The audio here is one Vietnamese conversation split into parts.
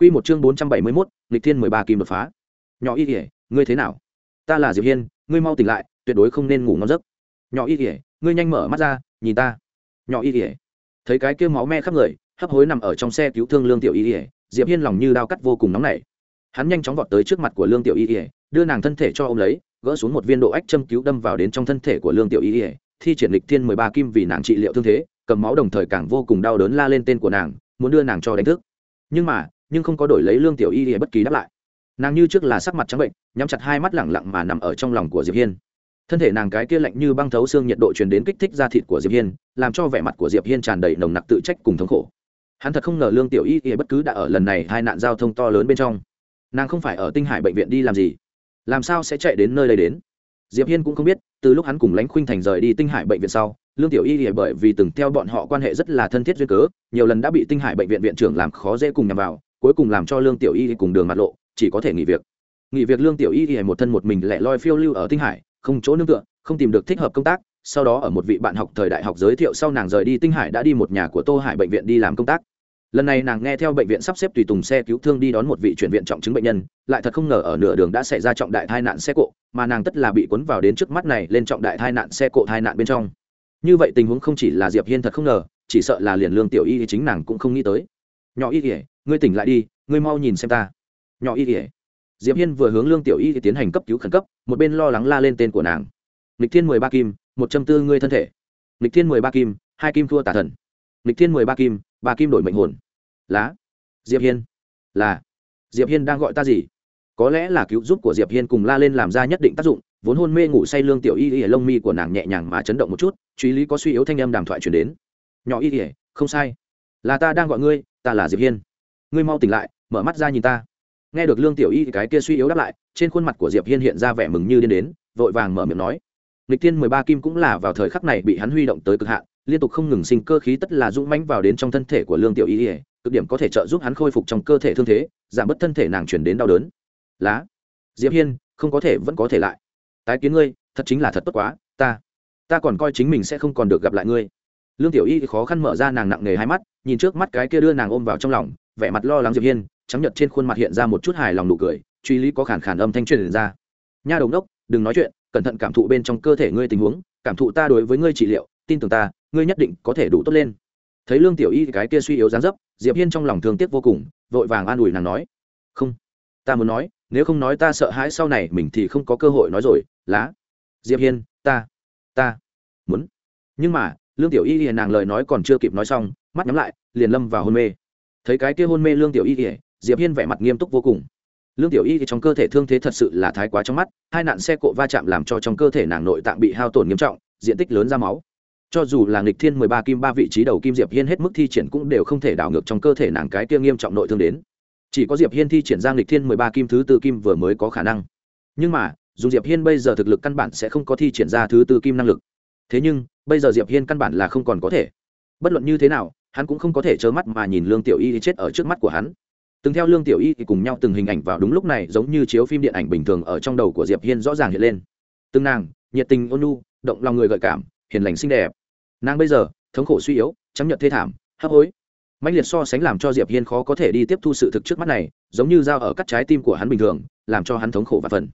Quy một chương bốn trăm bảy mươi 471, lịch thiên mười ba kim đột phá. Nhỏ Y Liễu, ngươi thế nào? Ta là Diệp Hiên, ngươi mau tỉnh lại, tuyệt đối không nên ngủ ngon giấc. Nhỏ Y Liễu, ngươi nhanh mở mắt ra, nhìn ta. Nhỏ Y Liễu. Thấy cái kia máu me khắp người, hấp hối nằm ở trong xe cứu thương Lương Tiểu Y Liễu, Diệp Hiên lòng như dao cắt vô cùng nóng nảy. Hắn nhanh chóng vọt tới trước mặt của Lương Tiểu Y Liễu, đưa nàng thân thể cho ôm lấy, gỡ xuống một viên độ ách châm cứu đâm vào đến trong thân thể của Lương Tiểu Y Liễu, thi triển lịch thiên mười ba kim vì nàng trị liệu thương thế, cầm máu đồng thời càng vô cùng đau đớn la lên tên của nàng, muốn đưa nàng cho đánh thức. Nhưng mà, nhưng không có đổi lấy lương tiểu y thì bất kỳ đáp lại. Nàng như trước là sắc mặt trắng bệnh, nhắm chặt hai mắt lẳng lặng mà nằm ở trong lòng của diệp hiên. Thân thể nàng cái kia lạnh như băng thấu xương nhiệt độ truyền đến kích thích da thịt của diệp hiên, làm cho vẻ mặt của diệp hiên tràn đầy nồng nặc tự trách cùng thống khổ. Hắn thật không ngờ lương tiểu y thì bất cứ đã ở lần này hai nạn giao thông to lớn bên trong. Nàng không phải ở tinh hải bệnh viện đi làm gì? Làm sao sẽ chạy đến nơi đây đến? Diệp hiên cũng không biết, từ lúc hắn cùng lãnh khuynh thành rời đi tinh hải bệnh viện sau, lương tiểu y thì bởi vì từng theo bọn họ quan hệ rất là thân thiết duyên cớ, nhiều lần đã bị tinh hải bệnh viện viện trưởng làm khó dễ cùng nhằm vào cuối cùng làm cho lương tiểu y cùng đường mặt lộ, chỉ có thể nghỉ việc. Nghỉ việc lương tiểu y thì một thân một mình lẻ loi phiêu lưu ở tinh hải, không chỗ nương tựa, không tìm được thích hợp công tác. Sau đó ở một vị bạn học thời đại học giới thiệu sau nàng rời đi tinh hải đã đi một nhà của tô hải bệnh viện đi làm công tác. Lần này nàng nghe theo bệnh viện sắp xếp tùy tùng xe cứu thương đi đón một vị chuyển viện trọng chứng bệnh nhân, lại thật không ngờ ở nửa đường đã xảy ra trọng đại tai nạn xe cộ, mà nàng tất là bị cuốn vào đến trước mắt này lên trọng đại tai nạn xe cộ tai nạn bên trong. Như vậy tình huống không chỉ là diệp hiên thật không ngờ, chỉ sợ là liền lương tiểu y chính nàng cũng không nghĩ tới. Nhỏ y kể ngươi tỉnh lại đi, ngươi mau nhìn xem ta. Nhỏ y ỉa diệp hiên vừa hướng lương tiểu y tiến hành cấp cứu khẩn cấp, một bên lo lắng la lên tên của nàng. Lịch thiên mười ba kim, một trăm tư ngươi thân thể. Lịch thiên mười ba kim, hai kim thua tả thần. Lịch thiên mười ba kim ba kim đổi mệnh hồn. Lá diệp hiên. Là. Diệp hiên đang gọi ta gì? Có lẽ là cứu giúp của diệp hiên cùng la lên làm ra nhất định tác dụng, vốn hôn mê ngủ say lương tiểu y y lông mi của nàng nhẹ nhàng mà chấn động một chút, truy lý có suy yếu thanh âm đàm thoại truyền đến. Nhỏ y y, không sai. Là ta đang gọi ngươi, ta là diệp hiên ngươi mau tỉnh lại, mở mắt ra nhìn ta. Nghe được lương tiểu y cái kia suy yếu đáp lại, trên khuôn mặt của diệp hiên hiện ra vẻ mừng như điên đến, vội vàng mở miệng nói. Lịch tiên mười ba kim cũng là vào thời khắc này bị hắn huy động tới cực hạn, liên tục không ngừng sinh cơ khí tất là dũng mãnh vào đến trong thân thể của lương tiểu y, cực điểm có thể trợ giúp hắn khôi phục trong cơ thể thương thế, giảm bớt thân thể nàng chuyển đến đau đớn. Lá, diệp hiên, không có thể, vẫn có thể lại. Tái kiến ngươi, thật chính là thật tốt quá, ta ta còn coi chính mình sẽ không còn được gặp lại ngươi. Lương tiểu y khó khăn mở ra nàng nặng nề hai mắt, nhìn trước mắt cái kia đưa nàng ôm vào trong lòng vẻ mặt lo lắng diệp hiên, trắng nhật trên khuôn mặt hiện ra một chút hài lòng nụ cười, truy lý có khản khản âm thanh truyền ra. Nha đồng đốc, đừng nói chuyện, cẩn thận cảm thụ bên trong cơ thể ngươi tình huống, cảm thụ ta đối với ngươi trị liệu, tin tưởng ta, ngươi nhất định có thể đủ tốt lên. Thấy lương tiểu y cái kia suy yếu dáng dấp, diệp hiên trong lòng thương tiếc vô cùng, vội vàng an ủi nàng nói, không, ta muốn nói, nếu không nói ta sợ hãi sau này mình thì không có cơ hội nói rồi, lá. Diệp hiên, ta ta muốn. Nhưng mà, lương tiểu y hiền nàng lời nói còn chưa kịp nói xong, mắt nhắm lại, liền lâm vào hôn mê thấy cái kia hôn mê lương tiểu y hiền diệp hiên vẻ mặt nghiêm túc vô cùng. Lương tiểu y thì trong cơ thể thương thế thật sự là thái quá trong mắt, hai nạn xe cộ va chạm làm cho trong cơ thể nàng nội tạng bị hao tổn nghiêm trọng, diện tích lớn ra máu. Cho dù là nghịch thiên mười ba kim ba vị trí đầu kim diệp hiên hết mức thi triển cũng đều không thể đảo ngược trong cơ thể nàng cái kia nghiêm trọng nội thương đến. Chỉ có diệp hiên thi triển ra nghịch thiên mười ba kim thứ tư kim vừa mới có khả năng. Nhưng mà, dù diệp hiên bây giờ thực lực căn bản sẽ không có thi triển ra thứ tư kim năng lực. Thế nhưng, bây giờ diệp hiên căn bản là không còn có thể. Bất luận như thế nào hắn cũng không có thể trơ mắt mà nhìn lương tiểu y chết ở trước mắt của hắn. Từng theo lương tiểu y thì cùng nhau từng hình ảnh vào đúng lúc này giống như chiếu phim điện ảnh bình thường ở trong đầu của diệp hiên rõ ràng hiện lên. Từng nàng, nhiệt tình, ôn nhu, động lòng người gợi cảm, hiền lành xinh đẹp. Nàng bây giờ, thống khổ suy yếu, chấm nhận thê thảm, hấp hối. Mạnh liệt so sánh làm cho diệp hiên khó có thể đi tiếp thu sự thực trước mắt này, giống như dao ở cắt trái tim của hắn bình thường, làm cho hắn thống khổ và phần.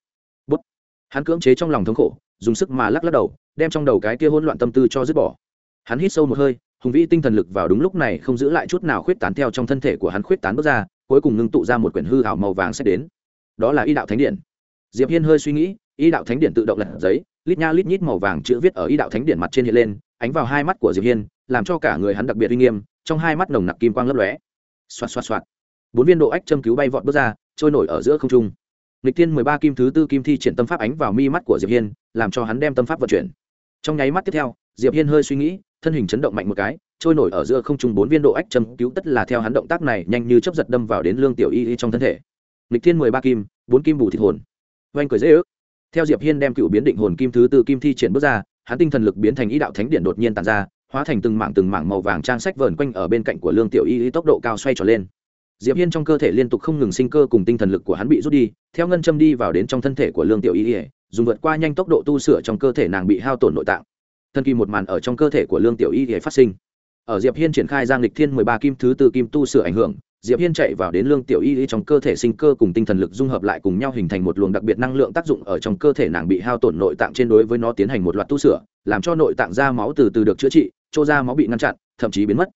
Bút. Hắn cưỡng chế trong lòng thống khổ, dùng sức mà lắc lắc đầu, đem trong đầu cái kia hỗn loạn tâm tư cho dứt bỏ. Hắn hít sâu một hơi hùng vĩ tinh thần lực vào đúng lúc này không giữ lại chút nào khuyết tán theo trong thân thể của hắn khuyết tán bước ra, cuối cùng ngưng tụ ra một quyển hư hảo màu vàng sẽ đến. Đó là y đạo thánh điện. Diệp hiên hơi suy nghĩ, y đạo thánh điện tự động lật giấy, lít nha lít nhít màu vàng chữ viết ở y đạo thánh điện mặt trên hiện lên, ánh vào hai mắt của diệp hiên, làm cho cả người hắn đặc biệt uy nghiêm, trong hai mắt nồng nặc kim quang lấp lóe. Xoạt xoạt xoạt. Bốn viên độ ách châm cứu bay vọt bước ra, trôi nổi ở giữa không trung. Lịch thiên mười ba kim thứ tư kim thi triển tâm pháp ánh vào mi mắt của diệp hiên, làm cho hắn đem tâm pháp vận chuyển. Trong nháy mắt tiếp theo, diệp hiên hơi suy nghĩ thân hình chấn động mạnh một cái, trôi nổi ở giữa không trung bốn viên độ ách châm cứu tất là theo hắn động tác này nhanh như chớp giật đâm vào đến lương tiểu y y trong thân thể. Lịch thiên mười ba kim, bốn kim bù thịt hồn. Oanh cười dễ ước. Theo diệp hiên đem cựu biến định hồn kim thứ tư kim thi triển bước ra, hắn tinh thần lực biến thành ý đạo thánh điện đột nhiên tàn ra, hóa thành từng mảng từng mảng màu vàng trang sách vờn quanh ở bên cạnh của lương tiểu y y tốc độ cao xoay trở lên. Diệp hiên trong cơ thể liên tục không ngừng sinh cơ cùng tinh thần lực của hắn bị rút đi, theo ngân châm đi vào đến trong thân thể của lương tiểu y y, dùng vượt qua nhanh tốc độ tu sửa trong cơ thể nàng bị hao tổn nội tạng. Thần kỳ một màn ở trong cơ thể của lương tiểu y thì phát sinh. Ở diệp hiên triển khai giang lịch thiên mười ba kim thứ tư kim tu sửa ảnh hưởng, diệp hiên chạy vào đến lương tiểu y y trong cơ thể sinh cơ cùng tinh thần lực dung hợp lại cùng nhau hình thành một luồng đặc biệt năng lượng tác dụng ở trong cơ thể nàng bị hao tổn nội tạng trên đối với nó tiến hành một loạt tu sửa, làm cho nội tạng ra máu từ từ được chữa trị, chỗ ra máu bị ngăn chặn, thậm chí biến mất.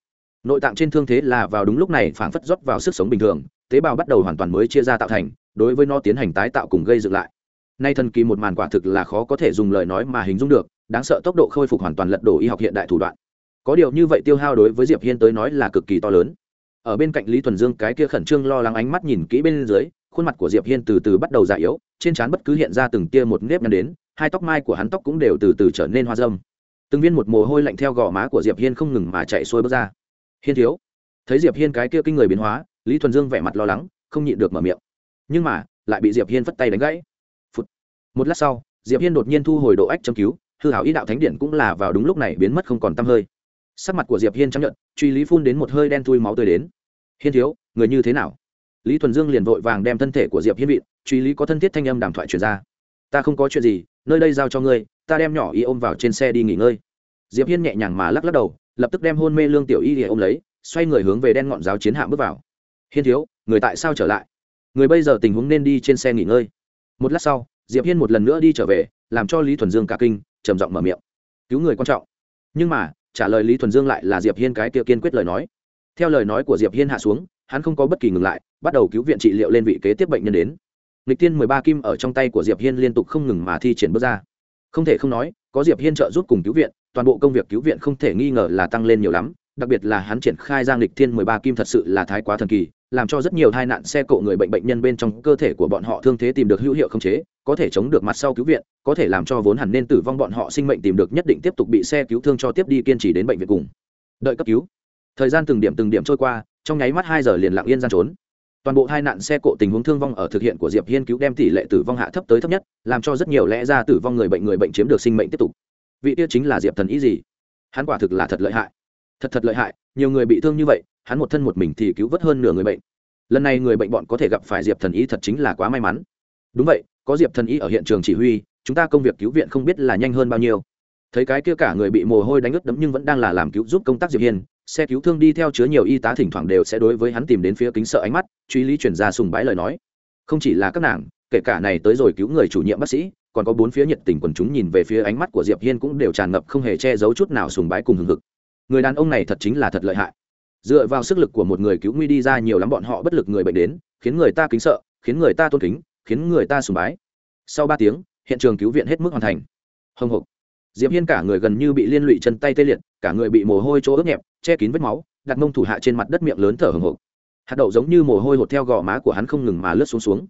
Nội tạng trên thương thế là vào đúng lúc này phảng phất rót vào sức sống bình thường, tế bào bắt đầu hoàn toàn mới chia ra tạo thành, đối với nó tiến hành tái tạo cùng gây dựng lại. Nay thần kỳ một màn quả thực là khó có thể dùng lời nói mà hình dung được đáng sợ tốc độ khôi phục hoàn toàn lật đổ y học hiện đại thủ đoạn. Có điều như vậy tiêu hao đối với diệp hiên tới nói là cực kỳ to lớn. Ở bên cạnh lý thuần dương cái kia khẩn trương lo lắng ánh mắt nhìn kỹ bên dưới, khuôn mặt của diệp hiên từ từ bắt đầu già yếu, trên trán bất cứ hiện ra từng tia một nếp nhăn đến, hai tóc mai của hắn tóc cũng đều từ từ trở nên hoa râm. Từng viên một mồ hôi lạnh theo gò má của diệp hiên không ngừng mà chạy xuôi bước ra. Hiên thiếu. Thấy diệp hiên cái kia kinh người biến hóa, lý thuần dương vẻ mặt lo lắng, không nhịn được mở miệng. Nhưng mà, lại bị diệp hiên phất tay đánh gãy. Phụt. một lát sau, diệp hiên đột nhiên thu hồi độ ách châm cứu hư hảo ý đạo thánh điện cũng là vào đúng lúc này biến mất không còn tăm hơi. Sắc mặt của diệp hiên chấp nhận truy lý phun đến một hơi đen thui máu tươi đến. Hiên thiếu, người như thế nào? Lý thuần dương liền vội vàng đem thân thể của diệp hiên vịn, truy lý có thân thiết thanh âm đàm thoại truyền ra. Ta không có chuyện gì, nơi đây giao cho ngươi, ta đem nhỏ y ôm vào trên xe đi nghỉ ngơi. Diệp hiên nhẹ nhàng mà lắc lắc đầu, lập tức đem hôn mê lương tiểu y để ôm lấy, xoay người hướng về đen ngọn giáo chiến hạm bước vào. Hiên thiếu, người tại sao trở lại? Người bây giờ tình huống nên đi trên xe nghỉ ngơi. Một lát sau, diệp hiên một lần nữa đi trở về, làm cho lý thuần dương cả kinh trầm giọng mở miệng. Cứu người quan trọng. Nhưng mà, trả lời lý thuần dương lại là diệp hiên cái kia kiên quyết lời nói. Theo lời nói của diệp hiên hạ xuống, hắn không có bất kỳ ngừng lại, bắt đầu cứu viện trị liệu lên vị kế tiếp bệnh nhân đến. Lịch tiên mười ba kim ở trong tay của diệp hiên liên tục không ngừng mà thi triển bước ra. Không thể không nói, có diệp hiên trợ giúp cùng cứu viện, toàn bộ công việc cứu viện không thể nghi ngờ là tăng lên nhiều lắm, đặc biệt là hắn triển khai giang lịch thiên mười ba kim thật sự là thái quá thần kỳ làm cho rất nhiều tai nạn xe cộ người bệnh bệnh nhân bên trong cơ thể của bọn họ thương thế tìm được hữu hiệu không chế, có thể chống được mặt sau cứu viện, có thể làm cho vốn hẳn nên tử vong bọn họ sinh mệnh tìm được nhất định tiếp tục bị xe cứu thương cho tiếp đi kiên trì đến bệnh viện cùng. Đợi cấp cứu. Thời gian từng điểm từng điểm trôi qua, trong nháy mắt hai giờ liền lặng yên gian trốn. Toàn bộ hai nạn xe cộ tình huống thương vong ở thực hiện của diệp hiên cứu đem tỷ lệ tử vong hạ thấp tới thấp nhất, làm cho rất nhiều lẽ ra tử vong người bệnh người bệnh chiếm được sinh mệnh tiếp tục. Vị kia chính là diệp thần ý gì? Hắn quả thực là thật lợi hại. Thật thật lợi hại, nhiều người bị thương như vậy hắn một thân một mình thì cứu vớt hơn nửa người bệnh. Lần này người bệnh bọn có thể gặp phải diệp thần ý thật chính là quá may mắn. Đúng vậy, có diệp thần ý ở hiện trường chỉ huy, chúng ta công việc cứu viện không biết là nhanh hơn bao nhiêu. Thấy cái kia cả người bị mồ hôi đánh ướt đấm nhưng vẫn đang là làm cứu giúp công tác diệp hiên, xe cứu thương đi theo chứa nhiều y tá thỉnh thoảng đều sẽ đối với hắn tìm đến phía kính sợ ánh mắt, truy lý chuyển ra sùng bái lời nói. Không chỉ là các nàng, kể cả này tới rồi cứu người chủ nhiệm bác sĩ, còn có bốn phía nhiệt tình quần chúng nhìn về phía ánh mắt của diệp hiên cũng đều tràn ngập không hề che giấu chút nào sùng bái cùng hừng hực. Người đàn ông này thật chính là thật lợi hại dựa vào sức lực của một người cứu nguy đi ra nhiều lắm bọn họ bất lực người bệnh đến, khiến người ta kính sợ, khiến người ta tôn kính, khiến người ta sùng bái. Sau ba tiếng, hiện trường cứu viện hết mức hoàn thành. Hồng hộc diệp hiên cả người gần như bị liên lụy chân tay tê liệt, cả người bị mồ hôi chỗ ướt nhẹp, che kín vết máu, đặt mông thủ hạ trên mặt đất miệng lớn thở hồng hộc hạt đậu giống như mồ hôi hột theo gò má của hắn không ngừng mà lướt xuống xuống.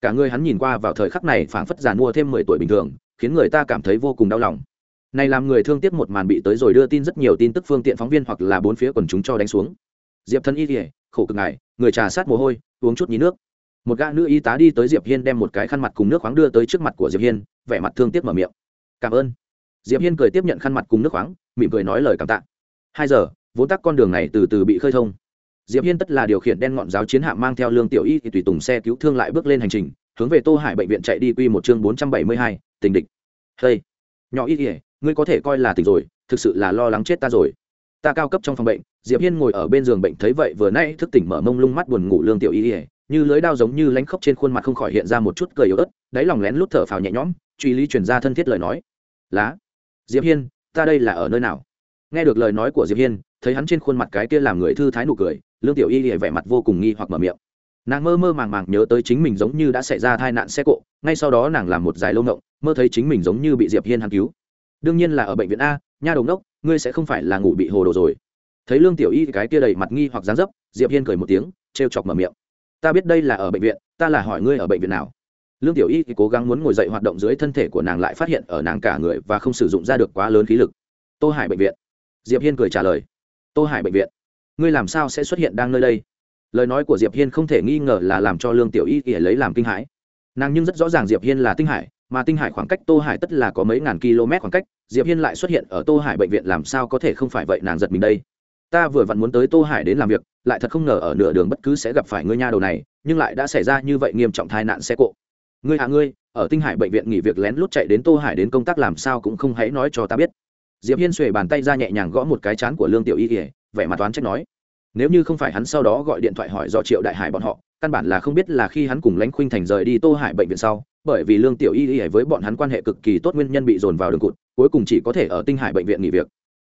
Cả người hắn nhìn qua vào thời khắc này phảng phất giàn mua thêm mười tuổi bình thường, khiến người ta cảm thấy vô cùng đau lòng này làm người thương tiếc một màn bị tới rồi đưa tin rất nhiều tin tức phương tiện phóng viên hoặc là bốn phía quần chúng cho đánh xuống. Diệp thân y kỉa khổ cực ngài người trà sát mồ hôi uống chút nhí nước. Một gã nữ y tá đi tới diệp hiên đem một cái khăn mặt cùng nước khoáng đưa tới trước mặt của diệp hiên vẻ mặt thương tiếc mở miệng. Cảm ơn. Diệp hiên cười tiếp nhận khăn mặt cùng nước khoáng mỉm cười nói lời cảm tạ. Hai giờ vốn tắc con đường này từ từ bị khơi thông. Diệp hiên tất là điều khiển đen ngọn giáo chiến hạm mang theo lương tiểu y thì tùy tùng xe cứu thương lại bước lên hành trình hướng về tô hải bệnh viện chạy đi quy một chương bốn trăm bảy mươi hai, tình địch. Hey. Nhỏ y kỉa ngươi có thể coi là tỉnh rồi, thực sự là lo lắng chết ta rồi. Ta cao cấp trong phòng bệnh, diệp hiên ngồi ở bên giường bệnh thấy vậy vừa nay thức tỉnh mở mông lung mắt buồn ngủ lương tiểu y ỉa như lưới đao giống như lánh khóc trên khuôn mặt không khỏi hiện ra một chút cười yếu ớt, đáy lòng lén lút thở phào nhẹ nhõm, truy lý truyền ra thân thiết lời nói. Lá, diệp hiên, ta đây là ở nơi nào? Nghe được lời nói của diệp hiên, thấy hắn trên khuôn mặt cái kia làm người thư thái nụ cười, lương tiểu y ỉa vẻ mặt vô cùng nghi hoặc mở miệng. Nàng mơ mơ màng màng nhớ tới chính mình giống như đã xảy ra tai nạn xe cộ, ngay sau đó nàng làm một dài lâu ngộng, mơ thấy chính mình giống như bị diệp hiên hắn cứu đương nhiên là ở bệnh viện a, nha đồng đốc ngươi sẽ không phải là ngủ bị hồ đồ rồi. Thấy lương tiểu y cái kia đầy mặt nghi hoặc dán dấp, diệp hiên cười một tiếng, trêu chọc mở miệng. Ta biết đây là ở bệnh viện, ta là hỏi ngươi ở bệnh viện nào. Lương tiểu y thì cố gắng muốn ngồi dậy hoạt động dưới thân thể của nàng lại phát hiện ở nàng cả người và không sử dụng ra được quá lớn khí lực. Tô hải bệnh viện. Diệp hiên cười trả lời. Tô hải bệnh viện. Ngươi làm sao sẽ xuất hiện đang nơi đây? Lời nói của diệp hiên không thể nghi ngờ là làm cho lương tiểu y thì lấy làm kinh hãi. Nàng nhưng rất rõ ràng diệp hiên là tinh hải mà tinh hải khoảng cách tô hải tất là có mấy ngàn km khoảng cách, diệp hiên lại xuất hiện ở tô hải bệnh viện làm sao có thể không phải vậy nàng giật mình đây. Ta vừa vặn muốn tới tô hải đến làm việc, lại thật không ngờ ở nửa đường bất cứ sẽ gặp phải ngươi nha đầu này, nhưng lại đã xảy ra như vậy nghiêm trọng tai nạn xe cộ. Ngươi hạ ngươi, ở tinh hải bệnh viện nghỉ việc lén lút chạy đến tô hải đến công tác làm sao cũng không hãy nói cho ta biết. Diệp hiên xuề bàn tay ra nhẹ nhàng gõ một cái chán của lương tiểu y ỉa vẻ mặt toán trách nói. Nếu như không phải hắn sau đó gọi điện thoại hỏi do triệu đại hải bọn họ, căn bản là không biết là khi hắn cùng lãnh khuynh thành rời đi tô hải bệnh viện sau bởi vì lương tiểu y y với bọn hắn quan hệ cực kỳ tốt nguyên nhân bị dồn vào đường cụt, cuối cùng chỉ có thể ở tinh hải bệnh viện nghỉ việc.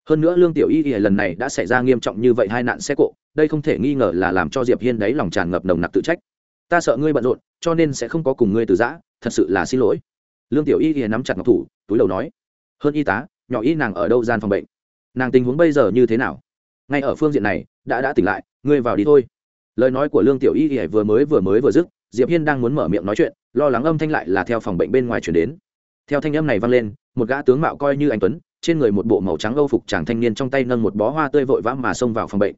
Hơn nữa lương tiểu y y lần này đã xảy ra nghiêm trọng như vậy hai nạn xe cộ, đây không thể nghi ngờ là làm cho diệp hiên đấy lòng tràn ngập nồng nặc tự trách. Ta sợ ngươi bận rộn, cho nên sẽ không có cùng ngươi từ giã, thật sự là xin lỗi. Lương tiểu y y nắm chặt ngọc thủ, túi đầu nói, hơn y tá, nhỏ y nàng ở đâu gian phòng bệnh? Nàng tình huống bây giờ như thế nào? Ngay ở phương diện này, đã đã tỉnh lại, ngươi vào đi thôi. Lời nói của lương tiểu y y vừa mới vừa mới vừa dứt diệp hiên đang muốn mở miệng nói chuyện, lo lắng âm thanh lại là theo phòng bệnh bên ngoài chuyển đến. Theo thanh âm này vang lên, một gã tướng mạo coi như anh tuấn, trên người một bộ màu trắng âu phục chàng thanh niên trong tay nâng một bó hoa tươi vội vã mà xông vào phòng bệnh.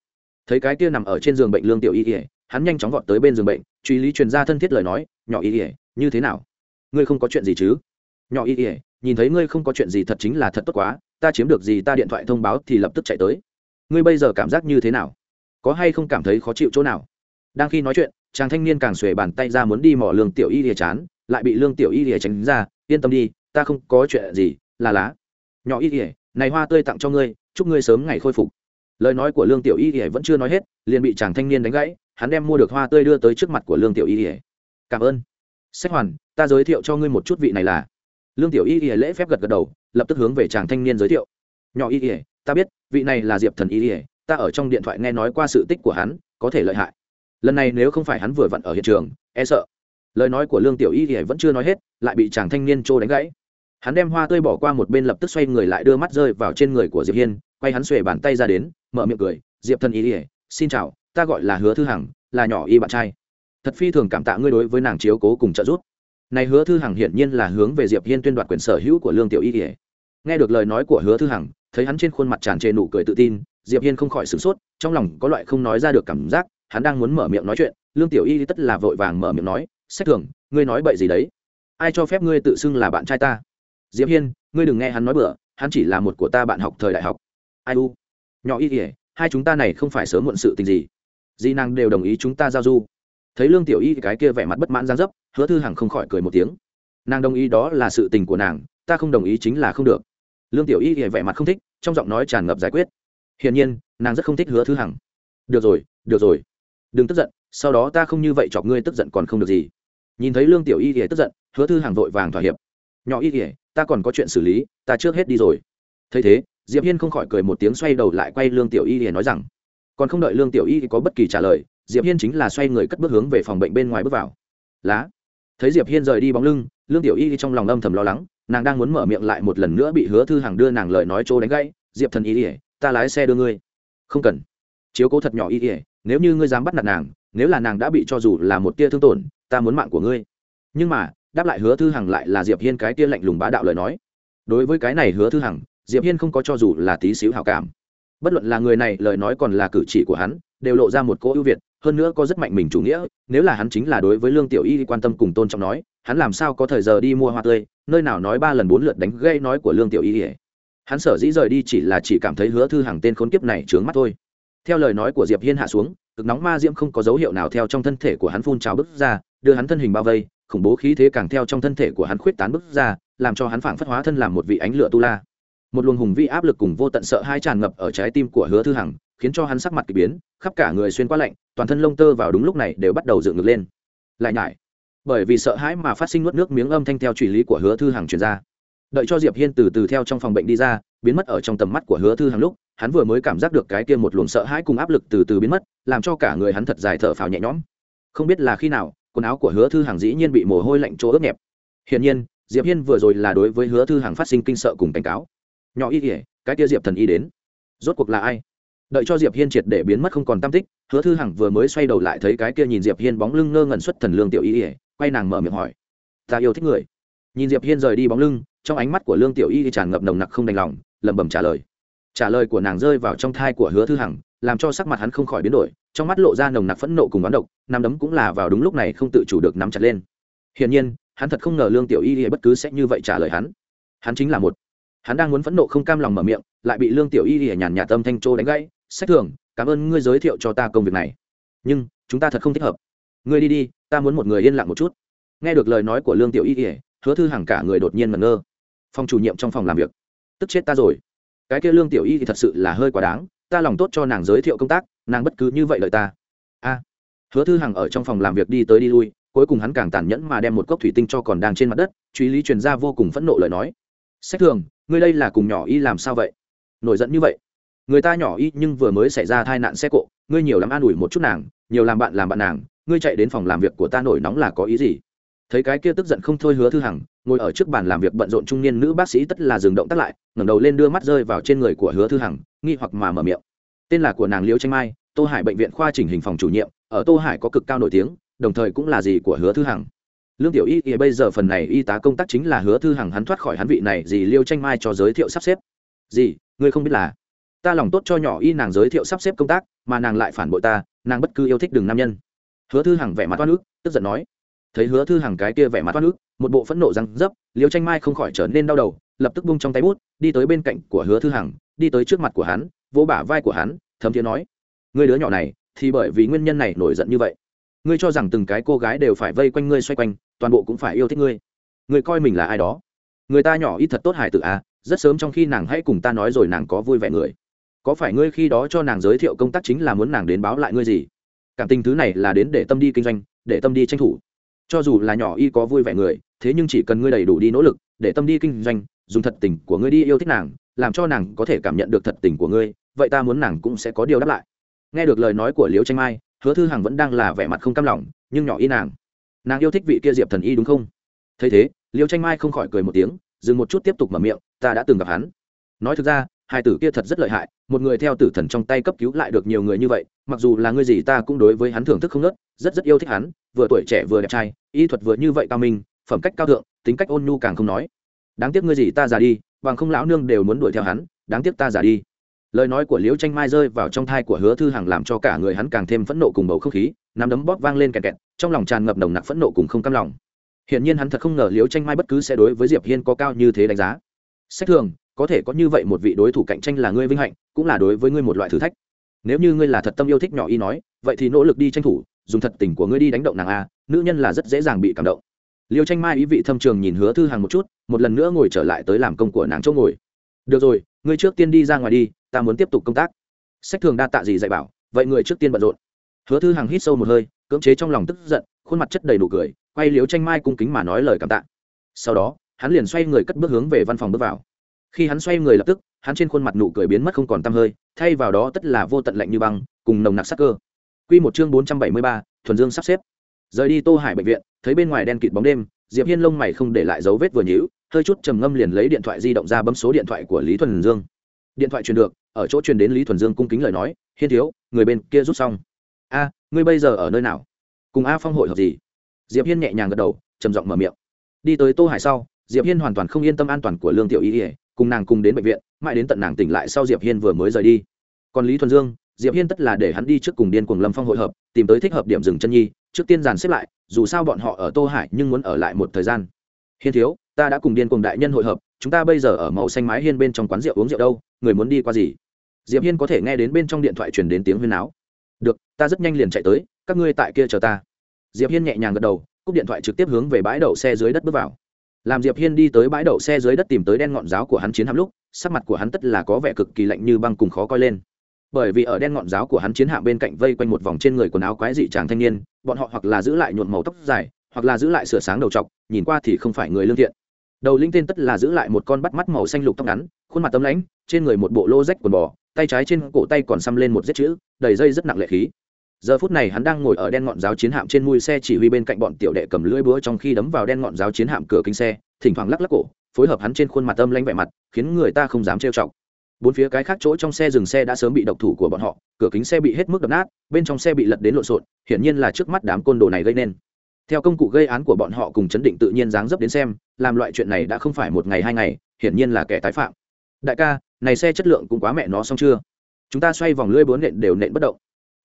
Thấy cái kia nằm ở trên giường bệnh lương tiểu y ỉa hắn nhanh chóng vọt tới bên giường bệnh, truy lý truyền ra thân thiết lời nói, nhỏ y ỉa như thế nào? Ngươi không có chuyện gì chứ? Nhỏ y ỉa nhìn thấy ngươi không có chuyện gì thật chính là thật tốt quá, ta chiếm được gì ta điện thoại thông báo thì lập tức chạy tới. Ngươi bây giờ cảm giác như thế nào? Có hay không cảm thấy khó chịu chỗ nào? Đang khi nói chuyện chàng thanh niên càng xuề bàn tay ra muốn đi mỏ lương tiểu y lìa chán, lại bị lương tiểu y lìa tránh ra, yên tâm đi, ta không có chuyện gì, là lá nhỏ y lìa, này hoa tươi tặng cho ngươi, chúc ngươi sớm ngày khôi phục. Lời nói của lương tiểu y lìa vẫn chưa nói hết, liền bị chàng thanh niên đánh gãy, hắn đem mua được hoa tươi đưa tới trước mặt của lương tiểu y lìa. Cảm ơn. Sách hoàn, ta giới thiệu cho ngươi một chút vị này là. Lương tiểu y lìa lễ phép gật gật đầu, lập tức hướng về chàng thanh niên giới thiệu. Nhỏ y lìa, ta biết, vị này là diệp thần y lìa, ta ở trong điện thoại nghe nói qua sự tích của hắn, có thể lợi hại lần này nếu không phải hắn vừa vặn ở hiện trường e sợ. Lời nói của lương tiểu y thì vẫn chưa nói hết, lại bị chàng thanh niên trô đánh gãy. Hắn đem hoa tươi bỏ qua một bên lập tức xoay người lại đưa mắt rơi vào trên người của diệp hiên, quay hắn xuề bàn tay ra đến, mở miệng cười, diệp thân y ỉa xin chào, ta gọi là hứa thư hằng, là nhỏ y bạn trai. Thật phi thường cảm tạ ngươi đối với nàng chiếu cố cùng trợ giúp. Này hứa thư hằng hiển nhiên là hướng về diệp hiên tuyên đoạt quyền sở hữu của lương tiểu y ỉa nghe được lời nói của hứa thư hằng, thấy hắn trên khuôn mặt tràn trề nụ cười tự tin, diệp hiên không khỏi sửng sốt, trong lòng có loại không nói ra được cảm giác hắn đang muốn mở miệng nói chuyện, lương tiểu y tất là vội vàng mở miệng nói, sách thường ngươi nói bậy gì đấy? Ai cho phép ngươi tự xưng là bạn trai ta? Diệp hiên, ngươi đừng nghe hắn nói bừa, hắn chỉ là một của ta bạn học thời đại học. Ai u? Nhỏ y ỉa hai chúng ta này không phải sớm muộn sự tình gì. Di năng đều đồng ý chúng ta giao du. Thấy lương tiểu y cái kia vẻ mặt bất mãn giang dấp, hứa thư hằng không khỏi cười một tiếng. Nàng đồng ý đó là sự tình của nàng, ta không đồng ý chính là không được. Lương tiểu y vẻ mặt không thích, trong giọng nói tràn ngập giải quyết. Hiển nhiên, nàng rất không thích hứa thư hằng. Được rồi được rồi đừng tức giận, sau đó ta không như vậy chọc ngươi tức giận còn không được gì. Nhìn thấy lương tiểu y ỉa tức giận, hứa thư hàng vội vàng thỏa hiệp. Nhỏ y ỉa ta còn có chuyện xử lý, ta trước hết đi rồi. Thấy thế, diệp hiên không khỏi cười một tiếng xoay đầu lại quay lương tiểu y ỉa nói rằng, còn không đợi lương tiểu y có bất kỳ trả lời, diệp hiên chính là xoay người cất bước hướng về phòng bệnh bên ngoài bước vào. Lá. Thấy diệp hiên rời đi bóng lưng, lương tiểu y trong lòng âm thầm lo lắng, nàng đang muốn mở miệng lại một lần nữa bị hứa thư hàng đưa nàng lời nói trô đánh gãy. Diệp thần y ỉa ta lái xe đưa ngươi. Không cần. Chiếu cố thật nhỏ y ỉa nếu như ngươi dám bắt nạt nàng, nếu là nàng đã bị cho dù là một tia thương tổn, ta muốn mạng của ngươi. Nhưng mà, đáp lại hứa thư hằng lại là diệp hiên cái tia lạnh lùng bá đạo lời nói. Đối với cái này hứa thư hằng, diệp hiên không có cho dù là tí xíu hảo cảm. Bất luận là người này, lời nói còn là cử chỉ của hắn, đều lộ ra một cô ưu việt, hơn nữa có rất mạnh mình chủ nghĩa, nếu là hắn chính là đối với lương tiểu y quan tâm cùng tôn trọng nói, hắn làm sao có thời giờ đi mua hoa tươi, nơi nào nói ba lần bốn lượt đánh gây nói của lương tiểu y hắn sở dĩ rời đi chỉ là chỉ cảm thấy hứa thư hàng tên khốn kiếp này trướng mắt thôi theo lời nói của diệp hiên hạ xuống, cực nóng ma diễm không có dấu hiệu nào theo trong thân thể của hắn phun trào bức ra, đưa hắn thân hình bao vây, khủng bố khí thế càng theo trong thân thể của hắn khuyết tán bức ra, làm cho hắn phảng phất hóa thân làm một vị ánh lửa tu la. Một luồng hùng vi áp lực cùng vô tận sợ hai tràn ngập ở trái tim của hứa thư hằng, khiến cho hắn sắc mặt k ỳ biến, khắp cả người xuyên qua lạnh, toàn thân lông tơ vào đúng lúc này đều bắt đầu dựng ngược lên. Lại nhải. Bởi vì sợ hãi mà phát sinh nuốt nước miếng âm thanh theo truy lý của hứa thư hằng truyền ra đợi cho diệp hiên từ từ theo trong phòng bệnh đi ra, biến mất ở trong tầm mắt của hứa thư hằng lúc, hắn vừa mới cảm giác được cái kia một luồng sợ hãi cùng áp lực từ từ biến mất, làm cho cả người hắn thật dài thở phào nhẹ nhõm. Không biết là khi nào, quần áo của hứa thư hàng dĩ nhiên bị mồ hôi lạnh chỗ ướt nhẹp. Hiển nhiên, diệp hiên vừa rồi là đối với hứa thư hàng phát sinh kinh sợ cùng cảnh cáo. Nhỏ y ỉa cái kia diệp thần y đến. Rốt cuộc là ai? Đợi cho diệp hiên triệt để biến mất không còn tam tích, hứa thư hằng vừa mới xoay đầu lại thấy cái kia nhìn diệp hiên bóng lưng ngơ ngẩn xuất thần lương tiểu y ỉa quay nàng mở miệng hỏi, ta yêu thích người. Nhìn diệp hiên rời đi bóng lưng trong ánh mắt của lương tiểu y tràn ngập nồng nặc không đành lòng, lẩm bẩm trả lời. Trả lời của nàng rơi vào trong thai của hứa thư hằng, làm cho sắc mặt hắn không khỏi biến đổi, trong mắt lộ ra nồng nặc phẫn nộ cùng oán độc, nắm đấm cũng là vào đúng lúc này không tự chủ được nắm chặt lên. Hiển nhiên, hắn thật không ngờ lương tiểu y bất cứ sẽ như vậy trả lời hắn. Hắn chính là một. Hắn đang muốn phẫn nộ không cam lòng mở miệng, lại bị lương tiểu y nhàn nhạt tâm thanh trô đánh gãy, sách thường, cảm ơn ngươi giới thiệu cho ta công việc này. Nhưng, chúng ta thật không thích hợp. Ngươi đi đi, ta muốn một người yên lặng một chút. Nghe được lời nói của lương tiểu y hứa thư Hằng cả người đột nhiên ngẩn ngơ phòng chủ nhiệm trong phòng làm việc. Tức chết ta rồi. Cái kia lương tiểu y thì thật sự là hơi quá đáng, ta lòng tốt cho nàng giới thiệu công tác, nàng bất cứ như vậy lợi ta. A. Hứa thư hằng ở trong phòng làm việc đi tới đi lui, cuối cùng hắn càng tàn nhẫn mà đem một cốc thủy tinh cho còn đang trên mặt đất, truy lý truyền ra vô cùng phẫn nộ lời nói. Sách thường, ngươi đây là cùng nhỏ y làm sao vậy? Nổi giận như vậy. Người ta nhỏ y nhưng vừa mới xảy ra tai nạn xe cộ, ngươi nhiều làm an ủi một chút nàng, nhiều làm bạn làm bạn nàng, ngươi chạy đến phòng làm việc của ta nổi nóng là có ý gì? Thấy cái kia tức giận không thôi hứa thư hằng, ngồi ở trước bàn làm việc bận rộn trung niên nữ bác sĩ tất là dừng động tắt lại, ngẩng đầu lên đưa mắt rơi vào trên người của hứa thư hằng, nghi hoặc mà mở miệng. Tên là của nàng liễu tranh mai, tô hải bệnh viện khoa chỉnh hình phòng chủ nhiệm, ở tô hải có cực cao nổi tiếng, đồng thời cũng là gì của hứa thư hằng. Lương tiểu y thì bây giờ phần này y tá công tác chính là hứa thư hằng hắn thoát khỏi hắn vị này, gì liêu tranh mai cho giới thiệu sắp xếp. Gì, ngươi không biết là? Ta lòng tốt cho nhỏ y nàng giới thiệu sắp xếp công tác, mà nàng lại phản bội ta, nàng bất cứ yêu thích đường nam nhân. Hứa thư hằng vẻ mặt toát ức, tức giận nói thấy hứa thư Hàng cái kia vẻ mặt toan nước, một bộ phẫn nộ răng dấp liêu tranh mai không khỏi trở nên đau đầu lập tức bung trong tay bút đi tới bên cạnh của hứa thư hằng đi tới trước mặt của hắn vỗ bả vai của hắn thấm thiế nói người đứa nhỏ này thì bởi vì nguyên nhân này nổi giận như vậy ngươi cho rằng từng cái cô gái đều phải vây quanh ngươi xoay quanh toàn bộ cũng phải yêu thích ngươi. Ngươi coi mình là ai đó? Người ta nhỏ ít thật tốt hài tử à rất sớm trong khi nàng hãy cùng ta nói rồi nàng có vui vẻ người. Có phải ngươi khi đó cho nàng giới thiệu công tác chính là muốn nàng đến báo lại ngươi gì? Cảm tình thứ này là đến để tâm đi kinh doanh để tâm đi tranh thủ cho dù là nhỏ y có vui vẻ người, thế nhưng chỉ cần ngươi đầy đủ đi nỗ lực, để tâm đi kinh doanh, dùng thật tình của ngươi đi yêu thích nàng, làm cho nàng có thể cảm nhận được thật tình của ngươi, vậy ta muốn nàng cũng sẽ có điều đáp lại. Nghe được lời nói của liễu tranh mai, hứa thư hằng vẫn đang là vẻ mặt không cam lòng, nhưng nhỏ y nàng nàng yêu thích vị kia diệp thần y đúng không? Thấy thế, liễu tranh mai không khỏi cười một tiếng, dừng một chút tiếp tục mở miệng, ta đã từng gặp hắn. Nói thực ra hai tử kia thật rất lợi hại, một người theo tử thần trong tay cấp cứu lại được nhiều người như vậy, mặc dù là người gì ta cũng đối với hắn thưởng thức không nớt, rất rất yêu thích hắn, vừa tuổi trẻ vừa đẹp trai, y thuật vừa như vậy cao minh, phẩm cách cao thượng, tính cách ôn nhu càng không nói. Đáng tiếc ngươi gì ta già đi, bằng không lão nương đều muốn đuổi theo hắn, đáng tiếc ta già đi. Lời nói của liễu tranh mai rơi vào trong thai của hứa thư hằng làm cho cả người hắn càng thêm phẫn nộ cùng bầu không khí, nắm đấm bóp vang lên kẹt kẹt, trong lòng tràn ngập nồng nặc phẫn nộ cùng không cam lòng. Hiển nhiên hắn thật không ngờ liễu tranh mai bất cứ sẽ đối với diệp hiên có cao như thế đánh giá. Xét thường có thể có như vậy một vị đối thủ cạnh tranh là ngươi vinh hạnh, cũng là đối với ngươi một loại thử thách. Nếu như ngươi là thật tâm yêu thích nhỏ y nói, vậy thì nỗ lực đi tranh thủ, dùng thật tình của ngươi đi đánh động nàng a, nữ nhân là rất dễ dàng bị cảm động. Liêu tranh mai ý vị thâm trường nhìn hứa thư hàng một chút, một lần nữa ngồi trở lại tới làm công của nàng chỗ ngồi. Được rồi, ngươi trước tiên đi ra ngoài đi, ta muốn tiếp tục công tác. Sách thường đa tạ gì dạy bảo, vậy người trước tiên bận rộn. Hứa thư hàng hít sâu một hơi, cưỡng chế trong lòng tức giận, khuôn mặt chất đầy nụ cười, quay liếu tranh mai cung kính mà nói lời cảm tạ. Sau đó, hắn liền xoay người cất bước hướng về văn phòng bước vào khi hắn xoay người lập tức, hắn trên khuôn mặt nụ cười biến mất không còn t hơi, thay vào đó tất là vô tận lạnh như băng, cùng nồng nặc sắc cơ. Q một chương bốn trăm bảy mươi ba, thuần dương sắp xếp. Rời đi tô hải bệnh viện, thấy bên ngoài đen kịt bóng đêm, diệp hiên lông mày không để lại dấu vết vừa nhữ hơi chút trầm ngâm liền lấy điện thoại di động ra bấm số điện thoại của lý thuần dương. Điện thoại truyền được, ở chỗ truyền đến lý thuần dương cung kính lời nói, hiên thiếu, người bên kia rút xong. A, ngươi bây giờ ở nơi nào? Cùng a phong hội hợp gì? Diệp hiên nhẹ nhàng gật đầu, trầm giọng mở miệng. Đi tới tô hải sau, diệp hiên hoàn toàn không yên tâm an toàn của lương tiểu y ỉa cùng nàng cùng đến bệnh viện, mãi đến tận nàng tỉnh lại sau diệp hiên vừa mới rời đi. Còn lý thuần dương, diệp hiên tất là để hắn đi trước cùng điên cùng lâm phong hội hợp, tìm tới thích hợp điểm dừng chân nhi, trước tiên dàn xếp lại, dù sao bọn họ ở tô hải nhưng muốn ở lại một thời gian. Hiên thiếu, ta đã cùng điên cùng đại nhân hội hợp, chúng ta bây giờ ở màu xanh mái hiên bên trong quán rượu uống rượu đâu, người muốn đi qua gì? Diệp hiên có thể nghe đến bên trong điện thoại truyền đến tiếng huyên áo được, ta rất nhanh liền chạy tới, các ngươi tại kia chờ ta. Diệp hiên nhẹ nhàng gật đầu, cúp điện thoại trực tiếp hướng về bãi đậu xe dưới đất bước vào làm diệp hiên đi tới bãi đậu xe dưới đất tìm tới đen ngọn giáo của hắn chiến hạm lúc, sắc mặt của hắn tất là có vẻ cực kỳ lạnh như băng cùng khó coi lên. Bởi vì ở đen ngọn giáo của hắn chiến hạm bên cạnh vây quanh một vòng trên người quần áo quái dị chàng thanh niên, bọn họ hoặc là giữ lại nhuộm màu tóc dài, hoặc là giữ lại sửa sáng đầu trọc, nhìn qua thì không phải người lương thiện. Đầu linh tên tất là giữ lại một con bắt mắt màu xanh lục tóc ngắn, khuôn mặt tấm lãnh trên người một bộ lô rách quần bò, tay trái trên cổ tay còn xăm lên một giết chữ, đầy dây rất nặng lệ khí giờ phút này hắn đang ngồi ở đen ngọn giáo chiến hạm trên mui xe chỉ huy bên cạnh bọn tiểu đệ cầm lưỡi búa trong khi đấm vào đen ngọn giáo chiến hạm cửa kính xe, thỉnh thoảng lắc lắc cổ, phối hợp hắn trên khuôn mặt âm lanh vẻ mặt, khiến người ta không dám trêu chọc. Bốn phía cái khác chỗ trong xe dừng xe đã sớm bị độc thủ của bọn họ, cửa kính xe bị hết mức đập nát, bên trong xe bị lật đến lộn xộn, hiển nhiên là trước mắt đám côn đồ này gây nên. Theo công cụ gây án của bọn họ cùng chấn định tự nhiên dáng dấp đến xem, làm loại chuyện này đã không phải một ngày hai ngày, hiển nhiên là kẻ tái phạm. Đại ca, này xe chất lượng cũng quá mẹ nó xong chưa? Chúng ta xoay vòng lưỡi búa nện đều nện bất động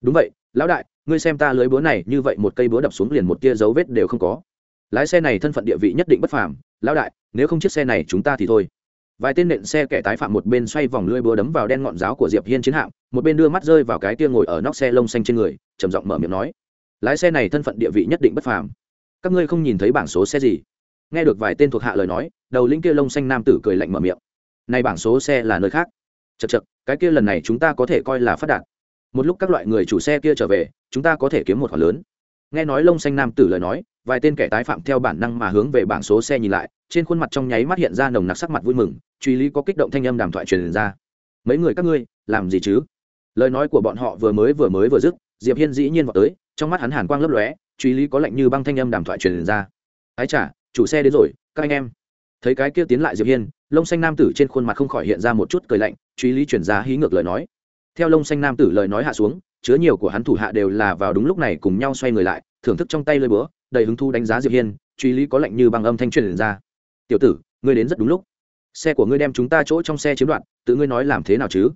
đúng vậy, lão đại, ngươi xem ta lưới búa này, như vậy một cây búa đập xuống liền một tia dấu vết đều không có. Lái xe này thân phận địa vị nhất định bất phàm, lão đại, nếu không chiếc xe này chúng ta thì thôi. Vài tên nện xe kẻ tái phạm một bên xoay vòng lưới búa đấm vào đen ngọn giáo của diệp hiên chiến hạm, một bên đưa mắt rơi vào cái tia ngồi ở nóc xe lông xanh trên người, trầm giọng mở miệng nói. Lái xe này thân phận địa vị nhất định bất phàm. Các ngươi không nhìn thấy bảng số xe gì? Nghe được vài tên thuộc hạ lời nói, đầu lĩnh kia lông xanh nam tử cười lạnh mở miệng. Này bảng số xe là nơi khác. Chật chật cái kia lần này chúng ta có thể coi là phát đạt một lúc các loại người chủ xe kia trở về, chúng ta có thể kiếm một khoản lớn. Nghe nói lông xanh nam tử lời nói, vài tên kẻ tái phạm theo bản năng mà hướng về bảng số xe nhìn lại, trên khuôn mặt trong nháy mắt hiện ra nồng nặc sắc mặt vui mừng, truy lý có kích động thanh âm đàm thoại truyền ra. Mấy người các ngươi, làm gì chứ? Lời nói của bọn họ vừa mới vừa mới vừa dứt, diệp hiên dĩ nhiên vào tới, trong mắt hắn hàn quang lấp lóe, truy lý có lệnh như băng thanh âm đàm thoại truyền ra. Ái chả chủ xe đến rồi, các anh em. Thấy cái kia tiến lại diệp hiên lông xanh nam tử trên khuôn mặt không khỏi hiện ra một chút cười lạnh, truy lý chuyển ra hí ngược lời nói theo lông xanh nam tử lời nói hạ xuống, chứa nhiều của hắn thủ hạ đều là vào đúng lúc này cùng nhau xoay người lại, thưởng thức trong tay lơi búa, đầy hứng thu đánh giá diệp hiên, truy lý có lệnh như băng âm thanh truyền ra. Tiểu tử, ngươi đến rất đúng lúc. Xe của ngươi đem chúng ta chỗ trong xe chiếm đoạt, tự ngươi nói làm thế nào chứ?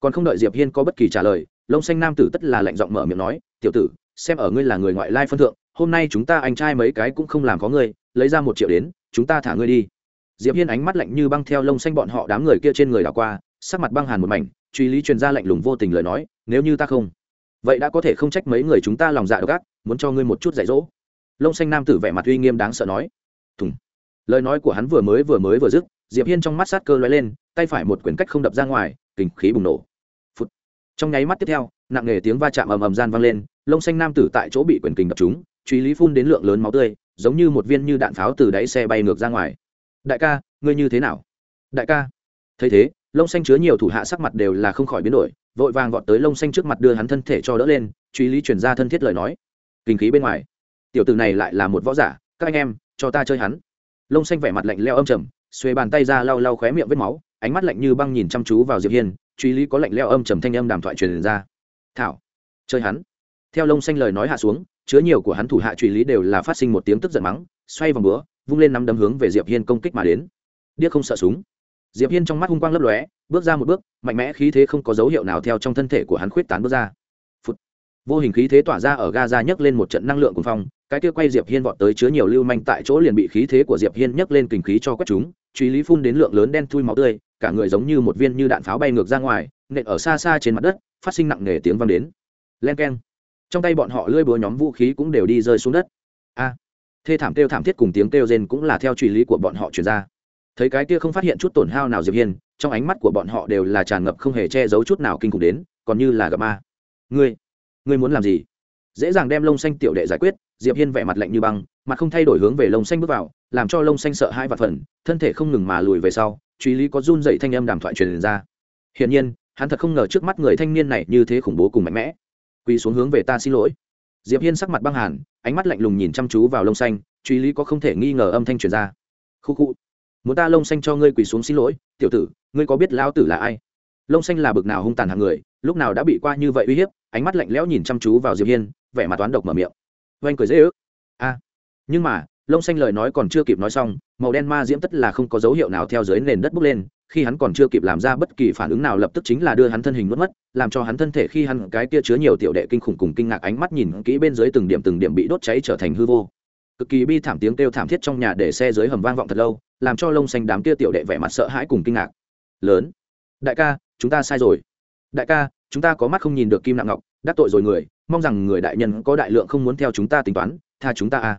Còn không đợi diệp hiên có bất kỳ trả lời, lông xanh nam tử tất là lạnh giọng mở miệng nói, tiểu tử, xem ở ngươi là người ngoại lai phân thượng, hôm nay chúng ta anh trai mấy cái cũng không làm có ngươi, lấy ra một triệu đến, chúng ta thả ngươi đi. Diệp hiên ánh mắt lạnh như băng theo lông xanh bọn họ đám người kia trên người đảo qua, sắc mặt băng hàn một mảnh truy lý truyền ra lạnh lùng vô tình lời nói, nếu như ta không, vậy đã có thể không trách mấy người chúng ta lòng dạ độc ác, muốn cho ngươi một chút dạy dỗ. Lông xanh nam tử vẻ mặt uy nghiêm đáng sợ nói. Thùng. Lời nói của hắn vừa mới vừa mới vừa dứt, diệp hiên trong mắt sát cơ lóe lên, tay phải một quyển cách không đập ra ngoài kình khí bùng nổ. Phụt. trong nháy mắt tiếp theo, nặng nề tiếng va chạm ầm ầm gian vang lên, lông xanh nam tử tại chỗ bị quyển kình đập trúng, truy lý phun đến lượng lớn máu tươi, giống như một viên như đạn pháo từ đáy xe bay ngược ra ngoài. Đại ca, ngươi như thế nào? Đại ca. Thấy thế lông xanh chứa nhiều thủ hạ sắc mặt đều là không khỏi biến đổi, vội vàng vọt tới lông xanh trước mặt đưa hắn thân thể cho đỡ lên, truy lý chuyển ra thân thiết lời nói. Kinh khí bên ngoài, tiểu tử này lại là một võ giả, các anh em, cho ta chơi hắn. Lông xanh vẻ mặt lạnh leo âm trầm xuê bàn tay ra lau lau khóe miệng vết máu, ánh mắt lạnh như băng nhìn chăm chú vào diệp hiên, truy lý có lạnh leo âm trầm thanh âm đàm thoại truyền ra. Thảo, chơi hắn. Theo lông xanh lời nói hạ xuống, chứa nhiều của hắn thủ hạ truy lý đều là phát sinh một tiếng tức giận mắng, xoay vòng búa, vung lên nắm đấm hướng về diệp hiên công kích mà đến. Điếc không sợ súng diệp hiên trong mắt hung quang lấp lóe, bước ra một bước, mạnh mẽ khí thế không có dấu hiệu nào theo trong thân thể của hắn khuyết tán bước ra. Phụt. vô hình khí thế tỏa ra ở ga ra nhấc lên một trận năng lượng cuồng phong, cái kia quay diệp hiên vọt tới chứa nhiều lưu manh tại chỗ liền bị khí thế của diệp hiên nhấc lên kình khí cho quét chúng, truy lý phun đến lượng lớn đen thui máu tươi, cả người giống như một viên như đạn pháo bay ngược ra ngoài, nện ở xa xa trên mặt đất, phát sinh nặng nề tiếng vang đến. Len keng. Trong tay bọn họ lưỡi búa nhóm vũ khí cũng đều đi rơi xuống đất. A. Thê thảm kêu thảm thiết cùng tiếng kêu rên cũng là theo truy lý của bọn họ truyền ra thấy cái kia không phát hiện chút tổn hao nào diệp hiên, trong ánh mắt của bọn họ đều là tràn ngập không hề che giấu chút nào kinh khủng đến, còn như là gặp ma. Ngươi ngươi muốn làm gì? Dễ dàng đem lông xanh tiểu đệ giải quyết, diệp hiên vẻ mặt lạnh như băng, mặt không thay đổi hướng về lông xanh bước vào, làm cho lông xanh sợ hai và phần, thân thể không ngừng mà lùi về sau, truy lý có run dậy thanh âm đàm thoại truyền ra. Hiển nhiên, hắn thật không ngờ trước mắt người thanh niên này như thế khủng bố cùng mạnh mẽ. Quỳ xuống hướng về ta xin lỗi. Diệp hiên sắc mặt băng hàn, ánh mắt lạnh lùng nhìn chăm chú vào lông xanh, truy lý có không thể nghi ngờ âm thanh truyền ra. Khu khu muốn ta lông xanh cho ngươi quỳ xuống xin lỗi, tiểu tử, ngươi có biết lao tử là ai? Lông xanh là bực nào hung tàn hàng người, lúc nào đã bị qua như vậy uy hiếp, ánh mắt lạnh lẽo nhìn chăm chú vào diệp hiên, vẻ mặt toán độc mở miệng. Oanh cười dễ ước. A. Nhưng mà, lông xanh lời nói còn chưa kịp nói xong, màu đen ma diễm tất là không có dấu hiệu nào theo dưới nền đất bốc lên, khi hắn còn chưa kịp làm ra bất kỳ phản ứng nào lập tức chính là đưa hắn thân hình mất mất, làm cho hắn thân thể khi hắn cái kia chứa nhiều tiểu đệ kinh khủng cùng kinh ngạc ánh mắt nhìn kỹ bên dưới từng điểm từng điểm bị đốt cháy trở thành hư vô cực kỳ bi thảm tiếng kêu thảm thiết trong nhà để xe dưới hầm vang vọng thật lâu, làm cho lông xanh đám kia tiểu đệ vẻ mặt sợ hãi cùng kinh ngạc. Lớn. Đại ca, chúng ta sai rồi. Đại ca, chúng ta có mắt không nhìn được kim nặng ngọc, đắc tội rồi người, mong rằng người đại nhân có đại lượng không muốn theo chúng ta tính toán, tha chúng ta a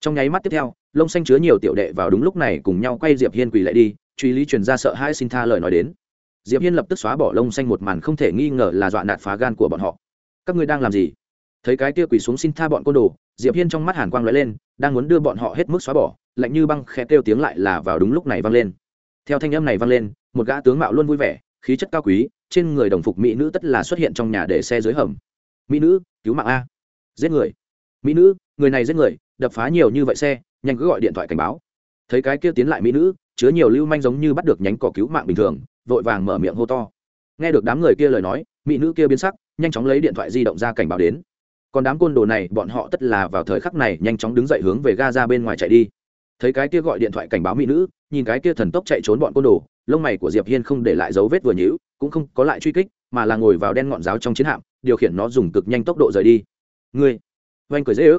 trong nháy mắt tiếp theo, lông xanh chứa nhiều tiểu đệ vào đúng lúc này cùng nhau quay diệp hiên quỳ lại đi, truy lý truyền ra sợ hãi xin tha lời nói đến. Diệp hiên lập tức xóa bỏ lông xanh một màn không thể nghi ngờ là dọa nạt phá gan của bọn họ. Các ngươi đang làm gì? Thấy cái kia quỳ xuống xin tha bọn côn đồ, diệp hiên trong mắt hàn quang lóe lên, đang muốn đưa bọn họ hết mức xóa bỏ, lạnh như băng khẽ kêu tiếng lại là vào đúng lúc này vang lên. Theo thanh âm này vang lên, một gã tướng mạo luôn vui vẻ, khí chất cao quý, trên người đồng phục mỹ nữ tất là xuất hiện trong nhà để xe dưới hầm. Mỹ nữ, cứu mạng a. Giết người. Mỹ nữ, người này giết người, đập phá nhiều như vậy xe, nhanh cứ gọi điện thoại cảnh báo. Thấy cái kia tiến lại mỹ nữ, chứa nhiều lưu manh giống như bắt được nhánh cỏ cứu mạng bình thường, vội vàng mở miệng hô to. Nghe được đám người kia lời nói, mỹ nữ kia biến sắc, nhanh chóng lấy điện thoại di động ra cảnh báo đến còn đám côn đồ này, bọn họ tất là vào thời khắc này nhanh chóng đứng dậy hướng về ga ra bên ngoài chạy đi. Thấy cái kia gọi điện thoại cảnh báo mỹ nữ, nhìn cái kia thần tốc chạy trốn bọn côn đồ, lông mày của diệp hiên không để lại dấu vết vừa nhữ cũng không có lại truy kích, mà là ngồi vào đen ngọn giáo trong chiến hạm, điều khiển nó dùng cực nhanh tốc độ rời đi. Ngươi, oanh cười dễ ước.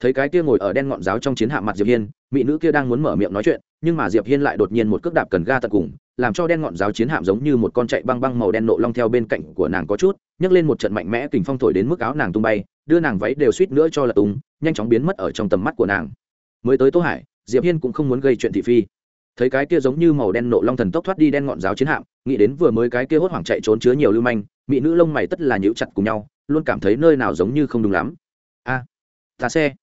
Thấy cái kia ngồi ở đen ngọn giáo trong chiến hạm mặt diệp hiên, mỹ nữ kia đang muốn mở miệng nói chuyện nhưng mà diệp hiên lại đột nhiên một cước đạp cần ga tận cùng làm cho đen ngọn giáo chiến hạm giống như một con chạy băng băng màu đen nộ long theo bên cạnh của nàng có chút nhấc lên một trận mạnh mẽ kình phong thổi đến mức áo nàng tung bay đưa nàng váy đều suýt nữa cho là tung nhanh chóng biến mất ở trong tầm mắt của nàng. Mới tới tô hải diệp hiên cũng không muốn gây chuyện thị phi. Thấy cái kia giống như màu đen nộ long thần tốc thoát đi đen ngọn giáo chiến hạm nghĩ đến vừa mới cái kia hốt hoảng chạy trốn chứa nhiều lưu manh mỹ nữ lông mày tất là nhíu chặt cùng nhau luôn cảm thấy nơi nào giống như không đúng lắm. A à, ta xe.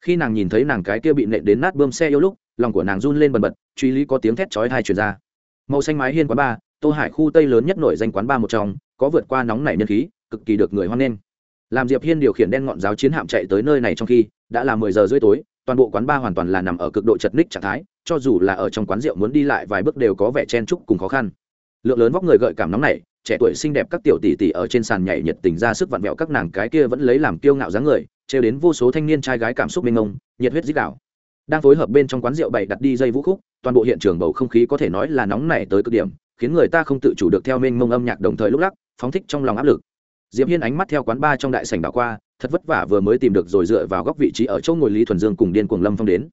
Khi nàng nhìn thấy nàng cái kia bị nện đến nát bơm xe yêu lúc lòng của nàng run lên bần bật, truy lý có tiếng thét chói hai truyền ra. Màu xanh mái hiên quán ba, tô hải khu tây lớn nhất nổi danh quán ba một trong, có vượt qua nóng nảy nhân khí, cực kỳ được người hoan nghênh. Làm diệp hiên điều khiển đen ngọn giáo chiến hạm chạy tới nơi này trong khi, đã là mười giờ rưỡi tối, toàn bộ quán ba hoàn toàn là nằm ở cực độ chật ních trạng thái, cho dù là ở trong quán rượu muốn đi lại vài bước đều có vẻ chen chúc cùng khó khăn. Lượng lớn vóc người gợi cảm nóng này trẻ tuổi xinh đẹp các tiểu tỷ tỷ ở trên sàn nhảy nhiệt tình ra sức vặn vẹo các nàng cái kia vẫn lấy làm kiêu ngạo dáng người, trêu đến vô số thanh niên trai gái cảm xúc mênh mông, nhiệt huyết dích đạo đang phối hợp bên trong quán rượu bày đặt đi dây vũ khúc, toàn bộ hiện trường bầu không khí có thể nói là nóng nảy tới cực điểm, khiến người ta không tự chủ được theo mênh mông âm nhạc đồng thời lúc lắc, phóng thích trong lòng áp lực. Diệp hiên ánh mắt theo quán ba trong đại sảnh đảo qua, thật vất vả vừa mới tìm được rồi dựa vào góc vị trí ở chỗ ngồi lý thuần dương cùng điên cuồng lâm phong đến.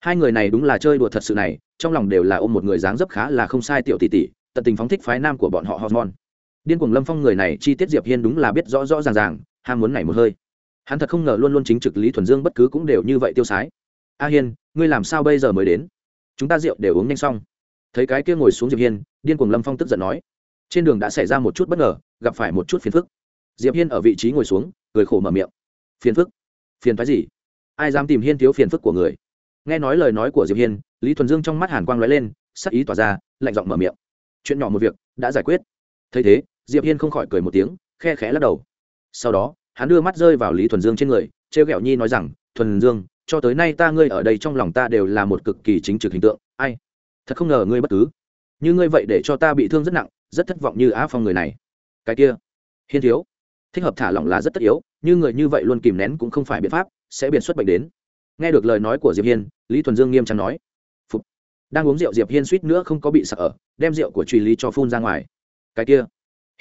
Hai người này đúng là chơi đùa thật sự này, trong lòng đều là ôm một người dáng dấp khá là không sai tiểu tỷ tỷ, tận tình phóng thích phái nam của bọn họ hormone. Điên cuồng lâm phong người này chi tiết diệp hiên đúng là biết rõ rõ ràng ràng, ham muốn này một hơi. Hắn thật không ngờ luôn luôn chính trực lý thuần dương bất cứ cũng đều như vậy tiêu sái a hiên, ngươi làm sao bây giờ mới đến? Chúng ta rượu đều uống nhanh xong. Thấy cái kia ngồi xuống diệp hiên, điên cuồng lâm phong tức giận nói. Trên đường đã xảy ra một chút bất ngờ, gặp phải một chút phiền phức. Diệp hiên ở vị trí ngồi xuống, cười khổ mở miệng. Phiền phức? Phiền phái gì? Ai dám tìm hiên thiếu phiền phức của người? Nghe nói lời nói của diệp hiên, lý thuần dương trong mắt hàn quang lóe lên, sắc ý tỏa ra, lạnh giọng mở miệng. Chuyện nhỏ một việc, đã giải quyết. Thấy thế, diệp hiên không khỏi cười một tiếng, khe khẽ lắc đầu. Sau đó, hắn đưa mắt rơi vào lý thuần dương trên người, trêu ghẹo nhi nói rằng, thuần dương cho tới nay ta ngươi ở đây trong lòng ta đều là một cực kỳ chính trực hình tượng. Ai? Thật không ngờ ngươi bất cứ. Như ngươi vậy để cho ta bị thương rất nặng, rất thất vọng như á phong người này. Cái kia. Hiên thiếu. Thích hợp thả lỏng là rất tất yếu, như người như vậy luôn kìm nén cũng không phải biện pháp, sẽ biện xuất bệnh đến. Nghe được lời nói của diệp hiên, lý thuần dương nghiêm trang nói. Phục. đang uống rượu diệp hiên suýt nữa không có bị sợ ở, đem rượu của truy lý cho phun ra ngoài. Cái kia.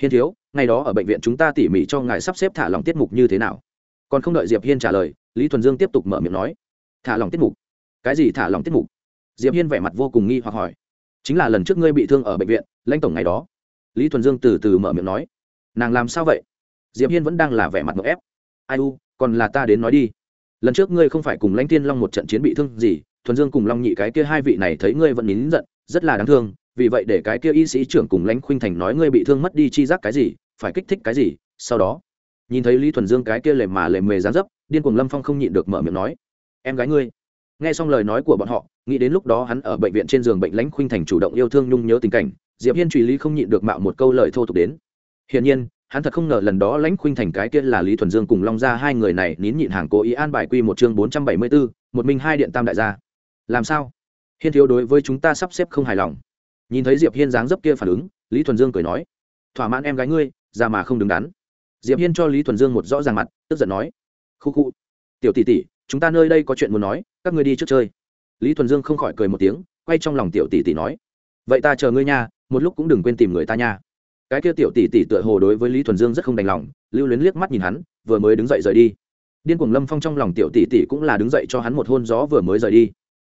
Hiên thiếu, ngày đó ở bệnh viện chúng ta tỉ mỉ cho ngài sắp xếp thả lỏng tiết mục như thế nào? Còn không đợi diệp hiên trả lời lý thuần dương tiếp tục mở miệng nói, thả lòng tiết mục. Cái gì thả lòng tiết mục? Diệp hiên vẻ mặt vô cùng nghi hoặc hỏi. Chính là lần trước ngươi bị thương ở bệnh viện, lãnh tổng ngày đó. Lý thuần dương từ từ mở miệng nói. Nàng làm sao vậy? Diệp hiên vẫn đang là vẻ mặt ngợp ép. Ai u, còn là ta đến nói đi. Lần trước ngươi không phải cùng lãnh tiên long một trận chiến bị thương gì, thuần dương cùng long nhị cái kia hai vị này thấy ngươi vẫn nín giận, rất là đáng thương, vì vậy để cái kia y sĩ trưởng cùng lãnh khuynh thành nói ngươi bị thương mất đi chi giác cái gì, phải kích thích cái gì, sau đó. Nhìn thấy lý thuần dương cái kia lề mà lề mề dán dấp điên cuồng lâm phong không nhịn được mở miệng nói, em gái ngươi. Nghe xong lời nói của bọn họ, nghĩ đến lúc đó hắn ở bệnh viện trên giường bệnh lãnh khuynh thành chủ động yêu thương nhung nhớ tình cảnh, diệp hiên truy lý không nhịn được mạo một câu lời thô tục đến. Hiển nhiên, hắn thật không ngờ lần đó lãnh khuynh thành cái kia là lý thuần dương cùng long gia hai người này nín nhịn hàng cố ý an bài quy một chương bốn trăm bảy mươi bốn một minh hai điện tam đại gia. Làm sao? Hiên thiếu đối với chúng ta sắp xếp không hài lòng. Nhìn thấy diệp hiên dáng dấp kia phản ứng, lý thuần dương cười nói, thỏa mãn em gái ngươi ra mà không đứng đắn. Diệp hiên cho lý thuần dương một rõ ràng mặt, tức giận nói khu khu. Tiểu tỷ tỷ, chúng ta nơi đây có chuyện muốn nói, các ngươi đi trước chơi. Lý thuần dương không khỏi cười một tiếng, quay trong lòng tiểu tỷ tỷ nói. Vậy ta chờ ngươi nha, một lúc cũng đừng quên tìm người ta nha. Cái kia tiểu tỷ tỷ tựa hồ đối với lý thuần dương rất không đành lòng, lưu luyến liếc mắt nhìn hắn, vừa mới đứng dậy rời đi. Điên cuồng lâm phong trong lòng tiểu tỷ tỷ cũng là đứng dậy cho hắn một hôn gió vừa mới rời đi.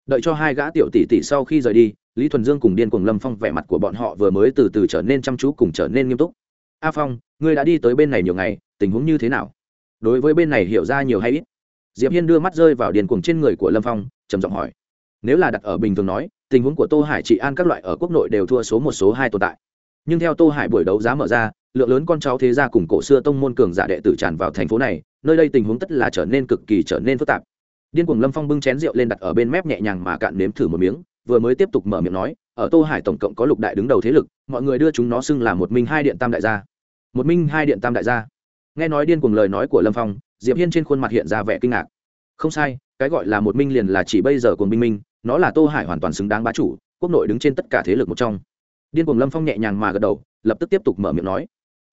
Đợi cho hai gã tiểu tỷ tỷ sau khi rời đi, lý thuần dương cùng điên cuồng lâm phong vẻ mặt của bọn họ vừa mới từ từ trở nên chăm chú cùng trở nên nghiêm túc. A phong, ngươi đã đi tới bên này nhiều ngày, tình huống như thế nào? Đối với bên này hiểu ra nhiều hay ít. Diệp hiên đưa mắt rơi vào điền cuồng trên người của lâm phong, trầm giọng hỏi. Nếu là đặt ở bình thường nói, tình huống của tô hải, trị an các loại ở quốc nội đều thua số một, số hai tồn tại. Nhưng theo tô hải buổi đấu giá mở ra, lượng lớn con cháu thế gia cùng cổ xưa tông môn cường giả đệ tử tràn vào thành phố này, nơi đây tình huống tất là trở nên cực kỳ trở nên phức tạp. Điên cuồng lâm phong bưng chén rượu lên đặt ở bên mép nhẹ nhàng mà cạn nếm thử một miếng, vừa mới tiếp tục mở miệng nói, ở tô hải tổng cộng có lục đại đứng đầu thế lực, mọi người đưa chúng nó xưng là một minh hai điện tam đại gia. Một minh hai điện tam đại gia nghe nói điên cuồng lời nói của lâm phong, diệp hiên trên khuôn mặt hiện ra vẻ kinh ngạc. Không sai, cái gọi là một minh liền là chỉ bây giờ cùng minh minh, nó là tô hải hoàn toàn xứng đáng bá chủ, quốc nội đứng trên tất cả thế lực một trong. Điên cuồng lâm phong nhẹ nhàng mà gật đầu, lập tức tiếp tục mở miệng nói.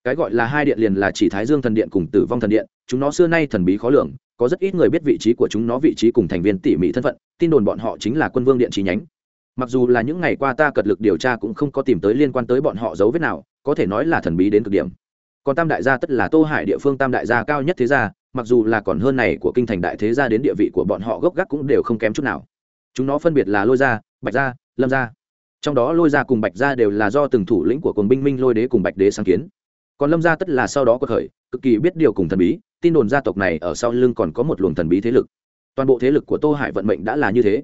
Cái gọi là hai điện liền là chỉ thái dương thần điện cùng tử vong thần điện, chúng nó xưa nay thần bí khó lường, có rất ít người biết vị trí của chúng nó vị trí cùng thành viên tỉ mỉ thân phận, tin đồn bọn họ chính là quân vương điện trí nhánh. Mặc dù là những ngày qua ta cật lực điều tra cũng không có tìm tới liên quan tới bọn họ dấu vết nào, có thể nói là thần bí đến cực điểm còn tam đại gia tất là tô hải địa phương tam đại gia cao nhất thế gia, mặc dù là còn hơn này của kinh thành đại thế gia đến địa vị của bọn họ gốc gác cũng đều không kém chút nào. Chúng nó phân biệt là lôi gia, bạch gia, lâm gia. Trong đó lôi gia cùng bạch gia đều là do từng thủ lĩnh của cồn binh minh lôi đế cùng bạch đế sáng kiến. Còn lâm gia tất là sau đó có khởi, cực kỳ biết điều cùng thần bí, tin đồn gia tộc này ở sau lưng còn có một luồng thần bí thế lực. Toàn bộ thế lực của tô hải vận mệnh đã là như thế.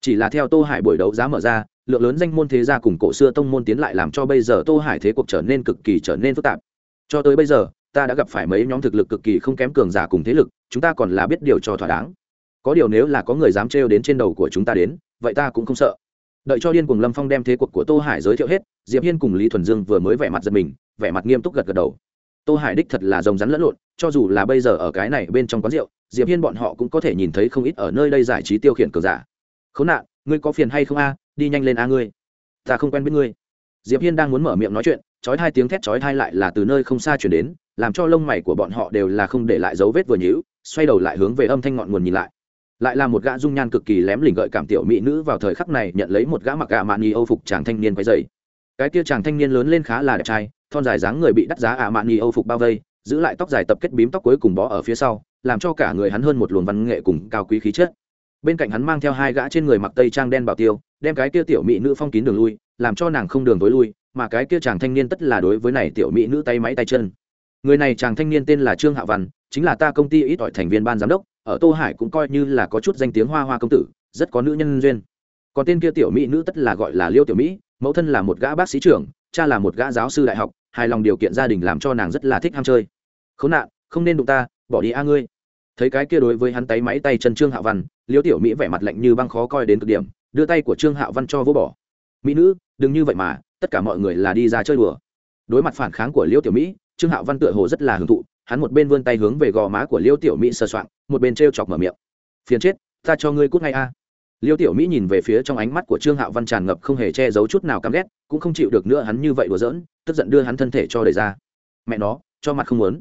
Chỉ là theo tô hải buổi đấu giá mở ra, lượng lớn danh môn thế gia cùng cổ xưa tông môn tiến lại làm cho bây giờ tô hải thế cuộc trở nên cực kỳ trở nên phức tạp cho tới bây giờ, ta đã gặp phải mấy nhóm thực lực cực kỳ không kém cường giả cùng thế lực, chúng ta còn là biết điều cho thỏa đáng. Có điều nếu là có người dám trêu đến trên đầu của chúng ta đến, vậy ta cũng không sợ. Đợi cho điên cùng lâm phong đem thế cuộc của tô hải giới thiệu hết, diệp hiên cùng lý thuần dương vừa mới vẻ mặt giật mình, vẻ mặt nghiêm túc gật gật đầu. Tô hải đích thật là rồng rắn lẫn lộn, cho dù là bây giờ ở cái này bên trong quán rượu, diệp hiên bọn họ cũng có thể nhìn thấy không ít ở nơi đây giải trí tiêu khiển cờ giả. Khốn nạn, ngươi có phiền hay không a? Đi nhanh lên a ngươi. Ta không quen biết ngươi. Diệp hiên đang muốn mở miệng nói chuyện chói hai tiếng thét chói hai lại là từ nơi không xa chuyển đến, làm cho lông mày của bọn họ đều là không để lại dấu vết vừa nhíu, xoay đầu lại hướng về âm thanh ngọn nguồn nhìn lại. Lại là một gã dung nhan cực kỳ lém lỉnh gợi cảm tiểu mỹ nữ vào thời khắc này nhận lấy một gã mặc gà mạn nghi âu phục chàng thanh niên quấy dày cái kia chàng thanh niên lớn lên khá là đẹp trai, thon dài dáng người bị đắt giá ả à mạn nghi âu phục bao vây, giữ lại tóc dài tập kết bím tóc cuối cùng bó ở phía sau, làm cho cả người hắn hơn một luồng văn nghệ cùng cao quý khí chất. Bên cạnh hắn mang theo hai gã trên người mặc tây trang đen bảo tiêu, đem cái kia tiểu mỹ nữ phong kín đường lui, làm cho nàng không đường tối lui mà cái kia chàng thanh niên tất là đối với này tiểu mỹ nữ tay máy tay chân. Người này chàng thanh niên tên là trương hạ văn, chính là ta công ty ít ỏi thành viên ban giám đốc, ở tô hải cũng coi như là có chút danh tiếng hoa hoa công tử, rất có nữ nhân duyên. Còn tên kia tiểu mỹ nữ tất là gọi là liêu tiểu mỹ, mẫu thân là một gã bác sĩ trưởng, cha là một gã giáo sư đại học, hài lòng điều kiện gia đình làm cho nàng rất là thích ham chơi. Khốn nạn, không nên đụng ta, bỏ đi a ngươi. Thấy cái kia đối với hắn tay máy tay chân trương hạ văn, liêu tiểu mỹ vẻ mặt lạnh như băng khó coi đến cực điểm, đưa tay của trương hạ văn cho vỗ bỏ. Mỹ nữ, đừng như vậy mà tất cả mọi người là đi ra chơi đùa. Đối mặt phản kháng của liêu tiểu mỹ, trương Hạo văn tựa hồ rất là hưởng thụ, hắn một bên vươn tay hướng về gò má của liêu tiểu mỹ sờ soạng, một bên t r e o chọc mở miệng. Phiền chết, ta cho ngươi cút ngay a. Liêu tiểu mỹ nhìn về phía trong ánh mắt của trương Hạo văn tràn ngập không hề che giấu chút nào căm ghét, cũng không chịu được nữa hắn như vậy đùa giỡn, tức giận đưa hắn thân thể cho đẩy ra. Mẹ nó, cho mặt không muốn.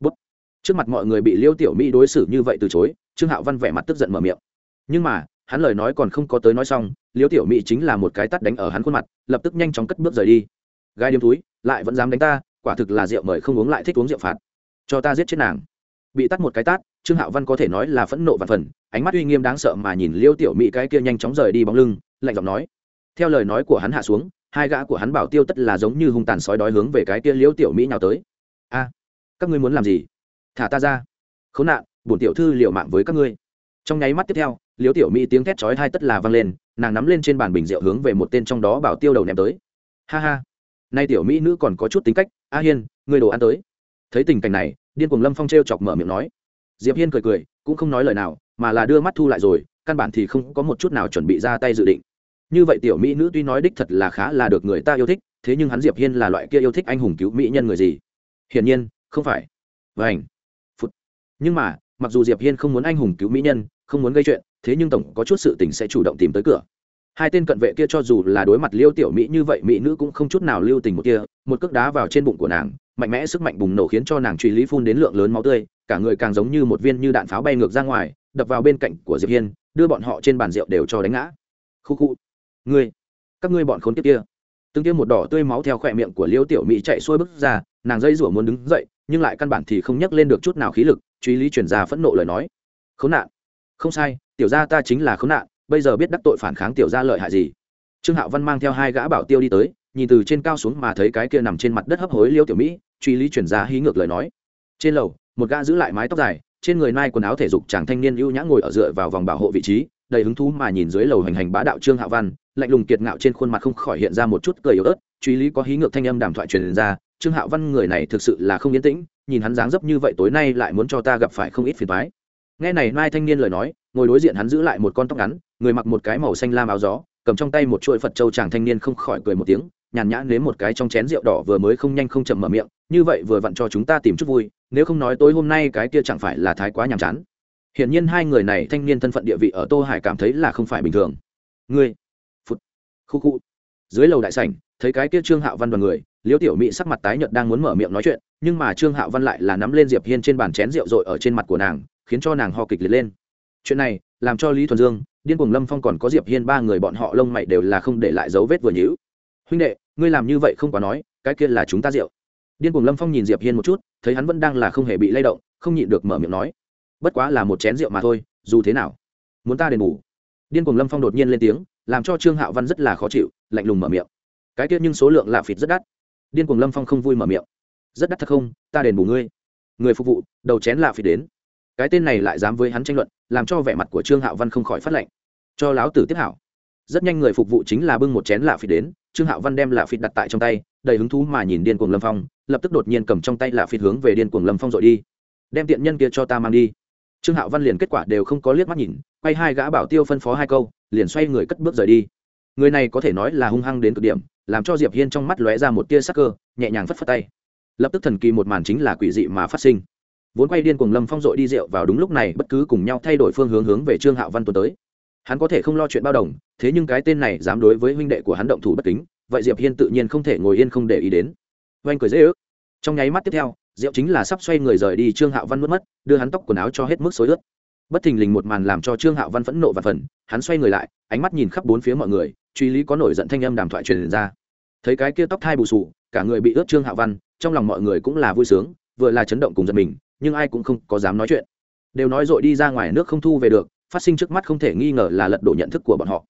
Bút. Trước mặt mọi người bị liêu tiểu mỹ đối xử như vậy từ chối, trương Hạo văn vẻ mặt tức giận mở miệng. Nhưng mà hắn lời nói còn không có tới nói xong, liêu tiểu mỹ chính là một cái tắt đánh ở hắn khuôn mặt, lập tức nhanh chóng cất bước rời đi. Gai điếm túi, lại vẫn dám đánh ta, quả thực là rượu mời không uống lại thích uống rượu phạt. Cho ta giết chết nàng. Bị tắt một cái tát, trương hạo văn có thể nói là phẫn nộ và phần, ánh mắt uy nghiêm đáng sợ mà nhìn liêu tiểu mỹ cái kia nhanh chóng rời đi bóng lưng, lạnh giọng nói. Theo lời nói của hắn hạ xuống, hai gã của hắn bảo tiêu tất là giống như hung tàn sói đói hướng về cái kia liêu tiểu mỹ nào tới. A, các ngươi muốn làm gì? Thả ta ra. Khốn nạn, bổn tiểu thư liệu mạng với các ngươi. Trong nháy mắt tiếp theo liếu tiểu mỹ tiếng thét chói hai tất là vang lên, nàng nắm lên trên bàn bình rượu hướng về một tên trong đó bảo tiêu đầu ném tới. Ha ha. Nay tiểu mỹ nữ còn có chút tính cách. A hiên, người đồ ăn tới. Thấy tình cảnh này, điên cùng lâm phong t r e o chọc mở miệng nói. Diệp hiên cười cười, cũng không nói lời nào, mà là đưa mắt thu lại rồi, căn bản thì không có một chút nào chuẩn bị ra tay dự định. Như vậy tiểu mỹ nữ tuy nói đích thật là khá là được người ta yêu thích, thế nhưng hắn diệp hiên là loại kia yêu thích anh hùng cứu mỹ nhân người gì? Hiển nhiên, không phải. Vảnh phút nhưng mà, mặc dù diệp hiên không muốn anh hùng cứu mỹ nhân, không muốn gây chuyện thế nhưng tổng có chút sự tình sẽ chủ động tìm tới cửa. Hai tên cận vệ kia cho dù là đối mặt liêu tiểu mỹ như vậy, mỹ nữ cũng không chút nào lưu tình một kia, một cước đá vào trên bụng của nàng, mạnh mẽ sức mạnh bùng nổ khiến cho nàng truy lý phun đến lượng lớn máu tươi, cả người càng giống như một viên như đạn pháo bay ngược ra ngoài, đập vào bên cạnh của diệp hiên, đưa bọn họ trên bàn rượu đều cho đánh ngã. Khu khu. Ngươi, các ngươi bọn khốn kiếp kia. Từng tiêm một đỏ tươi máu theo khỏe miệng của liêu tiểu mỹ chạy xuôi bước ra, nàng dây rủa muốn đứng dậy, nhưng lại căn bản thì không nhắc lên được chút nào khí lực, truy lý chuyển ra phẫn nộ lời nói. Khốn nạn. Không sai tiểu gia ta chính là khốn nạn, bây giờ biết đắc tội phản kháng tiểu gia lợi hại gì. Trương hạo văn mang theo hai gã bảo tiêu đi tới, nhìn từ trên cao xuống mà thấy cái kia nằm trên mặt đất hấp hối liêu tiểu mỹ, truy lý chuyển ra hí ngược lời nói. Trên lầu, một gã giữ lại mái tóc dài, trên người nai quần áo thể dục chàng thanh niên ưu nhã ngồi ở dựa vào vòng bảo hộ vị trí, đầy hứng thú mà nhìn dưới lầu hành hành bá đạo trương hạo văn, lạnh lùng kiệt ngạo trên khuôn mặt không khỏi hiện ra một chút cười yếu ớt, truy lý có hí ngược thanh âm đàm thoại truyền ra, trương hạo văn, người này thực sự là không yên tĩnh, nhìn hắn dáng dấp như vậy tối nay lại muốn cho ta gặp phải không ít phiền toái nghe này mai thanh niên lời nói, ngồi đối diện hắn giữ lại một con tóc ngắn, người mặc một cái màu xanh lam áo gió, cầm trong tay một chuỗi phật châu chàng thanh niên không khỏi cười một tiếng, nhàn nhã nếm một cái trong chén rượu đỏ vừa mới không nhanh không chậm mở miệng, như vậy vừa vặn cho chúng ta tìm chút vui, nếu không nói tối hôm nay cái kia chẳng phải là thái quá nhàm chán. Hiển nhiên hai người này thanh niên thân phận địa vị ở tô hải cảm thấy là không phải bình thường. Ngươi phút khu khu. Dưới lầu đại sảnh, thấy cái kia trương hạo văn đoàn người, liễu tiểu mỹ sắc mặt tái nhợt đang muốn mở miệng nói chuyện, nhưng mà trương hạo văn lại là nắm lên diệp hiên trên bàn chén rượu rồi ở trên mặt của nàng khiến cho nàng ho kịch liệt lên. Chuyện này, làm cho lý thuần dương, điên cuồng lâm phong còn có diệp hiên ba người bọn họ lông mày đều là không để lại dấu vết vừa nhữ huynh đệ, ngươi làm như vậy không quá nói, cái kia là chúng ta rượu. Điên cuồng lâm phong nhìn diệp hiên một chút, thấy hắn vẫn đang là không hề bị lay động, không nhịn được mở miệng nói, bất quá là một chén rượu mà thôi, dù thế nào, muốn ta đền bù? Điên cuồng lâm phong đột nhiên lên tiếng, làm cho trương hạo văn rất là khó chịu, lạnh lùng mở miệng, cái kia nhưng số lượng lạ phịt rất đắt. Điên cuồng lâm phong không vui mở miệng, rất đắt thật không, ta đền bù ngươi. Người phục vụ, đầu chén lạ phịt đến cái tên này lại dám với hắn tranh luận, làm cho vẻ mặt của trương hạo văn không khỏi phát lệnh. Cho láo tử tiếp hảo. Rất nhanh người phục vụ chính là bưng một chén lạ phịt đến, trương hạo văn đem lạ phịt đặt tại trong tay, đầy hứng thú mà nhìn điên cuồng lâm phong, lập tức đột nhiên cầm trong tay lạ phịt hướng về điên cuồng lâm phong rồi đi. Đem tiện nhân kia cho ta mang đi. Trương hạo văn liền kết quả đều không có liếc mắt nhìn, quay hai gã bảo tiêu phân phó hai câu, liền xoay người cất bước rời đi. Người này có thể nói là hung hăng đến cực điểm, làm cho diệp hiên trong mắt lóe ra một tia sắc cơ, nhẹ nhàng phất phất tay. Lập tức thần kỳ một màn chính là quỷ dị mà phát sinh vốn quay điên cuồng lâm phong dội đi rượu vào đúng lúc này bất cứ cùng nhau thay đổi phương hướng hướng về trương hạo văn tuấn tới. Hắn có thể không lo chuyện bao đồng, thế nhưng cái tên này dám đối với huynh đệ của hắn động thủ bất kính, vậy diệp hiên tự nhiên không thể ngồi yên không để ý đến. Oanh cười dễ ước. Trong nháy mắt tiếp theo diệu chính là sắp xoay người rời đi trương hạo văn mất mất, đưa hắn tóc quần áo cho hết mức xối ướt. Bất thình lình một màn làm cho trương hạo văn phẫn nộ và phần, hắn xoay người lại, ánh mắt nhìn khắp bốn phía mọi người, truy lý có nổi giận thanh âm đàm thoại truyền ra. Thấy cái kia tóc thai bù sù, cả người bị ướt trương hạo văn, trong lòng mọi người cũng là vui sướng, vừa là chấn động cùng giật mình nhưng ai cũng không có dám nói chuyện. Đều nói dội đi ra ngoài nước không thu về được, phát sinh trước mắt không thể nghi ngờ là lật đổ nhận thức của bọn họ.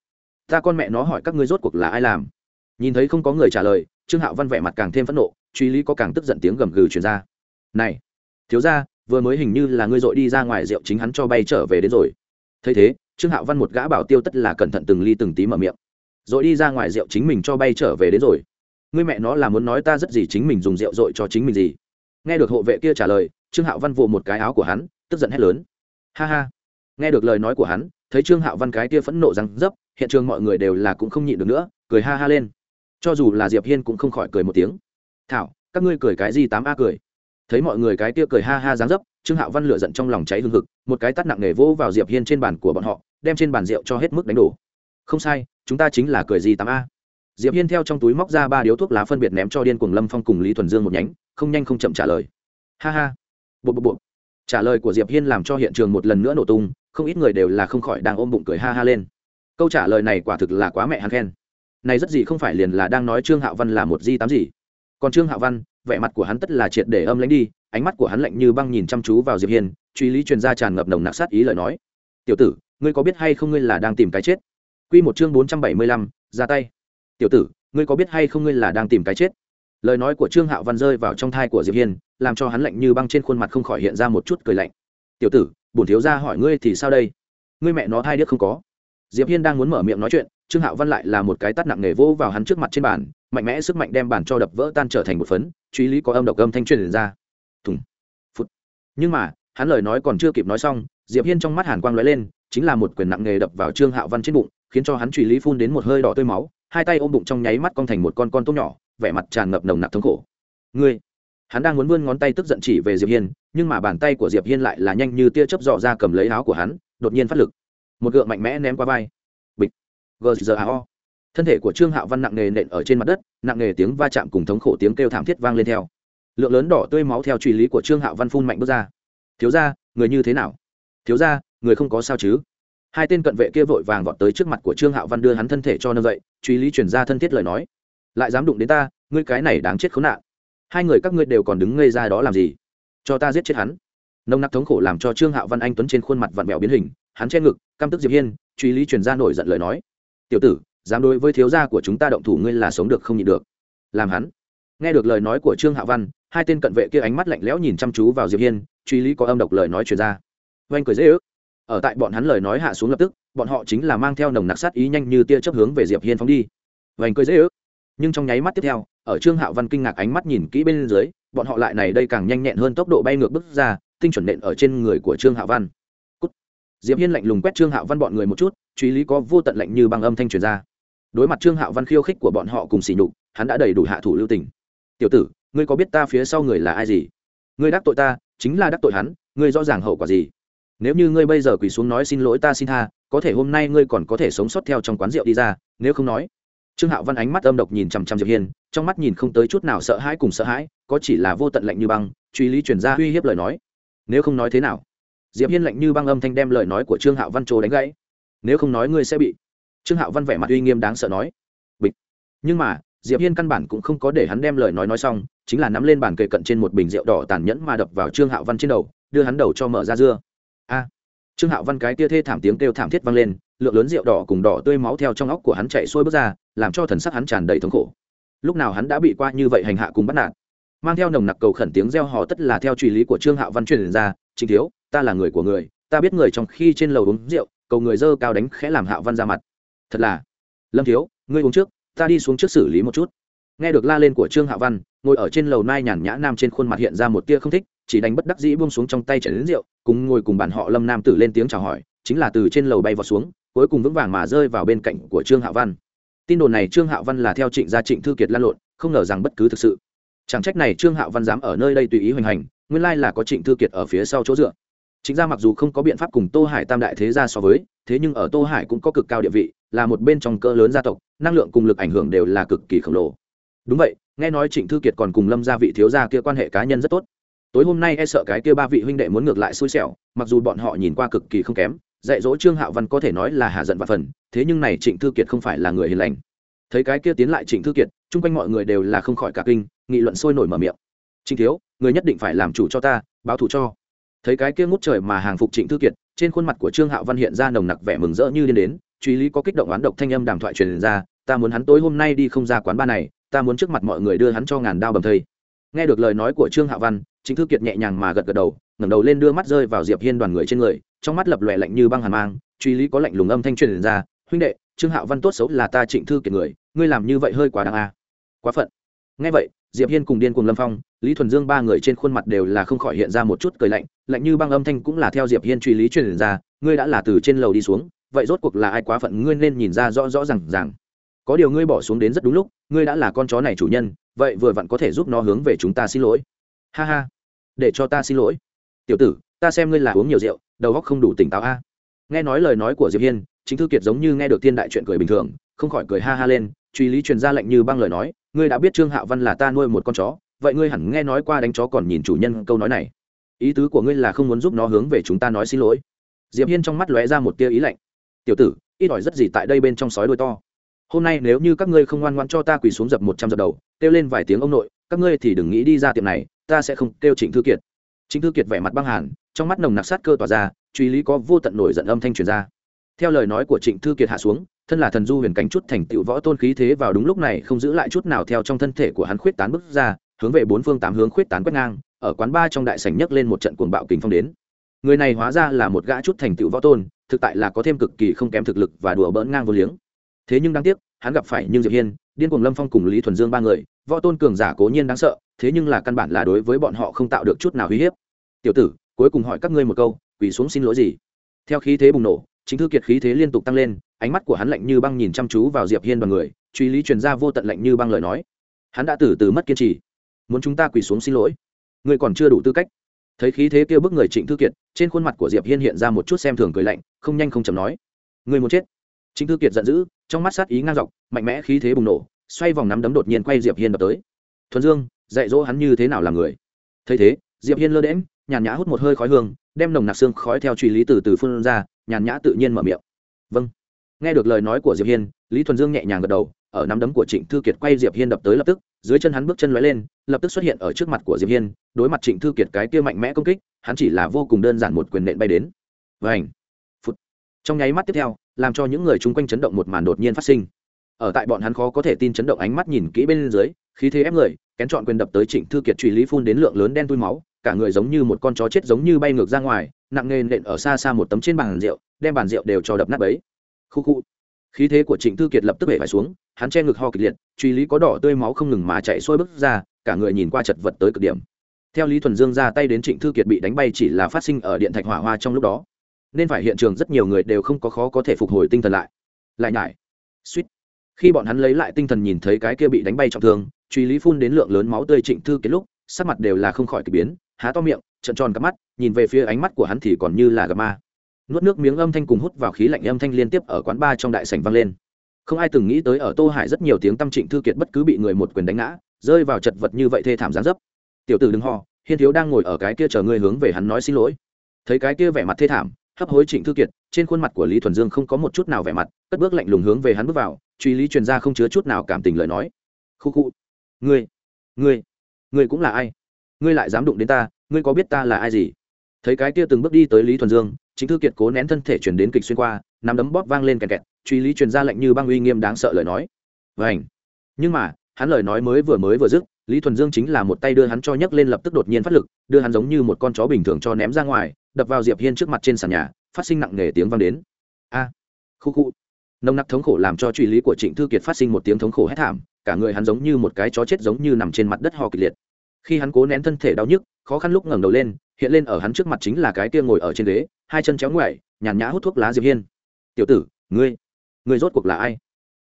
Ta con mẹ nó hỏi các ngươi rốt cuộc là ai làm? Nhìn thấy không có người trả lời, trương hạo văn vẻ mặt càng thêm phẫn nộ, truy lý có càng tức giận tiếng gầm gừ truyền ra. Này, thiếu ra vừa mới hình như là ngươi dội đi ra ngoài rượu chính hắn cho bay trở về đến rồi. Thấy thế, trương hạo văn một gã bảo tiêu tất là cẩn thận từng ly từng tí mở miệng. Dội đi ra ngoài rượu chính mình cho bay trở về đến rồi. Ngươi mẹ nó là muốn nói ta rất gì chính mình dùng rượu dội cho chính mình gì? Nghe được hộ vệ kia trả lời trương hạo văn vồ một cái áo của hắn, tức giận hét lớn. Ha ha. Nghe được lời nói của hắn, thấy trương hạo văn cái kia phẫn nộ răng dấp, hiện trường mọi người đều là cũng không nhịn được nữa, cười ha ha lên. Cho dù là diệp hiên cũng không khỏi cười một tiếng. Thảo, các ngươi cười cái gì tám a cười? Thấy mọi người cái kia cười ha ha dáng dấp, trương hạo văn lửa giận trong lòng cháy hương hực, một cái tắt nặng nề vỗ vào diệp hiên trên bàn của bọn họ, đem trên bàn rượu cho hết mức đánh đổ. Không sai, chúng ta chính là cười gì tám a? Diệp hiên theo trong túi móc ra ba điếu thuốc lá phân biệt ném cho điên cuồng lâm phong cùng lý thuần dương một nhánh, không nhanh không chậm trả lời. Ha ha bộ bộ bộ trả lời của diệp hiên làm cho hiện trường một lần nữa nổ tung không ít người đều là không khỏi đang ôm bụng cười ha ha lên. Câu trả lời này quả thực là quá mẹ hắn khen. Này rất gì không phải liền là đang nói trương hạo văn là một di tám gì. Còn trương hạo văn vẻ mặt của hắn tất là triệt để âm lãnh đi ánh mắt của hắn lạnh như băng nhìn chăm chú vào diệp hiên truy lý truyền ra tràn ngập nồng nặc sát ý lời nói. Tiểu tử ngươi có biết hay không ngươi là đang tìm cái chết? Quy một chương bốn trăm bảy mươi lăm, ra tay. Tiểu tử ngươi có biết hay không ngươi là đang tìm cái chết? Lời nói của trương hạo văn rơi vào trong thai của diệp hiên, làm cho hắn lạnh như băng trên khuôn mặt không khỏi hiện ra một chút cười lạnh. Tiểu tử, bổn thiếu gia hỏi ngươi thì sao đây? Ngươi mẹ nó thai điếc không có. Diệp hiên đang muốn mở miệng nói chuyện, trương hạo văn lại là một cái tát nặng nề vỗ vào hắn trước mặt trên bàn, mạnh mẽ sức mạnh đem bàn cho đập vỡ tan trở thành một phấn, truy lý có âm độc âm thanh truyền ra. Thùng phút nhưng mà, hắn lời nói còn chưa kịp nói xong, diệp hiên trong mắt hàn quang lóe lên, chính là một quyền nặng nề đập vào trương hạo văn trên bụng, khiến cho hắn truy lý phun đến một hơi đỏ tươi máu, hai tay ôm bụng trong nháy mắt cong thành một con con tôm nhỏ vẻ mặt tràn ngập nồng nặc thống khổ. Ngươi, hắn đang muốn vươn ngón tay tức giận chỉ về diệp hiên, nhưng mà bàn tay của diệp hiên lại là nhanh như tia chớp dò ra cầm lấy áo của hắn, đột nhiên phát lực. Một gượng mạnh mẽ ném qua vai. Bịch. Gzao thân thể của trương hạo văn nặng nề nện ở trên mặt đất, nặng nề tiếng va chạm cùng thống khổ tiếng kêu thảm thiết vang lên theo. Lượng lớn đỏ tươi máu theo truy lý của trương hạo văn phun mạnh bước ra. Thiếu ra người như thế nào? Thiếu ra người không có sao chứ? Hai tên cận vệ kia vội vàng vọt tới trước mặt của trương hạo văn đưa hắn thân thể cho nâng dậy, truy lý chuyển ra thân thiết lời nói lại dám đụng đến ta, ngươi cái này đáng chết khốn nạn. Hai người các ngươi đều còn đứng ngây ra đó làm gì? Cho ta giết chết hắn. Nông nặc thống khổ làm cho trương hạo văn anh tuấn trên khuôn mặt vặn vẹo biến hình, hắn che ngực, căm tức diệp hiên, truy lý truyền ra nổi giận lời nói. Tiểu tử, dám đối với thiếu gia của chúng ta động thủ ngươi là sống được không nhịn được. Làm hắn. Nghe được lời nói của trương hạo văn, hai tên cận vệ kia ánh mắt lạnh lẽo nhìn chăm chú vào diệp hiên, truy lý có âm độc lời nói truyền ra. Oanh cười dễ ước. Ở tại bọn hắn lời nói hạ xuống lập tức, bọn họ chính là mang theo nồng nặc sát ý nhanh như tia chớp hướng về diệp hiên phóng đi. Oanh cười dễ ước nhưng trong nháy mắt tiếp theo, ở trương hạo văn kinh ngạc ánh mắt nhìn kỹ bên dưới, bọn họ lại này đây càng nhanh nhẹn hơn tốc độ bay ngược bước ra, tinh chuẩn nện ở trên người của trương hạo văn. Cút. diệp hiên lạnh lùng quét trương hạo văn bọn người một chút, truy lý có vô tận lạnh như băng âm thanh truyền ra. Đối mặt trương hạo văn khiêu khích của bọn họ cùng xỉ nhục, hắn đã đầy đủ hạ thủ lưu tình. Tiểu tử, ngươi có biết ta phía sau người là ai gì? Ngươi đắc tội ta, chính là đắc tội hắn, ngươi rõ ràng hậu quả gì? Nếu như ngươi bây giờ quỳ xuống nói xin lỗi ta xin tha, có thể hôm nay ngươi còn có thể sống sót theo trong quán rượu đi ra, nếu không nói trương hạo văn ánh mắt âm độc nhìn chằm chằm diệp hiên, trong mắt nhìn không tới chút nào sợ hãi cùng sợ hãi, có chỉ là vô tận lạnh như băng, truy lý truyền ra uy hiếp lời nói. Nếu không nói thế nào? Diệp hiên lạnh như băng âm thanh đem lời nói của trương hạo văn trồ đánh gãy. Nếu không nói ngươi sẽ bị. Trương hạo văn vẻ mặt uy nghiêm đáng sợ nói. Bịch. Nhưng mà, diệp hiên căn bản cũng không có để hắn đem lời nói nói xong, chính là nắm lên bàn kề cận trên một bình rượu đỏ tàn nhẫn mà đập vào trương hạo văn trên đầu, đưa hắn đầu cho mở ra dưa. A. Trương hạo văn cái tia thê thảm tiếng kêu thảm thiết vang lên, lượng lớn rượu đỏ cùng đỏ tươi máu theo trong óc của hắn chạy xuôi bước ra làm cho thần sắc hắn tràn đầy thống khổ. Lúc nào hắn đã bị qua như vậy hành hạ cùng bắt nạt. Mang theo nồng nặc cầu khẩn tiếng reo hò tất là theo truy lý của trương hạo văn truyền ra chính thiếu, ta là người của người, ta biết người trong khi trên lầu uống rượu, cầu người dơ cao đánh khẽ làm hạo văn ra mặt. Thật là. Lâm thiếu, ngươi uống trước, ta đi xuống trước xử lý một chút. Nghe được la lên của trương hạo văn, ngồi ở trên lầu nai nhàn nhã nam trên khuôn mặt hiện ra một tia không thích, chỉ đánh bất đắc dĩ buông xuống trong tay chảy đến rượu, cùng ngồi cùng bàn họ lâm nam tử lên tiếng chào hỏi, chính là từ trên lầu bay vào xuống, cuối cùng vững vàng mà rơi vào bên cạnh của trương hạo văn tin đồn này trương hạo văn là theo trịnh gia trịnh thư kiệt lan lộn, không ngờ rằng bất cứ thực sự. Chẳng trách này trương hạo văn dám ở nơi đây tùy ý hoành hành, nguyên lai là có trịnh thư kiệt ở phía sau chỗ dựa. Chính ra mặc dù không có biện pháp cùng tô hải tam đại thế gia so với, thế nhưng ở tô hải cũng có cực cao địa vị, là một bên trong cỡ lớn gia tộc, năng lượng cùng lực ảnh hưởng đều là cực kỳ khổng lồ. Đúng vậy, nghe nói trịnh thư kiệt còn cùng lâm gia vị thiếu gia kia quan hệ cá nhân rất tốt. Tối hôm nay e sợ cái kia ba vị huynh đệ muốn ngược lại xui xẻo, mặc dù bọn họ nhìn qua cực kỳ không kém dạy dỗ trương hạo văn có thể nói là hạ giận và phần, thế nhưng này trịnh thư kiệt không phải là người hiền lành. Thấy cái kia tiến lại trịnh thư kiệt, chung quanh mọi người đều là không khỏi cả kinh, nghị luận sôi nổi mở miệng. Trịnh thiếu, người nhất định phải làm chủ cho ta, báo thù cho. Thấy cái kia ngút trời mà hàng phục trịnh thư kiệt, trên khuôn mặt của trương hạo văn hiện ra nồng nặc vẻ mừng rỡ như điên đến, truy lý có kích động oán độc thanh âm đàm thoại truyền ra, ta muốn hắn tối hôm nay đi không ra quán ba này, ta muốn trước mặt mọi người đưa hắn cho ngàn đao bầm thây nghe được lời nói của trương Hạ văn, trịnh thư kiệt nhẹ nhàng mà gật gật đầu, ngẩng đầu lên đưa mắt rơi vào diệp hiên đoàn người trên người, trong mắt lập lòe lạnh như băng hàn mang, truy lý có lạnh lùng âm thanh truyền ra, huynh đệ, trương hạo văn tốt xấu là ta trịnh thư kiệt người, ngươi làm như vậy hơi quá đáng a. Quá phận. Nghe vậy, diệp hiên cùng điên cùng lâm phong, lý thuần dương ba người trên khuôn mặt đều là không khỏi hiện ra một chút cười lạnh lạnh như băng âm thanh cũng là theo diệp hiên truy lý truyền ra, ngươi đã là từ trên lầu đi xuống, vậy rốt cuộc là ai quá phận ngươi nên nhìn ra rõ rõ rằng rằng có điều ngươi bỏ xuống đến rất đúng lúc, ngươi đã là con chó này chủ nhân vậy vừa vặn có thể giúp nó hướng về chúng ta xin lỗi. Ha ha. Để cho ta xin lỗi. Tiểu tử, ta xem ngươi là uống nhiều rượu, đầu óc không đủ tỉnh táo a. Nghe nói lời nói của diệp hiên, chính thư kiệt giống như nghe được thiên đại chuyện cười bình thường, không khỏi cười ha ha lên, truy lý truyền ra lệnh như băng lời nói, ngươi đã biết trương hạo văn là ta nuôi một con chó, vậy ngươi hẳn nghe nói qua đánh chó còn nhìn chủ nhân câu nói này. Ý tứ của ngươi là không muốn giúp nó hướng về chúng ta nói xin lỗi. Diệp hiên trong mắt lóe ra một tia ý lạnh. Tiểu tử, ít ỏi rất gì tại đây bên trong sói đuôi to. Hôm nay nếu như các ngươi không ngoan ngoan cho ta quỳ xuống dập một trăm dập đầu kêu lên vài tiếng ông nội, các ngươi thì đừng nghĩ đi ra tiệm này, ta sẽ không kêu trịnh thư kiệt. Trịnh thư kiệt vẻ mặt băng hàn, trong mắt nồng nặc sát cơ tỏa ra, truy lý có vô tận nổi giận âm thanh truyền ra. Theo lời nói của trịnh thư kiệt hạ xuống, thân là thần du huyền cánh chút thành tựu võ tôn khí thế vào đúng lúc này không giữ lại chút nào theo trong thân thể của hắn khuyết tán bước ra, hướng về bốn phương tám hướng khuyết tán quét ngang, ở quán ba trong đại sảnh nhấc lên một trận cuồng bạo kình phong đến. Người này hóa ra là một gã chút thành tựu võ tôn, thực tại là có thêm cực kỳ không kém thực lực và đùa bỡn ngang vô liếng. Thế nhưng đáng tiếc, hắn gặp phải nhưng diệp hiên điên cuồng lâm phong cùng lý thuần dương ba người, võ tôn cường giả cố nhiên đáng sợ, thế nhưng là căn bản là đối với bọn họ không tạo được chút nào uy hiếp. Tiểu tử, cuối cùng hỏi các ngươi một câu, quỳ xuống xin lỗi gì? Theo khí thế bùng nổ, chính thư kiệt khí thế liên tục tăng lên, ánh mắt của hắn lạnh như băng nhìn chăm chú vào diệp hiên và người, truy lý truyền ra vô tận lạnh như băng lời nói. Hắn đã từ từ mất kiên trì. Muốn chúng ta quỳ xuống xin lỗi? Ngươi còn chưa đủ tư cách. Thấy khí thế kia bức người trịnh thư kiệt, trên khuôn mặt của diệp hiên hiện ra một chút xem thường cười lạnh, không nhanh không chậm nói. Ngươi muốn chết? Trịnh thư kiệt giận dữ trong mắt sát ý ngang dọc, mạnh mẽ khí thế bùng nổ, xoay vòng nắm đấm đột nhiên quay diệp hiên đập tới. Thuần dương, dạy dỗ hắn như thế nào là người? Thấy thế, diệp hiên lơ đễm nhàn nhã hút một hơi khói hương, đem nồng nặc xương khói theo truy lý từ từ phun ra, nhàn nhã tự nhiên mở miệng. Vâng. Nghe được lời nói của diệp hiên, lý thuần dương nhẹ nhàng gật đầu, ở nắm đấm của trịnh thư kiệt quay diệp hiên đập tới lập tức, dưới chân hắn bước chân lóe lên, lập tức xuất hiện ở trước mặt của diệp hiên, đối mặt trịnh thư kiệt cái kia mạnh mẽ công kích, hắn chỉ là vô cùng đơn giản một quyền nện bay đến. Vảnh phút trong nháy mắt tiếp theo làm cho những người chung quanh chấn động một màn đột nhiên phát sinh. Ở tại bọn hắn khó có thể tin chấn động ánh mắt nhìn kỹ bên dưới, khí thế ép người, kén chọn quyền đập tới trịnh thư kiệt truy lý phun đến lượng lớn đen tui máu, cả người giống như một con chó chết giống như bay ngược ra ngoài, nặng nề nện ở xa xa một tấm trên bàn rượu, đem bàn rượu đều cho đập nát bấy. Khu khu. Khí thế của trịnh thư kiệt lập tức bể phải xuống, hắn che ngực ho kịch liệt truy lý có đỏ tươi máu không ngừng mà chạy sôi bước ra, cả người nhìn qua chật vật tới cực điểm. Theo lý thuần dương ra tay đến trịnh thư kiệt bị đánh bay chỉ là phát sinh ở điện thạch hỏa hoa trong lúc đó nên phải hiện trường rất nhiều người đều không có khó có thể phục hồi tinh thần lại. Lại nhải. Suýt. Khi bọn hắn lấy lại tinh thần nhìn thấy cái kia bị đánh bay trọng thương, truy lý phun đến lượng lớn máu tươi trịnh thư kết lúc, sắc mặt đều là không khỏi k ỳ biến, há to miệng trận tròn cắp mắt, nhìn về phía ánh mắt của hắn thì còn như là gặp ma. Nuốt nước miếng âm thanh cùng hút vào khí lạnh âm thanh liên tiếp ở quán ba trong đại sảnh vang lên. Không ai từng nghĩ tới ở tô hải rất nhiều tiếng tâm trịnh thư kiệt bất cứ bị người một quyền đánh ngã, rơi vào chật vật như vậy thê thảm gián dấp. Tiểu tử đừng ho, hiên thiếu đang ngồi ở cái kia chờ ngươi hướng về hắn nói xin lỗi. Thấy cái kia vẻ mặt thê thảm hấp hối trịnh thư kiệt, trên khuôn mặt của lý thuần dương không có một chút nào vẻ mặt, cất bước lạnh lùng hướng về hắn bước vào, truy lý truyền ra không chứa chút nào cảm tình lời nói. Khu khu ngươi ngươi ngươi cũng là ai? Ngươi lại dám đụng đến ta, ngươi có biết ta là ai gì? Thấy cái kia từng bước đi tới lý thuần dương chính thư kiệt cố nén thân thể chuyển đến kịch xuyên qua, nắm đấm bóp vang lên kẹt kẹt, truy lý truyền ra lệnh như băng uy nghiêm đáng sợ lời nói. Vảnh nhưng mà, hắn lời nói mới vừa mới vừa dứt, lý thuần dương chính là một tay đưa hắn cho nhấc lên lập tức đột nhiên phát lực, đưa hắn giống như một con chó bình thường cho ném ra ngoài đập vào diệp hiên trước mặt trên sàn nhà, phát sinh nặng nề tiếng vang đến. A, khu khu. Nồng nặc thống khổ làm cho truy lý của trịnh thư kiệt phát sinh một tiếng thống khổ hét thảm, cả người hắn giống như một cái chó chết giống như nằm trên mặt đất ho kịch liệt. Khi hắn cố nén thân thể đau nhức, khó khăn lúc ngẩng đầu lên, hiện lên ở hắn trước mặt chính là cái kia ngồi ở trên ghế, hai chân chéo ngoại nhàn nhã hút thuốc lá diệp hiên. Tiểu tử, ngươi ngươi rốt cuộc là ai?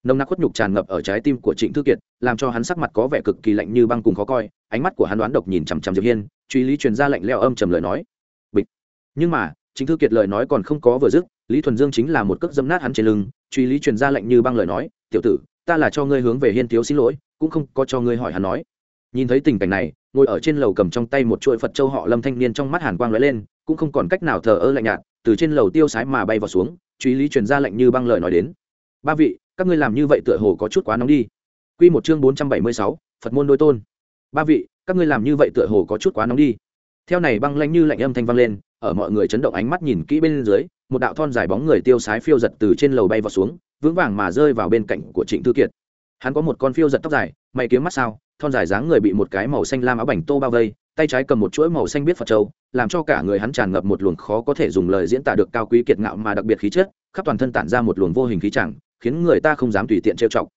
Nồng nặc khuất nhục tràn ngập ở trái tim của trịnh thư kiệt, làm cho hắn sắc mặt có vẻ cực kỳ lạnh như băng cùng khó coi, ánh mắt của hắn đoán độc nhìn chằm chằm diệp hiên, truy lý truyền ra lạnh leo âm trầm lời nói nhưng mà, chính thư kiệt lời nói còn không có vừa dứt, lý thuần dương chính là một cước dâm nát hắn trên lưng, truy lý truyền ra lệnh như băng lời nói, tiểu tử, ta là cho ngươi hướng về hiên thiếu xin lỗi, cũng không có cho ngươi hỏi hắn nói. Nhìn thấy tình cảnh này, ngồi ở trên lầu cầm trong tay một chuỗi phật châu họ lâm thanh niên trong mắt hàn quang lóe lên, cũng không còn cách nào thờ ơ lạnh nhạt, từ trên lầu tiêu sái mà bay vào xuống, truy lý truyền ra lệnh như băng lời nói đến. Ba vị, các ngươi làm như vậy tựa hồ có chút quá nóng đi. Quy một chương bốn trăm bảy mươi sáu, phật môn đôi tôn. Ba vị, các ngươi làm như vậy tựa hồ có chút quá nóng đi. Theo này băng lanh như lạnh âm thanh vang lên ở mọi người chấn động ánh mắt nhìn kỹ bên dưới, một đạo thon dài bóng người tiêu sái phiêu giật từ trên lầu bay vào xuống, vững vàng mà rơi vào bên cạnh của trịnh thư kiệt. Hắn có một con phiêu giật tóc dài, mày kiếm mắt sao, thon dài dáng người bị một cái màu xanh lam áo bảnh tô bao vây, tay trái cầm một chuỗi màu xanh biết phật châu, làm cho cả người hắn tràn ngập một luồng khó có thể dùng lời diễn tả được cao quý kiệt ngạo mà đặc biệt khí chất, khắp toàn thân tản ra một luồng vô hình khí chẳng, khiến người ta không dám tùy tiện trêu chọc.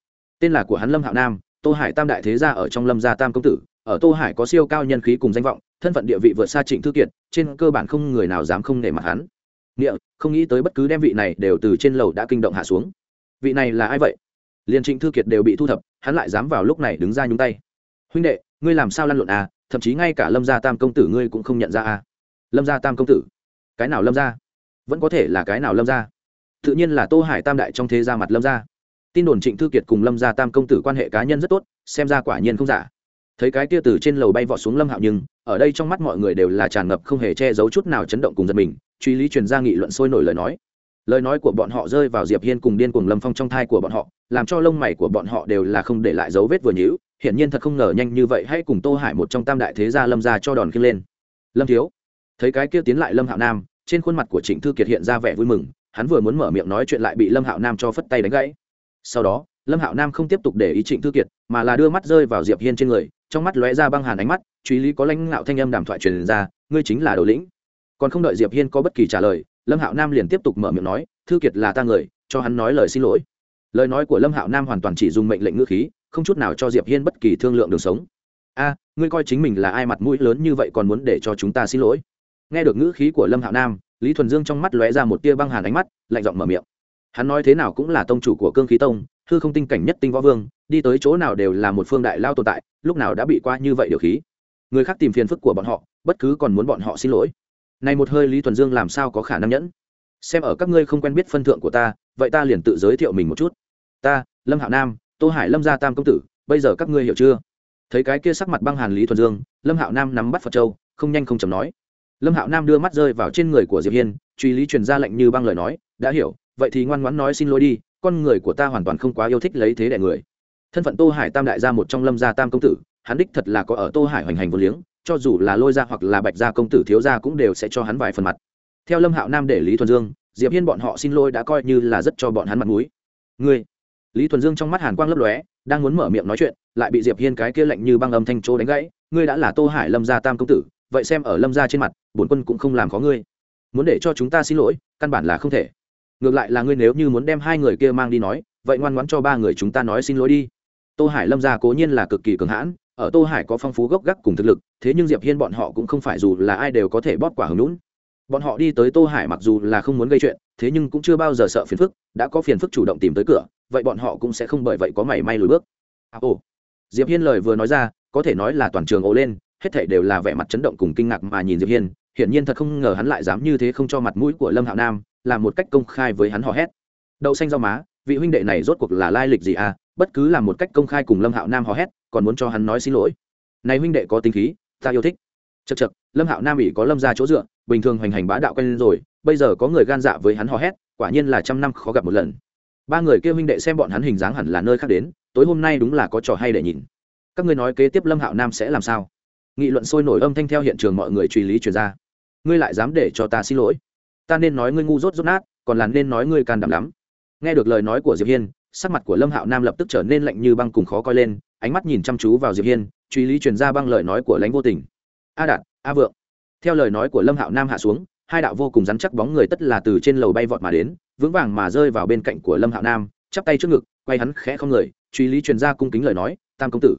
Tên là của hắn lâm hạo nam, tô hải tam đại thế gia ở trong lâm gia tam công tử, ở tô hải có siêu cao nhân khí cùng danh vọng thân phận địa vị vượt xa trịnh thư kiệt, trên cơ bản không người nào dám không nể mặt hắn. Nghĩa, không nghĩ tới bất cứ đem vị này đều từ trên lầu đã kinh động hạ xuống. Vị này là ai vậy? Liền trịnh thư kiệt đều bị thu thập, hắn lại dám vào lúc này đứng ra nhúng tay. Huynh đệ, ngươi làm sao lăn lộn à thậm chí ngay cả lâm gia tam công tử ngươi cũng không nhận ra à. Lâm gia tam công tử? Cái nào lâm gia? Vẫn có thể là cái nào lâm gia? Tự nhiên là tô hải tam đại trong thế gia mặt lâm gia. Tin đồn trịnh thư kiệt cùng lâm gia tam công tử quan hệ cá nhân rất tốt, xem ra quả nhiên không giả thấy cái kia từ trên lầu bay vọt xuống lâm hạo nhưng, ở đây trong mắt mọi người đều là tràn ngập không hề che giấu chút nào chấn động cùng giật mình, truy lý truyền ra nghị luận sôi nổi lời nói. Lời nói của bọn họ rơi vào diệp hiên cùng điên cùng lâm phong trong thai của bọn họ, làm cho lông mày của bọn họ đều là không để lại dấu vết vừa nhữ hiển nhiên thật không ngờ nhanh như vậy hãy cùng tô hải một trong tam đại thế gia lâm ra cho đòn khiêng lên. Lâm thiếu, thấy cái kia tiến lại lâm hạo nam, trên khuôn mặt của trịnh thư kiệt hiện ra vẻ vui mừng, hắn vừa muốn mở miệng nói chuyện lại bị lâm hạo nam cho phất tay đánh gãy sau đó, lâm hạo nam không tiếp tục để ý trịnh thư kiệt, mà là đưa mắt rơi vào diệp hiên trên người, trong mắt lóe ra băng hàn ánh mắt, truy lý có lãnh ngạo thanh âm đàm thoại truyền ra, ngươi chính là đầu lĩnh. Còn không đợi diệp hiên có bất kỳ trả lời, lâm hạo nam liền tiếp tục mở miệng nói, thư kiệt là ta người, cho hắn nói lời xin lỗi. Lời nói của lâm hạo nam hoàn toàn chỉ dùng mệnh lệnh ngữ khí, không chút nào cho diệp hiên bất kỳ thương lượng đường sống. A, ngươi coi chính mình là ai mặt mũi lớn như vậy còn muốn để cho chúng ta xin lỗi? Nghe được ngữ khí của lâm hạo nam, lý thuần dương trong mắt lóe ra một tia băng hàn ánh mắt, lạnh giọng mở miệng hắn nói thế nào cũng là tông chủ của cương khí tông, hư không tinh cảnh nhất tinh võ vương, đi tới chỗ nào đều là một phương đại lao tồn tại, lúc nào đã bị qua như vậy điều khí. Người khác tìm phiền phức của bọn họ, bất cứ còn muốn bọn họ xin lỗi. Này một hơi lý thuần dương làm sao có khả năng nhẫn? Xem ở các ngươi không quen biết phân thượng của ta, vậy ta liền tự giới thiệu mình một chút. Ta, lâm hạo nam, tô hải lâm gia tam công tử, bây giờ các ngươi hiểu chưa? Thấy cái kia sắc mặt băng hàn lý thuần dương, lâm hạo nam nắm bắt phật châu, không nhanh không chầm nói. Lâm hạo nam đưa mắt rơi vào trên người của diệp hiên, truy lý truyền ra lệnh như băng lời nói, đã hiểu vậy thì ngoan ngoãn nói xin lỗi đi, con người của ta hoàn toàn không quá yêu thích lấy thế đẻ người. Thân phận tô hải tam đại gia một trong lâm gia tam công tử, hắn đích thật là có ở tô hải hoành hành vô liếng, cho dù là lôi gia hoặc là bạch gia công tử thiếu gia cũng đều sẽ cho hắn vài phần mặt. Theo lâm hạo nam để lý thuần dương, diệp hiên bọn họ xin lỗi đã coi như là rất cho bọn hắn mặt mũi. Ngươi? Lý thuần dương trong mắt hàn quang lấp lóe, đang muốn mở miệng nói chuyện, lại bị diệp hiên cái kia lạnh như băng âm thanh chỗ đánh gãy. Ngươi đã là tô hải lâm gia tam công tử, vậy xem ở lâm gia trên mặt, bổn quân cũng không làm khó ngươi. Muốn để cho chúng ta xin lỗi, căn bản là không thể ngược lại là ngươi nếu như muốn đem hai người kia mang đi nói vậy ngoan ngoãn cho ba người chúng ta nói xin lỗi đi. Tô hải lâm gia cố nhiên là cực kỳ cường hãn ở tô hải có phong phú gốc gác cùng thực lực thế nhưng diệp hiên bọn họ cũng không phải dù là ai đều có thể bóp quả hứng lũn bọn họ đi tới tô hải mặc dù là không muốn gây chuyện thế nhưng cũng chưa bao giờ sợ phiền phức đã có phiền phức chủ động tìm tới cửa vậy bọn họ cũng sẽ không bởi vậy có mảy may lùi bước. À, ồ. Diệp hiên lời vừa nói ra có thể nói là toàn trường ồ lên hết thảy đều là vẻ mặt chấn động cùng kinh ngạc mà nhìn diệp hiên hiển nhiên thật không ngờ hắn lại dám như thế không cho mặt mũi của lâm hạo nam làm một cách công khai với hắn hò hét. Đậu xanh rau má, vị huynh đệ này rốt cuộc là lai lịch gì à? Bất cứ làm một cách công khai cùng lâm hạo nam hò hét, còn muốn cho hắn nói xin lỗi. Này huynh đệ có tính khí, ta yêu thích. Chật chật lâm hạo nam ỉ có lâm ra chỗ dựa, bình thường hoành hành bá đạo quen rồi, bây giờ có người gan dạ với hắn hò hét, quả nhiên là trăm năm khó gặp một lần. Ba người kêu huynh đệ xem bọn hắn hình dáng hẳn là nơi khác đến, tối hôm nay đúng là có trò hay để nhìn. Các ngươi nói kế tiếp lâm hạo nam sẽ làm sao? Nghị luận sôi nổi âm thanh theo hiện trường mọi người truy lý truyền ra. Ngươi lại dám để cho ta xin lỗi? Ta nên nói ngươi ngu dốt rốt nát, còn là nên nói ngươi can đảm lắm. Nghe được lời nói của diệp hiên, sắc mặt của lâm hạo nam lập tức trở nên lạnh như băng cùng khó coi lên, ánh mắt nhìn chăm chú vào diệp hiên, truy lý truyền ra băng lời nói của lãnh vô tình. A đạt, a vượng. Theo lời nói của lâm hạo nam hạ xuống, hai đạo vô cùng rắn chắc bóng người tất là từ trên lầu bay vọt mà đến, vững vàng mà rơi vào bên cạnh của lâm hạo nam, chắp tay trước ngực, quay hắn khẽ không người, truy lý truyền ra cung kính lời nói, tam công tử.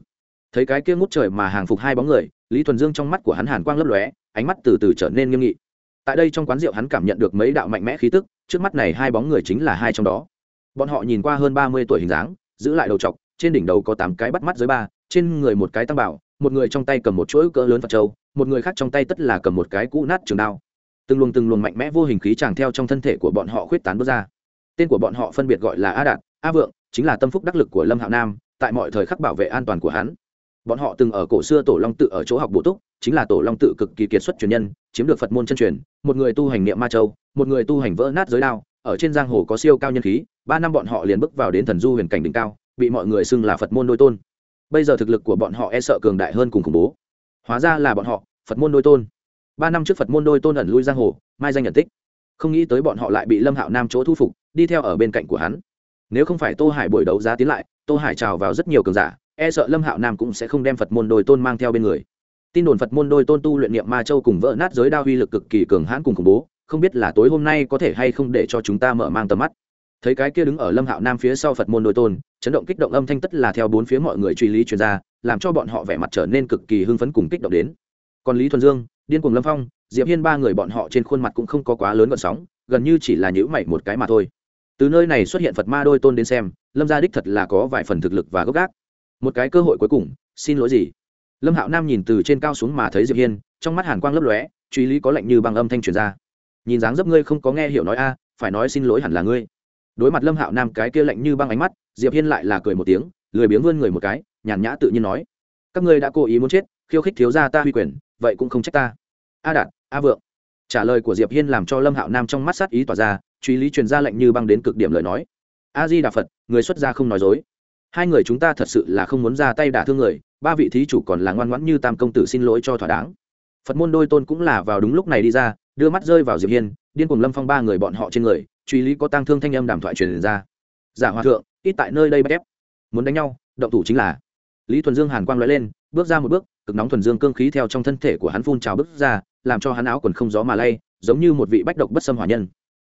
Thấy cái kia ngút trời mà hàng phục hai bóng người, lý thuần dương trong mắt của hắn hàn quang lấp lóe, ánh mắt từ từ trở nên nghiêm nghị tại đây trong quán rượu hắn cảm nhận được mấy đạo mạnh mẽ khí tức, trước mắt này hai bóng người chính là hai trong đó. Bọn họ nhìn qua hơn ba mươi tuổi hình dáng, giữ lại đầu t trên đỉnh đầu có tám cái bắt mắt dưới ba, trên người một cái tăng bảo, một người trong tay cầm một chuỗi cỡ lớn phật trâu một người khác trong tay tất là cầm một cái cũ nát trường đao. Từng luồng từng luồng mạnh mẽ vô hình khí tràng theo trong thân thể của bọn họ khuyết tán bước ra. Tên của bọn họ phân biệt gọi là a đạt, a vượng, chính là tâm phúc đắc lực của lâm hạo nam, tại mọi thời khắc bảo vệ an toàn của hắn bọn họ từng ở cổ xưa tổ long tự ở chỗ học bổ túc, chính là tổ long tự cực kỳ kiệt xuất truyền nhân, chiếm được phật môn chân truyền, một người tu hành niệm ma châu, một người tu hành vỡ nát giới đao, ở trên giang hồ có siêu cao nhân khí, ba năm bọn họ liền bước vào đến thần du huyền cảnh đỉnh cao, bị mọi người xưng là phật môn đôi tôn. Bây giờ thực lực của bọn họ e sợ cường đại hơn cùng khủng bố. Hóa ra là bọn họ, phật môn đôi tôn. Ba năm trước phật môn đôi tôn ẩn lui giang hồ, mai danh nhận tích. Không nghĩ tới bọn họ lại bị lâm hạo nam chỗ thu phục, đi theo ở bên cạnh của hắn. Nếu không phải tô hải buổi đấu giá tiến lại, tô hải trào vào rất nhiều cường giả e sợ lâm hạo nam cũng sẽ không đem phật môn đôi tôn mang theo bên người. Tin đồn phật môn đôi tôn tu luyện niệm ma châu cùng vỡ nát giới đao uy lực cực kỳ cường hãn cùng khủng bố, không biết là tối hôm nay có thể hay không để cho chúng ta mở mang tầm mắt. Thấy cái kia đứng ở lâm hạo nam phía sau phật môn đôi tôn, chấn động kích động âm thanh tất là theo bốn phía mọi người truy lý chuyên gia làm cho bọn họ vẻ mặt trở nên cực kỳ hưng phấn cùng kích động đến. Còn lý thuần dương, điên cùng lâm phong, diệp hiên ba người bọn họ trên khuôn mặt cũng không có quá lớn gợn sóng, gần như chỉ là nhữ mày một cái mà thôi. Từ nơi này xuất hiện phật ma đôi tôn đến xem, lâm gia đích thật là có vài phần thực lực và gốc gác một cái cơ hội cuối cùng, xin lỗi gì? Lâm hạo nam nhìn từ trên cao xuống mà thấy diệp hiên, trong mắt hàn quang lấp lóe, truy lý có lệnh như bằng âm thanh truyền ra. Nhìn dáng dấp ngươi không có nghe hiểu nói a, phải nói xin lỗi hẳn là ngươi. Đối mặt lâm hạo nam cái kia lạnh như băng ánh mắt, diệp hiên lại là cười một tiếng, lười biếng vươn người một cái, nhàn nhã tự nhiên nói. Các ngươi đã cố ý muốn chết, khiêu khích thiếu gia ta huy quyền, vậy cũng không trách ta. A đạt, a vượng. Trả lời của diệp hiên làm cho lâm hạo nam trong mắt sát ý tỏa ra, truy lý truyền ra lệnh như băng đến cực điểm lời nói. A di đà phật, người xuất gia không nói dối hai người chúng ta thật sự là không muốn ra tay đả thương người, ba vị thí chủ còn là ngoan ngoãn như tam công tử xin lỗi cho thỏa đáng. Phật môn đôi tôn cũng là vào đúng lúc này đi ra, đưa mắt rơi vào diệp hiên, điên cùng lâm phong ba người bọn họ trên người, truy lý có tăng thương thanh âm đàm thoại truyền ra. Giả hòa thượng, ít tại nơi đây bắt ép muốn đánh nhau, động thủ chính là. Lý thuần dương hàn quang lóe lên, bước ra một bước, cực nóng thuần dương cương khí theo trong thân thể của hắn phun trào bước ra, làm cho hắn áo quần không gió mà lay, giống như một vị bách độc bất xâm hỏa nhân.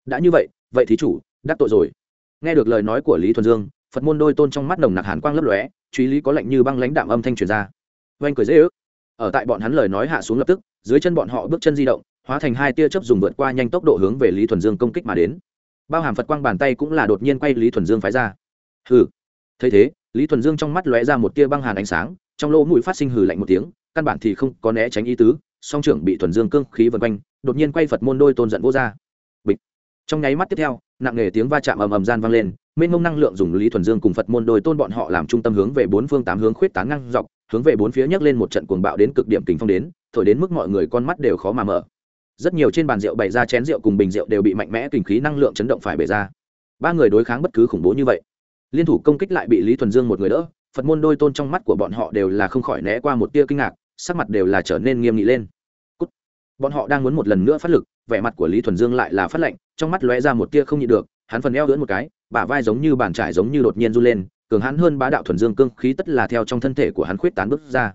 Đã như vậy vậy thí chủ, đắc tội rồi. Nghe được lời nói của lý thuần dương phật môn đôi tôn trong mắt nồng nặc hàn quang lấp lóe, truy lý có lệnh như băng lãnh đạm âm thanh truyền ra. Oanh cười dễ ước. Ở tại bọn hắn lời nói hạ xuống lập tức, dưới chân bọn họ bước chân di động, hóa thành hai tia chớp dùng vượt qua nhanh tốc độ hướng về lý thuần dương công kích mà đến. Bao hàm phật quang bàn tay cũng là đột nhiên quay lý thuần dương phái ra. Hừ. Thấy thế, lý thuần dương trong mắt lóe ra một tia băng hàn ánh sáng, trong lỗ mũi phát sinh hừ lạnh một tiếng, căn bản thì không có né tránh ý tứ, song trưởng bị thuần dương cương khí vần quanh, đột nhiên quay phật môn đôi tôn giận vô ra trong nháy mắt tiếp theo, nặng nề tiếng va chạm ầm ầm gian vang lên, mênh mông năng lượng dùng lý thuần dương cùng phật môn đôi tôn bọn họ làm trung tâm hướng về bốn phương tám hướng khuyết tán ngang dọc, hướng về bốn phía nhấc lên một trận cuồng bạo đến cực điểm kình phong đến, thổi đến mức mọi người con mắt đều khó mà mở. Rất nhiều trên bàn rượu bày ra chén rượu cùng bình rượu đều bị mạnh mẽ kinh khí năng lượng chấn động phải bể ra. Ba người đối kháng bất cứ khủng bố như vậy. Liên thủ công kích lại bị lý thuần dương một người đỡ, phật môn đôi tôn trong mắt của bọn họ đều là không khỏi né qua một tia kinh ngạc, sắc mặt đều là trở nên nghiêm nghị lên. Cút. bọn họ đang muốn một lần nữa phát lực, vẻ mặt của lý thuần dương lại là phát lệnh trong mắt lóe ra một tia không nhịn được, hắn phần eo lưỡn một cái, bả vai giống như bàn trải giống như đột nhiên run lên, cường hắn hơn bá đạo thuần dương cương khí tất là theo trong thân thể của hắn khuyết tán bước ra.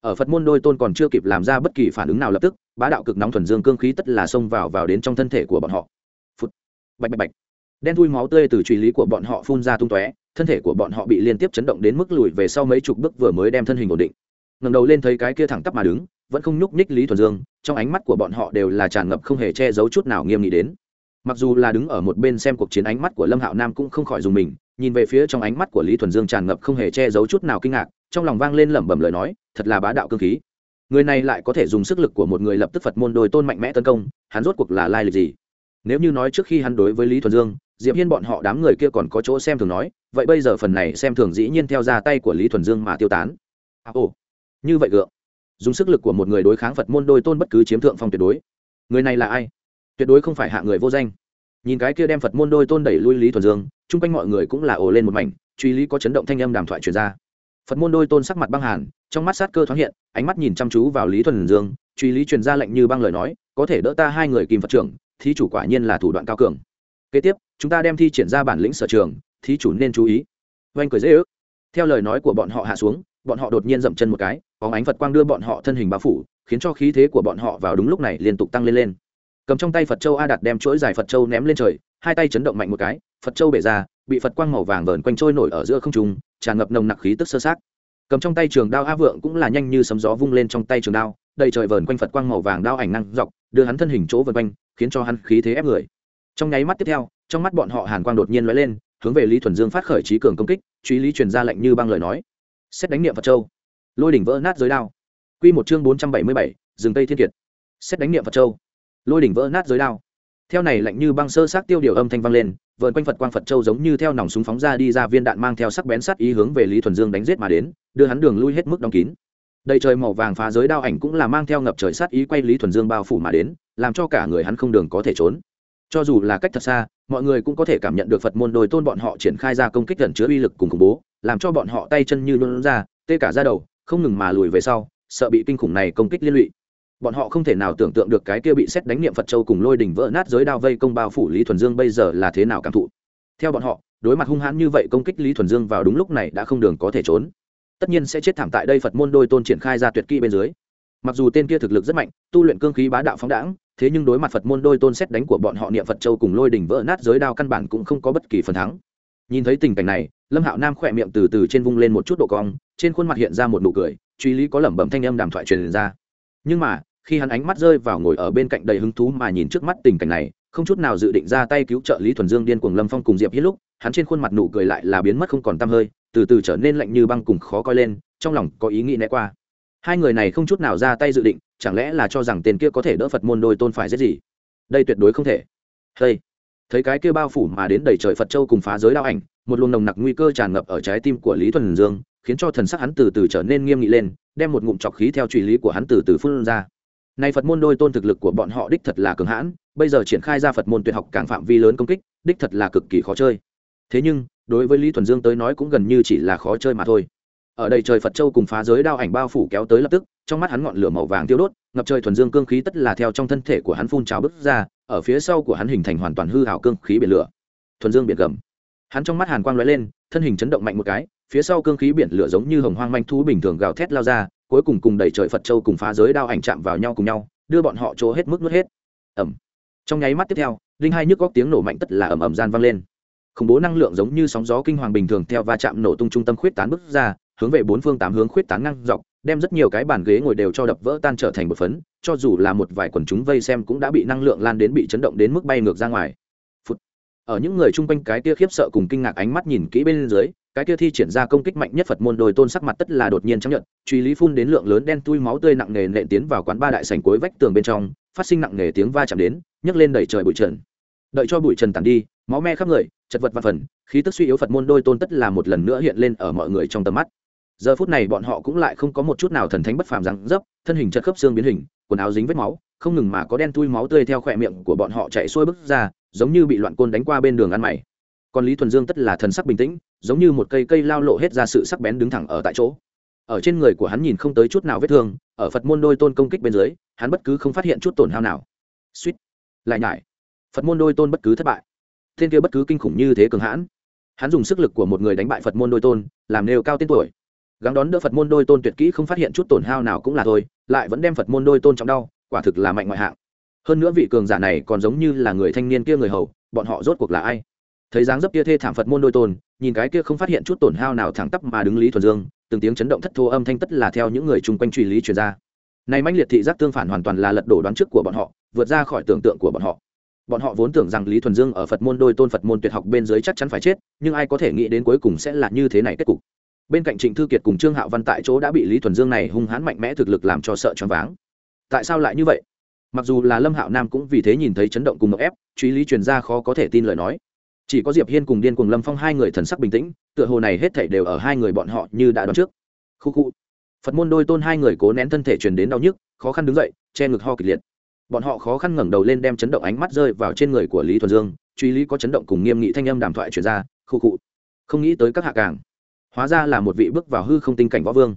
Ở phật môn đôi tôn còn chưa kịp làm ra bất kỳ phản ứng nào lập tức, bá đạo cực nóng thuần dương cương khí tất là xông vào vào đến trong thân thể của bọn họ. Phút bạch bạch bạch. Đen thui máu tươi từ truy lý của bọn họ phun ra tung tóe, thân thể của bọn họ bị liên tiếp chấn động đến mức lùi về sau mấy chục bước vừa mới đem thân hình ổn định. Ngẩng đầu lên thấy cái kia thẳng tắp mà đứng, vẫn không nhúc nhích lý thuần dương, trong ánh mắt của bọn họ đều là tràn ngập không hề che giấu chút nào nghiêm nghị đến mặc dù là đứng ở một bên xem cuộc chiến ánh mắt của lâm hạo nam cũng không khỏi dùng mình nhìn về phía trong ánh mắt của lý thuần dương tràn ngập không hề che giấu chút nào kinh ngạc trong lòng vang lên lẩm bẩm lời nói thật là bá đạo cơ khí. Người này lại có thể dùng sức lực của một người lập tức phật môn đôi tôn mạnh mẽ tấn công hắn rốt cuộc là lai lịch gì? Nếu như nói trước khi hắn đối với lý thuần dương diệp hiên bọn họ đám người kia còn có chỗ xem thường nói vậy bây giờ phần này xem thường dĩ nhiên theo ra tay của lý thuần dương mà tiêu tán. À, ồ như vậy gượng. Dùng sức lực của một người đối kháng phật môn đôi tôn bất cứ chiếm thượng phong tuyệt đối. Người này là ai? Tuyệt đối không phải hạ người vô danh. Nhìn cái kia đem phật môn đôi tôn đẩy lui lý thuần dương, chung quanh mọi người cũng là ồ lên một mảnh, truy lý có chấn động thanh âm đàm thoại truyền ra. Phật môn đôi tôn sắc mặt băng hàn, trong mắt sát cơ thoáng hiện, ánh mắt nhìn chăm chú vào lý thuần dương, truy lý truyền ra lệnh như băng lời nói, có thể đỡ ta hai người kìm phật trưởng, thí chủ quả nhiên là thủ đoạn cao cường. Kế tiếp, chúng ta đem thi triển ra bản lĩnh sở trường, thí chủ nên chú ý. Oanh cười dễ ước. Theo lời nói của bọn họ hạ xuống, bọn họ đột nhiên dậm chân một cái có ánh phật quang đưa bọn họ thân hình bao phủ, khiến cho khí thế của bọn họ vào đúng lúc này liên tục tăng lên lên cầm trong tay phật châu a đạt đem chuỗi dài phật châu ném lên trời hai tay chấn động mạnh một cái phật châu bể ra bị phật quang màu vàng vờn quanh trôi nổi ở giữa không trung tràn ngập nồng nặc khí tức sơ sát cầm trong tay trường đao a vượng cũng là nhanh như sấm gió vung lên trong tay trường đao đầy trời vờn quanh phật quang màu vàng đao ảnh năng dọc đưa hắn thân hình chỗ vờn quanh khiến cho hắn khí thế ép người trong nháy mắt tiếp theo trong mắt bọn họ hàn quang đột nhiên lóe lên hướng về lý thuần dương phát khởi trí cường công kích truy lý truyền ra lệnh như băng lời nói xét đánh niệm phật châu lôi đỉnh vỡ nát giới đao q một chương bốn trăm bảy mươi bảy rừng tây thiên kiệt xét đánh niệm phật châu lôi đỉnh vỡ nát dưới đao. Theo này lạnh như băng sơ sát tiêu điều âm thanh vang lên vợn quanh phật quang phật châu giống như theo nòng súng phóng ra đi ra viên đạn mang theo sắc bén sắt ý hướng về lý thuần dương đánh giết mà đến, đưa hắn đường lui hết mức đóng kín. Đầy trời màu vàng phá giới đao ảnh cũng là mang theo ngập trời sát ý quay lý thuần dương bao phủ mà đến, làm cho cả người hắn không đường có thể trốn. Cho dù là cách thật xa, mọi người cũng có thể cảm nhận được phật môn đồi tôn bọn họ triển khai ra công kích gần chứa uy lực cùng khủng bố, làm cho bọn họ tay chân như luôn ra, tê cả ra đầu, không ngừng mà lùi về sau, sợ bị kinh khủng này công kích liên lụy bọn họ không thể nào tưởng tượng được cái kia bị xét đánh niệm phật châu cùng lôi đỉnh vỡ nát giới đao vây công bao phủ lý thuần dương bây giờ là thế nào cảm thụ. Theo bọn họ, đối mặt hung hãn như vậy công kích lý thuần dương vào đúng lúc này đã không đường có thể trốn. Tất nhiên sẽ chết thảm tại đây phật môn đôi tôn triển khai ra tuyệt kỹ bên dưới. Mặc dù tên kia thực lực rất mạnh, tu luyện cương khí bá đạo phóng đãng, thế nhưng đối mặt phật môn đôi tôn xét đánh của bọn họ niệm phật châu cùng lôi đỉnh vỡ nát giới đao căn bản cũng không có bất kỳ phần thắng. Nhìn thấy tình cảnh này, lâm hạo nam khỏe miệng từ từ trên vung lên một chút độ cong, trên khuôn mặt hiện ra một nụ cười, truy lý có lẩm bẩm thanh âm đàm thoại truyền ra. Nhưng mà khi hắn ánh mắt rơi vào ngồi ở bên cạnh đầy hứng thú mà nhìn trước mắt tình cảnh này, không chút nào dự định ra tay cứu trợ lý thuần dương điên cuồng lâm phong cùng diệp hiết lúc, hắn trên khuôn mặt nụ cười lại là biến mất không còn t hơi, từ từ trở nên lạnh như băng cùng khó coi lên, trong lòng có ý nghĩ né qua. Hai người này không chút nào ra tay dự định, chẳng lẽ là cho rằng tên kia có thể đỡ phật môn đôi tôn phải giết gì? Đây tuyệt đối không thể. Hey. thấy cái kia bao phủ mà đến đầy trời phật châu cùng phá giới đao ảnh, một luồng nồng nặc nguy cơ tràn ngập ở trái tim của lý thuần dương, khiến cho thần sắc hắn từ từ trở nên nghiêm nghị lên, đem một ngụm trọc khí theo truy lý của hắn từ từ phun ra nay phật môn đôi tôn thực lực của bọn họ đích thật là cường hãn, bây giờ triển khai ra phật môn tuyệt học càng phạm vi lớn công kích, đích thật là cực kỳ khó chơi. Thế nhưng, đối với lý thuần dương tới nói cũng gần như chỉ là khó chơi mà thôi. Ở đây trời phật châu cùng phá giới đao ảnh bao phủ kéo tới lập tức, trong mắt hắn ngọn lửa màu vàng tiêu đốt, ngập trời thuần dương cương khí tất là theo trong thân thể của hắn phun trào bứt ra, ở phía sau của hắn hình thành hoàn toàn hư hảo cương khí biển lửa. Thuần dương biển gầm. Hắn trong mắt hàn quang lóe lên, thân hình chấn động mạnh một cái phía sau cương khí biển lửa giống như hồng hoang manh thú bình thường gào thét lao ra, cuối cùng cùng đẩy trời phật châu cùng phá giới đao ảnh chạm vào nhau cùng nhau, đưa bọn họ chỗ hết mức nuốt hết. Ẩm. Trong nháy mắt tiếp theo linh hai nhức góc tiếng nổ mạnh tất là ầm ầm gian vang lên. Khủng bố năng lượng giống như sóng gió kinh hoàng bình thường theo va chạm nổ tung trung tâm khuyết tán bước ra, hướng về bốn phương tám hướng khuyết tán ngang dọc, đem rất nhiều cái bàn ghế ngồi đều cho đập vỡ tan trở thành một phấn, cho dù là một vài quần chúng vây xem cũng đã bị năng lượng lan đến bị chấn động đến mức bay ngược ra ngoài ở những người chung quanh cái kia khiếp sợ cùng kinh ngạc ánh mắt nhìn kỹ bên dưới, cái kia thi triển ra công kích mạnh nhất phật môn đồi tôn sắc mặt tất là đột nhiên chấp nhận truy lý phun đến lượng lớn đen tui máu tươi nặng nề nện tiến vào quán ba đại sành cuối vách tường bên trong, phát sinh nặng nề tiếng va chạm đến, nhấc lên đẩy trời bụi trần. Đợi cho bụi trần tàn đi, máu me khắp người, chật vật văn phần, khí tức suy yếu phật môn đôi tôn tất là một lần nữa hiện lên ở mọi người trong tầm mắt. Giờ phút này bọn họ cũng lại không có một chút nào thần thánh bất phàm rằng dấp, thân hình chật khớp xương biến hình, quần áo dính vết máu, không ngừng mà có đen tui máu tươi theo khỏe miệng của bọn họ chạy xuôi bước ra giống như bị loạn côn đánh qua bên đường ăn mày. Còn lý thuần dương tất là thần sắc bình tĩnh, giống như một cây cây lao lộ hết ra sự sắc bén đứng thẳng ở tại chỗ. Ở trên người của hắn nhìn không tới chút nào vết thương, ở phật môn đôi tôn công kích bên dưới, hắn bất cứ không phát hiện chút tổn hao nào. Suýt. Lại nhải. Phật môn đôi tôn bất cứ thất bại. Thiên kia bất cứ kinh khủng như thế cường hãn. Hắn dùng sức lực của một người đánh bại phật môn đôi tôn, làm nêu cao tên tuổi. Gắng đón đỡ phật môn đôi tôn tuyệt kỹ không phát hiện chút tổn hao nào cũng là thôi, lại vẫn đem phật môn đôi tôn trong đau, quả thực là mạnh ngoại hạng hơn nữa vị cường giả này còn giống như là người thanh niên kia người hầu, bọn họ rốt cuộc là ai? Thấy dáng dấp kia thê thảm phật môn đôi tôn, nhìn cái kia không phát hiện chút tổn hao nào thẳng tắp mà đứng lý thuần dương, từng tiếng chấn động thất thô âm thanh tất là theo những người chung quanh truy lý truyền ra. Này manh liệt thị giác tương phản hoàn toàn là lật đổ đoán trước của bọn họ, vượt ra khỏi tưởng tượng của bọn họ. Bọn họ vốn tưởng rằng lý thuần dương ở phật môn đôi tôn phật môn tuyệt học bên dưới chắc chắn phải chết, nhưng ai có thể nghĩ đến cuối cùng sẽ là như thế này kết cục. Bên cạnh trịnh thư kiệt cùng trương hạo văn tại chỗ đã bị lý thuần dương này hung hãn mạnh mẽ thực lực làm cho sợ choáng váng. Tại sao lại như vậy? Mặc dù là lâm hạo nam cũng vì thế nhìn thấy chấn động cùng ngọc ép, truy lý truyền ra khó có thể tin lời nói. Chỉ có diệp hiên cùng điên cùng lâm phong hai người thần sắc bình tĩnh, tựa hồ này hết thảy đều ở hai người bọn họ như đã đoán trước. Khu khu. Phật môn đôi tôn hai người cố nén thân thể truyền đến đau nhức, khó khăn đứng dậy, che ngực ho kịch liệt. Bọn họ khó khăn ngẩng đầu lên đem chấn động ánh mắt rơi vào trên người của lý thuần dương, truy lý có chấn động cùng nghiêm nghị thanh âm đàm thoại truyền ra, khu khu. Không nghĩ tới các hạ càng. Hóa ra là một vị bước vào hư không tinh cảnh võ vương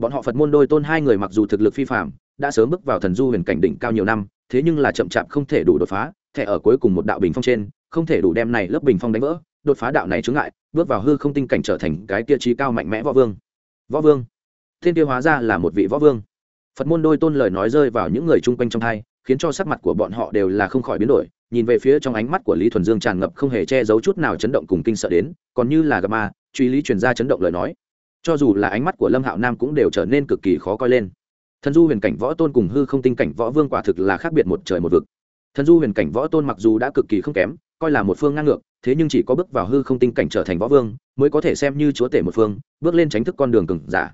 bọn họ phật môn đôi tôn hai người mặc dù thực lực phi phạm đã sớm bước vào thần du huyền cảnh đỉnh cao nhiều năm, thế nhưng là chậm chạp không thể đủ đột phá, thẻ ở cuối cùng một đạo bình phong trên, không thể đủ đem này lớp bình phong đánh vỡ, đột phá đạo này chướng ngại, bước vào hư không tinh cảnh trở thành cái tiêu trí cao mạnh mẽ võ vương. Võ vương? Thiên tiêu hóa ra là một vị võ vương. Phật môn đôi tôn lời nói rơi vào những người chung quanh trong thai, khiến cho sắc mặt của bọn họ đều là không khỏi biến đổi, nhìn về phía trong ánh mắt của lý thuần dương tràn ngập không hề che giấu chút nào chấn động cùng kinh sợ đến, còn như là gặp ma, truy lý truyền ra chấn động lời nói cho dù là ánh mắt của lâm hạo nam cũng đều trở nên cực kỳ khó coi lên. Thần du huyền cảnh võ tôn cùng hư không tinh cảnh võ vương quả thực là khác biệt một trời một vực. Thần du huyền cảnh võ tôn mặc dù đã cực kỳ không kém, coi là một phương ngang ngược, thế nhưng chỉ có bước vào hư không tinh cảnh trở thành võ vương, mới có thể xem như chúa tể một phương, bước lên tránh thức con đường cừng giả.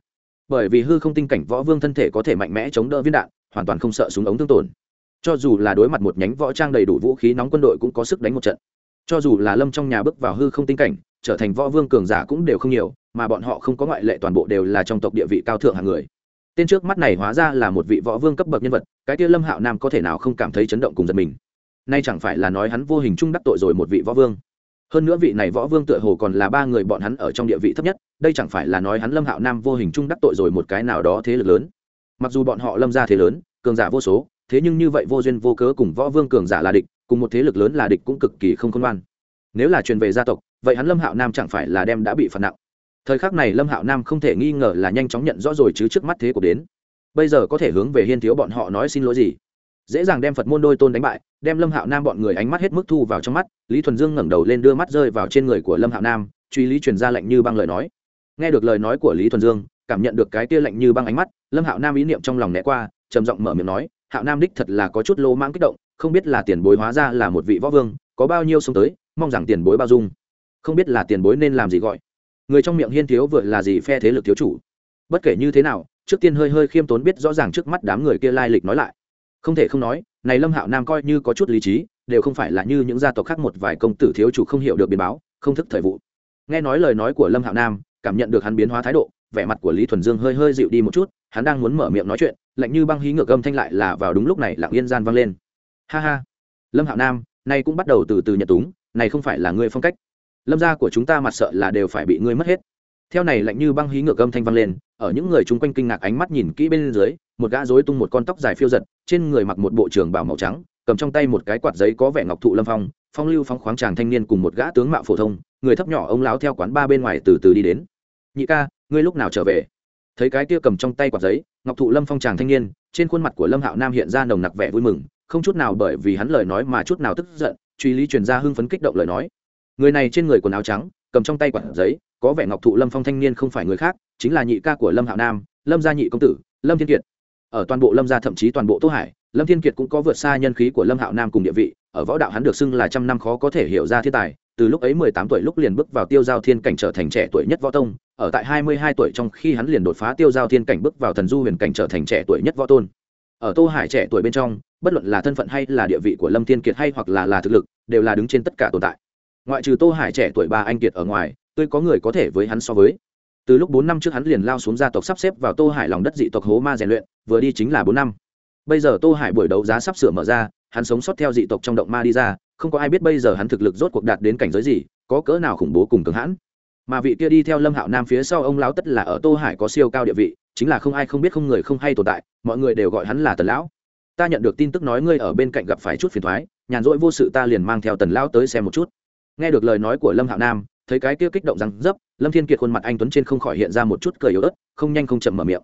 Bởi vì hư không tinh cảnh võ vương thân thể có thể mạnh mẽ chống đỡ viên đạn, hoàn toàn không sợ súng ống thương tổn. Cho dù là đối mặt một nhánh võ trang đầy đủ vũ khí nóng quân đội cũng có sức đánh một trận cho dù là lâm trong nhà bước vào hư không tinh cảnh, trở thành võ vương cường giả cũng đều không nhiều, mà bọn họ không có ngoại lệ toàn bộ đều là trong tộc địa vị cao thượng hàng người. Tên trước mắt này hóa ra là một vị võ vương cấp bậc nhân vật, cái kia lâm hạo nam có thể nào không cảm thấy chấn động cùng giật mình? Nay chẳng phải là nói hắn vô hình chung đắc tội rồi một vị võ vương? Hơn nữa vị này võ vương tựa hồ còn là ba người bọn hắn ở trong địa vị thấp nhất, đây chẳng phải là nói hắn lâm hạo nam vô hình chung đắc tội rồi một cái nào đó thế lực lớn? Mặc dù bọn họ lâm ra thế lớn, cường giả vô số, thế nhưng như vậy vô duyên vô cớ cùng võ vương cường giả là địch cùng một thế lực lớn là địch cũng cực kỳ không khôn ngoan. Nếu là truyền về gia tộc, vậy hắn lâm hạo nam chẳng phải là đem đã bị phạt nặng. Thời khắc này lâm hạo nam không thể nghi ngờ là nhanh chóng nhận rõ rồi chứ trước mắt thế của đến. Bây giờ có thể hướng về hiên thiếu bọn họ nói xin lỗi gì? Dễ dàng đem phật môn đôi tôn đánh bại, đem lâm hạo nam bọn người ánh mắt hết mức thu vào trong mắt, lý thuần dương ngẩng đầu lên đưa mắt rơi vào trên người của lâm hạo nam, truy lý truyền ra lệnh như băng lời nói. Nghe được lời nói của lý thuần dương, cảm nhận được cái tia lệnh như băng ánh mắt, lâm hạo nam ý niệm trong lòng né qua, trầm giọng mở miệng nói, hạo nam đích thật là có chút lô mãng kích động không biết là tiền bối hóa ra là một vị võ vương, có bao nhiêu sống tới, mong rằng tiền bối bao dung. Không biết là tiền bối nên làm gì gọi. Người trong miệng hiên thiếu vừa là gì phe thế lực thiếu chủ? Bất kể như thế nào, trước tiên hơi hơi khiêm tốn biết rõ ràng trước mắt đám người kia lai lịch nói lại. Không thể không nói, này lâm hạo nam coi như có chút lý trí, đều không phải là như những gia tộc khác một vài công tử thiếu chủ không hiểu được biến báo, không thức thời vụ. Nghe nói lời nói của lâm hạo nam, cảm nhận được hắn biến hóa thái độ, vẻ mặt của lý thuần dương hơi hơi dịu đi một chút, hắn đang muốn mở miệng nói chuyện, lạnh như băng hí ngược âm thanh lại là vào đúng lúc này lặng yên gian vang lên ha ha. Lâm hạo nam, nay cũng bắt đầu từ từ nhận túng, này không phải là ngươi phong cách. Lâm gia của chúng ta mặt sợ là đều phải bị ngươi mất hết. Theo này lạnh như băng hí ngược âm thanh vang lên, ở những người chung quanh kinh ngạc ánh mắt nhìn kỹ bên dưới, một gã rối tung một con tóc dài phiêu giật, trên người mặc một bộ trường bảo màu trắng, cầm trong tay một cái quạt giấy có vẻ ngọc thụ lâm phong phong lưu phong khoáng chàng thanh niên cùng một gã tướng mạo phổ thông, người thấp nhỏ ông láo theo quán ba bên ngoài từ từ đi đến. Nhị ca, ngươi lúc nào trở về? Thấy cái kia cầm trong tay quạt giấy, ngọc thụ lâm phong chàng thanh niên, trên khuôn mặt của lâm hạo nam hiện ra nồng nặc vẻ vui mừng không chút nào bởi vì hắn lời nói mà chút nào tức giận, truy lý truyền ra hưng phấn kích động lời nói. Người này trên người quần áo trắng, cầm trong tay quạt giấy, có vẻ ngọc thụ lâm phong thanh niên không phải người khác, chính là nhị ca của lâm hạo nam, lâm gia nhị công tử, lâm thiên kiệt. Ở toàn bộ lâm gia thậm chí toàn bộ tô hải, lâm thiên kiệt cũng có vượt xa nhân khí của lâm hạo nam cùng địa vị, ở võ đạo hắn được xưng là trăm năm khó có thể hiểu ra thiên tài, từ lúc ấy mười tám tuổi lúc liền bước vào tiêu giao thiên cảnh trở thành trẻ tuổi nhất võ tông, ở tại hai mươi hai tuổi trong khi hắn liền đột phá tiêu giao thiên cảnh bước vào thần du huyền cảnh trở thành trẻ tuổi nhất võ tôn. Ở tô hải trẻ tuổi bên trong bất luận là thân phận hay là địa vị của lâm thiên kiệt hay hoặc là là thực lực, đều là đứng trên tất cả tồn tại. Ngoại trừ tô hải trẻ tuổi ba anh kiệt ở ngoài tôi có người có thể với hắn so với. Từ lúc bốn năm trước hắn liền lao xuống gia tộc sắp xếp vào tô hải lòng đất dị tộc hố ma rèn luyện, vừa đi chính là bốn năm. Bây giờ tô hải buổi đấu giá sắp sửa mở ra, hắn sống sót theo dị tộc trong động ma đi ra, không có ai biết bây giờ hắn thực lực rốt cuộc đạt đến cảnh giới gì, có cỡ nào khủng bố cùng cường hãn. Mà vị kia đi theo lâm hạo nam phía sau ông lão tất là ở tô hải có siêu cao địa vị, chính là không ai không biết không người không hay tồn tại, mọi người đều gọi hắn là tần lão ta nhận được tin tức nói ngươi ở bên cạnh gặp phải chút phiền thoái, nhàn rỗi vô sự ta liền mang theo tần lão tới xem một chút. Nghe được lời nói của lâm hạo nam, thấy cái kia kích động răng dấp, lâm thiên kiệt khuôn mặt anh tuấn trên không khỏi hiện ra một chút cười yếu ớt, không nhanh không chậm mở miệng.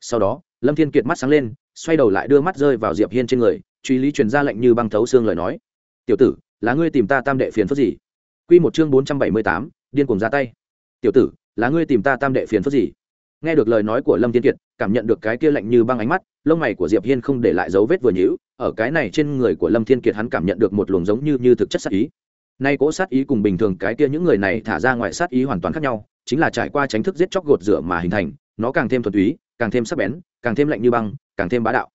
Sau đó, lâm thiên kiệt mắt sáng lên, xoay đầu lại đưa mắt rơi vào diệp hiên trên người, truy lý truyền ra lệnh như băng thấu xương lời nói. Tiểu tử, là ngươi tìm ta tam đệ phiền phức gì? Quy một chương bốn trăm bảy mươi tám, điên cuồng ra tay. Tiểu tử, là ngươi tìm ta tam đệ phiền phức gì? Nghe được lời nói của lâm thiên kiệt, cảm nhận được cái kia lạnh như băng ánh mắt, lông mày của diệp hiên không để lại dấu vết vừa nhữ ở cái này trên người của lâm thiên kiệt hắn cảm nhận được một luồng giống như như thực chất sát ý. Nay cố sát ý cùng bình thường cái kia những người này thả ra ngoài sát ý hoàn toàn khác nhau, chính là trải qua tránh thức giết chóc gột rửa mà hình thành, nó càng thêm thuần túy, càng thêm sắc bén, càng thêm lạnh như băng, càng thêm bá đạo.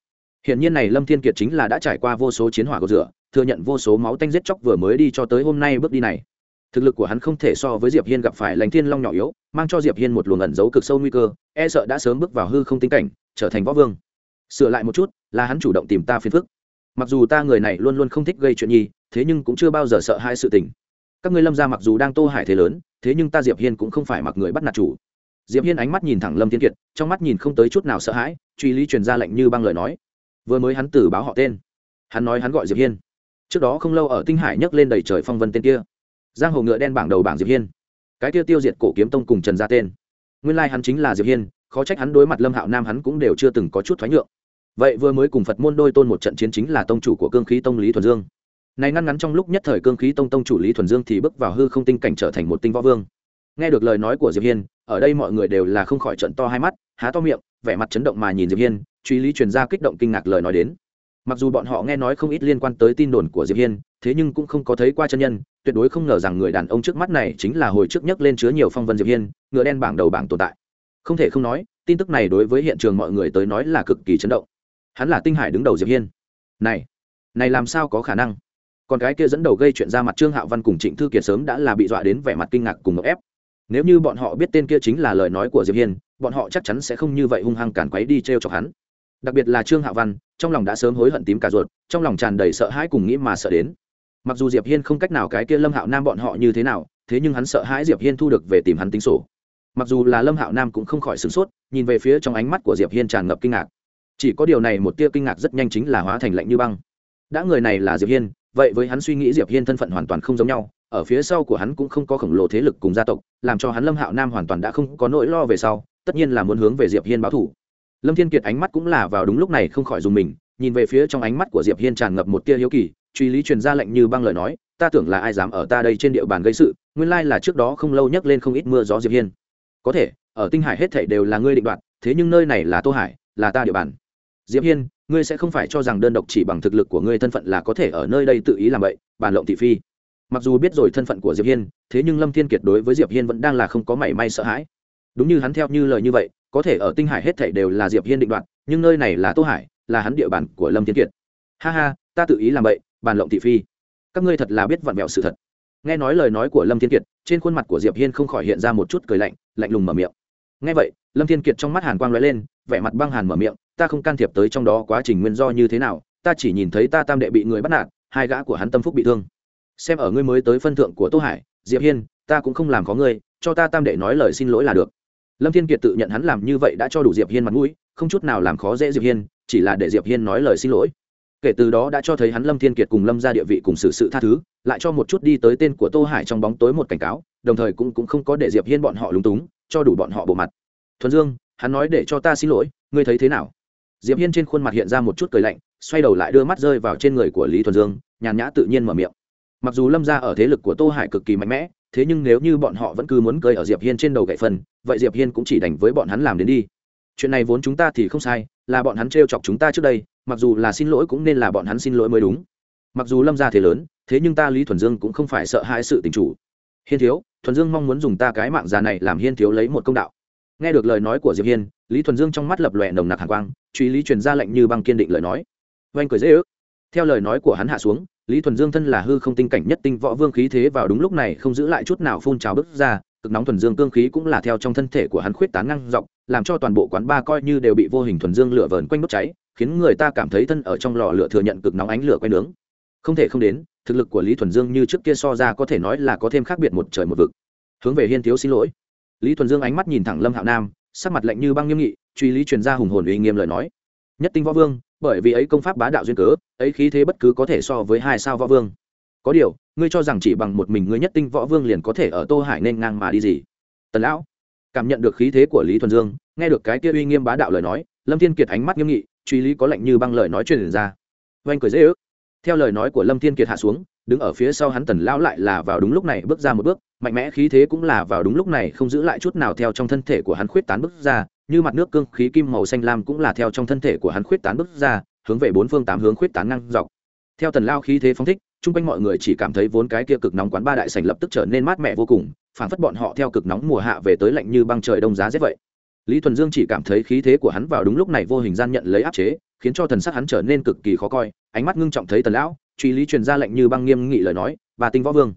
Hiện nhiên này lâm thiên kiệt chính là đã trải qua vô số chiến hỏa gột rửa, thừa nhận vô số máu tanh giết chóc vừa mới đi cho tới hôm nay bước đi này thực lực của hắn không thể so với diệp hiên gặp phải lãnh thiên long nhỏ yếu, mang cho diệp hiên một luồng ẩn giấu cực sâu nguy cơ e sợ đã sớm bước vào hư không tính cảnh, trở thành võ vương. Sửa lại một chút, là hắn chủ động tìm ta phiền phức. Mặc dù ta người này luôn luôn không thích gây chuyện nhi, thế nhưng cũng chưa bao giờ sợ hai sự tình. Các ngươi lâm gia mặc dù đang tô hải thế lớn, thế nhưng ta diệp hiên cũng không phải mặc người bắt nạt chủ. Diệp hiên ánh mắt nhìn thẳng lâm thiên kiệt, trong mắt nhìn không tới chút nào sợ hãi, truy lý truyền ra lệnh như băng lời nói. Vừa mới hắn tử báo họ tên. Hắn nói hắn gọi diệp hiên. Trước đó không lâu ở tinh hải nhấc lên đầy trời phong vân tên kia giang hồ ngựa đen bảng đầu bảng diệp hiên cái kia tiêu diệt cổ kiếm tông cùng trần gia tên nguyên lai like hắn chính là diệp hiên khó trách hắn đối mặt lâm hạo nam hắn cũng đều chưa từng có chút thoái nhượng vậy vừa mới cùng phật môn đôi tôn một trận chiến chính là tông chủ của cương khí tông lý thuần dương này ngăn ngắn trong lúc nhất thời cương khí tông tông chủ lý thuần dương thì bước vào hư không tinh cảnh trở thành một tinh võ vương nghe được lời nói của diệp hiên ở đây mọi người đều là không khỏi trận to hai mắt há to miệng vẻ mặt chấn động mà nhìn diệp hiên truy lý truyền ra kích động kinh ngạc lời nói đến mặc dù bọn họ nghe nói không ít liên quan tới tin đồn của diệp hiên, thế nhưng cũng không có thấy qua chân nhân, tuyệt đối không ngờ rằng người đàn ông trước mắt này chính là hồi trước nhất lên chứa nhiều phong vân diệp hiên, ngựa đen bảng đầu bảng tồn tại. Không thể không nói, tin tức này đối với hiện trường mọi người tới nói là cực kỳ chấn động. Hắn là tinh hải đứng đầu diệp hiên. Này này làm sao có khả năng? Còn cái kia dẫn đầu gây chuyện ra mặt trương hạo văn cùng trịnh thư kiệt sớm đã là bị dọa đến vẻ mặt kinh ngạc cùng ngợp ép. Nếu như bọn họ biết tên kia chính là lời nói của diệp hiên, bọn họ chắc chắn sẽ không như vậy hung hăng cản quấy đi t chọc hắn đặc biệt là trương hạ văn trong lòng đã sớm hối hận tím cả ruột trong lòng tràn đầy sợ hãi cùng nghĩ mà sợ đến mặc dù diệp hiên không cách nào cái kia lâm hạo nam bọn họ như thế nào thế nhưng hắn sợ hãi diệp hiên thu được về tìm hắn tính sổ mặc dù là lâm hạo nam cũng không khỏi sửng sốt nhìn về phía trong ánh mắt của diệp hiên tràn ngập kinh ngạc chỉ có điều này một tia kinh ngạc rất nhanh chính là hóa thành lạnh như băng đã người này là diệp hiên vậy với hắn suy nghĩ diệp hiên thân phận hoàn toàn không giống nhau ở phía sau của hắn cũng không có khổng lồ thế lực cùng gia tộc làm cho hắn lâm hạo nam hoàn toàn đã không có nỗi lo về sau tất nhiên là muốn hướng về diệp hiên báo thủ lâm thiên kiệt ánh mắt cũng là vào đúng lúc này không khỏi dùng mình, nhìn về phía trong ánh mắt của diệp hiên tràn ngập một tia hiếu kỳ, truy lý truyền ra lệnh như băng lời nói, ta tưởng là ai dám ở ta đây trên địa bàn gây sự, nguyên lai là trước đó không lâu nhắc lên không ít mưa gió diệp hiên. Có thể, ở tinh hải hết thảy đều là ngươi định đoạt, thế nhưng nơi này là tô hải, là ta địa bàn. Diệp hiên, ngươi sẽ không phải cho rằng đơn độc chỉ bằng thực lực của ngươi thân phận là có thể ở nơi đây tự ý làm vậy bàn lộng thị phi. Mặc dù biết rồi thân phận của diệp hiên, thế nhưng lâm thiên kiệt đối với diệp hiên vẫn đang là không có mảy may sợ hãi. Đúng như hắn theo như lời như vậy có thể ở tinh hải hết thảy đều là diệp hiên định đoạt, nhưng nơi này là tô hải, là hắn địa bàn của lâm thiên kiệt. Ha ha, ta tự ý làm vậy, bàn lộng thị phi. Các ngươi thật là biết vặn vẹo sự thật. Nghe nói lời nói của lâm thiên kiệt, trên khuôn mặt của diệp hiên không khỏi hiện ra một chút cười lạnh lạnh lùng mở miệng. Nghe vậy, lâm thiên kiệt trong mắt hàn quang lóe lên, vẻ mặt băng hàn mở miệng, ta không can thiệp tới trong đó quá trình nguyên do như thế nào, ta chỉ nhìn thấy ta tam đệ bị người bắt nạt, hai gã của hắn tâm phúc bị thương. Xem ở ngươi mới tới phân thượng của tô hải, diệp hiên, ta cũng không làm có ngươi, cho ta tam đệ nói lời xin lỗi là được lâm thiên kiệt tự nhận hắn làm như vậy đã cho đủ diệp hiên mặt mũi, không chút nào làm khó dễ diệp hiên, chỉ là để diệp hiên nói lời xin lỗi. Kể từ đó đã cho thấy hắn lâm thiên kiệt cùng lâm ra địa vị cùng xử sự tha thứ, lại cho một chút đi tới tên của tô hải trong bóng tối một cảnh cáo, đồng thời cũng cũng không có để diệp hiên bọn họ lúng túng, cho đủ bọn họ bộ mặt. Thuần dương, hắn nói để cho ta xin lỗi, ngươi thấy thế nào? Diệp hiên trên khuôn mặt hiện ra một chút cười lạnh, xoay đầu lại đưa mắt rơi vào trên người của lý thuần dương, nhàn nhã tự nhiên mở miệng. Mặc dù lâm ra ở thế lực của tô hải cực kỳ mạnh mẽ thế nhưng nếu như bọn họ vẫn cứ muốn cơi ở diệp hiên trên đầu gậy phần vậy diệp hiên cũng chỉ đành với bọn hắn làm đến đi. Chuyện này vốn chúng ta thì không sai, là bọn hắn trêu chọc chúng ta trước đây, mặc dù là xin lỗi cũng nên là bọn hắn xin lỗi mới đúng. Mặc dù lâm ra thế lớn, thế nhưng ta lý thuần dương cũng không phải sợ hãi sự tình chủ. Hiên thiếu, thuần dương mong muốn dùng ta cái mạng già này làm hiên thiếu lấy một công đạo. Nghe được lời nói của diệp hiên, lý thuần dương trong mắt lập lòe nồng nặc hàn quang, truy lý truyền ra lệnh như băng kiên định lời nói. Oanh cười dễ ước theo lời nói của hắn hạ xuống, lý thuần dương thân là hư không tinh cảnh nhất tinh võ vương khí thế vào đúng lúc này không giữ lại chút nào phun trào bước ra, cực nóng thuần dương cương khí cũng là theo trong thân thể của hắn khuyết tán ngang dọc, làm cho toàn bộ quán ba coi như đều bị vô hình thuần dương lửa vờn quanh đốt cháy, khiến người ta cảm thấy thân ở trong lò lửa thừa nhận cực nóng ánh lửa quay nướng. Không thể không đến, thực lực của lý thuần dương như trước kia so ra có thể nói là có thêm khác biệt một trời một vực. Hướng về hiên thiếu xin lỗi. Lý thuần dương ánh mắt nhìn thẳng lâm hạo nam, sắc mặt lạnh như băng nghiêm nghị, truy lý truyền ra hùng hồn uy nghiêm lời nói. Nhất tinh võ vương bởi vì ấy công pháp bá đạo duyên cớ, ấy khí thế bất cứ có thể so với hai sao võ vương. Có điều, ngươi cho rằng chỉ bằng một mình ngươi nhất tinh võ vương liền có thể ở tô hải nên ngang mà đi gì? Tần lão, cảm nhận được khí thế của lý thuần dương, nghe được cái kia uy nghiêm bá đạo lời nói, lâm thiên kiệt ánh mắt nghiêm nghị, truy lý có lệnh như băng lời nói truyền ra. Oanh cười dễ ước. Theo lời nói của lâm thiên kiệt hạ xuống, đứng ở phía sau hắn tần lão lại là vào đúng lúc này bước ra một bước, mạnh mẽ khí thế cũng là vào đúng lúc này không giữ lại chút nào theo trong thân thể của hắn khuyết tán bước ra như mặt nước cương khí kim màu xanh lam cũng là theo trong thân thể của hắn khuyết tán bước ra, hướng về bốn phương tám hướng khuyết tán ngang dọc. Theo tần lao khí thế phóng thích, chung quanh mọi người chỉ cảm thấy vốn cái kia cực nóng quán ba đại sảnh lập tức trở nên mát mẻ vô cùng, phảng phất bọn họ theo cực nóng mùa hạ về tới lạnh như băng trời đông giá rét vậy. Lý thuần dương chỉ cảm thấy khí thế của hắn vào đúng lúc này vô hình gian nhận lấy áp chế, khiến cho thần sắc hắn trở nên cực kỳ khó coi, ánh mắt ngưng trọng thấy tần lão, truy lý truyền ra lệnh như băng nghiêm nghị lời nói và tinh võ vương,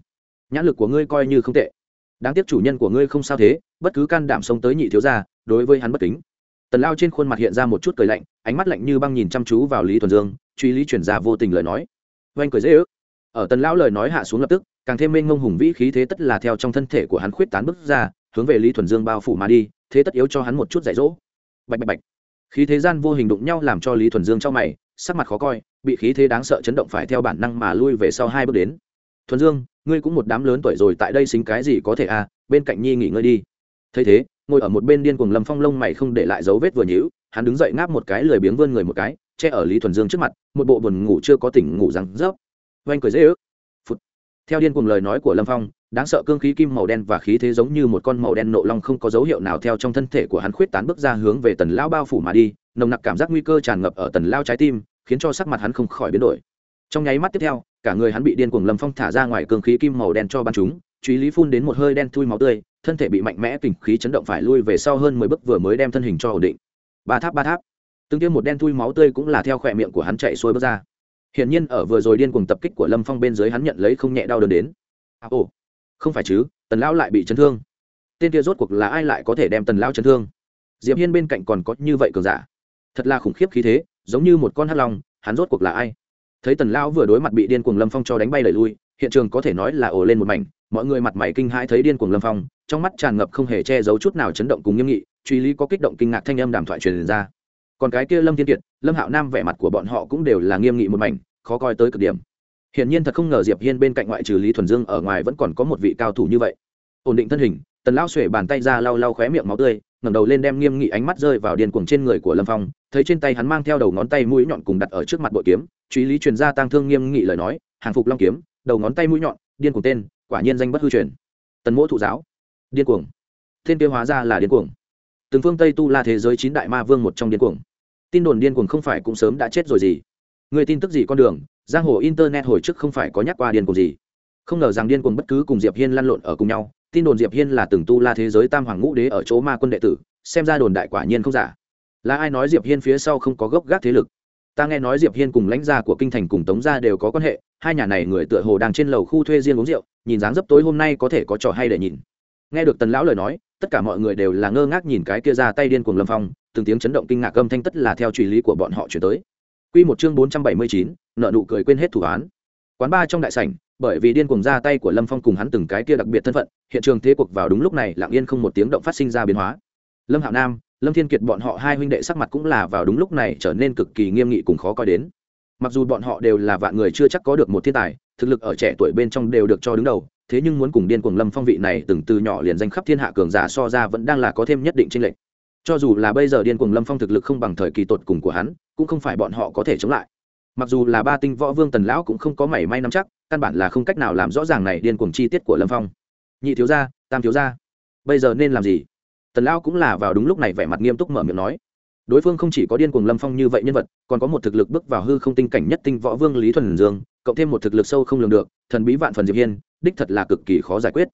nhãn lực của ngươi coi như không tệ. Đáng tiếc chủ nhân của ngươi không sao thế, bất cứ can đảm sống tới nhị thiếu gia đối với hắn bất kính. Tần lao trên khuôn mặt hiện ra một chút cười lạnh, ánh mắt lạnh như băng nhìn chăm chú vào lý thuần dương, truy lý chuyển ra vô tình lời nói. Oanh cười dễ ước. Ở tần lão lời nói hạ xuống lập tức, càng thêm mênh ngông hùng vĩ khí thế tất là theo trong thân thể của hắn khuyết tán bước ra, hướng về lý thuần dương bao phủ mà đi, thế tất yếu cho hắn một chút dạy dỗ. Bạch bạch bạch. Khí thế gian vô hình đụng nhau làm cho lý thuần dương trong mày, sắc mặt khó coi, bị khí thế đáng sợ chấn động phải theo bản năng mà lui về sau hai bước đến. Thuần dương, ngươi cũng một đám lớn tuổi rồi tại đây xính cái gì có thể à bên cạnh nhi nghỉ ngơi đi. Thấy thế ngồi ở một bên điên cuồng lâm phong lông mày không để lại dấu vết vừa nhữ hắn đứng dậy ngáp một cái lười biếng vươn người một cái, che ở lý thuần dương trước mặt, một bộ buồn ngủ chưa có tỉnh ngủ răng rớp oanh cười dễ ước. Phút theo điên cuồng lời nói của lâm phong, đáng sợ cương khí kim màu đen và khí thế giống như một con màu đen nộ long không có dấu hiệu nào theo trong thân thể của hắn khuyết tán bước ra hướng về tần lao bao phủ mà đi, nồng nặc cảm giác nguy cơ tràn ngập ở tần lao trái tim, khiến cho sắc mặt hắn không khỏi biến đổi. Trong nháy mắt tiếp theo, cả người hắn bị điên cuồng lâm phong thả ra ngoài cương khí kim màu đen cho bắn chúng truy lý phun đến một hơi đen thui máu tươi thân thể bị mạnh mẽ kình khí chấn động phải lui về sau hơn mười bước vừa mới đem thân hình cho ổn định. Ba tháp ba tháp. Tương tiêm một đen thui máu tươi cũng là theo khỏe miệng của hắn chạy xuôi bước ra. Hiển nhiên ở vừa rồi điên cuồng tập kích của lâm phong bên dưới hắn nhận lấy không nhẹ đau đớn đến. À, ồ không phải chứ tần lão lại bị chấn thương. Tên kia rốt cuộc là ai lại có thể đem tần lão chấn thương? Diệp hiên bên cạnh còn có như vậy cường giả. Thật là khủng khiếp khí thế giống như một con hắc long hắn rốt cuộc là ai? Thấy tần lão vừa đối mặt bị điên cuồng lâm phong cho đánh bay đẩy lui hiện trường có thể nói là ồ lên một mảnh mọi người mặt mày kinh hãi thấy điên cuồng lâm phong trong mắt tràn ngập không hề che giấu chút nào chấn động cùng nghiêm nghị, truy lý có kích động kinh ngạc thanh âm đàm thoại truyền ra. Còn cái kia lâm thiên kiệt, lâm hạo nam vẻ mặt của bọn họ cũng đều là nghiêm nghị một mảnh, khó coi tới cực điểm. Hiển nhiên thật không ngờ diệp hiên bên cạnh ngoại trừ lý thuần dương ở ngoài vẫn còn có một vị cao thủ như vậy. Ổn định thân hình, tần lão xuể bàn tay ra lau lau khóe miệng máu tươi, ngẩng đầu lên đem nghiêm nghị ánh mắt rơi vào điên cuồng trên người của lâm phong, thấy trên tay hắn mang theo đầu ngón tay mũi nhọn cùng đặt ở trước mặt bội kiếm, truy lý truyền ra tăng thương nghiêm nghị lời nói, hàng phục long kiếm, đầu ngón tay mũi nhọn, điên cuồng tên, quả nhiên danh bất hư truyền. Tần mỗ thụ giáo điên cuồng. Thiên kia hóa ra là điên cuồng. Từng phương tây tu la thế giới chín đại ma vương một trong điên cuồng. Tin đồn điên cuồng không phải cũng sớm đã chết rồi gì. Người tin tức gì con đường, giang hồ internet hồi trước không phải có nhắc qua điên cuồng gì. Không ngờ rằng điên cuồng bất cứ cùng diệp hiên lăn lộn ở cùng nhau, tin đồn diệp hiên là từng tu la thế giới tam hoàng ngũ đế ở chỗ ma quân đệ tử, xem ra đồn đại quả nhiên không giả. Là ai nói diệp hiên phía sau không có gốc gác thế lực? Ta nghe nói diệp hiên cùng lãnh gia của kinh thành cùng tống gia đều có quan hệ, hai nhà này người tựa hồ đang trên lầu khu thuê riêng uống rượu, nhìn dáng dấp tối hôm nay có thể có trò hay để nhìn nghe được tần lão lời nói tất cả mọi người đều là ngơ ngác nhìn cái kia ra tay điên cuồng lâm phong từng tiếng chấn động kinh ngạc âm thanh tất là theo truy lý của bọn họ chuyển tới Quy một chương bốn trăm bảy mươi chín, nợ nụ cười quên hết thủ án. Quán ba trong đại sảnh, bởi vì điên cuồng ra tay của Lâm Phong cùng hắn từng cái kia đặc biệt thân phận, hiện trường thế cuộc vào đúng lúc này lặng yên không một tiếng động phát sinh ra biến hóa. Lâm Hạo Nam, Lâm Thiên Kiệt bọn họ hai huynh đệ sắc mặt cũng là vào đúng lúc này trở nên cực kỳ nghiêm nghị cùng khó coi đến. Mặc dù bọn họ đều là vạn người chưa chắc có được một thiên tài, thực lực ở trẻ tuổi bên trong đều được cho đứng đầu, thế nhưng muốn cùng điên cuồng lâm phong vị này từng từ nhỏ liền danh khắp thiên hạ cường giả so ra vẫn đang là có thêm nhất định tranh lệch. Cho dù là bây giờ điên cuồng lâm phong thực lực không bằng thời kỳ tột cùng của hắn, cũng không phải bọn họ có thể chống lại. Mặc dù là ba tinh võ vương tần lão cũng không có mảy may nắm chắc, căn bản là không cách nào làm rõ ràng này điên cuồng chi tiết của lâm phong. Nhị thiếu gia, tam thiếu gia, bây giờ nên làm gì? Tần lão cũng là vào đúng lúc này vẻ mặt nghiêm túc mở miệng nói. Đối phương không chỉ có điên cuồng lâm phong như vậy nhân vật, còn có một thực lực bước vào hư không tinh cảnh nhất tinh võ vương lý thuần dương, cộng thêm một thực lực sâu không lường được, thần bí vạn phần diệp hiên đích thật là cực kỳ khó giải quyết.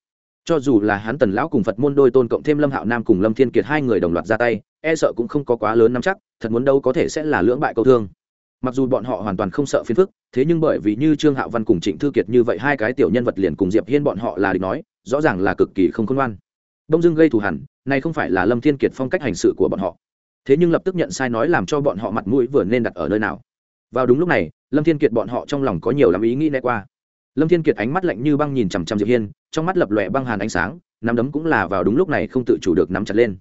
Cho dù là hắn tần lão cùng phật môn đôi tôn cộng thêm lâm hạo nam cùng lâm thiên kiệt hai người đồng loạt ra tay e sợ cũng không có quá lớn nắm chắc, thật muốn đâu có thể sẽ là lưỡng bại câu thương. Mặc dù bọn họ hoàn toàn không sợ phiền phức, thế nhưng bởi vì như trương hạo văn cùng trịnh thư kiệt như vậy hai cái tiểu nhân vật liền cùng diệp hiên bọn họ là địch nói, rõ ràng là cực kỳ không khôn ngoan. Đông dương gây thù hẳn, này không phải là lâm thiên kiệt phong cách hành sự của bọn họ. Thế nhưng lập tức nhận sai nói làm cho bọn họ mặt mũi vừa nên đặt ở nơi nào. Vào đúng lúc này, lâm thiên kiệt bọn họ trong lòng có nhiều lắm ý nghĩ né qua lâm thiên kiệt ánh mắt lạnh như băng nhìn chằm chằm diệp hiên, trong mắt lập lòe băng hàn ánh sáng, nắm đấm cũng là vào đúng lúc này không tự chủ được nắm chặt lên.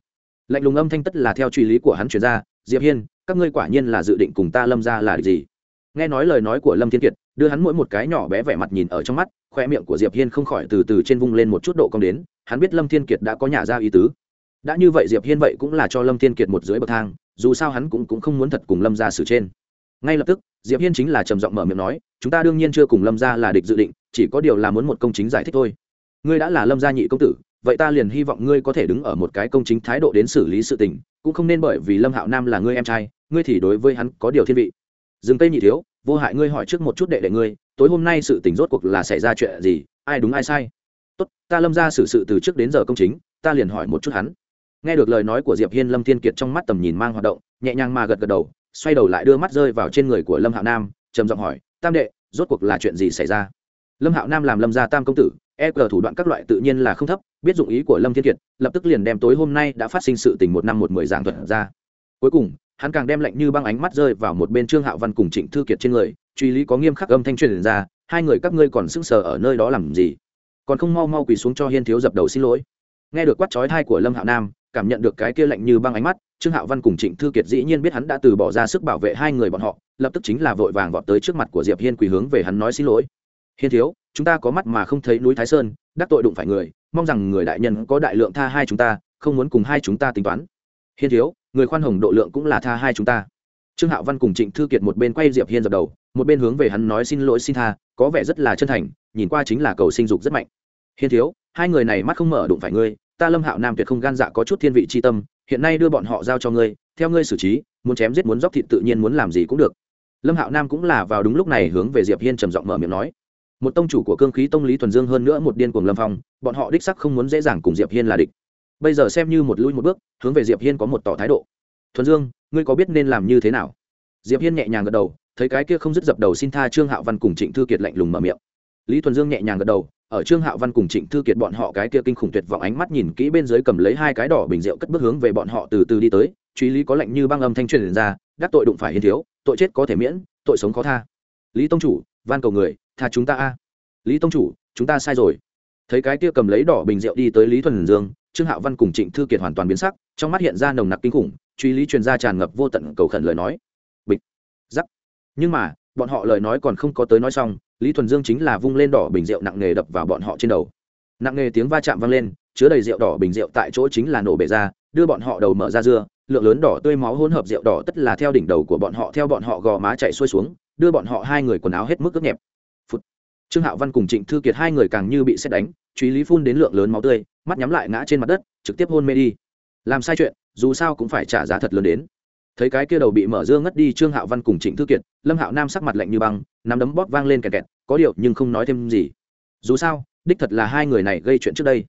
Lạnh lùng âm thanh tất là theo truy lý của hắn truyền ra, diệp hiên, các ngươi quả nhiên là dự định cùng ta lâm ra là gì? Nghe nói lời nói của lâm thiên kiệt, đưa hắn mỗi một cái nhỏ bé vẻ mặt nhìn ở trong mắt, khoe miệng của diệp hiên không khỏi từ từ trên vung lên một chút độ cong đến, hắn biết lâm thiên kiệt đã có nhà ra ý tứ. Đã như vậy diệp hiên vậy cũng là cho lâm thiên kiệt một dưới bậc thang, dù sao hắn cũng cũng không muốn thật cùng lâm ra xử trên ngay lập tức, diệp hiên chính là trầm giọng mở miệng nói, chúng ta đương nhiên chưa cùng lâm gia là địch dự định, chỉ có điều là muốn một công chính giải thích thôi. Ngươi đã là lâm gia nhị công tử, vậy ta liền hy vọng ngươi có thể đứng ở một cái công chính thái độ đến xử lý sự tình, cũng không nên bởi vì lâm hạo nam là ngươi em trai, ngươi thì đối với hắn có điều thiên vị. Dừng tây nhị thiếu, vô hại ngươi hỏi trước một chút đệ đệ ngươi, tối hôm nay sự tình rốt cuộc là xảy ra chuyện gì, ai đúng ai sai? Tốt, ta lâm gia xử sự từ trước đến giờ công chính, ta liền hỏi một chút hắn. Nghe được lời nói của diệp hiên, lâm thiên kiệt trong mắt tầm nhìn mang hoạt động, nhẹ nhàng mà gật gật đầu xoay đầu lại đưa mắt rơi vào trên người của lâm hạo nam, trầm giọng hỏi, tam đệ, rốt cuộc là chuyện gì xảy ra? Lâm hạo nam làm lâm gia tam công tử e cờ thủ đoạn các loại tự nhiên là không thấp, biết dụng ý của lâm thiên kiệt, lập tức liền đem tối hôm nay đã phát sinh sự tình một năm một mười giảng thuật ra. Cuối cùng, hắn càng đem lạnh như băng ánh mắt rơi vào một bên trương hạo văn cùng trịnh thư kiệt trên người, truy lý có nghiêm khắc âm thanh truyền ra, hai người các ngươi còn sững sờ ở nơi đó làm gì? Còn không mau mau quỳ xuống cho hiên thiếu dập đầu xin lỗi. Nghe được quát chói thai của lâm hạo nam, cảm nhận được cái kia lạnh như băng ánh mắt trương hạo văn cùng trịnh thư kiệt dĩ nhiên biết hắn đã từ bỏ ra sức bảo vệ hai người bọn họ, lập tức chính là vội vàng vọt tới trước mặt của diệp hiên quỳ hướng về hắn nói xin lỗi. Hiên thiếu, chúng ta có mắt mà không thấy núi thái sơn, đắc tội đụng phải người, mong rằng người đại nhân có đại lượng tha hai chúng ta, không muốn cùng hai chúng ta tính toán. Hiên thiếu, người khoan hồng độ lượng cũng là tha hai chúng ta. Trương hạo văn cùng trịnh thư kiệt một bên quay diệp hiên dập đầu, một bên hướng về hắn nói xin lỗi xin tha, có vẻ rất là chân thành, nhìn qua chính là cầu sinh dục rất mạnh. Hiên thiếu, hai người này mắt không mở đụng phải ngươi, ta lâm hạo nam tuyệt không gan dạ có chút thiên vị chi tâm hiện nay đưa bọn họ giao cho ngươi, theo ngươi xử trí, muốn chém giết muốn dóc thịt tự nhiên muốn làm gì cũng được. Lâm hạo nam cũng là vào đúng lúc này hướng về diệp hiên trầm giọng mở miệng nói. Một tông chủ của cương khí tông lý thuần dương hơn nữa một điên cuồng lâm phong, bọn họ đích sắc không muốn dễ dàng cùng diệp hiên là địch. Bây giờ xem như một lui một bước, hướng về diệp hiên có một tỏ thái độ. Thuần dương, ngươi có biết nên làm như thế nào? Diệp hiên nhẹ nhàng gật đầu, thấy cái kia không dứt dập đầu xin tha trương hạo văn cùng trịnh thư kiệt lạnh lùng mở miệng. Lý thuần dương nhẹ nhàng gật đầu ở trương hạo văn cùng trịnh thư kiệt bọn họ cái kia kinh khủng tuyệt vọng ánh mắt nhìn kỹ bên dưới cầm lấy hai cái đỏ bình rượu cất bước hướng về bọn họ từ từ đi tới, truy lý có lệnh như băng âm thanh truyền ra, đắc tội đụng phải hiến thiếu, tội chết có thể miễn, tội sống khó tha. Lý tông chủ, van cầu người, tha chúng ta a. Lý tông chủ, chúng ta sai rồi. Thấy cái kia cầm lấy đỏ bình rượu đi tới lý thuần dương, trương hạo văn cùng trịnh thư kiệt hoàn toàn biến sắc, trong mắt hiện ra nồng nặc kinh khủng, truy lý truyền ra tràn ngập vô tận cầu khẩn lời nói. Bịch giắc nhưng mà, bọn họ lời nói còn không có tới nói xong lý thuần dương chính là vung lên đỏ bình rượu nặng nề đập vào bọn họ trên đầu. Nặng nề tiếng va chạm vang lên, chứa đầy rượu đỏ bình rượu tại chỗ chính là nổ bể ra, đưa bọn họ đầu mở ra dưa, lượng lớn đỏ tươi máu hỗn hợp rượu đỏ tất là theo đỉnh đầu của bọn họ, theo bọn họ gò má chạy xuôi xuống, đưa bọn họ hai người quần áo hết mức ướt nhẹp. Phụt. trương hạo văn cùng trịnh thư kiệt hai người càng như bị xét đánh truy lý phun đến lượng lớn máu tươi, mắt nhắm lại ngã trên mặt đất, trực tiếp hôn mê đi. Làm sai chuyện, dù sao cũng phải trả giá thật lớn đến thấy cái kia đầu bị mở dương ngất đi trương hạo văn cùng trịnh thư kiệt, lâm hạo nam sắc mặt lạnh như băng, nắm đấm bóp vang lên kẹt kẹt, có điều nhưng không nói thêm gì. Dù sao, đích thật là hai người này gây chuyện trước đây.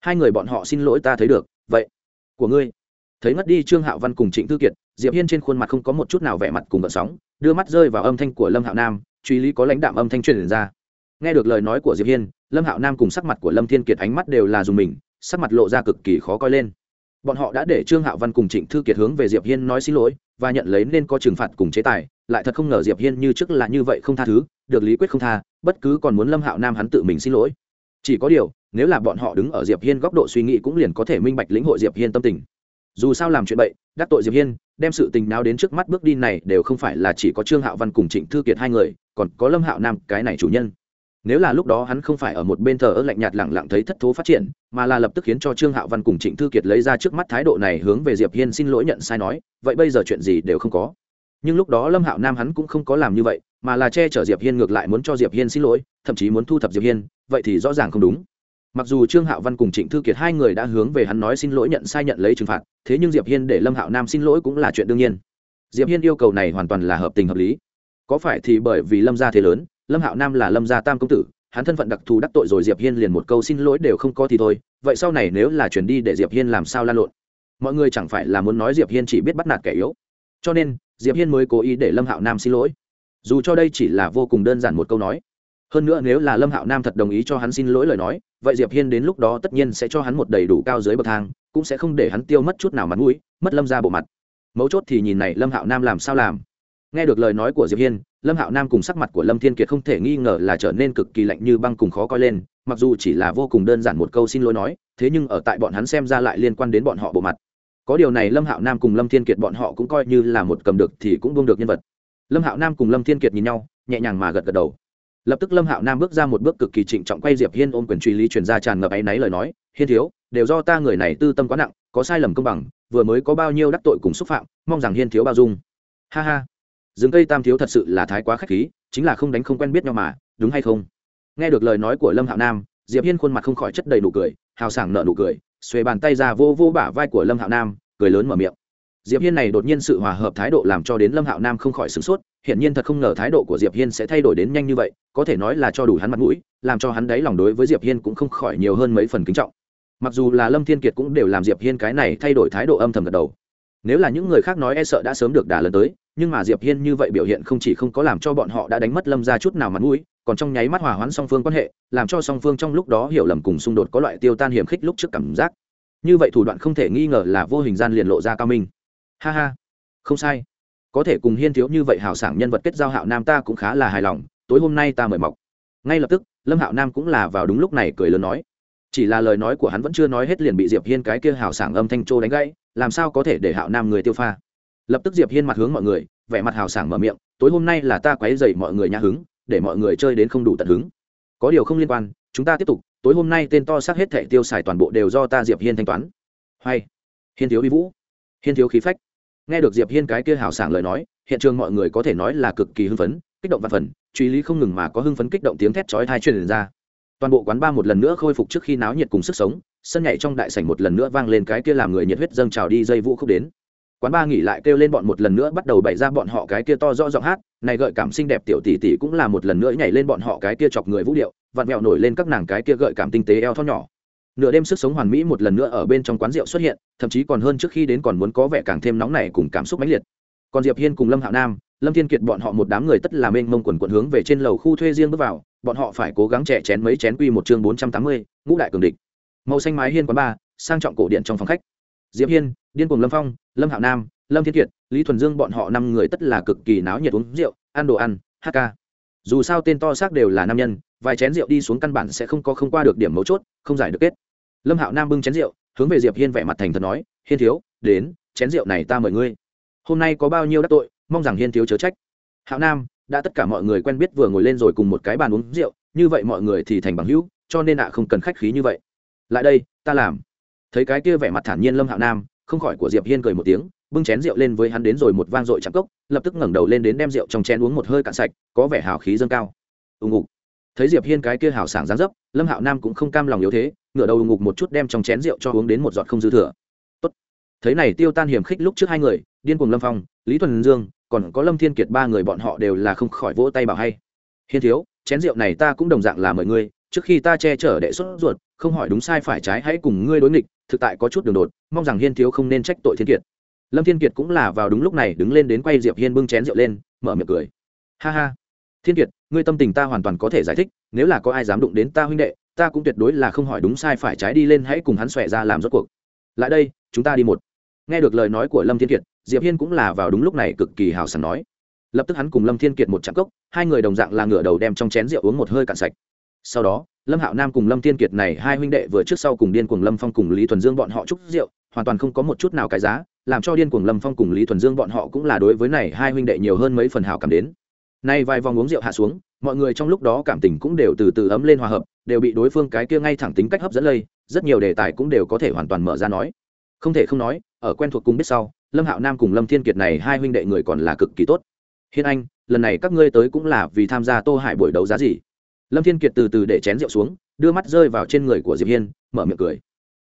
Hai người bọn họ xin lỗi ta thấy được, vậy, của ngươi. Thấy ngất đi trương hạo văn cùng trịnh thư kiệt, diệp hiên trên khuôn mặt không có một chút nào vẻ mặt cùng vợ sóng, đưa mắt rơi vào âm thanh của lâm hạo nam, truy lý có lãnh đạm âm thanh truyền ra. Nghe được lời nói của diệp hiên, lâm hạo nam cùng sắc mặt của lâm thiên kiệt ánh mắt đều là dùng mình, sắc mặt lộ ra cực kỳ khó coi lên bọn họ đã để trương hạo văn cùng trịnh thư kiệt hướng về diệp hiên nói xin lỗi, và nhận lấy nên có trừng phạt cùng chế tài. Lại thật không ngờ diệp hiên như trước là như vậy không tha thứ, được lý quyết không tha, bất cứ còn muốn lâm hạo nam hắn tự mình xin lỗi. Chỉ có điều, nếu là bọn họ đứng ở diệp hiên góc độ suy nghĩ cũng liền có thể minh bạch lĩnh hội diệp hiên tâm tình. Dù sao làm chuyện bậy, đắc tội diệp hiên, đem sự tình nào đến trước mắt bước đi này đều không phải là chỉ có trương hạo văn cùng trịnh thư kiệt hai người, còn có lâm hạo nam cái này chủ nhân nếu là lúc đó hắn không phải ở một bên thờ ơ lạnh nhạt lẳng lặng thấy thất thố phát triển, mà là lập tức khiến cho trương hạo văn cùng trịnh thư kiệt lấy ra trước mắt thái độ này hướng về diệp hiên xin lỗi nhận sai nói, vậy bây giờ chuyện gì đều không có. Nhưng lúc đó lâm hạo nam hắn cũng không có làm như vậy, mà là che chở diệp hiên ngược lại muốn cho diệp hiên xin lỗi, thậm chí muốn thu thập diệp hiên, vậy thì rõ ràng không đúng. Mặc dù trương hạo văn cùng trịnh thư kiệt hai người đã hướng về hắn nói xin lỗi nhận sai nhận lấy trừng phạt, thế nhưng diệp hiên để lâm hạo nam xin lỗi cũng là chuyện đương nhiên. Diệp hiên yêu cầu này hoàn toàn là hợp tình hợp lý. Có phải thì bởi vì lâm gia thế lớn lâm hạo nam là lâm gia tam công tử, hắn thân phận đặc thù đắc tội rồi diệp hiên liền một câu xin lỗi đều không có thì thôi, vậy sau này nếu là chuyển đi để diệp hiên làm sao lan lộn? Mọi người chẳng phải là muốn nói diệp hiên chỉ biết bắt nạt kẻ yếu. Cho nên, diệp hiên mới cố ý để lâm hạo nam xin lỗi. Dù cho đây chỉ là vô cùng đơn giản một câu nói, hơn nữa nếu là lâm hạo nam thật đồng ý cho hắn xin lỗi lời nói, vậy diệp hiên đến lúc đó tất nhiên sẽ cho hắn một đầy đủ cao dưới bậc thang, cũng sẽ không để hắn tiêu mất chút nào mặt mũi, mất lâm ra bộ mặt. Mấu chốt thì nhìn này lâm hạo nam làm sao làm. Nghe được lời nói của diệp hiên lâm hạo nam cùng sắc mặt của lâm thiên kiệt không thể nghi ngờ là trở nên cực kỳ lạnh như băng cùng khó coi lên, mặc dù chỉ là vô cùng đơn giản một câu xin lỗi nói, thế nhưng ở tại bọn hắn xem ra lại liên quan đến bọn họ bộ mặt. Có điều này lâm hạo nam cùng lâm thiên kiệt bọn họ cũng coi như là một cầm được thì cũng buông được nhân vật. Lâm hạo nam cùng lâm thiên kiệt nhìn nhau, nhẹ nhàng mà gật gật đầu. Lập tức lâm hạo nam bước ra một bước cực kỳ trịnh trọng quay diệp hiên ôm quyền truy lý truyền ra tràn ngập áy náy lời nói, hiên thiếu, đều do ta người này tư tâm quá nặng, có sai lầm công bằng, vừa mới có bao nhiêu đắc tội cùng xúc phạm, mong rằng hiên thiếu bao dung. Ha ha rừng cây tam thiếu thật sự là thái quá khách khí, chính là không đánh không quen biết nhau mà, đúng hay không? Nghe được lời nói của lâm hạo nam, diệp hiên khuôn mặt không khỏi chất đầy nụ cười, hào sảng nợ nụ cười, xuề bàn tay ra vô vô bả vai của lâm hạo nam, cười lớn mở miệng. Diệp hiên này đột nhiên sự hòa hợp thái độ làm cho đến lâm hạo nam không khỏi sửng sốt hiện nhiên thật không ngờ thái độ của diệp hiên sẽ thay đổi đến nhanh như vậy, có thể nói là cho đủ hắn mặt mũi, làm cho hắn đáy lòng đối với diệp hiên cũng không khỏi nhiều hơn mấy phần kính trọng. Mặc dù là lâm thiên kiệt cũng đều làm diệp hiên cái này thay đổi thái độ âm thầm gật đầu. Nếu là những người khác nói e sợ đã sớm được đả lần tới nhưng mà diệp hiên như vậy biểu hiện không chỉ không có làm cho bọn họ đã đánh mất lâm ra chút nào mặt mũi, còn trong nháy mắt hòa hoãn song phương quan hệ, làm cho song phương trong lúc đó hiểu lầm cùng xung đột có loại tiêu tan hiểm khích lúc trước cảm giác. Như vậy thủ đoạn không thể nghi ngờ là vô hình gian liền lộ ra cao minh. Ha ha, không sai. Có thể cùng hiên thiếu như vậy hào sảng nhân vật kết giao hạo nam ta cũng khá là hài lòng, tối hôm nay ta mời mọc. Ngay lập tức, lâm hạo nam cũng là vào đúng lúc này cười lớn nói. Chỉ là lời nói của hắn vẫn chưa nói hết liền bị diệp hiên cái kia hào sảng âm thanh trô đánh gãy, làm sao có thể để hạo nam người tiêu pha? Lập tức diệp hiên mặt hướng mọi người, vẻ mặt hào sảng mở miệng, tối hôm nay là ta quấy dậy mọi người nhã hứng, để mọi người chơi đến không đủ tận hứng. Có điều không liên quan, chúng ta tiếp tục, tối hôm nay tên to xác hết thẻ tiêu xài toàn bộ đều do ta diệp hiên thanh toán. Hay. Hiên thiếu vi vũ. Hiên thiếu khí phách. Nghe được diệp hiên cái kia hào sảng lời nói, hiện trường mọi người có thể nói là cực kỳ hưng phấn, kích động và phần, truy lý không ngừng mà có hưng phấn kích động tiếng thét chói tai truyền ra. Toàn bộ quán ba một lần nữa khôi phục trước khi náo nhiệt cùng sức sống, sân nhảy trong đại sảnh một lần nữa vang lên cái kia làm người nhiệt huyết dâng trào đi dây vũ khúc đến quán ba nghỉ lại kêu lên bọn một lần nữa, bắt đầu bày ra bọn họ cái kia to rõ giọng hát. Này gợi cảm xinh đẹp tiểu tỷ tỷ cũng là một lần nữa nhảy lên bọn họ cái kia chọc người vũ điệu, vặn vẹo nổi lên các nàng cái kia gợi cảm tinh tế eo thon nhỏ. Nửa đêm sức sống hoàn mỹ một lần nữa ở bên trong quán rượu xuất hiện, thậm chí còn hơn trước khi đến còn muốn có vẻ càng thêm nóng nảy cùng cảm xúc mãnh liệt. Còn diệp hiên cùng lâm hạo nam, lâm thiên kiệt bọn họ một đám người tất là mênh mông quần quần hướng về trên lầu khu thuê riêng bước vào, bọn họ phải cố gắng trẻ chén mấy chén quy một chương bốn trăm tám mươi, ngũ đại cường địch. Màu xanh mái hiên quán ba, sang trọng cổ điện trong phòng khách. Diệp hiên điên cùng lâm phong, lâm hạo nam, lâm thiên kiệt, lý thuần dương bọn họ năm người tất là cực kỳ náo nhiệt uống rượu, ăn đồ ăn, hát ca. Dù sao tên to xác đều là nam nhân, vài chén rượu đi xuống căn bản sẽ không có không qua được điểm mấu chốt, không giải được kết. Lâm hạo nam bưng chén rượu, hướng về diệp hiên vẻ mặt thành thật nói, hiên thiếu, đến, chén rượu này ta mời ngươi. Hôm nay có bao nhiêu đắc tội, mong rằng hiên thiếu chớ trách. Hạo nam, đã tất cả mọi người quen biết vừa ngồi lên rồi cùng một cái bàn uống rượu, như vậy mọi người thì thành bằng hữu, cho nên ạ không cần khách khí như vậy. Lại đây, ta làm. Thấy cái kia vẻ mặt thản nhiên lâm hạo nam không khỏi của diệp hiên cười một tiếng, bưng chén rượu lên với hắn đến rồi một vang dội chạm cốc, lập tức ngẩng đầu lên đến đem rượu trong chén uống một hơi cạn sạch, có vẻ hào khí dâng cao. Ù ngục. Thấy diệp hiên cái kia hào sảng dáng dấp, lâm hạo nam cũng không cam lòng yếu thế, ngửa đầu ngục một chút đem trong chén rượu cho uống đến một giọt không dư thừa. Tốt. Thấy này tiêu tan hiểm khích lúc trước hai người, điên cuồng lâm phong, lý thuần dương, còn có lâm thiên kiệt ba người bọn họ đều là không khỏi vỗ tay bảo hay. Hiên thiếu, chén rượu này ta cũng đồng dạng là mời ngươi trước khi ta che chở đệ xuất ruột, không hỏi đúng sai phải trái hãy cùng ngươi đối nghịch, thực tại có chút đường đột, mong rằng hiên thiếu không nên trách tội thiên kiệt. Lâm thiên kiệt cũng là vào đúng lúc này đứng lên đến quay diệp hiên bưng chén rượu lên, mở miệng cười. Ha ha, thiên kiệt, ngươi tâm tình ta hoàn toàn có thể giải thích, nếu là có ai dám đụng đến ta huynh đệ, ta cũng tuyệt đối là không hỏi đúng sai phải trái đi lên hãy cùng hắn xòe ra làm rốt cuộc. Lại đây, chúng ta đi một. Nghe được lời nói của lâm thiên kiệt, diệp hiên cũng là vào đúng lúc này cực kỳ hào sảng nói. Lập tức hắn cùng lâm thiên kiệt một chạm cốc, hai người đồng dạng là ngửa đầu đem trong chén rượu uống một hơi cạn sạch sau đó, lâm hạo nam cùng lâm thiên kiệt này hai huynh đệ vừa trước sau cùng điên cuồng lâm phong cùng lý thuần dương bọn họ chúc rượu, hoàn toàn không có một chút nào cái giá, làm cho điên cuồng lâm phong cùng lý thuần dương bọn họ cũng là đối với này hai huynh đệ nhiều hơn mấy phần hào cảm đến. Nay vài vòng uống rượu hạ xuống, mọi người trong lúc đó cảm tình cũng đều từ từ ấm lên hòa hợp, đều bị đối phương cái kia ngay thẳng tính cách hấp dẫn lây, rất nhiều đề tài cũng đều có thể hoàn toàn mở ra nói. Không thể không nói, ở quen thuộc cùng biết sau, lâm hạo nam cùng lâm thiên kiệt này hai huynh đệ người còn là cực kỳ tốt. Hiên anh, lần này các ngươi tới cũng là vì tham gia tô hải buổi đấu giá gì? Lâm thiên kiệt từ từ để chén rượu xuống, đưa mắt rơi vào trên người của diệp hiên, mở miệng cười.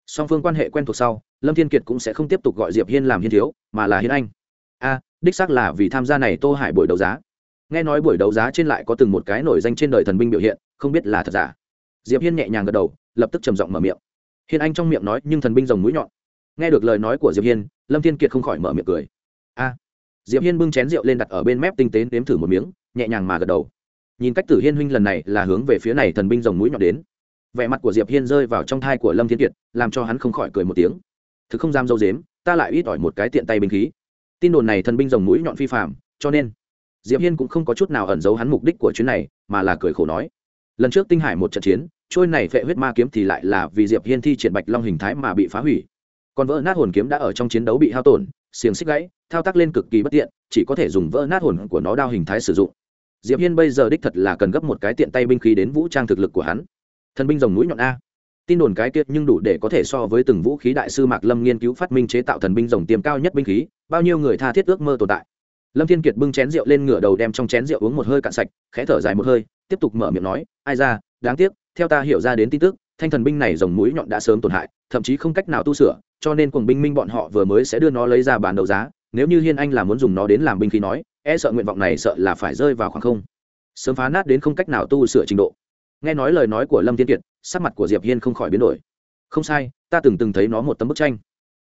Song phương quan hệ quen thuộc sau, lâm thiên kiệt cũng sẽ không tiếp tục gọi diệp hiên làm hiên thiếu, mà là hiên anh. A, đích xác là vì tham gia này tô hải buổi đấu giá. Nghe nói buổi đấu giá trên lại có từng một cái nổi danh trên đời thần binh biểu hiện, không biết là thật giả. Diệp hiên nhẹ nhàng gật đầu, lập tức trầm giọng mở miệng. Hiên anh trong miệng nói, nhưng thần binh rồng mũi nhọn. Nghe được lời nói của diệp hiên, lâm thiên kiệt không khỏi mở miệng cười. A. Diệp hiên bưng chén rượu lên đặt ở bên mép tinh tế, nếm thử một miếng, nhẹ nhàng mà gật đầu nhìn cách tử hiên huynh lần này là hướng về phía này thần binh rồng mũi nhọn đến. Vẻ mặt của diệp hiên rơi vào trong thai của lâm thiên kiệt, làm cho hắn không khỏi cười một tiếng. Thực không dám dâu dếm, ta lại ít ỏi một cái tiện tay binh khí. Tin đồn này thần binh rồng mũi nhọn phi phạm cho nên diệp hiên cũng không có chút nào ẩn giấu hắn mục đích của chuyến này, mà là cười khổ nói. Lần trước tinh hải một trận chiến, trôi này phệ huyết ma kiếm thì lại là vì diệp hiên thi triển bạch long hình thái mà bị phá hủy. Còn vỡ nát hồn kiếm đã ở trong chiến đấu bị hao tổn, xiềng xích gãy, thao tác lên cực kỳ bất tiện, chỉ có thể dùng vỡ nát hồn của nó đao hình thái sử dụng diệp hiên bây giờ đích thật là cần gấp một cái tiện tay binh khí đến vũ trang thực lực của hắn. Thần binh rồng mũi nhọn a. Tin đồn cái tiết nhưng đủ để có thể so với từng vũ khí đại sư mạc lâm nghiên cứu phát minh chế tạo thần binh rồng tiềm cao nhất binh khí, bao nhiêu người tha thiết ước mơ tồn tại. Lâm thiên kiệt bưng chén rượu lên ngửa đầu đem trong chén rượu uống một hơi cạn sạch, khẽ thở dài một hơi, tiếp tục mở miệng nói, ai ra, đáng tiếc, theo ta hiểu ra đến tin tức, thanh thần binh này rồng mũi nhọn đã sớm tổn hại, thậm chí không cách nào tu sửa, cho nên cuồng binh minh bọn họ vừa mới sẽ đưa nó lấy ra bàn đấu giá, nếu như hiên anh là muốn dùng nó đến làm binh khí nói e sợ nguyện vọng này sợ là phải rơi vào khoảng không. Sớm phá nát đến không cách nào tu sửa trình độ. Nghe nói lời nói của lâm thiên kiệt, sắc mặt của diệp hiên không khỏi biến đổi. Không sai, ta từng từng thấy nó một tấm bức tranh.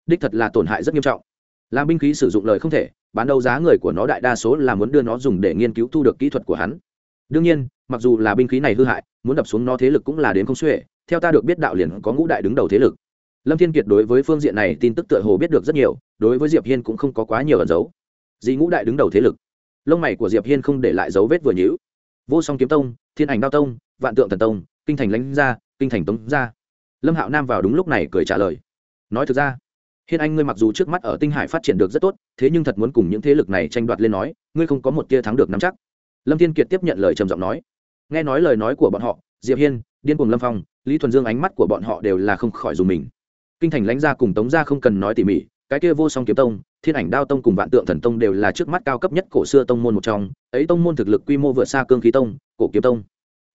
Đích thật là tổn hại rất nghiêm trọng. Làm binh khí sử dụng lời không thể, bán đấu giá người của nó đại đa số là muốn đưa nó dùng để nghiên cứu thu được kỹ thuật của hắn. Đương nhiên, mặc dù là binh khí này hư hại, muốn đập xuống nó thế lực cũng là đến không xuể, theo ta được biết đạo liền có ngũ đại đứng đầu thế lực. Lâm thiên kiệt đối với phương diện này tin tức tựa hồ biết được rất nhiều, đối với diệp hiên cũng không có quá nhiều ẩn dấu dị ngũ đại đứng đầu thế lực lông mày của diệp hiên không để lại dấu vết vừa nhữ vô song kiếm tông, thiên ảnh đao tông, vạn tượng thần tông, kinh thành lãnh gia, kinh thành tống gia. Lâm hạo nam vào đúng lúc này cười trả lời. Nói thực ra, hiên anh ngươi mặc dù trước mắt ở tinh hải phát triển được rất tốt, thế nhưng thật muốn cùng những thế lực này tranh đoạt lên nói, ngươi không có một tia thắng được nắm chắc. Lâm thiên kiệt tiếp nhận lời trầm giọng nói. Nghe nói lời nói của bọn họ, diệp hiên, điên cùng lâm phong, lý thuần dương ánh mắt của bọn họ đều là không khỏi dùng mình. Kinh thành lãnh gia cùng tống gia không cần nói tỉ mỉ cái kia vô song kiếm tông, thiên ảnh đao tông cùng vạn tượng thần tông đều là trước mắt cao cấp nhất cổ xưa tông môn một trong, ấy tông môn thực lực quy mô vượt xa cương khí tông, cổ kiếm tông.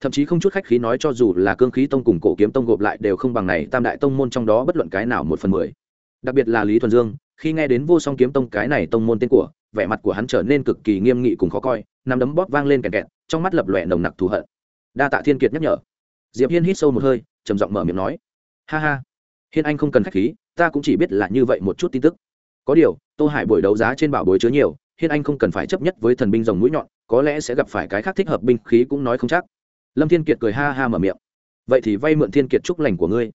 Thậm chí không chút khách khí nói cho dù là cương khí tông cùng cổ kiếm tông gộp lại đều không bằng này tam đại tông môn trong đó bất luận cái nào một phần mười. Đặc biệt là lý thuần dương, khi nghe đến vô song kiếm tông cái này tông môn tên của, vẻ mặt của hắn trở nên cực kỳ nghiêm nghị cùng khó coi nằm đấm bóp vang lên kẹt kẹt, trong mắt lập lòe nồng nặc thù hận. Đa tạ thiên kiệt nhắc nhở. Diệp hiên hít sâu một hơi, trầm giọng mở miệng nói. Ha ha. Hiên anh không cần khách khí ta cũng chỉ biết là như vậy một chút tin tức. Có điều, tô hải buổi đấu giá trên bảo bối chứa nhiều, hiên anh không cần phải chấp nhất với thần binh rồng mũi nhọn, có lẽ sẽ gặp phải cái khác thích hợp binh khí cũng nói không chắc. Lâm thiên kiệt cười ha ha mở miệng. Vậy thì vay mượn thiên kiệt chúc lành của ngươi.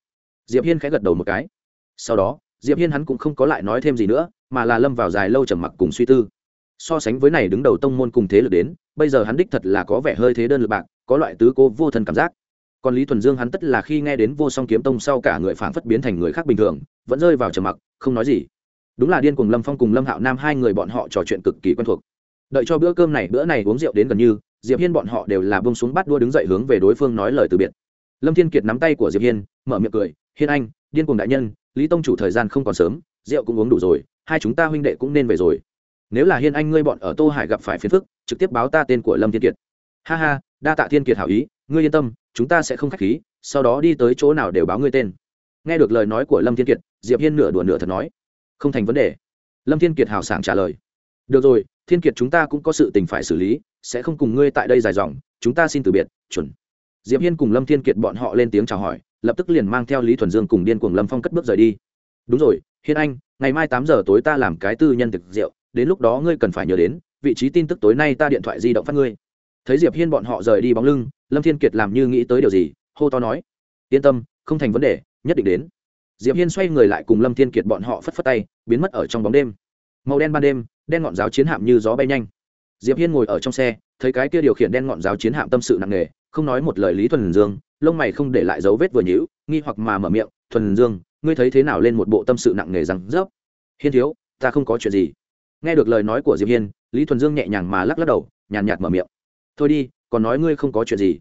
Diệp hiên khẽ gật đầu một cái. Sau đó, diệp hiên hắn cũng không có lại nói thêm gì nữa, mà là lâm vào dài lâu trầm mặc cùng suy tư. So sánh với này đứng đầu tông môn cùng thế lực đến, bây giờ hắn đích thật là có vẻ hơi thế đơn lực bạc, có loại tứ cố vô thần cảm giác còn lý thuần dương hắn tất là khi nghe đến vô song kiếm tông sau cả người phản phất biến thành người khác bình thường, vẫn rơi vào trầm mặc, không nói gì. Đúng là điên cùng lâm phong cùng lâm hạo nam hai người bọn họ trò chuyện cực kỳ quen thuộc. Đợi cho bữa cơm này, bữa này uống rượu đến gần như, diệp hiên bọn họ đều là bông xuống bắt đua đứng dậy hướng về đối phương nói lời từ biệt. Lâm thiên kiệt nắm tay của diệp hiên, mở miệng cười, hiên anh, điên cùng đại nhân, lý tông chủ thời gian không còn sớm, rượu cũng uống đủ rồi, hai chúng ta huynh đệ cũng nên về rồi. Nếu là hiên anh ngươi bọn ở tô hải gặp phải phiền phức, trực tiếp báo ta tên của lâm thiên kiệt. Ha ha, đa tạ thiên kiệt hảo ý, ngươi yên tâm chúng ta sẽ không khách khí, sau đó đi tới chỗ nào đều báo ngươi tên. Nghe được lời nói của lâm thiên kiệt, diệp hiên nửa đùa nửa thật nói. Không thành vấn đề. Lâm thiên kiệt hào sảng trả lời. Được rồi, thiên kiệt chúng ta cũng có sự tình phải xử lý, sẽ không cùng ngươi tại đây dài dòng, chúng ta xin từ biệt, chuẩn. Diệp hiên cùng lâm thiên kiệt bọn họ lên tiếng chào hỏi, lập tức liền mang theo lý thuần dương cùng điên cuồng lâm phong cất bước rời đi. Đúng rồi, hiên anh, ngày mai tám giờ tối ta làm cái tư nhân thực rượu, đến lúc đó ngươi cần phải nhớ đến, vị trí tin tức tối nay ta điện thoại di động phát ngươi. Thấy diệp hiên bọn họ rời đi bóng lưng lâm thiên kiệt làm như nghĩ tới điều gì, hô to nói, yên tâm, không thành vấn đề, nhất định đến. Diệp hiên xoay người lại cùng lâm thiên kiệt bọn họ phất phất tay, biến mất ở trong bóng đêm. Màu đen ban đêm, đen ngọn giáo chiến hạm như gió bay nhanh. Diệp hiên ngồi ở trong xe, thấy cái kia điều khiển đen ngọn giáo chiến hạm tâm sự nặng nề, không nói một lời lý thuần dương, lông mày không để lại dấu vết vừa nhíu, nghi hoặc mà mở miệng, thuần dương, ngươi thấy thế nào lên một bộ tâm sự nặng nề rằng dốc hiên thiếu, ta không có chuyện gì. Nghe được lời nói của diệp hiên, lý thuần dương nhẹ nhàng mà lắc lắc đầu, nhàn nhạt mở miệng. Thôi đi còn nói ngươi không có chuyện gì.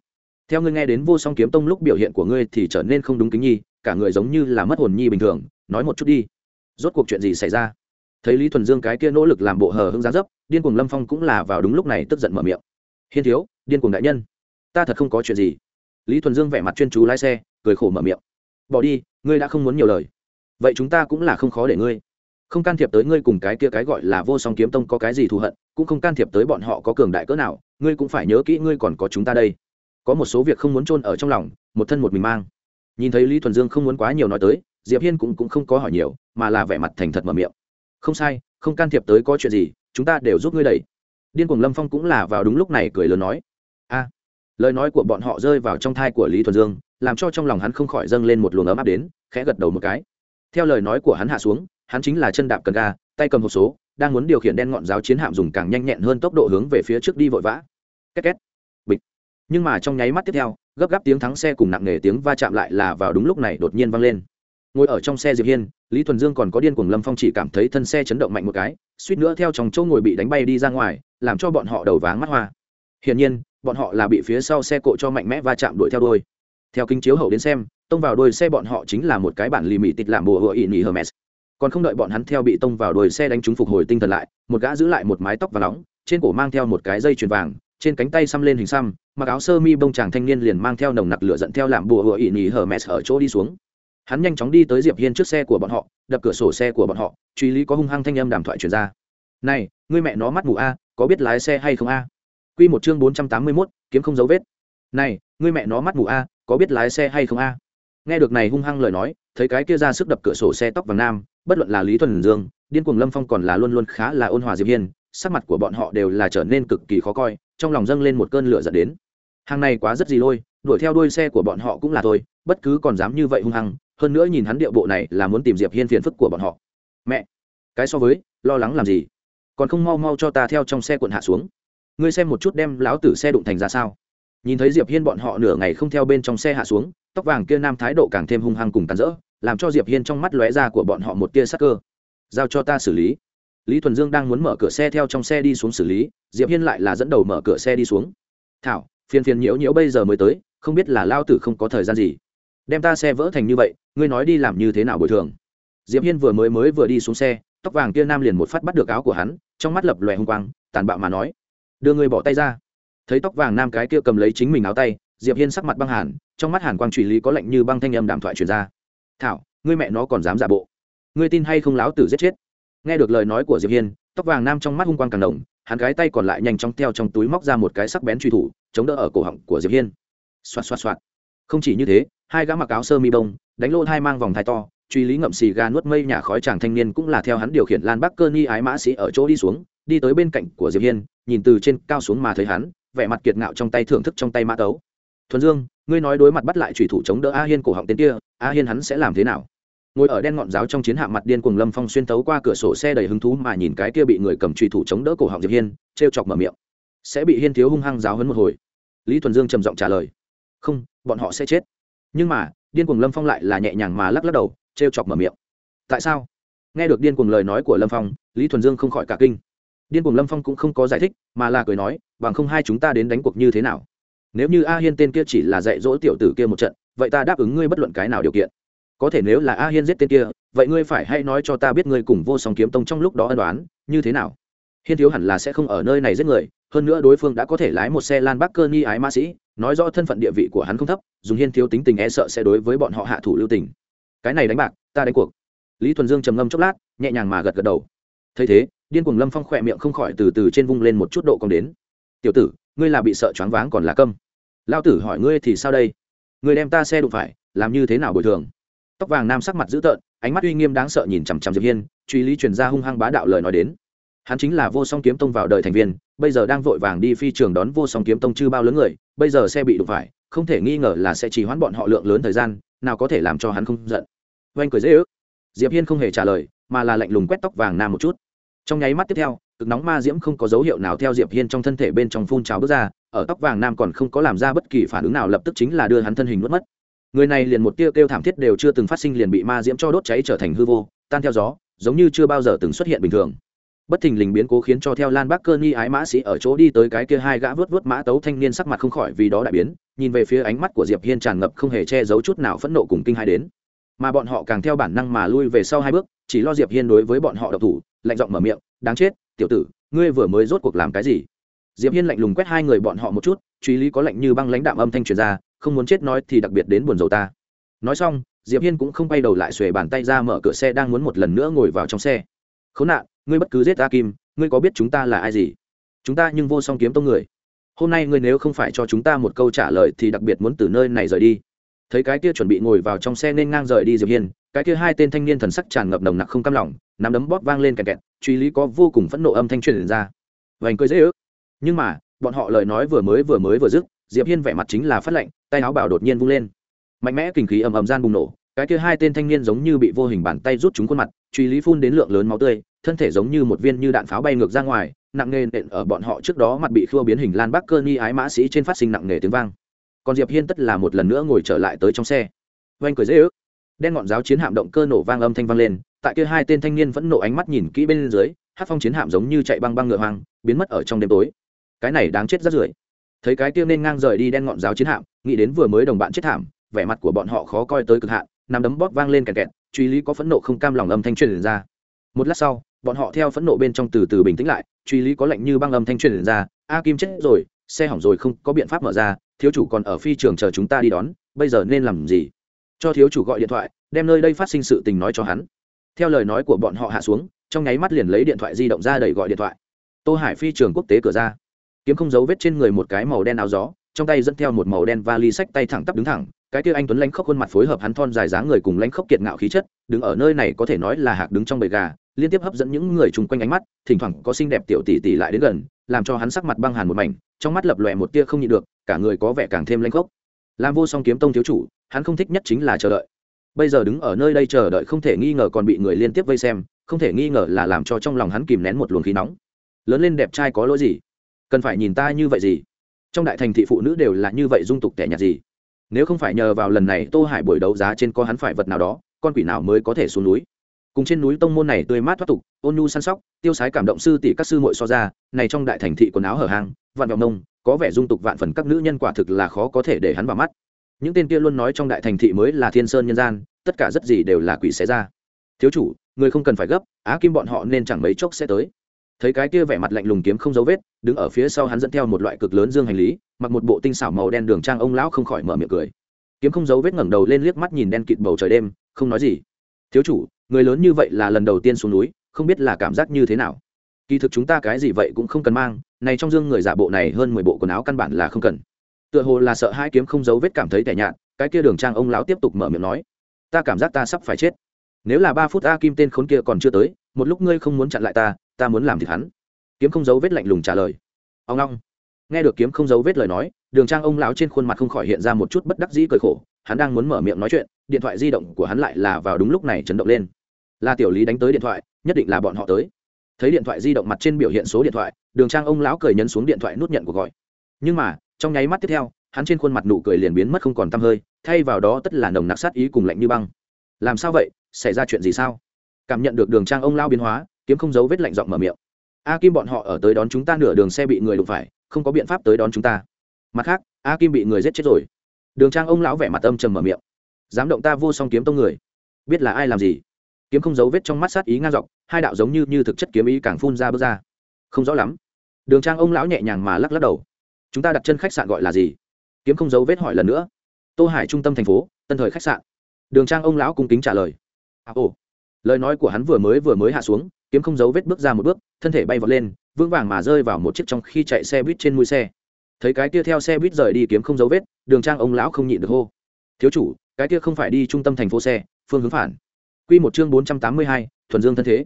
Theo ngươi nghe đến vô song kiếm tông lúc biểu hiện của ngươi thì trở nên không đúng kính nhi, cả người giống như là mất hồn nhi bình thường, nói một chút đi. Rốt cuộc chuyện gì xảy ra? Thấy lý thuần dương cái kia nỗ lực làm bộ hờ hững giá dấp, điên cuồng lâm phong cũng là vào đúng lúc này tức giận mở miệng. Hiên thiếu, điên cuồng đại nhân, ta thật không có chuyện gì. Lý thuần dương vẻ mặt chuyên chú lái xe, cười khổ mở miệng. Bỏ đi, ngươi đã không muốn nhiều lời. Vậy chúng ta cũng là không khó để ngươi. Không can thiệp tới ngươi cùng cái kia cái gọi là vô song kiếm tông có cái gì thù hận, cũng không can thiệp tới bọn họ có cường đại cỡ nào ngươi cũng phải nhớ kỹ ngươi còn có chúng ta đây. Có một số việc không muốn chôn ở trong lòng một thân một mình mang. Nhìn thấy lý thuần dương không muốn quá nhiều nói tới diệp hiên cũng, cũng không có hỏi nhiều mà là vẻ mặt thành thật mở miệng. Không sai không can thiệp tới có chuyện gì chúng ta đều giúp ngươi đẩy. Điên cuồng lâm phong cũng là vào đúng lúc này cười lớn nói. A lời nói của bọn họ rơi vào trong thai của lý thuần dương làm cho trong lòng hắn không khỏi dâng lên một luồng ấm áp đến khẽ gật đầu một cái. Theo lời nói của hắn hạ xuống hắn chính là chân đạp cần ga tay cầm hộp số đang muốn điều khiển đen ngọn giáo chiến hạm dùng càng nhanh nhẹn hơn tốc độ hướng về phía trước đi vội vã. Két két. Bịch. Nhưng mà trong nháy mắt tiếp theo, gấp gáp tiếng thắng xe cùng nặng nề tiếng va chạm lại là vào đúng lúc này đột nhiên vang lên. Ngồi ở trong xe diệp hiên, lý thuần dương còn có điên cuồng lâm phong chỉ cảm thấy thân xe chấn động mạnh một cái, suýt nữa theo trong chỗ ngồi bị đánh bay đi ra ngoài, làm cho bọn họ đầu váng mắt hoa. Hiển nhiên, bọn họ là bị phía sau xe cộ cho mạnh mẽ va chạm đuổi theo đôi theo kính chiếu hậu đến xem, tông vào đuôi xe bọn họ chính là một cái bản lì mì tịt làm bùa hựa ỵ nhì hermes còn không đợi bọn hắn theo bị tông vào đuôi xe đánh trúng phục hồi tinh thần lại một gã giữ lại một mái tóc và nóng trên cổ mang theo một cái dây chuyền vàng trên cánh tay xăm lên hình xăm mặc áo sơ mi bông chàng thanh niên liền mang theo nồng nặc lửa dẫn theo làm bùa hựa nhị hở hermes ở chỗ đi xuống. Hắn nhanh chóng đi tới diệp hiên trước xe của bọn họ đập cửa sổ xe của bọn họ truy lý có hung hăng thanh âm đàm thoại truyền ra. Này ngươi mẹ nó mắt mù a à, có biết lái xe hay không a? Quy một chương bốn trăm tám mươi 481, kiếm không dấu vết. Này ngươi mẹ nó mắt mù a à, có biết lái xe hay không a? Nghe được này hung hăng lời nói, thấy cái kia ra sức đập cửa sổ xe tóc vàng nam, bất luận là lý thuần dương, điên cuồng lâm phong còn là luôn luôn khá là ôn hòa diệp hiên, sắc mặt của bọn họ đều là trở nên cực kỳ khó coi, trong lòng dâng lên một cơn lửa dẫn đến. Hàng này quá rất gì lôi, đuổi theo đuôi xe của bọn họ cũng là thôi, bất cứ còn dám như vậy hung hăng, hơn nữa nhìn hắn điệu bộ này là muốn tìm diệp hiên phiền phức của bọn họ. Mẹ! Cái so với, lo lắng làm gì? Còn không mau mau cho ta theo trong xe cuộn hạ xuống. Ngươi xem một chút đem lão tử xe đụng thành ra sao. Nhìn thấy diệp hiên bọn họ nửa ngày không theo bên trong xe hạ xuống tóc vàng kia nam thái độ càng thêm hung hăng cùng tàn rỡ, làm cho diệp hiên trong mắt lóe ra của bọn họ một tia sắc cơ. Giao cho ta xử lý. Lý thuần dương đang muốn mở cửa xe theo trong xe đi xuống xử lý, diệp hiên lại là dẫn đầu mở cửa xe đi xuống. Thảo, phiền phiền nhiễu nhiễu bây giờ mới tới, không biết là lao tử không có thời gian gì. Đem ta xe vỡ thành như vậy, ngươi nói đi làm như thế nào bồi thường? Diệp hiên vừa mới mới vừa đi xuống xe, tóc vàng kia nam liền một phát bắt được áo của hắn, trong mắt lập lòe hung quang, tàn bạo mà nói, đưa ngươi bỏ tay ra. Thấy tóc vàng nam cái kia cầm lấy chính mình áo tay, diệp hiên sắc mặt băng hàn trong mắt hàn quang truy lý có lệnh như băng thanh âm đàm thoại truyền ra. Thảo, ngươi mẹ nó còn dám giả bộ. Ngươi tin hay không láo tử giết chết? Nghe được lời nói của diệp hiên, tóc vàng nam trong mắt hung quang càng đồng hắn gái tay còn lại nhanh chóng theo trong túi móc ra một cái sắc bén truy thủ, chống đỡ ở cổ họng của diệp hiên. Xoạt xoạt xoạt. Không chỉ như thế, hai gã mặc áo sơ mi bông, đánh lô hai mang vòng thai to, truy lý ngậm xì ga nuốt mây nhà khói chàng thanh niên cũng là theo hắn điều khiển lan bắc cơ ni ái mã sĩ ở chỗ đi xuống, đi tới bên cạnh của diệp hiên, nhìn từ trên cao xuống mà thấy hắn, vẻ mặt kiệt ngạo trong tay thưởng thức trong tay mã tấu thuần dương, ngươi nói đối mặt bắt lại thủy thủ chống đỡ a hiên cổ họng tên kia, a hiên hắn sẽ làm thế nào? Ngồi ở đen ngọn giáo trong chiến hạm mặt điên cùng lâm phong xuyên tấu qua cửa sổ xe đầy hứng thú mà nhìn cái kia bị người cầm trùy thủ chống đỡ cổ họng diệp hiên t chọc mở miệng. Sẽ bị hiên thiếu hung hăng giáo hấn một hồi. Lý thuần dương trầm giọng trả lời. Không, bọn họ sẽ chết. Nhưng mà, điên cuồng lâm phong lại là nhẹ nhàng mà lắc lắc đầu t chọc mở miệng. Tại sao? Nghe được điên cuồng lời nói của lâm phong, lý thuần dương không khỏi cả kinh. Điên cuồng lâm phong cũng không có giải thích, mà là cười nói, bằng không hai chúng ta đến đánh cuộc như thế nào? Nếu như a hiên tên kia chỉ là dạy dỗ tiểu tử kia một trận, vậy ta đáp ứng ngươi bất luận cái nào điều kiện. Có thể nếu là a hiên giết tên kia, vậy ngươi phải hay nói cho ta biết ngươi cùng vô song kiếm tông trong lúc đó ân đoán như thế nào? Hiên thiếu hẳn là sẽ không ở nơi này giết người, hơn nữa đối phương đã có thể lái một xe lan bắc cơ nghi ái ma sĩ, nói rõ thân phận địa vị của hắn không thấp, dùng hiên thiếu tính tình e sợ sẽ đối với bọn họ hạ thủ lưu tình. Cái này đánh bạc, ta đánh cuộc. Lý thuần dương trầm ngâm chốc lát, nhẹ nhàng mà gật gật đầu. Thấy thế, điên cuồng lâm phong khỏe miệng không khỏi từ từ trên vung lên một chút độ cong đến. Tiểu tử, ngươi là bị sợ choáng váng còn là câm lao tử hỏi ngươi thì sao đây? Ngươi đem ta xe đụng phải, làm như thế nào bồi thường? Tóc vàng nam sắc mặt dữ tợn, ánh mắt uy nghiêm đáng sợ nhìn chằm chằm diệp hiên, truy lý truyền ra hung hăng bá đạo lời nói đến. Hắn chính là vô song kiếm tông vào đời thành viên, bây giờ đang vội vàng đi phi trường đón vô song kiếm tông chư bao lớn người, bây giờ xe bị đụng phải, không thể nghi ngờ là sẽ chỉ hoãn bọn họ lượng lớn thời gian, nào có thể làm cho hắn không giận. Oanh cười dễ ước. Diệp hiên không hề trả lời, mà là lạnh lùng quét tóc vàng nam một chút. Trong nháy mắt tiếp theo, cực nóng ma diễm không có dấu hiệu nào theo diệp hiên trong thân thể bên trong phun trào bước ra ở tóc vàng nam còn không có làm ra bất kỳ phản ứng nào, lập tức chính là đưa hắn thân hình nuốt mất. Người này liền một tia kêu thảm thiết đều chưa từng phát sinh liền bị ma diễm cho đốt cháy trở thành hư vô, tan theo gió, giống như chưa bao giờ từng xuất hiện bình thường. Bất thình lình biến cố khiến cho theo lan bắc cơ nghi ái mã sĩ ở chỗ đi tới cái kia hai gã vớt vớt mã tấu thanh niên sắc mặt không khỏi vì đó đại biến, nhìn về phía ánh mắt của diệp hiên tràn ngập không hề che giấu chút nào phẫn nộ cùng kinh hai đến. Mà bọn họ càng theo bản năng mà lui về sau hai bước, chỉ lo diệp hiên đối với bọn họ độc thủ, lạnh giọng mở miệng, đáng chết, tiểu tử, ngươi vừa mới rốt cuộc làm cái gì? Diệp hiên lạnh lùng quét hai người bọn họ một chút, truy lý có lệnh như băng lãnh đạm âm thanh truyền ra, không muốn chết nói thì đặc biệt đến buồn dầu ta. Nói xong, diệp hiên cũng không bay đầu lại xuề bàn tay ra mở cửa xe đang muốn một lần nữa ngồi vào trong xe. Khốn nạn, ngươi bất cứ giết ta kim, ngươi có biết chúng ta là ai gì? Chúng ta nhưng vô song kiếm tông người. Hôm nay ngươi nếu không phải cho chúng ta một câu trả lời thì đặc biệt muốn từ nơi này rời đi. Thấy cái kia chuẩn bị ngồi vào trong xe nên ngang rời đi diệp hiên, cái kia hai tên thanh niên thần sắc tràn ngập nồng nặc không cam lòng, nắm đấm bóp vang lên kẹt kẹt, truy lý có vô cùng phẫn nộ âm thanh truyền ra. Vành cười dễ ước nhưng mà bọn họ lời nói vừa mới vừa mới vừa dứt diệp hiên vẻ mặt chính là phát lệnh, tay áo bảo đột nhiên vung lên. Mạnh mẽ kinh khí ầm ầm gian bùng nổ cái kia hai tên thanh niên giống như bị vô hình bàn tay rút chúng khuôn mặt truy lý phun đến lượng lớn máu tươi thân thể giống như một viên như đạn pháo bay ngược ra ngoài nặng nề nện ở bọn họ trước đó mặt bị khua biến hình lan bắc cơ ni ái mã sĩ trên phát sinh nặng nề tiếng vang. Còn diệp hiên tất là một lần nữa ngồi trở lại tới trong xe. Oanh cười dễ ước. Đen ngọn giáo chiến hạm động cơ nổ vang âm thanh vang lên tại kia hai tên thanh niên vẫn nổ ánh mắt nhìn kỹ bên dưới hát phong chiến hạm giống như chạy băng băng ngựa hoang biến mất ở trong đêm tối cái này đáng chết rất rưởi thấy cái kia nên ngang rời đi đen ngọn giáo chiến hạm, nghĩ đến vừa mới đồng bạn chết thảm, vẻ mặt của bọn họ khó coi tới cực hạn, nằm đấm bóp vang lên kẹt kẹt, truy lý có phẫn nộ không cam lòng âm thanh truyền ra. Một lát sau, bọn họ theo phẫn nộ bên trong từ từ bình tĩnh lại, truy lý có lệnh như băng âm thanh truyền ra, a kim chết rồi, xe hỏng rồi không có biện pháp mở ra, thiếu chủ còn ở phi trường chờ chúng ta đi đón, bây giờ nên làm gì? Cho thiếu chủ gọi điện thoại, đem nơi đây phát sinh sự tình nói cho hắn. Theo lời nói của bọn họ hạ xuống, trong nháy mắt liền lấy điện thoại di động ra đẩy gọi điện thoại. Tô hải phi trường quốc tế cửa ra kiếm không giấu vết trên người một cái màu đen áo gió, trong tay dẫn theo một màu đen vali sách tay thẳng tắp đứng thẳng, cái kia anh tuấn lãnh khốc khuôn mặt phối hợp hắn thon dài dáng người cùng lãnh khốc kiệt ngạo khí chất, đứng ở nơi này có thể nói là hạc đứng trong bầy gà, liên tiếp hấp dẫn những người chung quanh ánh mắt, thỉnh thoảng có xinh đẹp tiểu tỷ tỷ lại đến gần, làm cho hắn sắc mặt băng hàn một mảnh, trong mắt lập lòe một tia không nhịn được, cả người có vẻ càng thêm lãnh khốc làm vô song kiếm tông thiếu chủ, hắn không thích nhất chính là chờ đợi. Bây giờ đứng ở nơi đây chờ đợi không thể nghi ngờ còn bị người liên tiếp vây xem, không thể nghi ngờ là làm cho trong lòng hắn kìm nén một luồng khí nóng. Lớn lên đẹp trai có lỗi gì? Cần phải nhìn ta như vậy gì? Trong đại thành thị phụ nữ đều là như vậy dung tục tẻ nhạt gì? Nếu không phải nhờ vào lần này tô hải buổi đấu giá trên có hắn phải vật nào đó, con quỷ nào mới có thể xuống núi? Cùng trên núi tông môn này tươi mát thoát tục, ôn nhu săn sóc, tiêu sái cảm động sư tỷ các sư muội so ra, này trong đại thành thị quần áo hở hang, vạn vọng nông, có vẻ dung tục vạn phần các nữ nhân quả thực là khó có thể để hắn vào mắt. Những tên kia luôn nói trong đại thành thị mới là thiên sơn nhân gian, tất cả rất gì đều là quỷ xé ra. Thiếu chủ, người không cần phải gấp, á kim bọn họ nên chẳng mấy chốc sẽ tới thấy cái kia vẻ mặt lạnh lùng kiếm không dấu vết, đứng ở phía sau hắn dẫn theo một loại cực lớn dương hành lý, mặc một bộ tinh xảo màu đen đường trang ông lão không khỏi mở miệng cười. Kiếm không dấu vết ngẩng đầu lên liếc mắt nhìn đen kịt bầu trời đêm, không nói gì. Thiếu chủ, người lớn như vậy là lần đầu tiên xuống núi, không biết là cảm giác như thế nào? Kỳ thực chúng ta cái gì vậy cũng không cần mang, này trong dương người giả bộ này hơn mười bộ quần áo căn bản là không cần. Tựa hồ là sợ hai kiếm không dấu vết cảm thấy tẻ nhạt, cái kia đường trang ông lão tiếp tục mở miệng nói, ta cảm giác ta sắp phải chết. Nếu là ba phút a kim tên khốn kia còn chưa tới, một lúc ngươi không muốn chặn lại ta ta muốn làm thịt hắn. Kiếm không dấu vết lạnh lùng trả lời. Ông long. Nghe được kiếm không dấu vết lời nói, đường trang ông lão trên khuôn mặt không khỏi hiện ra một chút bất đắc dĩ cười khổ, hắn đang muốn mở miệng nói chuyện, điện thoại di động của hắn lại là vào đúng lúc này chấn động lên. Là tiểu lý đánh tới điện thoại, nhất định là bọn họ tới. Thấy điện thoại di động mặt trên biểu hiện số điện thoại, đường trang ông lão cười nhấn xuống điện thoại nút nhận cuộc gọi. Nhưng mà, trong nháy mắt tiếp theo, hắn trên khuôn mặt nụ cười liền biến mất không còn t hơi, thay vào đó tất là nồng nặc sát ý cùng lạnh như băng. Làm sao vậy? Xảy ra chuyện gì sao? Cảm nhận được đường trang ông lao biến hóa kiếm không giấu vết lạnh giọng mở miệng. A kim bọn họ ở tới đón chúng ta nửa đường xe bị người đụng phải không có biện pháp tới đón chúng ta. Mặt khác a kim bị người giết chết rồi. Đường trang ông lão vẻ mặt âm trầm mở miệng. Dám động ta vô song kiếm tông người. Biết là ai làm gì? Kiếm không giấu vết trong mắt sát ý ngang dọc hai đạo giống như như thực chất kiếm ý càng phun ra bước ra. Không rõ lắm. Đường trang ông lão nhẹ nhàng mà lắc lắc đầu. Chúng ta đặt chân khách sạn gọi là gì? Kiếm không giấu vết hỏi lần nữa. Tô hải trung tâm thành phố tân thời khách sạn. Đường trang ông lão cung kính trả lời. À, ồ. Lời nói của hắn vừa mới vừa mới hạ xuống kiếm không giấu vết bước ra một bước, thân thể bay vọt lên, vững vàng mà rơi vào một chiếc trong khi chạy xe buýt trên mũi xe. Thấy cái kia theo xe buýt rời đi kiếm không dấu vết, đường trang ông lão không nhịn được hô. Thiếu chủ, cái kia không phải đi trung tâm thành phố xe, phương hướng phản. Q một chương bốn trăm tám mươi hai, thuần dương thân thế.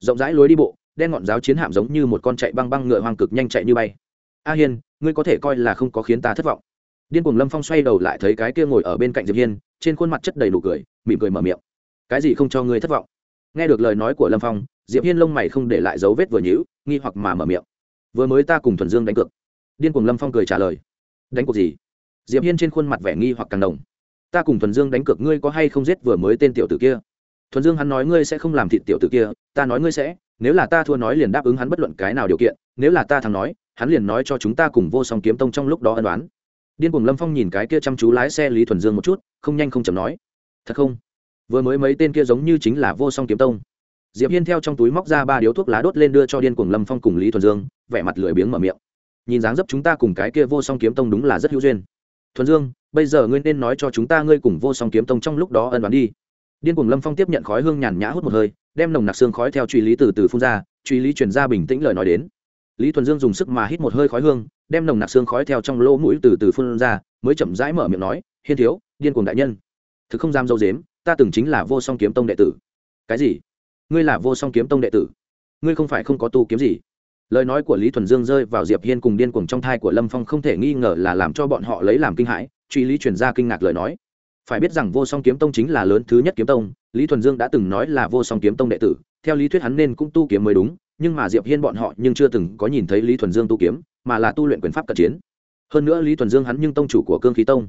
Rộng rãi lối đi bộ, đen ngọn giáo chiến hạm giống như một con chạy băng băng ngựa hoang cực nhanh chạy như bay. A hiên, ngươi có thể coi là không có khiến ta thất vọng. Điên cuồng lâm phong xoay đầu lại thấy cái kia ngồi ở bên cạnh diệp hiên, trên khuôn mặt chất đầy nụ cười, mỉm cười mở miệng. Cái gì không cho ngươi thất vọng? Nghe được lời nói của lâm phong diệp hiên lông mày không để lại dấu vết vừa nhữ nghi hoặc mà mở miệng. Vừa mới ta cùng thuần dương đánh cược. Điên cuồng lâm phong cười trả lời. Đánh cuộc gì? Diệp hiên trên khuôn mặt vẻ nghi hoặc càng đồng. Ta cùng thuần dương đánh cược ngươi có hay không giết vừa mới tên tiểu tử kia? Thuần dương hắn nói ngươi sẽ không làm thịt tiểu tử kia, ta nói ngươi sẽ. Nếu là ta thua nói liền đáp ứng hắn bất luận cái nào điều kiện. Nếu là ta thắng nói, hắn liền nói cho chúng ta cùng vô song kiếm tông trong lúc đó ân đoán điên cuồng lâm phong nhìn cái kia chăm chú lái xe lý thuần dương một chút, không nhanh không chầm nói. Thật không? Vừa mới mấy tên kia giống như chính là vô song kiếm tông diệp hiên theo trong túi móc ra ba điếu thuốc lá đốt lên đưa cho điên cuồng lâm phong cùng lý thuần dương, vẻ mặt lười biếng mở miệng. Nhìn dáng dấp chúng ta cùng cái kia vô song kiếm tông đúng là rất hữu duyên. Thuần dương, bây giờ ngươi nên nói cho chúng ta ngươi cùng vô song kiếm tông trong lúc đó ân đoán đi. Điên cuồng lâm phong tiếp nhận khói hương nhàn nhã hút một hơi, đem nồng nặc xương khói theo truy lý từ từ phun ra, truy lý truyền ra bình tĩnh lời nói đến. Lý thuần dương dùng sức mà hít một hơi khói hương, đem nồng nặc xương khói theo trong lỗ mũi từ từ phun ra, mới chậm rãi mở miệng nói, hiên thiếu, điên cuồng đại nhân, thực không dám dâu dếm, ta từng chính là vô song kiếm tông đệ tử. Cái gì? Ngươi là vô song kiếm tông đệ tử, ngươi không phải không có tu kiếm gì. Lời nói của lý thuần dương rơi vào diệp hiên cùng điên cuồng trong thai của lâm phong không thể nghi ngờ là làm cho bọn họ lấy làm kinh hãi, truy lý truyền ra kinh ngạc lời nói. Phải biết rằng vô song kiếm tông chính là lớn thứ nhất kiếm tông, lý thuần dương đã từng nói là vô song kiếm tông đệ tử, theo lý thuyết hắn nên cũng tu kiếm mới đúng, nhưng mà diệp hiên bọn họ nhưng chưa từng có nhìn thấy lý thuần dương tu kiếm, mà là tu luyện quyền pháp cận chiến. Hơn nữa lý thuần dương hắn nhưng tông chủ của cương khí tông.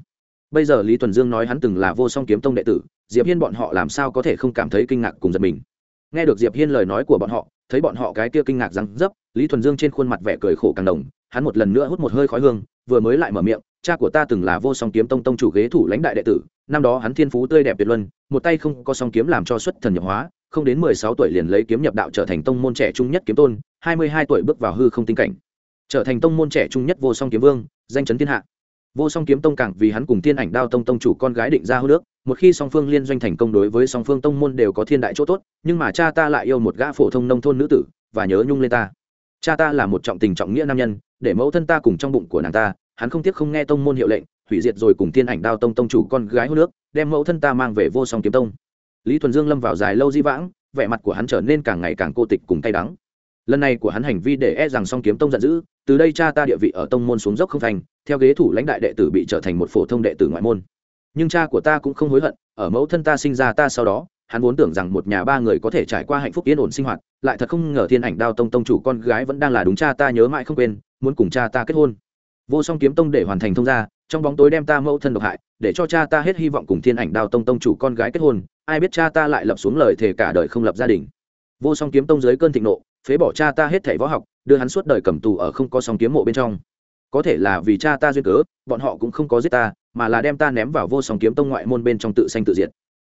Bây giờ lý thuần dương nói hắn từng là vô song kiếm tông đệ tử, diệp hiên bọn họ làm sao có thể không cảm thấy kinh ngạc cùng giật mình nghe được diệp hiên lời nói của bọn họ, thấy bọn họ cái kia kinh ngạc răng dấp, lý thuần dương trên khuôn mặt vẻ cười khổ càng đồng hắn một lần nữa hút một hơi khói hương, vừa mới lại mở miệng, cha của ta từng là vô song kiếm tông tông chủ ghế thủ lãnh đại đệ tử, năm đó hắn thiên phú tươi đẹp tuyệt luân, một tay không có song kiếm làm cho xuất thần nhập hóa, không đến mười sáu tuổi liền lấy kiếm nhập đạo trở thành tông môn trẻ trung nhất kiếm tôn, hai mươi hai tuổi bước vào hư không tinh cảnh. Trở thành tông môn trẻ trung nhất vô song kiếm vương, danh chấn thiên hạ vô song kiếm tông càng vì hắn cùng thiên ảnh đao tông tông chủ con gái định ra hô nước, một khi song phương liên doanh thành công đối với song phương tông môn đều có thiên đại chỗ tốt, nhưng mà cha ta lại yêu một gã phổ thông nông thôn nữ tử, và nhớ nhung lên ta. Cha ta là một trọng tình trọng nghĩa nam nhân, để mẫu thân ta cùng trong bụng của nàng ta, hắn không tiếc không nghe tông môn hiệu lệnh, hủy diệt rồi cùng thiên ảnh đao tông tông chủ con gái hô nước, đem mẫu thân ta mang về vô song kiếm tông. Lý thuần dương lâm vào dài lâu di vãng, vẻ mặt của hắn trở nên càng ngày càng cô tịch cùng cay đắng. Lần này của hắn hành vi để e rằng song kiếm tông giận dữ, từ đây cha ta địa vị ở tông môn xuống dốc không thành theo ghế thủ lãnh đại đệ tử bị trở thành một phổ thông đệ tử ngoại môn. Nhưng cha của ta cũng không hối hận, ở mẫu thân ta sinh ra ta sau đó, hắn vốn tưởng rằng một nhà ba người có thể trải qua hạnh phúc yên ổn sinh hoạt, lại thật không ngờ thiên ảnh đao tông tông chủ con gái vẫn đang là đúng cha ta nhớ mãi không quên, muốn cùng cha ta kết hôn. Vô song kiếm tông để hoàn thành thông gia, trong bóng tối đem ta mẫu thân độc hại, để cho cha ta hết hy vọng cùng thiên ảnh đao tông tông chủ con gái kết hôn, ai biết cha ta lại lập xuống lời thề cả đời không lập gia đình. Vô song kiếm tông dưới cơn thịnh nộ, phế bỏ cha ta hết thảy võ học, đưa hắn suốt đời cầm tù ở không có song kiếm mộ bên trong có thể là vì cha ta duyên cớ, bọn họ cũng không có giết ta, mà là đem ta ném vào vô song kiếm tông ngoại môn bên trong tự sanh tự diệt.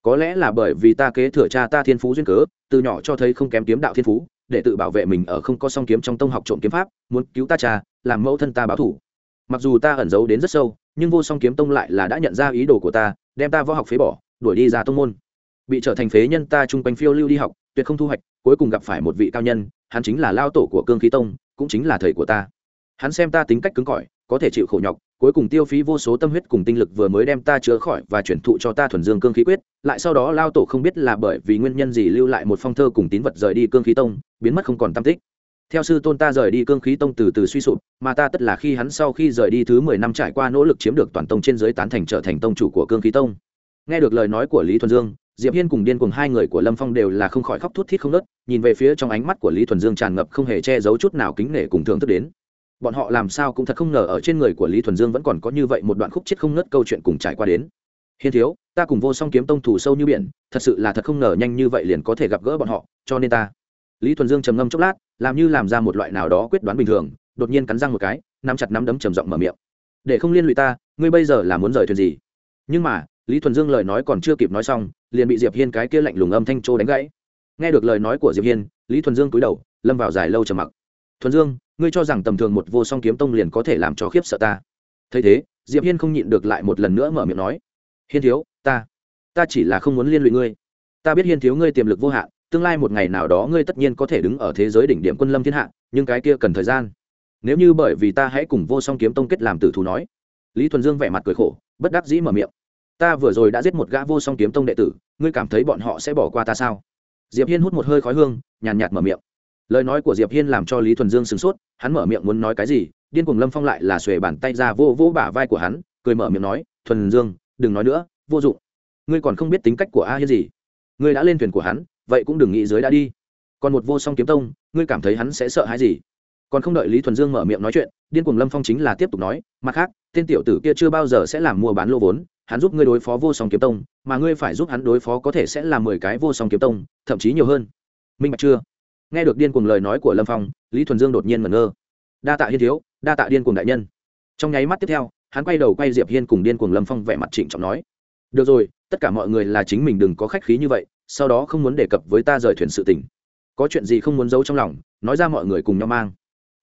Có lẽ là bởi vì ta kế thừa cha ta thiên phú duyên cớ, từ nhỏ cho thấy không kém kiếm đạo thiên phú, để tự bảo vệ mình ở không có song kiếm trong tông học trộm kiếm pháp, muốn cứu ta cha, làm mẫu thân ta báo thủ. Mặc dù ta ẩn giấu đến rất sâu, nhưng vô song kiếm tông lại là đã nhận ra ý đồ của ta, đem ta võ học phế bỏ, đuổi đi ra tông môn. Bị trở thành phế nhân ta chung quanh phiêu lưu đi học, tuyệt không thu hoạch, cuối cùng gặp phải một vị cao nhân, hắn chính là lao tổ của cương khí tông, cũng chính là thầy của ta hắn xem ta tính cách cứng cỏi, có thể chịu khổ nhọc, cuối cùng tiêu phí vô số tâm huyết cùng tinh lực vừa mới đem ta chữa khỏi và chuyển thụ cho ta thuần dương cương khí quyết, lại sau đó lao tổ không biết là bởi vì nguyên nhân gì lưu lại một phong thơ cùng tín vật rời đi cương khí tông, biến mất không còn tam tích. Theo sư tôn ta rời đi cương khí tông từ từ suy sụp, mà ta tất là khi hắn sau khi rời đi thứ mười năm trải qua nỗ lực chiếm được toàn tông trên giới tán thành trở thành tông chủ của cương khí tông. Nghe được lời nói của lý thuần dương, diệp hiên cùng điên cùng hai người của lâm phong đều là không khỏi khóc thút thít không nớt nhìn về phía trong ánh mắt của lý thuần dương tràn ngập không hề che giấu chút nào kính nể cùng thưởng thức đến bọn họ làm sao cũng thật không ngờ ở trên người của lý thuần dương vẫn còn có như vậy một đoạn khúc chết không ngớt câu chuyện cùng trải qua đến. Hiên thiếu, ta cùng vô song kiếm tông thủ sâu như biển, thật sự là thật không ngờ nhanh như vậy liền có thể gặp gỡ bọn họ, cho nên ta. Lý thuần dương trầm ngâm chốc lát, làm như làm ra một loại nào đó quyết đoán bình thường, đột nhiên cắn răng một cái, nắm chặt nắm đấm trầm giọng mở miệng. Để không liên lụy ta, ngươi bây giờ là muốn rời thuyền gì? Nhưng mà, lý thuần dương lời nói còn chưa kịp nói xong, liền bị diệp hiên cái kia lạnh lùng âm thanh trô đánh gãy. Nghe được lời nói của diệp hiên, lý thuần dương cúi đầu, lâm vào dài lâu trầm mặc. Thuần dương ngươi cho rằng tầm thường một vô song kiếm tông liền có thể làm cho khiếp sợ ta. Thấy thế, diệp hiên không nhịn được lại một lần nữa mở miệng nói, hiên thiếu, ta ta chỉ là không muốn liên lụy ngươi. Ta biết hiên thiếu ngươi tiềm lực vô hạn, tương lai một ngày nào đó ngươi tất nhiên có thể đứng ở thế giới đỉnh điểm quân lâm thiên hạ, nhưng cái kia cần thời gian. Nếu như bởi vì ta hãy cùng vô song kiếm tông kết làm tử thù nói. Lý thuần dương vẻ mặt cười khổ, bất đắc dĩ mở miệng, ta vừa rồi đã giết một gã vô song kiếm tông đệ tử, ngươi cảm thấy bọn họ sẽ bỏ qua ta sao? Diệp hiên hút một hơi khói hương, nhàn nhạt mở miệng lời nói của diệp hiên làm cho lý thuần dương sửng sốt, hắn mở miệng muốn nói cái gì, điên cuồng lâm phong lại là xuề bàn tay ra vô vô bả vai của hắn, cười mở miệng nói, thuần dương, đừng nói nữa, vô dụng. Ngươi còn không biết tính cách của a hiên gì. Ngươi đã lên thuyền của hắn, vậy cũng đừng nghĩ dưới đã đi. Còn một vô song kiếm tông, ngươi cảm thấy hắn sẽ sợ hãi gì? Còn không đợi lý thuần dương mở miệng nói chuyện, điên cuồng lâm phong chính là tiếp tục nói, mặt khác, tên tiểu tử kia chưa bao giờ sẽ làm mua bán lô vốn, hắn giúp ngươi đối phó vô song kiếm tông, mà ngươi phải giúp hắn đối phó có thể sẽ là mười cái vô song kiếm tông, thậm chí nhiều hơn. Minh bạch chưa? Nghe được điên cuồng lời nói của lâm phong, lý thuần dương đột nhiên ngẩn ngơ. Đa tạ hiên thiếu, đa tạ điên cuồng đại nhân. Trong nháy mắt tiếp theo, hắn quay đầu quay diệp hiên cùng điên cuồng lâm phong vẻ mặt trịnh trọng nói, được rồi, tất cả mọi người là chính mình đừng có khách khí như vậy, sau đó không muốn đề cập với ta rời thuyền sự tình. Có chuyện gì không muốn giấu trong lòng, nói ra mọi người cùng nhau mang.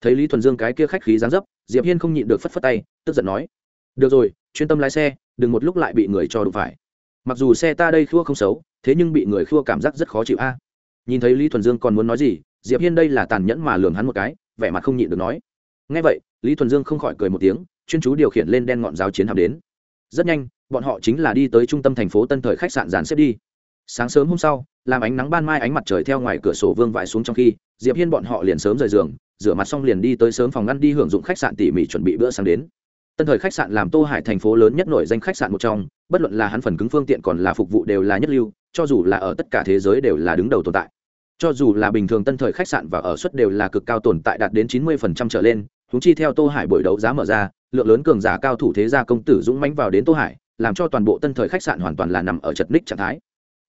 Thấy lý thuần dương cái kia khách khí dáng dấp, diệp hiên không nhịn được phất phất tay, tức giận nói, được rồi, chuyên tâm lái xe, đừng một lúc lại bị người cho đụng phải. Mặc dù xe ta đây khua không xấu, thế nhưng bị người khua cảm giác rất khó chịu a nhìn thấy lý thuần dương còn muốn nói gì, diệp hiên đây là tàn nhẫn mà lường hắn một cái, vẻ mặt không nhịn được nói. Ngay vậy, lý thuần dương không khỏi cười một tiếng, chuyên chú điều khiển lên đen ngọn giáo chiến hạm đến. Rất nhanh, bọn họ chính là đi tới trung tâm thành phố tân thời khách sạn dàn xếp đi. Sáng sớm hôm sau, làm ánh nắng ban mai ánh mặt trời theo ngoài cửa sổ vương vãi xuống trong khi, diệp hiên bọn họ liền sớm rời giường, rửa mặt xong liền đi tới sớm phòng ngăn đi hưởng dụng khách sạn tỉ mỉ chuẩn bị bữa sáng đến tân thời khách sạn làm tô hải thành phố lớn nhất nổi danh khách sạn một trong, bất luận là hắn phần cứng phương tiện còn là phục vụ đều là nhất lưu, cho dù là ở tất cả thế giới đều là đứng đầu tồn tại. Cho dù là bình thường tân thời khách sạn và ở suất đều là cực cao tồn tại đạt đến chín mươi phần trăm trở lên húng chi theo tô hải buổi đấu giá mở ra, lượng lớn cường giả cao thủ thế gia công tử dũng mãnh vào đến tô hải, làm cho toàn bộ tân thời khách sạn hoàn toàn là nằm ở chật ních trạng thái.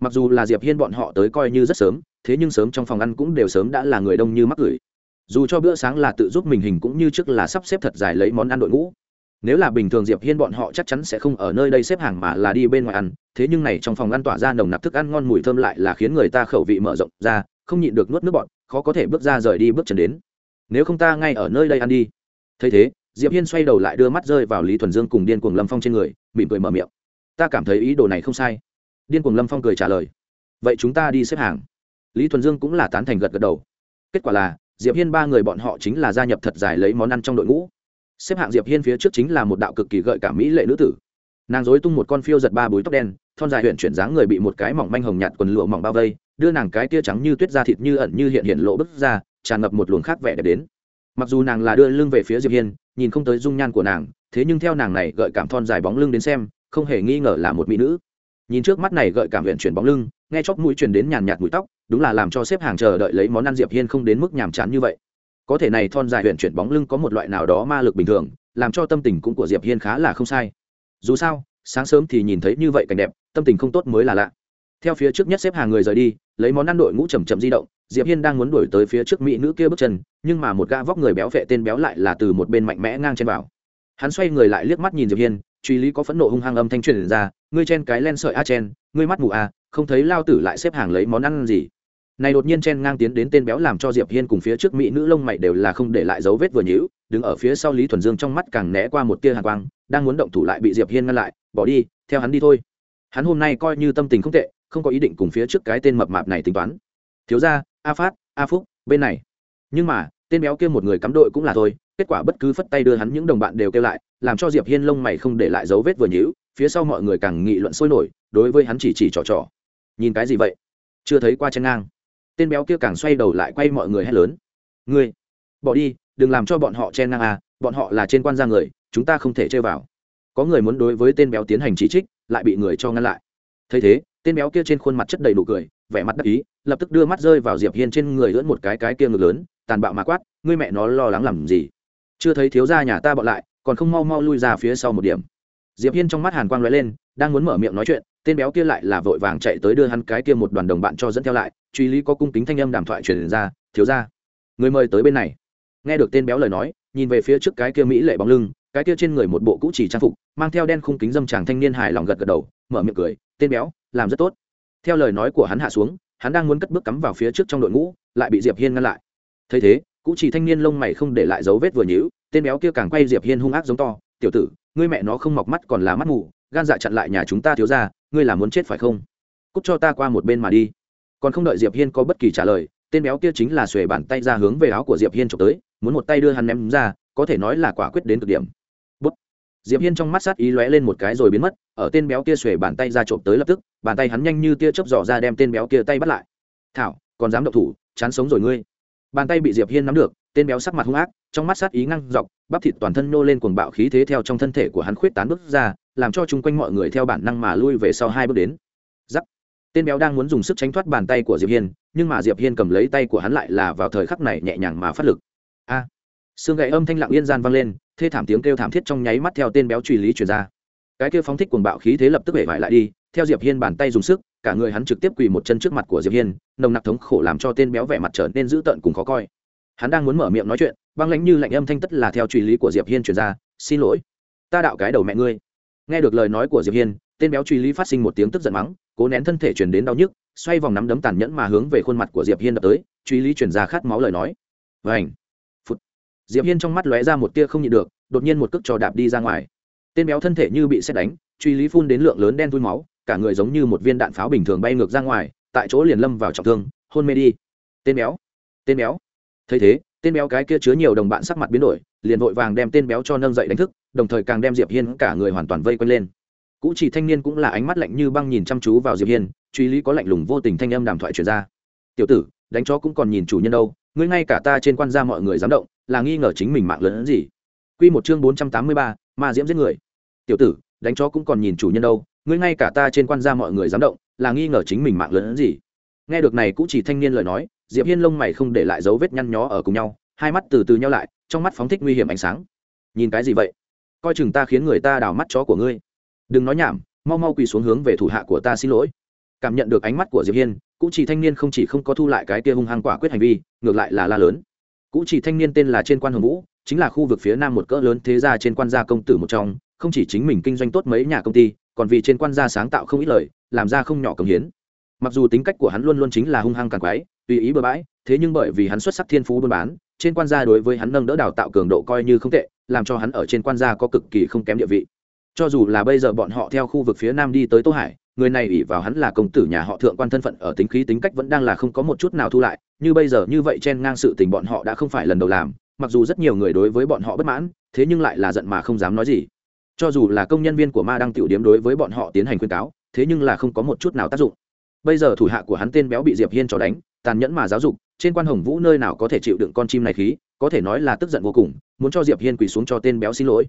Mặc dù là diệp hiên bọn họ tới coi như rất sớm, thế nhưng sớm trong phòng ăn cũng đều sớm đã là người đông như mắc gửi. Dù cho bữa sáng là tự giúp mình hình cũng như trước là sắp xếp thật dài lấy món ăn đội ngũ nếu là bình thường diệp hiên bọn họ chắc chắn sẽ không ở nơi đây xếp hàng mà là đi bên ngoài ăn, thế nhưng này trong phòng ăn tỏa ra nồng nặc thức ăn ngon mùi thơm lại là khiến người ta khẩu vị mở rộng ra, không nhịn được nuốt nước bọn khó có thể bước ra rời đi bước chân đến. Nếu không ta ngay ở nơi đây ăn đi. Thấy thế, diệp hiên xoay đầu lại đưa mắt rơi vào lý thuần dương cùng điên cuồng lâm phong trên người, mỉm cười mở miệng. Ta cảm thấy ý đồ này không sai. Điên cuồng lâm phong cười trả lời. Vậy chúng ta đi xếp hàng. Lý thuần dương cũng là tán thành gật gật đầu. Kết quả là, diệp hiên ba người bọn họ chính là gia nhập thật giải lấy món ăn trong đội ngũ xếp hạng diệp hiên phía trước chính là một đạo cực kỳ gợi cảm mỹ lệ nữ tử. Nàng dối tung một con phiêu giật ba búi tóc đen, thon dài huyện chuyển dáng người bị một cái mỏng manh hồng nhạt quần lụa mỏng bao vây, đưa nàng cái tia trắng như tuyết da thịt như ẩn như hiện hiện lộ bức ra, tràn ngập một luồng khác vẻ đẹp đến. Mặc dù nàng là đưa lưng về phía diệp hiên, nhìn không tới dung nhan của nàng, thế nhưng theo nàng này gợi cảm thon dài bóng lưng đến xem, không hề nghi ngờ là một mỹ nữ. Nhìn trước mắt này gợi cảm huyện chuyển bóng lưng, nghe chóc mũi truyền đến nhàn nhạt mũi tóc, đúng là làm cho xếp hàng chờ đợi lấy món ăn diệp hiên không đến mức nhàm chán như vậy có thể này thon dài huyện chuyển bóng lưng có một loại nào đó ma lực bình thường, làm cho tâm tình cũng của diệp hiên khá là không sai. Dù sao, sáng sớm thì nhìn thấy như vậy cảnh đẹp, tâm tình không tốt mới là lạ. Theo phía trước nhất xếp hàng người rời đi, lấy món ăn đội ngũ chầm chậm di động, diệp hiên đang muốn đuổi tới phía trước mỹ nữ kia bước chân, nhưng mà một gã vóc người béo vệ tên béo lại là từ một bên mạnh mẽ ngang trên vào. Hắn xoay người lại liếc mắt nhìn diệp hiên, truy lý có phẫn nộ hung hăng âm thanh truyền ra, ngươi chen cái len sợi a chen, ngươi mắt mù a không thấy lao tử lại xếp hàng lấy món ăn gì? Này đột nhiên chen ngang tiến đến tên béo làm cho diệp hiên cùng phía trước mỹ nữ lông mày đều là không để lại dấu vết vừa nhữ đứng ở phía sau lý thuần dương trong mắt càng né qua một tia hàn quang, đang muốn động thủ lại bị diệp hiên ngăn lại, bỏ đi, theo hắn đi thôi. Hắn hôm nay coi như tâm tình không tệ, không có ý định cùng phía trước cái tên mập mạp này tính toán. Thiếu gia, a phát, a phúc, bên này. Nhưng mà, tên béo kia một người cắm đội cũng là thôi, kết quả bất cứ phất tay đưa hắn những đồng bạn đều kêu lại, làm cho diệp hiên lông mày không để lại dấu vết vừa nhữ phía sau mọi người càng nghị luận sôi nổi, đối với hắn chỉ chỉ trò trò. Nhìn cái gì vậy? Chưa thấy qua chân ngang tên béo kia càng xoay đầu lại quay mọi người hét lớn. Ngươi, bỏ đi, đừng làm cho bọn họ chen ngang à bọn họ là trên quan gia người, chúng ta không thể chơi vào. Có người muốn đối với tên béo tiến hành chỉ trích, lại bị người cho ngăn lại. Thấy thế, tên béo kia trên khuôn mặt chất đầy đủ cười, vẻ mặt đắc ý, lập tức đưa mắt rơi vào diệp hiên trên người lưỡn một cái cái kia ngực lớn, tàn bạo mà quát, ngươi mẹ nó lo lắng làm gì? Chưa thấy thiếu gia nhà ta bọn lại, còn không mau mau lui ra phía sau một điểm. Diệp hiên trong mắt hàn quang lóe lên đang muốn mở miệng nói chuyện, tên béo kia lại là vội vàng chạy tới đưa hắn cái kia một đoàn đồng bạn cho dẫn theo lại, truy lý có cung kính thanh âm đàm thoại truyền ra, thiếu gia, người mời tới bên này. Nghe được tên béo lời nói, nhìn về phía trước cái kia mỹ lệ bóng lưng, cái kia trên người một bộ cũ chỉ trang phục, mang theo đen khung kính dâm chàng thanh niên hài lòng gật gật đầu, mở miệng cười, tên béo, làm rất tốt. Theo lời nói của hắn hạ xuống, hắn đang muốn cất bước cắm vào phía trước trong đội ngũ, lại bị diệp hiên ngăn lại. Thấy thế, cũ chỉ thanh niên lông mày không để lại dấu vết vừa nhíu, tên béo kia càng quay diệp hiên hung ác giống to, tiểu tử, ngươi mẹ nó không mọc mắt còn là mắt mù gan dạ chặn lại nhà chúng ta thiếu ra ngươi là muốn chết phải không? Cút cho ta qua một bên mà đi. Còn không đợi diệp hiên có bất kỳ trả lời, tên béo kia chính là xuề bàn tay ra hướng về áo của diệp hiên trộm tới, muốn một tay đưa hắn ném ra, có thể nói là quả quyết đến cực điểm. Bút. diệp hiên trong mắt sát ý lóe lên một cái rồi biến mất, ở tên béo kia xuề bàn tay ra trộm tới lập tức, bàn tay hắn nhanh như tia chớp dò ra đem tên béo kia tay bắt lại. Thảo, còn dám động thủ, chán sống rồi ngươi. Bàn tay bị diệp hiên nắm được, tên béo sắc mặt hung ác, trong mắt sát ý ngăng dọc, bắp thịt toàn thân nô lên cuồng bạo khí thế theo trong thân thể của hắn khuyết tán bước ra làm cho chung quanh mọi người theo bản năng mà lui về sau hai bước đến. Giắc. Tên béo đang muốn dùng sức tránh thoát bàn tay của diệp hiên, nhưng mà diệp hiên cầm lấy tay của hắn lại là vào thời khắc này nhẹ nhàng mà phát lực. A. Xương gậy âm thanh lặng yên gian vang lên, thê thảm tiếng kêu thảm thiết trong nháy mắt theo tên béo truy lý truyền ra. Cái kêu phóng thích cuồng bạo khí thế lập tức bể vải lại đi, theo diệp hiên bàn tay dùng sức, cả người hắn trực tiếp quỳ một chân trước mặt của diệp hiên, nồng nặc thống khổ làm cho tên béo vẻ mặt trở nên dữ tợn cùng khó coi. Hắn đang muốn mở miệng nói chuyện, băng lãnh như lạnh âm thanh tất là theo truy lý của diệp hiên truyền ra, xin lỗi, ta đạo cái đầu mẹ ngươi nghe được lời nói của diệp hiên, tên béo truy lý phát sinh một tiếng tức giận mắng, cố nén thân thể truyền đến đau nhức, xoay vòng nắm đấm tàn nhẫn mà hướng về khuôn mặt của diệp hiên đập tới, truy lý truyền ra khát máu lời nói. Vảnh phút diệp hiên trong mắt lóe ra một tia không nhịn được, đột nhiên một cước trò đạp đi ra ngoài. Tên béo thân thể như bị xét đánh, truy lý phun đến lượng lớn đen thui máu, cả người giống như một viên đạn pháo bình thường bay ngược ra ngoài, tại chỗ liền lâm vào trọng thương, hôn mê đi. Tên béo! Tên béo! Thấy thế, tên béo cái kia chứa nhiều đồng bạn sắc mặt biến đổi, liền vội vàng đem tên béo cho nâng dậy đánh thức đồng thời càng đem diệp hiên cả người hoàn toàn vây quanh lên. Cũ chỉ thanh niên cũng là ánh mắt lạnh như băng nhìn chăm chú vào diệp hiên truy lý có lạnh lùng vô tình thanh âm đàm thoại truyền ra. Tiểu tử đánh chó cũng còn nhìn chủ nhân đâu ngươi ngay cả ta trên quan gia mọi người dám động là nghi ngờ chính mình mạng lớn hơn gì. Quy một chương bốn trăm tám mươi ba, ma diễm giết người. Tiểu tử đánh chó cũng còn nhìn chủ nhân đâu ngươi ngay cả ta trên quan gia mọi người dám động là nghi ngờ chính mình mạng lớn hơn gì. Nghe được này cũ chỉ thanh niên lời nói diệp hiên lông mày không để lại dấu vết nhăn nhó ở cùng nhau hai mắt từ từ nhau lại trong mắt phóng thích nguy hiểm ánh sáng. Nhìn cái gì vậy? Coi chừng ta khiến người ta đào mắt chó của ngươi. Đừng nói nhảm, mau mau quỳ xuống hướng về thủ hạ của ta xin lỗi. Cảm nhận được ánh mắt của diệp hiên, cũ chỉ thanh niên không chỉ không có thu lại cái kia hung hăng quả quyết hành vi, ngược lại là la lớn. Cũ chỉ thanh niên tên là trên quan hồng vũ, chính là khu vực phía nam một cỡ lớn thế gia trên quan gia công tử một trong, không chỉ chính mình kinh doanh tốt mấy nhà công ty, còn vì trên quan gia sáng tạo không ít lời, làm ra không nhỏ công hiến. Mặc dù tính cách của hắn luôn luôn chính là hung hăng càng quái tùy ý bừa bãi, thế nhưng bởi vì hắn xuất sắc thiên phú buôn bán, trên quan gia đối với hắn nâng đỡ đào tạo cường độ coi như không tệ, làm cho hắn ở trên quan gia có cực kỳ không kém địa vị. Cho dù là bây giờ bọn họ theo khu vực phía nam đi tới tô hải, người này ủy vào hắn là công tử nhà họ thượng quan thân phận ở tính khí tính cách vẫn đang là không có một chút nào thu lại, như bây giờ như vậy chen ngang sự tình bọn họ đã không phải lần đầu làm, mặc dù rất nhiều người đối với bọn họ bất mãn, thế nhưng lại là giận mà không dám nói gì. Cho dù là công nhân viên của ma Đang tiểu điếm đối với bọn họ tiến hành khuyên cáo, thế nhưng là không có một chút nào tác dụng. Bây giờ thủ hạ của hắn tên béo bị diệp hiên cho đánh tàn nhẫn mà giáo dục, trên quan hồng vũ nơi nào có thể chịu đựng con chim này khí, có thể nói là tức giận vô cùng, muốn cho diệp hiên quỳ xuống cho tên béo xin lỗi.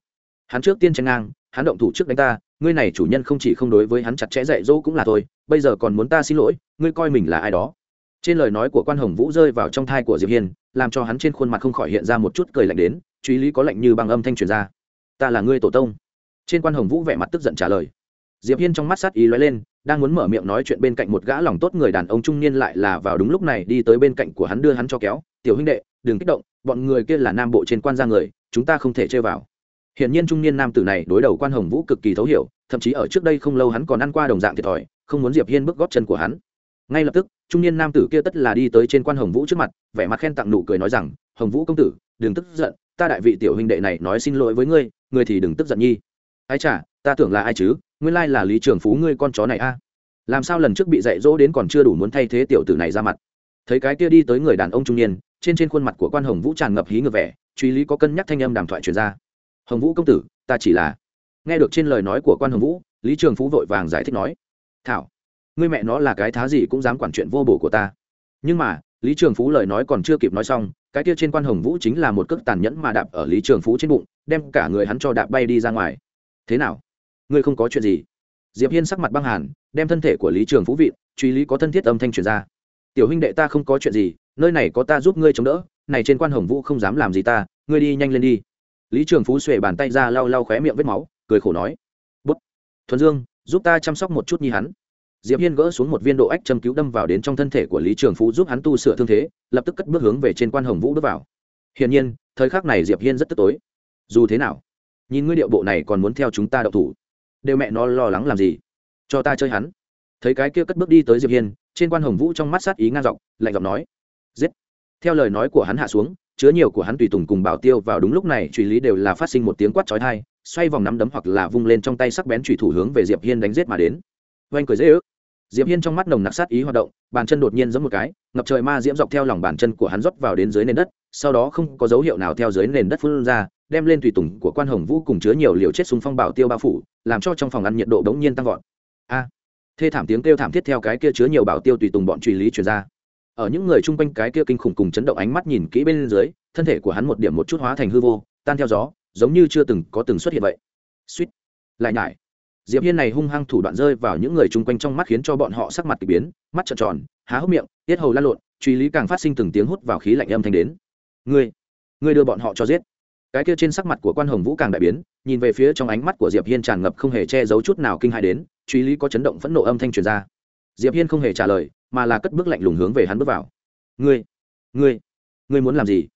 Hắn trước tiên tranh ngang, hắn động thủ trước đánh ta, ngươi này chủ nhân không chỉ không đối với hắn chặt chẽ dạy dỗ cũng là thôi, bây giờ còn muốn ta xin lỗi, ngươi coi mình là ai đó. Trên lời nói của quan hồng vũ rơi vào trong thai của diệp hiên, làm cho hắn trên khuôn mặt không khỏi hiện ra một chút cười lạnh đến, truy lý có lạnh như băng âm thanh truyền ra. Ta là ngươi tổ tông. Trên quan hồng vũ vẻ mặt tức giận trả lời diệp hiên trong mắt sát ý lóe lên, đang muốn mở miệng nói chuyện bên cạnh một gã lòng tốt người đàn ông trung niên lại là vào đúng lúc này đi tới bên cạnh của hắn đưa hắn cho kéo. Tiểu huynh đệ, đừng kích động, bọn người kia là nam bộ trên quan gia người, chúng ta không thể chơi vào. Hiển nhiên trung niên nam tử này đối đầu quan hồng vũ cực kỳ thấu hiểu, thậm chí ở trước đây không lâu hắn còn ăn qua đồng dạng thiệt thòi, không muốn diệp hiên bước góp chân của hắn. Ngay lập tức, trung niên nam tử kia tất là đi tới trên quan hồng vũ trước mặt, vẻ mặt khen tặng nụ cười nói rằng, hồng vũ công tử, đừng tức giận, ta đại vị tiểu huynh đệ này nói xin lỗi với ngươi ngươi thì đừng tức giận nhi ai chả ta tưởng là ai chứ? Nguyên lai là lý trường phú ngươi con chó này a. Làm sao lần trước bị dạy dỗ đến còn chưa đủ muốn thay thế tiểu tử này ra mặt? Thấy cái kia đi tới người đàn ông trung niên, trên trên khuôn mặt của quan hồng vũ tràn ngập hí ngược vẻ, truy lý có cân nhắc thanh âm đàm thoại truyền ra. Hồng vũ công tử, ta chỉ là nghe được trên lời nói của quan hồng vũ, lý trường phú vội vàng giải thích nói, thảo, ngươi mẹ nó là cái thá gì cũng dám quản chuyện vô bổ của ta. Nhưng mà, lý trường phú lời nói còn chưa kịp nói xong, cái kia trên quan hồng vũ chính là một cước tàn nhẫn mà đạp ở lý trường phú trên bụng, đem cả người hắn cho đạp bay đi ra ngoài thế nào? Ngươi không có chuyện gì? Diệp hiên sắc mặt băng hàn, đem thân thể của lý trường phú vị, truy lý có thân thiết âm thanh truyền ra. Tiểu huynh đệ ta không có chuyện gì, nơi này có ta giúp ngươi chống đỡ, này trên quan hồng vũ không dám làm gì ta, ngươi đi nhanh lên đi. Lý trường phú xuề bàn tay ra lau lau khóe miệng vết máu, cười khổ nói. Bút. Thuần dương, giúp ta chăm sóc một chút nhi hắn. Diệp hiên gỡ xuống một viên độ ách châm cứu đâm vào đến trong thân thể của lý trường phú giúp hắn tu sửa thương thế, lập tức cất bước hướng về trên quan hồng vũ bước vào. Hiển nhiên, thời khắc này diệp hiên rất tức tối. Dù thế nào? Nhìn ngươi điệu bộ này còn muốn theo chúng ta đậu thủ. Đều mẹ nó lo lắng làm gì? Cho ta chơi hắn. Thấy cái kia cất bước đi tới diệp hiên, trên quan hồng vũ trong mắt sát ý ngang dọc, lạnh giọng nói. Giết. Theo lời nói của hắn hạ xuống, chứa nhiều của hắn tùy tùng cùng bảo tiêu vào đúng lúc này, truy lý đều là phát sinh một tiếng quát chói tai, xoay vòng nắm đấm hoặc là vung lên trong tay sắc bén truy thủ hướng về diệp hiên đánh giết mà đến. Oanh cười dễ ước diệp hiên trong mắt nồng nặc sát ý hoạt động, bàn chân đột nhiên giống một cái, ngập trời ma diễm dọc theo lòng bàn chân của hắn rót vào đến dưới nền đất, sau đó không có dấu hiệu nào theo dưới nền đất phun ra, đem lên tùy tùng của quan hồng vũ cùng chứa nhiều liều chết súng phong bảo tiêu bao phủ, làm cho trong phòng ăn nhiệt độ đống nhiên tăng vọt. A! Thê thảm tiếng kêu thảm thiết theo cái kia chứa nhiều bảo tiêu tùy tùng bọn truy lý truyền ra. Ở những người chung quanh cái kia kinh khủng cùng chấn động ánh mắt nhìn kỹ bên dưới, thân thể của hắn một điểm một chút hóa thành hư vô, tan theo gió, giống như chưa từng có từng xuất hiện vậy. Suýt! Lại nhải! Diệp hiên này hung hăng thủ đoạn rơi vào những người chung quanh trong mắt khiến cho bọn họ sắc mặt k ỳ biến, mắt trợn tròn, há hốc miệng, tiết hầu lan lộn, truy lý càng phát sinh từng tiếng hút vào khí lạnh âm thanh đến. Ngươi ngươi đưa bọn họ cho giết. Cái kia trên sắc mặt của quan hồng vũ càng đại biến, nhìn về phía trong ánh mắt của diệp hiên tràn ngập không hề che giấu chút nào kinh hại đến, truy lý có chấn động phẫn nộ âm thanh truyền ra. Diệp hiên không hề trả lời, mà là cất bước lạnh lùng hướng về hắn bước vào. Ngươi ngươi ngươi muốn làm gì?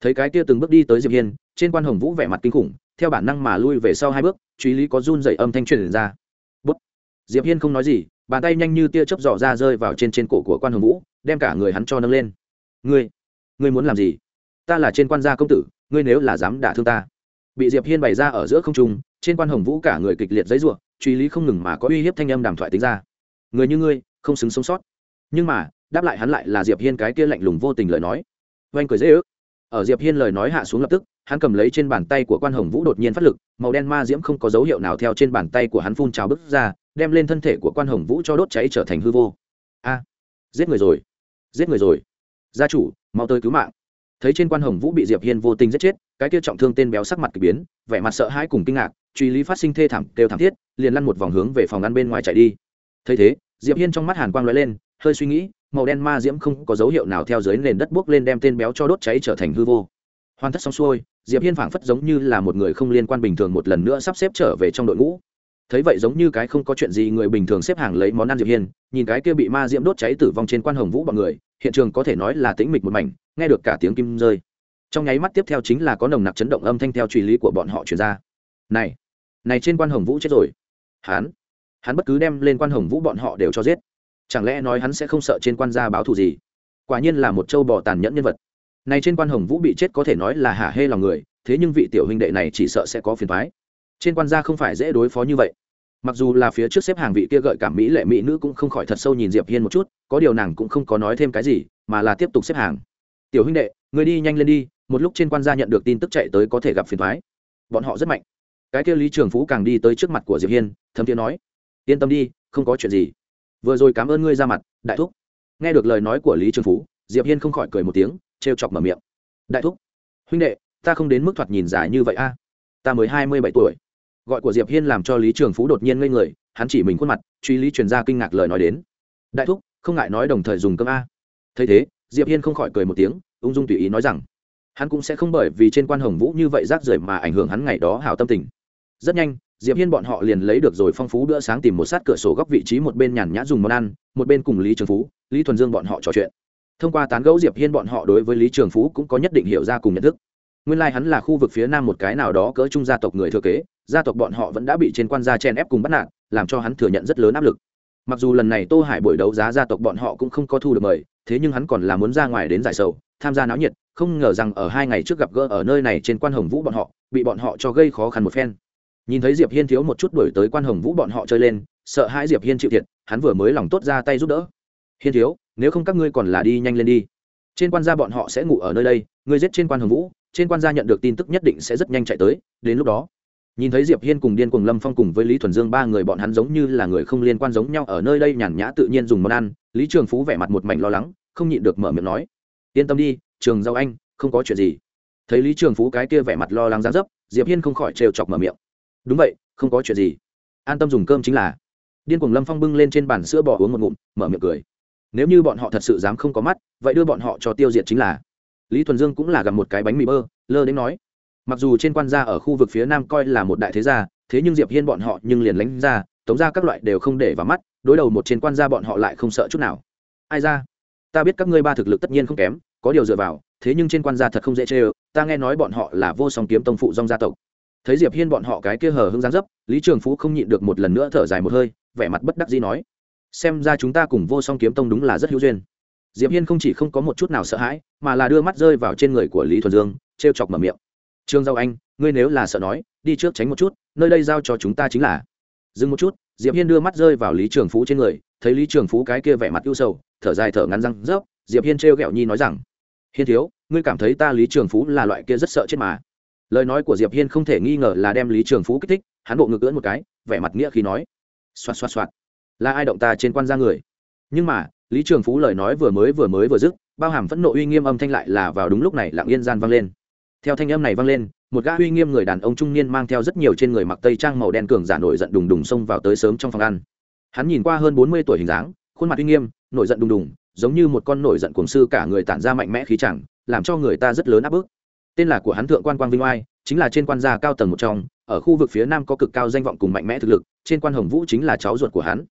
Thấy cái kia từng bước đi tới diệp hiên, trên quan hồng vũ vẻ mặt kinh khủng theo bản năng mà lui về sau hai bước, truy lý có run dày âm thanh truyền ra. Bút. Diệp hiên không nói gì, bàn tay nhanh như tia chớp dò ra rơi vào trên trên cổ của quan hồng vũ, đem cả người hắn cho nâng lên. Ngươi ngươi muốn làm gì? Ta là trên quan gia công tử, ngươi nếu là dám đả thương ta. Bị diệp hiên bày ra ở giữa không trung, trên quan hồng vũ cả người kịch liệt dấy ruộng truy lý không ngừng mà có uy hiếp thanh âm đàm thoại tính ra. Người như ngươi, không xứng sống sót. Nhưng mà, đáp lại hắn lại là diệp hiên cái kia lạnh lùng vô tình lời nói. Oanh cười dễ ước ở diệp hiên lời nói hạ xuống lập tức, hắn cầm lấy trên bàn tay của quan hồng vũ đột nhiên phát lực, màu đen ma diễm không có dấu hiệu nào theo trên bàn tay của hắn phun trào bức ra, đem lên thân thể của quan hồng vũ cho đốt cháy trở thành hư vô. A, giết người rồi, giết người rồi. Gia chủ, mau tới cứu mạng. Thấy trên quan hồng vũ bị diệp hiên vô tình giết chết, cái kia trọng thương tên béo sắc mặt kỳ biến, vẻ mặt sợ hãi cùng kinh ngạc, truy lý phát sinh thê thảm, kêu thảm thiết, liền lăn một vòng hướng về phòng ăn bên ngoài chạy đi. Thấy thế, diệp hiên trong mắt hàn quang lóe lên, hơi suy nghĩ màu đen ma diễm không có dấu hiệu nào theo dưới nền đất buốc lên đem tên béo cho đốt cháy trở thành hư vô. Hoàn tất xong xuôi, diệp hiên phảng phất giống như là một người không liên quan bình thường một lần nữa sắp xếp trở về trong đội ngũ. Thấy vậy giống như cái không có chuyện gì người bình thường xếp hàng lấy món ăn diệp hiên, nhìn cái kia bị ma diễm đốt cháy tử vong trên quan hồng vũ bọn người, hiện trường có thể nói là tĩnh mịch một mảnh, nghe được cả tiếng kim rơi. Trong nháy mắt tiếp theo chính là có nồng nặc chấn động âm thanh theo truy lý của bọn họ truyền ra. Này này trên quan hồng vũ chết rồi. Hắn hắn bất cứ đem lên quan hồng vũ bọn họ đều cho giết chẳng lẽ nói hắn sẽ không sợ trên quan gia báo thù gì? Quả nhiên là một châu bò tàn nhẫn nhân vật. Này trên quan hồng vũ bị chết có thể nói là hả hê lòng người, thế nhưng vị tiểu huynh đệ này chỉ sợ sẽ có phiền thoái trên quan gia không phải dễ đối phó như vậy. Mặc dù là phía trước xếp hàng vị kia gợi cảm mỹ lệ mỹ nữ cũng không khỏi thật sâu nhìn diệp hiên một chút, có điều nàng cũng không có nói thêm cái gì, mà là tiếp tục xếp hàng. Tiểu huynh đệ người đi nhanh lên đi, một lúc trên quan gia nhận được tin tức chạy tới có thể gặp phiền thoái bọn họ rất mạnh. Cái kia lý trường phú càng đi tới trước mặt của diệp hiên, thấm tiếng nói, yên tâm đi, không có chuyện gì vừa rồi cảm ơn ngươi ra mặt, đại thúc. Nghe được lời nói của lý trường phú, diệp hiên không khỏi cười một tiếng, trêu chọc mở miệng. Đại thúc, huynh đệ, ta không đến mức thoạt nhìn dài như vậy a. Ta mới hai mươi bảy tuổi. Gọi của diệp hiên làm cho lý trường phú đột nhiên ngây người, hắn chỉ mình khuôn mặt, truy lý truyền ra kinh ngạc lời nói đến. Đại thúc, không ngại nói đồng thời dùng cơm a. Thấy thế, diệp hiên không khỏi cười một tiếng, ung dung tùy ý nói rằng, hắn cũng sẽ không bởi vì trên quan hồng vũ như vậy rác rưởi mà ảnh hưởng hắn ngày đó hảo tâm tình. Rất nhanh diệp hiên bọn họ liền lấy được rồi phong phú bữa sáng tìm một sát cửa sổ góc vị trí, một bên nhàn nhã dùng món ăn, một bên cùng lý trường phú, lý thuần dương bọn họ trò chuyện. Thông qua tán gẫu, diệp hiên bọn họ đối với lý trường phú cũng có nhất định hiểu ra cùng nhận thức. Nguyên lai like hắn là khu vực phía nam một cái nào đó cỡ trung gia tộc người thừa kế, gia tộc bọn họ vẫn đã bị trên quan gia chen ép cùng bắt nạt, làm cho hắn thừa nhận rất lớn áp lực. Mặc dù lần này tô hải buổi đấu giá gia tộc bọn họ cũng không có thu được mời, thế nhưng hắn còn là muốn ra ngoài đến giải sầu, tham gia náo nhiệt, không ngờ rằng ở hai ngày trước gặp gỡ ở nơi này trên quan hồng vũ bọn họ, bị bọn họ cho gây khó khăn một phen nhìn thấy diệp hiên thiếu một chút đuổi tới quan hồng vũ bọn họ chơi lên, sợ hãi diệp hiên chịu thiệt, hắn vừa mới lòng tốt ra tay giúp đỡ. Hiên thiếu, nếu không các ngươi còn là đi nhanh lên đi. Trên quan gia bọn họ sẽ ngủ ở nơi đây, ngươi giết trên quan hồng vũ, trên quan gia nhận được tin tức nhất định sẽ rất nhanh chạy tới. Đến lúc đó, nhìn thấy diệp hiên cùng điên cùng lâm phong cùng với lý thuần dương ba người bọn hắn giống như là người không liên quan giống nhau ở nơi đây nhàn nhã tự nhiên dùng món ăn, lý trường phú vẻ mặt một mảnh lo lắng, không nhịn được mở miệng nói, yên tâm đi, trường giao anh, không có chuyện gì. Thấy lý trường phú cái kia vẻ mặt lo lắng ra dấp, diệp hiên không khỏi trêu chọc mở miệng đúng vậy, không có chuyện gì. An tâm dùng cơm chính là. Điên cuồng lâm phong bưng lên trên bàn sữa bò uống một ngụm, mở miệng cười. Nếu như bọn họ thật sự dám không có mắt, vậy đưa bọn họ cho tiêu diệt chính là. Lý thuần dương cũng là gặp một cái bánh mì bơ, lơ đến nói. Mặc dù trên quan gia ở khu vực phía nam coi là một đại thế gia, thế nhưng diệp hiên bọn họ nhưng liền lánh ra, tống ra các loại đều không để vào mắt, đối đầu một trên quan gia bọn họ lại không sợ chút nào. Ai ra? Ta biết các ngươi ba thực lực tất nhiên không kém, có điều dựa vào, thế nhưng trên quan gia thật không dễ chê ơ, ta nghe nói bọn họ là vô song kiếm tông phụ dong gia tộc thấy diệp hiên bọn họ cái kia hờ hững dáng dấp, lý trường phú không nhịn được một lần nữa thở dài một hơi, vẻ mặt bất đắc dĩ nói, xem ra chúng ta cùng vô song kiếm tông đúng là rất hữu duyên. Diệp hiên không chỉ không có một chút nào sợ hãi, mà là đưa mắt rơi vào trên người của lý thuần dương, trêu chọc mở miệng, trương giao anh, ngươi nếu là sợ nói, đi trước tránh một chút, nơi đây giao cho chúng ta chính là. Dừng một chút, diệp hiên đưa mắt rơi vào lý trường phú trên người, thấy lý trường phú cái kia vẻ mặt ưu sầu, thở dài thở ngắn răng rớp, diệp hiên trêu ghẹo nhi nói rằng, hiên thiếu, ngươi cảm thấy ta lý trường phú là loại kia rất sợ chết mà lời nói của diệp hiên không thể nghi ngờ là đem lý trường phú kích thích, hắn bộ ngực ưỡn một cái, vẻ mặt nghĩa khi nói, xoạt xoạt xoạt. Là ai động ta trên quan gia người? Nhưng mà, lý trường phú lời nói vừa mới vừa mới vừa dứt, bao hàm phẫn nộ uy nghiêm âm thanh lại là vào đúng lúc này lặng yên gian vang lên. Theo thanh âm này vang lên, một gã uy nghiêm người đàn ông trung niên mang theo rất nhiều trên người mặc tây trang màu đen cường giả nổi giận đùng đùng xông vào tới sớm trong phòng ăn. Hắn nhìn qua hơn bốn mươi tuổi hình dáng, khuôn mặt uy nghiêm, nổi giận đùng đùng, giống như một con nổi giận cuồng sư cả người tản ra mạnh mẽ khí chẳng, làm cho người ta rất lớn áp bức tên là của hắn thượng quan quang vinh oai, chính là trên quan gia cao tầng một trong, ở khu vực phía nam có cực cao danh vọng cùng mạnh mẽ thực lực, trên quan hồng vũ chính là cháu ruột của hắn.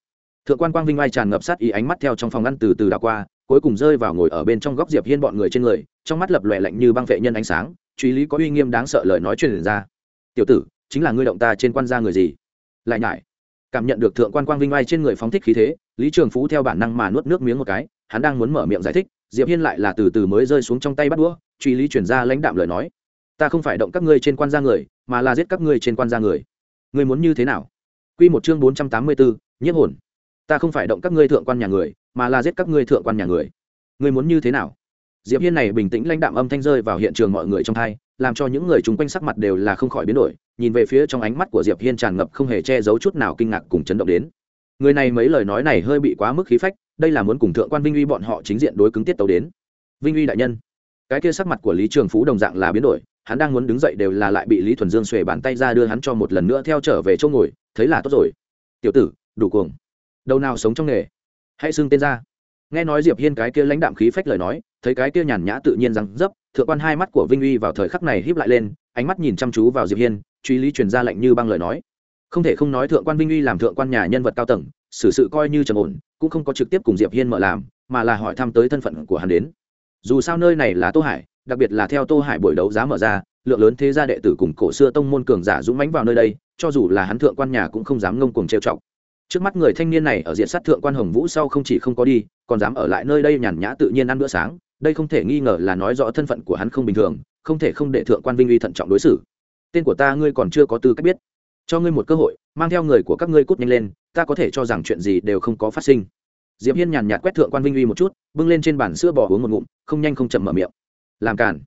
Thượng quan quang vinh oai tràn ngập sát ý ánh mắt theo trong phòng ăn từ từ đảo qua, cuối cùng rơi vào ngồi ở bên trong góc diệp hiên bọn người trên người, trong mắt lập lòe lạnh như băng vệ nhân ánh sáng, truy lý có uy nghiêm đáng sợ lời nói truyền ra. Tiểu tử, chính là ngươi động ta trên quan gia người gì? Lại nhải, cảm nhận được thượng quan quang vinh oai trên người phóng thích khí thế, lý trường phú theo bản năng mà nuốt nước miếng một cái, hắn đang muốn mở miệng giải thích, diệp hiên lại là từ từ mới rơi xuống trong tay bắt đũa truy lý chuyển ra lãnh đạm lời nói. Ta không phải động các ngươi trên quan gia người, mà là giết các ngươi trên quan gia người. Ngươi muốn như thế nào? Quy một chương bốn trăm tám mươi bốn nhiếp hồn. Ta không phải động các ngươi thượng quan nhà người, mà là giết các ngươi thượng quan nhà người. Ngươi muốn như thế nào? Diệp hiên này bình tĩnh lãnh đạm âm thanh rơi vào hiện trường mọi người trong thai, làm cho những người chung quanh sắc mặt đều là không khỏi biến đổi, nhìn về phía trong ánh mắt của diệp hiên tràn ngập không hề che giấu chút nào kinh ngạc cùng chấn động đến. Người này mấy lời nói này hơi bị quá mức khí phách, đây là muốn cùng thượng quan vinh uy bọn họ chính diện đối cứng tiết tấu đến. Vinh uy đại nhân cái kia sắc mặt của lý trường phú đồng dạng là biến đổi, hắn đang muốn đứng dậy đều là lại bị lý thuần dương xuề bàn tay ra đưa hắn cho một lần nữa theo trở về chỗ ngồi, thấy là tốt rồi. Tiểu tử, đủ cuồng. Đâu nào sống trong nghề? Hãy xưng tên ra. Nghe nói diệp hiên cái kia lãnh đạm khí phách lời nói, thấy cái kia nhàn nhã tự nhiên rằng dấp, thượng quan hai mắt của vinh uy vào thời khắc này híp lại lên, ánh mắt nhìn chăm chú vào diệp hiên, truy lý truyền ra lệnh như băng lời nói. Không thể không nói thượng quan vinh uy làm thượng quan nhà nhân vật cao tầng, xử sự coi như trầm ổn, cũng không có trực tiếp cùng diệp hiên mở làm, mà là hỏi thăm tới thân phận của hắn đến dù sao nơi này là tô hải, đặc biệt là theo tô hải buổi đấu giá mở ra, lượng lớn thế gia đệ tử cùng cổ xưa tông môn cường giả dũng mãnh vào nơi đây, cho dù là hắn thượng quan nhà cũng không dám ngông cuồng trêu chọc. Trước mắt người thanh niên này ở diện sát thượng quan hồng vũ sau không chỉ không có đi, còn dám ở lại nơi đây nhàn nhã tự nhiên ăn bữa sáng, đây không thể nghi ngờ là nói rõ thân phận của hắn không bình thường, không thể không để thượng quan vinh uy thận trọng đối xử. Tên của ta ngươi còn chưa có tư cách biết. Cho ngươi một cơ hội, mang theo người của các ngươi cút nhanh lên, ta có thể cho rằng chuyện gì đều không có phát sinh diệp hiên nhàn nhạt quét thượng quan vinh uy một chút, bưng lên trên bàn sữa bò uống một ngụm, không nhanh không chậm mở miệng. Làm cản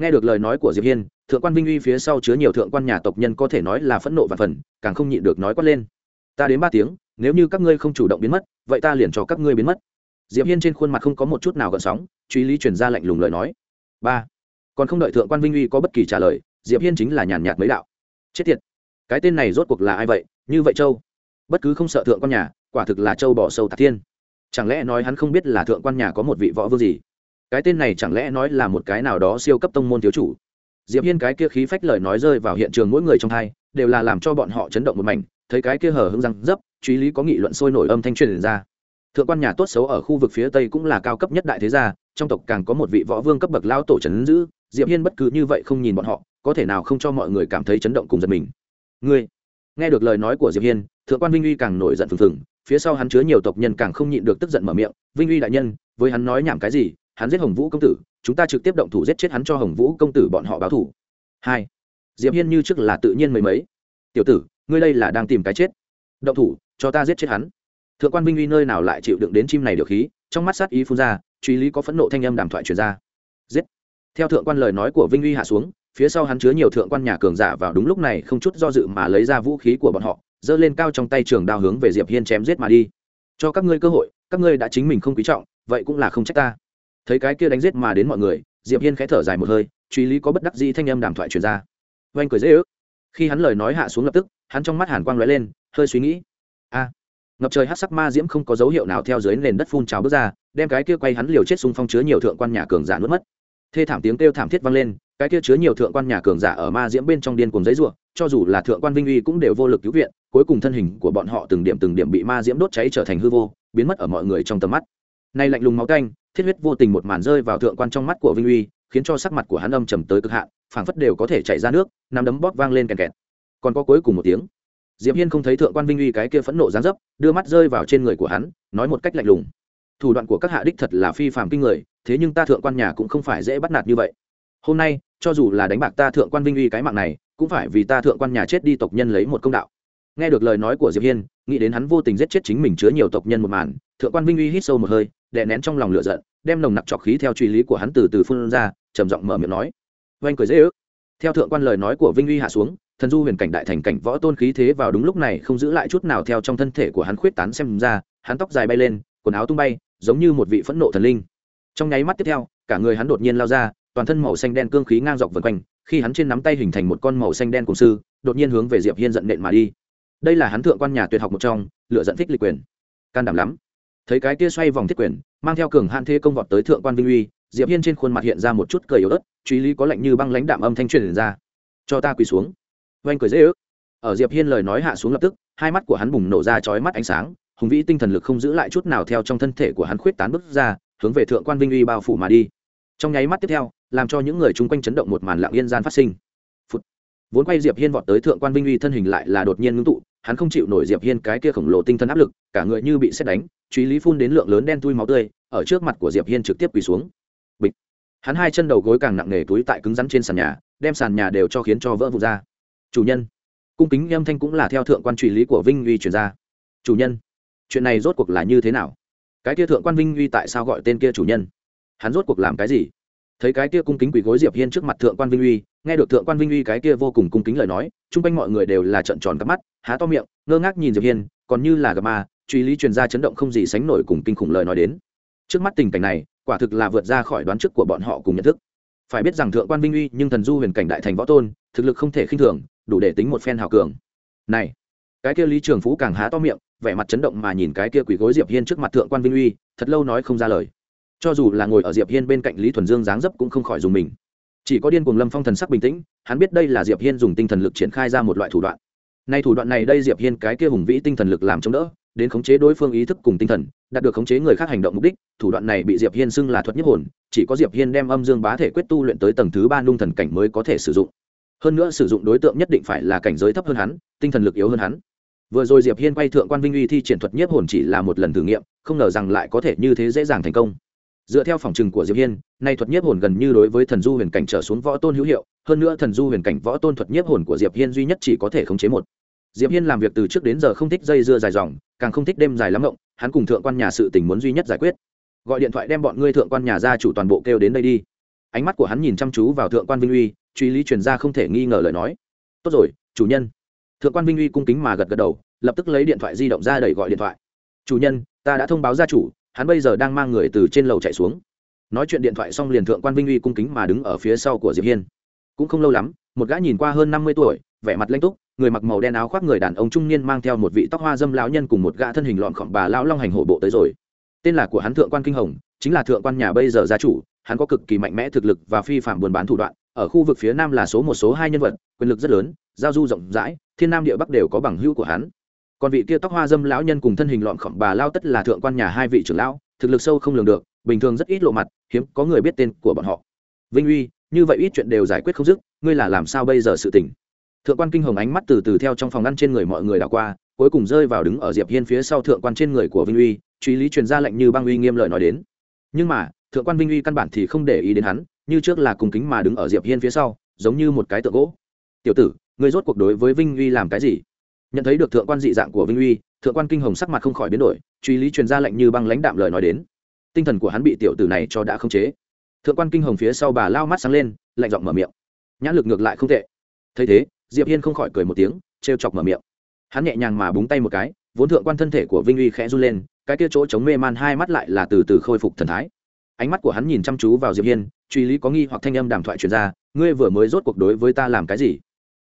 nghe được lời nói của diệp hiên, thượng quan vinh uy phía sau chứa nhiều thượng quan nhà tộc nhân có thể nói là phẫn nộ và phần, càng không nhịn được nói quát lên. Ta đến ba tiếng, nếu như các ngươi không chủ động biến mất, vậy ta liền cho các ngươi biến mất. Diệp hiên trên khuôn mặt không có một chút nào gợn sóng, truy lý truyền ra lạnh lùng lời nói. Ba. Còn không đợi thượng quan vinh uy có bất kỳ trả lời, diệp hiên chính là nhàn nhạt mấy đạo. Chết tiệt. Cái tên này rốt cuộc là ai vậy? Như vậy châu. Bất cứ không sợ thượng quan nhà, quả thực là châu bỏ sâu tạc thiên chẳng lẽ nói hắn không biết là thượng quan nhà có một vị võ vương gì? Cái tên này chẳng lẽ nói là một cái nào đó siêu cấp tông môn thiếu chủ? Diệp hiên cái kia khí phách lời nói rơi vào hiện trường mỗi người trong hai, đều là làm cho bọn họ chấn động một mảnh, thấy cái kia hở hững răng dấp, truy lý có nghị luận sôi nổi âm thanh truyền ra. Thượng quan nhà tốt xấu ở khu vực phía tây cũng là cao cấp nhất đại thế gia, trong tộc càng có một vị võ vương cấp bậc lao tổ trấn giữ, diệp hiên bất cứ như vậy không nhìn bọn họ, có thể nào không cho mọi người cảm thấy chấn động cùng giật mình. Ngươi, nghe được lời nói của diệp hiên, thượng quan vinh uy càng nổi giận phừng phừng phía sau hắn chứa nhiều tộc nhân càng không nhịn được tức giận mở miệng, vinh uy đại nhân, với hắn nói nhảm cái gì, hắn giết hồng vũ công tử, chúng ta trực tiếp động thủ giết chết hắn cho hồng vũ công tử bọn họ báo thủ hai, diệp hiên như trước là tự nhiên mấy mấy. Tiểu tử, ngươi đây là đang tìm cái chết. Động thủ, cho ta giết chết hắn. Thượng quan vinh uy nơi nào lại chịu đựng đến chim này điều khí, trong mắt sát ý phun ra, truy lý có phẫn nộ thanh âm đàm thoại truyền ra. Giết. Theo thượng quan lời nói của vinh uy hạ xuống, phía sau hắn chứa nhiều thượng quan nhà cường giả vào đúng lúc này không chút do dự mà lấy ra vũ khí của bọn họ giơ lên cao trong tay trường đao hướng về diệp hiên chém giết mà đi. Cho các ngươi cơ hội, các ngươi đã chính mình không quý trọng, vậy cũng là không trách ta. Thấy cái kia đánh giết mà đến mọi người, diệp hiên khẽ thở dài một hơi, truy lý có bất đắc dĩ thanh âm đàm thoại truyền ra. Oanh cười dễ ước. Khi hắn lời nói hạ xuống lập tức, hắn trong mắt hàn quang lóe lên, hơi suy nghĩ. A, ngập trời hát sắc ma diễm không có dấu hiệu nào theo dưới nền đất phun trào bước ra, đem cái kia quay hắn liều chết xung phong chứa nhiều thượng quan nhà cường giả nuốt mất. Thê thảm tiếng kêu thảm thiết vang lên cái kia chứa nhiều thượng quan nhà cường giả ở ma diễm bên trong điên cuồng giấy ruộng cho dù là thượng quan vinh uy cũng đều vô lực cứu viện, cuối cùng thân hình của bọn họ từng điểm từng điểm bị ma diễm đốt cháy trở thành hư vô, biến mất ở mọi người trong tầm mắt. Nay lạnh lùng máu canh thiết huyết vô tình một màn rơi vào thượng quan trong mắt của vinh uy, khiến cho sắc mặt của hắn âm trầm tới cực hạn, phảng phất đều có thể chảy ra nước, nắm đấm bóp vang lên kèn kẹt. Còn có cuối cùng một tiếng. Diệp hiên không thấy thượng quan vinh uy cái kia phẫn nộ giáng dấp, đưa mắt rơi vào trên người của hắn, nói một cách lạnh lùng. Thủ đoạn của các hạ đích thật là phi phàm kinh người, thế nhưng ta thượng quan nhà cũng không phải dễ bắt nạt như vậy. Hôm nay cho dù là đánh bạc ta thượng quan vinh uy cái mạng này, cũng phải vì ta thượng quan nhà chết đi tộc nhân lấy một công đạo. Nghe được lời nói của diệp hiên, nghĩ đến hắn vô tình giết chết chính mình chứa nhiều tộc nhân một màn, thượng quan vinh uy hít sâu một hơi, đè nén trong lòng lửa giận, đem nồng nặc trọc khí theo truy lý của hắn từ từ phun ra, trầm giọng mở miệng nói. Oanh cười dễ ước. Theo thượng quan lời nói của vinh uy hạ xuống, thần du huyền cảnh đại thành cảnh võ tôn khí thế vào đúng lúc này không giữ lại chút nào theo trong thân thể của hắn khuyết tán xem ra, hắn tóc dài bay lên, quần áo tung bay, giống như một vị phẫn nộ thần linh. Trong nháy mắt tiếp theo, cả người hắn đột nhiên lao ra toàn thân màu xanh đen cương khí ngang dọc vần quanh, khi hắn trên nắm tay hình thành một con màu xanh đen cùng sư, đột nhiên hướng về diệp hiên giận nện mà đi. Đây là hắn thượng quan nhà tuyệt học một trong, lựa dẫn thích lịch quyền. Can đảm lắm. Thấy cái kia xoay vòng thiết quyền, mang theo cường hạn thế công vọt tới thượng quan vinh uy, diệp hiên trên khuôn mặt hiện ra một chút cười yếu ớt, truy lý có lạnh như băng lãnh đạm âm thanh truyền ra. Cho ta quỳ xuống. Oanh cười dễ ước. Ở diệp hiên lời nói hạ xuống lập tức, hai mắt của hắn bùng nổ ra chói mắt ánh sáng, hùng vĩ tinh thần lực không giữ lại chút nào theo trong thân thể của hắn khuyết tán bước ra, hướng về thượng quan vinh uy bao phủ mà đi trong nháy mắt tiếp theo, làm cho những người chung quanh chấn động một màn lặng yên gian phát sinh. Vốn quay diệp hiên vọt tới thượng quan vinh uy thân hình lại là đột nhiên ngưng tụ, hắn không chịu nổi diệp hiên cái kia khổng lồ tinh thần áp lực, cả người như bị xét đánh truy lý phun đến lượng lớn đen tui máu tươi, ở trước mặt của diệp hiên trực tiếp quỳ xuống. Bịch. Hắn hai chân đầu gối càng nặng nề túi tại cứng rắn trên sàn nhà, đem sàn nhà đều cho khiến cho vỡ vụn ra. Chủ nhân. Cung kính âm thanh cũng là theo thượng quan truy lý của vinh uy truyền ra. Chủ nhân. Chuyện này rốt cuộc là như thế nào? Cái kia thượng quan vinh uy tại sao gọi tên kia chủ nhân? Hắn rốt cuộc làm cái gì? Thấy cái kia cung kính quỳ gối diệp hiên trước mặt thượng quan vinh uy, nghe được thượng quan vinh uy cái kia vô cùng cung kính lời nói, chung quanh mọi người đều là trợn tròn cắp mắt, há to miệng, ngơ ngác nhìn diệp hiên, còn như là gặp ma, truy lý truyền ra chấn động không gì sánh nổi cùng kinh khủng lời nói đến. Trước mắt tình cảnh này, quả thực là vượt ra khỏi đoán trước của bọn họ cùng nhận thức. Phải biết rằng thượng quan vinh uy nhưng thần du huyền cảnh đại thành võ tôn, thực lực không thể khinh thường, đủ để tính một phen hào cường. Này, cái kia lý trường phú càng há to miệng, vẻ mặt chấn động mà nhìn cái kia quỳ gối diệp hiên trước mặt thượng quan vinh uy, thật lâu nói không ra lời cho dù là ngồi ở diệp hiên bên cạnh lý thuần dương dáng dấp cũng không khỏi dùng mình. Chỉ có điên cuồng lâm phong thần sắc bình tĩnh, hắn biết đây là diệp hiên dùng tinh thần lực triển khai ra một loại thủ đoạn. Nay thủ đoạn này đây diệp hiên cái kia hùng vĩ tinh thần lực làm chống đỡ, đến khống chế đối phương ý thức cùng tinh thần, đạt được khống chế người khác hành động mục đích, thủ đoạn này bị diệp hiên xưng là thuật nhất hồn, chỉ có diệp hiên đem âm dương bá thể quyết tu luyện tới tầng thứ ba nung thần cảnh mới có thể sử dụng. Hơn nữa sử dụng đối tượng nhất định phải là cảnh giới thấp hơn hắn, tinh thần lực yếu hơn hắn. Vừa rồi diệp hiên quay thượng quan vinh uy thi triển thuật nhất hồn chỉ là một lần thử nghiệm, không ngờ rằng lại có thể như thế dễ dàng thành công dựa theo phòng trừng của diệp hiên, nay thuật nhiếp hồn gần như đối với thần du huyền cảnh trở xuống võ tôn hữu hiệu, hơn nữa thần du huyền cảnh võ tôn thuật nhiếp hồn của diệp hiên duy nhất chỉ có thể khống chế một. Diệp hiên làm việc từ trước đến giờ không thích dây dưa dài dòng, càng không thích đêm dài lắm ngộng hắn cùng thượng quan nhà sự tình muốn duy nhất giải quyết. Gọi điện thoại đem bọn ngươi thượng quan nhà gia chủ toàn bộ kêu đến đây đi. Ánh mắt của hắn nhìn chăm chú vào thượng quan vinh uy, truy lý truyền ra không thể nghi ngờ lời nói. Tốt rồi, chủ nhân. Thượng quan vinh uy cung kính mà gật gật đầu, lập tức lấy điện thoại di động ra đẩy gọi điện thoại. Chủ nhân, ta đã thông báo gia chủ hắn bây giờ đang mang người từ trên lầu chạy xuống. Nói chuyện điện thoại xong liền thượng quan vinh uy cung kính mà đứng ở phía sau của diệp hiên. Cũng không lâu lắm, một gã nhìn qua hơn năm mươi tuổi, vẻ mặt lanh túc, người mặc màu đen áo khoác người đàn ông trung niên mang theo một vị tóc hoa dâm lão nhân cùng một gã thân hình lọn khỏng bà lão long hành hổ bộ tới rồi. Tên là của hắn thượng quan kinh hồng, chính là thượng quan nhà bây giờ gia chủ, hắn có cực kỳ mạnh mẽ thực lực và phi phạm buôn bán thủ đoạn, ở khu vực phía nam là số một, số hai nhân vật, quyền lực rất lớn, giao du rộng rãi, thiên nam địa bắc đều có bằng hữu của hắn còn vị kia tóc hoa dâm lão nhân cùng thân hình lọn khổng bà lao tất là thượng quan nhà hai vị trưởng lão, thực lực sâu không lường được, bình thường rất ít lộ mặt, hiếm có người biết tên của bọn họ. Vinh uy, như vậy ít chuyện đều giải quyết không dứt, ngươi là làm sao bây giờ sự tình? Thượng quan kinh hồng ánh mắt từ từ theo trong phòng ngăn trên người mọi người đảo qua, cuối cùng rơi vào đứng ở diệp hiên phía sau thượng quan trên người của vinh uy, truy lý truyền ra lệnh như băng uy nghiêm lời nói đến. Nhưng mà, thượng quan vinh uy căn bản thì không để ý đến hắn, như trước là cùng kính mà đứng ở diệp hiên phía sau, giống như một cái tượng gỗ. Tiểu tử, ngươi rốt cuộc đối với vinh uy làm cái gì? Nhận thấy được thượng quan dị dạng của vinh uy, thượng quan kinh hồng sắc mặt không khỏi biến đổi, truy lý truyền ra lệnh như băng lãnh đạm lời nói đến. Tinh thần của hắn bị tiểu tử này cho đã khống chế. Thượng quan kinh hồng phía sau bà lao mắt sáng lên, lạnh giọng mở miệng. Nhãn lực ngược lại không tệ. Thấy thế, diệp hiên không khỏi cười một tiếng, trêu chọc mở miệng. Hắn nhẹ nhàng mà búng tay một cái, vốn thượng quan thân thể của vinh uy khẽ run lên, cái kia chỗ chống mê man hai mắt lại là từ từ khôi phục thần thái. Ánh mắt của hắn nhìn chăm chú vào diệp hiên, truy lý có nghi hoặc thanh âm đàm thoại truyền ra, ngươi vừa mới rốt cuộc đối với ta làm cái gì?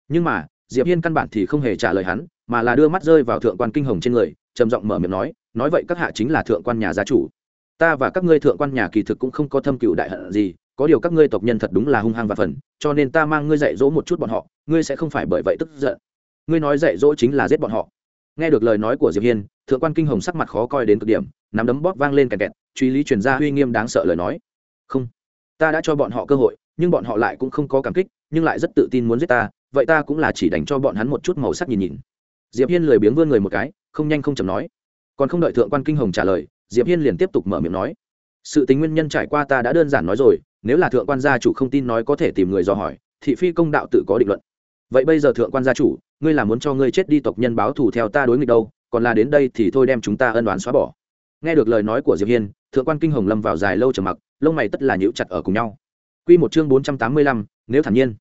Nhưng mà, diệp hiên căn bản thì không hề trả lời hắn mà là đưa mắt rơi vào thượng quan kinh hồng trên người, trầm giọng mở miệng nói nói vậy các hạ chính là thượng quan nhà gia chủ. Ta và các ngươi thượng quan nhà kỳ thực cũng không có thâm cựu đại hận gì, có điều các ngươi tộc nhân thật đúng là hung hăng và phần, cho nên ta mang ngươi dạy dỗ một chút bọn họ, ngươi sẽ không phải bởi vậy tức giận. Ngươi nói dạy dỗ chính là giết bọn họ. Nghe được lời nói của diệp hiên, thượng quan kinh hồng sắc mặt khó coi đến cực điểm, nắm đấm bóp vang lên kẹt kẹt, truy lý truyền ra uy nghiêm đáng sợ lời nói. Không, ta đã cho bọn họ cơ hội, nhưng bọn họ lại cũng không có cảm kích, nhưng lại rất tự tin muốn giết ta, vậy ta cũng là chỉ dành cho bọn hắn một chút màu sắc nhìn nhìn diệp hiên lười biếng vươn người một cái không nhanh không chậm nói. Còn không đợi thượng quan kinh hồng trả lời diệp hiên liền tiếp tục mở miệng nói. Sự tính nguyên nhân trải qua ta đã đơn giản nói rồi nếu là thượng quan gia chủ không tin nói có thể tìm người do hỏi thị phi công đạo tự có định luận. Vậy bây giờ thượng quan gia chủ ngươi là muốn cho ngươi chết đi tộc nhân báo thù theo ta đối nghịch đâu còn là đến đây thì thôi đem chúng ta ân đoán xóa bỏ. Nghe được lời nói của diệp hiên thượng quan kinh hồng lâm vào dài lâu trầm mặc lông mày tất là nhíu chặt ở cùng nhau. Quy một chương bốn trăm tám mươi lăm, nếu thản nhiên.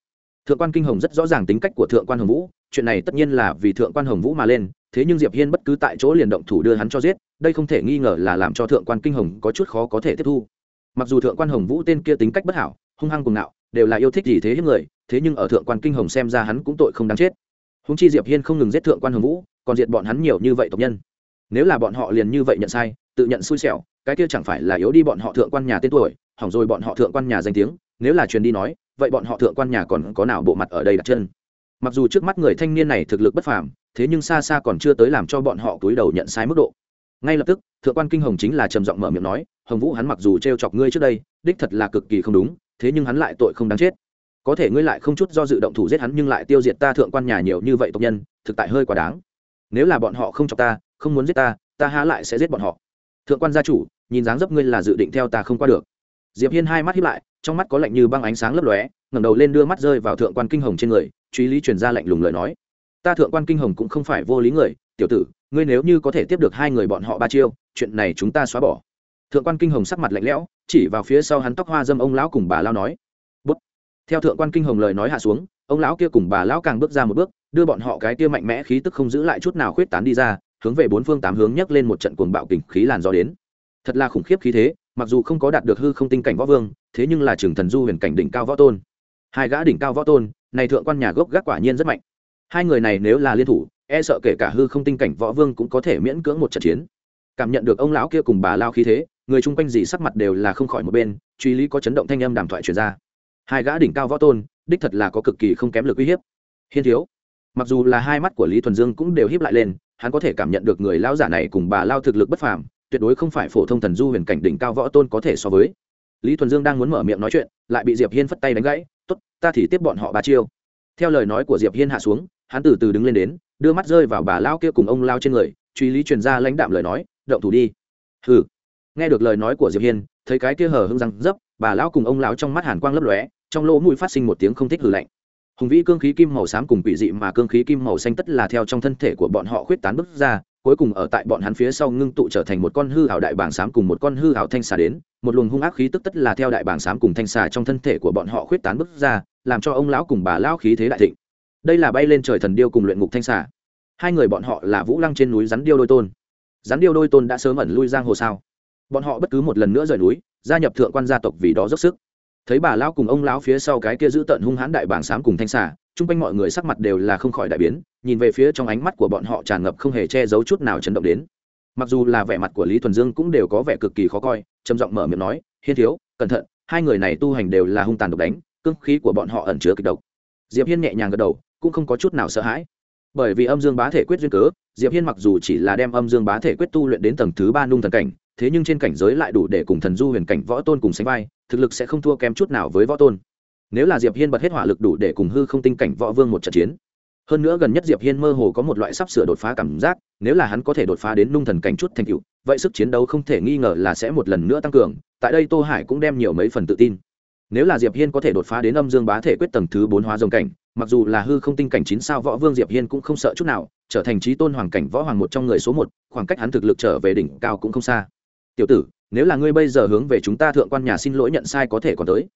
Thượng quan kinh hồng rất rõ ràng tính cách của thượng quan hồng vũ chuyện này tất nhiên là vì thượng quan hồng vũ mà lên, thế nhưng diệp hiên bất cứ tại chỗ liền động thủ đưa hắn cho giết, đây không thể nghi ngờ là làm cho thượng quan kinh hồng có chút khó có thể tiếp thu. Mặc dù thượng quan hồng vũ tên kia tính cách bất hảo, hung hăng cùng nạo đều là yêu thích gì thế hiếp người, thế nhưng ở thượng quan kinh hồng xem ra hắn cũng tội không đáng chết. Húng chi diệp hiên không ngừng giết thượng quan hồng vũ, còn diệt bọn hắn nhiều như vậy tộc nhân. Nếu là bọn họ liền như vậy nhận sai, tự nhận xui xẻo, cái kia chẳng phải là yếu đi bọn họ thượng quan nhà tên tuổi, hỏng rồi bọn họ thượng quan nhà danh tiếng, nếu là truyền đi nói, vậy bọn họ thượng quan nhà còn có nào bộ mặt ở đây đặt chân? Mặc dù trước mắt người thanh niên này thực lực bất phàm, thế nhưng xa xa còn chưa tới làm cho bọn họ cúi đầu nhận sai mức độ. Ngay lập tức, thượng quan kinh hồng chính là trầm giọng mở miệng nói, hồng vũ hắn mặc dù t r e o chọc ngươi trước đây, đích thật là cực kỳ không đúng, thế nhưng hắn lại tội không đáng chết. Có thể ngươi lại không chút do dự động thủ giết hắn nhưng lại tiêu diệt ta thượng quan nhà nhiều như vậy tộc nhân, thực tại hơi quá đáng. Nếu là bọn họ không chọc ta, không muốn giết ta ta há lại sẽ giết bọn họ. Thượng quan gia chủ, nhìn dáng dấp ngươi là dự định theo ta không qua được. Diệp hiên hai mắt hiếp lại trong mắt có lạnh như băng ánh sáng lấp lóe, ngẩng đầu lên đưa mắt rơi vào thượng quan kinh hồng trên người, truy lý truyền ra lạnh lùng lời nói. Ta thượng quan kinh hồng cũng không phải vô lý người, tiểu tử, ngươi nếu như có thể tiếp được hai người bọn họ ba chiêu, chuyện này chúng ta xóa bỏ. Thượng quan kinh hồng sắc mặt lạnh lẽo, chỉ vào phía sau hắn tóc hoa dâm ông lão cùng bà lao nói. Bút. Theo thượng quan kinh hồng lời nói hạ xuống, ông lão kia cùng bà lão càng bước ra một bước, đưa bọn họ cái kia mạnh mẽ khí tức không giữ lại chút nào khuyết tán đi ra, hướng về bốn phương tám hướng nhấc lên một trận cuồng bạo kình khí làn gió đến. Thật là khủng khiếp khí thế mặc dù không có đạt được hư không tinh cảnh võ vương, thế nhưng là trường thần du huyền cảnh đỉnh cao võ tôn. Hai gã đỉnh cao võ tôn, này thượng quan nhà gốc gác quả nhiên rất mạnh. Hai người này nếu là liên thủ e sợ kể cả hư không tinh cảnh võ vương cũng có thể miễn cưỡng một trận chiến. Cảm nhận được ông lão kia cùng bà lao khí thế, người chung quanh gì sắc mặt đều là không khỏi một bên, truy lý có chấn động thanh âm đàm thoại truyền ra. Hai gã đỉnh cao võ tôn, đích thật là có cực kỳ không kém lực uy hiếp. Hiên thiếu, mặc dù là hai mắt của lý thuần dương cũng đều hiếp lại lên, hắn có thể cảm nhận được người lao giả này cùng bà lao thực lực bất phàm tuyệt đối không phải phổ thông thần du huyền cảnh đỉnh cao võ tôn có thể so với. Lý thuần dương đang muốn mở miệng nói chuyện, lại bị diệp hiên phất tay đánh gãy, tốt, ta thì tiếp bọn họ ba chiêu. Theo lời nói của diệp hiên hạ xuống, hắn từ từ đứng lên đến, đưa mắt rơi vào bà lao kia cùng ông lao trên người, truy lý truyền ra lãnh đạm lời nói, động thủ đi. Hừ. Nghe được lời nói của diệp hiên, thấy cái kia hở hưng răng dấp, bà lão cùng ông lão trong mắt hàn quang lấp lóe, trong lỗ mũi phát sinh một tiếng không thích hừ lạnh. Hùng vĩ cương khí kim màu xám cùng quỷ dị mà cương khí kim màu xanh tất là theo trong thân thể của bọn họ khuyết tán bứt ra cuối cùng ở tại bọn hắn phía sau ngưng tụ trở thành một con hư hảo đại bảng xám cùng một con hư hảo thanh xà đến, một luồng hung ác khí tức tất là theo đại bảng xám cùng thanh xà trong thân thể của bọn họ khuyết tán bước ra, làm cho ông lão cùng bà lão khí thế đại thịnh. Đây là bay lên trời thần điêu cùng luyện ngục thanh xà. Hai người bọn họ là vũ lăng trên núi rắn điêu đôi tôn. Rắn điêu đôi tôn đã sớm ẩn lui giang hồ sao? Bọn họ bất cứ một lần nữa rời núi, gia nhập thượng quan gia tộc vì đó dốc sức thấy bà lão cùng ông lão phía sau cái kia giữ tận hung hãn đại bảng xám cùng thanh xà, chung quanh mọi người sắc mặt đều là không khỏi đại biến, nhìn về phía trong ánh mắt của bọn họ tràn ngập không hề che giấu chút nào chấn động đến. Mặc dù là vẻ mặt của lý thuần dương cũng đều có vẻ cực kỳ khó coi, trầm giọng mở miệng nói, hiên thiếu, cẩn thận, hai người này tu hành đều là hung tàn độc đánh, cương khí của bọn họ ẩn chứa kịch độc. Diệp hiên nhẹ nhàng gật đầu, cũng không có chút nào sợ hãi. Bởi vì âm dương bá thể quyết duyên cớ, diệp hiên mặc dù chỉ là đem âm dương bá thể quyết tu luyện đến tầng thứ ba nung thần cảnh thế nhưng trên cảnh giới lại đủ để cùng thần du huyền cảnh võ tôn cùng sánh vai, thực lực sẽ không thua kém chút nào với võ tôn. Nếu là diệp hiên bật hết hỏa lực đủ để cùng hư không tinh cảnh võ vương một trận chiến, hơn nữa gần nhất diệp hiên mơ hồ có một loại sắp sửa đột phá cảm giác, nếu là hắn có thể đột phá đến nung thần cảnh chút thành tựu, vậy sức chiến đấu không thể nghi ngờ là sẽ một lần nữa tăng cường, tại đây tô hải cũng đem nhiều mấy phần tự tin. Nếu là diệp hiên có thể đột phá đến âm dương bá thể quyết tầng thứ bốn hóa dòng cảnh, mặc dù là hư không tinh cảnh chín sao võ vương diệp hiên cũng không sợ chút nào, trở thành trí tôn hoàng cảnh võ hoàng một trong người số một, khoảng cách hắn thực lực trở về đỉnh cao cũng không xa tiểu tử, nếu là ngươi bây giờ hướng về chúng ta thượng quan nhà xin lỗi nhận sai có thể còn tới.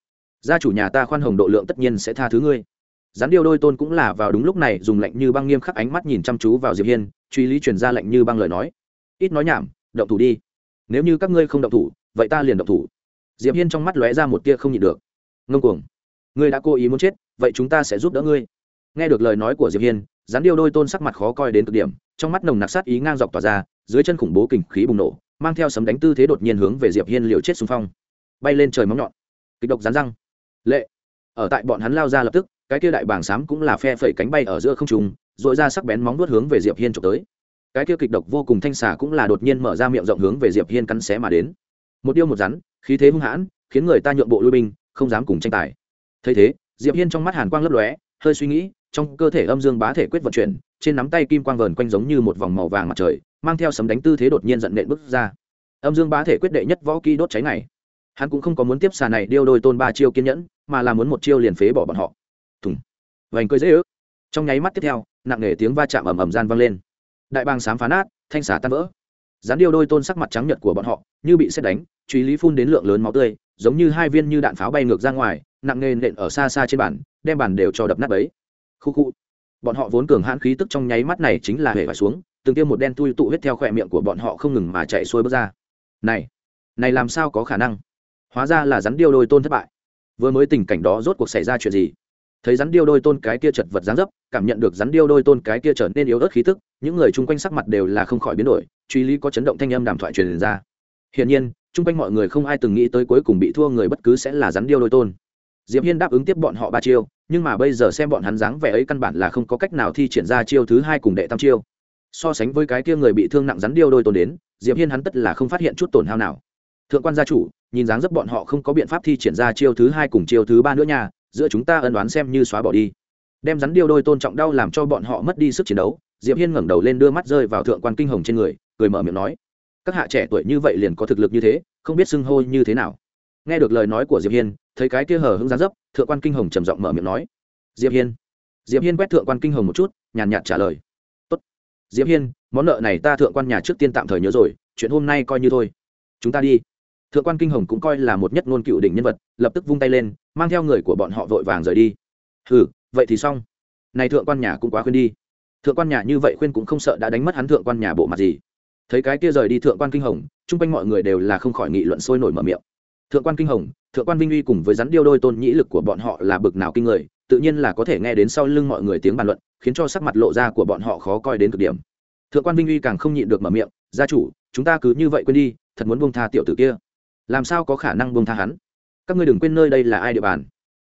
Gia chủ nhà ta khoan hồng độ lượng tất nhiên sẽ tha thứ ngươi. Gián điêu đôi tôn cũng là vào đúng lúc này, dùng lệnh như băng nghiêm khắc ánh mắt nhìn chăm chú vào diệp hiên, truy lý truyền ra lệnh như băng lời nói. Ít nói nhảm, động thủ đi. Nếu như các ngươi không động thủ, vậy ta liền động thủ. Diệp hiên trong mắt lóe ra một tia không nhịn được. Ngông cuồng. Ngươi đã cố ý muốn chết, vậy chúng ta sẽ giúp đỡ ngươi. Nghe được lời nói của diệp hiên, gián điêu đôi tôn sắc mặt khó coi đến cực điểm, trong mắt nồng nặc sát ý ngang dọc tỏa ra dưới chân khủng bố kình khí bùng nổ, mang theo sấm đánh tư thế đột nhiên hướng về diệp hiên liều chết xung phong. Bay lên trời móng nhọn. Kịch độc rán răng. Lệ. Ở tại bọn hắn lao ra lập tức, cái kia đại bảng xám cũng là phe phẩy cánh bay ở giữa không trung dội ra sắc bén móng vuốt hướng về diệp hiên trộm tới. Cái kia kịch độc vô cùng thanh xà cũng là đột nhiên mở ra miệng rộng hướng về diệp hiên cắn xé mà đến. Một điêu một rắn, khí thế hung hãn, khiến người ta nhượng bộ lui binh, không dám cùng tranh tài. Thấy thế, diệp hiên trong mắt hàn quang lấp lóe, hơi suy nghĩ, trong cơ thể âm dương bá thể quyết vận chuyển trên nắm tay kim quang vờn quanh giống như một vòng màu vàng mặt trời, mang theo sấm đánh tư thế đột nhiên giận nện bước ra. Âm dương bá thể quyết đệ nhất võ kỹ đốt cháy này. Hắn cũng không có muốn tiếp xà này điêu đôi tôn ba chiêu kiên nhẫn, mà là muốn một chiêu liền phế bỏ bọn họ. Thùng. Vành cười dễ ước. Trong nháy mắt tiếp theo, nặng nề tiếng va chạm ầm ầm gian vang lên. Đại bang sám phá nát, thanh xả tan vỡ. Dán điêu đôi tôn sắc mặt trắng nhật của bọn họ, như bị xét đánh, truy lý phun đến lượng lớn máu tươi, giống như hai viên như đạn pháo bay ngược ra ngoài, nặng nề nện ở xa xa trên bàn, đem bàn đều cho đập nát ấy khu khu bọn họ vốn cường hãn khí tức trong nháy mắt này chính là hề phải xuống, từng tiêm một đen tui tụ huyết theo khỏe miệng của bọn họ không ngừng mà chạy xuôi bước ra. Này này làm sao có khả năng? Hóa ra là rắn điêu đôi tôn thất bại. Vừa mới tình cảnh đó rốt cuộc xảy ra chuyện gì? Thấy rắn điêu đôi tôn cái kia chật vật dáng dấp, cảm nhận được rắn điêu đôi tôn cái kia trở nên yếu ớt khí tức, những người chung quanh sắc mặt đều là không khỏi biến đổi, truy lý có chấn động thanh âm đàm thoại truyền ra. Hiển nhiên, chung quanh mọi người không ai từng nghĩ tới cuối cùng bị thua người bất cứ sẽ là rắn điêu đôi tôn. Diệp hiên đáp ứng tiếp bọn họ ba chiêu nhưng mà bây giờ xem bọn hắn dáng vẻ ấy căn bản là không có cách nào thi triển ra chiêu thứ hai cùng đệ tam chiêu. So sánh với cái kia người bị thương nặng rắn điêu đôi tôn đến, diệp hiên hắn tất là không phát hiện chút tổn hao nào. Thượng quan gia chủ, nhìn dáng dấp bọn họ không có biện pháp thi triển ra chiêu thứ hai cùng chiêu thứ ba nữa nha, giữa chúng ta ân đoán xem như xóa bỏ đi. Đem rắn điêu đôi tôn trọng đau làm cho bọn họ mất đi sức chiến đấu, diệp hiên ngẩng đầu lên đưa mắt rơi vào thượng quan kinh hồng trên người, cười mở miệng nói, các hạ trẻ tuổi như vậy liền có thực lực như thế, không biết xưng hô như thế nào nghe được lời nói của diệp hiên, thấy cái kia hở hững ra dấp, thượng quan kinh hồng trầm giọng mở miệng nói, diệp hiên. Diệp hiên quét thượng quan kinh hồng một chút, nhàn nhạt trả lời, tốt. Diệp hiên, món nợ này ta thượng quan nhà trước tiên tạm thời nhớ rồi, chuyện hôm nay coi như thôi. Chúng ta đi. Thượng quan kinh hồng cũng coi là một nhất ngôn cựu đỉnh nhân vật, lập tức vung tay lên, mang theo người của bọn họ vội vàng rời đi. Ừ vậy thì xong. Này thượng quan nhà cũng quá khuyên đi. Thượng quan nhà như vậy khuyên cũng không sợ đã đánh mất hắn thượng quan nhà bộ mặt gì. Thấy cái kia rời đi thượng quan kinh hồng, chung quanh mọi người đều là không khỏi nghị luận sôi nổi mở miệng thượng quan kinh hồng, thượng quan vinh uy cùng với rắn điêu đôi tôn nhĩ lực của bọn họ là bực nào kinh người, tự nhiên là có thể nghe đến sau lưng mọi người tiếng bàn luận, khiến cho sắc mặt lộ ra của bọn họ khó coi đến cực điểm. Thượng quan vinh uy càng không nhịn được mở miệng, gia chủ, chúng ta cứ như vậy quên đi, thật muốn buông tha tiểu tử kia. Làm sao có khả năng buông tha hắn? Các ngươi đừng quên nơi đây là ai địa bàn.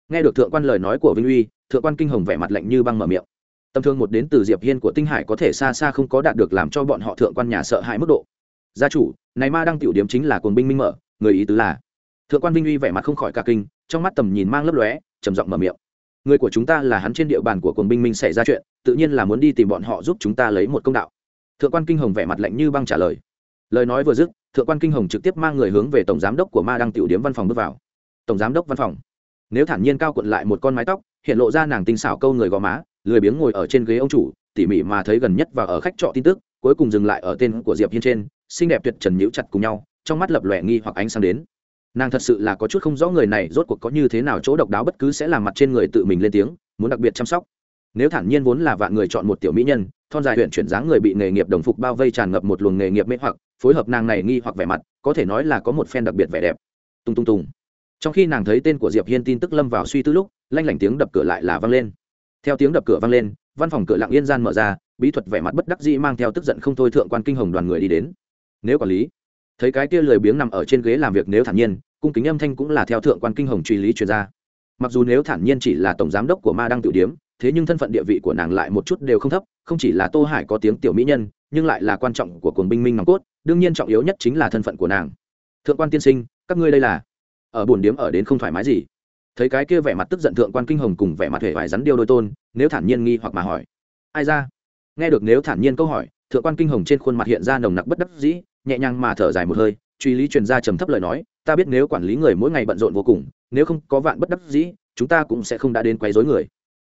Nghe được thượng quan lời nói của vinh uy, thượng quan kinh hồng vẻ mặt lạnh như băng mở miệng. Tâm thương một đến từ diệp hiên của tinh hải có thể xa xa không có đạt được làm cho bọn họ thượng quan nhà sợ hãi mức độ. Gia chủ, này ma đang tiểu điểm chính là cuồng binh minh mở, người ý tứ là thượng quan vinh uy vẻ mặt không khỏi cả kinh, trong mắt tầm nhìn mang lấp lóe, trầm giọng mở miệng. Người của chúng ta là hắn trên địa bàn của quần binh minh xảy ra chuyện, tự nhiên là muốn đi tìm bọn họ giúp chúng ta lấy một công đạo. Thượng quan kinh hồng vẻ mặt lạnh như băng trả lời. Lời nói vừa dứt, thượng quan kinh hồng trực tiếp mang người hướng về tổng giám đốc của ma đăng tiểu điếm văn phòng bước vào. Tổng giám đốc văn phòng. Nếu thản nhiên cao cuộn lại một con mái tóc, hiện lộ ra nàng tinh xảo câu người gò má, lười biếng ngồi ở trên ghế ông chủ, tỉ mỉ mà thấy gần nhất và ở khách trọ tin tức, cuối cùng dừng lại ở tên của diệp hiên trên, xinh đẹp tuyệt trần nhíu chặt cùng nhau, trong mắt lập lòe nghi hoặc ánh sáng đến nàng thật sự là có chút không rõ người này rốt cuộc có như thế nào chỗ độc đáo bất cứ sẽ làm mặt trên người tự mình lên tiếng, muốn đặc biệt chăm sóc. Nếu thản nhiên vốn là vạn người chọn một tiểu mỹ nhân, thon dài huyện chuyển dáng người bị nghề nghiệp đồng phục bao vây tràn ngập một luồng nghề nghiệp mê hoặc, phối hợp nàng này nghi hoặc vẻ mặt, có thể nói là có một phen đặc biệt vẻ đẹp. Tung tung tung. Trong khi nàng thấy tên của diệp hiên tin tức lâm vào suy tư lúc, lanh lảnh tiếng đập cửa lại là vang lên. Theo tiếng đập cửa vang lên, văn phòng cửa lặng yên gian mở ra, bí thuật vẻ mặt bất đắc dĩ mang theo tức giận không thôi thượng quan kinh hồng đoàn người đi đến. Nếu quản lý thấy cái kia lười biếng nằm ở trên ghế làm việc nếu thản nhiên, cung kính âm thanh cũng là theo thượng quan kinh hồng truy lý truyền ra. Mặc dù nếu thản nhiên chỉ là tổng giám đốc của ma đăng tiểu điếm, thế nhưng thân phận địa vị của nàng lại một chút đều không thấp, không chỉ là tô hải có tiếng tiểu mỹ nhân, nhưng lại là quan trọng của cuồng binh minh nòng cốt, đương nhiên trọng yếu nhất chính là thân phận của nàng. Thượng quan tiên sinh, các ngươi đây là? Ở buồn điếm ở đến không thoải mái gì? Thấy cái kia vẻ mặt tức giận thượng quan kinh hồng cùng vẻ mặt hề vải rắn điêu đôi tôn, nếu thản nhiên nghi hoặc mà hỏi. Ai ra? Nghe được nếu thản nhiên câu hỏi, thượng quan kinh hồng trên khuôn mặt hiện ra nồng nặc bất đắc dĩ nhẹ nhàng mà thở dài một hơi, truy lý truyền ra trầm thấp lời nói, ta biết nếu quản lý người mỗi ngày bận rộn vô cùng, nếu không có vạn bất đắc dĩ, chúng ta cũng sẽ không đã đến quấy rối người.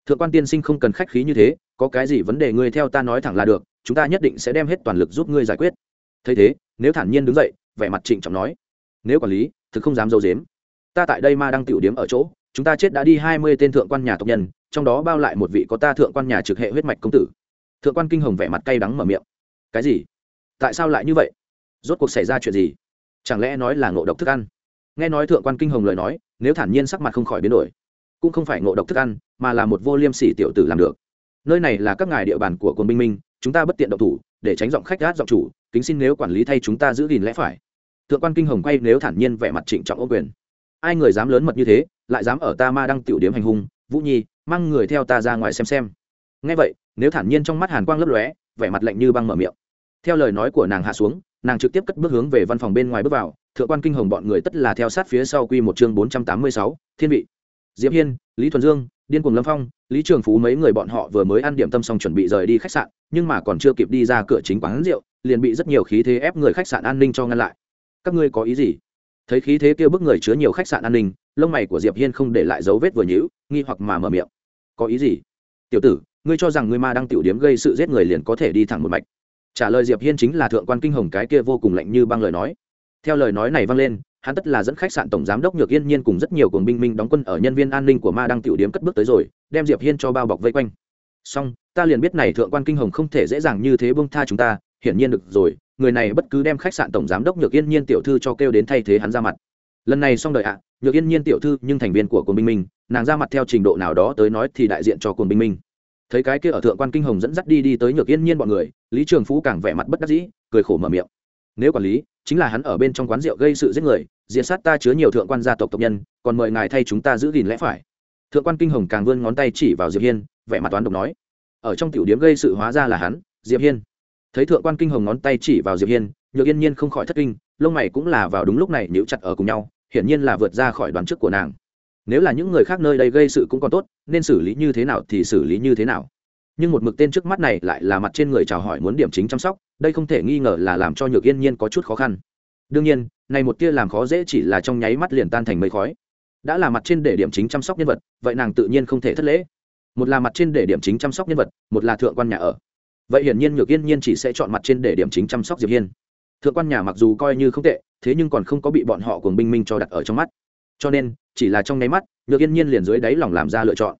Thượng quan tiên sinh không cần khách khí như thế, có cái gì vấn đề ngươi theo ta nói thẳng là được, chúng ta nhất định sẽ đem hết toàn lực giúp ngươi giải quyết. Thấy thế, nếu thản nhiên đứng dậy, vẻ mặt trịnh trọng nói, nếu quản lý, thực không dám dâu dếm. Ta tại đây ma đang tiểu điếm ở chỗ, chúng ta chết đã đi hai mươi tên thượng quan nhà tộc nhân, trong đó bao lại một vị có ta thượng quan nhà trực hệ huyết mạch công tử. Thượng quan kinh hồng vẻ mặt cay đắng mở miệng, cái gì? Tại sao lại như vậy? Rốt cuộc xảy ra chuyện gì? Chẳng lẽ nói là ngộ độc thức ăn? Nghe nói thượng quan kinh hồng lời nói, nếu thản nhiên sắc mặt không khỏi biến đổi. Cũng không phải ngộ độc thức ăn, mà là một vô liêm sỉ tiểu tử làm được. Nơi này là các ngài địa bàn của quân binh minh, chúng ta bất tiện động thủ, để tránh giọng khách gát giọng chủ, kính xin nếu quản lý thay chúng ta giữ gìn lẽ phải. Thượng quan kinh hồng quay nếu thản nhiên vẻ mặt trịnh trọng ô quyền. Ai người dám lớn mật như thế, lại dám ở ta ma đăng tiểu điếm hành hung, vũ nhi, mang người theo ta ra ngoài xem xem. Ngay vậy, nếu thản nhiên trong mắt hàn quang lấp lóe, vẻ mặt lạnh như băng mở miệng. Theo lời nói của nàng hạ xuống nàng trực tiếp cất bước hướng về văn phòng bên ngoài bước vào, thượng quan kinh hồng bọn người tất là theo sát phía sau quy một chương bốn trăm tám mươi sáu, thiên vị. Diệp hiên, lý thuần dương, điên cùng lâm phong, lý trường phú mấy người bọn họ vừa mới ăn điểm tâm xong chuẩn bị rời đi khách sạn, nhưng mà còn chưa kịp đi ra cửa chính quán rượu, liền bị rất nhiều khí thế ép người khách sạn an ninh cho ngăn lại. Các ngươi có ý gì? Thấy khí thế kêu bức người chứa nhiều khách sạn an ninh, lông mày của diệp hiên không để lại dấu vết vừa nhữ nghi hoặc mà mở miệng. Có ý gì? Tiểu tử, ngươi cho rằng ngươi ma đang tiểu điếm gây sự giết người liền có thể đi thẳng một mạch trả lời diệp hiên chính là thượng quan kinh hồng cái kia vô cùng lạnh như băng lời nói. Theo lời nói này vang lên, hắn tất là dẫn khách sạn tổng giám đốc nhược yên nhiên cùng rất nhiều cuồng binh minh đóng quân ở nhân viên an ninh của ma đăng tiểu điếm cất bước tới rồi, đem diệp hiên cho bao bọc vây quanh. Song ta liền biết này thượng quan kinh hồng không thể dễ dàng như thế buông tha chúng ta, hiển nhiên được rồi, người này bất cứ đem khách sạn tổng giám đốc nhược yên nhiên tiểu thư cho kêu đến thay thế hắn ra mặt. Lần này xong đợi ạ, nhược yên nhiên tiểu thư nhưng thành viên của cuồng binh minh, nàng ra mặt theo trình độ nào đó tới nói thì đại diện cho cuồng binh minh thấy cái kia ở thượng quan kinh hồng dẫn dắt đi đi tới nhược yên nhiên bọn người, lý trường phú càng vẻ mặt bất đắc dĩ, cười khổ mở miệng. Nếu quản lý, chính là hắn ở bên trong quán rượu gây sự giết người diện sát ta chứa nhiều thượng quan gia tộc tộc nhân, còn mời ngài thay chúng ta giữ gìn lẽ phải. Thượng quan kinh hồng càng vươn ngón tay chỉ vào diệp hiên, vẻ mặt toán độc nói. Ở trong tiểu điếm gây sự hóa ra là hắn, diệp hiên. Thấy thượng quan kinh hồng ngón tay chỉ vào diệp hiên, nhược yên nhiên không khỏi thất kinh, lông mày cũng là vào đúng lúc này nhíu chặt ở cùng nhau, hiển nhiên là vượt ra khỏi đoán trước của nàng nếu là những người khác nơi đây gây sự cũng còn tốt, nên xử lý như thế nào thì xử lý như thế nào. Nhưng một mực tên trước mắt này lại là mặt trên người chào hỏi muốn điểm chính chăm sóc, đây không thể nghi ngờ là làm cho nhược yên nhiên có chút khó khăn. Đương nhiên, này một tia làm khó dễ chỉ là trong nháy mắt liền tan thành mây khói. Đã là mặt trên để điểm chính chăm sóc nhân vật, vậy nàng tự nhiên không thể thất lễ. Một là mặt trên để điểm chính chăm sóc nhân vật, một là thượng quan nhà ở. Vậy hiển nhiên nhược yên nhiên chỉ sẽ chọn mặt trên để điểm chính chăm sóc diệp hiên. Thượng quan nhà mặc dù coi như không tệ, thế nhưng còn không có bị bọn họ cùng binh minh cho đặt ở trong mắt cho nên, chỉ là trong nháy mắt, nhược yên nhiên liền dưới đáy lòng làm ra lựa chọn.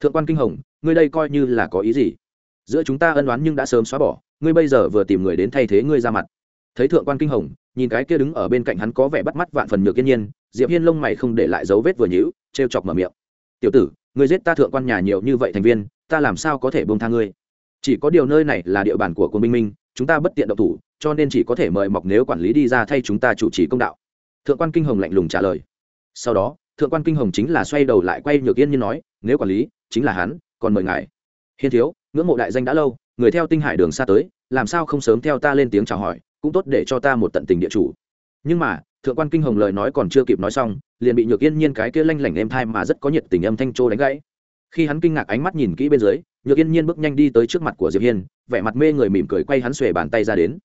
Thượng quan kinh hồng, ngươi đây coi như là có ý gì? Giữa chúng ta ân oán nhưng đã sớm xóa bỏ, ngươi bây giờ vừa tìm người đến thay thế ngươi ra mặt. Thấy thượng quan kinh hồng, nhìn cái kia đứng ở bên cạnh hắn có vẻ bắt mắt vạn phần nhược yên nhiên, diệp hiên lông mày không để lại dấu vết vừa nhữ trêu chọc mở miệng. Tiểu tử, ngươi giết ta thượng quan nhà nhiều như vậy thành viên, ta làm sao có thể buông tha ngươi? Chỉ có điều nơi này là địa bàn của quân minh minh, chúng ta bất tiện độc thủ, cho nên chỉ có thể mời mọc nếu quản lý đi ra thay chúng ta chủ trì công đạo. Thượng quan kinh hồng lạnh lùng trả lời sau đó, thượng quan kinh hồng chính là xoay đầu lại quay nhược yên nhiên nói, nếu quản lý, chính là hắn, còn mời ngài. Hiên thiếu, ngưỡng mộ đại danh đã lâu, người theo tinh hải đường xa tới, làm sao không sớm theo ta lên tiếng chào hỏi, cũng tốt để cho ta một tận tình địa chủ. Nhưng mà, thượng quan kinh hồng lời nói còn chưa kịp nói xong, liền bị nhược yên nhiên cái kia lanh lảnh êm thai mà rất có nhiệt tình âm thanh trô đánh gãy. Khi hắn kinh ngạc ánh mắt nhìn kỹ bên dưới, nhược yên nhiên bước nhanh đi tới trước mặt của diệp hiên, vẻ mặt mê người mỉm cười quay hắn xuề bàn tay ra đến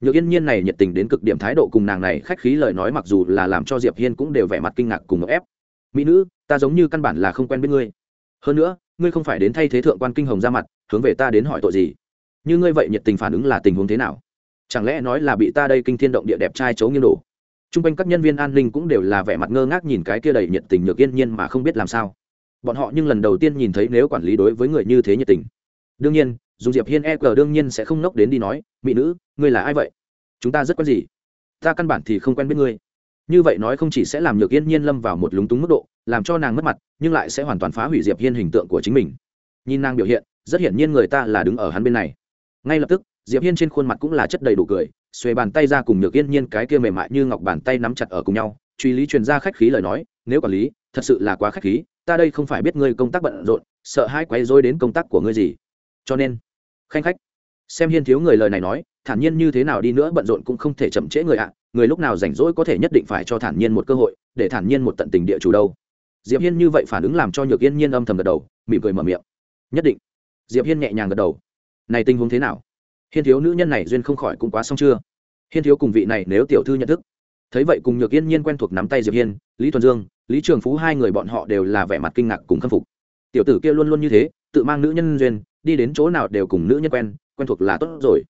nhược yên nhiên này nhiệt tình đến cực điểm thái độ cùng nàng này khách khí lời nói mặc dù là làm cho diệp hiên cũng đều vẻ mặt kinh ngạc cùng ép. Mỹ nữ, ta giống như căn bản là không quen biết ngươi. Hơn nữa, ngươi không phải đến thay thế thượng quan kinh hồng ra mặt, hướng về ta đến hỏi tội gì? Như ngươi vậy nhiệt tình phản ứng là tình huống thế nào? Chẳng lẽ nói là bị ta đây kinh thiên động địa đẹp trai chấu nghiêng đổ? Chung quanh các nhân viên an ninh cũng đều là vẻ mặt ngơ ngác nhìn cái kia đầy nhiệt tình nhược yên nhiên mà không biết làm sao. Bọn họ nhưng lần đầu tiên nhìn thấy nếu quản lý đối với người như thế nhiệt tình. Đương nhiên dùng diệp hiên e cờ đương nhiên sẽ không nốc đến đi nói, mỹ nữ, ngươi là ai vậy? Chúng ta rất quen gì? Ta căn bản thì không quen biết ngươi. Như vậy nói không chỉ sẽ làm nhược yên nhiên lâm vào một lúng túng mức độ, làm cho nàng mất mặt, nhưng lại sẽ hoàn toàn phá hủy diệp hiên hình tượng của chính mình. Nhìn nàng biểu hiện, rất hiển nhiên người ta là đứng ở hắn bên này. Ngay lập tức, diệp hiên trên khuôn mặt cũng là chất đầy đủ cười, xuề bàn tay ra cùng nhược yên nhiên cái kia mềm mại như ngọc bàn tay nắm chặt ở cùng nhau, truy lý truyền ra khách khí lời nói, nếu quản lý, thật sự là quá khách khí, ta đây không phải biết ngươi công tác bận rộn, sợ hai quấy rối đến công tác của ngươi gì. Cho nên khanh khách. Xem hiên thiếu người lời này nói, thản nhiên như thế nào đi nữa bận rộn cũng không thể chậm trễ người ạ. Người lúc nào rảnh rỗi có thể nhất định phải cho thản nhiên một cơ hội, để thản nhiên một tận tình địa chủ đâu. Diệp hiên như vậy phản ứng làm cho nhược yên nhiên âm thầm gật đầu, mỉm cười mở miệng. Nhất định. Diệp hiên nhẹ nhàng gật đầu. Này tình huống thế nào? Hiên thiếu nữ nhân này duyên không khỏi cũng quá xong chưa? Hiên thiếu cùng vị này nếu tiểu thư nhận thức. Thấy vậy cùng nhược yên nhiên quen thuộc nắm tay diệp hiên, lý thuần dương, lý trường phú hai người bọn họ đều là vẻ mặt kinh ngạc cùng khâm phục. Tiểu tử kia luôn luôn như thế, tự mang nữ nhân duyên đi đến chỗ nào đều cùng nữ nhân quen quen thuộc là tốt rồi.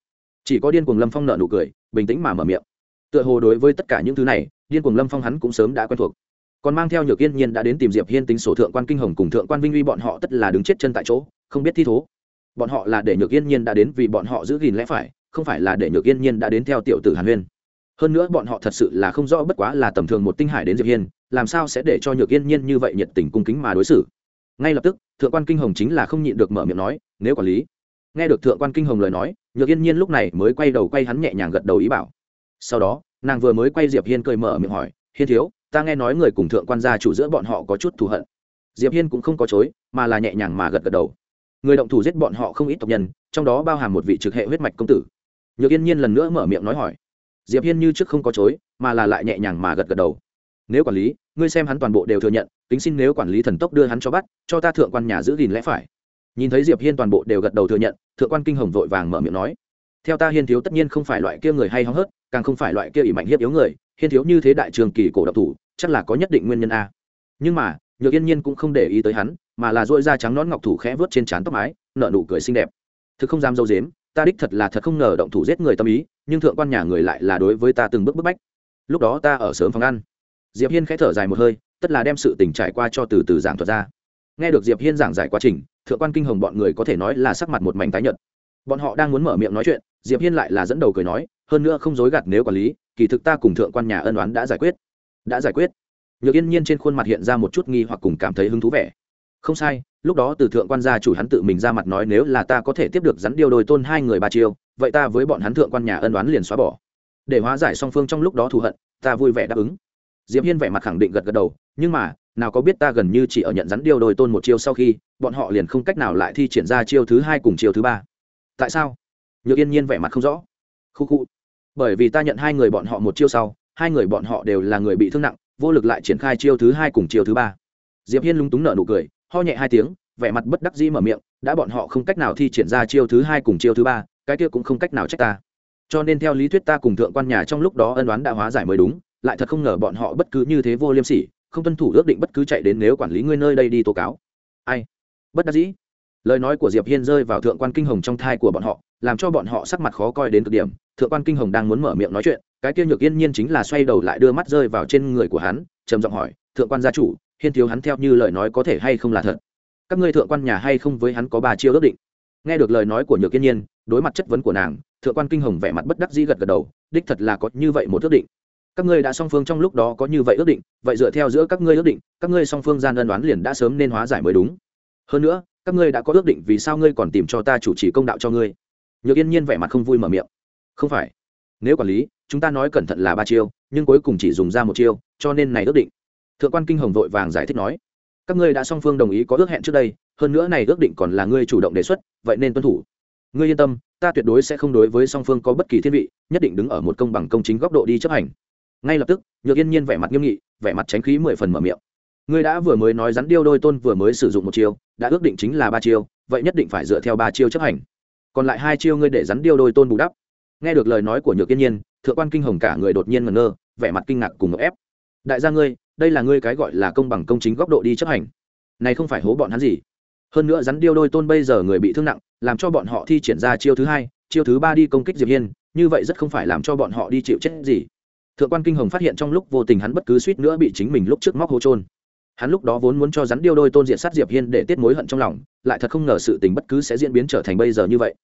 Chỉ có điên cuồng lâm phong nợ nụ cười, bình tĩnh mà mở miệng. Tựa hồ đối với tất cả những thứ này, điên cuồng lâm phong hắn cũng sớm đã quen thuộc. Còn mang theo nhược yên nhiên đã đến tìm diệp hiên tính sổ thượng quan kinh hồng cùng thượng quan vinh uy bọn họ tất là đứng chết chân tại chỗ, không biết thi thố. Bọn họ là để nhược yên nhiên đã đến vì bọn họ giữ gìn lẽ phải, không phải là để nhược yên nhiên đã đến theo tiểu tử hàn huyên. Hơn nữa bọn họ thật sự là không rõ bất quá là tầm thường một tinh hải đến diệp hiên, làm sao sẽ để cho nhược yên nhiên như vậy nhiệt tình cung kính mà đối xử. Ngay lập tức, thượng quan kinh hồng chính là không nhịn được mở miệng nói nếu quản lý. Nghe được thượng quan kinh hồng lời nói, nhược yên nhiên lúc này mới quay đầu quay hắn nhẹ nhàng gật đầu ý bảo. Sau đó, nàng vừa mới quay diệp hiên cười mở miệng hỏi, hiên thiếu, ta nghe nói người cùng thượng quan gia chủ giữa bọn họ có chút thù hận. Diệp hiên cũng không có chối, mà là nhẹ nhàng mà gật gật đầu. Người động thủ giết bọn họ không ít tộc nhân, trong đó bao hàm một vị trực hệ huyết mạch công tử. Nhược yên nhiên lần nữa mở miệng nói hỏi. Diệp hiên như trước không có chối, mà là lại nhẹ nhàng mà gật gật đầu. Nếu quản lý, ngươi xem hắn toàn bộ đều thừa nhận tính xin nếu quản lý thần tốc đưa hắn cho bắt, cho ta thượng quan nhà giữ gìn lẽ phải nhìn thấy diệp hiên toàn bộ đều gật đầu thừa nhận, thượng quan kinh hồng vội vàng mở miệng nói, theo ta hiên thiếu tất nhiên không phải loại kia người hay hóng hớt, càng không phải loại kia ỷ mạnh hiếp yếu người, hiên thiếu như thế đại trường kỳ cổ độc thủ, chắc là có nhất định nguyên nhân a. Nhưng mà, nhược yên nhiên cũng không để ý tới hắn, mà là dội da trắng nón ngọc thủ khẽ vớt trên trán tóc mái nợ nụ cười xinh đẹp. Thực không dám dâu dếm, ta đích thật là thật không ngờ động thủ giết người tâm ý, nhưng thượng quan nhà người lại là đối với ta từng bước bức bách. Lúc đó ta ở sớm phòng ăn. Diệp hiên khẽ thở dài một hơi, tất là đem sự tình trải qua cho từ từ giảng thuật ra. Nghe được diệp hiên giảng giải quá trình thượng quan kinh hồng bọn người có thể nói là sắc mặt một mảnh tái nhợt. Bọn họ đang muốn mở miệng nói chuyện, diệp hiên lại là dẫn đầu cười nói, hơn nữa không dối gạt nếu quản lý, kỳ thực ta cùng thượng quan nhà ân oán đã giải quyết. Đã giải quyết? Nhược yên nhiên trên khuôn mặt hiện ra một chút nghi hoặc cùng cảm thấy hứng thú vẻ. Không sai, lúc đó từ thượng quan gia chủ hắn tự mình ra mặt nói nếu là ta có thể tiếp được rắn điêu đôi tôn hai người ba chiêu, vậy ta với bọn hắn thượng quan nhà ân oán liền xóa bỏ. Để hóa giải song phương trong lúc đó thù hận, ta vui vẻ đáp ứng. Diệp hiên vẻ mặt khẳng định gật gật đầu, nhưng mà nào có biết ta gần như chỉ ở nhận rắn điều đôi tôn một chiêu sau khi, bọn họ liền không cách nào lại thi triển ra chiêu thứ hai cùng chiêu thứ ba. Tại sao? Nhược yên nhiên vẻ mặt không rõ. Khu khu. Bởi vì ta nhận hai người bọn họ một chiêu sau, hai người bọn họ đều là người bị thương nặng, vô lực lại triển khai chiêu thứ hai cùng chiêu thứ ba. Diệp hiên lúng túng nở nụ cười, ho nhẹ hai tiếng, vẻ mặt bất đắc dĩ mở miệng, đã bọn họ không cách nào thi triển ra chiêu thứ hai cùng chiêu thứ ba, cái kia cũng không cách nào trách ta. Cho nên theo lý thuyết ta cùng thượng quan nhà trong lúc đó ân đoán đã hóa giải mới đúng, lại thật không ngờ bọn họ bất cứ như thế vô liêm sỉ không tuân thủ ước định bất cứ chạy đến nếu quản lý ngươi nơi đây đi tố cáo. Ai? Bất đắc dĩ. Lời nói của diệp hiên rơi vào thượng quan kinh hồng trong thai của bọn họ, làm cho bọn họ sắc mặt khó coi đến cực điểm. Thượng quan kinh hồng đang muốn mở miệng nói chuyện, cái kia nhược yên nhiên chính là xoay đầu lại đưa mắt rơi vào trên người của hắn, trầm giọng hỏi, thượng quan gia chủ, hiên thiếu hắn theo như lời nói có thể hay không là thật? Các ngươi thượng quan nhà hay không với hắn có ba chiêu ước định? Nghe được lời nói của nhược yên nhiên, đối mặt chất vấn của nàng, thượng quan kinh hồng vẻ mặt bất đắc dĩ gật gật đầu, đích thật là có như vậy một ước định các ngươi đã song phương trong lúc đó có như vậy ước định, vậy dựa theo giữa các ngươi ước định, các ngươi song phương gian ân đoán liền đã sớm nên hóa giải mới đúng. Hơn nữa, các ngươi đã có ước định vì sao ngươi còn tìm cho ta chủ trì công đạo cho ngươi? Nhược yên nhiên vẻ mặt không vui mở miệng. Không phải. Nếu quản lý, chúng ta nói cẩn thận là ba chiêu, nhưng cuối cùng chỉ dùng ra một chiêu, cho nên này ước định. Thượng quan kinh hồng vội vàng giải thích nói. Các ngươi đã song phương đồng ý có ước hẹn trước đây, hơn nữa này ước định còn là ngươi chủ động đề xuất, vậy nên tuân thủ. Ngươi yên tâm, ta tuyệt đối sẽ không đối với song phương có bất kỳ thiên vị, nhất định đứng ở một công bằng công chính góc độ đi chấp hành ngay lập tức, nhược yên nhiên vẻ mặt nghiêm nghị, vẻ mặt tránh khí mười phần mở miệng. Ngươi đã vừa mới nói rắn điêu đôi tôn vừa mới sử dụng một chiêu, đã ước định chính là ba chiêu, vậy nhất định phải dựa theo ba chiêu chấp hành. Còn lại hai chiêu ngươi để rắn điêu đôi tôn bù đắp. Nghe được lời nói của nhược yên nhiên, thượng quan kinh hồng cả người đột nhiên ngẩn ngơ, vẻ mặt kinh ngạc cùng ngợp ép. Đại gia ngươi, đây là ngươi cái gọi là công bằng công chính góc độ đi chấp hành. Này không phải hố bọn hắn gì. Hơn nữa rắn điêu đôi tôn bây giờ người bị thương nặng, làm cho bọn họ thi triển ra chiêu thứ hai, chiêu thứ ba đi công kích diệp hiên, như vậy rất không phải làm cho bọn họ đi chịu chết gì thượng quan kinh hồng phát hiện trong lúc vô tình hắn bất cứ suýt nữa bị chính mình lúc trước móc hố trôn hắn lúc đó vốn muốn cho rắn điêu đôi tôn diện sát diệp hiên để tiết mối hận trong lòng, lại thật không ngờ sự tình bất cứ sẽ diễn biến trở thành bây giờ như vậy.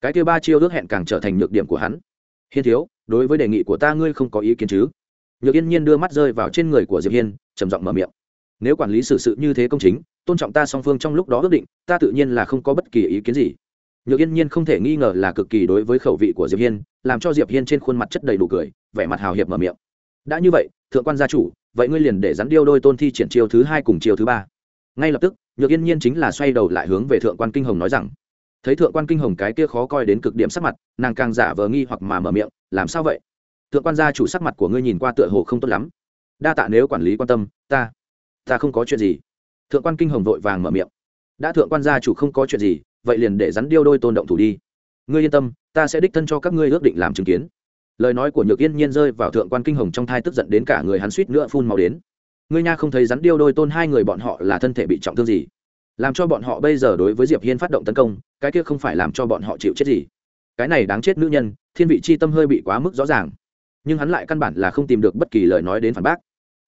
Cái kia ba chiêu ước hẹn càng trở thành nhược điểm của hắn. Hiên thiếu, đối với đề nghị của ta ngươi không có ý kiến chứ? Nhược yên nhiên đưa mắt rơi vào trên người của diệp hiên, trầm giọng mở miệng. Nếu quản lý xử sự như thế công chính, tôn trọng ta song phương trong lúc đó ước định, ta tự nhiên là không có bất kỳ ý kiến gì. Nhược yên nhiên không thể nghi ngờ là cực kỳ đối với khẩu vị của diệp hiên, làm cho diệp hiên trên khuôn mặt chất đầy đủ cười vẻ mặt hào hiệp mở miệng. Đã như vậy, thượng quan gia chủ, vậy ngươi liền để rắn điêu đôi tôn thi triển chiêu thứ hai cùng chiêu thứ ba. Ngay lập tức, nhược yên nhiên chính là xoay đầu lại hướng về thượng quan kinh hồng nói rằng, thấy thượng quan kinh hồng cái kia khó coi đến cực điểm sắc mặt, nàng càng giả vờ nghi hoặc mà mở miệng, làm sao vậy? Thượng quan gia chủ sắc mặt của ngươi nhìn qua tựa hồ không tốt lắm. Đa tạ nếu quản lý quan tâm, ta ta không có chuyện gì. Thượng quan kinh hồng vội vàng mở miệng, đã thượng quan gia chủ không có chuyện gì, vậy liền để rắn điêu đôi tôn động thủ đi. Ngươi yên tâm, ta sẽ đích thân cho các ngươi ước định làm chứng kiến lời nói của nhược yên nhiên rơi vào thượng quan kinh hồng trong thai tức giận đến cả người hắn suýt nữa phun màu đến ngươi nha không thấy rắn điêu đôi tôn hai người bọn họ là thân thể bị trọng thương gì làm cho bọn họ bây giờ đối với diệp hiên phát động tấn công cái kia không phải làm cho bọn họ chịu chết gì cái này đáng chết nữ nhân thiên vị chi tâm hơi bị quá mức rõ ràng nhưng hắn lại căn bản là không tìm được bất kỳ lời nói đến phản bác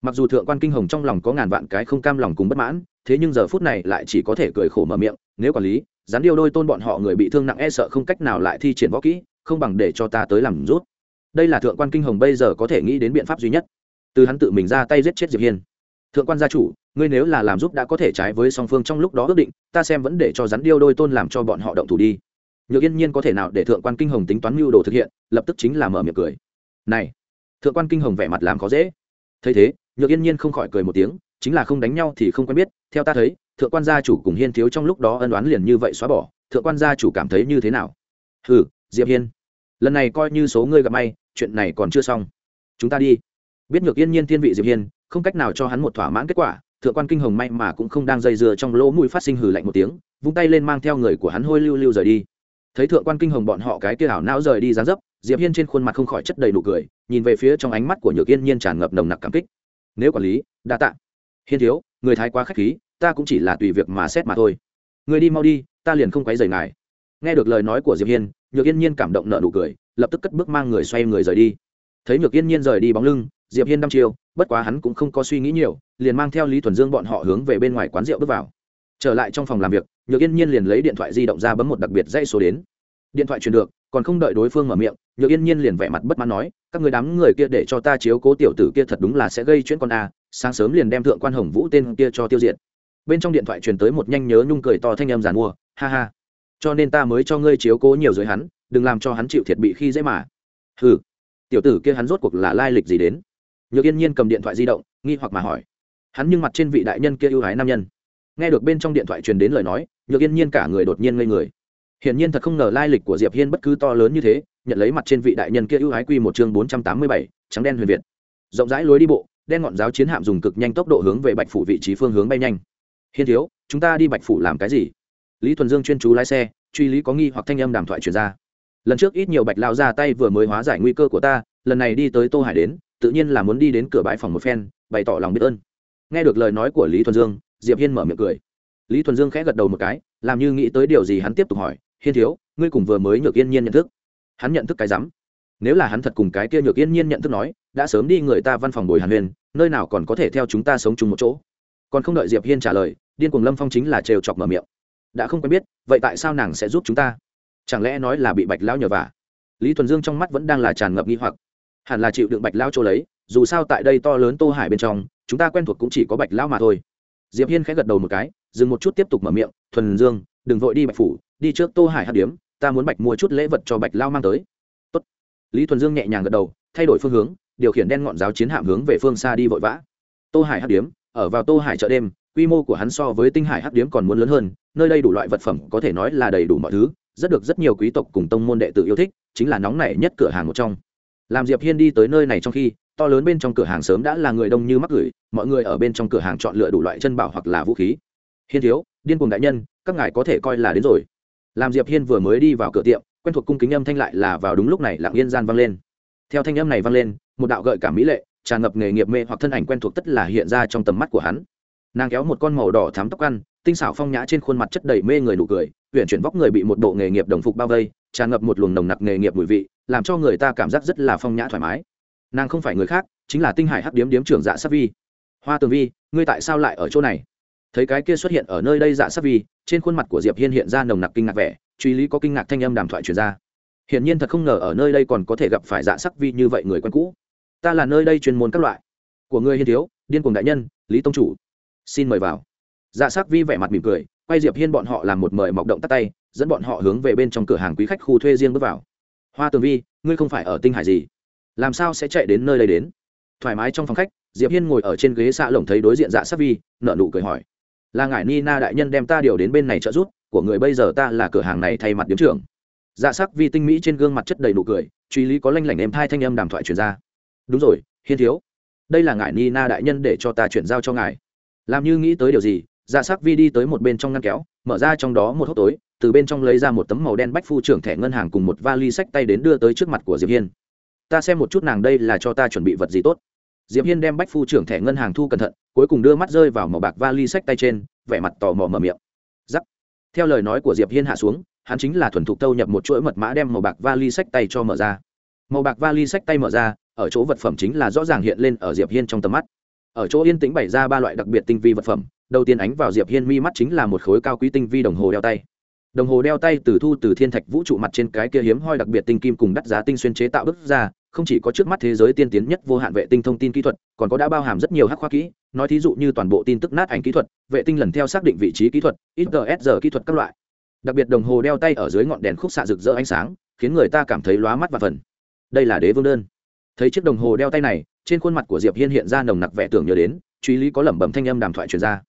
mặc dù thượng quan kinh hồng trong lòng có ngàn vạn cái không cam lòng cùng bất mãn thế nhưng giờ phút này lại chỉ có thể cười khổ mở miệng nếu quản lý rắn điêu đôi tôn bọn họ người bị thương nặng e sợ không cách nào lại thi triển võ kỹ không bằng để cho ta tới làm rút đây là thượng quan kinh hồng bây giờ có thể nghĩ đến biện pháp duy nhất. Từ hắn tự mình ra tay giết chết diệp hiên. Thượng quan gia chủ, ngươi nếu là làm giúp đã có thể trái với song phương trong lúc đó ước định, ta xem vẫn để cho rắn điêu đôi tôn làm cho bọn họ động thủ đi. Nhược yên nhiên có thể nào để thượng quan kinh hồng tính toán mưu đồ thực hiện, lập tức chính là mở miệng cười. Này, thượng quan kinh hồng vẻ mặt làm khó dễ. Thấy thế, nhược yên nhiên không khỏi cười một tiếng, chính là không đánh nhau thì không quen biết, theo ta thấy, thượng quan gia chủ cùng hiên thiếu trong lúc đó ân đoán liền như vậy xóa bỏ, thượng quan gia chủ cảm thấy như thế nào? Ừ diệp hiên, lần này coi như số ngươi gặp may chuyện này còn chưa xong. Chúng ta đi. Biết nhược yên nhiên thiên vị diệp hiên, không cách nào cho hắn một thỏa mãn kết quả, thượng quan kinh hồng may mà cũng không đang dây dưa trong lỗ mũi phát sinh hừ lạnh một tiếng, vung tay lên mang theo người của hắn hôi lưu lưu rời đi. Thấy thượng quan kinh hồng bọn họ cái kia ảo não rời đi dáng dấp, diệp hiên trên khuôn mặt không khỏi chất đầy nụ cười, nhìn về phía trong ánh mắt của nhược yên nhiên tràn ngập nồng nặc cảm kích. Nếu quản lý, đa tạ. Hiên thiếu, người thái quá khách khí, ta cũng chỉ là tùy việc mà xét mà thôi. Người đi mau đi, ta liền không quấy rầy ngài nghe được lời nói của diệp hiên, nhược yên nhiên cảm động nợ nụ cười, lập tức cất bước mang người xoay người rời đi. Thấy nhược yên nhiên rời đi bóng lưng, diệp hiên đăm chiêu, bất quá hắn cũng không có suy nghĩ nhiều, liền mang theo lý thuần dương bọn họ hướng về bên ngoài quán rượu bước vào. Trở lại trong phòng làm việc, nhược yên nhiên liền lấy điện thoại di động ra bấm một đặc biệt dây số đến. Điện thoại truyền được, còn không đợi đối phương mở miệng, nhược yên nhiên liền vẻ mặt bất mãn nói, các người đám người kia để cho ta chiếu cố tiểu tử kia thật đúng là sẽ gây chuyện con a, sáng sớm liền đem thượng quan hồng vũ tên kia cho tiêu diệt. Bên trong điện thoại truyền tới một nhanh nhớ nhung cười to thanh âm giàn mua, ha ha cho nên ta mới cho ngươi chiếu cố nhiều dưới hắn, đừng làm cho hắn chịu thiệt bị khi dễ mà. Hừ. Tiểu tử kia hắn rốt cuộc là lai lịch gì đến? Nhược yên nhiên cầm điện thoại di động, nghi hoặc mà hỏi. Hắn nhưng mặt trên vị đại nhân kia ưu ái nam nhân. Nghe được bên trong điện thoại truyền đến lời nói, nhược yên nhiên cả người đột nhiên ngây người. Hiển nhiên thật không ngờ lai lịch của diệp hiên bất cứ to lớn như thế, nhận lấy mặt trên vị đại nhân kia ưu ái quy một chương bốn trăm tám mươi bảy, trắng đen huyền việt. Rộng rãi lối đi bộ, đen ngọn giáo chiến hạm dùng cực nhanh tốc độ hướng về bạch phủ vị trí phương hướng bay nhanh. Hiên thiếu, chúng ta đi bạch phủ làm cái gì? Lý thuần dương chuyên chú lái xe, truy lý có nghi hoặc thanh âm đàm thoại truyền ra. Lần trước ít nhiều bạch lao ra tay vừa mới hóa giải nguy cơ của ta, lần này đi tới tô hải đến, tự nhiên là muốn đi đến cửa bãi phòng một phen, bày tỏ lòng biết ơn. Nghe được lời nói của lý thuần dương, diệp hiên mở miệng cười. Lý thuần dương khẽ gật đầu một cái, làm như nghĩ tới điều gì hắn tiếp tục hỏi, hiên thiếu, ngươi cùng vừa mới nhược yên nhiên nhận thức? Hắn nhận thức cái rắm. Nếu là hắn thật cùng cái kia nhược yên nhiên nhận thức nói, đã sớm đi người ta văn phòng bồi hàn huyền, nơi nào còn có thể theo chúng ta sống chung một chỗ? Còn không đợi diệp hiên trả lời, điên cuồng lâm phong chính là trêu chọc mở miệng đã không quen biết, vậy tại sao nàng sẽ giúp chúng ta? Chẳng lẽ nói là bị bạch lão nhờ vả? Lý thuần dương trong mắt vẫn đang là tràn ngập nghi hoặc. Hẳn là chịu đựng bạch lão chỗ lấy, dù sao tại đây to lớn tô hải bên trong, chúng ta quen thuộc cũng chỉ có bạch lão mà thôi. Diệp hiên khẽ gật đầu một cái, dừng một chút tiếp tục mở miệng, thuần dương, đừng vội đi bạch phủ, đi trước tô hải hát điếm, ta muốn bạch mua chút lễ vật cho bạch lao mang tới. Tốt. lý thuần dương nhẹ nhàng gật đầu, thay đổi phương hướng, điều khiển đen ngọn giáo chiến hạm hướng về phương xa đi vội vã. Tô hải hát điếm, ở vào tô hải chợ đêm quy mô của hắn so với tinh hải hắc điếm còn muốn lớn hơn, nơi đây đủ loại vật phẩm có thể nói là đầy đủ mọi thứ, rất được rất nhiều quý tộc cùng tông môn đệ tử yêu thích, chính là nóng nảy nhất cửa hàng một trong. Làm diệp hiên đi tới nơi này trong khi, to lớn bên trong cửa hàng sớm đã là người đông như mắc gửi, mọi người ở bên trong cửa hàng chọn lựa đủ loại chân bảo hoặc là vũ khí. Hiên thiếu, điên cuồng đại nhân, các ngài có thể coi là đến rồi. Làm diệp hiên vừa mới đi vào cửa tiệm, quen thuộc cung kính âm thanh lại là vào đúng lúc này lặng yên gian vang lên. Theo thanh âm này vang lên, một đạo gợi cảm mỹ lệ, tràn ngập nghề nghiệp mê hoặc thân ảnh quen thuộc tất là hiện ra trong tầm mắt của hắn nàng kéo một con màu đỏ thám tóc ăn, tinh xảo phong nhã trên khuôn mặt chất đầy mê người nụ cười huyện chuyển vóc người bị một bộ nghề nghiệp đồng phục bao vây, tràn ngập một luồng nồng nặc nghề nghiệp mùi vị, làm cho người ta cảm giác rất là phong nhã thoải mái. Nàng không phải người khác, chính là tinh hải hắc điếm điếm trưởng dạ sắc vi. Hoa tường vi, ngươi tại sao lại ở chỗ này? Thấy cái kia xuất hiện ở nơi đây dạ sắc vi, trên khuôn mặt của diệp hiên hiện ra nồng nặc kinh ngạc vẻ, truy lý có kinh ngạc thanh âm đàm thoại truyền ra. Hiển nhiên thật không ngờ ở nơi đây còn có thể gặp phải dạ sắc vi như vậy người quen cũ. Ta là nơi đây chuyên môn các loại. Của ngươi hiên thiếu, điên cuồng đại nhân, lý tông chủ xin mời vào. Dạ sắc vi vẻ mặt mỉm cười, quay diệp hiên bọn họ làm một mời mọc động tắt tay, dẫn bọn họ hướng về bên trong cửa hàng quý khách khu thuê riêng bước vào. Hoa tường vi, ngươi không phải ở tinh hải gì? Làm sao sẽ chạy đến nơi đây đến? Thoải mái trong phòng khách, diệp hiên ngồi ở trên ghế xạ lồng thấy đối diện dạ sắc vi nợ nụ cười hỏi. Là ngải ni na đại nhân đem ta điều đến bên này trợ giúp, của người bây giờ ta là cửa hàng này thay mặt điếm trưởng. Dạ sắc vi tinh mỹ trên gương mặt chất đầy nụ cười, truy lý có lanh lảnh em thai thanh âm đàm thoại truyền ra. Đúng rồi, hiên thiếu. Đây là ngải ni na đại nhân để cho ta chuyển giao cho ngài làm như nghĩ tới điều gì dạ sắc vi đi tới một bên trong ngăn kéo, mở ra trong đó một hốc tối, từ bên trong lấy ra một tấm màu đen bách phu trưởng thẻ ngân hàng cùng một vali sách tay đến đưa tới trước mặt của diệp hiên. Ta xem một chút nàng đây là cho ta chuẩn bị vật gì tốt. Diệp hiên đem bách phu trưởng thẻ ngân hàng thu cẩn thận, cuối cùng đưa mắt rơi vào màu bạc vali sách tay trên, vẻ mặt tò mò mở miệng. Giắc theo lời nói của diệp hiên hạ xuống, hắn chính là thuần thục tâu nhập một chuỗi mật mã đem màu bạc vali sách tay cho mở ra. Màu bạc vali sách tay mở ra, ở chỗ vật phẩm chính là rõ ràng hiện lên ở diệp hiên trong tầm mắt ở chỗ yên tĩnh bày ra ba loại đặc biệt tinh vi vật phẩm. Đầu tiên ánh vào diệp hiên mi mắt chính là một khối cao quý tinh vi đồng hồ đeo tay. Đồng hồ đeo tay từ thu từ thiên thạch vũ trụ mặt trên cái kia hiếm hoi đặc biệt tinh kim cùng đắt giá tinh xuyên chế tạo bức ra, không chỉ có trước mắt thế giới tiên tiến nhất vô hạn vệ tinh thông tin kỹ thuật, còn có đã bao hàm rất nhiều hắc khoa kỹ. Nói thí dụ như toàn bộ tin tức nát ảnh kỹ thuật, vệ tinh lần theo xác định vị trí kỹ thuật ITS kỹ thuật các loại. Đặc biệt đồng hồ đeo tay ở dưới ngọn đèn khúc xạ rực rỡ ánh sáng, khiến người ta cảm thấy lóa mắt và phần. Đây là đế vương đơn. Thấy chiếc đồng hồ đeo tay này trên khuôn mặt của diệp hiên hiện ra nồng nặc vẻ tưởng nhớ đến, truy lý có lẩm bẩm thanh âm đàm thoại truyền ra.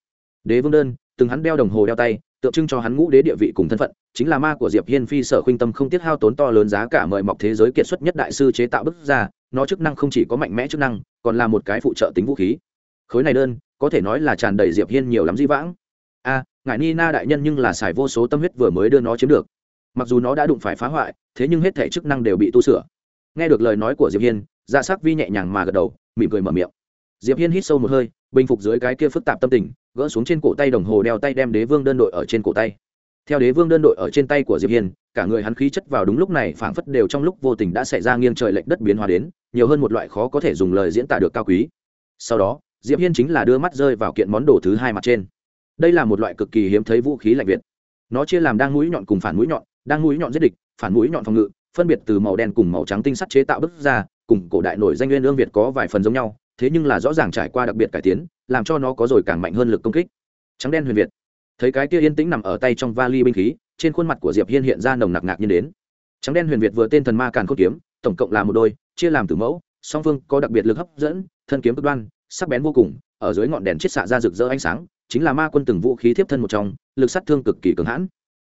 Đế vương đơn, từng hắn đeo đồng hồ đeo tay, tượng trưng cho hắn ngũ đế địa vị cùng thân phận, chính là ma của diệp hiên phi sở khuynh tâm không tiếc hao tốn to lớn giá cả mời mọc thế giới kiệt xuất nhất đại sư chế tạo bức ra, nó chức năng không chỉ có mạnh mẽ chức năng, còn là một cái phụ trợ tính vũ khí. Khối này đơn, có thể nói là tràn đầy diệp hiên nhiều lắm di vãng. A, ngài ni na đại nhân nhưng là xài vô số tâm huyết vừa mới đưa nó chiếm được. Mặc dù nó đã đụng phải phá hoại, thế nhưng hết thể chức năng đều bị tu sửa. Nghe được lời nói của diệp hiên dạ sắc vi nhẹ nhàng mà gật đầu, mỉm cười mở miệng. Diệp hiên hít sâu một hơi, bình phục dưới cái kia phức tạp tâm tình, gỡ xuống trên cổ tay đồng hồ đeo tay đem đế vương đơn đội ở trên cổ tay. Theo đế vương đơn đội ở trên tay của diệp hiên, cả người hắn khí chất vào đúng lúc này phảng phất đều trong lúc vô tình đã xảy ra nghiêng trời lệch đất biến hóa đến, nhiều hơn một loại khó có thể dùng lời diễn tả được cao quý. Sau đó, diệp hiên chính là đưa mắt rơi vào kiện món đồ thứ hai mặt trên. Đây là một loại cực kỳ hiếm thấy vũ khí lạnh việt. Nó chia làm đang mũi nhọn cùng phản mũi nhọn, đang mũi nhọn giết địch, phản mũi nhọn phòng ngự, phân biệt từ màu đen cùng màu trắng tinh sắt chế tạo bức ra cùng cổ đại nổi danh nguyên ương việt có vài phần giống nhau, thế nhưng là rõ ràng trải qua đặc biệt cải tiến, làm cho nó có rồi càng mạnh hơn lực công kích. Trắng đen huyền việt. Thấy cái kia yên tĩnh nằm ở tay trong vali binh khí, trên khuôn mặt của diệp hiên hiện ra nồng nặc ngạc nhiên đến. Trắng đen huyền việt vừa tên thần ma càn khôn kiếm, tổng cộng là một đôi, chia làm từ mẫu, song phương có đặc biệt lực hấp dẫn, thân kiếm cực đoan, sắc bén vô cùng, ở dưới ngọn đèn chiết xạ ra rực rỡ ánh sáng, chính là ma quân từng vũ khí tiếp thân một trong, lực sát thương cực kỳ cường hãn.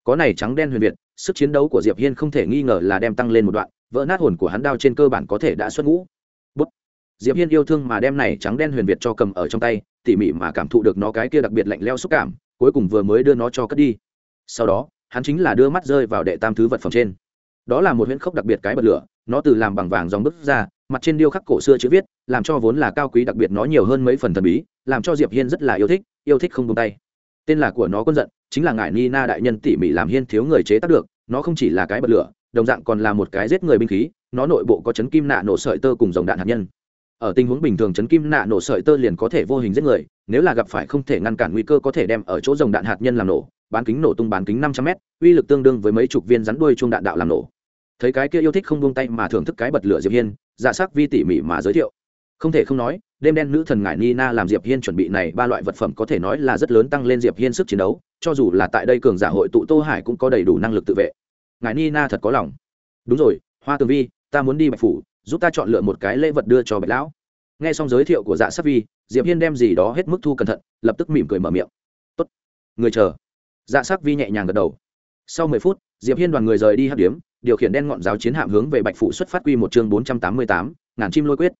Có này trắng đen huyền việt, sức chiến đấu của diệp hiên không thể nghi ngờ là đem tăng lên một đoạn vỡ nát hồn của hắn đao trên cơ bản có thể đã xuất ngũ. Bút. diệp hiên yêu thương mà đem này trắng đen huyền việt cho cầm ở trong tay, tỉ mỉ mà cảm thụ được nó cái kia đặc biệt lạnh leo xúc cảm, cuối cùng vừa mới đưa nó cho cất đi. Sau đó, hắn chính là đưa mắt rơi vào đệ tam thứ vật phẩm trên. Đó là một huyễn khốc đặc biệt cái bật lửa, nó từ làm bằng vàng dòng bức ra, mặt trên điêu khắc cổ xưa chữ viết, làm cho vốn là cao quý đặc biệt nó nhiều hơn mấy phần thần bí, làm cho diệp hiên rất là yêu thích yêu thích không buông tay. Tên là của nó quân giận, chính là ngải ni na đại nhân tỉ mỉ làm hiên thiếu người chế tác được, nó không chỉ là cái bật lửa đồng dạng còn là một cái giết người binh khí, nó nội bộ có chấn kim nạ nổ sợi tơ cùng dòng đạn hạt nhân. Ở tình huống bình thường chấn kim nạ nổ sợi tơ liền có thể vô hình giết người, nếu là gặp phải không thể ngăn cản nguy cơ có thể đem ở chỗ dòng đạn hạt nhân làm nổ, bán kính nổ tung bán kính năm trăm m uy lực tương đương với mấy chục viên rắn đuôi chuông đạn đạo làm nổ. Thấy cái kia yêu thích không buông tay mà thưởng thức cái bật lửa diệp hiên dạ sắc vi tỉ mỉ mà giới thiệu. Không thể không nói, đêm đen nữ thần ngải nina làm diệp hiên chuẩn bị này ba loại vật phẩm có thể nói là rất lớn tăng lên diệp hiên sức chiến đấu, cho dù là tại đây cường giả hội tụ tô hải cũng có đầy đủ năng lực tự vệ ngài nina thật có lòng. Đúng rồi, hoa tường vi, ta muốn đi bạch phủ, giúp ta chọn lựa một cái lễ vật đưa cho bạch lão. Nghe xong giới thiệu của dạ sắc vi, diệp hiên đem gì đó hết mức thu cẩn thận, lập tức mỉm cười mở miệng. Tốt. Người chờ. Dạ sắc vi nhẹ nhàng gật đầu. Sau mười phút, diệp hiên đoàn người rời đi hấp điếm, điều khiển đen ngọn giáo chiến hạm hướng về bạch phủ xuất phát quy một chương bốn trăm tám mươi tám, ngàn chim lôi quyết.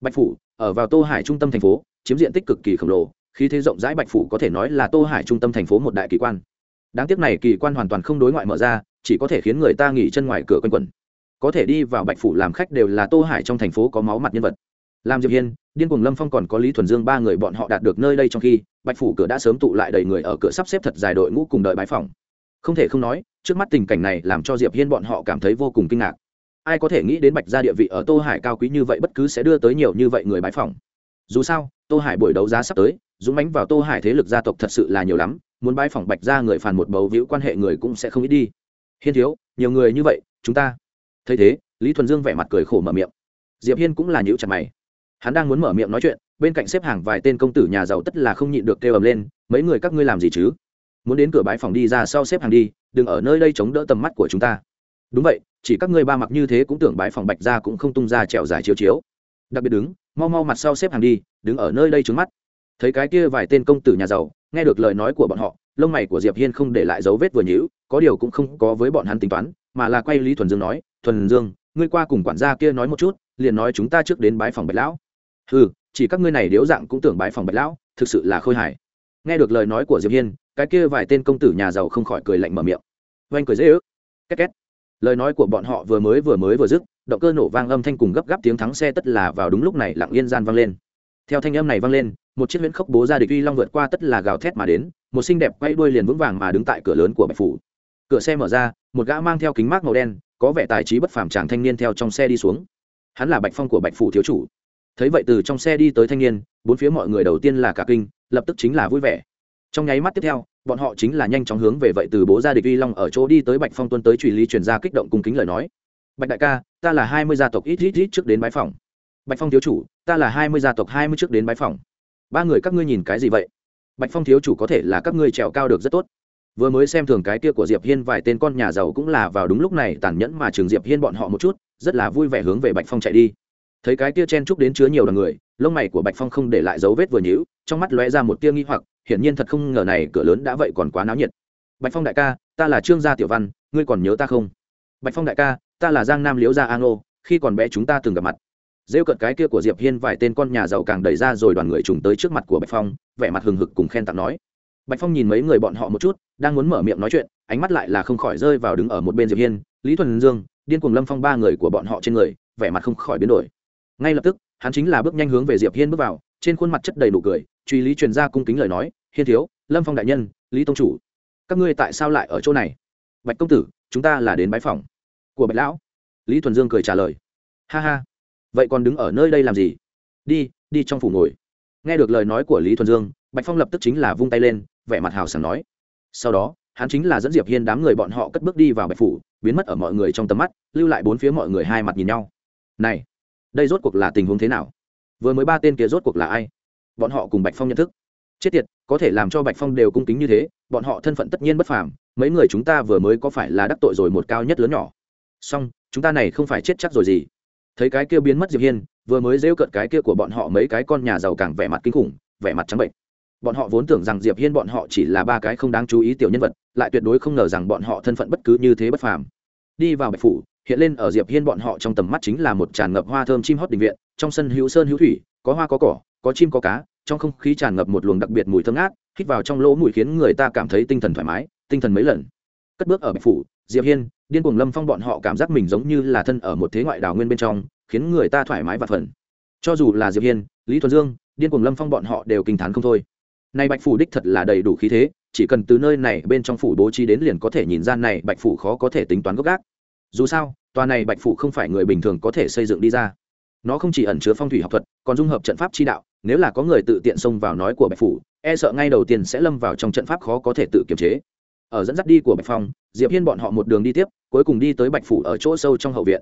Bạch phủ, ở vào tô hải trung tâm thành phố, chiếm diện tích cực kỳ khổng lồ khi thế rộng rãi bạch phủ có thể nói là tô hải trung tâm thành phố một đại kỳ quan đáng tiếc này kỳ quan hoàn toàn không đối ngoại mở ra, chỉ có thể khiến người ta nghỉ chân ngoài cửa quanh quẩn. Có thể đi vào bạch phủ làm khách đều là tô hải trong thành phố có máu mặt nhân vật. Làm diệp hiên, điên cùng lâm phong còn có lý thuần dương ba người bọn họ đạt được nơi đây trong khi, bạch phủ cửa đã sớm tụ lại đầy người ở cửa sắp xếp thật dài đội ngũ cùng đợi bãi phòng. Không thể không nói, trước mắt tình cảnh này làm cho diệp hiên bọn họ cảm thấy vô cùng kinh ngạc. Ai có thể nghĩ đến bạch gia địa vị ở tô hải cao quý như vậy bất cứ sẽ đưa tới nhiều như vậy người bãi phòng. Dù sao, tô hải buổi đấu giá sắp tới, dũng mánh vào tô hải thế lực gia tộc thật sự là nhiều lắm muốn bãi phỏng bạch ra người phản một bầu víu quan hệ người cũng sẽ không ít đi. Hiên thiếu, nhiều người như vậy, chúng ta. Thấy thế, lý thuần dương vẻ mặt cười khổ mở miệng. Diệp hiên cũng là nhữ chặt mày. Hắn đang muốn mở miệng nói chuyện, bên cạnh xếp hàng vài tên công tử nhà giàu tất là không nhịn được kêu ầm lên, mấy người các ngươi làm gì chứ? Muốn đến cửa bãi phòng đi ra sau xếp hàng đi, đừng ở nơi đây chống đỡ tầm mắt của chúng ta. Đúng vậy, chỉ các ngươi ba mặc như thế cũng tưởng bãi phòng bạch ra cũng không tung ra trèo dài chiếu chiếu. Đặc biệt đứng, mau mau mặt sau xếp hàng đi, đứng ở nơi đây trứng mắt. Thấy cái kia vài tên công tử nhà giàu nghe được lời nói của bọn họ, lông mày của diệp hiên không để lại dấu vết vừa nhữ có điều cũng không có với bọn hắn tính toán, mà là quay lý thuần dương nói, thuần dương, ngươi qua cùng quản gia kia nói một chút, liền nói chúng ta trước đến bái phòng bạch lão. Ừ chỉ các ngươi này điếu dạng cũng tưởng bái phòng bạch lão, thực sự là khôi hài. Nghe được lời nói của diệp hiên, cái kia vài tên công tử nhà giàu không khỏi cười lạnh mở miệng. Oanh cười dễ ước. Két két. Lời nói của bọn họ vừa mới vừa mới vừa dứt, động cơ nổ vang âm thanh cùng gấp gáp tiếng thắng xe tất là vào đúng lúc này lặng yên gian vang lên. Theo thanh âm này vang lên một chiếc huyễn khốc bố ra địch uy long vượt qua tất là gào thét mà đến, một xinh đẹp quay đuôi liền vững vàng mà đứng tại cửa lớn của bạch phủ. Cửa xe mở ra, một gã mang theo kính mát màu đen, có vẻ tài trí bất phàm chàng thanh niên theo trong xe đi xuống. Hắn là bạch phong của bạch phủ thiếu chủ. Thấy vậy từ trong xe đi tới thanh niên, bốn phía mọi người đầu tiên là cả kinh, lập tức chính là vui vẻ. Trong nháy mắt tiếp theo, bọn họ chính là nhanh chóng hướng về vậy từ bố gia địch uy long ở chỗ đi tới bạch phong tuân tới truy lý truyền ra kích động cung kính lời nói. Bạch đại ca, ta là hai mươi gia tộc ít ít ít trước đến bái phòng bạch phong thiếu chủ, ta là hai mươi gia tộc hai mươi trước đến bái phòng ba người các ngươi nhìn cái gì vậy? Bạch phong thiếu chủ có thể là các ngươi trèo cao được rất tốt. Vừa mới xem thường cái kia của diệp hiên vài tên con nhà giàu cũng là vào đúng lúc này tàn nhẫn mà trường diệp hiên bọn họ một chút, rất là vui vẻ hướng về bạch phong chạy đi. Thấy cái kia chen chúc đến chứa nhiều đoàn người, lông mày của bạch phong không để lại dấu vết vừa nhữ trong mắt lóe ra một tia nghi hoặc, hiển nhiên thật không ngờ này cửa lớn đã vậy còn quá náo nhiệt. Bạch phong đại ca, ta là trương gia tiểu văn, ngươi còn nhớ ta không? Bạch phong đại ca, ta là giang nam liễu gia an ô, khi còn bé chúng ta từng gặp mặt rêu cận cái kia của diệp hiên vài tên con nhà giàu càng đẩy ra rồi đoàn người trùng tới trước mặt của bạch phong, vẻ mặt hừng hực cùng khen tặng nói. Bạch phong nhìn mấy người bọn họ một chút, đang muốn mở miệng nói chuyện, ánh mắt lại là không khỏi rơi vào đứng ở một bên diệp hiên, lý thuần dương, điên cùng lâm phong ba người của bọn họ trên người, vẻ mặt không khỏi biến đổi. Ngay lập tức, hắn chính là bước nhanh hướng về diệp hiên bước vào, trên khuôn mặt chất đầy nụ cười, truy lý truyền ra cung kính lời nói, hiên thiếu, lâm phong đại nhân, lý tông chủ, các ngươi tại sao lại ở chỗ này? Bạch công tử, chúng ta là đến bái phòng. Của bạch lão. Lý thuần dương cười trả lời. Ha ha vậy còn đứng ở nơi đây làm gì? Đi đi trong phủ ngồi. Nghe được lời nói của lý thuần dương, bạch phong lập tức chính là vung tay lên, vẻ mặt hào sảng nói. Sau đó, hắn chính là dẫn diệp hiên đám người bọn họ cất bước đi vào bạch phủ, biến mất ở mọi người trong tầm mắt, lưu lại bốn phía mọi người hai mặt nhìn nhau. Này, đây rốt cuộc là tình huống thế nào? Vừa mới ba tên kia rốt cuộc là ai? Bọn họ cùng bạch phong nhận thức. Chết tiệt, có thể làm cho bạch phong đều cung kính như thế, bọn họ thân phận tất nhiên bất phàm, mấy người chúng ta vừa mới có phải là đắc tội rồi một cao nhất lớn nhỏ. Song chúng ta này không phải chết chắc rồi gì thấy cái kia biến mất diệp hiên, vừa mới rêu cận cái kia của bọn họ mấy cái con nhà giàu càng vẻ mặt kinh khủng, vẻ mặt trắng bệnh. Bọn họ vốn tưởng rằng diệp hiên bọn họ chỉ là ba cái không đáng chú ý tiểu nhân vật, lại tuyệt đối không ngờ rằng bọn họ thân phận bất cứ như thế bất phàm. Đi vào bạch phủ, hiện lên ở diệp hiên bọn họ trong tầm mắt chính là một tràn ngập hoa thơm chim hót đình viện, trong sân hữu sơn hữu thủy, có hoa có cỏ, có chim có cá, trong không khí tràn ngập một luồng đặc biệt mùi thơm ngát, hít vào trong lỗ mũi khiến người ta cảm thấy tinh thần thoải mái, tinh thần mấy lần. Cất bước ở bạch phủ, diệp hiên điên cuồng lâm phong bọn họ cảm giác mình giống như là thân ở một thế ngoại đảo nguyên bên trong, khiến người ta thoải mái và phần cho dù là diệp hiên, lý thuần dương, điên cuồng lâm phong bọn họ đều kinh t h á n không thôi. Nay bạch phủ đích thật là đầy đủ khí thế, chỉ cần từ nơi này bên trong phủ bố trí đến liền có thể nhìn ra này bạch phủ khó có thể tính toán gốc gác. Dù sao, tòa này bạch phủ không phải người bình thường có thể xây dựng đi ra. Nó không chỉ ẩn chứa phong thủy học thuật, còn dung hợp trận pháp chi đạo, nếu là có người tự tiện xông vào nói của bạch phủ e sợ ngay đầu tiên sẽ lâm vào trong trận pháp khó có thể tự kiềm chế ở dẫn dắt đi của bạch phong, diệp hiên bọn họ một đường đi tiếp, cuối cùng đi tới bạch phủ ở chỗ sâu trong hậu viện.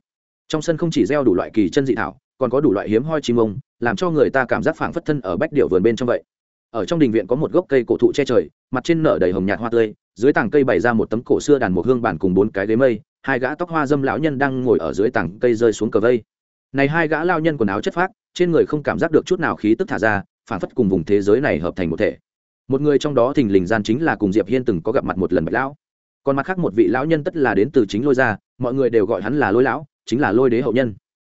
Trong sân không chỉ gieo đủ loại kỳ chân dị thảo, còn có đủ loại hiếm hoi chim ông, làm cho người ta cảm giác phảng phất thân ở bách điệu vườn bên trong vậy. Ở trong đình viện có một gốc cây cổ thụ che trời, mặt trên nở đầy hồng nhạt hoa tươi, dưới tảng cây bày ra một tấm cổ xưa đàn một hương bản cùng bốn cái ghế mây, hai gã tóc hoa dâm lão nhân đang ngồi ở dưới tảng cây rơi xuống cờ vây. Này hai gã lao nhân quần áo chất phác, trên người không cảm giác được chút nào khí tức thả ra, phảng phất cùng vùng thế giới này hợp thành một thể một người trong đó thình lình gian chính là cùng diệp hiên từng có gặp mặt một lần bạch lão. Còn mặt khác một vị lão nhân tất là đến từ chính lôi gia, mọi người đều gọi hắn là lôi lão chính là lôi đế hậu nhân.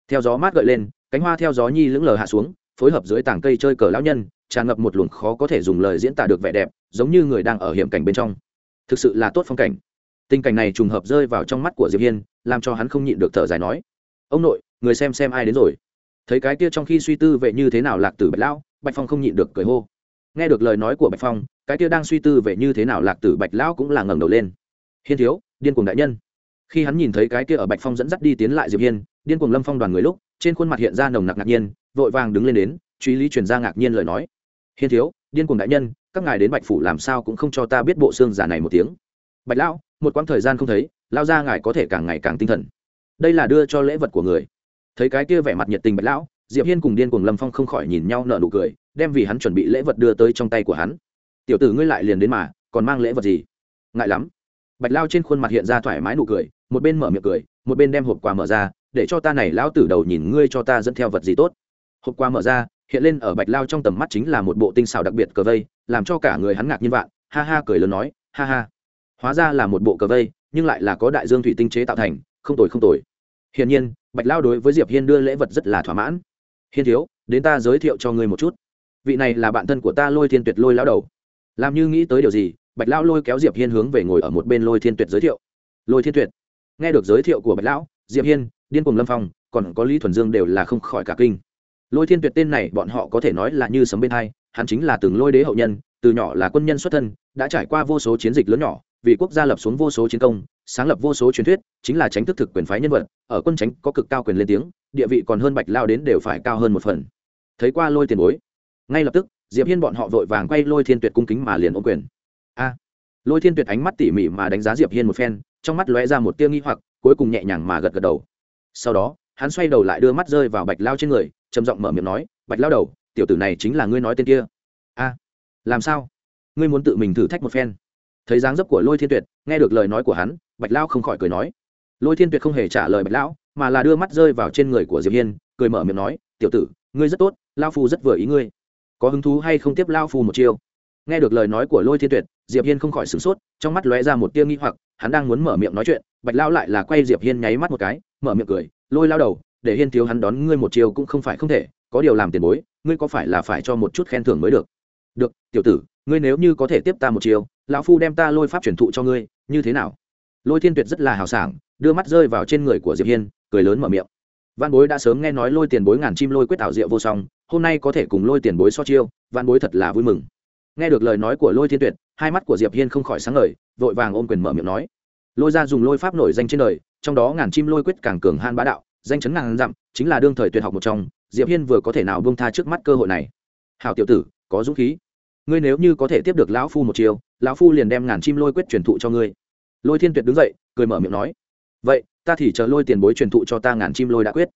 Theo gió mát gợi lên cánh hoa theo gió nhi lững lờ hạ xuống phối hợp dưới tảng cây chơi cờ lão nhân tràn ngập một luồng khó có thể dùng lời diễn tả được vẻ đẹp giống như người đang ở hiểm cảnh bên trong. Thực sự là tốt phong cảnh. Tình cảnh này trùng hợp rơi vào trong mắt của diệp hiên làm cho hắn không nhịn được thở dài nói ông nội người xem xem ai đến rồi. Thấy cái kia trong khi suy tư về như thế nào lạc tử bạch lão bạch phong không nhịn được cười hô nghe được lời nói của bạch phong, cái kia đang suy tư về như thế nào lạc tử bạch lão cũng là ngẩng đầu lên. Hiên thiếu, điên cuồng đại nhân. Khi hắn nhìn thấy cái kia ở bạch phong dẫn dắt đi tiến lại diệp hiên, điên cuồng lâm phong đoàn người lúc, trên khuôn mặt hiện ra nồng nặc ngạc nhiên, vội vàng đứng lên đến, truy lý truyền ra ngạc nhiên lời nói. Hiên thiếu, điên cuồng đại nhân, các ngài đến bạch phủ làm sao cũng không cho ta biết bộ xương giả này một tiếng. Bạch lão, một quãng thời gian không thấy lao ra ngài có thể càng ngày càng tinh thần. Đây là đưa cho lễ vật của người. Thấy cái kia vẻ mặt nhiệt tình bạch lão, diệp hiên cùng điên cuồng lâm phong không khỏi nhìn nhau nở nụ cười đem vì hắn chuẩn bị lễ vật đưa tới trong tay của hắn. Tiểu tử ngươi lại liền đến mà, còn mang lễ vật gì? Ngại lắm. Bạch lao trên khuôn mặt hiện ra thoải mái nụ cười, một bên mở miệng cười, một bên đem hộp quà mở ra, để cho ta này lão tử đầu nhìn ngươi cho ta dẫn theo vật gì tốt. Hộp quà mở ra, hiện lên ở bạch lao trong tầm mắt chính là một bộ tinh xào đặc biệt cờ vây, làm cho cả người hắn ngạc nhiên vạn, ha ha cười lớn nói, ha ha, hóa ra là một bộ cờ vây, nhưng lại là có đại dương thủy tinh chế tạo thành, không tồi không tồi. Hiển nhiên, bạch lao đối với diệp hiên đưa lễ vật rất là thỏa mãn. Hiên thiếu, đến ta giới thiệu cho ngươi một chút vị này là bạn thân của ta lôi thiên tuyệt lôi lão đầu. Làm như nghĩ tới điều gì, bạch lão lôi kéo diệp hiên hướng về ngồi ở một bên lôi thiên tuyệt giới thiệu. Lôi thiên tuyệt, nghe được giới thiệu của bạch lão, diệp hiên, điên cùng lâm phong, còn có lý thuần dương đều là không khỏi cả kinh. Lôi thiên tuyệt tên này, bọn họ có thể nói là như sấm bên hai, hắn chính là từng lôi đế hậu nhân, từ nhỏ là quân nhân xuất thân, đã trải qua vô số chiến dịch lớn nhỏ, vì quốc gia lập xuống vô số chiến công, sáng lập vô số truyền thuyết, chính là tránh thức thực quyền phái nhân vật, ở quân tránh có cực cao quyền lên tiếng, địa vị còn hơn bạch lao đến đều phải cao hơn một phần. Thấy qua lôi tiền bối ngay lập tức, diệp hiên bọn họ vội vàng quay lôi thiên tuyệt cung kính mà liền ôm quyền. A! Lôi thiên tuyệt ánh mắt tỉ mỉ mà đánh giá diệp hiên một phen, trong mắt lóe ra một tia nghi hoặc, cuối cùng nhẹ nhàng mà gật gật đầu. Sau đó, hắn xoay đầu lại đưa mắt rơi vào bạch lao trên người, trầm giọng mở miệng nói, bạch lao đầu, tiểu tử này chính là ngươi nói tên kia. A, làm sao? Ngươi muốn tự mình thử thách một phen? Thấy dáng dấp của lôi thiên tuyệt, nghe được lời nói của hắn, bạch lao không khỏi cười nói. Lôi thiên tuyệt không hề trả lời bạch lão, mà là đưa mắt rơi vào trên người của diệp hiên, cười mở miệng nói, tiểu tử, ngươi rất tốt lao phu rất vừa ý ngươi có hứng thú hay không tiếp lao phu một chiêu. Nghe được lời nói của lôi thiên tuyệt, diệp hiên không khỏi sửng sốt, trong mắt lóe ra một tia nghi hoặc, hắn đang muốn mở miệng nói chuyện, bạch lao lại là quay diệp hiên nháy mắt một cái, mở miệng cười, lôi lao đầu, để hiên thiếu hắn đón ngươi một chiêu cũng không phải không thể, có điều làm tiền bối, ngươi có phải là phải cho một chút khen thưởng mới được? Được, tiểu tử, ngươi nếu như có thể tiếp ta một chiêu, lão phu đem ta lôi pháp truyền thụ cho ngươi, như thế nào? Lôi thiên tuyệt rất là hào sảng, đưa mắt rơi vào trên người của diệp hiên, cười lớn mở miệng văn bối đã sớm nghe nói lôi tiền bối ngàn chim lôi quyết ảo diệu vô song, hôm nay có thể cùng lôi tiền bối so chiêu văn bối thật là vui mừng. Nghe được lời nói của lôi thiên tuyệt, hai mắt của diệp hiên không khỏi sáng ngời, vội vàng ôm quyền mở miệng nói. Lôi ra dùng lôi pháp nổi danh trên đời, trong đó ngàn chim lôi quyết càng cường han bá đạo, danh chấn ngàn dặm, chính là đương thời tuyệt học một trong, diệp hiên vừa có thể nào buông tha trước mắt cơ hội này. Hảo tiểu tử, có dũng khí. Ngươi nếu như có thể tiếp được lão phu một chiều lão phu liền đem ngàn chim lôi quyết truyền thụ cho ngươi. Lôi thiên tuyệt đứng dậy, cười mở miệng nói vậy, ta thì chờ lôi tiền bối truyền thụ cho ta ngàn chim lôi đã quyết.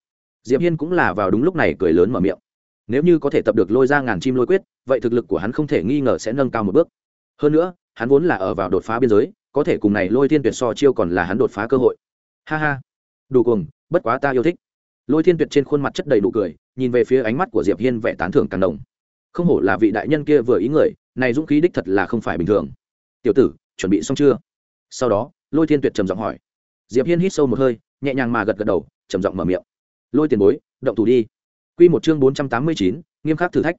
Diệp hiên cũng là vào đúng lúc này cười lớn mở miệng. Nếu như có thể tập được lôi ra ngàn chim lôi quyết, vậy thực lực của hắn không thể nghi ngờ sẽ nâng cao một bước. Hơn nữa, hắn vốn là ở vào đột phá biên giới, có thể cùng này lôi thiên tuyệt so chiêu còn là hắn đột phá cơ hội. Ha ha. Đủ cùng bất quá ta yêu thích. Lôi thiên tuyệt trên khuôn mặt chất đầy đủ cười, nhìn về phía ánh mắt của diệp hiên vẻ tán thưởng càng đồng không hổ là vị đại nhân kia vừa ý người, này dũng khí đích thật là không phải bình thường. Tiểu tử, chuẩn bị xong chưa? Sau đó, lôi thiên tuyệt trầm giọng hỏi diệp hiên hít sâu một hơi, nhẹ nhàng mà gật gật đầu, trầm giọng mở miệng. Lôi tiền bối, động thủ đi. Quy một chương bốn trăm tám mươi chín, nghiêm khắc thử thách.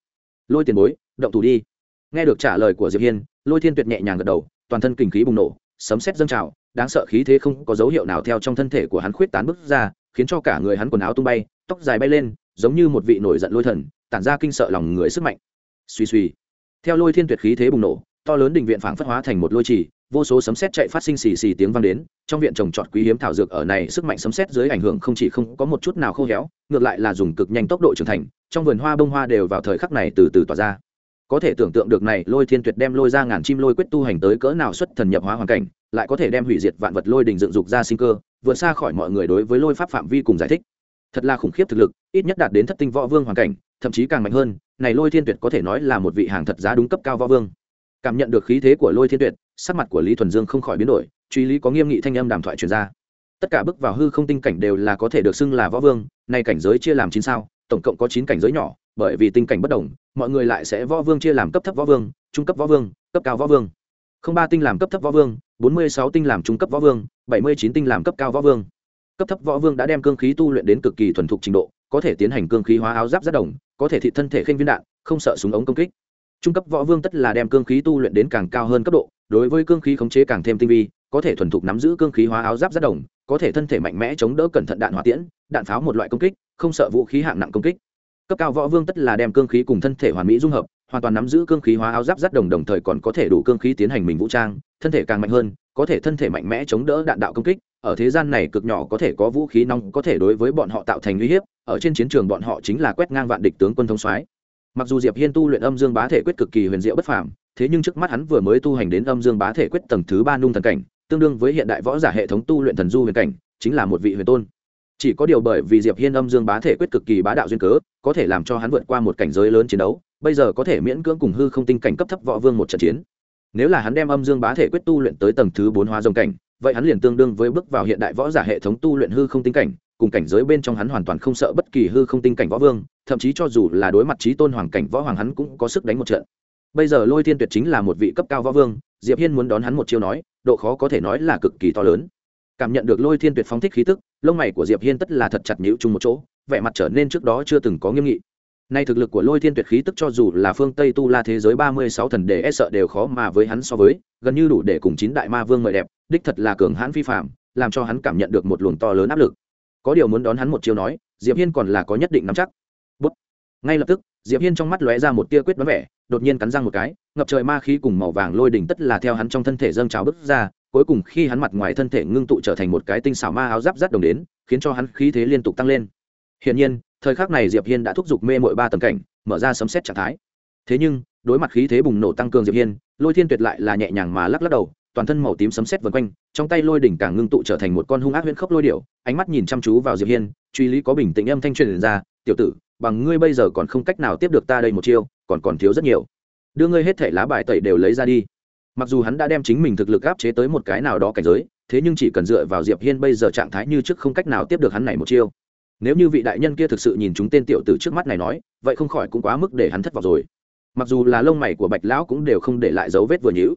Lôi tiền bối, động thủ đi. Nghe được trả lời của diệp hiên, lôi thiên tuyệt nhẹ nhàng gật đầu, toàn thân kinh khí bùng nổ, sấm sét dâng trào, đáng sợ khí thế không có dấu hiệu nào theo trong thân thể của hắn khuyết tán bứt ra, khiến cho cả người hắn quần áo tung bay, tóc dài bay lên, giống như một vị nổi giận lôi thần, tản ra kinh sợ lòng người sức mạnh. Suy suy theo lôi thiên tuyệt khí thế bùng nổ to lớn đình viện phảng phất hóa thành một lôi trì, vô số sấm sét chạy phát sinh xì xì tiếng vang đến, trong viện trồng trọt quý hiếm thảo dược ở này sức mạnh sấm sét dưới ảnh hưởng không chỉ không có một chút nào khô héo, ngược lại là dùng cực nhanh tốc độ trưởng thành, trong vườn hoa bông hoa đều vào thời khắc này từ từ tỏa ra. Có thể tưởng tượng được này, lôi thiên tuyệt đem lôi ra ngàn chim lôi quyết tu hành tới cỡ nào xuất thần nhập hóa hoàn cảnh, lại có thể đem hủy diệt vạn vật lôi đình dựng dục ra sinh cơ, vượt xa khỏi mọi người đối với lôi pháp phạm vi cùng giải thích. Thật là khủng khiếp thực lực, ít nhất đạt đến thất tinh võ vương hoàn cảnh, thậm chí càng mạnh hơn, này lôi thiên tuyệt có thể nói là một vị hàng thật giá đúng cấp cao võ vương cảm nhận được khí thế của lôi thiên tuyệt, sắc mặt của lý thuần dương không khỏi biến đổi, truy lý có nghiêm nghị thanh âm đàm thoại truyền ra. Tất cả bước vào hư không tinh cảnh đều là có thể được xưng là võ vương, nay cảnh giới chia làm chín sao, tổng cộng có chín cảnh giới nhỏ, bởi vì tinh cảnh bất đồng, mọi người lại sẽ võ vương chia làm cấp thấp võ vương, trung cấp võ vương, cấp cao võ vương. Không ba tinh làm cấp thấp võ vương, bốn mươi sáu tinh làm trung cấp võ vương, bảy mươi chín tinh làm cấp cao võ vương. Cấp thấp võ vương đã đem cương khí tu luyện đến cực kỳ thuần thục trình độ, có thể tiến hành cương khí hóa áo giáp rất đồng, có thể thị thân thể khinh viên đạn, không sợ súng ống công kích trung cấp võ vương tất là đem cương khí tu luyện đến càng cao hơn cấp độ, đối với cương khí khống chế càng thêm tinh vi, có thể thuần thục nắm giữ cương khí hóa áo giáp rất đồng, có thể thân thể mạnh mẽ chống đỡ cẩn thận đạn hỏa tiễn, đạn pháo một loại công kích, không sợ vũ khí hạng nặng công kích. Cấp cao võ vương tất là đem cương khí cùng thân thể hoàn mỹ dung hợp, hoàn toàn nắm giữ cương khí hóa áo giáp rất đồng đồng thời còn có thể đủ cương khí tiến hành mình vũ trang, thân thể càng mạnh hơn, có thể thân thể mạnh mẽ chống đỡ đạn đạo công kích. Ở thế gian này cực nhỏ có thể có vũ khí nóng, có thể đối với bọn họ tạo thành uy hiếp, ở trên chiến trường bọn họ chính là quét ngang vạn địch tướng quân thông soái mặc dù diệp hiên tu luyện âm dương bá thể quyết cực kỳ huyền diệu bất phàm, thế nhưng trước mắt hắn vừa mới tu hành đến âm dương bá thể quyết tầng thứ ba nung thần cảnh, tương đương với hiện đại võ giả hệ thống tu luyện thần du huyền cảnh, chính là một vị huyền tôn. Chỉ có điều bởi vì diệp hiên âm dương bá thể quyết cực kỳ bá đạo duyên cớ, có thể làm cho hắn vượt qua một cảnh giới lớn chiến đấu, bây giờ có thể miễn cưỡng cùng hư không tinh cảnh cấp thấp võ vương một trận chiến. Nếu là hắn đem âm dương bá thể quyết tu luyện tới tầng thứ bốn hóa dòng cảnh, vậy hắn liền tương đương với bước vào hiện đại võ giả hệ thống tu luyện hư không tinh cảnh cùng cảnh giới bên trong hắn hoàn toàn không sợ bất kỳ hư không tinh cảnh võ vương, thậm chí cho dù là đối mặt trí tôn hoàng cảnh võ hoàng hắn cũng có sức đánh một trận. Bây giờ lôi thiên tuyệt chính là một vị cấp cao võ vương, diệp hiên muốn đón hắn một chiêu nói, độ khó có thể nói là cực kỳ to lớn. Cảm nhận được lôi thiên tuyệt phóng thích khí tức, lông mày của diệp hiên tất là thật chặt nhũ chung một chỗ, vẻ mặt trở nên trước đó chưa từng có nghiêm nghị. Nay thực lực của lôi thiên tuyệt khí tức cho dù là phương tây tu la thế giới ba mươi sáu thần để e sợ đều khó mà với hắn so với, gần như đủ để cùng chín đại ma vương mời đẹp, đích thật là cường hãn phi phạm làm cho hắn cảm nhận được một luồng to lớn áp lực có điều muốn đón hắn một chiêu nói, diệp hiên còn là có nhất định nắm chắc. Bút. ngay lập tức, diệp hiên trong mắt lóe ra một tia quyết đoán vẻ, đột nhiên cắn răng một cái, ngập trời ma khí cùng màu vàng lôi đỉnh tất là theo hắn trong thân thể dâng trào bứt ra, cuối cùng khi hắn mặt ngoài thân thể ngưng tụ trở thành một cái tinh xảo ma áo giáp rắt đồng đến, khiến cho hắn khí thế liên tục tăng lên. Hiển nhiên, thời khắc này diệp hiên đã thúc giục mê mội ba tầng cảnh, mở ra sấm xét trạng thái. Thế nhưng, đối mặt khí thế bùng nổ tăng cường diệp hiên, lôi thiên tuyệt lại là nhẹ nhàng mà lắc lắc đầu toàn thân màu tím sấm sét vần quanh, trong tay lôi đỉnh càng ngưng tụ trở thành một con hung ác huyễn khốc lôi điểu, ánh mắt nhìn chăm chú vào diệp hiên, truy lý có bình tĩnh âm thanh truyền ra, tiểu tử, bằng ngươi bây giờ còn không cách nào tiếp được ta đây một chiêu, còn còn thiếu rất nhiều. Đưa ngươi hết thể lá bài tẩy đều lấy ra đi. Mặc dù hắn đã đem chính mình thực lực áp chế tới một cái nào đó cảnh giới, thế nhưng chỉ cần dựa vào diệp hiên bây giờ trạng thái như trước không cách nào tiếp được hắn này một chiêu. Nếu như vị đại nhân kia thực sự nhìn chúng tên tiểu tử trước mắt này nói, vậy không khỏi cũng quá mức để hắn thất vọng rồi. Mặc dù là lông mày của bạch lão cũng đều không để lại dấu vết vừa nhữ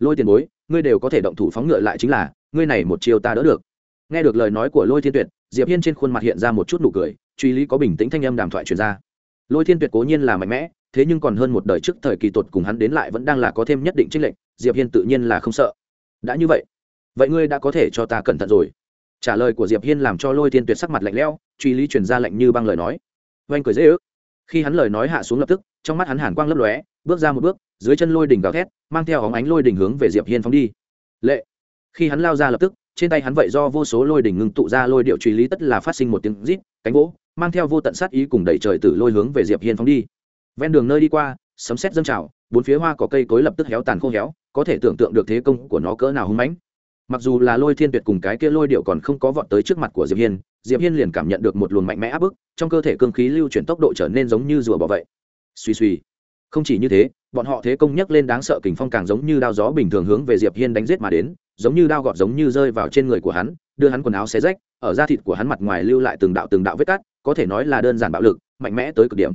lôi tiền bối ngươi đều có thể động thủ phóng ngựa lại chính là, ngươi này một chiều ta đỡ được. Nghe được lời nói của lôi thiên tuyệt, diệp hiên trên khuôn mặt hiện ra một chút nụ cười, truy lý có bình tĩnh thanh âm đàm thoại truyền ra. Lôi thiên tuyệt cố nhiên là mạnh mẽ, thế nhưng còn hơn một đời trước thời kỳ tột cùng hắn đến lại vẫn đang là có thêm nhất định trinh lệnh diệp hiên tự nhiên là không sợ. Đã như vậy vậy ngươi đã có thể cho ta cẩn thận rồi. Trả lời của diệp hiên làm cho lôi thiên tuyệt sắc mặt lạnh lẽo, truy lý truyền ra lệnh như băng lời nói. Oanh cười dễ ước. Khi hắn lời nói hạ xuống lập tức, trong mắt hắn hàn quang lấp lóe bước ra một bước, dưới chân lôi đỉnh gào thét, mang theo óng ánh lôi đỉnh hướng về diệp hiên phóng đi. Lệ. Khi hắn lao ra lập tức, trên tay hắn vậy do vô số lôi đỉnh ngưng tụ ra lôi điệu truy lý tất là phát sinh một tiếng rít, cánh gỗ, mang theo vô tận sát ý cùng đẩy trời tử lôi hướng về diệp hiên phóng đi. Ven đường nơi đi qua, sấm sét dâng trào, bốn phía hoa có cây cối lập tức héo tàn khô héo, có thể tưởng tượng được thế công của nó cỡ nào hung mãnh. Mặc dù là lôi thiên tuyệt cùng cái kia lôi điệu còn không có vọt tới trước mặt của diệp hiên diệp hiên liền cảm nhận được một luồng mạnh mẽ áp bức, trong cơ thể cương khí lưu chuyển tốc độ trở nên giống như rùa bọ vậy. Suy suy không chỉ như thế, bọn họ thế công nhấc lên đáng sợ kình phong càng giống như đao gió bình thường hướng về diệp hiên đánh giết mà đến, giống như đao gọt giống như rơi vào trên người của hắn, đưa hắn quần áo xé rách, ở da thịt của hắn mặt ngoài lưu lại từng đạo từng đạo vết cắt, có thể nói là đơn giản bạo lực, mạnh mẽ tới cực điểm.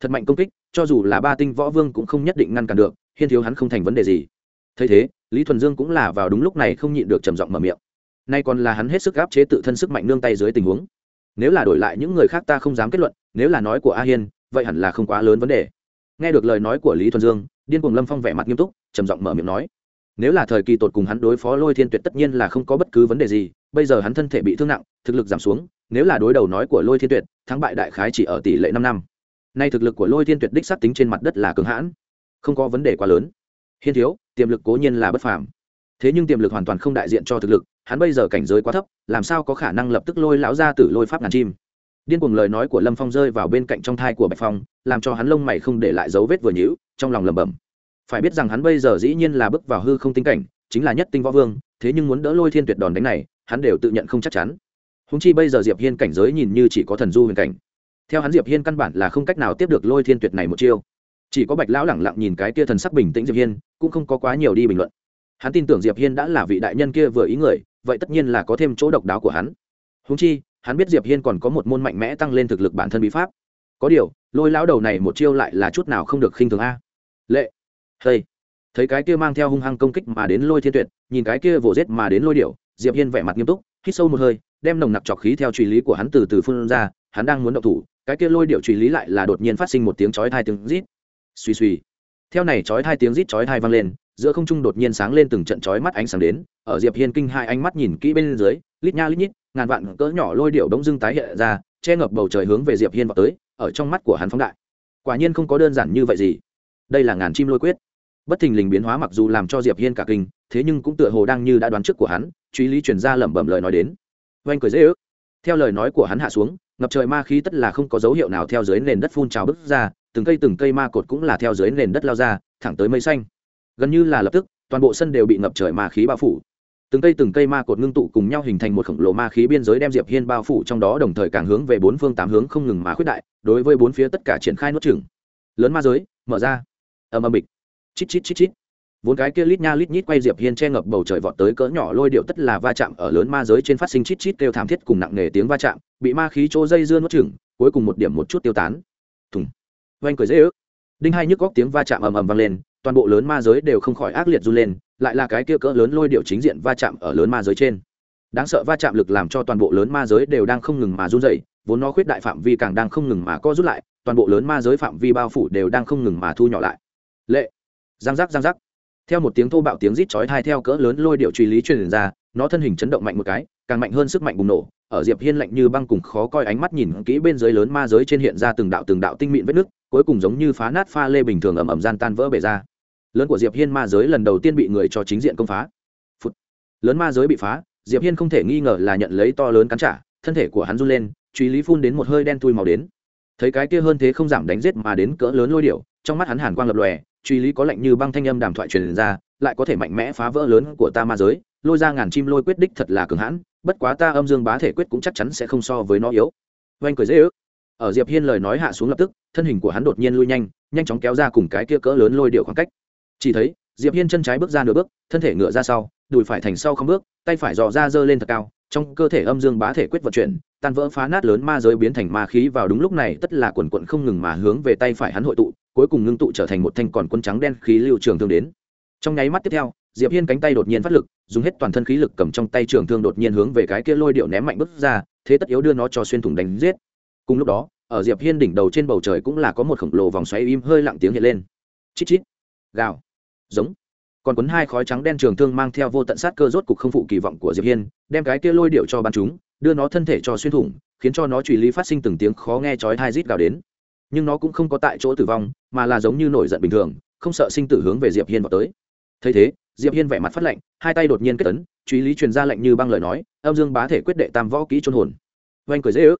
Thật mạnh công kích, cho dù là ba tinh võ vương cũng không nhất định ngăn cản được, hiên thiếu hắn không thành vấn đề gì. Thấy thế, lý thuần dương cũng là vào đúng lúc này không nhịn được trầm giọng mở miệng. Nay còn là hắn hết sức áp chế tự thân sức mạnh nương tay dưới tình huống. Nếu là đổi lại những người khác ta không dám kết luận, nếu là nói của a hiên, vậy hẳn là không quá lớn vấn đề nghe được lời nói của lý thuần dương, điên cuồng lâm phong vẻ mặt nghiêm túc, trầm giọng mở miệng nói, nếu là thời kỳ tột cùng hắn đối phó lôi thiên tuyệt tất nhiên là không có bất cứ vấn đề gì, bây giờ hắn thân thể bị thương nặng, thực lực giảm xuống, nếu là đối đầu nói của lôi thiên tuyệt, thắng bại đại khái chỉ ở tỷ lệ năm năm. Nay thực lực của lôi thiên tuyệt đích xác tính trên mặt đất là cường hãn, không có vấn đề quá lớn. Hiên thiếu, tiềm lực cố nhiên là bất phàm. Thế nhưng tiềm lực hoàn toàn không đại diện cho thực lực, hắn bây giờ cảnh giới quá thấp, làm sao có khả năng lập tức lôi lão ra từ lôi pháp ngàn chim? Điên cuồng lời nói của lâm phong rơi vào bên cạnh trong thai của bạch phong, làm cho hắn lông mày không để lại dấu vết vừa nhữ trong lòng lẩm bẩm. Phải biết rằng hắn bây giờ dĩ nhiên là bước vào hư không tinh cảnh, chính là nhất tinh võ vương, thế nhưng muốn đỡ lôi thiên tuyệt đòn đánh này, hắn đều tự nhận không chắc chắn. Húng chi bây giờ diệp hiên cảnh giới nhìn như chỉ có thần du huyền cảnh. Theo hắn diệp hiên căn bản là không cách nào tiếp được lôi thiên tuyệt này một chiêu. Chỉ có bạch lão lẳng lặng nhìn cái kia thần sắc bình tĩnh diệp hiên, cũng không có quá nhiều đi bình luận. Hắn tin tưởng diệp hiên đã là vị đại nhân kia vừa ý người, vậy tất nhiên là có thêm chỗ độc đáo của hắn. Húng chi hắn biết diệp hiên còn có một môn mạnh mẽ tăng lên thực lực bản thân bí pháp. Có điều, lôi lão đầu này một chiêu lại là chút nào không được khinh thường a. Lệ. Hey. thấy cái kia mang theo hung hăng công kích mà đến lôi thiên tuyệt, nhìn cái kia vồ rết mà đến lôi điệu diệp hiên vẻ mặt nghiêm túc, hít sâu một hơi, đem nồng nặc trọc khí theo truy lý của hắn từ từ phun ra, hắn đang muốn động thủ, cái kia lôi điệu truy lý lại là đột nhiên phát sinh một tiếng chói thai tiếng rít. Suy suy theo này chói thai tiếng rít chói thai vang lên, giữa không trung đột nhiên sáng lên từng trận chói mắt ánh sáng đến, ở diệp hiên kinh hai ánh mắt nhìn kỹ bên dưới lít nha lít nhít, ngàn vạn cỡ nhỏ lôi điệu đống dưng tái hiện ra, che ngập bầu trời hướng về diệp hiên vào tới, ở trong mắt của hắn phóng đại. Quả nhiên không có đơn giản như vậy gì. Đây là ngàn chim lôi quyết. Bất thình lình biến hóa mặc dù làm cho diệp hiên cả kinh, thế nhưng cũng tựa hồ đang như đã đoán trước của hắn, truy lý truyền ra lẩm bẩm lời nói đến. Oanh cười dễ ước. Theo lời nói của hắn hạ xuống, ngập trời ma khí tất là không có dấu hiệu nào theo dưới nền đất phun trào bứt ra, từng cây từng cây ma cột cũng là theo dưới nền đất lao ra, thẳng tới mây xanh. Gần như là lập tức, toàn bộ sân đều bị ngập trời ma khí bao phủ từng cây từng cây ma cột ngưng tụ cùng nhau hình thành một khổng lồ ma khí biên giới đem diệp hiên bao phủ trong đó, đồng thời càng hướng về bốn phương tám hướng không ngừng mà khuyết đại, đối với bốn phía tất cả triển khai nuốt chửng. Lớn ma giới, mở ra. Ầm ầm bịch. Chít chít chít chít. Vốn cái kia lít nha lít nhít quay diệp hiên che ngập bầu trời vọt tới cỡ nhỏ lôi điệu tất là va chạm ở lớn ma giới trên phát sinh chít chít kêu thảm thiết cùng nặng nề tiếng va chạm, bị ma khí chỗ dây dưa nuốt chửng, cuối cùng một điểm một chút tiêu tán. Thùng. Vang cười dễ ước. Đinh hai nhức góc tiếng va chạm ầm ầm vang lên toàn bộ lớn ma giới đều không khỏi ác liệt run lên, lại là cái kia cỡ lớn lôi điệu chính diện va chạm ở lớn ma giới trên. Đáng sợ va chạm lực làm cho toàn bộ lớn ma giới đều đang không ngừng mà run dày vốn nó khuyết đại phạm vi càng đang không ngừng mà co rút lại, toàn bộ lớn ma giới phạm vi bao phủ đều đang không ngừng mà thu nhỏ lại. Lệ. Giang giác giang giác. Theo một tiếng thô bạo tiếng rít chói thai theo cỡ lớn lôi điệu truy lý truyền ra, nó thân hình chấn động mạnh một cái, càng mạnh hơn sức mạnh bùng nổ, ở diệp hiên lạnh như băng cùng khó coi ánh mắt nhìn kỹ bên dưới lớn ma giới trên hiện ra từng đạo từng đạo tinh mịn vết nước cuối cùng giống như phá nát pha lê bình thường ẩm ẩm gian tan vỡ bể ra lớn của diệp hiên ma giới lần đầu tiên bị người cho chính diện công phá、Phụt. Lớn ma giới bị phá, diệp hiên không thể nghi ngờ là nhận lấy to lớn cắn trả, thân thể của hắn run lên truy lý phun đến một hơi đen thui màu đến. Thấy cái kia hơn thế không giảm đánh giết mà đến cỡ lớn lôi điệu trong mắt hắn hàn quang lập lòe truy lý có lạnh như băng thanh âm đàm thoại truyền ra, lại có thể mạnh mẽ phá vỡ lớn của ta ma giới, lôi ra ngàn chim lôi quyết đích thật là cường hãn, bất quá ta âm dương bá thể quyết cũng chắc chắn sẽ không so với nó yếu. Oanh cười dễ ước. Ở diệp hiên lời nói hạ xuống lập tức, thân hình của hắn đột nhiên lui nhanh nhanh chóng kéo ra cùng cái kia cỡ lớn lôi điệu khoảng cách chỉ thấy, diệp hiên chân trái bước ra nửa bước, thân thể ngựa ra sau, đùi phải thành sau không bước, tay phải dò ra dơ lên thật cao, trong cơ thể âm dương bá thể quyết vận chuyển, tan vỡ phá nát lớn ma giới biến thành ma khí vào đúng lúc này, tất là quần quận không ngừng mà hướng về tay phải hắn hội tụ, cuối cùng ngưng tụ trở thành một thanh còn quân trắng đen khí lưu trường thương đến. Trong nháy mắt tiếp theo, diệp hiên cánh tay đột nhiên phát lực, dùng hết toàn thân khí lực cầm trong tay trường thương đột nhiên hướng về cái kia lôi điệu ném mạnh bước ra, thế tất yếu đưa nó cho xuyên thủng đánh giết. Cùng lúc đó, ở diệp hiên đỉnh đầu trên bầu trời cũng là có một khổng lồ vòng xoáy im hơi lặng tiếng hiện lên. Chít chít. Gào giống. Còn cuốn hai khói trắng đen trường thương mang theo vô tận sát cơ rốt cục không phụ kỳ vọng của diệp hiên, đem cái kia lôi điệu cho bắn chúng, đưa nó thân thể cho xuyên thủng, khiến cho nó truy lý phát sinh từng tiếng khó nghe chói tai rít gào đến. Nhưng nó cũng không có tại chỗ tử vong, mà là giống như nổi giận bình thường, không sợ sinh tử hướng về diệp hiên vào tới. Thấy thế, diệp hiên vẻ mặt phát lạnh, hai tay đột nhiên kết tấn truy lý truyền ra lệnh như băng lời nói, âm dương bá thể quyết đệ tam võ kỹ trôn hồn. Oanh cười dễ ước.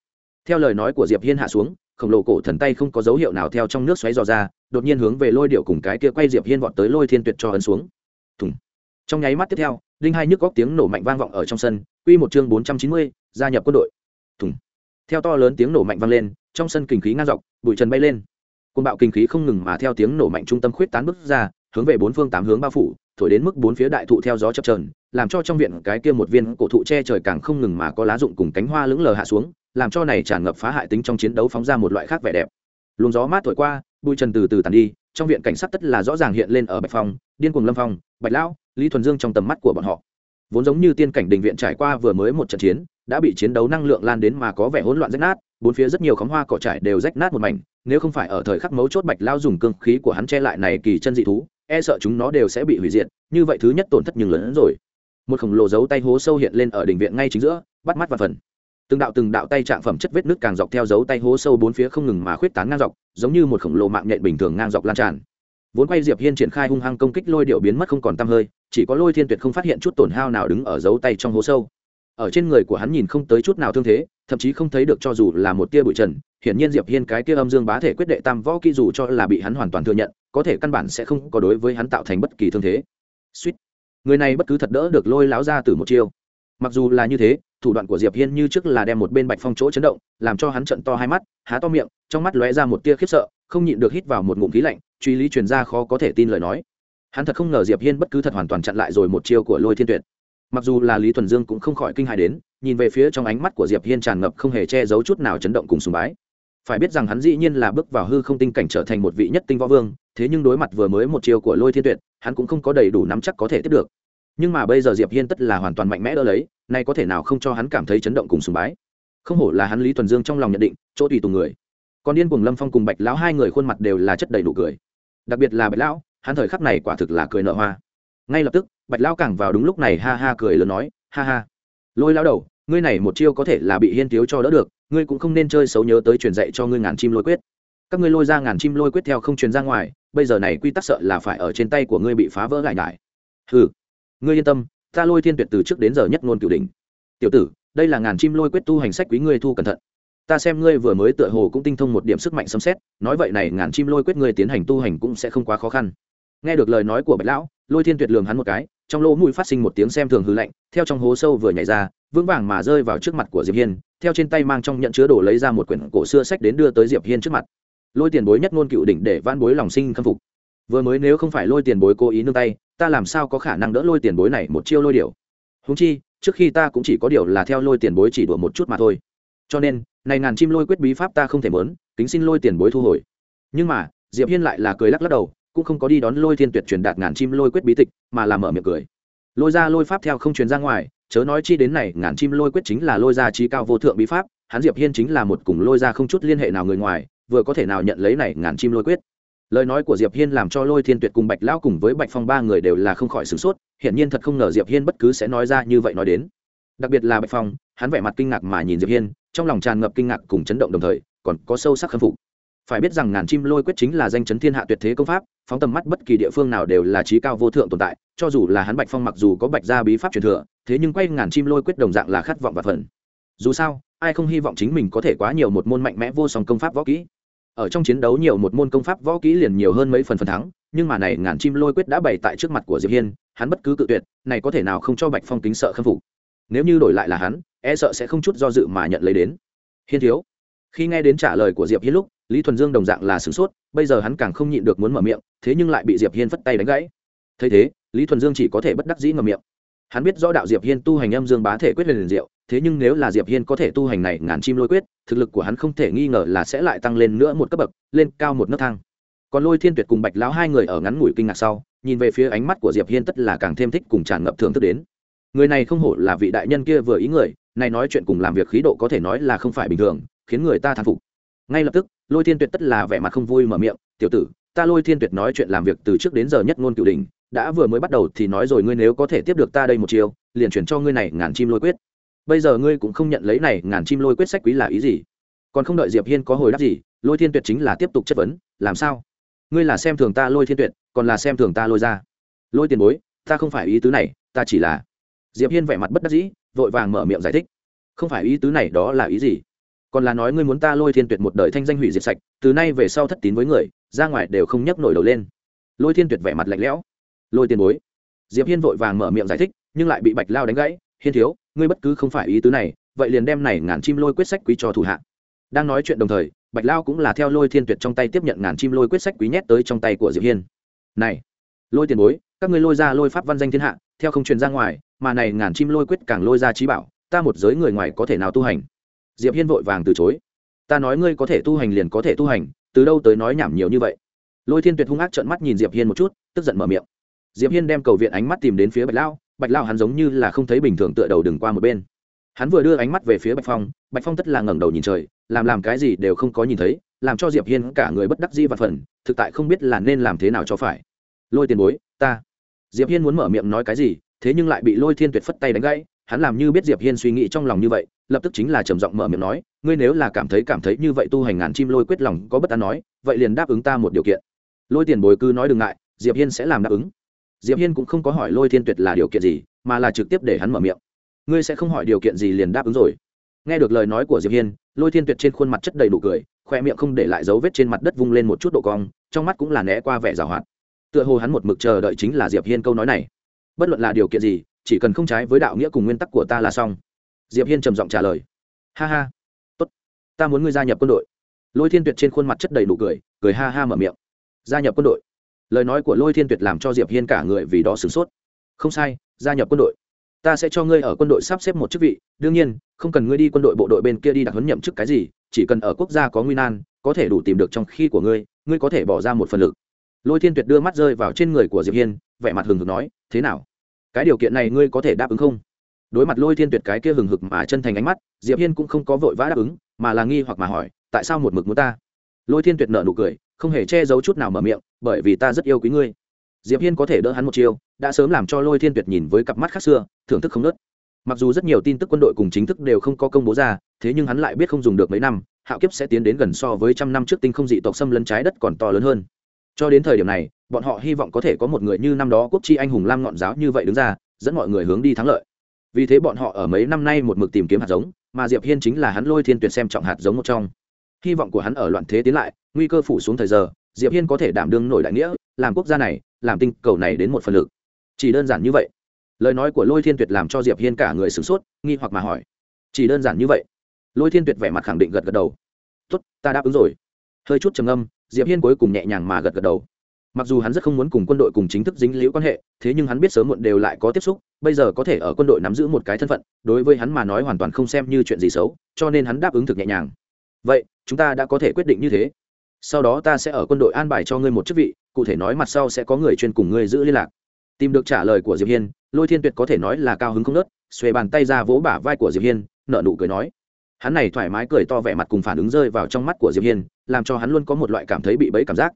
Theo lời nói của diệp hiên hạ xuống, khổng lồ cổ thần tay không có dấu hiệu nào theo trong nước xoáy dò ra đột nhiên hướng về lôi điệu cùng cái kia quay diệp hiên vọt tới lôi thiên tuyệt cho ấn xuống. Thùng. Trong nháy mắt tiếp theo, đinh hai nhức góc tiếng nổ mạnh vang vọng ở trong sân, quy một chương bốn trăm chín mươi, gia nhập quân đội. Thùng. Theo to lớn tiếng nổ mạnh vang lên, trong sân kinh khí ngang dọc, bụi trần bay lên. Côn bạo kinh khí không ngừng mà theo tiếng nổ mạnh trung tâm khuyết tán bước ra, hướng về bốn phương tám hướng bao phủ, thổi đến mức bốn phía đại thụ theo gió chập trờn làm cho trong viện cái kia một viên cổ thụ che trời càng không ngừng mà có lá rụng cùng cánh hoa lững lờ hạ xuống, làm cho này tràn ngập phá hại tính trong chiến đấu phóng ra một loại khác vẻ đẹp. Luồng gió mát thổi qua bụi trần từ từ tàn đi, trong viện cảnh sát tất là rõ ràng hiện lên ở bạch phong, điên cuồng lâm phong, bạch lão, lý thuần dương trong tầm mắt của bọn họ. Vốn giống như tiên cảnh đình viện trải qua vừa mới một trận chiến, đã bị chiến đấu năng lượng lan đến mà có vẻ hỗn loạn rách nát, bốn phía rất nhiều khóm hoa cỏ trải đều rách nát một mảnh, nếu không phải ở thời khắc mấu chốt bạch lao dùng cương khí của hắn che lại này kỳ chân dị thú e sợ chúng nó đều sẽ bị hủy diệt, như vậy thứ nhất tổn thất nhưng lớn hơn rồi. Một khổng lồ dấu tay hố sâu hiện lên ở đỉnh viện ngay chính giữa, bắt mắt và phần từng đạo từng đạo tay trạng phẩm chất vết nước càng dọc theo dấu tay hố sâu bốn phía không ngừng mà khuyết tán ngang dọc, giống như một khổng lồ mạng nhện bình thường ngang dọc lan tràn. Vốn quay diệp hiên triển khai hung hăng công kích lôi điệu biến mất không còn tăm hơi, chỉ có lôi thiên tuyệt không phát hiện chút tổn hao nào đứng ở dấu tay trong hố sâu. Ở trên người của hắn nhìn không tới chút nào thương thế, thậm chí không thấy được cho dù là một tia bụi trần, hiển nhiên diệp hiên cái tia âm dương bá thể quyết đệ tam võ kỹ dù cho là bị hắn hoàn toàn thừa nhận, có thể căn bản sẽ không có đối với hắn tạo thành bất kỳ thương thế. Suýt. Người này bất cứ thật đỡ được lôi láo ra từ một chiêu. Mặc dù là như thế thủ đoạn của diệp hiên như trước là đem một bên bạch phong chỗ chấn động, làm cho hắn trận to hai mắt, há to miệng, trong mắt lóe ra một tia khiếp sợ, không nhịn được hít vào một ngụm khí lạnh, truy lý truyền ra khó có thể tin lời nói. Hắn thật không ngờ diệp hiên bất cứ thật hoàn toàn chặn lại rồi một chiêu của lôi thiên tuyệt. Mặc dù là lý thuần dương cũng không khỏi kinh hài đến, nhìn về phía trong ánh mắt của diệp hiên tràn ngập không hề che giấu chút nào chấn động cùng sùng bái. Phải biết rằng hắn dĩ nhiên là bước vào hư không tinh cảnh trở thành một vị nhất tinh võ vương, thế nhưng đối mặt vừa mới một chiêu của lôi thiên tuyệt, hắn cũng không có đầy đủ nắm chắc có thể tiếp được. Nhưng mà bây giờ diệp hiên tất là hoàn toàn mạnh mẽ đỡ lấy nay có thể nào không cho hắn cảm thấy chấn động cùng sùng bái? Không hổ là hắn lý thuần dương trong lòng nhận định, chỗ tùy tùng người. Còn điên cùng lâm phong cùng bạch lão hai người khuôn mặt đều là chất đầy đủ cười. Đặc biệt là bạch lão, hắn thời khắc này quả thực là cười nở hoa. Ngay lập tức, bạch lão càng vào đúng lúc này ha ha cười lớn nói, ha ha. Lôi lão đầu, ngươi này một chiêu có thể là bị hiên thiếu cho đỡ được, ngươi cũng không nên chơi xấu nhớ tới truyền dạy cho ngươi ngàn chim lôi quyết. Các ngươi lôi ra ngàn chim lôi quyết theo không truyền ra ngoài, bây giờ này quy tắc sợ là phải ở trên tay của ngươi bị phá vỡ lại ngại ừ ngươi yên tâm ta lôi thiên tuyệt từ trước đến giờ nhất ngôn cửu đỉnh. Tiểu tử, đây là ngàn chim lôi quyết tu hành sách quý ngươi thu cẩn thận. Ta xem ngươi vừa mới tựa hồ cũng tinh thông một điểm sức mạnh xâm xét nói vậy này ngàn chim lôi quyết ngươi tiến hành tu hành cũng sẽ không quá khó khăn. Nghe được lời nói của bạch lão, lôi thiên tuyệt lường hắn một cái, trong lỗ mũi phát sinh một tiếng xem thường hư lạnh, theo trong hố sâu vừa nhảy ra, vững vàng mà rơi vào trước mặt của diệp hiên, theo trên tay mang trong nhận chứa đồ lấy ra một quyển cổ xưa sách đến đưa tới diệp hiên trước mặt. Lôi tiền bối nhất ngôn cựu đỉnh để van bối lòng sinh khâm phục. Vừa mới nếu không phải lôi tiền bối cố ý nương tay ta làm sao có khả năng đỡ lôi tiền bối này một chiêu lôi điều húng chi, trước khi ta cũng chỉ có điều là theo lôi tiền bối chỉ đùa một chút mà thôi. Cho nên, này ngàn chim lôi quyết bí pháp ta không thể mớn, kính xin lôi tiền bối thu hồi. Nhưng mà, diệp hiên lại là cười lắc lắc đầu, cũng không có đi đón lôi thiên tuyệt truyền đạt ngàn chim lôi quyết bí tịch, mà làm mở miệng cười. Lôi ra lôi pháp theo không truyền ra ngoài, chớ nói chi đến này, ngàn chim lôi quyết chính là lôi ra trí cao vô thượng bí pháp, hắn diệp hiên chính là một cùng lôi ra không chút liên hệ nào người ngoài, vừa có thể nào nhận lấy này ngàn chim lôi quyết lời nói của diệp hiên làm cho lôi thiên tuyệt cùng bạch lão cùng với bạch phong ba người đều là không khỏi sửng sốt, hiển nhiên thật không ngờ diệp hiên bất cứ sẽ nói ra như vậy nói đến. Đặc biệt là bạch phong, hắn vẻ mặt kinh ngạc mà nhìn diệp hiên, trong lòng tràn ngập kinh ngạc cùng chấn động đồng thời, còn có sâu sắc khâm phục. Phải biết rằng ngàn chim lôi quyết chính là danh chấn thiên hạ tuyệt thế công pháp, phóng tầm mắt bất kỳ địa phương nào đều là trí cao vô thượng tồn tại, cho dù là hắn bạch phong mặc dù có bạch gia bí pháp truyền thừa, thế nhưng quay ngàn chim lôi quyết đồng dạng là khát vọng và phần dù sao, ai không hy vọng chính mình có thể quá nhiều một môn mạnh mẽ vô song công pháp võ kỹ? Ở trong chiến đấu nhiều một môn công pháp võ kỹ liền nhiều hơn mấy phần phần thắng, nhưng mà này ngàn chim lôi quyết đã bày tại trước mặt của diệp hiên, hắn bất cứ cự tuyệt, này có thể nào không cho bạch phong kính sợ khâm phục. Nếu như đổi lại là hắn e sợ sẽ không chút do dự mà nhận lấy đến. Hiên thiếu, khi nghe đến trả lời của diệp hiên lúc, lý thuần dương đồng dạng là sửng sốt, bây giờ hắn càng không nhịn được muốn mở miệng, thế nhưng lại bị diệp hiên phất tay đánh gãy. Thấy thế, lý thuần dương chỉ có thể bất đắc dĩ ngậm miệng. Hắn biết rõ đạo diệp hiên tu hành âm dương bá thể quyết liền diệu thế nhưng nếu là diệp hiên có thể tu hành này, ngàn chim lôi quyết, thực lực của hắn không thể nghi ngờ là sẽ lại tăng lên nữa một cấp bậc, lên cao một nấc thang. Còn lôi thiên tuyệt cùng bạch lão hai người ở ngắn ngủi kinh ngạc sau, nhìn về phía ánh mắt của diệp hiên tất là càng thêm thích cùng tràn ngập thưởng thức đến. Người này không hổ là vị đại nhân kia vừa ý người, này nói chuyện cùng làm việc khí độ có thể nói là không phải bình thường, khiến người ta thán phục. Ngay lập tức, lôi thiên tuyệt tất là vẻ mặt không vui mở miệng, tiểu tử, ta lôi thiên tuyệt nói chuyện làm việc từ trước đến giờ nhất ngôn cửu đình đã vừa mới bắt đầu thì nói rồi ngươi nếu có thể tiếp được ta đây một chiều liền chuyển cho ngươi này ngàn chim lôi quyết bây giờ ngươi cũng không nhận lấy này, ngàn chim lôi quyết sách quý là ý gì? Còn không đợi diệp hiên có hồi đáp gì, lôi thiên tuyệt chính là tiếp tục chất vấn, làm sao? Ngươi là xem thường ta lôi thiên tuyệt, còn là xem thường ta lôi ra lôi tiền bối, ta không phải ý tứ này, ta chỉ là diệp hiên vẻ mặt bất đắc dĩ, vội vàng mở miệng giải thích. Không phải ý tứ này đó là ý gì? Còn là nói ngươi muốn ta lôi thiên tuyệt một đời thanh danh hủy diệt sạch, từ nay về sau thất tín với người, ra ngoài đều không nhấc nổi đầu lên. Lôi thiên tuyệt vẻ mặt lạnh lẽo. Lôi tiền bối. Diệp hiên vội vàng mở miệng giải thích, nhưng lại bị bạch lao đánh gãy, hiên thiếu ngươi bất cứ không phải ý tứ này, vậy liền đem này ngàn chim lôi quyết sách quý cho thủ hạ. Đang nói chuyện đồng thời, bạch lao cũng là theo lôi thiên tuyệt trong tay tiếp nhận ngàn chim lôi quyết sách quý nhét tới trong tay của diệp hiên. Này, lôi tiền bối, các ngươi lôi ra lôi pháp văn danh thiên hạ, theo không truyền ra ngoài, mà này ngàn chim lôi quyết càng lôi ra trí bảo, ta một giới người ngoài có thể nào tu hành? Diệp hiên vội vàng từ chối. Ta nói ngươi có thể tu hành liền có thể tu hành, từ đâu tới nói nhảm nhiều như vậy? Lôi thiên tuyệt hung ác trợn mắt nhìn diệp hiên một chút, tức giận mở miệng. Diệp hiên đem cầu viện ánh mắt tìm đến phía bạch lao bạch lao hắn giống như là không thấy bình thường tựa đầu đừng qua một bên. Hắn vừa đưa ánh mắt về phía bạch phong bạch phong tất là ngẩng đầu nhìn trời, làm làm cái gì đều không có nhìn thấy, làm cho diệp hiên cả người bất đắc di và phần thực tại không biết là nên làm thế nào cho phải. Lôi tiền bối, ta. Diệp hiên muốn mở miệng nói cái gì, thế nhưng lại bị lôi thiên tuyệt phất tay đánh gãy, hắn làm như biết diệp hiên suy nghĩ trong lòng như vậy, lập tức chính là trầm giọng mở miệng nói, ngươi nếu là cảm thấy cảm thấy như vậy tu hành ngàn chim lôi quyết lòng có bất an nói, vậy liền đáp ứng ta một điều kiện. Lôi tiền bối cứ nói đừng ngại, diệp hiên sẽ làm đáp ứng diệp hiên cũng không có hỏi lôi thiên tuyệt là điều kiện gì, mà là trực tiếp để hắn mở miệng. Ngươi sẽ không hỏi điều kiện gì liền đáp ứng rồi. Nghe được lời nói của diệp hiên, lôi thiên tuyệt trên khuôn mặt chất đầy đủ cười, khoe miệng không để lại dấu vết trên mặt đất vung lên một chút độ cong, trong mắt cũng là né qua vẻ giảo hoạt. Tựa hồ hắn một mực chờ đợi chính là diệp hiên câu nói này. Bất luận là điều kiện gì, chỉ cần không trái với đạo nghĩa cùng nguyên tắc của ta là xong. Diệp hiên trầm giọng trả lời. Ha ha. Tốt. Ta muốn ngươi gia nhập quân đội. Lôi thiên tuyệt trên khuôn mặt chất đầy đủ cười cười ha ha mở miệng. Gia nhập quân đội lời nói của lôi thiên tuyệt làm cho diệp hiên cả người vì đó sửng sốt. Không sai, gia nhập quân đội. Ta sẽ cho ngươi ở quân đội sắp xếp một chức vị, đương nhiên, không cần ngươi đi quân đội bộ đội bên kia đi đặc huấn nhậm chức cái gì, chỉ cần ở quốc gia có nguy nan, có thể đủ tìm được trong khi của ngươi ngươi có thể bỏ ra một phần lực. Lôi thiên tuyệt đưa mắt rơi vào trên người của diệp hiên, vẻ mặt hừng hực nói, thế nào? Cái điều kiện này ngươi có thể đáp ứng không? Đối mặt lôi thiên tuyệt cái kia hừng hực mà chân thành ánh mắt, diệp hiên cũng không có vội vã đáp ứng, mà là nghi hoặc mà hỏi, tại sao một mực muốn ta? Lôi thiên tuyệt nợ nụ cười không hề che giấu chút nào mở miệng, bởi vì ta rất yêu quý ngươi. Diệp hiên có thể đỡ hắn một chiêu, đã sớm làm cho lôi thiên tuyệt nhìn với cặp mắt khác xưa, thưởng thức không nớt. Mặc dù rất nhiều tin tức quân đội cùng chính thức đều không có công bố ra, thế nhưng hắn lại biết không dùng được mấy năm, hạo kiếp sẽ tiến đến gần so với trăm năm trước tinh không dị tộc xâm lấn trái đất còn to lớn hơn. Cho đến thời điểm này, bọn họ hy vọng có thể có một người như năm đó quốc chi anh hùng lam ngọn giáo như vậy đứng ra, dẫn mọi người hướng đi thắng lợi. Vì thế bọn họ ở mấy năm nay một mực tìm kiếm hạt giống, mà diệp hiên chính là hắn lôi thiên tuyệt xem trọng hạt giống một trong hy vọng của hắn ở loạn thế tiến lại, nguy cơ phủ xuống thời giờ, diệp hiên có thể đảm đương nổi đại nghĩa, làm quốc gia này, làm tinh cầu này đến một phần lực. Chỉ đơn giản như vậy. Lời nói của lôi thiên tuyệt làm cho diệp hiên cả người sửng sốt, nghi hoặc mà hỏi. Chỉ đơn giản như vậy. Lôi thiên tuyệt vẻ mặt khẳng định gật gật đầu. Tốt, ta đáp ứng rồi. Hơi chút trầm âm diệp hiên cuối cùng nhẹ nhàng mà gật gật đầu. Mặc dù hắn rất không muốn cùng quân đội cùng chính thức dính liễu quan hệ, thế nhưng hắn biết sớm muộn đều lại có tiếp xúc, bây giờ có thể ở quân đội nắm giữ một cái thân phận, đối với hắn mà nói hoàn toàn không xem như chuyện gì xấu, cho nên hắn đáp ứng thực nhẹ nhàng. Vậy chúng ta đã có thể quyết định như thế. Sau đó ta sẽ ở quân đội an bài cho ngươi một chức vị, cụ thể nói mặt sau sẽ có người chuyên cùng ngươi giữ liên lạc. Tìm được trả lời của diệp hiên, lôi thiên tuyệt có thể nói là cao hứng không nớt, xuề bàn tay ra vỗ bả vai của diệp hiên nợ nụ cười nói. Hắn này thoải mái cười to vẻ mặt cùng phản ứng rơi vào trong mắt của diệp hiên, làm cho hắn luôn có một loại cảm thấy bị bẫy cảm giác.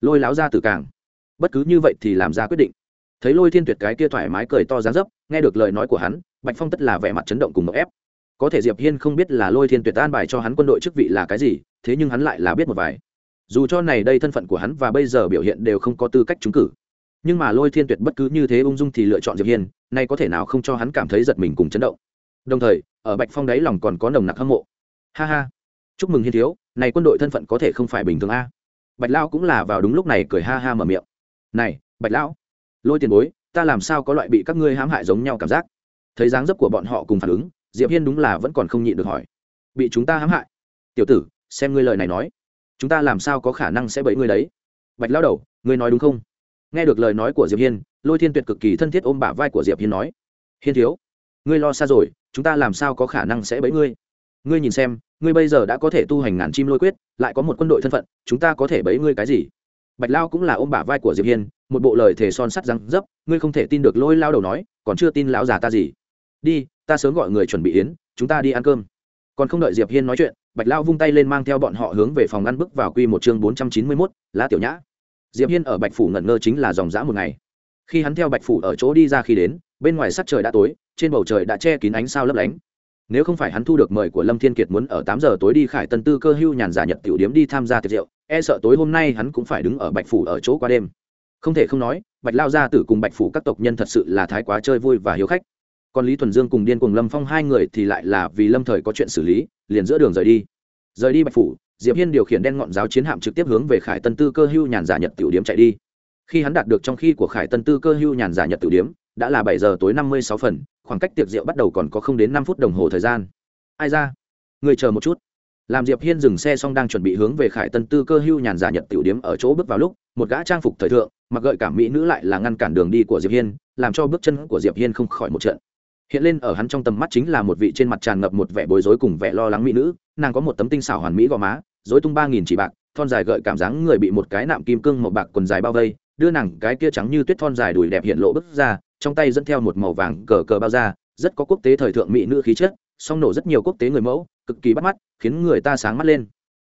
Lôi láo ra từ càng bất cứ như vậy thì làm ra quyết định. Thấy lôi thiên tuyệt cái kia thoải mái cười to dáng dấp, nghe được lời nói của hắn, bạch phong tất là vẻ mặt chấn động cùng một ép có thể diệp hiên không biết là lôi thiên tuyệt an bài cho hắn quân đội chức vị là cái gì, thế nhưng hắn lại là biết một vài. Dù cho này đây thân phận của hắn và bây giờ biểu hiện đều không có tư cách trúng cử. Nhưng mà lôi thiên tuyệt bất cứ như thế ung dung thì lựa chọn diệp hiên, nay có thể nào không cho hắn cảm thấy giật mình cùng chấn động. Đồng thời, ở bạch phong đáy lòng còn có nồng nặc hâm mộ. Ha ha. Chúc mừng hiên thiếu, này quân đội thân phận có thể không phải bình thường a. Bạch lao cũng là vào đúng lúc này cười ha ha mở miệng. Này, bạch lão lôi tiền bối, ta làm sao có loại bị các ngươi hãm hại giống nhau cảm giác? Thấy dáng dấp của bọn họ cùng phản ứng diệp hiên đúng là vẫn còn không nhịn được hỏi bị chúng ta hãm hại tiểu tử xem ngươi lời này nói chúng ta làm sao có khả năng sẽ bẫy ngươi đấy bạch lao đầu ngươi nói đúng không nghe được lời nói của diệp hiên lôi thiên tuyệt cực kỳ thân thiết ôm bả vai của diệp hiên nói hiên thiếu ngươi lo xa rồi chúng ta làm sao có khả năng sẽ bẫy ngươi ngươi nhìn xem ngươi bây giờ đã có thể tu hành ngàn chim lôi quyết lại có một quân đội thân phận chúng ta có thể bẫy ngươi cái gì bạch lao cũng là ôm bả vai của diệp hiên một bộ lời thề son sắt răng dấp ngươi không thể tin được lôi lao đầu nói còn chưa tin lão già ta gì đi ta sớm gọi người chuẩn bị yến chúng ta đi ăn cơm. Còn không đợi diệp hiên nói chuyện bạch lao vung tay lên mang theo bọn họ hướng về phòng ăn bước vào quy một chương bốn trăm chín mươi 491, lá tiểu nhã. Diệp hiên ở bạch phủ ngẩn ngơ chính là dòng dã một ngày. Khi hắn theo bạch phủ ở chỗ đi ra khi đến bên ngoài sắc trời đã tối trên bầu trời đã che kín ánh sao lấp lánh. Nếu không phải hắn thu được mời của lâm thiên kiệt muốn ở tám giờ tối đi khải tân tư cơ hưu nhàn giả nhật tiểu điếm đi tham gia tiệc rượu e sợ tối hôm nay hắn cũng phải đứng ở bạch phủ ở chỗ qua đêm. Không thể không nói bạch lao gia tử cùng bạch phủ các tộc nhân thật sự là thái quá chơi vui và hiếu khách còn lý thuần dương cùng điên cùng lâm phong hai người thì lại là vì lâm thời có chuyện xử lý, liền giữa đường rời đi. Rời đi bạch phủ, diệp hiên điều khiển đen ngọn giáo chiến hạm trực tiếp hướng về khải tân tư cơ hưu nhàn giả nhật tiểu điếm chạy đi. Khi hắn đạt được trong khi của khải tân tư cơ hưu nhàn giả nhật tiểu điếm, đã là bảy giờ tối năm mươi sáu phần, khoảng cách tiệc rượu bắt đầu còn có không đến năm phút đồng hồ thời gian. Ai ra? Người chờ một chút. Làm diệp hiên dừng xe xong đang chuẩn bị hướng về khải tân tư cơ hưu nhàn giả nhật tiểu điếm ở chỗ bước vào lúc, một gã trang phục thời thượng, mặc gợi cảm mỹ nữ lại là ngăn cản đường đi của diệp hiên, làm cho bước chân của diệp hiên không khỏi một trận hiện lên ở hắn trong tầm mắt chính là một vị trên mặt tràn ngập một vẻ bối rối cùng vẻ lo lắng mỹ nữ, nàng có một tấm tinh xảo hoàn mỹ gò má, rối tung ba nghìn chỉ bạc, thon dài gợi cảm giác người bị một cái nạm kim cương một bạc quần dài bao vây, đưa nàng cái kia trắng như tuyết thon dài đùi đẹp hiện lộ bức ra, trong tay dẫn theo một màu vàng cờ cờ bao da, rất có quốc tế thời thượng mỹ nữ khí chất, song nổ rất nhiều quốc tế người mẫu, cực kỳ bắt mắt, khiến người ta sáng mắt lên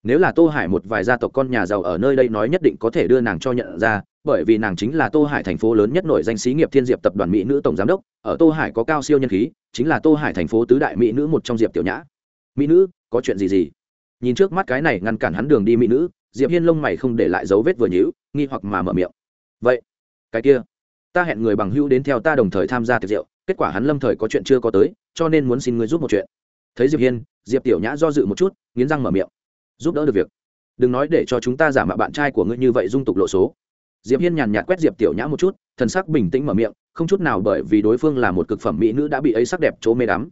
nếu là tô hải một vài gia tộc con nhà giàu ở nơi đây nói nhất định có thể đưa nàng cho nhận ra, bởi vì nàng chính là tô hải thành phố lớn nhất nổi danh xí nghiệp thiên diệp tập đoàn mỹ nữ tổng giám đốc, ở tô hải có cao siêu nhân khí, chính là tô hải thành phố tứ đại mỹ nữ một trong diệp tiểu nhã. Mỹ nữ, có chuyện gì gì? Nhìn trước mắt cái này ngăn cản hắn đường đi mỹ nữ, diệp hiên lông mày không để lại dấu vết vừa nhíu, nghi hoặc mà mở miệng. Vậy, cái kia, ta hẹn người bằng hữu đến theo ta đồng thời tham gia tiệc rượu, kết quả hắn lâm thời có chuyện chưa có tới, cho nên muốn xin ngươi giúp một chuyện. Thấy diệp hiên, diệp tiểu nhã do dự một chút, nghiến răng mở miệng giúp đỡ được việc. Đừng nói để cho chúng ta giả mạo bạn trai của ngươi như vậy dung tục lộ số. Diệp hiên nhàn nhạt quét diệp tiểu nhã một chút, thần sắc bình tĩnh mở miệng, không chút nào bởi vì đối phương là một cực phẩm mỹ nữ đã bị ấy sắc đẹp chỗ mê đắm.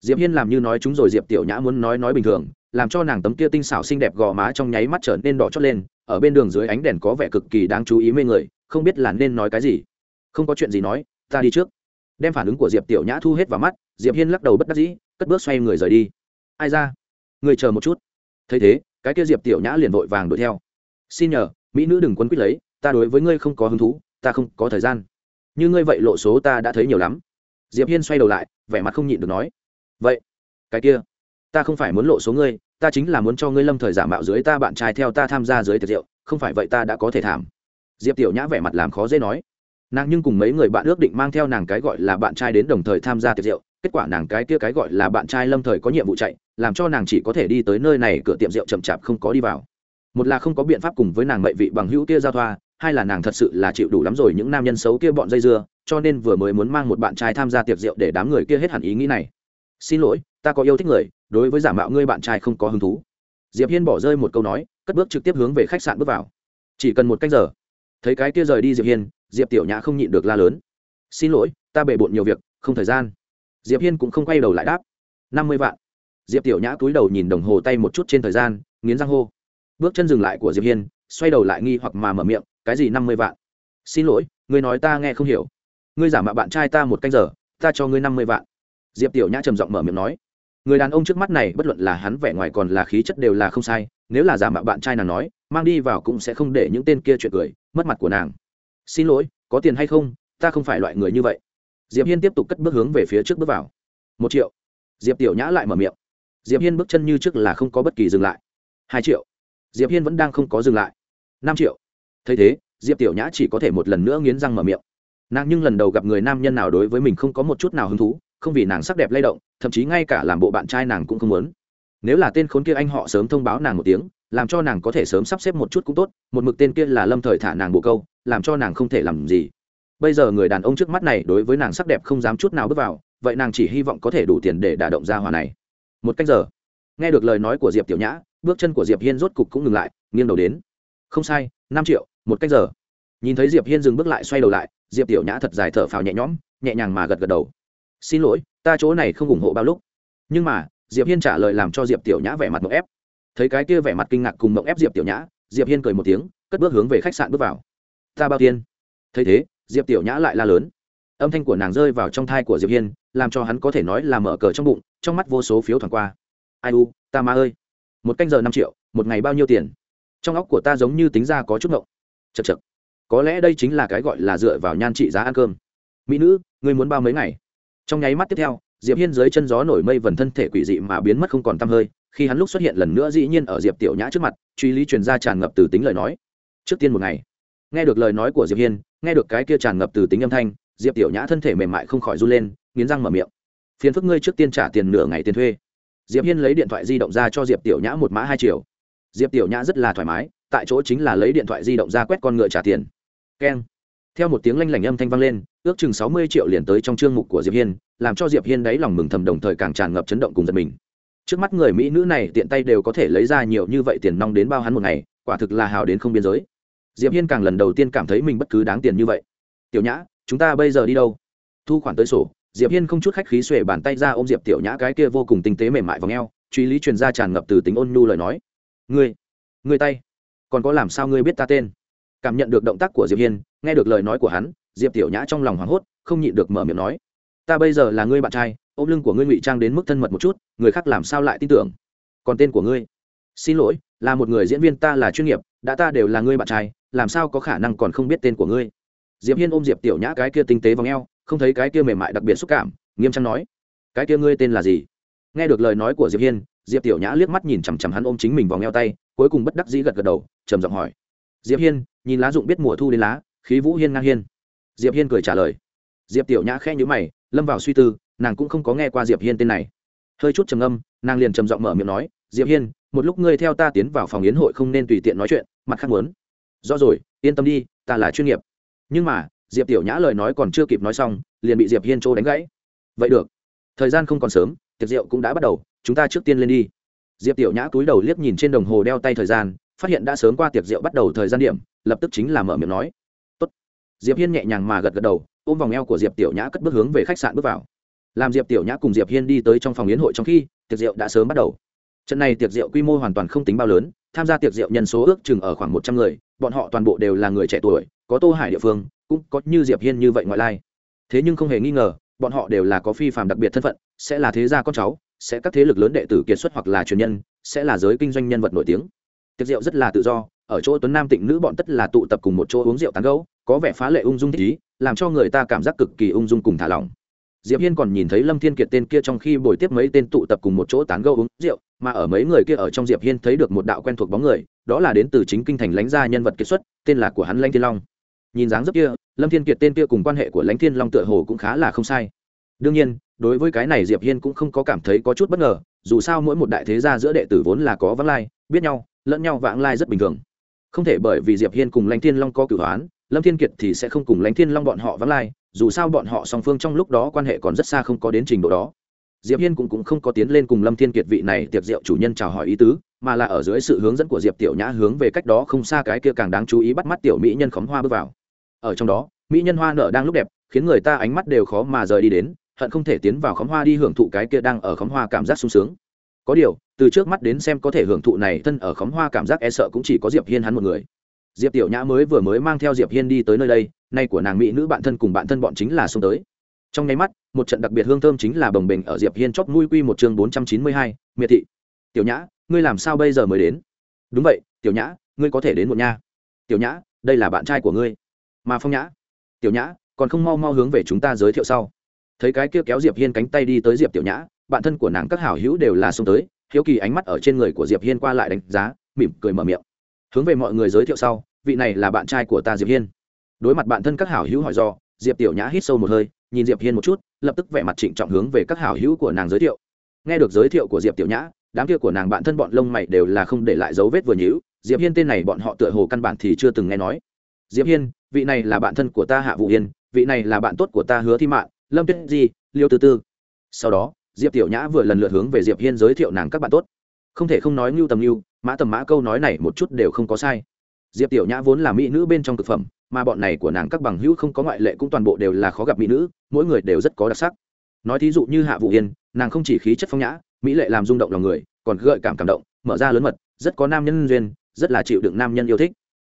Diệp hiên làm như nói chúng rồi diệp tiểu nhã muốn nói nói bình thường, làm cho nàng tấm kia tinh xảo xinh đẹp gò má trong nháy mắt trở nên đỏ chót lên, ở bên đường dưới ánh đèn có vẻ cực kỳ đáng chú ý mê người, không biết là nên nói cái gì. Không có chuyện gì nói, ta đi trước. Đem phản ứng của diệp tiểu nhã thu hết vào mắt, diệp hiên lắc đầu bất đắc dĩ, cất bước xoay người rời đi. Ai ra? Người chờ một chút thấy thế, cái kia diệp tiểu nhã liền vội vàng đuổi theo. Xin nhờ, mỹ nữ đừng quấn quýt lấy, ta đối với ngươi không có hứng thú, ta không có thời gian. Như ngươi vậy lộ số ta đã thấy nhiều lắm. Diệp hiên xoay đầu lại, vẻ mặt không nhịn được nói. Vậy, cái kia, ta không phải muốn lộ số ngươi, ta chính là muốn cho ngươi lâm thời giả mạo dưới ta bạn trai theo ta tham gia dưới tiệc rượu, không phải vậy ta đã có thể thảm. Diệp tiểu nhã vẻ mặt làm khó dễ nói. Nàng nhưng cùng mấy người bạn ước định mang theo nàng cái gọi là bạn trai đến đồng thời tham gia tiệc rượu, kết quả nàng cái kia cái gọi là bạn trai lâm thời có nhiệm vụ chạy làm cho nàng chỉ có thể đi tới nơi này, cửa tiệm rượu chậm chạp không có đi vào. Một là không có biện pháp cùng với nàng mệnh vị bằng hữu kia giao thoa, hai là nàng thật sự là chịu đủ lắm rồi những nam nhân xấu kia bọn dây dưa, cho nên vừa mới muốn mang một bạn trai tham gia tiệc rượu để đám người kia hết hẳn ý nghĩ này. Xin lỗi, ta có yêu thích người, đối với giả mạo ngươi bạn trai không có hứng thú. Diệp hiên bỏ rơi một câu nói, cất bước trực tiếp hướng về khách sạn bước vào. Chỉ cần một cách giờ, thấy cái kia rời đi diệp hiên, diệp tiểu nhã không nhịn được la lớn. Xin lỗi, ta bề bộn nhiều việc, không thời gian. Diệp hiên cũng không quay đầu lại đáp. Năm mươi vạn diệp tiểu nhã cúi đầu nhìn đồng hồ tay một chút trên thời gian, nghiến răng hô. Bước chân dừng lại của diệp hiên, xoay đầu lại nghi hoặc mà mở miệng, cái gì năm mươi vạn? Xin lỗi, ngươi nói ta nghe không hiểu. Ngươi giả mạo bạn trai ta một canh giờ, ta cho ngươi năm mươi vạn. Diệp tiểu nhã trầm giọng mở miệng nói. Người đàn ông trước mắt này bất luận là hắn vẻ ngoài còn là khí chất đều là không sai, nếu là giả mạo bạn trai nàng nói, mang đi vào cũng sẽ không để những tên kia chuyện cười, mất mặt của nàng. Xin lỗi, có tiền hay không, ta không phải loại người như vậy. Diệp hiên tiếp tục cất bước hướng về phía trước bước vào. Một triệu. Diệp tiểu nhã lại mở miệng diệp hiên bước chân như trước là không có bất kỳ dừng lại. Hai triệu. Diệp hiên vẫn đang không có dừng lại. Năm triệu. Thấy thế, diệp tiểu nhã chỉ có thể một lần nữa nghiến răng mở miệng. Nàng nhưng lần đầu gặp người nam nhân nào đối với mình không có một chút nào hứng thú, không vì nàng sắc đẹp lay động, thậm chí ngay cả làm bộ bạn trai nàng cũng không muốn. Nếu là tên khốn kia anh họ sớm thông báo nàng một tiếng, làm cho nàng có thể sớm sắp xếp một chút cũng tốt, một mực tên kia là lâm thời thả nàng bộ câu, làm cho nàng không thể làm gì. Bây giờ người đàn ông trước mắt này đối với nàng sắc đẹp không dám chút nào bước vào, vậy nàng chỉ hy vọng có thể đủ tiền để đả động ra hòa này một cách giờ. Nghe được lời nói của diệp tiểu nhã, bước chân của diệp hiên rốt cục cũng ngừng lại, nghiêng đầu đến. Không sai, năm triệu, một cách giờ. Nhìn thấy diệp hiên dừng bước lại xoay đầu lại, diệp tiểu nhã thật dài thở phào nhẹ nhõm, nhẹ nhàng mà gật gật đầu. Xin lỗi, ta chỗ này không ủng hộ bao lúc. Nhưng mà, diệp hiên trả lời làm cho diệp tiểu nhã vẻ mặt mộng ép. Thấy cái kia vẻ mặt kinh ngạc cùng mộng ép diệp tiểu nhã, diệp hiên cười một tiếng, cất bước hướng về khách sạn bước vào. Ta bao tiên thấy thế, diệp tiểu nhã lại la lớn âm thanh của nàng rơi vào trong thai của diệp hiên, làm cho hắn có thể nói là mở cờ trong bụng, trong mắt vô số phiếu thoảng qua. Ai u, ta ma ơi. Một canh giờ năm triệu, một ngày bao nhiêu tiền? Trong óc của ta giống như tính ra có chút ngộng. Chật chật có lẽ đây chính là cái gọi là dựa vào nhan trị giá ăn cơm. Mỹ nữ, ngươi muốn bao mấy ngày? Trong nháy mắt tiếp theo, diệp hiên dưới chân gió nổi mây vần thân thể quỷ dị mà biến mất không còn tăm hơi, khi hắn lúc xuất hiện lần nữa dĩ nhiên ở diệp tiểu nhã trước mặt, truy lý truyền ra tràn ngập từ tính lời nói. Trước tiên một ngày. Nghe được lời nói của diệp hiên, nghe được cái kia tràn ngập từ tính âm thanh diệp tiểu nhã thân thể mềm mại không khỏi run lên, nghiến răng mở miệng. Phiền phức ngươi trước tiên trả tiền nửa ngày tiền thuê. Diệp hiên lấy điện thoại di động ra cho diệp tiểu nhã một mã hai triệu. Diệp tiểu nhã rất là thoải mái, tại chỗ chính là lấy điện thoại di động ra quét con ngựa trả tiền. Keng. Theo một tiếng lanh lảnh âm thanh vang lên, ước chừng sáu mươi triệu liền tới trong chương mục của diệp hiên, làm cho diệp hiên đáy lòng mừng thầm đồng thời càng tràn ngập chấn động cùng giật mình. Trước mắt người mỹ nữ này tiện tay đều có thể lấy ra nhiều như vậy tiền nong đến bao hắn một ngày, quả thực là hào đến không biên giới. Diệp hiên càng lần đầu tiên cảm thấy mình bất cứ đáng tiền như vậy. Tiểu nhã chúng ta bây giờ đi đâu? Thu khoản tới sổ, diệp hiên không chút khách khí xuề bàn tay ra ôm diệp tiểu nhã cái kia vô cùng tinh tế mềm mại và ngheo truy lý truyền ra tràn ngập từ tính ôn nhu lời nói. Ngươi ngươi tay, còn có làm sao ngươi biết ta tên? Cảm nhận được động tác của diệp hiên, nghe được lời nói của hắn, diệp tiểu nhã trong lòng hoảng hốt, không nhịn được mở miệng nói. Ta bây giờ là ngươi bạn trai, ôm lưng của ngươi ngụy trang đến mức thân mật một chút, người khác làm sao lại tin tưởng? Còn tên của ngươi? Xin lỗi, là một người diễn viên ta là chuyên nghiệp, đã ta đều là ngươi bạn trai, làm sao có khả năng còn không biết tên của ngươi? Diệp hiên ôm diệp tiểu nhã cái kia tinh tế vòng eo, không thấy cái kia mềm mại đặc biệt xúc cảm, nghiêm trang nói, cái kia ngươi tên là gì? Nghe được lời nói của diệp hiên, diệp tiểu nhã liếc mắt nhìn chằm chằm hắn ôm chính mình vòng eo tay, cuối cùng bất đắc dĩ gật gật đầu, trầm giọng hỏi, diệp hiên, nhìn lá dụng biết mùa thu đến lá, khí vũ hiên ngang hiên. Diệp hiên cười trả lời. Diệp tiểu nhã khẽ nhíu mày, lâm vào suy tư, nàng cũng không có nghe qua diệp hiên tên này. Hơi chút trầm âm nàng liền trầm giọng mở miệng nói, diệp hiên, một lúc ngươi theo ta tiến vào phòng yến hội không nên tùy tiện nói chuyện, mặt khác muốn. Rõ rồi, yên tâm đi, ta là chuyên nghiệp nhưng mà, diệp tiểu nhã lời nói còn chưa kịp nói xong, liền bị diệp hiên trô đánh gãy. Vậy được, thời gian không còn sớm, tiệc rượu cũng đã bắt đầu, chúng ta trước tiên lên đi. Diệp tiểu nhã cúi đầu liếc nhìn trên đồng hồ đeo tay thời gian, phát hiện đã sớm qua tiệc rượu bắt đầu thời gian điểm, lập tức chính là mở miệng nói. Tốt. diệp hiên nhẹ nhàng mà gật gật đầu, ôm vòng eo của diệp tiểu nhã cất bước hướng về khách sạn bước vào. Làm diệp tiểu nhã cùng diệp hiên đi tới trong phòng yến hội trong khi, tiệc rượu đã sớm bắt đầu. Trận này tiệc rượu quy mô hoàn toàn không tính bao lớn tham gia tiệc rượu nhân số ước chừng ở khoảng một trăm người, bọn họ toàn bộ đều là người trẻ tuổi, có tô hải địa phương, cũng có như diệp hiên như vậy ngoại lai. Thế nhưng không hề nghi ngờ, bọn họ đều là có phi phàm đặc biệt thân phận, sẽ là thế gia con cháu, sẽ các thế lực lớn đệ tử kiệt xuất hoặc là truyền nhân, sẽ là giới kinh doanh nhân vật nổi tiếng. Tiệc rượu rất là tự do, ở chỗ tuấn nam tịnh nữ bọn tất là tụ tập cùng một chỗ uống rượu tán gẫu, có vẻ phá lệ ung dung thích ý, làm cho người ta cảm giác cực kỳ ung dung cùng thả lỏng diệp hiên còn nhìn thấy lâm thiên kiệt tên kia trong khi buổi tiếp mấy tên tụ tập cùng một chỗ tán gẫu uống rượu, mà ở mấy người kia ở trong diệp hiên thấy được một đạo quen thuộc bóng người, đó là đến từ chính kinh thành lãnh gia nhân vật kiệt xuất, tên là của hắn lãnh thiên long. Nhìn dáng dấp kia, lâm thiên kiệt tên kia cùng quan hệ của lãnh thiên long tựa hồ cũng khá là không sai. Đương nhiên, đối với cái này diệp hiên cũng không có cảm thấy có chút bất ngờ, dù sao mỗi một đại thế gia giữa đệ tử vốn là có vãng lai, biết nhau, lẫn nhau vãng lai rất bình thường. Không thể bởi vì diệp hiên cùng lãnh thiên long có cửu hoán, lâm thiên kiệt thì sẽ không cùng lãnh thiên long bọn họ vãng lai dù sao bọn họ song phương trong lúc đó quan hệ còn rất xa không có đến trình độ đó. Diệp hiên cũng, cũng không có tiến lên cùng lâm thiên kiệt vị này tiệc rượu chủ nhân chào hỏi ý tứ mà là ở dưới sự hướng dẫn của diệp tiểu nhã hướng về cách đó không xa cái kia càng đáng chú ý bắt mắt tiểu mỹ nhân khóm hoa bước vào. Ở trong đó mỹ nhân hoa nở đang lúc đẹp khiến người ta ánh mắt đều khó mà rời đi đến hận không thể tiến vào khóm hoa đi hưởng thụ cái kia đang ở khóm hoa cảm giác sung sướng. Có điều từ trước mắt đến xem có thể hưởng thụ này thân ở khóm hoa cảm giác e sợ cũng chỉ có diệp hiên hắn một người. Diệp tiểu nhã mới vừa mới mang theo diệp hiên đi tới nơi đây nay của nàng mỹ nữ bạn thân cùng bạn thân bọn chính là xông tới. Trong nháy mắt, một trận đặc biệt hương thơm chính là bồng bềnh ở diệp hiên chóp mũi quy một chương bốn trăm chín mươi hai, miệt thị. Tiểu nhã, ngươi làm sao bây giờ mới đến? Đúng vậy, tiểu nhã, ngươi có thể đến một nha. Tiểu nhã, đây là bạn trai của ngươi. Mà phong nhã. Tiểu nhã, còn không mau mau hướng về chúng ta giới thiệu sau. Thấy cái kia kéo diệp hiên cánh tay đi tới diệp tiểu nhã, bạn thân của nàng các hảo hữu đều là xông tới, hiếu kỳ ánh mắt ở trên người của diệp hiên qua lại đánh giá, mỉm cười mở miệng. Hướng về mọi người giới thiệu sau, vị này là bạn trai của ta diệp hiên đối mặt bạn thân các hảo hữu hỏi do, diệp tiểu nhã hít sâu một hơi, nhìn diệp hiên một chút, lập tức vẻ mặt trịnh trọng hướng về các hảo hữu của nàng giới thiệu. Nghe được giới thiệu của diệp tiểu nhã, đám kia của nàng bạn thân bọn lông mày đều là không để lại dấu vết vừa nhũ. diệp hiên tên này bọn họ tựa hồ căn bản thì chưa từng nghe nói. Diệp hiên, vị này là bạn thân của ta hạ vũ yên vị này là bạn tốt của ta hứa thi mạn, lâm tuyết di, liêu tư tư. Sau đó, diệp tiểu nhã vừa lần lượt hướng về diệp hiên giới thiệu nàng các bạn tốt. Không thể không nói ngưu tầm ngưu, mã tầm mã câu nói này một chút đều không có sai diệp tiểu nhã vốn là mỹ nữ bên trong thực phẩm, mà bọn này của nàng các bằng hữu không có ngoại lệ cũng toàn bộ đều là khó gặp mỹ nữ, mỗi người đều rất có đặc sắc. Nói thí dụ như hạ vũ yên, nàng không chỉ khí chất phong nhã, mỹ lệ làm rung động lòng người, còn gợi cảm cảm động, mở ra lớn mật, rất có nam nhân duyên, rất là chịu đựng nam nhân yêu thích.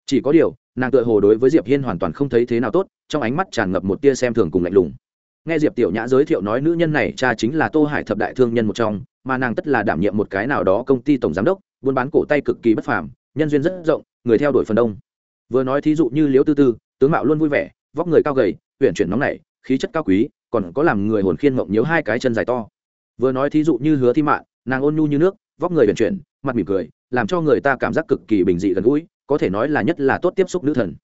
Chỉ có điều, nàng tựa hồ đối với diệp hiên hoàn toàn không thấy thế nào tốt, trong ánh mắt tràn ngập một tia xem thường cùng lạnh lùng. Nghe diệp tiểu nhã giới thiệu nói nữ nhân này cha chính là tô hải thập đại thương nhân một trong, mà nàng tất là đảm nhiệm một cái nào đó công ty tổng giám đốc, buôn bán cổ tay cực kỳ bất phàm, nhân duyên rất rộng người theo đuổi phần đông. Vừa nói thí dụ như liễu tư tư, tướng mạo luôn vui vẻ, vóc người cao gầy huyện chuyển nóng nảy, khí chất cao quý, còn có làm người hồn khiên mộng nhớ hai cái chân dài to. Vừa nói thí dụ như hứa thi mạn, nàng ôn nhu như nước, vóc người huyện chuyển, mặt mỉm cười, làm cho người ta cảm giác cực kỳ bình dị gần gũi, có thể nói là nhất là tốt tiếp xúc nữ thần.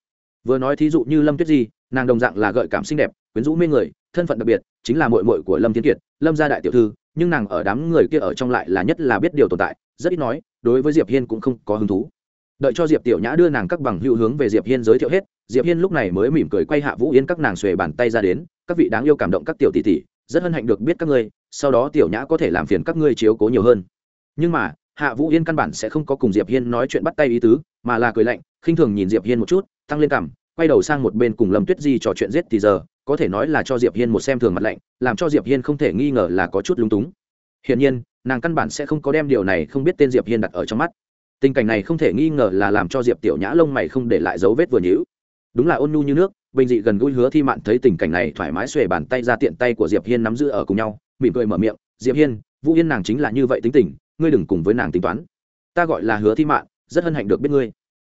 Vừa nói thí dụ như lâm tuyết di, nàng đồng dạng là gợi cảm xinh đẹp, quyến rũ mê người, thân phận đặc biệt, chính là mội mội của lâm thiên kiệt, lâm gia đại tiểu thư, nhưng nàng ở đám người kia ở trong lại là nhất là biết điều tồn tại, rất ít nói, đối với diệp hiên cũng không có hứng thú đợi cho diệp tiểu nhã đưa nàng các bằng hữu hướng về diệp hiên giới thiệu hết, diệp hiên lúc này mới mỉm cười quay hạ vũ yên các nàng xuề bàn tay ra đến, các vị đáng yêu cảm động các tiểu tỷ tỷ, rất hân hạnh được biết các ngươi, sau đó tiểu nhã có thể làm phiền các ngươi chiếu cố nhiều hơn. Nhưng mà, hạ vũ yên căn bản sẽ không có cùng diệp hiên nói chuyện bắt tay ý tứ, mà là cười lạnh, khinh thường nhìn diệp hiên một chút, tăng lên cằm, quay đầu sang một bên cùng lâm tuyết di trò chuyện giết thì giờ, có thể nói là cho diệp hiên một xem thường mặt lạnh, làm cho diệp hiên không thể nghi ngờ là có chút lúng túng. Hiển nhiên, nàng căn bản sẽ không có đem điều này không biết tên diệp hiên đặt ở trong mắt tình cảnh này không thể nghi ngờ là làm cho diệp tiểu nhã lông mày không để lại dấu vết vừa nhữ đúng là ôn nhu như nước, bình dị gần gũi hứa thi mạn thấy tình cảnh này thoải mái xuề bàn tay ra tiện tay của diệp hiên nắm giữ ở cùng nhau, mỉm cười mở miệng, diệp hiên, vũ yên nàng chính là như vậy tính tình, ngươi đừng cùng với nàng tính toán. Ta gọi là hứa thi mạn, rất hân hạnh được biết ngươi.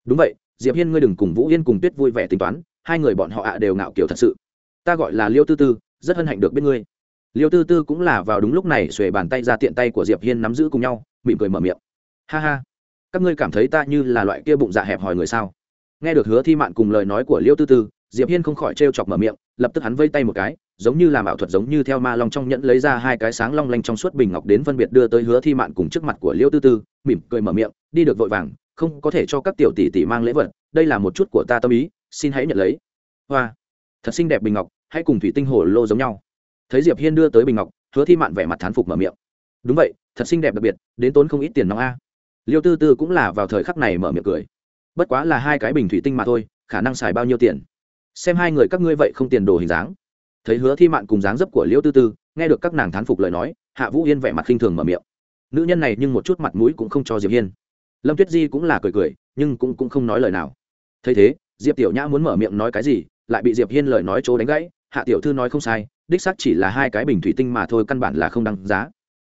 Đúng vậy, diệp hiên ngươi đừng cùng vũ yên cùng tuyết vui vẻ tính toán, hai người bọn họ ạ đều ngạo kiểu thật sự. Ta gọi là liêu tư tư, rất hân hạnh được biết ngươi. Liêu tư tư cũng là vào đúng lúc này xuề bàn tay ra tiện tay của diệp hiên nắm giữ cùng nhau, mỉm cười mở miệng. Ha ha các ngươi cảm thấy ta như là loại kia bụng dạ hẹp hòi người sao? Nghe được hứa thi mạn cùng lời nói của liêu tư tư, diệp hiên không khỏi trêu chọc mở miệng, lập tức hắn vây tay một cái, giống như làm ảo thuật giống như theo ma long trong nhẫn lấy ra hai cái sáng long lanh trong suốt bình ngọc đến phân biệt đưa tới hứa thi mạn cùng trước mặt của liêu tư tư, mỉm cười mở miệng, đi được vội vàng, không có thể cho các tiểu tỷ tỷ mang lễ vật, đây là một chút của ta tâm ý, xin hãy nhận lấy. Hoa, thật xinh đẹp bình ngọc, hãy cùng thủy tinh hồ lô giống nhau. Thấy diệp hiên đưa tới bình ngọc, hứa thi mạn vẻ mặt thán phục mở miệng. Đúng vậy, thật xinh đẹp đặc biệt, đến tốn không ít tiền nóng a liêu tư tư cũng là vào thời khắc này mở miệng cười. Bất quá là hai cái bình thủy tinh mà thôi, khả năng xài bao nhiêu tiền? Xem hai người các ngươi vậy không tiền đồ hình dáng. Thấy hứa thi mạn cùng dáng dấp của liêu tư tư, nghe được các nàng thán phục lời nói, hạ vũ yên vẻ mặt khinh thường mở miệng. Nữ nhân này nhưng một chút mặt mũi cũng không cho diệp hiên. Lâm tuyết di cũng là cười cười, nhưng cũng cũng không nói lời nào. Thấy thế, diệp tiểu nhã muốn mở miệng nói cái gì, lại bị diệp hiên lời nói chỗ đánh gãy. Hạ tiểu thư nói không sai, đích xác chỉ là hai cái bình thủy tinh mà thôi, căn bản là không đăng giá.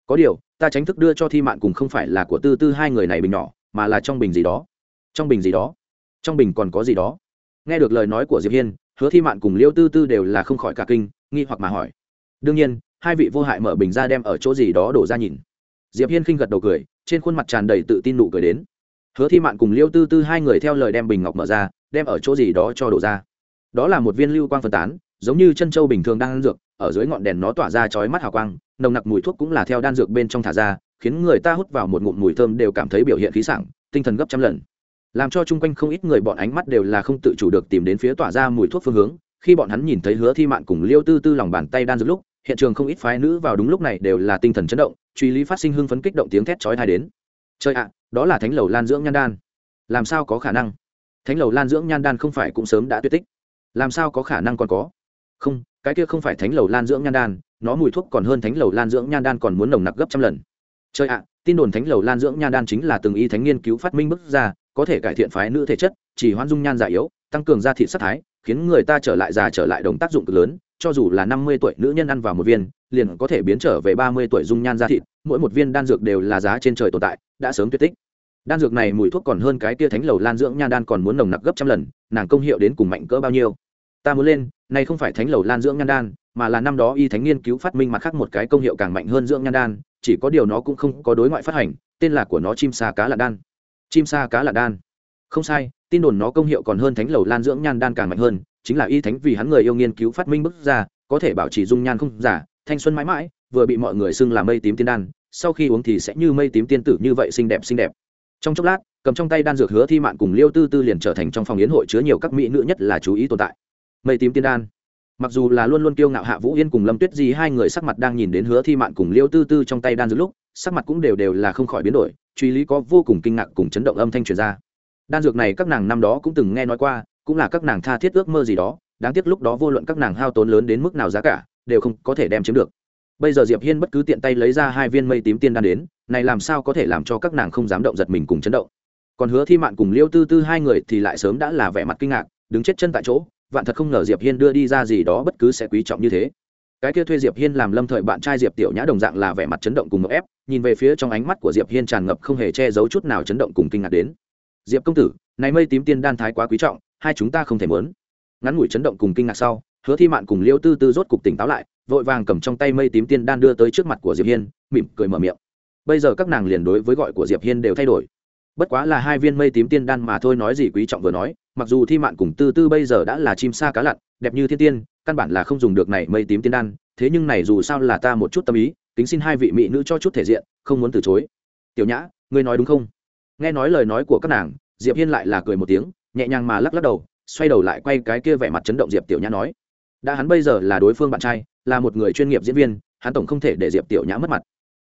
Có điều ta tránh thức đưa cho thi mạn cùng không phải là của tư tư hai người này bình nhỏ, mà là trong bình gì đó. Trong bình gì đó? Trong bình còn có gì đó? Nghe được lời nói của diệp hiên, hứa thi mạn cùng liêu tư tư đều là không khỏi cả kinh, nghi hoặc mà hỏi. Đương nhiên, hai vị vô hại mở bình ra đem ở chỗ gì đó đổ ra nhìn. Diệp hiên khinh gật đầu cười, trên khuôn mặt tràn đầy tự tin nụ cười đến. Hứa thi mạn cùng liêu tư tư hai người theo lời đem bình ngọc mở ra, đem ở chỗ gì đó cho đổ ra. Đó là một viên lưu quang phân tán, giống như chân châu bình thường đang ăn dược, ở dưới ngọn đèn nó tỏa ra chói mắt hào quang nồng nặc mùi thuốc cũng là theo đan dược bên trong thả ra, khiến người ta hút vào một ngụm mùi thơm đều cảm thấy biểu hiện khí sảng, tinh thần gấp trăm lần. Làm cho chung quanh không ít người bọn ánh mắt đều là không tự chủ được tìm đến phía tỏa ra mùi thuốc phương hướng, khi bọn hắn nhìn thấy hứa thi mạn cùng liêu tư tư lòng bàn tay đan dược lúc, hiện trường không ít phái nữ vào đúng lúc này đều là tinh thần chấn động, truy lý phát sinh hưng phấn kích động tiếng thét chói tai đến. Chơi ạ, đó là thánh lầu lan dưỡng nhan đan. Làm sao có khả năng? Thánh lầu lan dưỡng nhan đan không phải cũng sớm đã tuyệt tích. Làm sao có khả năng còn có? Không cái kia không phải thánh lầu lan dưỡng nhan đan, nó mùi thuốc còn hơn thánh lầu lan dưỡng nhan đan còn muốn nồng nặc gấp trăm lần. Chơi ạ, tin đồn thánh lầu lan dưỡng nhan đan chính là từng y thánh nghiên cứu phát minh bức ra, có thể cải thiện phái nữ thể chất, chỉ hoan dung nhan già yếu, tăng cường da thị sắc thái, khiến người ta trở lại già trở lại đồng tác dụng cực lớn, cho dù là năm mươi tuổi nữ nhân ăn vào một viên, liền có thể biến trở về ba mươi tuổi dung nhan da thịt, mỗi một viên đan dược đều là giá trên trời tồn tại, đã sớm tuyệt tích. Đan dược này mùi thuốc còn hơn cái kia thánh lầu lan dưỡng nhan đan còn muốn nồng nặc gấp trăm lần, nàng công hiệu đến cùng mạnh cỡ bao nhiêu? Ta muốn lên này không phải thánh lầu lan dưỡng nhan đan, mà là năm đó y thánh nghiên cứu phát minh mặt khác một cái công hiệu càng mạnh hơn dưỡng nhan đan, chỉ có điều nó cũng không có đối ngoại phát hành, tên là của nó chim sa cá lạ đan. Chim sa cá lạ đan. Không sai, tin đồn nó công hiệu còn hơn thánh lầu lan dưỡng nhan đan càng mạnh hơn, chính là y thánh vì hắn người yêu nghiên cứu phát minh bức ra, có thể bảo trì dung nhan không giả, thanh xuân mãi mãi, vừa bị mọi người xưng là mây tím tiên đan, sau khi uống thì sẽ như mây tím tiên tử như vậy xinh đẹp xinh đẹp. Trong chốc lát, cầm trong tay đan dược hứa thi mạn cùng liêu tư tư liền trở thành trong phòng yến hội chứa nhiều các mỹ nữ nhất là chú ý tồn tại mây tím tiên đan. Mặc dù là luôn luôn kiêu ngạo hạ vũ yên cùng lâm tuyết di, hai người sắc mặt đang nhìn đến hứa thi mạn cùng liêu tư tư trong tay đan dược lúc, sắc mặt cũng đều đều là không khỏi biến đổi, truy lý có vô cùng kinh ngạc cùng chấn động âm thanh truyền ra. Đan dược này các nàng năm đó cũng từng nghe nói qua, cũng là các nàng tha thiết ước mơ gì đó, đáng tiếc lúc đó vô luận các nàng hao tốn lớn đến mức nào giá cả, đều không có thể đem chiếm được. Bây giờ diệp hiên bất cứ tiện tay lấy ra hai viên mây tím tiên đan đến, này làm sao có thể làm cho các nàng không dám động giật mình cùng chấn động? Còn hứa thi mạn cùng liêu tư tư hai người thì lại sớm đã là vẻ mặt kinh ngạc, đứng chết chân tại chỗ vạn thật không ngờ diệp hiên đưa đi ra gì đó bất cứ sẽ quý trọng như thế. Cái kia thuê diệp hiên làm lâm thời bạn trai diệp tiểu nhã đồng dạng là vẻ mặt chấn động cùng ngập ép, nhìn về phía trong ánh mắt của diệp hiên tràn ngập không hề che giấu chút nào chấn động cùng kinh ngạc đến. Diệp công tử, này mây tím tiên đan thái quá quý trọng, hai chúng ta không thể muốn. Ngắn ngủi chấn động cùng kinh ngạc sau, hứa thi mạn cùng liêu tư tư rốt cục tỉnh táo lại, vội vàng cầm trong tay mây tím tiên đan đưa tới trước mặt của diệp hiên, mỉm cười mở miệng. Bây giờ các nàng liền đối với gọi của diệp hiên đều thay đổi bất quá là hai viên mây tím tiên đan mà thôi nói gì quý trọng vừa nói, mặc dù thi mạn cùng tư tư bây giờ đã là chim sa cá lặn, đẹp như thiên tiên, căn bản là không dùng được này mây tím tiên đan, thế nhưng này dù sao là ta một chút tâm ý tính xin hai vị mỹ nữ cho chút thể diện, không muốn từ chối. Tiểu nhã, ngươi nói đúng không? Nghe nói lời nói của các nàng, diệp hiên lại là cười một tiếng, nhẹ nhàng mà lắc lắc đầu, xoay đầu lại quay cái kia vẻ mặt chấn động diệp tiểu nhã nói. Đã hắn bây giờ là đối phương bạn trai, là một người chuyên nghiệp diễn viên, hắn tổng không thể để diệp tiểu nhã mất mặt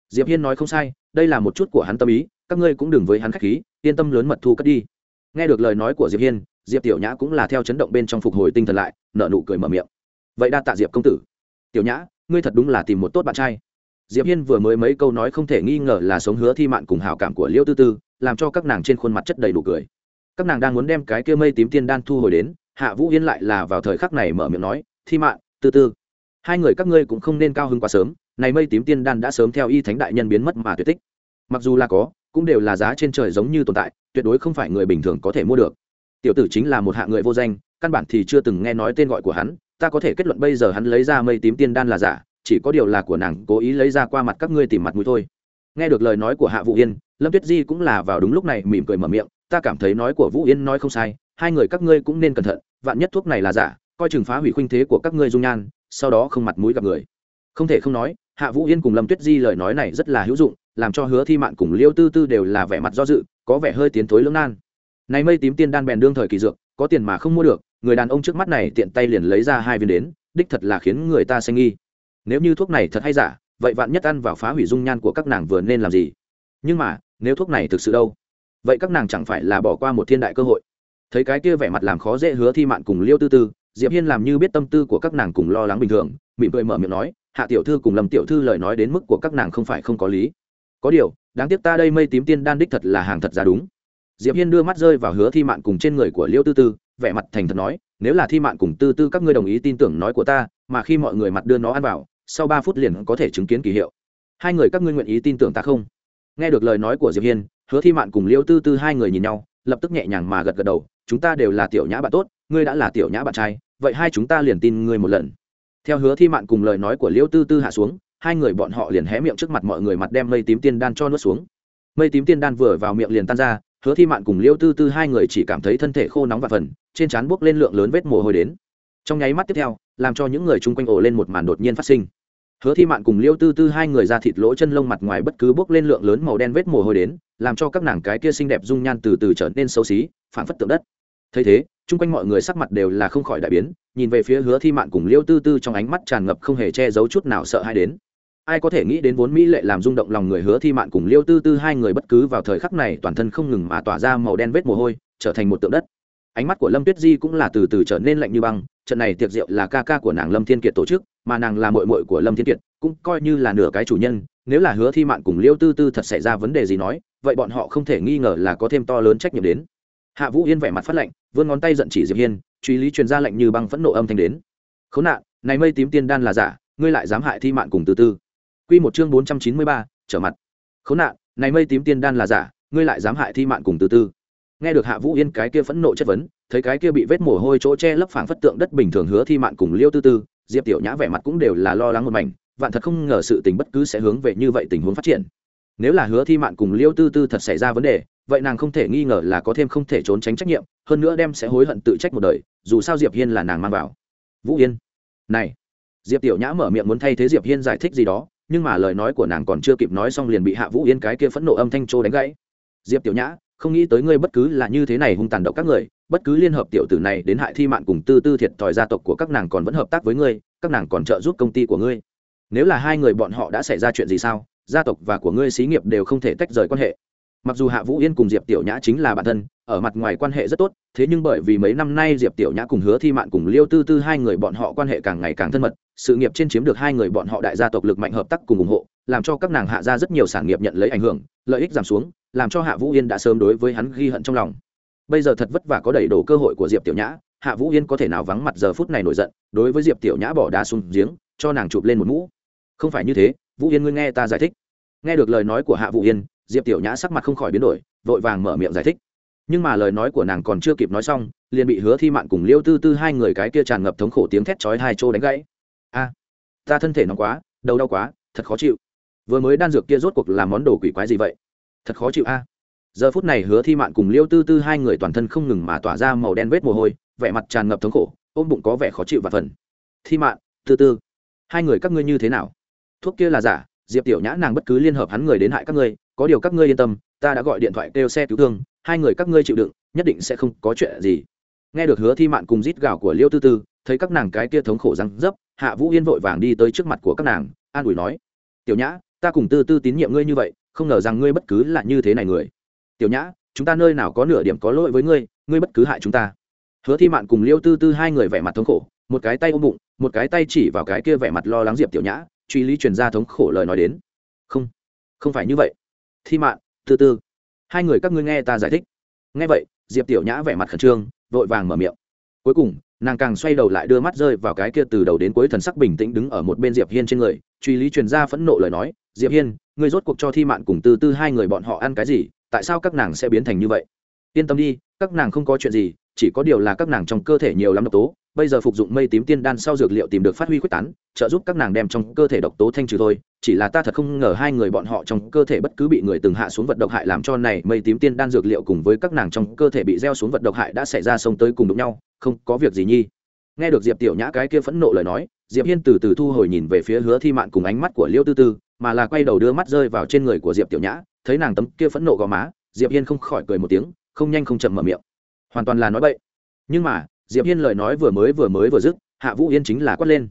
diệp hiên nói không sai, đây là một chút của hắn tâm ý, các ngươi cũng đừng với hắn khách khí, yên tâm lớn mật thu cất đi. Nghe được lời nói của diệp hiên, diệp tiểu nhã cũng là theo chấn động bên trong phục hồi tinh thần lại, nở nụ cười mở miệng. Vậy đa tạ diệp công tử. Tiểu nhã, ngươi thật đúng là tìm một tốt bạn trai. Diệp hiên vừa mới mấy câu nói không thể nghi ngờ là sống hứa thi mạn cùng hảo cảm của liêu tư tư, làm cho các nàng trên khuôn mặt chất đầy đủ cười. Các nàng đang muốn đem cái kia mây tím tiên đan thu hồi đến, hạ vũ yên lại là vào thời khắc này mở miệng nói, thi mạn, tư tư, hai người các ngươi cũng không nên cao hứng quá sớm này mây tím tiên đan đã sớm theo y thánh đại nhân biến mất mà tuyệt tích. Mặc dù là có, cũng đều là giá trên trời giống như tồn tại, tuyệt đối không phải người bình thường có thể mua được. Tiểu tử chính là một hạ người vô danh, căn bản thì chưa từng nghe nói tên gọi của hắn, ta có thể kết luận bây giờ hắn lấy ra mây tím tiên đan là giả, chỉ có điều là của nàng cố ý lấy ra qua mặt các ngươi tìm mặt mũi thôi. Nghe được lời nói của hạ vũ yên, lâm tuyết di cũng là vào đúng lúc này mỉm cười mở miệng, ta cảm thấy nói của vũ yên nói không sai, hai người các ngươi cũng nên cẩn thận, vạn nhất thuốc này là giả, coi chừng phá hủy khuynh thế của các ngươi dung nhan, sau đó không mặt mũi gặp người. Không thể không nói hạ vũ yên cùng lâm tuyết di lời nói này rất là hữu dụng, làm cho hứa thi mạn cùng liêu tư tư đều là vẻ mặt do dự, có vẻ hơi tiến thối lưỡng nan. Này mây tím tiên đan bèn đương thời kỳ dược, có tiền mà không mua được, người đàn ông trước mắt này tiện tay liền lấy ra hai viên đến, đích thật là khiến người ta sinh nghi. Nếu như thuốc này thật hay giả, vậy vạn nhất ăn vào phá hủy dung nhan của các nàng vừa nên làm gì? Nhưng mà, nếu thuốc này thực sự đâu? Vậy các nàng chẳng phải là bỏ qua một thiên đại cơ hội? Thấy cái kia vẻ mặt làm khó dễ hứa thi mạn cùng liêu tư tư, diệp hiên làm như biết tâm tư của các nàng cùng lo lắng bình thường, mỉm cười mở miệng nói hạ tiểu thư cùng lâm tiểu thư lời nói đến mức của các nàng không phải không có lý. Có điều, đáng tiếc ta đây mây tím tiên đan đích thật là hàng thật ra đúng. Diệp hiên đưa mắt rơi vào hứa thi mạn cùng trên người của liêu tư tư, vẻ mặt thành thật nói, nếu là thi mạn cùng tư tư các ngươi đồng ý tin tưởng nói của ta, mà khi mọi người mặt đưa nó ăn vào, sau ba phút liền có thể chứng kiến kỳ hiệu. Hai người các ngươi nguyện ý tin tưởng ta không? Nghe được lời nói của diệp hiên, hứa thi mạn cùng liêu tư tư hai người nhìn nhau, lập tức nhẹ nhàng mà gật gật đầu, chúng ta đều là tiểu nhã bạn tốt, ngươi đã là tiểu nhã bạn trai, vậy hai chúng ta liền tin ngươi một lần theo hứa thi mạn cùng lời nói của liêu tư tư hạ xuống, hai người bọn họ liền hé miệng trước mặt mọi người mặt đem mây tím tiên đan cho nuốt xuống. Mây tím tiên đan vừa vào miệng liền tan ra, hứa thi mạn cùng liêu tư tư hai người chỉ cảm thấy thân thể khô nóng và phần, trên trán buốc lên lượng lớn vết mồ hôi đến. Trong nháy mắt tiếp theo, làm cho những người chung quanh ổ lên một màn đột nhiên phát sinh. Hứa thi mạn cùng liêu tư tư hai người ra thịt lỗ chân lông mặt ngoài bất cứ buốc lên lượng lớn màu đen vết mồ hôi đến, làm cho các nàng cái kia xinh đẹp dung nhan từ từ trở nên xấu xí phản phất tượng đất. Thấy thế chung quanh mọi người sắc mặt đều là không khỏi đại biến, nhìn về phía hứa thi mạn cùng liêu tư tư trong ánh mắt tràn ngập không hề che giấu chút nào sợ hãi đến. Ai có thể nghĩ đến vốn mỹ lệ làm rung động lòng người hứa thi mạn cùng liêu tư tư hai người bất cứ vào thời khắc này toàn thân không ngừng mà tỏa ra màu đen vết mồ hôi, trở thành một tượng đất. Ánh mắt của lâm tuyết di cũng là từ từ trở nên lạnh như băng, trận này tiệc rượu là ca ca của nàng lâm thiên kiệt tổ chức, mà nàng là mội mội của lâm thiên kiệt, cũng coi như là nửa cái chủ nhân, nếu là hứa thi mạn cùng liêu tư tư thật xảy ra vấn đề gì nói, vậy bọn họ không thể nghi ngờ là có thêm to lớn trách nhiệm đến. Hạ vũ yên vẻ mặt phát lạnh vươn ngón tay giận chỉ diệp hiên truy lý truyền ra lệnh như băng phẫn nộ âm thanh đến khốn nạn này mây tím tiên đan là giả ngươi lại dám hại thi mạn cùng từ tư quy một chương bốn trăm chín mươi ba, trở mặt khốn nạn này mây tím tiên đan là giả ngươi lại dám hại thi mạn cùng từ tư nghe được hạ vũ yên cái kia phẫn nộ chất vấn thấy cái kia bị vết mồ hôi chỗ che lấp phảng phất tượng đất bình thường hứa thi mạn cùng liêu tư tư diệp tiểu nhã vẻ mặt cũng đều là lo lắng một mảnh vạn thật không ngờ sự tình bất cứ sẽ hướng về như vậy tình huống phát triển nếu là hứa thi mạn cùng liêu tư tư thật xảy ra vấn đề vậy nàng không thể nghi ngờ là có thêm không thể trốn tránh trách nhiệm, hơn nữa đem sẽ hối hận tự trách một đời, dù sao diệp hiên là nàng mang vào. Vũ yên. Này. Diệp tiểu nhã mở miệng muốn thay thế diệp hiên giải thích gì đó, nhưng mà lời nói của nàng còn chưa kịp nói xong liền bị hạ vũ yên cái kia phẫn nộ âm thanh trô đánh gãy. Diệp tiểu nhã, không nghĩ tới ngươi bất cứ là như thế này hung tàn độc các người, bất cứ liên hợp tiểu tử này đến hại thi mạng cùng tư tư thiệt thòi gia tộc của các nàng còn vẫn hợp tác với ngươi, các nàng còn trợ giúp công ty của ngươi. Nếu là hai người bọn họ đã xảy ra chuyện gì sao, gia tộc và của ngươi xí nghiệp đều không thể tách rời quan hệ mặc dù hạ vũ yên cùng diệp tiểu nhã chính là bản thân, ở mặt ngoài quan hệ rất tốt, thế nhưng bởi vì mấy năm nay diệp tiểu nhã cùng hứa thi mạn cùng liêu tư tư hai người bọn họ quan hệ càng ngày càng thân mật, sự nghiệp trên chiếm được hai người bọn họ đại gia tộc lực mạnh hợp tác cùng ủng hộ, làm cho các nàng hạ ra rất nhiều sản nghiệp nhận lấy ảnh hưởng, lợi ích giảm xuống, làm cho hạ vũ yên đã sớm đối với hắn ghi hận trong lòng. Bây giờ thật vất vả có đầy đủ cơ hội của diệp tiểu nhã, hạ vũ yên có thể nào vắng mặt giờ phút này nổi giận, đối với diệp tiểu nhã bỏ đá xuống giếng, cho nàng chụp lên một mũ. Không phải như thế, vũ yên ngươi nghe ta giải thích. Nghe được lời nói của hạ vũ yên diệp tiểu nhã sắc mặt không khỏi biến đổi, vội vàng mở miệng giải thích. Nhưng mà lời nói của nàng còn chưa kịp nói xong, liền bị hứa thi mạn cùng liêu tư tư hai người cái kia tràn ngập thống khổ tiếng thét chói hai trô đánh gãy. A, ta thân thể nóng quá, đầu đau quá, thật khó chịu. Vừa mới đan dược kia rốt cuộc làm món đồ quỷ quái gì vậy? Thật khó chịu a. Giờ phút này hứa thi mạn cùng liêu tư tư hai người toàn thân không ngừng mà tỏa ra màu đen vết mồ hôi, vẻ mặt tràn ngập thống khổ, ôm bụng có vẻ khó chịu và phần. Thi mạn, tư tư, hai người các ngươi như thế nào? Thuốc kia là giả, diệp tiểu nhã nàng bất cứ liên hợp hắn người đến hại các ngươi có điều các ngươi yên tâm, ta đã gọi điện thoại kêu xe cứu thương, hai người các ngươi chịu đựng, nhất định sẽ không có chuyện gì. Nghe được hứa thi mạn cùng rít gạo của liêu tư tư, thấy các nàng cái kia thống khổ răng dấp, hạ vũ yên vội vàng đi tới trước mặt của các nàng, an ủi nói, tiểu nhã, ta cùng tư tư tín nhiệm ngươi như vậy, không ngờ rằng ngươi bất cứ là như thế này người. Tiểu nhã, chúng ta nơi nào có nửa điểm có lỗi với ngươi ngươi bất cứ hại chúng ta. Hứa thi mạn cùng liêu tư tư hai người vẻ mặt thống khổ, một cái tay ôm bụng, một cái tay chỉ vào cái kia vẻ mặt lo lắng diệp tiểu nhã, truy lý truyền ra thống khổ lời nói đến. Không không phải như vậy thi mạn, tư tư. Hai người các ngươi nghe ta giải thích. Nghe vậy, diệp tiểu nhã vẻ mặt khẩn trương, vội vàng mở miệng. Cuối cùng, nàng càng xoay đầu lại đưa mắt rơi vào cái kia từ đầu đến cuối thần sắc bình tĩnh đứng ở một bên diệp hiên trên người, truy lý truyền ra phẫn nộ lời nói, diệp hiên, ngươi rốt cuộc cho thi mạn cùng tư tư hai người bọn họ ăn cái gì? Tại sao các nàng sẽ biến thành như vậy? Yên tâm đi, các nàng không có chuyện gì, chỉ có điều là các nàng trong cơ thể nhiều lắm độc tố bây giờ phục dụng mây tím tiên đan sau dược liệu tìm được phát huy quyết tán, trợ giúp các nàng đem trong cơ thể độc tố thanh trừ thôi. Chỉ là ta thật không ngờ hai người bọn họ trong cơ thể bất cứ bị người từng hạ xuống vật độc hại làm cho này mây tím tiên đan dược liệu cùng với các nàng trong cơ thể bị gieo xuống vật độc hại đã xảy ra sông tới cùng đụng nhau, không có việc gì nhi. Nghe được diệp tiểu nhã cái kia phẫn nộ lời nói, diệp hiên từ từ thu hồi nhìn về phía hứa thi mạn cùng ánh mắt của liêu tư tư, mà là quay đầu đưa mắt rơi vào trên người của diệp tiểu nhã, thấy nàng tấm kia phẫn nộ gò má, diệp hiên không khỏi cười một tiếng, không nhanh không chậm mở miệng. Hoàn toàn là nói bậy. Nhưng mà diệp hiên lời nói vừa mới vừa mới vừa dứt, hạ vũ yên chính là quát lên.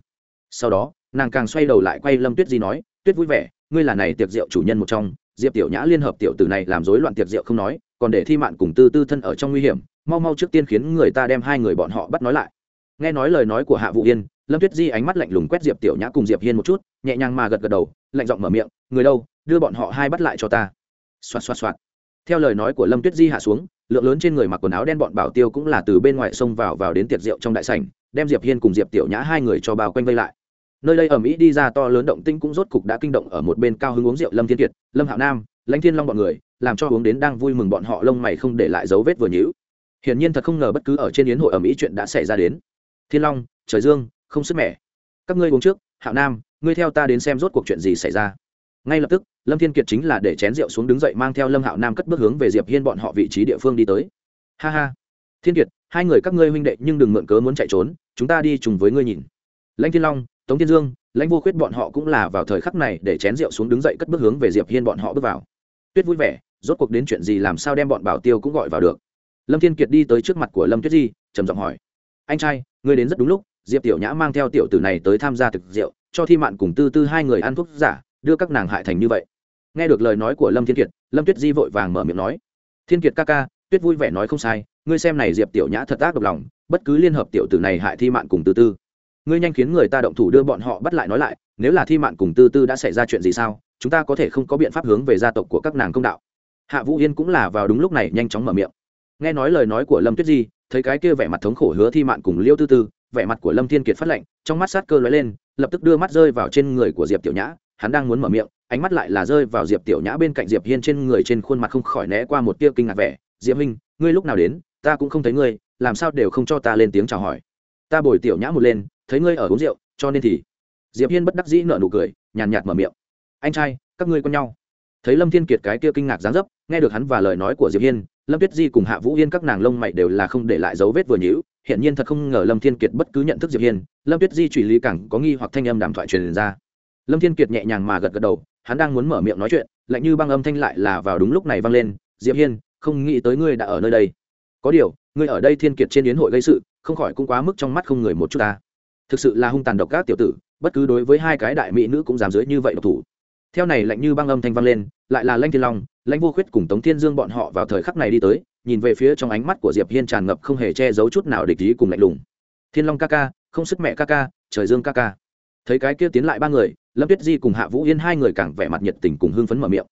Sau đó, nàng càng xoay đầu lại quay lâm tuyết di nói, tuyết vui vẻ, ngươi là này tiệc rượu chủ nhân một trong, diệp tiểu nhã liên hợp tiểu tử này làm rối loạn tiệc rượu không nói, còn để thi mạn cùng tư tư thân ở trong nguy hiểm, mau mau trước tiên khiến người ta đem hai người bọn họ bắt nói lại. Nghe nói lời nói của hạ vũ yên, lâm tuyết di ánh mắt lạnh lùng quét diệp tiểu nhã cùng diệp hiên một chút, nhẹ nhàng mà gật gật đầu, lạnh giọng mở miệng, người đâu, đưa bọn họ hai bắt lại cho ta. Xoạt xoạt xoạt theo lời nói của lâm tuyết di hạ xuống, lượng lớn trên người mặc quần áo đen bọn bảo tiêu cũng là từ bên ngoài sông vào vào đến tiệc rượu trong đại sảnh, đem diệp hiên cùng diệp tiểu nhã hai người cho bao quanh vây lại. Nơi đây ẩm Mỹ đi ra to lớn động tinh cũng rốt cục đã kinh động ở một bên cao hứng uống rượu lâm thiên kiệt, lâm hạo nam, lãnh thiên long bọn người, làm cho uống đến đang vui mừng bọn họ lông mày không để lại dấu vết vừa nhữ hiển nhiên thật không ngờ bất cứ ở trên yến hội ẩm Mỹ chuyện đã xảy ra đến. Thiên long, trời dương, không sức mẻ. Các ngươi uống trước, hạo nam, ngươi theo ta đến xem rốt cuộc chuyện gì xảy ra ngay lập tức, lâm thiên kiệt chính là để chén rượu xuống đứng dậy mang theo lâm hạo nam cất bước hướng về diệp hiên bọn họ vị trí địa phương đi tới. Ha ha. Thiên kiệt, hai người các ngươi huynh đệ nhưng đừng mượn cớ muốn chạy trốn, chúng ta đi chung với ngươi nhìn. Lãnh thiên long, tống thiên dương, lãnh vô khuyết bọn họ cũng là vào thời khắc này để chén rượu xuống đứng dậy cất bước hướng về diệp hiên bọn họ bước vào. Tuyết vui vẻ, rốt cuộc đến chuyện gì làm sao đem bọn bảo tiêu cũng gọi vào được. Lâm thiên kiệt đi tới trước mặt của lâm tuyết di, trầm giọng hỏi. Anh trai, ngươi đến rất đúng lúc, diệp tiểu nhã mang theo tiểu tử này tới tham gia thực rượu, cho thi mạn cùng tư tư hai người ăn thuốc giả đưa các nàng hại thành như vậy. Nghe được lời nói của lâm thiên kiệt, lâm tuyết di vội vàng mở miệng nói, thiên kiệt ca ca, tuyết vui vẻ nói không sai, ngươi xem này diệp tiểu nhã thật ác độc lòng, bất cứ liên hợp tiểu tử này hại thi mạn cùng tư tư. Ngươi nhanh khiến người ta động thủ đưa bọn họ bắt lại nói lại, nếu là thi mạn cùng tư tư đã xảy ra chuyện gì sao, chúng ta có thể không có biện pháp hướng về gia tộc của các nàng công đạo. Hạ vũ yên cũng là vào đúng lúc này nhanh chóng mở miệng. Nghe nói lời nói của lâm tuyết di, thấy cái kia vẻ mặt thống khổ hứa thi mạn cùng liêu tư tư, vẻ mặt của lâm thiên kiệt phát lệnh, trong mắt sát cơ lóe lên, lập tức đưa mắt rơi vào trên người của diệp tiểu nhã hắn đang muốn mở miệng, ánh mắt lại là rơi vào diệp tiểu nhã bên cạnh diệp hiên trên người trên khuôn mặt không khỏi né qua một tia kinh ngạc vẻ. Diệp minh ngươi lúc nào đến, ta cũng không thấy ngươi, làm sao đều không cho ta lên tiếng chào hỏi. Ta bồi tiểu nhã một lên, thấy ngươi ở uống rượu, cho nên thì diệp hiên bất đắc dĩ nở nụ cười, nhàn nhạt mở miệng. Anh trai, các ngươi quen nhau. Thấy lâm thiên kiệt cái kia kinh ngạc dáng dấp, nghe được hắn và lời nói của diệp hiên, lâm tuyết di cùng hạ vũ yên các nàng lông mày đều là không để lại dấu vết vừa nhữ hiện nhiên thật không ngờ lâm thiên kiệt bất cứ nhận thức diệp hiên, lâm tuyết di truy lý cẳng có nghi hoặc thanh âm đàm thoại truyền ra lâm thiên kiệt nhẹ nhàng mà gật gật đầu, hắn đang muốn mở miệng nói chuyện, lạnh như băng âm thanh lại là vào đúng lúc này vang lên, diệp hiên, không nghĩ tới ngươi đã ở nơi đây. Có điều, ngươi ở đây thiên kiệt trên yến hội gây sự, không khỏi cũng quá mức trong mắt không người một chút ta. Thực sự là hung tàn độc các tiểu tử, bất cứ đối với hai cái đại mỹ nữ cũng dám dưới như vậy độc thủ. Theo này lạnh như băng âm thanh vang lên, lại là lanh thiên long lãnh vô khuyết cùng tống thiên dương bọn họ vào thời khắc này đi tới, nhìn về phía trong ánh mắt của diệp hiên tràn ngập không hề che giấu chút nào địch ý cùng lạnh lùng. Thiên long ca ca, không sức mẹ ca ca, trời dương ca ca. Thấy cái kia tiến lại ba người lâm tuyết di cùng hạ vũ yên hai người càng vẻ mặt nhiệt tình cùng hưng phấn mở miệng.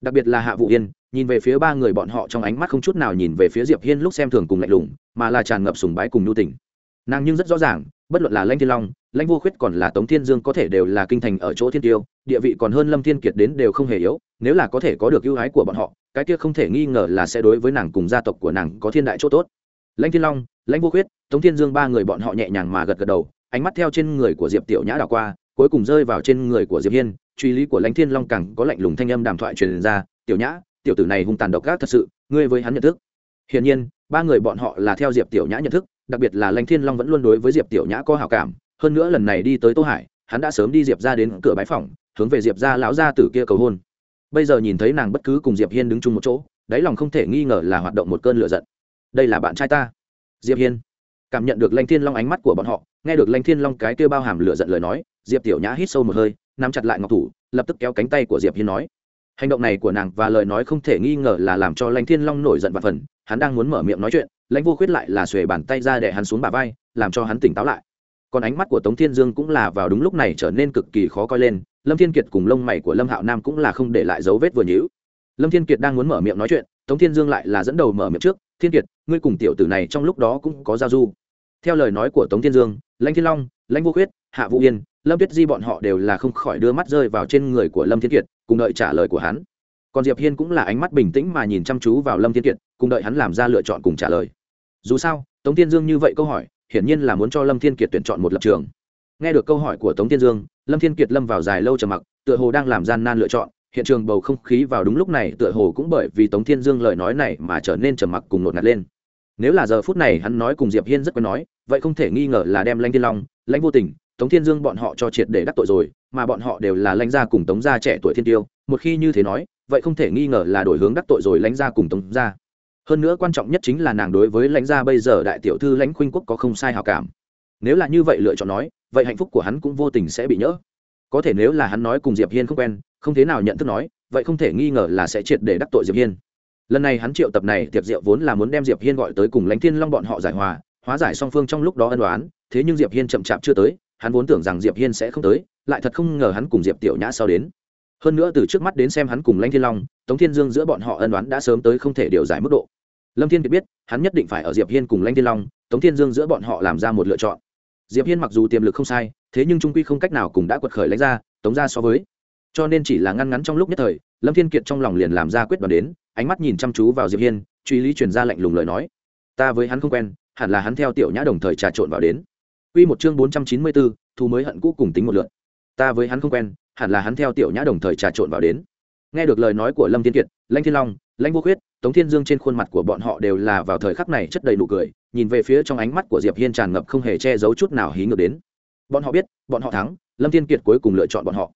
Đặc biệt là hạ vũ yên, nhìn về phía ba người bọn họ trong ánh mắt không chút nào nhìn về phía diệp hiên lúc xem thường cùng lạnh lùng, mà là tràn ngập sùng bái cùng nhu tình. Nàng nhưng rất rõ ràng, bất luận là lãnh thiên long, lãnh vô khuyết còn là tống thiên dương có thể đều là kinh thành ở chỗ thiên tiêu, địa vị còn hơn lâm thiên kiệt đến đều không hề yếu, nếu là có thể có được ưu ái của bọn họ, cái kia không thể nghi ngờ là sẽ đối với nàng cùng gia tộc của nàng có thiên đại chỗ tốt. Lãnh thiên long, lãnh vô khuyết, tống thiên dương ba người bọn họ nhẹ nhàng mà gật gật đầu, ánh mắt theo trên người của diệp tiểu nhã đảo qua cuối cùng rơi vào trên người của diệp hiên, truy lý của lãnh thiên long càng có lạnh lùng thanh âm đàm thoại truyền ra, tiểu nhã, tiểu tử này hung tàn độc ác thật sự, ngươi với hắn nhận thức. Hiển nhiên, ba người bọn họ là theo diệp tiểu nhã nhận thức, đặc biệt là lãnh thiên long vẫn luôn đối với diệp tiểu nhã có hảo cảm, hơn nữa lần này đi tới tô hải, hắn đã sớm đi diệp ra đến cửa bái phòng hướng về diệp ra lão gia tử kia cầu hôn. Bây giờ nhìn thấy nàng bất cứ cùng diệp hiên đứng chung một chỗ, đáy lòng không thể nghi ngờ là hoạt động một cơn lửa giận. Đây là bạn trai ta. Diệp hiên cảm nhận được lãnh thiên long ánh mắt của bọn họ nghe được lãnh thiên long cái kia bao hàm lửa giận lời nói, diệp tiểu nhã hít sâu một hơi, nắm chặt lại ngọc thủ, lập tức kéo cánh tay của diệp hiên nói, hành động này của nàng và lời nói không thể nghi ngờ là làm cho lãnh thiên long nổi giận và phần, hắn đang muốn mở miệng nói chuyện, lãnh vô khuyết lại là xuề bàn tay ra để hắn xuống bả vai, làm cho hắn tỉnh táo lại. Còn ánh mắt của tống thiên dương cũng là vào đúng lúc này trở nên cực kỳ khó coi lên, lâm thiên kiệt cùng lông mày của lâm hạo nam cũng là không để lại dấu vết vừa nhữ lâm thiên kiệt đang muốn mở miệng nói chuyện, tống thiên dương lại là dẫn đầu mở miệng trước, thiên kiệt, ngươi cùng tiểu tử này trong lúc đó cũng có giao du. Theo lời nói của tống thiên dương lãnh thiên long, lãnh vô khuyết, hạ vũ yên, lâm tuyết di bọn họ đều là không khỏi đưa mắt rơi vào trên người của lâm thiên kiệt, cùng đợi trả lời của hắn. Còn diệp hiên cũng là ánh mắt bình tĩnh mà nhìn chăm chú vào lâm thiên kiệt, cùng đợi hắn làm ra lựa chọn cùng trả lời. Dù sao, tống thiên dương như vậy câu hỏi, hiển nhiên là muốn cho lâm thiên kiệt tuyển chọn một lập trường. Nghe được câu hỏi của tống thiên dương, lâm thiên kiệt lâm vào dài lâu trầm mặc, tựa hồ đang làm gian nan lựa chọn, hiện trường bầu không khí vào đúng lúc này tựa hồ cũng bởi vì tống thiên dương lời nói này mà trở nên trầm mặc cùng nột ngạt lên nếu là giờ phút này hắn nói cùng diệp hiên rất quen nói, vậy không thể nghi ngờ là đem lãnh thiên long, lãnh vô tình, tống thiên dương bọn họ cho triệt để đắc tội rồi, mà bọn họ đều là lãnh gia cùng tống gia trẻ tuổi thiên tiêu, một khi như thế nói, vậy không thể nghi ngờ là đổi hướng đắc tội rồi lãnh gia cùng tống gia. Hơn nữa quan trọng nhất chính là nàng đối với lãnh gia bây giờ đại tiểu thư lãnh khuynh quốc có không sai hào cảm. Nếu là như vậy lựa chọn nói, vậy hạnh phúc của hắn cũng vô tình sẽ bị nhỡ. Có thể nếu là hắn nói cùng diệp hiên không quen, không thế nào nhận thức nói, vậy không thể nghi ngờ là sẽ triệt để đắc tội diệp hiên lần này hắn triệu tập này tiệc rượu vốn là muốn đem diệp hiên gọi tới cùng lãnh thiên long bọn họ giải hòa, hóa giải song phương trong lúc đó ân đoán thế nhưng diệp hiên chậm chạp chưa tới, hắn vốn tưởng rằng diệp hiên sẽ không tới, lại thật không ngờ hắn cùng diệp tiểu nhã sau đến. Hơn nữa từ trước mắt đến xem hắn cùng lãnh thiên long, tống thiên dương giữa bọn họ ân đoán đã sớm tới không thể điều giải mức độ. Lâm thiên kiệt biết, hắn nhất định phải ở diệp hiên cùng lãnh thiên long, tống thiên dương giữa bọn họ làm ra một lựa chọn. Diệp hiên mặc dù tiềm lực không sai, thế nhưng trung quy không cách nào cùng đã quật khởi lãnh ra tống ra so với. Cho nên chỉ là ngăn ngắn trong lúc nhất thời, lâm thiên kiệt trong lòng liền làm ra quyết đoán đến ánh mắt nhìn chăm chú vào diệp hiên truy lý truyền ra lạnh lùng lời nói ta với hắn không quen hẳn là hắn theo tiểu nhã đồng thời trà trộn vào đến Quy một chương 494, thu mới hận cũ cùng tính một lượt. Ta với hắn không quen, hẳn là hắn theo tiểu nhã đồng thời trà trộn vào đến. Nghe được lời nói của Lâm Thiên Kiệt, Lãnh Thiên Long, Lãnh Vô Khuyết, Tống Thiên Dương trên khuôn mặt của bọn họ đều là vào thời khắc này chất đầy nụ cười, nhìn về phía trong ánh mắt của Diệp Hiên tràn ngập không hề che giấu chút nào hí ngược đến. Bọn họ biết, bọn họ thắng, Lâm Thiên Kiệt cuối cùng lựa chọn bọn họ.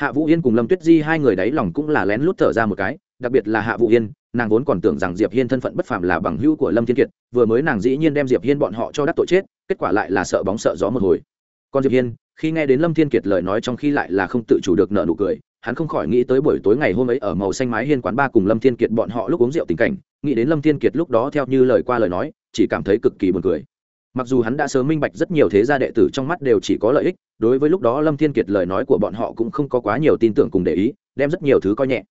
Hạ Vũ Yên cùng Lâm Tuyết Di hai người đấy lòng cũng là lén lút thở ra một cái, đặc biệt là Hạ Vũ Yên, nàng vốn còn tưởng rằng Diệp Hiên thân phận bất phàm là bằng hữu của Lâm Thiên Kiệt, vừa mới nàng dĩ nhiên đem Diệp Hiên bọn họ cho đắc tội chết, kết quả lại là sợ bóng sợ gió một hồi. Còn Diệp Hiên, khi nghe đến Lâm Thiên Kiệt lời nói trong khi lại là không tự chủ được nợ nụ cười, hắn không khỏi nghĩ tới buổi tối ngày hôm ấy ở màu xanh mái hiên quán ba cùng Lâm Thiên Kiệt bọn họ lúc uống rượu tình cảnh, nghĩ đến Lâm Thiên Kiệt lúc đó theo như lời qua lời nói, chỉ cảm thấy cực kỳ buồn cười. Mặc dù hắn đã sớm minh bạch rất nhiều thế gia đệ tử trong mắt đều chỉ có lợi ích, đối với lúc đó Lâm Thiên Kiệt lời nói của bọn họ cũng không có quá nhiều tin tưởng cùng để ý, đem rất nhiều thứ coi nhẹ.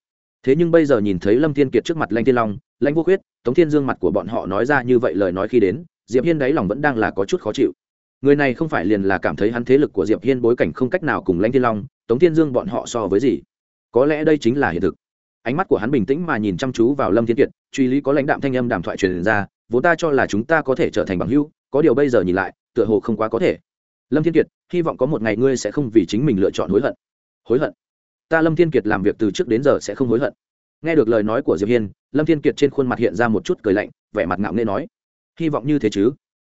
Thế nhưng bây giờ nhìn thấy lâm thiên kiệt trước mặt lanh thiên long lãnh vô khuyết tống thiên dương mặt của bọn họ nói ra như vậy lời nói khi đến diệp hiên đáy lòng vẫn đang là có chút khó chịu. Người này không phải liền là cảm thấy hắn thế lực của diệp hiên bối cảnh không cách nào cùng lãnh thiên long tống thiên dương bọn họ so với gì? Có lẽ đây chính là hiện thực. Ánh mắt của hắn bình tĩnh mà nhìn chăm chú vào lâm thiên kiệt truy lý có lãnh đạm thanh âm đàm thoại truyền ra vốn ta cho là chúng ta có thể trở thành bằng hữu có điều bây giờ nhìn lại, tựa hồ không quá có thể. Lâm thiên kiệt, hy vọng có một ngày ngươi sẽ không vì chính mình lựa chọn hối hận. Hối hận? Ta lâm thiên kiệt làm việc từ trước đến giờ sẽ không hối hận. Nghe được lời nói của diệp hiên, lâm thiên kiệt trên khuôn mặt hiện ra một chút cười lạnh, vẻ mặt ngạo nghễ nói, hy vọng như thế chứ?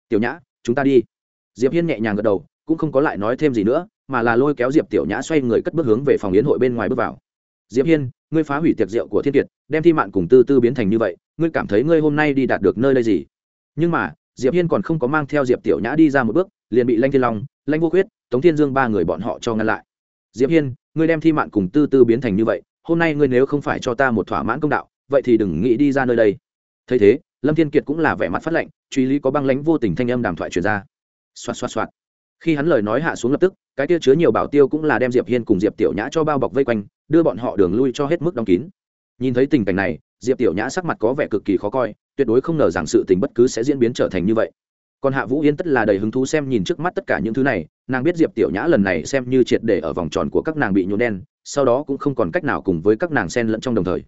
Tiểu nhã, chúng ta đi. Diệp hiên nhẹ nhàng gật đầu, cũng không có lại nói thêm gì nữa, mà là lôi kéo diệp tiểu nhã xoay người cất bước hướng về phòng yến hội bên ngoài bước vào. Diệp hiên, ngươi phá hủy tiệc rượu của thiên kiệt, đem thi mạn cùng tư tư biến thành như vậy, ngươi cảm thấy ngươi hôm nay đi đạt được nơi đây gì? Nhưng mà diệp hiên còn không có mang theo diệp tiểu nhã đi ra một bước, liền bị lanh thiên long, lanh vô khuyết, tống thiên dương ba người bọn họ cho ngăn lại. Diệp hiên, ngươi đem thi mạn cùng tư tư biến thành như vậy, hôm nay ngươi nếu không phải cho ta một thỏa mãn công đạo, vậy thì đừng nghĩ đi ra nơi đây. Thấy thế, lâm thiên kiệt cũng là vẻ mặt phát lệnh, truy lý có băng lãnh vô tình thanh âm đàm thoại truyền ra. Xoạt xoạt xoạt. Khi hắn lời nói hạ xuống lập tức, cái kia chứa nhiều bảo tiêu cũng là đem diệp hiên cùng diệp tiểu nhã cho bao bọc vây quanh, đưa bọn họ đường lui cho hết mức đóng kín. Nhìn thấy tình cảnh này, diệp tiểu nhã sắc mặt có vẻ cực kỳ khó coi tuyệt đối không ngờ rằng sự tình bất cứ sẽ diễn biến trở thành như vậy. Còn hạ vũ yên tất là đầy hứng thú xem nhìn trước mắt tất cả những thứ này nàng biết diệp tiểu nhã lần này xem như triệt để ở vòng tròn của các nàng bị nhuộn đen sau đó cũng không còn cách nào cùng với các nàng sen lẫn trong đồng thời.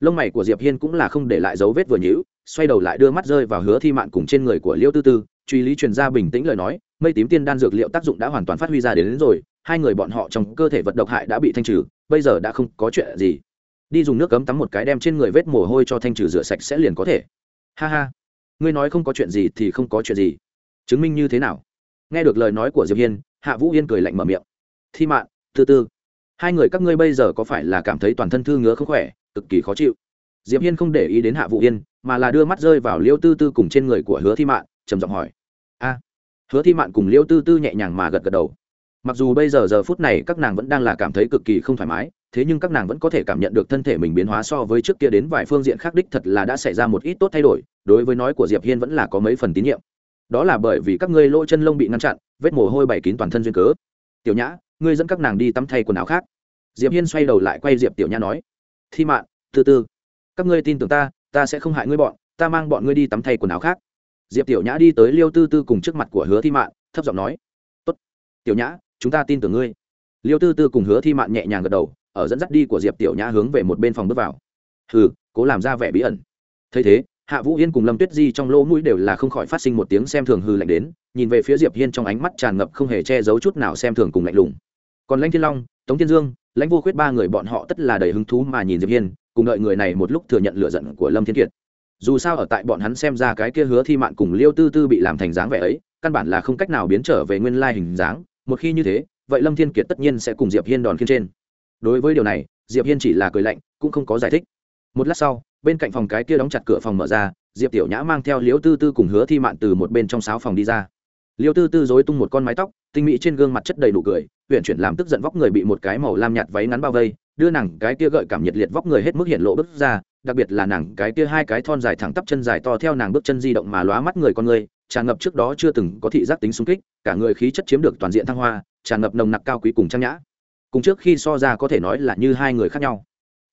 Lông mày của diệp hiên cũng là không để lại dấu vết vừa nhữ xoay đầu lại đưa mắt rơi vào hứa thi mạn cùng trên người của liêu tư tư truy lý truyền ra bình tĩnh lời nói mây tím tiên đan dược liệu tác dụng đã hoàn toàn phát huy ra đến, đến rồi hai người bọn họ trong cơ thể vật độc hại đã bị thanh trừ bây giờ đã không có chuyện gì. Đi dùng nước cấm tắm một cái đem trên người vết mồ hôi cho thanh trừ rửa sạch sẽ liền có thể ha ha. Ngươi nói không có chuyện gì thì không có chuyện gì. Chứng minh như thế nào? Nghe được lời nói của diệp hiên, hạ vũ yên cười lạnh mở miệng. Thi mạn tư tư hai người các ngươi bây giờ có phải là cảm thấy toàn thân thư ngứa không khỏe, cực kỳ khó chịu? Diệp hiên không để ý đến hạ vũ yên, mà là đưa mắt rơi vào liêu tư tư cùng trên người của hứa thi mạn, trầm giọng hỏi. A. Hứa thi mạn cùng liêu tư tư nhẹ nhàng mà gật gật đầu. Mặc dù bây giờ giờ phút này các nàng vẫn đang là cảm thấy cực kỳ không thoải mái thế nhưng các nàng vẫn có thể cảm nhận được thân thể mình biến hóa so với trước kia đến vài phương diện khác đích thật là đã xảy ra một ít tốt thay đổi, đối với nói của diệp hiên vẫn là có mấy phần tín nhiệm. Đó là bởi vì các ngươi lỗ chân lông bị ngăn chặn, vết mồ hôi bảy kín toàn thân duyên cớ. Tiểu nhã, ngươi dẫn các nàng đi tắm thay quần áo khác. Diệp hiên xoay đầu lại quay diệp tiểu nhã nói, thi mạn, từ từ. Các ngươi tin tưởng ta ta sẽ không hại ngươi bọn, ta mang bọn ngươi đi tắm thay quần áo khác. Diệp tiểu nhã đi tới liêu tư tư cùng trước mặt của hứa thi mạn, thấp giọng nói, tốt. Tiểu nhã, chúng ta tin tưởng ngươi. Liêu tư tư cùng hứa thi mạn nhẹ nhàng gật đầu ở dẫn dắt đi của diệp tiểu nhã hướng về một bên phòng bước vào. Hừ, cố làm ra vẻ bí ẩn. Thấy thế, hạ vũ yên cùng lâm tuyết di trong lỗ mũi đều là không khỏi phát sinh một tiếng xem thường hư lạnh đến, nhìn về phía diệp hiên trong ánh mắt tràn ngập không hề che giấu chút nào xem thường cùng lạnh lùng. Còn lãnh thiên long, tống thiên dương, lãnh vô khuyết ba người bọn họ tất là đầy hứng thú mà nhìn diệp hiên, cùng đợi người này một lúc thừa nhận lựa giận của lâm thiên kiệt. Dù sao ở tại bọn hắn xem ra cái kia hứa thi mạn cùng liêu tư tư bị làm thành dáng vẻ ấy, căn bản là không cách nào biến trở về nguyên lai hình dáng, một khi như thế, vậy lâm thiên kiệt tất nhiên sẽ cùng diệp hiên đòn khiên trên đối với điều này, diệp hiên chỉ là cười lạnh, cũng không có giải thích. Một lát sau, bên cạnh phòng cái kia đóng chặt cửa phòng mở ra, diệp tiểu nhã mang theo liễu tư tư cùng hứa thi mạn từ một bên trong sáo phòng đi ra. Liễu tư tư dối tung một con mái tóc, tinh mỹ trên gương mặt chất đầy đủ cười huyện chuyển làm tức giận vóc người bị một cái màu lam nhạt váy ngắn bao vây, đưa nàng cái kia gợi cảm nhiệt liệt vóc người hết mức hiện lộ bước ra, đặc biệt là nàng cái kia hai cái thon dài thẳng tắp chân dài to theo nàng bước chân di động mà lóa mắt người con người, tràn ngập trước đó chưa từng có thị giác tính xung kích, cả người khí chất chiếm được toàn diện thăng hoa, tràn ngập nồng nặc cao quý cùng trang nhã cùng trước khi so ra có thể nói là như hai người khác nhau.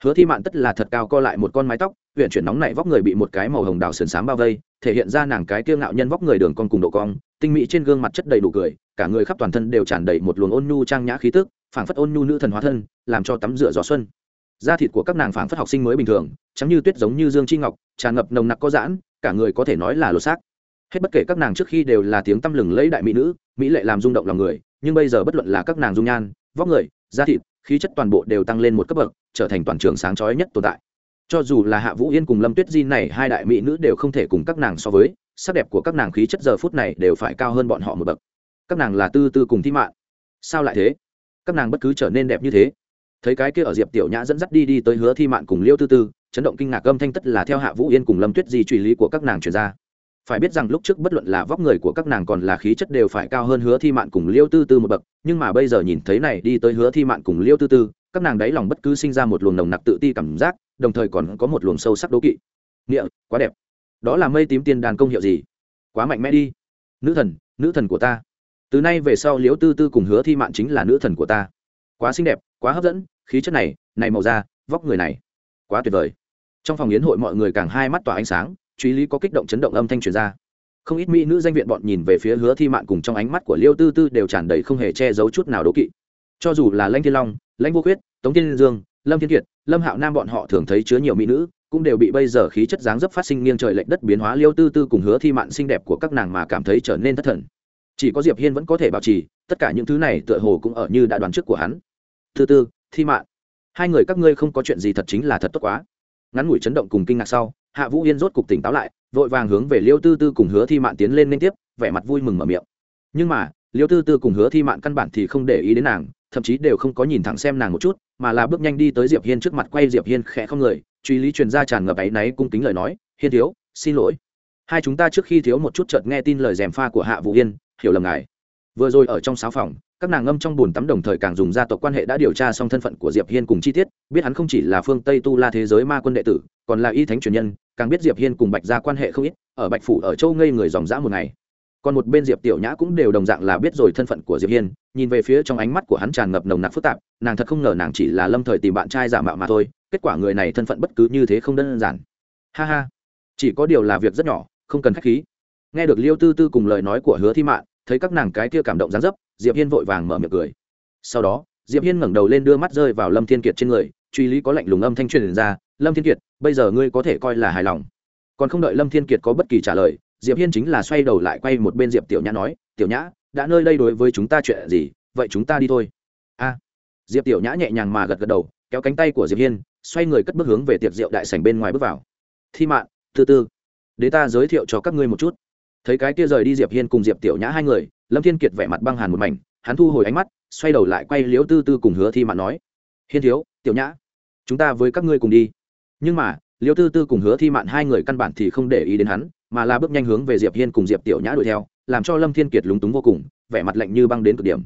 Hứa thi mạn tất là thật cao co lại một con mái tóc huyện chuyển nóng này vóc người bị một cái màu hồng đào sườn xám bao vây, thể hiện ra nàng cái kiêu ngạo nhân vóc người đường con cùng độ cong, tinh mỹ trên gương mặt chất đầy đủ cười, cả người khắp toàn thân đều tràn đầy một luồng ôn nhu trang nhã khí tức, phảng phất ôn nhu nữ thần hóa thân, làm cho tắm rửa gió xuân. Da thịt của các nàng phảng phất học sinh mới bình thường, trắng như tuyết giống như dương chi ngọc, tràn ngập nồng nặc có giãn, cả người có thể nói là lột xác. Hết bất kể các nàng trước khi đều là tiếng tăm lừng lấy đại mỹ nữ, mỹ lệ làm rung động lòng người, nhưng bây giờ bất luận là các nàng dung nhan, vóc người da thịt, khí chất toàn bộ đều tăng lên một cấp bậc, trở thành toàn trường sáng chói nhất tồn tại. Cho dù là hạ vũ yên cùng lâm tuyết di này hai đại mỹ nữ đều không thể cùng các nàng so với, sắc đẹp của các nàng khí chất giờ phút này đều phải cao hơn bọn họ một bậc. Các nàng là tư tư cùng thi mạng sao lại thế? Các nàng bất cứ trở nên đẹp như thế. Thấy cái kia ở diệp tiểu nhã dẫn dắt đi đi tới hứa thi mạn cùng liêu tư tư, chấn động kinh ngạc âm thanh tất là theo hạ vũ yên cùng lâm tuyết di truy lý của các nàng truyền ra phải biết rằng lúc trước bất luận là vóc người của các nàng còn là khí chất đều phải cao hơn hứa thi mạn cùng liêu tư tư một bậc, nhưng mà bây giờ nhìn thấy này, đi tới hứa thi mạn cùng liêu tư tư, các nàng đáy lòng bất cứ sinh ra một luồng nồng nặc tự ti cảm giác, đồng thời còn có một luồng sâu sắc đố kỵ. Nghĩa, quá đẹp. Đó là mây tím tiên đàn công hiệu gì? Quá mạnh mẽ đi. Nữ thần nữ thần của ta. Từ nay về sau Liêu tư tư cùng hứa thi mạn chính là nữ thần của ta. Quá xinh đẹp, quá hấp dẫn, khí chất này này màu da, vóc người này. Quá tuyệt vời. Trong phòng yến hội mọi người càng hai mắt tỏa ánh sáng truy lý có kích động chấn động âm thanh truyền ra. Không ít mỹ nữ danh viện bọn nhìn về phía hứa thi mạn cùng trong ánh mắt của liêu tư tư đều tràn đầy không hề che giấu chút nào đố kỵ. Cho dù là lãnh thiên long, lãnh vô khuyết, tống thiên dương, lâm thiên kiệt, lâm hạo nam bọn họ thường thấy chứa nhiều mỹ nữ, cũng đều bị bây giờ khí chất dáng dấp phát sinh nghiêng trời lệch đất biến hóa, liêu tư tư cùng hứa thi mạn xinh đẹp của các nàng mà cảm thấy trở nên thất thần. Chỉ có diệp hiên vẫn có thể bảo trì, tất cả những thứ này tựa hồ cũng ở như đã đoán trước của hắn. Thứ tư, thi mạn, hai người các ngươi không có chuyện gì thật chính là thật tốt quá. Ngắn ngủi chấn động cùng kinh ngạc sau hạ vũ yên rốt cục tỉnh táo lại, vội vàng hướng về liêu tư tư cùng hứa thi mạn tiến lên liên tiếp, vẻ mặt vui mừng mở miệng. Nhưng mà, liêu tư tư cùng hứa thi mạn căn bản thì không để ý đến nàng, thậm chí đều không có nhìn thẳng xem nàng một chút, mà là bước nhanh đi tới diệp hiên trước mặt quay diệp hiên khẽ không người, truy lý truyền ra tràn ngập áy náy cung kính lời nói, hiên thiếu, xin lỗi. Hai chúng ta trước khi thiếu một chút chợt nghe tin lời dèm pha của hạ vũ yên, hiểu lầm ngài. Vừa rồi ở trong sáu phòng các nàng ngâm trong bồn tắm đồng thời càng dùng gia tộc quan hệ đã điều tra xong thân phận của diệp hiên cùng chi tiết, biết hắn không chỉ là phương tây tu la thế giới ma quân đệ tử, còn là y thánh truyền nhân, càng biết diệp hiên cùng bạch gia quan hệ không ít, ở bạch phủ ở châu ngây người dòng dã một ngày. Còn một bên diệp tiểu nhã cũng đều đồng dạng là biết rồi thân phận của diệp hiên, nhìn về phía trong ánh mắt của hắn tràn ngập nồng nặc phức tạp, nàng thật không ngờ nàng chỉ là lâm thời tìm bạn trai giả mạo mà thôi, kết quả người này thân phận bất cứ như thế không đơn giản. Ha ha, chỉ có điều là việc rất nhỏ, không cần khách khí. Nghe được liêu tư tư cùng lời nói của hứa thi mạn, thấy các nàng cái kia cảm động dán dấp diệp hiên vội vàng mở miệng cười. Sau đó, diệp hiên ngẩng đầu lên đưa mắt rơi vào lâm thiên kiệt trên người, truy lý có lạnh lùng âm thanh truyền ra, lâm thiên kiệt, bây giờ ngươi có thể coi là hài lòng. Còn không đợi lâm thiên kiệt có bất kỳ trả lời, diệp hiên chính là xoay đầu lại quay một bên diệp tiểu nhã nói, tiểu nhã, đã nơi đây đối với chúng ta chuyện gì, vậy chúng ta đi thôi. A. Diệp tiểu nhã nhẹ nhàng mà gật gật đầu, kéo cánh tay của diệp hiên, xoay người cất bước hướng về tiệc rượu đại sảnh bên ngoài bước vào. Thi mạn, từ từ để ta giới thiệu cho các ngươi một chút. Thấy cái kia rời đi diệp hiên cùng diệp tiểu nhã hai người lâm thiên kiệt vẻ mặt băng hàn một mảnh, hắn thu hồi ánh mắt, xoay đầu lại quay liếu tư tư cùng hứa thi mạn nói, hiên thiếu, tiểu nhã, chúng ta với các ngươi cùng đi. Nhưng mà liêu tư tư cùng hứa thi mạn hai người căn bản thì không để ý đến hắn, mà là bước nhanh hướng về diệp hiên cùng diệp tiểu nhã đuổi theo, làm cho lâm thiên kiệt lúng túng vô cùng, vẻ mặt lạnh như băng đến cực điểm.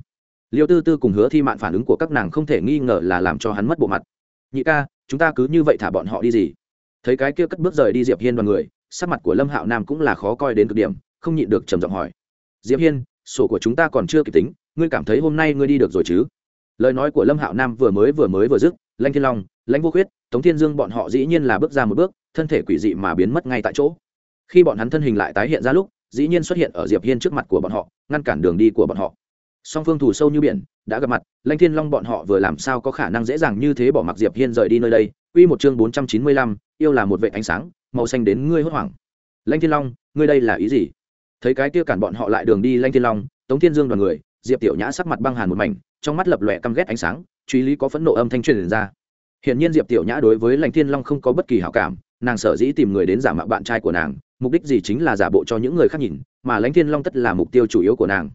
Liêu tư tư cùng hứa thi mạn phản ứng của các nàng không thể nghi ngờ là làm cho hắn mất bộ mặt. Nhị ca, chúng ta cứ như vậy thả bọn họ đi gì? Thấy cái kia cất bước rời đi diệp hiên đoàn người, sắc mặt của lâm hạo nam cũng là khó coi đến cực điểm, không nhịn được trầm giọng hỏi. Diệp hiên sổ của chúng ta còn chưa kịp tính ngươi cảm thấy hôm nay ngươi đi được rồi chứ? Lời nói của lâm hạo nam vừa mới vừa mới vừa dứt lanh thiên long lãnh vô khuyết tống thiên dương bọn họ dĩ nhiên là bước ra một bước thân thể quỷ dị mà biến mất ngay tại chỗ. Khi bọn hắn thân hình lại tái hiện ra lúc dĩ nhiên xuất hiện ở diệp hiên trước mặt của bọn họ ngăn cản đường đi của bọn họ. Song phương thủ sâu như biển đã gặp mặt lãnh thiên long bọn họ vừa làm sao có khả năng dễ dàng như thế bỏ mặc diệp hiên rời đi nơi đây? Quy một chương 495, yêu là một vệ ánh sáng màu xanh đến ngươi hốt hoảng. Lãnh thiên long ngươi đây là ý gì? Thấy cái kia cản bọn họ lại đường đi lanh thiên long tống thiên dương đoàn người diệp tiểu nhã sắc mặt băng hàn một mảnh trong mắt lập lòe căm ghét ánh sáng truy lý có phẫn nộ âm thanh truyền ra hiện nhiên Diệp Tiểu Nhã đối với lanh Thiên Long không có bất kỳ hảo cảm, nàng sở dĩ tìm người đến giả mạo bạn trai của nàng, mục đích gì chính là giả bộ cho những người khác nhìn, mà Lãnh Thiên Long tất là mục tiêu chủ yếu của nàng.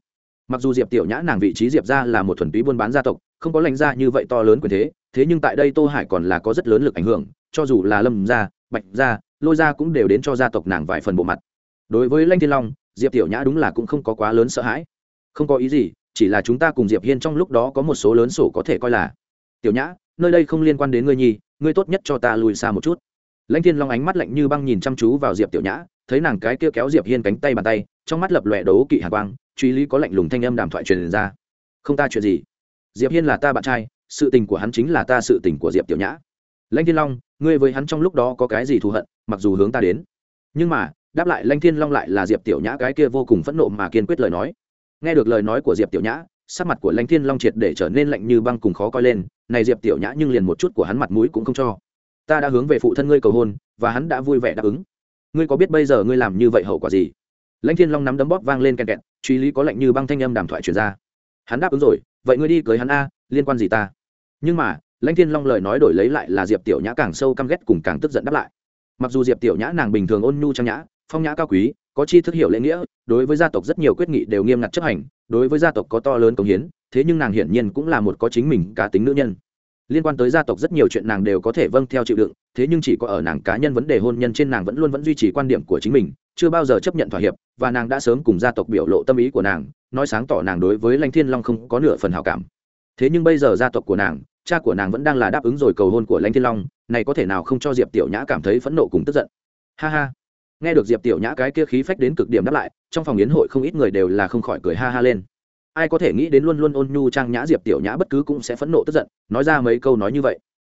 Mặc dù Diệp Tiểu Nhã nàng vị trí Diệp gia là một thuần túy buôn bán gia tộc, không có lãnh gia như vậy to lớn quyền thế, thế nhưng tại đây Tô Hải còn là có rất lớn lực ảnh hưởng, cho dù là Lâm gia, Bạch gia, Lôi gia cũng đều đến cho gia tộc nàng vài phần bộ mặt. Đối với Lãnh Thiên Long, Diệp Tiểu Nhã đúng là cũng không có quá lớn sợ hãi. Không có ý gì, chỉ là chúng ta cùng Diệp Hiên trong lúc đó có một số lớn sổ có thể coi là. Tiểu Nhã, nơi đây không liên quan đến ngươi nhi, ngươi tốt nhất cho ta lùi xa một chút. Lãnh thiên long ánh mắt lạnh như băng nhìn chăm chú vào diệp tiểu nhã thấy nàng cái kia kéo diệp hiên cánh tay bàn tay trong mắt lập lòe đấu kỵ hà quang truy lý có lạnh lùng thanh âm đàm thoại truyền ra. Không ta chuyện gì. Diệp hiên là ta bạn trai sự tình của hắn chính là ta sự tình của diệp tiểu nhã. Lãnh thiên long ngươi với hắn trong lúc đó có cái gì thù hận mặc dù hướng ta đến. Nhưng mà đáp lại lanh thiên long lại là diệp tiểu nhã cái kia vô cùng phẫn nộ mà kiên quyết lời nói. Nghe được lời nói của diệp tiểu nhã, sắc mặt của lanh thiên long triệt để trở nên lạnh như băng cùng khó coi lên, này diệp tiểu nhã nhưng liền một chút của hắn mặt mũi cũng không cho. Ta đã hướng về phụ thân ngươi cầu hôn, và hắn đã vui vẻ đáp ứng. Ngươi có biết bây giờ ngươi làm như vậy hậu quả gì? Lãnh thiên long nắm đấm bóp vang lên kèn kẹt, truy lý có lạnh như băng thanh âm đàm thoại truyền ra. Hắn đáp ứng rồi, vậy ngươi đi cưới hắn a, liên quan gì ta? Nhưng mà lãnh thiên long lời nói đổi lấy lại là diệp tiểu nhã càng sâu căm ghét cùng càng tức giận đáp lại. Mặc dù diệp tiểu nhã nàng bình thường ôn nhu trang nhã phong nhã cao quý, có chi thức hiểu lễ nghĩa, đối với gia tộc rất nhiều quyết nghị đều nghiêm ngặt chấp hành, đối với gia tộc có to lớn công hiến, thế nhưng nàng hiển nhiên cũng là một có chính mình cá tính nữ nhân. Liên quan tới gia tộc rất nhiều chuyện nàng đều có thể vâng theo chịu đựng, thế nhưng chỉ có ở nàng cá nhân vấn đề hôn nhân trên nàng vẫn luôn vẫn duy trì quan điểm của chính mình, chưa bao giờ chấp nhận thỏa hiệp, và nàng đã sớm cùng gia tộc biểu lộ tâm ý của nàng, nói sáng tỏ nàng đối với lãnh thiên long không có nửa phần hảo cảm. Thế nhưng bây giờ gia tộc của nàng, cha của nàng vẫn đang là đáp ứng rồi cầu hôn của lãnh thiên long, này có thể nào không cho diệp tiểu nhã cảm thấy phẫn nộ cùng tức giận? Ha ha nghe được diệp tiểu nhã cái kia khí phách đến cực điểm đáp lại trong phòng yến hội không ít người đều là không khỏi cười ha ha lên ai có thể nghĩ đến luôn luôn ôn nhu trang nhã diệp tiểu nhã bất cứ cũng sẽ phẫn nộ tức giận nói ra mấy câu nói như vậy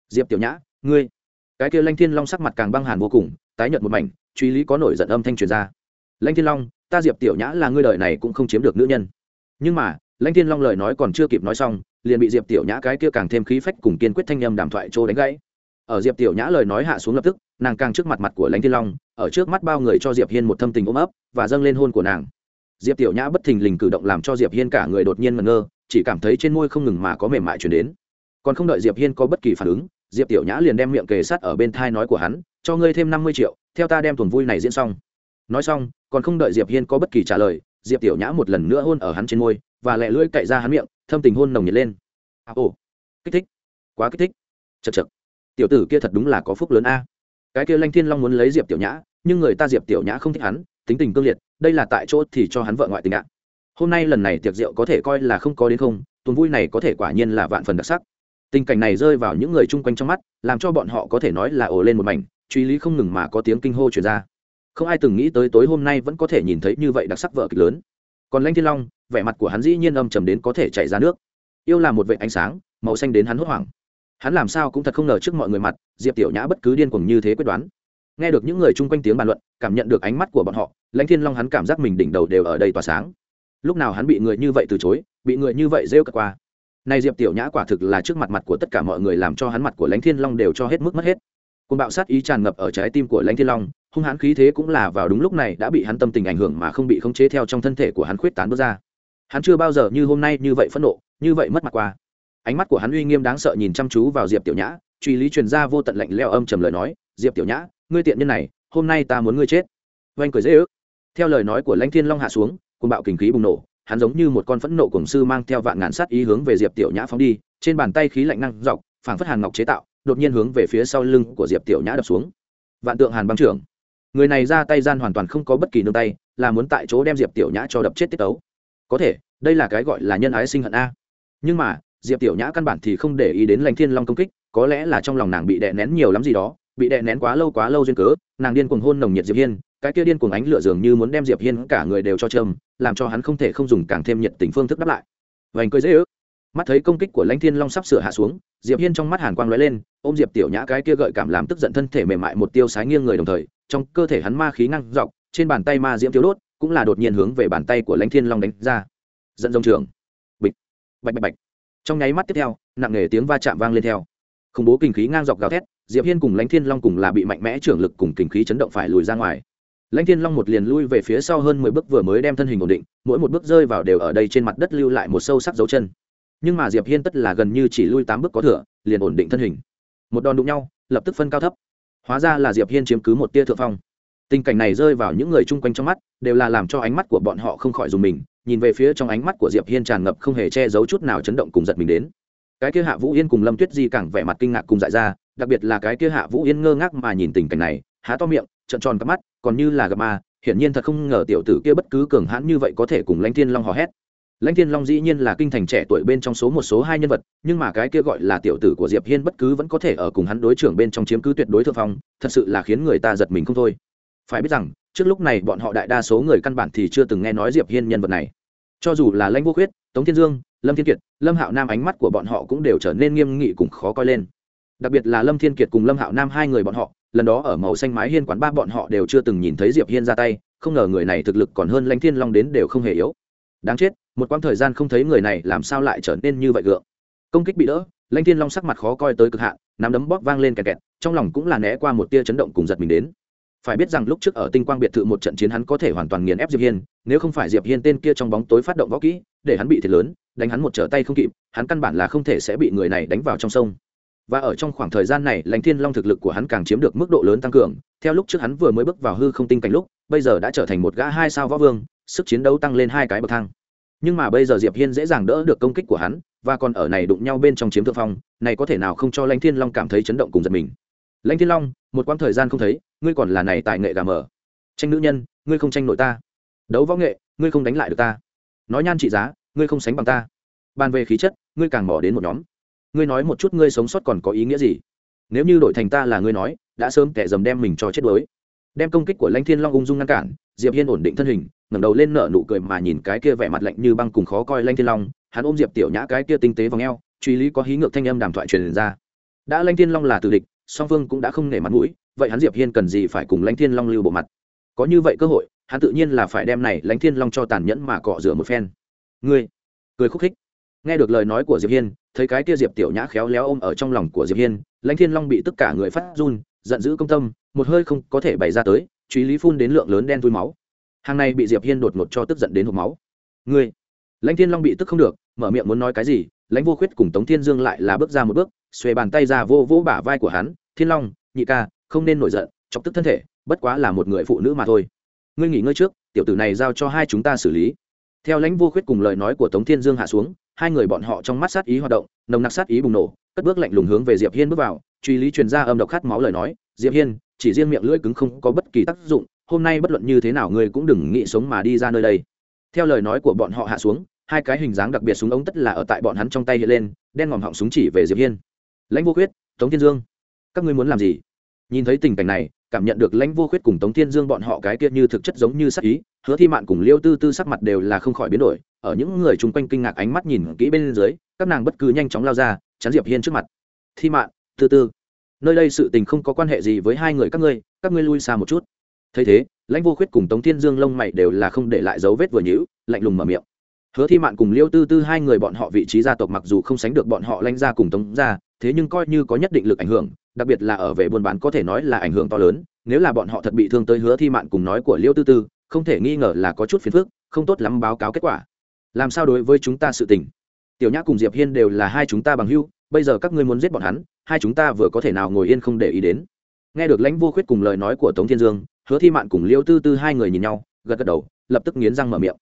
diệp tiểu nhã ngươi cái kia lanh thiên long sắc mặt càng băng hàn vô cùng tái nhợt một mảnh truy lý có nổi giận âm thanh truyền ra lanh thiên long ta diệp tiểu nhã là ngươi đời này cũng không chiếm được nữ nhân nhưng mà lanh thiên long lời nói còn chưa kịp nói xong liền bị diệp tiểu nhã cái kia càng thêm khí phách cùng kiên quyết thanh âm đàm thoại trô đánh gãy ở diệp tiểu nhã lời nói hạ xuống lập tức nàng càng trước mặt mặt của lãnh thiên long ở trước mắt bao người cho diệp hiên một thâm tình ôm ấp và dâng lên hôn của nàng. Diệp tiểu nhã bất thình lình cử động làm cho diệp hiên cả người đột nhiên ngẩn ngơ chỉ cảm thấy trên môi không ngừng mà có mềm mại chuyển đến. Còn không đợi diệp hiên có bất kỳ phản ứng diệp tiểu nhã liền đem miệng kề sát ở bên thai nói của hắn cho ngươi thêm năm mươi triệu theo ta đem tuần vui này diễn xong. Nói xong còn không đợi diệp hiên có bất kỳ trả lời diệp tiểu nhã một lần nữa hôn ở hắn trên môi và lẹ lưỡi cậy ra hắn miệng thâm tình hôn nồng nhiệt lên. À, ồ kích thích quá kích thích chật chật tiểu tử kia thật đúng là có phúc lớn a cái kia lanh thiên long muốn lấy diệp tiểu nhã, nhưng người ta diệp tiểu nhã không thích hắn, tính tình cương liệt, đây là tại chỗ thì cho hắn vợ ngoại tình ạ. Hôm nay lần này tiệc rượu có thể coi là không có đến không, tuần vui này có thể quả nhiên là vạn phần đặc sắc. Tình cảnh này rơi vào những người chung quanh trong mắt, làm cho bọn họ có thể nói là ồ lên một mảnh, truy lý không ngừng mà có tiếng kinh hô truyền ra. Không ai từng nghĩ tới tối hôm nay vẫn có thể nhìn thấy như vậy đặc sắc vợ kịch lớn. Còn lanh thiên long, vẻ mặt của hắn dĩ nhiên âm trầm đến có thể chảy ra nước. Yêu là một vệ ánh sáng, màu xanh đến hắn hốt hoảng hắn làm sao cũng thật không ngờ trước mọi người mặt, diệp tiểu nhã bất cứ điên cuồng như thế quyết đoán. Nghe được những người chung quanh tiếng bàn luận, cảm nhận được ánh mắt của bọn họ, lãnh thiên long hắn cảm giác mình đỉnh đầu đều ở đây tỏa sáng. Lúc nào hắn bị người như vậy từ chối, bị người như vậy rêu cật qua. Này diệp tiểu nhã quả thực là trước mặt mặt của tất cả mọi người làm cho hắn mặt của lãnh thiên long đều cho hết mức mất hết. Côn bạo sát ý tràn ngập ở trái tim của lãnh thiên long, hung hãn khí thế cũng là vào đúng lúc này đã bị hắn tâm tình ảnh hưởng mà không bị khống chế theo trong thân thể của hắn khuyết tán bước ra. Hắn chưa bao giờ như hôm nay như vậy phẫn nộ, như vậy mất mặt qua ánh mắt của hắn uy nghiêm đáng sợ nhìn chăm chú vào diệp tiểu nhã, truy lý truyền ra vô tận lạnh leo âm trầm lời nói, diệp tiểu nhã, ngươi tiện nhân này, hôm nay ta muốn ngươi chết. Oanh cười dễ ước. Theo lời nói của lãnh thiên long hạ xuống cùng bạo kình khí bùng nổ, hắn giống như một con phẫn nộ cổng sư mang theo vạn ngàn sát ý hướng về diệp tiểu nhã phóng đi, trên bàn tay khí lạnh năng dọc, phảng phất hàn ngọc chế tạo, đột nhiên hướng về phía sau lưng của diệp tiểu nhã đập xuống. Vạn tượng hàn băng trưởng. Người này ra tay gian hoàn toàn không có bất kỳ nương tay, là muốn tại chỗ đem diệp tiểu nhã cho đập chết tiết tấu. Có thể, đây là cái gọi là nhân ái sinh hận a. Nhưng mà diệp tiểu nhã căn bản thì không để ý đến lãnh thiên long công kích, có lẽ là trong lòng nàng bị đè nén nhiều lắm gì đó, bị đè nén quá lâu quá lâu duyên cớ, nàng điên cuồng hôn nồng nhiệt diệp hiên, cái kia điên cuồng ánh lửa dường như muốn đem diệp hiên cả người đều cho châm, làm cho hắn không thể không dùng càng thêm nhiệt tình phương thức đáp lại. Vành cười dễ ước. Mắt thấy công kích của lãnh thiên long sắp sửa hạ xuống, diệp hiên trong mắt hàn quang lóe lên, ôm diệp tiểu nhã cái kia gợi cảm làm tức giận thân thể mềm mại một tiêu sái nghiêng người đồng thời, trong cơ thể hắn ma khí ngang dọc, trên bàn tay ma diễm thiếu đốt, cũng là đột nhiên hướng về bàn tay của lãnh thiên long đánh ra. Dẫn dông trường. Bịch. Bạch bạch bạch trong nháy mắt tiếp theo, nặng nề tiếng va chạm vang lên theo. Khủng bố kinh khí ngang dọc gào thét, diệp hiên cùng lãnh thiên long cùng là bị mạnh mẽ trưởng lực cùng kinh khí chấn động phải lùi ra ngoài. Lãnh thiên long một liền lui về phía sau hơn mười bước vừa mới đem thân hình ổn định, mỗi một bước rơi vào đều ở đây trên mặt đất lưu lại một sâu sắc dấu chân. Nhưng mà diệp hiên tất là gần như chỉ lui tám bước có thừa, liền ổn định thân hình. Một đòn đụng nhau, lập tức phân cao thấp. Hóa ra là diệp hiên chiếm cứ một tia thượng phong. Tình cảnh này rơi vào những người chung quanh trong mắt, đều là làm cho ánh mắt của bọn họ không khỏi dùng mình nhìn về phía trong ánh mắt của diệp hiên tràn ngập không hề che giấu chút nào chấn động cùng giật mình đến. Cái kia hạ vũ yên cùng lâm tuyết di càng vẻ mặt kinh ngạc cùng dại ra, đặc biệt là cái kia hạ vũ yên ngơ ngác mà nhìn tình cảnh này, há to miệng, trợn tròn cặp mắt, còn như là gặp ma, hiển nhiên thật không ngờ tiểu tử kia bất cứ cường hãn như vậy có thể cùng lãnh thiên long hò hét. Lãnh thiên long dĩ nhiên là kinh thành trẻ tuổi bên trong số một số hai nhân vật, nhưng mà cái kia gọi là tiểu tử của diệp hiên bất cứ vẫn có thể ở cùng hắn đối trưởng bên trong chiếm cứ tuyệt đối thượng phong, thật sự là khiến người ta giật mình không thôi. Phải biết rằng trước lúc này bọn họ đại đa số người căn bản thì chưa từng nghe nói diệp hiên nhân vật này. Cho dù là lãnh vô khuyết, tống thiên dương, lâm thiên kiệt, lâm hạo nam ánh mắt của bọn họ cũng đều trở nên nghiêm nghị cùng khó coi lên. Đặc biệt là lâm thiên kiệt cùng lâm hạo nam hai người bọn họ, lần đó ở màu xanh mái hiên quán ba bọn họ đều chưa từng nhìn thấy diệp hiên ra tay, không ngờ người này thực lực còn hơn lãnh thiên long đến đều không hề yếu. Đáng chết, một quãng thời gian không thấy người này làm sao lại trở nên như vậy gượng. Công kích bị đỡ, lãnh thiên long sắc mặt khó coi tới cực hạn, nắm đấm bóp vang lên kẹt kẹt, trong lòng cũng là né qua một tia chấn động cùng giật mình đến phải biết rằng lúc trước ở tinh quang biệt thự một trận chiến hắn có thể hoàn toàn nghiền ép diệp hiên, nếu không phải diệp hiên tên kia trong bóng tối phát động võ kỹ, để hắn bị thiệt lớn, đánh hắn một trở tay không kịp, hắn căn bản là không thể sẽ bị người này đánh vào trong sông. Và ở trong khoảng thời gian này, lãnh thiên long thực lực của hắn càng chiếm được mức độ lớn tăng cường. Theo lúc trước hắn vừa mới bước vào hư không tinh cảnh lúc, bây giờ đã trở thành một gã hai sao võ vương, sức chiến đấu tăng lên hai cái bậc thang. Nhưng mà bây giờ diệp hiên dễ dàng đỡ được công kích của hắn, và còn ở này đụng nhau bên trong chiếm thượng phong, này có thể nào không cho lãnh thiên long cảm thấy chấn động cùng giật mình? Lãnh thiên long, một quãng thời gian không thấy, ngươi còn là này tài nghệ gà mờ. Tranh nữ nhân, ngươi không tranh nội ta. Đấu võ nghệ, ngươi không đánh lại được ta. Nói nhan trị giá, ngươi không sánh bằng ta. Bàn về khí chất, ngươi càng bỏ đến một nhóm. Ngươi nói một chút ngươi sống sót còn có ý nghĩa gì? Nếu như đổi thành ta là ngươi nói, đã sớm kẻ dầm đem mình cho chết đuối. Đem công kích của lãnh thiên long ung dung ngăn cản, diệp hiên ổn định thân hình, ngẩng đầu lên nở nụ cười mà nhìn cái kia vẻ mặt lạnh như băng cùng khó coi lãnh thiên long, hắn ôm diệp tiểu nhã cái kia tinh tế vòng eo, truy lý có hí ngược thanh âm đàm thoại truyền ra. Đã lãnh thiên long là tử địch song phương cũng đã không nể mặt mũi, vậy hắn diệp hiên cần gì phải cùng lãnh thiên long lưu bộ mặt? Có như vậy cơ hội, hắn tự nhiên là phải đem này lãnh thiên long cho tàn nhẫn mà cọ rửa một phen. Ngươi, cười khúc khích. Nghe được lời nói của diệp hiên, thấy cái kia diệp tiểu nhã khéo léo ôm ở trong lòng của diệp hiên, lãnh thiên long bị tất cả người phát run, giận dữ công tâm, một hơi không có thể bày ra tới truy lý phun đến lượng lớn đen thui máu. Hàng này bị diệp hiên đột ngột cho tức giận đến hộp máu. Ngươi, lãnh thiên long bị tức không được mở miệng muốn nói cái gì, lãnh vô khuyết cùng tống thiên dương lại là bước ra một bước, xuề bàn tay ra vô vỗ bả vai của hắn, thiên long, nhị ca, không nên nổi giận, chọc tức thân thể, bất quá là một người phụ nữ mà thôi. Ngươi nghỉ ngơi trước, tiểu tử này giao cho hai chúng ta xử lý. Theo lãnh vô khuyết cùng lời nói của tống thiên dương hạ xuống, hai người bọn họ trong mắt sát ý hoạt động, nồng nặc sát ý bùng nổ, cất bước lạnh lùng hướng về diệp hiên bước vào, truy lý truyền ra âm độc khát máu lời nói, diệp hiên, chỉ riêng miệng lưỡi cứng không có bất kỳ tác dụng, hôm nay bất luận như thế nào ngươi cũng đừng nghĩ sống mà đi ra nơi đây. Theo lời nói của bọn họ hạ xuống hai cái hình dáng đặc biệt súng ống tất là ở tại bọn hắn trong tay hiện lên, đen ngòm họng súng chỉ về diệp hiên. Lãnh vô khuyết, tống thiên dương, các ngươi muốn làm gì? Nhìn thấy tình cảnh này, cảm nhận được lãnh vô khuyết cùng tống thiên dương bọn họ cái kia như thực chất giống như sắc ý, hứa thi mạn cùng liêu tư tư sắc mặt đều là không khỏi biến đổi, ở những người chung quanh kinh ngạc ánh mắt nhìn kỹ bên dưới, các nàng bất cứ nhanh chóng lao ra, chắn diệp hiên trước mặt. Thi mạn, tư tư, nơi đây sự tình không có quan hệ gì với hai người các ngươi các ngươi lui xa một chút. Thấy thế, lãnh vô khuyết cùng tống thiên dương lông mày đều là không để lại dấu vết vừa nhữ lạnh lùng mở miệng hứa thi mạn cùng liêu tư tư hai người bọn họ vị trí gia tộc mặc dù không sánh được bọn họ lãnh gia cùng tống gia, thế nhưng coi như có nhất định lực ảnh hưởng, đặc biệt là ở về buôn bán có thể nói là ảnh hưởng to lớn, nếu là bọn họ thật bị thương tới hứa thi mạn cùng nói của liêu tư tư, không thể nghi ngờ là có chút phiền phức, không tốt lắm báo cáo kết quả. Làm sao đối với chúng ta sự tình? Tiểu nhã cùng diệp hiên đều là hai chúng ta bằng hưu bây giờ các ngươi muốn giết bọn hắn, hai chúng ta vừa có thể nào ngồi yên không để ý đến. Nghe được lãnh vô khuyết cùng lời nói của tống thiên dương, hứa thi mạn cùng liêu tư tư hai người nhìn nhau, gật gật đầu, lập tức nghiến răng mở miệng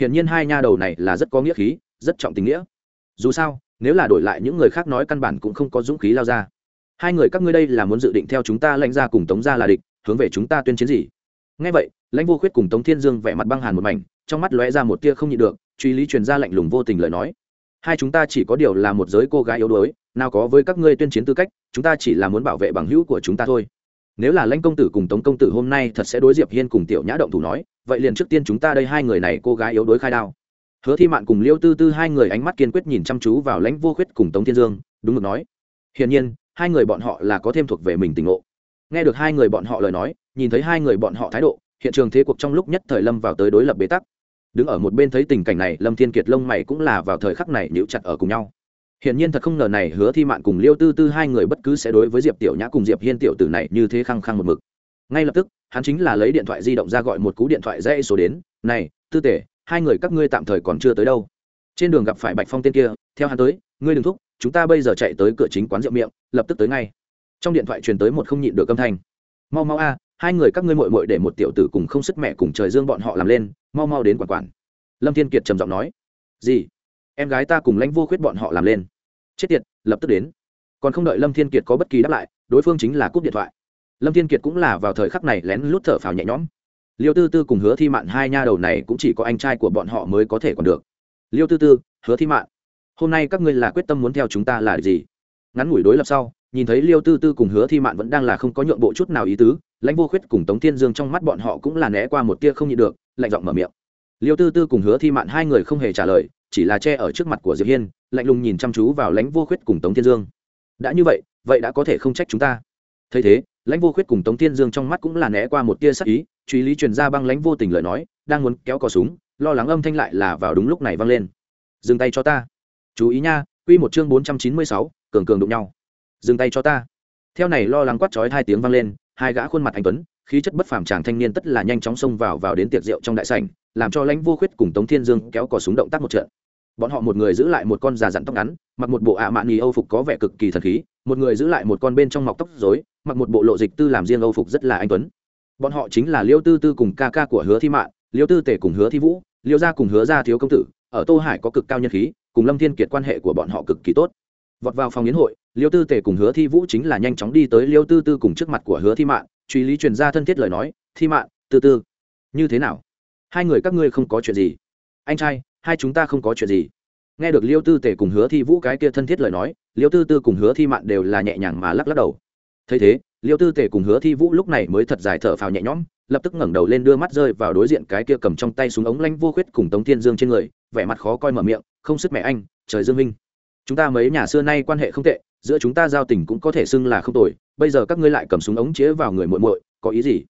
hiển nhiên hai nha đầu này là rất có nghĩa khí, rất trọng tình nghĩa. Dù sao, nếu là đổi lại những người khác nói căn bản cũng không có dũng khí lao ra. Hai người các ngươi đây là muốn dự định theo chúng ta lãnh ra cùng tống ra là địch, hướng về chúng ta tuyên chiến gì? Ngay vậy, lãnh vô khuyết cùng tống thiên dương vẻ mặt băng hàn một mảnh, trong mắt lóe ra một tia không nhịn được, truy lý truyền ra lạnh lùng vô tình lời nói. Hai chúng ta chỉ có điều là một giới cô gái yếu đuối, nào có với các ngươi tuyên chiến tư cách, chúng ta chỉ là muốn bảo vệ bằng hữu của chúng ta thôi nếu là lãnh công tử cùng tống công tử hôm nay thật sẽ đối diệp hiên cùng tiểu nhã động thủ nói, vậy liền trước tiên chúng ta đây hai người này cô gái yếu đuối khai đao. Hứa thi mạn cùng liêu tư tư hai người ánh mắt kiên quyết nhìn chăm chú vào lãnh vô khuyết cùng tống thiên dương, đúng mực nói. Hiển nhiên, hai người bọn họ là có thêm thuộc về mình tình ngộ. Nghe được hai người bọn họ lời nói, nhìn thấy hai người bọn họ thái độ, hiện trường thế cuộc trong lúc nhất thời lâm vào tới đối lập bế tắc. Đứng ở một bên thấy tình cảnh này, lâm thiên kiệt lông mày cũng là vào thời khắc này nhíu chặt ở cùng nhau hiển nhiên thật không ngờ này hứa thi mạn cùng liêu tư tư hai người bất cứ sẽ đối với diệp tiểu nhã cùng diệp hiên tiểu tử này như thế khăng khăng một mực. Ngay lập tức, hắn chính là lấy điện thoại di động ra gọi một cú điện thoại dây số đến, này, tư tể, hai người các ngươi tạm thời còn chưa tới đâu. Trên đường gặp phải bạch phong tên kia, theo hắn tới, ngươi đừng thúc, chúng ta bây giờ chạy tới cửa chính quán rượu miệng, lập tức tới ngay. Trong điện thoại truyền tới một không nhịn được âm thanh. Mau mau a, hai người các ngươi mội mội để một tiểu tử cùng không sức mẹ cùng trời dương bọn họ làm lên, mau mau đến quản quản. Lâm thiên kiệt trầm giọng nói. Gì? Em gái ta cùng lãnh vô khuyết bọn họ làm lên chết tiệt, lập tức đến. Còn không đợi lâm thiên kiệt có bất kỳ đáp lại, đối phương chính là cúp điện thoại. Lâm thiên kiệt cũng là vào thời khắc này lén lút thở phào nhẹ nhõm. Liêu tư tư cùng hứa thi mạn hai nha đầu này cũng chỉ có anh trai của bọn họ mới có thể còn được. Liêu tư tư, hứa thi mạn, hôm nay các ngươi là quyết tâm muốn theo chúng ta là gì? Ngắn ngủi đối lập sau, nhìn thấy liêu tư tư cùng hứa thi mạn vẫn đang là không có nhượng bộ chút nào ý tứ, lãnh vô khuyết cùng tống thiên dương trong mắt bọn họ cũng là né qua một tia không nhịn được, lạnh giọng mở miệng. Liêu tư tư cùng hứa thi mạn hai người không hề trả lời chỉ là che ở trước mặt của diệp hiên, lạnh lùng nhìn chăm chú vào lãnh vô khuyết cùng tống thiên dương. Đã như vậy vậy đã có thể không trách chúng ta. Thấy thế, lãnh vô khuyết cùng tống thiên dương trong mắt cũng là né qua một tia sắc ý, truy lý truyền ra băng lãnh vô tình lời nói, đang muốn kéo cò súng, lo lắng âm thanh lại là vào đúng lúc này vang lên. Dừng tay cho ta. Chú ý nha, quy một chương bốn trăm chín mươi sáu, cường cường đụng nhau. Dừng tay cho ta. Theo này lo lắng quát chói hai tiếng vang lên, hai gã khuôn mặt anh tuấn, khí chất bất phàm chàng thanh niên tất là nhanh chóng xông vào vào đến tiệc rượu trong đại sảnh, làm cho lãnh vô khuyết cùng tống thiên dương kéo cò súng động tác một trận bọn họ một người giữ lại một con già dặn tóc ngắn, mặc một bộ ạ mạn nghi âu phục có vẻ cực kỳ thần khí, một người giữ lại một con bên trong mọc tóc dối mặc một bộ lộ dịch tư làm riêng âu phục rất là anh tuấn. Bọn họ chính là liêu tư tư cùng ca ca của hứa thi mạn, liêu tư tể cùng hứa thi vũ, liêu gia cùng hứa gia thiếu công tử, ở tô hải có cực cao nhân khí, cùng lâm thiên kiệt quan hệ của bọn họ cực kỳ tốt. Vọt vào phòng yến hội, liêu tư tể cùng hứa thi vũ chính là nhanh chóng đi tới liêu tư tư cùng trước mặt của hứa thi mạn, truy lý truyền ra thân thiết lời nói, thi mạn, tư tư, như thế nào? Hai người các ngươi không có chuyện gì. Anh trai hai chúng ta không có chuyện gì. Nghe được liêu tư tể cùng hứa thi vũ cái kia thân thiết lời nói, liêu tư tư cùng hứa thi mạn đều là nhẹ nhàng mà lắc lắc đầu. Thấy thế, liêu tư tể cùng hứa thi vũ lúc này mới thật dài thở phào nhẹ nhõm, lập tức ngẩng đầu lên đưa mắt rơi vào đối diện cái kia cầm trong tay súng ống lanh vô khuyết cùng tống thiên dương trên người, vẻ mặt khó coi mở miệng, không sức mẹ anh, trời dương minh chúng ta mấy nhà xưa nay quan hệ không tệ, giữa chúng ta giao tình cũng có thể xưng là không tồi, bây giờ các ngươi lại cầm súng ống chĩa vào người muội muội, có ý gì?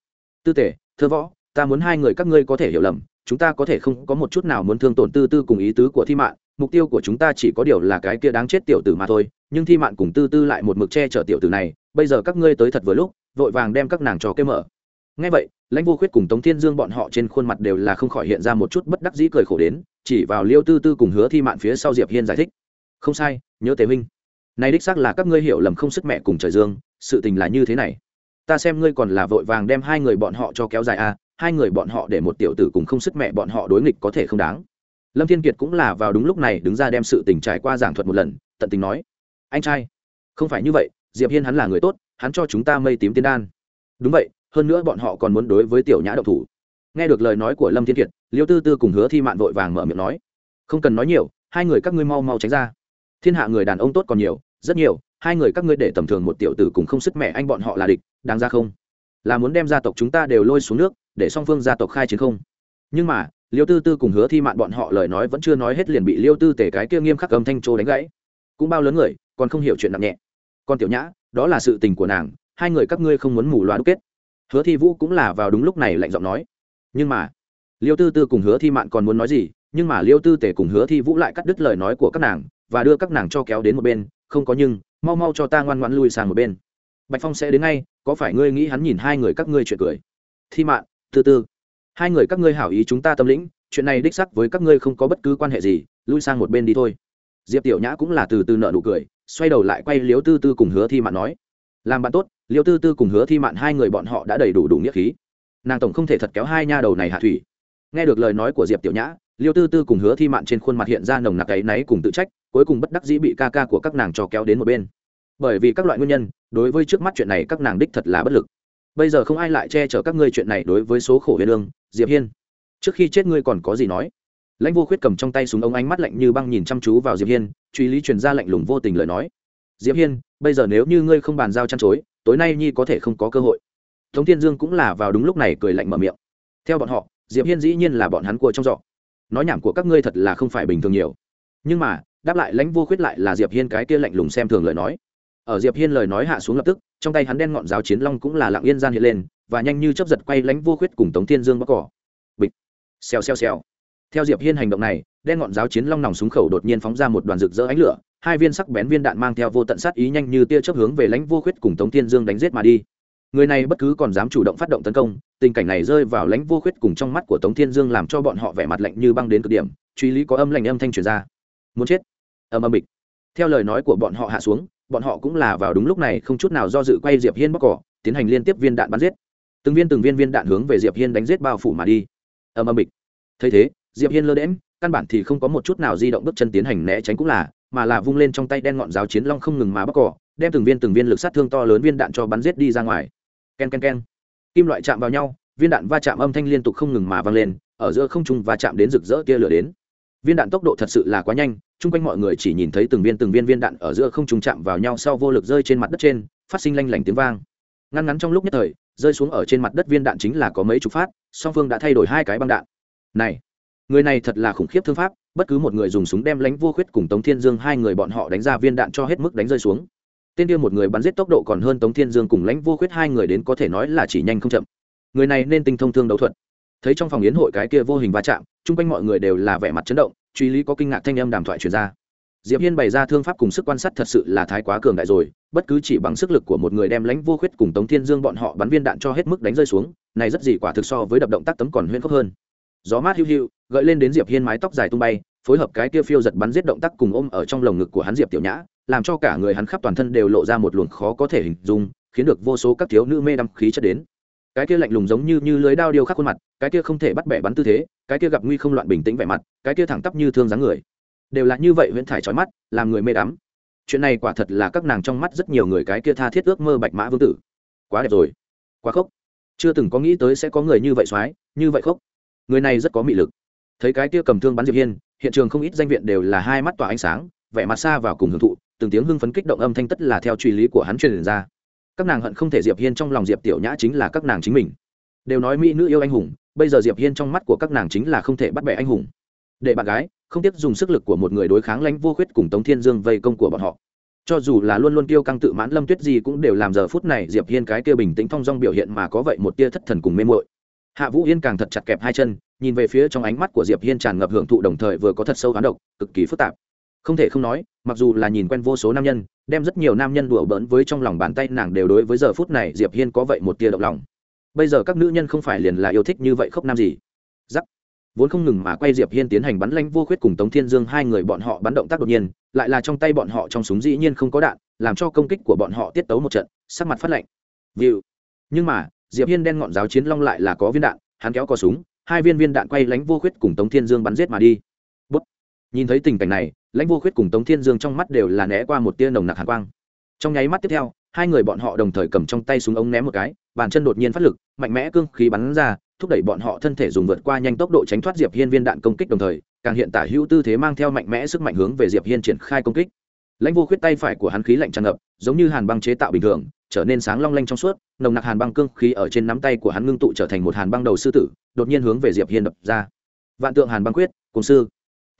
Tư tể thơ võ ta muốn hai người các ngươi có thể hiểu lầm, chúng ta có thể không có một chút nào muốn thương tổn tư tư cùng ý tứ của thi mạn, mục tiêu của chúng ta chỉ có điều là cái kia đáng chết tiểu tử mà thôi, nhưng thi mạn cùng tư tư lại một mực che chở tiểu tử này, bây giờ các ngươi tới thật vừa lúc, vội vàng đem các nàng trò kê mở. Ngay vậy, lãnh vô khuyết cùng tống thiên dương bọn họ trên khuôn mặt đều là không khỏi hiện ra một chút bất đắc dĩ cười khổ đến, chỉ vào liêu tư tư cùng hứa thi mạn phía sau diệp hiên giải thích. Không sai, nhớ tề huynh này đích xác là các ngươi hiểu lầm không sức mẹ cùng trời dương, sự tình là như thế này. Ta xem ngươi còn là vội vàng đem hai người bọn họ cho kéo dài à? Hai người bọn họ để một tiểu tử cùng không sức mẹ bọn họ đối nghịch có thể không đáng. Lâm thiên kiệt cũng là vào đúng lúc này đứng ra đem sự tình trải qua giảng thuật một lần, tận tình nói, anh trai, không phải như vậy, diệp hiên hắn là người tốt, hắn cho chúng ta mây tím tiên đan. Đúng vậy, hơn nữa bọn họ còn muốn đối với tiểu nhã độc thủ. Nghe được lời nói của lâm thiên kiệt, liêu tư tư cùng hứa thi mạn vội vàng mở miệng nói, không cần nói nhiều, hai người các ngươi mau mau tránh ra. Thiên hạ người đàn ông tốt còn nhiều, rất nhiều, hai người các ngươi để tầm thường một tiểu tử cùng không sức mẹ anh bọn họ là địch, đáng ra không? Là muốn đem gia tộc chúng ta đều lôi xuống nước để song phương gia tộc khai chiến không. Nhưng mà, liêu tư tư cùng hứa thi mạn bọn họ lời nói vẫn chưa nói hết liền bị liêu tư tể cái kia nghiêm khắc âm thanh trô đánh gãy. Cũng bao lớn người, còn không hiểu chuyện nặng nhẹ. Còn tiểu nhã, đó là sự tình của nàng, hai người các ngươi không muốn mù loà đúc kết. Hứa thi vũ cũng là vào đúng lúc này lạnh giọng nói. Nhưng mà, liêu tư tư cùng hứa thi mạn còn muốn nói gì, nhưng mà liêu tư tể cùng hứa thi vũ lại cắt đứt lời nói của các nàng, và đưa các nàng cho kéo đến một bên, không có nhưng, mau mau cho ta ngoan ngoãn lui sang một bên. Bạch phong sẽ đến ngay, có phải ngươi nghĩ hắn nhìn hai người các ngươi chuyện cười? Thi mạn thứ tư, hai người các ngươi hảo ý chúng ta tâm lĩnh, chuyện này đích sắc với các ngươi không có bất cứ quan hệ gì, lui sang một bên đi thôi. Diệp tiểu nhã cũng là từ từ nợ nụ cười, xoay đầu lại quay liếu tư tư cùng hứa thi mạn nói, làm bạn tốt liêu tư tư cùng hứa thi mạn hai người bọn họ đã đầy đủ đủ nghĩa khí. Nàng tổng không thể thật kéo hai nha đầu này hạ thủy. Nghe được lời nói của diệp tiểu nhã liêu tư tư cùng hứa thi mạn trên khuôn mặt hiện ra nồng nặc áy náy cùng tự trách, cuối cùng bất đắc dĩ bị ca ca của các nàng cho kéo đến một bên. Bởi vì các loại nguyên nhân, đối với trước mắt chuyện này các nàng đích thật là bất lực bây giờ không ai lại che chở các ngươi chuyện này đối với số khổ huyền lương, diệp hiên. Trước khi chết ngươi còn có gì nói? Lãnh vô khuyết cầm trong tay súng ống ánh mắt lạnh như băng nhìn chăm chú vào diệp hiên, truy lý truyền ra lạnh lùng vô tình lời nói. Diệp hiên, bây giờ nếu như ngươi không bàn giao chăn chối, tối nay nhi có thể không có cơ hội. Tống thiên dương cũng là vào đúng lúc này cười lạnh mở miệng. Theo bọn họ, diệp hiên dĩ nhiên là bọn hắn cua trong dọ nói nhảm của các ngươi thật là không phải bình thường nhiều. Nhưng mà, đáp lại lãnh vô khuyết lại là diệp hiên cái kia lạnh lùng xem thường lời nói. Ở diệp hiên lời nói hạ xuống lập tức trong tay hắn đen ngọn giáo chiến long cũng là lặng yên gian hiện lên, và nhanh như chấp giật quay lánh vô khuyết cùng tống thiên dương bóc cỏ. Bịch. Xèo xèo xèo. Theo diệp hiên hành động này, đen ngọn giáo chiến long nòng súng khẩu đột nhiên phóng ra một đoàn rực rỡ ánh lửa, hai viên sắc bén viên đạn mang theo vô tận sát ý nhanh như tia chớp hướng về lãnh vô khuyết cùng tống thiên dương đánh giết mà đi. Người này bất cứ còn dám chủ động phát động tấn công, tình cảnh này rơi vào lãnh vô khuyết cùng trong mắt của tống thiên dương làm cho bọn họ vẻ mặt lạnh như băng đến cực điểm, truy lý có âm lạnh âm thanh truyền ra. Muốn chết. Âm âm bịch. Theo lời nói của bọn họ hạ xuống bọn họ cũng là vào đúng lúc này, không chút nào do dự quay diệp hiên bóc cỏ, tiến hành liên tiếp viên đạn bắn giết. Từng viên từng viên viên đạn hướng về diệp hiên đánh giết bao phủ mà đi. Âm âm bịch. Thấy thế, diệp hiên lơ đễm căn bản thì không có một chút nào di động bước chân tiến hành né tránh cũng là, mà là vung lên trong tay đen ngọn giáo chiến long không ngừng mà bóc cỏ, đem từng viên từng viên lực sát thương to lớn viên đạn cho bắn giết đi ra ngoài. Ken ken ken. Kim loại chạm vào nhau, viên đạn va chạm âm thanh liên tục không ngừng mà vang lên, ở giữa không trung va chạm đến rực rỡ tia lửa đến. Viên đạn tốc độ thật sự là quá nhanh chung quanh mọi người chỉ nhìn thấy từng viên từng viên viên đạn ở giữa không trùng chạm vào nhau sau vô lực rơi trên mặt đất trên, phát sinh lanh lảnh tiếng vang. Ngăn ngắn trong lúc nhất thời, rơi xuống ở trên mặt đất viên đạn chính là có mấy chục phát, song phương đã thay đổi hai cái băng đạn. Này, người này thật là khủng khiếp thương pháp, bất cứ một người dùng súng đem lánh vô khuyết cùng tống thiên dương hai người bọn họ đánh ra viên đạn cho hết mức đánh rơi xuống. Tên kia một người bắn giết tốc độ còn hơn tống thiên dương cùng lãnh vô khuyết hai người đến có thể nói là chỉ nhanh không chậm. Người này nên tinh thông thương đấu thuật. Thấy trong phòng yến hội cái kia vô hình va chạm, chung quanh mọi người đều là vẻ mặt chấn động truy lý có kinh ngạc thanh âm đàm thoại truyền ra. Diệp hiên bày ra thương pháp cùng sức quan sát thật sự là thái quá cường đại rồi, bất cứ chỉ bằng sức lực của một người đem lãnh vô khuyết cùng tống thiên dương bọn họ bắn viên đạn cho hết mức đánh rơi xuống, này rất gì quả thực so với đập động tác tấm còn huyên khốc hơn. Gió mát hiu hiu, gợi lên đến diệp hiên mái tóc dài tung bay, phối hợp cái kia phiêu giật bắn giết động tác cùng ôm ở trong lồng ngực của hắn diệp tiểu nhã, làm cho cả người hắn khắp toàn thân đều lộ ra một luồng khó có thể hình dung, khiến được vô số các thiếu nữ mê đăm khí chất đến cái kia lạnh lùng giống như như lưới đao điêu khắc khuôn mặt, cái kia không thể bắt bẻ bắn tư thế, cái kia gặp nguy không loạn bình tĩnh vẻ mặt, cái kia thẳng tắp như thương dáng người. Đều là như vậy huyễn thải trói mắt, làm người mê đắm. Chuyện này quả thật là các nàng trong mắt rất nhiều người cái kia tha thiết ước mơ bạch mã vương tử. Quá đẹp rồi. Quá khốc. Chưa từng có nghĩ tới sẽ có người như vậy soái, như vậy khốc. Người này rất có mị lực. Thấy cái kia cầm thương bắn diệp hiên, hiện trường không ít danh viện đều là hai mắt tỏa ánh sáng, vẻ mặt xa vào cùng hưởng thụ, từng tiếng hưng phấn kích động âm thanh tất là theo truy lý của hắn truyền ra các nàng hận không thể diệp hiên trong lòng diệp tiểu nhã chính là các nàng chính mình. Đều nói mỹ nữ yêu anh hùng, bây giờ diệp hiên trong mắt của các nàng chính là không thể bắt bẻ anh hùng. Để bạn gái, không tiếp dùng sức lực của một người đối kháng lãnh vô khuyết cùng tống thiên dương vây công của bọn họ. Cho dù là luôn luôn tiêu căng tự mãn lâm tuyết gì cũng đều làm giờ phút này diệp hiên cái kia bình tĩnh thong dong biểu hiện mà có vậy một tia thất thần cùng mê muội. Hạ vũ yên càng thật chặt kẹp hai chân, nhìn về phía trong ánh mắt của diệp hiên tràn ngập hưởng thụ đồng thời vừa có thật sâu hán độc, cực kỳ phức tạp không thể không nói, mặc dù là nhìn quen vô số nam nhân, đem rất nhiều nam nhân đùa bỡn với trong lòng bàn tay, nàng đều đối với giờ phút này diệp hiên có vậy một tia động lòng. Bây giờ các nữ nhân không phải liền là yêu thích như vậy khóc nam gì. Giắc. Vốn không ngừng mà quay diệp hiên tiến hành bắn lanh vô khuyết cùng tống thiên dương hai người bọn họ bắn động tác đột nhiên, lại là trong tay bọn họ trong súng dĩ nhiên không có đạn, làm cho công kích của bọn họ tiết tấu một trận, sắc mặt phát lạnh. Vịu. Nhưng mà, diệp hiên đen ngọn giáo chiến long lại là có viên đạn, hắn kéo cò súng, hai viên viên đạn quay lánh vô khuyết cùng tống thiên dương bắn giết mà đi nhìn thấy tình cảnh này, lãnh vô khuyết cùng tống thiên dương trong mắt đều là né qua một tia nồng nặc hàn quang. Trong nháy mắt tiếp theo, hai người bọn họ đồng thời cầm trong tay súng ống ném một cái, bàn chân đột nhiên phát lực, mạnh mẽ cương khí bắn ra, thúc đẩy bọn họ thân thể dùng vượt qua nhanh tốc độ tránh thoát diệp hiên viên đạn công kích đồng thời, càng hiện tả hữu tư thế mang theo mạnh mẽ sức mạnh hướng về diệp hiên triển khai công kích. Lãnh vô khuyết tay phải của hắn khí lạnh tràn ngập, giống như hàn băng chế tạo bình thường, trở nên sáng long lanh trong suốt, nồng nặc hàn băng cương khí ở trên nắm tay của hắn ngưng tụ trở thành một hàn băng đầu sư tử, đột nhiên hướng về diệp hiên đập ra. Vạn tượng hàn băng quyết, cùng sư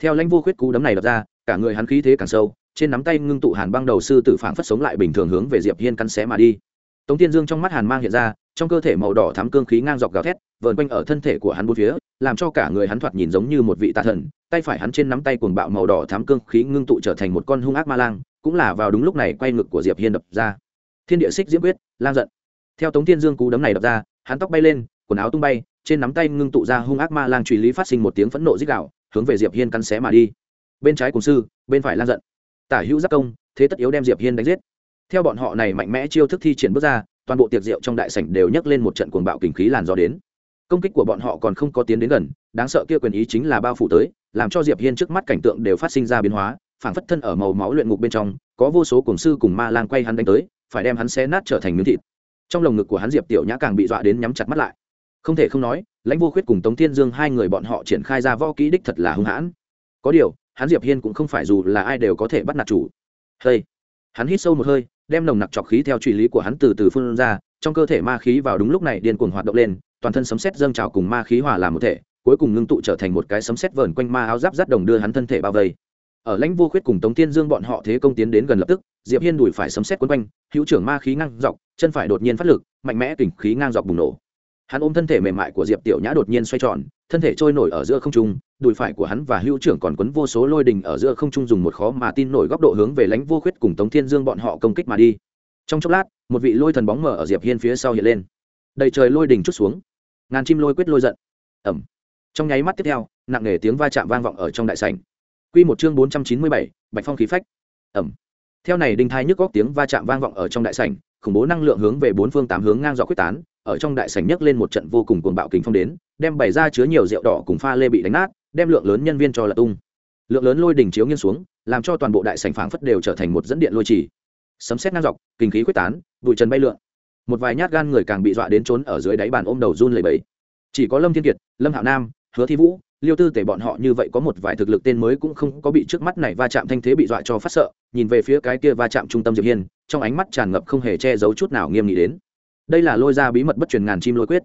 theo lãnh vô khuyết cú đấm này đập ra, cả người hắn khí thế càng sâu, trên nắm tay ngưng tụ hàn băng đầu sư tử phảng phất sống lại bình thường hướng về diệp hiên cắn xé mà đi. Tống tiên dương trong mắt hàn mang hiện ra, trong cơ thể màu đỏ thắm cương khí ngang dọc gào thét, vờn quanh ở thân thể của hắn bốn phía, làm cho cả người hắn thoạt nhìn giống như một vị tà thần, tay phải hắn trên nắm tay cuồng bạo màu đỏ thắm cương khí ngưng tụ trở thành một con hung ác ma lang, cũng là vào đúng lúc này quay ngực của diệp hiên đập ra. Thiên địa xích diễm quyết, lang giận. Theo tống tiên dương cú đấm này đập ra, hắn tóc bay lên, quần áo tung bay, trên nắm tay ngưng tụ ra hung ác ma lang truy lý phát sinh một tiếng phẫn nộ dích đạo hướng về diệp hiên cắn xé mà đi. Bên trái cùng sư, bên phải lang giận. Tả hữu giác công, thế tất yếu đem diệp hiên đánh giết. Theo bọn họ này mạnh mẽ chiêu thức thi triển bước ra, toàn bộ tiệc rượu trong đại sảnh đều nhấc lên một trận cuồng bạo kình khí làn gió đến. Công kích của bọn họ còn không có tiến đến gần, đáng sợ kia quyền ý chính là bao phủ tới, làm cho diệp hiên trước mắt cảnh tượng đều phát sinh ra biến hóa, phảng phất thân ở màu máu luyện ngục bên trong, có vô số cuồng sư cùng ma lang quay hắn đánh tới, phải đem hắn xé nát trở thành miếng thịt. Trong lồng ngực của hắn diệp tiểu nhã càng bị dọa đến nhắm chặt mắt lại không thể không nói, lãnh vô khuyết cùng tống thiên dương hai người bọn họ triển khai ra võ kỹ đích thật là hung hãn. Có điều, hắn diệp hiên cũng không phải dù là ai đều có thể bắt nạt chủ. Hơi hắn hít sâu một hơi, đem nồng nặc trọc khí theo truy lý của hắn từ từ phun ra, trong cơ thể ma khí vào đúng lúc này điên cuồng hoạt động lên, toàn thân sấm sét dâng trào cùng ma khí hòa làm một thể, cuối cùng ngưng tụ trở thành một cái sấm sét vờn quanh ma áo giáp rắt đồng đưa hắn thân thể bao vây. Ở lãnh vô khuyết cùng tống tiên dương bọn họ thế công tiến đến gần lập tức, diệp hiên đùi phải sấm sét quấn quanh, hữu trưởng ma khí ngang dọc, chân phải đột nhiên phát lực, mạnh mẽ kình khí ngang dọc bùng nổ hắn ôm thân thể mềm mại của diệp tiểu nhã đột nhiên xoay tròn thân thể trôi nổi ở giữa không trung đùi phải của hắn và hữu trưởng còn quấn vô số lôi đình ở giữa không trung dùng một khó mà tin nổi góc độ hướng về lãnh vô khuyết cùng tống thiên dương bọn họ công kích mà đi. Trong chốc lát một vị lôi thần bóng mở ở diệp hiên phía sau hiện lên. Đầy trời lôi đình chút xuống. Ngàn chim lôi quyết lôi giận. Ẩm trong nháy mắt tiếp theo nặng nề tiếng va chạm vang vọng ở trong đại sảnh. Quy một chương bốn trăm chín mươi bảy, bạch phong khí phách. Ẩm theo này đinh thai nhức góc tiếng va chạm vang vọng ở trong đại sảnh, khủng bố năng lượng hướng về bốn phương tám hướng ngang dọc quyết tán, ở trong đại sảnh nhấc lên một trận vô cùng cuồng bạo kính phong đến, đem bày ra chứa nhiều rượu đỏ cùng pha lê bị đánh nát, đem lượng lớn nhân viên cho lật tung. Lượng lớn lôi đỉnh chiếu nghiêng xuống, làm cho toàn bộ đại sảnh phảng phất đều trở thành một dẫn điện lôi trì sấm sét ngang dọc kinh khí quyết tán, bụi trần bay lượn. Một vài nhát gan người càng bị dọa đến trốn ở dưới đáy bàn ôm đầu run lẩy bẩy. Chỉ có lâm thiên kiệt, lâm hạo nam, hứa thi vũ liêu tư tể bọn họ như vậy có một vài thực lực tên mới cũng không có bị trước mắt này va chạm thanh thế bị dọa cho phát sợ, nhìn về phía cái kia va chạm trung tâm diệp hiên, trong ánh mắt tràn ngập không hề che giấu chút nào nghiêm nghị đến. Đây là lôi ra bí mật bất truyền ngàn chim lôi quyết.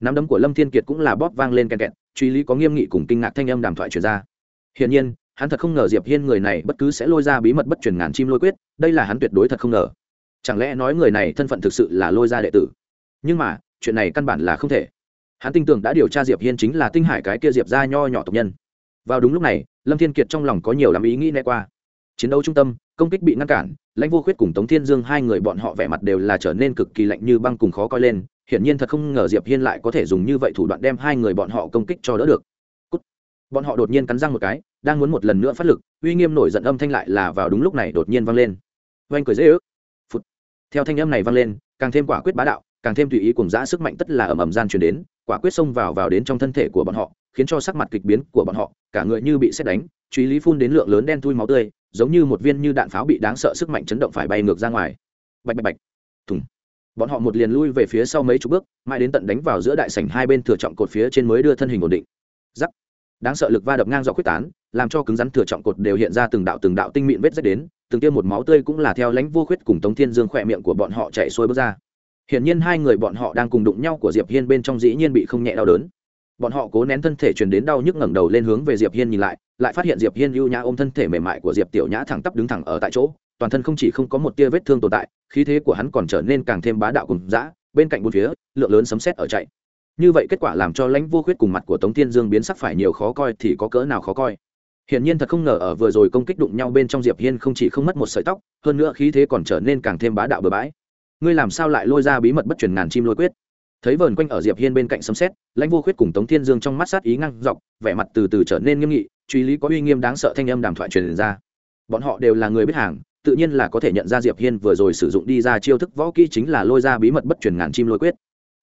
Nắm đấm của lâm thiên kiệt cũng là bóp vang lên kẹt kẹt, truy lý có nghiêm nghị cùng kinh ngạc thanh âm đàm thoại truyền ra. Hiển nhiên, hắn thật không ngờ diệp hiên người này bất cứ sẽ lôi ra bí mật bất truyền ngàn chim lôi quyết, đây là hắn tuyệt đối thật không ngờ. Chẳng lẽ nói người này thân phận thực sự là lôi ra đệ tử? Nhưng mà, chuyện này căn bản là không thể hắn tin tưởng đã điều tra diệp hiên chính là tinh hải cái kia diệp ra nho nhỏ tộc nhân. Vào đúng lúc này, lâm thiên kiệt trong lòng có nhiều lắm ý nghĩ né qua. Chiến đấu trung tâm, công kích bị ngăn cản, lãnh vô khuyết cùng tống thiên dương hai người bọn họ vẻ mặt đều là trở nên cực kỳ lạnh như băng cùng khó coi lên, hiển nhiên thật không ngờ diệp hiên lại có thể dùng như vậy thủ đoạn đem hai người bọn họ công kích cho đỡ được. Cút. bọn họ đột nhiên cắn răng một cái, đang muốn một lần nữa phát lực, uy nghiêm nổi giận âm thanh lại là vào đúng lúc này đột nhiên vang lên. Oanh cười dễ ước. Theo thanh âm này vang lên, càng thêm quả quyết bá đạo càng thêm tùy ý cùng dã sức mạnh tất là ầm ầm gian truyền đến, quả quyết xông vào vào đến trong thân thể của bọn họ, khiến cho sắc mặt kịch biến của bọn họ, cả người như bị xét đánh, truy lý phun đến lượng lớn đen thui máu tươi, giống như một viên như đạn pháo bị đáng sợ sức mạnh chấn động phải bay ngược ra ngoài. Bạch bạch bạch. Thùng. Bọn họ một liền lui về phía sau mấy chục bước, mãi đến tận đánh vào giữa đại sảnh hai bên thừa trọng cột phía trên mới đưa thân hình ổn định. Giắc. Đáng sợ lực va đập ngang dọc quyết tán, làm cho cứng rắn thừa trọng cột đều hiện ra từng đạo từng đạo tinh mịn vết rách đến, từng tiêm một máu tươi cũng là theo lãnh vô khuyết cùng tống thiên dương khỏe miệng của bọn họ chạy xuôi bước ra hiển nhiên hai người bọn họ đang cùng đụng nhau của diệp hiên bên trong dĩ nhiên bị không nhẹ đau đớn. Bọn họ cố nén thân thể truyền đến đau nhức ngẩng đầu lên hướng về diệp hiên nhìn lại lại phát hiện diệp hiên ưu nhã ôm thân thể mềm mại của diệp tiểu nhã thẳng tắp đứng thẳng ở tại chỗ, toàn thân không chỉ không có một tia vết thương tồn tại, khí thế của hắn còn trở nên càng thêm bá đạo cùng dã, bên cạnh bốn phía, lượng lớn sấm sét ở chạy. Như vậy kết quả làm cho lãnh vô khuyết cùng mặt của tống thiên dương biến sắc phải nhiều khó coi thì có cỡ nào khó coi. Hiển nhiên thật không ngờ ở vừa rồi công kích đụng nhau bên trong diệp hiên không chỉ không mất một sợi tóc, hơn nữa khí thế còn trở nên càng thêm bá đạo bừa bãi ngươi làm sao lại lôi ra bí mật bất truyền ngàn chim lôi quyết? Thấy vờn quanh ở diệp hiên bên cạnh sấm xét lãnh vô khuyết cùng tống thiên dương trong mắt sát ý ngăn dọc, vẻ mặt từ từ trở nên nghiêm nghị, truy lý có uy nghiêm đáng sợ thanh âm đàm thoại truyền ra. Bọn họ đều là người biết hàng, tự nhiên là có thể nhận ra diệp hiên vừa rồi sử dụng đi ra chiêu thức võ kỹ chính là lôi ra bí mật bất truyền ngàn chim lôi quyết.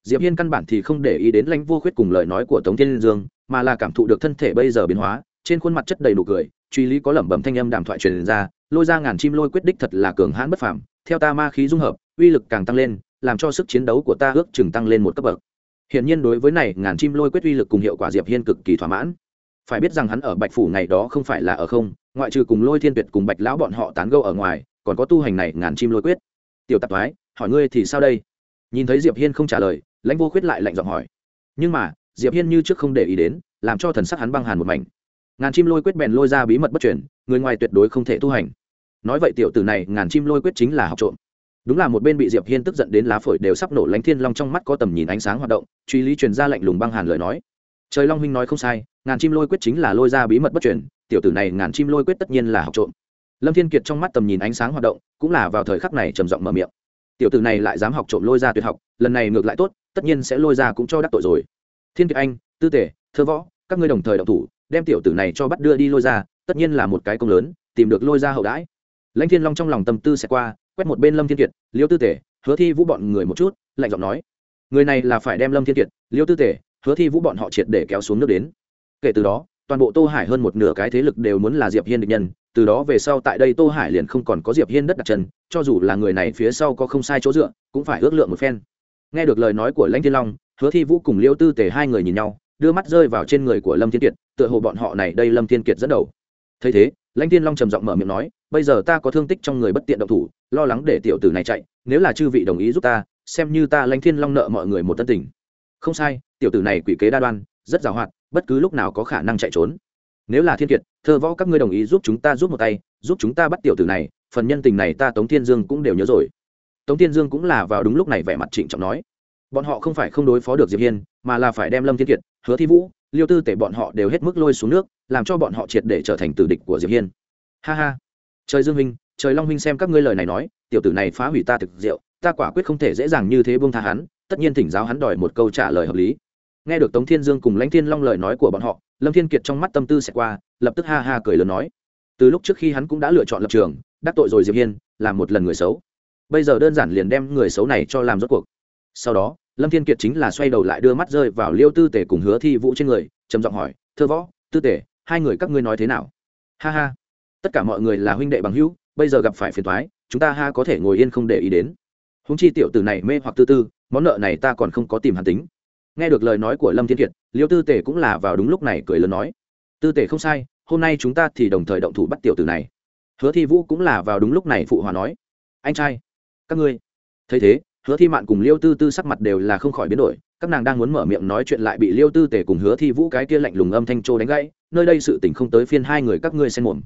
Diệp hiên căn bản thì không để ý đến lãnh vô khuyết cùng lời nói của tống thiên dương, mà là cảm thụ được thân thể bây giờ biến hóa, trên khuôn mặt chất đầy nụ cười, truy lý có lẩm bẩm thanh âm đàm thoại truyền ra, lôi ra ngàn chim lôi quyết đích thật là cường hãn bất phàm, theo ta ma khí dung hợp uy lực càng tăng lên, làm cho sức chiến đấu của ta ước chừng tăng lên một cấp bậc. Hiển nhiên đối với này, ngàn chim lôi quyết uy lực cùng hiệu quả diệp hiên cực kỳ thỏa mãn. Phải biết rằng hắn ở bạch phủ ngày đó không phải là ở không, ngoại trừ cùng lôi thiên tuyệt cùng bạch lão bọn họ tán gẫu ở ngoài, còn có tu hành này, ngàn chim lôi quyết. Tiểu tạp thoái hỏi ngươi thì sao đây? Nhìn thấy diệp hiên không trả lời, lãnh vô khuyết lại lạnh giọng hỏi. Nhưng mà, diệp hiên như trước không để ý đến, làm cho thần sắc hắn băng hàn một mảnh. Ngàn chim lôi quyết bèn lôi ra bí mật bất chuyển người ngoài tuyệt đối không thể tu hành. Nói vậy tiểu tử này, ngàn chim lôi quyết chính là học trộm đúng là một bên bị diệp hiên tức giận đến lá phổi đều sắp nổ lánh thiên long trong mắt có tầm nhìn ánh sáng hoạt động truy lý truyền ra lạnh lùng băng hàn lời nói. Trời long huynh nói không sai ngàn chim lôi quyết chính là lôi ra bí mật bất truyền, tiểu tử này ngàn chim lôi quyết tất nhiên là học trộm. Lâm thiên kiệt trong mắt tầm nhìn ánh sáng hoạt động cũng là vào thời khắc này trầm giọng mở miệng. Tiểu tử này lại dám học trộm lôi ra tuyệt học lần này ngược lại tốt tất nhiên sẽ lôi ra cũng cho đắc tội rồi. Thiên kiệt anh tư tể thơ võ các ngươi đồng thời động thủ đem tiểu tử này cho bắt đưa đi lôi ra tất nhiên là một cái công lớn tìm được lôi ra hậu đãi. Lãnh thiên long trong lòng tâm tư sẽ qua quét một bên lâm thiên kiệt, liêu tư tể, hứa thi vũ bọn người một chút, lạnh giọng nói. Người này là phải đem lâm thiên kiệt, liêu tư tể, hứa thi vũ bọn họ triệt để kéo xuống nước đến. Kể từ đó, toàn bộ tô hải hơn một nửa cái thế lực đều muốn là diệp hiên địch nhân, từ đó về sau tại đây tô hải liền không còn có diệp hiên đất đặt chân, cho dù là người này phía sau có không sai chỗ dựa, cũng phải ước lượng một phen. Nghe được lời nói của lãnh thiên long, hứa thi vũ cùng liêu tư tề hai người nhìn nhau, đưa mắt rơi vào trên người của lâm thiên kiệt, tựa hồ bọn họ này đây lâm thiên kiệt dẫn đầu thấy thế, lãnh thiên long trầm giọng mở miệng nói, bây giờ ta có thương tích trong người bất tiện động thủ, lo lắng để tiểu tử này chạy, nếu là chư vị đồng ý giúp ta, xem như ta lãnh thiên long nợ mọi người một tân tình. Không sai, tiểu tử này quỷ kế đa đoan, rất giàu hoạt, bất cứ lúc nào có khả năng chạy trốn. Nếu là thiên kiệt, thơ võ các ngươi đồng ý giúp chúng ta giúp một tay, giúp chúng ta bắt tiểu tử này, phần nhân tình này ta tống thiên dương cũng đều nhớ rồi. Tống thiên dương cũng là vào đúng lúc này vẻ mặt trịnh trọng nói, bọn họ không phải không đối phó được diệp hiên, mà là phải đem lâm thiên kiệt, hứa thi vũ, liêu tư tể bọn họ đều hết mức lôi xuống nước làm cho bọn họ triệt để trở thành tử địch của diệp hiên. Ha ha. Trời dương huynh, trời long huynh xem các ngươi lời này nói, tiểu tử này phá hủy ta thực diệu ta quả quyết không thể dễ dàng như thế buông tha hắn, tất nhiên thỉnh giáo hắn đòi một câu trả lời hợp lý. Nghe được tống thiên dương cùng lãnh thiên long lời nói của bọn họ, lâm thiên kiệt trong mắt tâm tư sẽ qua, lập tức ha ha cười lớn nói. Từ lúc trước khi hắn cũng đã lựa chọn lập trường, đắc tội rồi diệp hiên, làm một lần người xấu. Bây giờ đơn giản liền đem người xấu này cho làm rốt cuộc. Sau đó, lâm thiên kiệt chính là xoay đầu lại đưa mắt rơi vào liêu tư tể cùng hứa thi vũ trên người, trầm giọng hỏi, thơ võ, tư tể hai người các ngươi nói thế nào? Ha ha. Tất cả mọi người là huynh đệ bằng hữu, bây giờ gặp phải phiền thoái chúng ta ha có thể ngồi yên không để ý đến. Húng chi tiểu tử này mê hoặc tư tư, món nợ này ta còn không có tìm hàn tính. Nghe được lời nói của lâm thiên kiệt, liêu tư tể cũng là vào đúng lúc này cười lớn nói. Tư tể không sai, hôm nay chúng ta thì đồng thời động thủ bắt tiểu tử này. Hứa thi vũ cũng là vào đúng lúc này phụ hòa nói. Anh trai, các ngươi. Thấy thế, hứa thi mạn cùng liêu tư tư sắc mặt đều là không khỏi biến đổi, các nàng đang muốn mở miệng nói chuyện lại bị liêu tư tể cùng hứa thi vũ cái kia lạnh lùng âm thanh trô đánh gãy nơi đây sự tình không tới phiên hai người các ngươi xen mồm.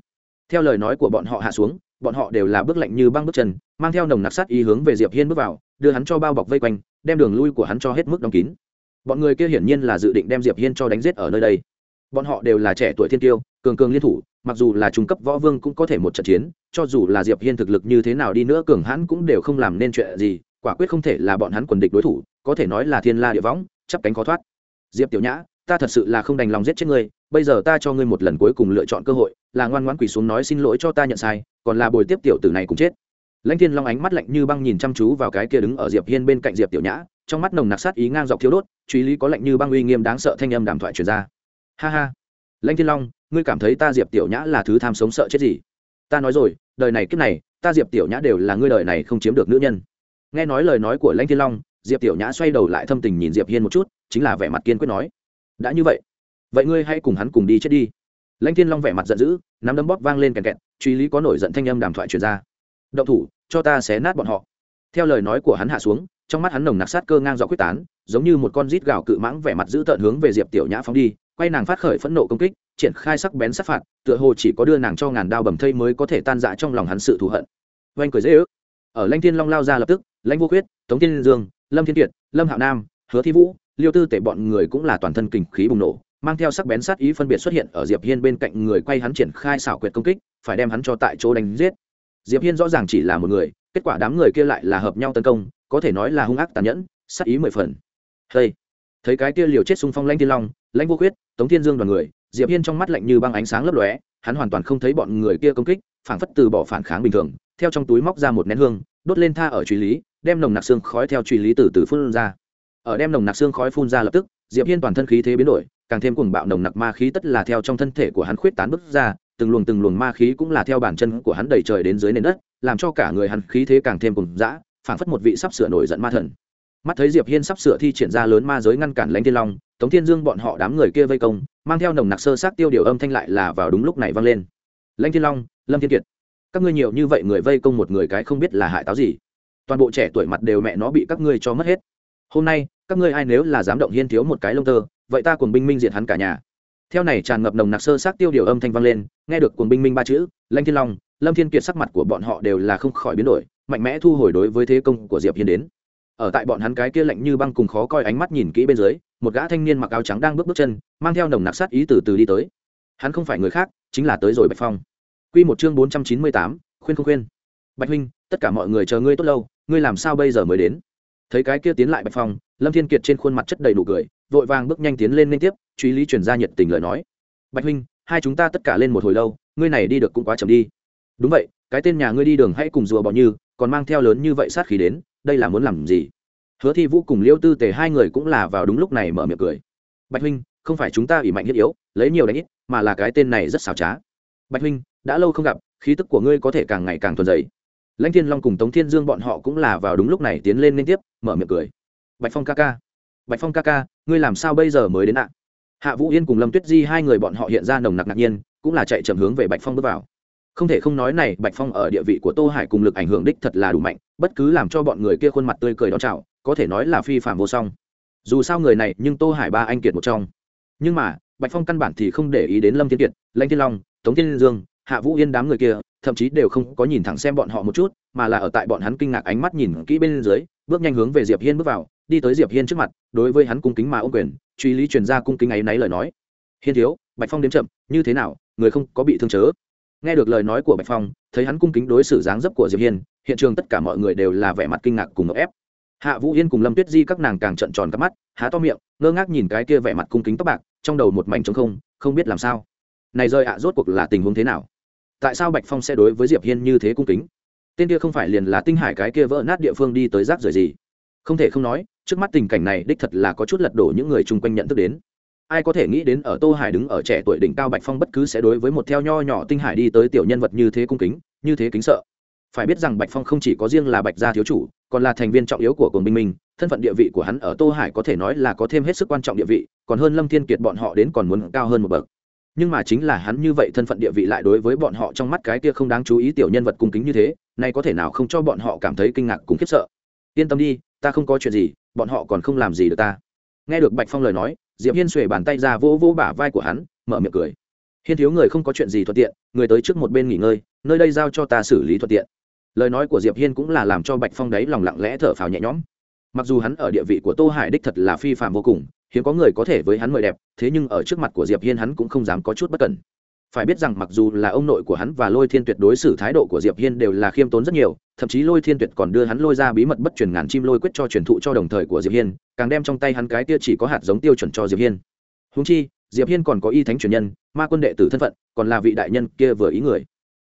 Theo lời nói của bọn họ hạ xuống, bọn họ đều là bước lạnh như băng bước chân, mang theo nồng nặc sát ý hướng về diệp hiên bước vào, đưa hắn cho bao bọc vây quanh, đem đường lui của hắn cho hết mức đóng kín. Bọn người kia hiển nhiên là dự định đem diệp hiên cho đánh giết ở nơi đây. Bọn họ đều là trẻ tuổi thiên tiêu cường cường liên thủ, mặc dù là trung cấp võ vương cũng có thể một trận chiến, cho dù là diệp hiên thực lực như thế nào đi nữa cường hãn cũng đều không làm nên chuyện gì, quả quyết không thể là bọn hắn quần địch đối thủ, có thể nói là thiên la địa võng, chắp cánh khó thoát. Diệp tiểu nhã ta thật sự là không đành lòng giết chết ngươi, bây giờ ta cho ngươi một lần cuối cùng lựa chọn cơ hội, là ngoan ngoãn quỳ xuống nói xin lỗi cho ta nhận sai, còn là bồi tiếp tiểu tử này cũng chết. Lãnh thiên long ánh mắt lạnh như băng nhìn chăm chú vào cái kia đứng ở diệp hiên bên cạnh diệp tiểu nhã, trong mắt nồng nặc sát ý ngang dọc thiếu đốt, truy lý có lạnh như băng uy nghiêm đáng sợ thanh âm đàm thoại truyền ra. Ha ha. Lãnh thiên long, ngươi cảm thấy ta diệp tiểu nhã là thứ tham sống sợ chết gì? Ta nói rồi, đời này kiếp này, ta diệp tiểu nhã đều là ngươi đời này không chiếm được nữ nhân. Nghe nói lời nói của lãnh thiên long, diệp tiểu nhã xoay đầu lại thâm tình nhìn diệp hiên một chút, chính là vẻ mặt kiên quyết nói đã như vậy vậy ngươi hãy cùng hắn cùng đi chết đi. Lãnh thiên long vẻ mặt giận dữ, nắm đấm bóp vang lên kèn kẹt, truy lý có nổi giận thanh âm đàm thoại truyền ra. Động thủ, cho ta xé nát bọn họ. Theo lời nói của hắn hạ xuống, trong mắt hắn nồng nặc sát cơ ngang dọc quyết tán, giống như một con rít gào cự mãng vẻ mặt giữ tợn hướng về diệp tiểu nhã phóng đi, quay nàng phát khởi phẫn nộ công kích, triển khai sắc bén sát phạt, tựa hồ chỉ có đưa nàng cho ngàn đao bầm thây mới có thể tan dạ trong lòng hắn sự thù hận. Oanh cười dễ ước. Ở lãnh thiên long lao ra lập tức, lãnh vô quyết tống thiên dương lâm thiên kiệt, lâm hạo nam, hứa thi vũ liêu tư tể bọn người cũng là toàn thân kình khí bùng nổ, mang theo sắc bén sát ý phân biệt xuất hiện ở diệp hiên bên cạnh người quay hắn triển khai xảo quyệt công kích, phải đem hắn cho tại chỗ đánh giết. Diệp hiên rõ ràng chỉ là một người, kết quả đám người kia lại là hợp nhau tấn công, có thể nói là hung ác tàn nhẫn, sát ý mười phần. Hey. thấy cái kia liều chết xung phong lãnh thiên long, lãnh vô khuyết, tống thiên dương đoàn người, diệp hiên trong mắt lạnh như băng ánh sáng lấp lóe, hắn hoàn toàn không thấy bọn người kia công kích, phảng phất từ bỏ phản kháng bình thường, theo trong túi móc ra một nén hương, đốt lên tha ở truy lý, đem nồng nặc xương khói theo truy lý từ từ phun ra ở đem nồng nặc xương khói phun ra lập tức, diệp hiên toàn thân khí thế biến đổi, càng thêm cuồng bạo nồng nặc ma khí tất là theo trong thân thể của hắn khuyết tán bứt ra, từng luồng từng luồng ma khí cũng là theo bản chân của hắn đẩy trời đến dưới nền đất, làm cho cả người hắn khí thế càng thêm cùng dã, phảng phất một vị sắp sửa nổi giận ma thần. Mắt thấy diệp hiên sắp sửa thi triển ra lớn ma giới ngăn cản lãnh thiên long, tống thiên dương bọn họ đám người kia vây công, mang theo nồng nặc sơ sát tiêu điều âm thanh lại là vào đúng lúc này vang lên. Lãnh thiên long, lâm thiên kiệt, các ngươi nhiều như vậy người vây công một người cái không biết là hại táo gì. Toàn bộ trẻ tuổi mặt đều mẹ nó bị các ngươi cho mất hết hôm nay, các ngươi ai nếu là dám động hiên thiếu một cái lông tơ, vậy ta cùng binh minh diệt hắn cả nhà. Theo này tràn ngập nồng nặc sơ sát tiêu điều âm thanh vang lên, nghe được cùng binh minh ba chữ, lanh thiên long, lâm thiên kiệt sắc mặt của bọn họ đều là không khỏi biến đổi, mạnh mẽ thu hồi đối với thế công của diệp hiên đến. Ở tại bọn hắn cái kia lạnh như băng cùng khó coi ánh mắt nhìn kỹ bên dưới, một gã thanh niên mặc áo trắng đang bước bước chân, mang theo nồng nặc sát ý từ từ đi tới. Hắn không phải người khác, chính là tới rồi bạch phong. Quy một chương bốn trăm chín mươi tám, khuyên không khuyên. Bạch huynh, tất cả mọi người chờ ngươi tốt lâu, ngươi làm sao bây giờ mới đến? Thấy cái kia tiến lại bạch phong, lâm thiên kiệt trên khuôn mặt chất đầy đủ cười, vội vàng bước nhanh tiến lên liên tiếp, truy lý chuyển ra nhiệt tình lời nói. Bạch huynh, hai chúng ta tất cả lên một hồi lâu, ngươi này đi được cũng quá chậm đi. Đúng vậy, cái tên nhà ngươi đi đường hãy cùng rùa bò như, còn mang theo lớn như vậy sát khí đến, đây là muốn làm gì? Hứa thi vũ cùng liêu tư tề hai người cũng là vào đúng lúc này mở miệng cười. Bạch huynh, không phải chúng ta ủy mạnh thiết yếu, lấy nhiều đánh ít, mà là cái tên này rất xảo trá. Bạch huynh, đã lâu không gặp, khí tức của ngươi có thể càng ngày càng thuần dày lãnh thiên long cùng tống thiên dương bọn họ cũng là vào đúng lúc này tiến lên liên tiếp, mở miệng cười. Bạch phong ca ca. Bạch phong ca ca, ngươi làm sao bây giờ mới đến ạ? Hạ vũ yên cùng lâm tuyết di hai người bọn họ hiện ra nồng nặc ngạc nhiên, cũng là chạy chậm hướng về bạch phong bước vào. Không thể không nói này, bạch phong ở địa vị của tô hải cùng lực ảnh hưởng đích thật là đủ mạnh, bất cứ làm cho bọn người kia khuôn mặt tươi cười đón chào, có thể nói là phi phạm vô song. Dù sao người này, nhưng tô hải ba anh kiệt một trong. Nhưng mà, bạch phong căn bản thì không để ý đến lâm thiên kiệt, lãnh thiên long, tống thiên dương hạ vũ yên đám người kia, thậm chí đều không có nhìn thẳng xem bọn họ một chút, mà là ở tại bọn hắn kinh ngạc ánh mắt nhìn kỹ bên dưới, bước nhanh hướng về diệp hiên bước vào, đi tới diệp hiên trước mặt, đối với hắn cung kính mà ô quyền, truy lý truyền ra cung kính ấy náy lời nói. Hiên thiếu, bạch phong đếm chậm, như thế nào, người không có bị thương chớ? Nghe được lời nói của bạch phong, thấy hắn cung kính đối xử dáng dấp của diệp hiên, hiện trường tất cả mọi người đều là vẻ mặt kinh ngạc cùng ngợp ép. Hạ vũ yên cùng lâm tuyết di các nàng càng trợn tròn các mắt, há to miệng, ngơ ngác nhìn cái kia vẻ mặt cung kính tóc bạc, trong đầu một mảnh trống không không biết làm sao. Này rơi ạ, rốt cuộc là tình huống thế nào? Tại sao bạch phong sẽ đối với diệp hiên như thế cung kính? Tên kia không phải liền là tinh hải cái kia vỡ nát địa phương đi tới rác rời gì? Không thể không nói, trước mắt tình cảnh này đích thật là có chút lật đổ những người chung quanh nhận thức đến. Ai có thể nghĩ đến ở tô hải đứng ở trẻ tuổi đỉnh cao bạch phong bất cứ sẽ đối với một theo nho nhỏ tinh hải đi tới tiểu nhân vật như thế cung kính, như thế kính sợ. Phải biết rằng bạch phong không chỉ có riêng là bạch gia thiếu chủ, còn là thành viên trọng yếu của cồn binh minh, thân phận địa vị của hắn ở tô hải có thể nói là có thêm hết sức quan trọng địa vị, còn hơn lâm thiên kiệt bọn họ đến còn muốn cao hơn một bậc nhưng mà chính là hắn như vậy thân phận địa vị lại đối với bọn họ trong mắt cái kia không đáng chú ý tiểu nhân vật cung kính như thế, nay có thể nào không cho bọn họ cảm thấy kinh ngạc cùng khiếp sợ? Yên tâm đi, ta không có chuyện gì, bọn họ còn không làm gì được ta. Nghe được bạch phong lời nói, diệp hiên xuề bàn tay ra vỗ vỗ bả vai của hắn, mở miệng cười. Hiên thiếu người không có chuyện gì thuận tiện, người tới trước một bên nghỉ ngơi, nơi đây giao cho ta xử lý thuận tiện. Lời nói của diệp hiên cũng là làm cho bạch phong đấy lòng lặng lẽ thở phào nhẹ nhõm. Mặc dù hắn ở địa vị của tô hải đích thật là phi phạm vô cùng hiếm có người có thể với hắn mời đẹp, thế nhưng ở trước mặt của diệp hiên hắn cũng không dám có chút bất cẩn. Phải biết rằng mặc dù là ông nội của hắn và lôi thiên tuyệt đối xử thái độ của diệp hiên đều là khiêm tốn rất nhiều, thậm chí lôi thiên tuyệt còn đưa hắn lôi ra bí mật bất truyền ngàn chim lôi quyết cho truyền thụ cho đồng thời của diệp hiên, càng đem trong tay hắn cái tia chỉ có hạt giống tiêu chuẩn cho diệp hiên. Húng chi, diệp hiên còn có y thánh truyền nhân, ma quân đệ tử thân phận, còn là vị đại nhân kia vừa ý người.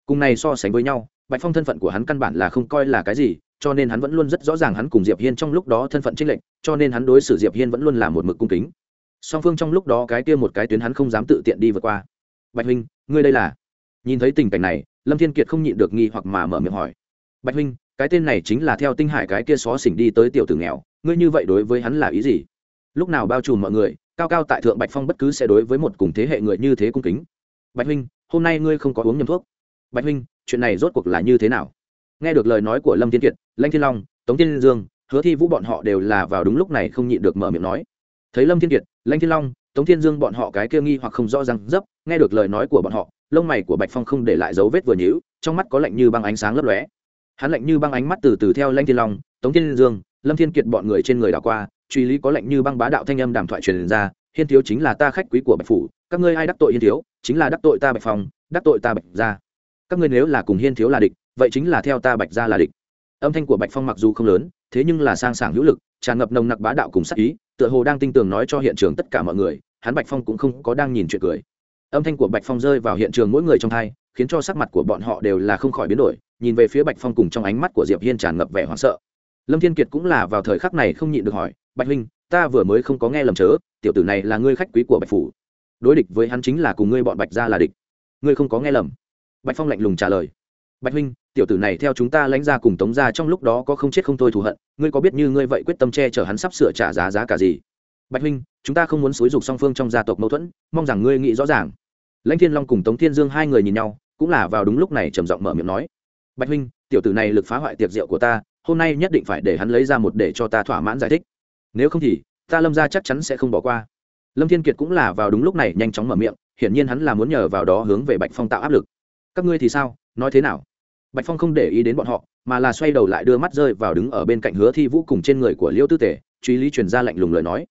Cùng này so sánh với nhau, bạch phong thân phận của hắn căn bản là không coi là cái gì cho nên hắn vẫn luôn rất rõ ràng hắn cùng diệp hiên trong lúc đó thân phận trinh lệnh cho nên hắn đối xử diệp hiên vẫn luôn là một mực cung kính. Song phương trong lúc đó cái kia một cái tuyến hắn không dám tự tiện đi vượt qua. Bạch huynh, ngươi đây là? Nhìn thấy tình cảnh này, lâm thiên kiệt không nhịn được nghi hoặc mà mở miệng hỏi. Bạch huynh, cái tên này chính là theo tinh hải cái kia xó xỉnh đi tới tiểu tử nghèo, ngươi như vậy đối với hắn là ý gì? Lúc nào bao trùm mọi người, cao cao tại thượng bạch phong bất cứ sẽ đối với một cùng thế hệ người như thế cung kính. Bạch huynh, hôm nay ngươi không có uống nhầm thuốc. Bạch huynh, chuyện này rốt cuộc là như thế nào? Nghe được lời nói của lâm thiên kiệt lanh thiên long, tống thiên dương, hứa thi vũ bọn họ đều là vào đúng lúc này không nhịn được mở miệng nói. Thấy lâm thiên kiệt lanh thiên long, tống thiên dương bọn họ cái kia nghi hoặc không rõ ràng dấp, nghe được lời nói của bọn họ, lông mày của bạch phong không để lại dấu vết vừa nhíu, trong mắt có lạnh như băng ánh sáng lấp lóe. Hắn lạnh như băng ánh mắt từ từ theo lanh thiên long, tống thiên dương, lâm thiên kiệt bọn người trên người đảo qua, truy lý có lạnh như băng bá đạo thanh âm đàm thoại truyền ra, hiên thiếu chính là ta khách quý của bạch phủ, các ngươi ai đắc tội hiên thiếu, chính là đắc tội ta bạch phong, đắc tội ta bạch gia. Các ngươi nếu là cùng hiên thiếu là địch vậy chính là theo ta bạch gia là địch. Âm thanh của bạch phong mặc dù không lớn, thế nhưng là sang sảng hữu lực, tràn ngập nồng nặc bá đạo cùng sắc ý, tựa hồ đang tinh tường nói cho hiện trường tất cả mọi người, hắn bạch phong cũng không có đang nhìn chuyện cười. Âm thanh của bạch phong rơi vào hiện trường mỗi người trong thai khiến cho sắc mặt của bọn họ đều là không khỏi biến đổi, nhìn về phía bạch phong cùng trong ánh mắt của diệp hiên tràn ngập vẻ hoảng sợ. Lâm thiên kiệt cũng là vào thời khắc này không nhịn được hỏi, bạch huynh, ta vừa mới không có nghe lầm chớ, tiểu tử này là ngươi khách quý của bạch phủ. Đối địch với hắn chính là cùng ngươi bọn bạch gia là địch. Ngươi không có nghe lầm. Bạch phong lạnh lùng trả lời bạch huynh, tiểu tử này theo chúng ta lãnh ra cùng tống ra trong lúc đó có không chết không thôi thù hận, ngươi có biết như ngươi vậy quyết tâm che chở hắn sắp sửa trả giá giá cả gì? Bạch huynh, chúng ta không muốn xúi dục song phương trong gia tộc mâu thuẫn, mong rằng ngươi nghĩ rõ ràng. Lãnh thiên long cùng tống thiên dương hai người nhìn nhau, cũng là vào đúng lúc này trầm giọng mở miệng nói. Bạch huynh, tiểu tử này lực phá hoại tiệc rượu của ta, hôm nay nhất định phải để hắn lấy ra một để cho ta thỏa mãn giải thích. Nếu không thì, ta lâm ra chắc chắn sẽ không bỏ qua. Lâm thiên kiệt cũng là vào đúng lúc này nhanh chóng mở miệng, hiển nhiên hắn là muốn nhờ vào đó hướng về bạch phong tạo áp lực. Các ngươi thì sao? Nói thế nào? Bạch phong không để ý đến bọn họ, mà là xoay đầu lại đưa mắt rơi vào đứng ở bên cạnh hứa thi vũ cùng trên người của liêu tư tể truy lý truyền ra lạnh lùng lời nói.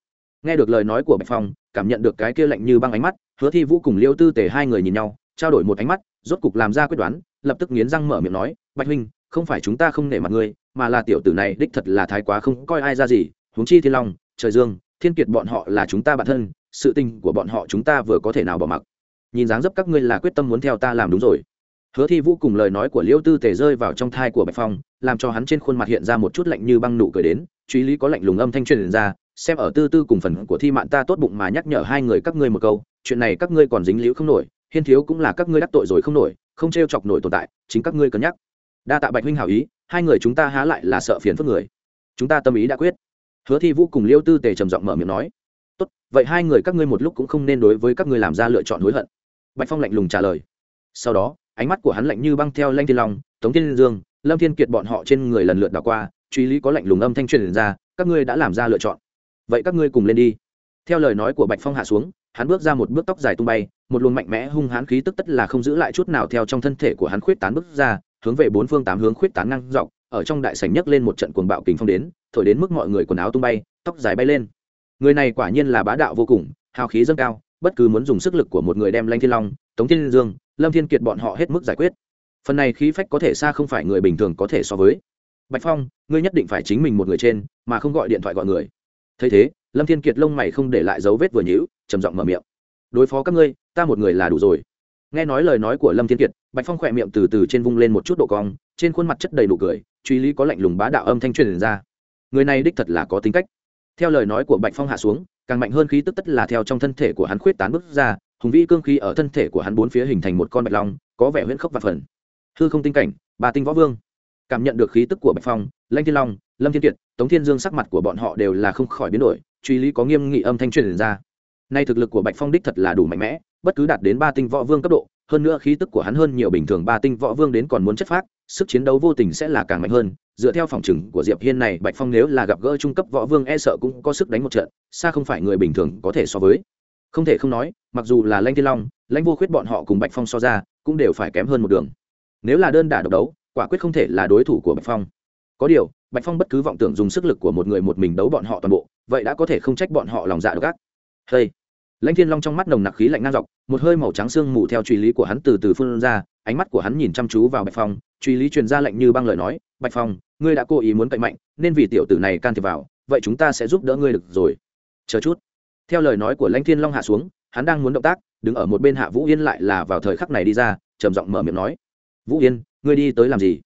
Nghe được lời nói của bạch phong, cảm nhận được cái kia lạnh như băng ánh mắt, hứa thi vũ cùng liêu tư tể hai người nhìn nhau, trao đổi một ánh mắt, rốt cục làm ra quyết đoán, lập tức nghiến răng mở miệng nói, bạch huynh, không phải chúng ta không nể mặt ngươi, mà là tiểu tử này đích thật là thái quá không coi ai ra gì, huống chi thiên long, trời dương, thiên kiệt bọn họ là chúng ta bản thân, sự tình của bọn họ chúng ta vừa có thể nào bỏ mặc. Nhìn dáng dấp các ngươi là quyết tâm muốn theo ta làm đúng rồi hứa thi vũ cùng lời nói của liễu tư tề rơi vào trong thai của bạch phong, làm cho hắn trên khuôn mặt hiện ra một chút lạnh như băng nụ cười đến, truy lý có lạnh lùng âm thanh truyền ra, xem ở tư tư cùng phần của thi mạn ta tốt bụng mà nhắc nhở hai người các ngươi một câu, chuyện này các ngươi còn dính liễu không nổi, hiên thiếu cũng là các ngươi đắc tội rồi không nổi, không t r e o chọc nổi tồn tại, chính các ngươi cân nhắc. Đa tạ bạch huynh hảo ý, hai người chúng ta há lại là sợ phiền phức người. Chúng ta tâm ý đã quyết. Hứa thi vũ cùng liêu tư tề trầm giọng mở miệng nói. Tốt, vậy hai người các ngươi một lúc cũng không nên đối với các ngươi làm ra lựa chọn hối hận. Bạch phong lạnh lùng trả lời. Sau đó ánh mắt của hắn lạnh như băng theo lanh thiên long, tống thiên dương, lâm thiên kiệt bọn họ trên người lần lượt đảo qua, truy lý có lạnh lùng âm thanh truyền ra, các ngươi đã làm ra lựa chọn. Vậy các ngươi cùng lên đi. Theo lời nói của bạch phong hạ xuống, hắn bước ra một bước tóc dài tung bay, một luồng mạnh mẽ hung hãn khí tức tất là không giữ lại chút nào theo trong thân thể của hắn khuyết tán bước ra, hướng về bốn phương tám hướng khuyết tán năng dọc, ở trong đại sảnh nhấc lên một trận cuồng bạo kình phong đến, thổi đến mức mọi người quần áo tung bay, tóc dài bay lên. Người này quả nhiên là bá đạo vô cùng, hào khí dâng cao bất cứ muốn dùng sức lực của một người đem lanh thiên long, tống thiên dương, lâm thiên kiệt bọn họ hết mức giải quyết. Phần này khí phách có thể xa không phải người bình thường có thể so với. Bạch phong, ngươi nhất định phải chính mình một người trên, mà không gọi điện thoại gọi người. Thấy thế, lâm thiên kiệt lông mày không để lại dấu vết vừa nhữ trầm giọng mở miệng. Đối phó các ngươi, ta một người là đủ rồi. Nghe nói lời nói của lâm thiên kiệt, bạch phong khỏe miệng từ từ trên vung lên một chút độ cong, trên khuôn mặt chất đầy đủ cười, truy lý có lạnh lùng bá đạo âm thanh truyền ra. Người này đích thật là có tính cách. Theo lời nói của bạch phong hạ xuống càng mạnh hơn khí tức tất là theo trong thân thể của hắn khuyết tán bước ra, hùng vĩ cương khí ở thân thể của hắn bốn phía hình thành một con bạch long, có vẻ huyễn khốc và phần. Hư không tinh cảnh, ba tinh võ vương. Cảm nhận được khí tức của bạch phong, lanh thiên long, lâm thiên kiệt, tống thiên dương sắc mặt của bọn họ đều là không khỏi biến đổi, truy lý có nghiêm nghị âm thanh truyền ra. Nay thực lực của bạch phong đích thật là đủ mạnh mẽ, bất cứ đạt đến ba tinh võ vương cấp độ, hơn nữa khí tức của hắn hơn nhiều bình thường ba tinh võ vương đến còn muốn chất phát sức chiến đấu vô tình sẽ là càng mạnh hơn. Dựa theo phòng chừng của diệp hiên này, bạch phong nếu là gặp gỡ trung cấp võ vương e sợ cũng có sức đánh một trận, xa không phải người bình thường có thể so với. Không thể không nói, mặc dù là lanh thiên long, lãnh vô khuyết bọn họ cùng bạch phong so ra, cũng đều phải kém hơn một đường. Nếu là đơn đả độc đấu, quả quyết không thể là đối thủ của bạch phong. Có điều, bạch phong bất cứ vọng tưởng dùng sức lực của một người một mình đấu bọn họ toàn bộ, vậy đã có thể không trách bọn họ lòng dạ độc ác. Hey. lãnh thiên long trong mắt nồng nặc khí lạnh ngang dọc, một hơi màu trắng xương mù theo truy lý của hắn từ từ phun ra, ánh mắt của hắn nhìn chăm chú vào bạch phong truy lý truyền ra lệnh như băng lời nói, bạch phong, ngươi đã cố ý muốn cậy mạnh, nên vì tiểu tử này can thiệp vào, vậy chúng ta sẽ giúp đỡ ngươi được rồi. Chờ chút. Theo lời nói của lãnh thiên long hạ xuống, hắn đang muốn động tác, đứng ở một bên hạ vũ yên lại là vào thời khắc này đi ra, trầm giọng mở miệng nói, vũ yên, ngươi đi tới làm gì?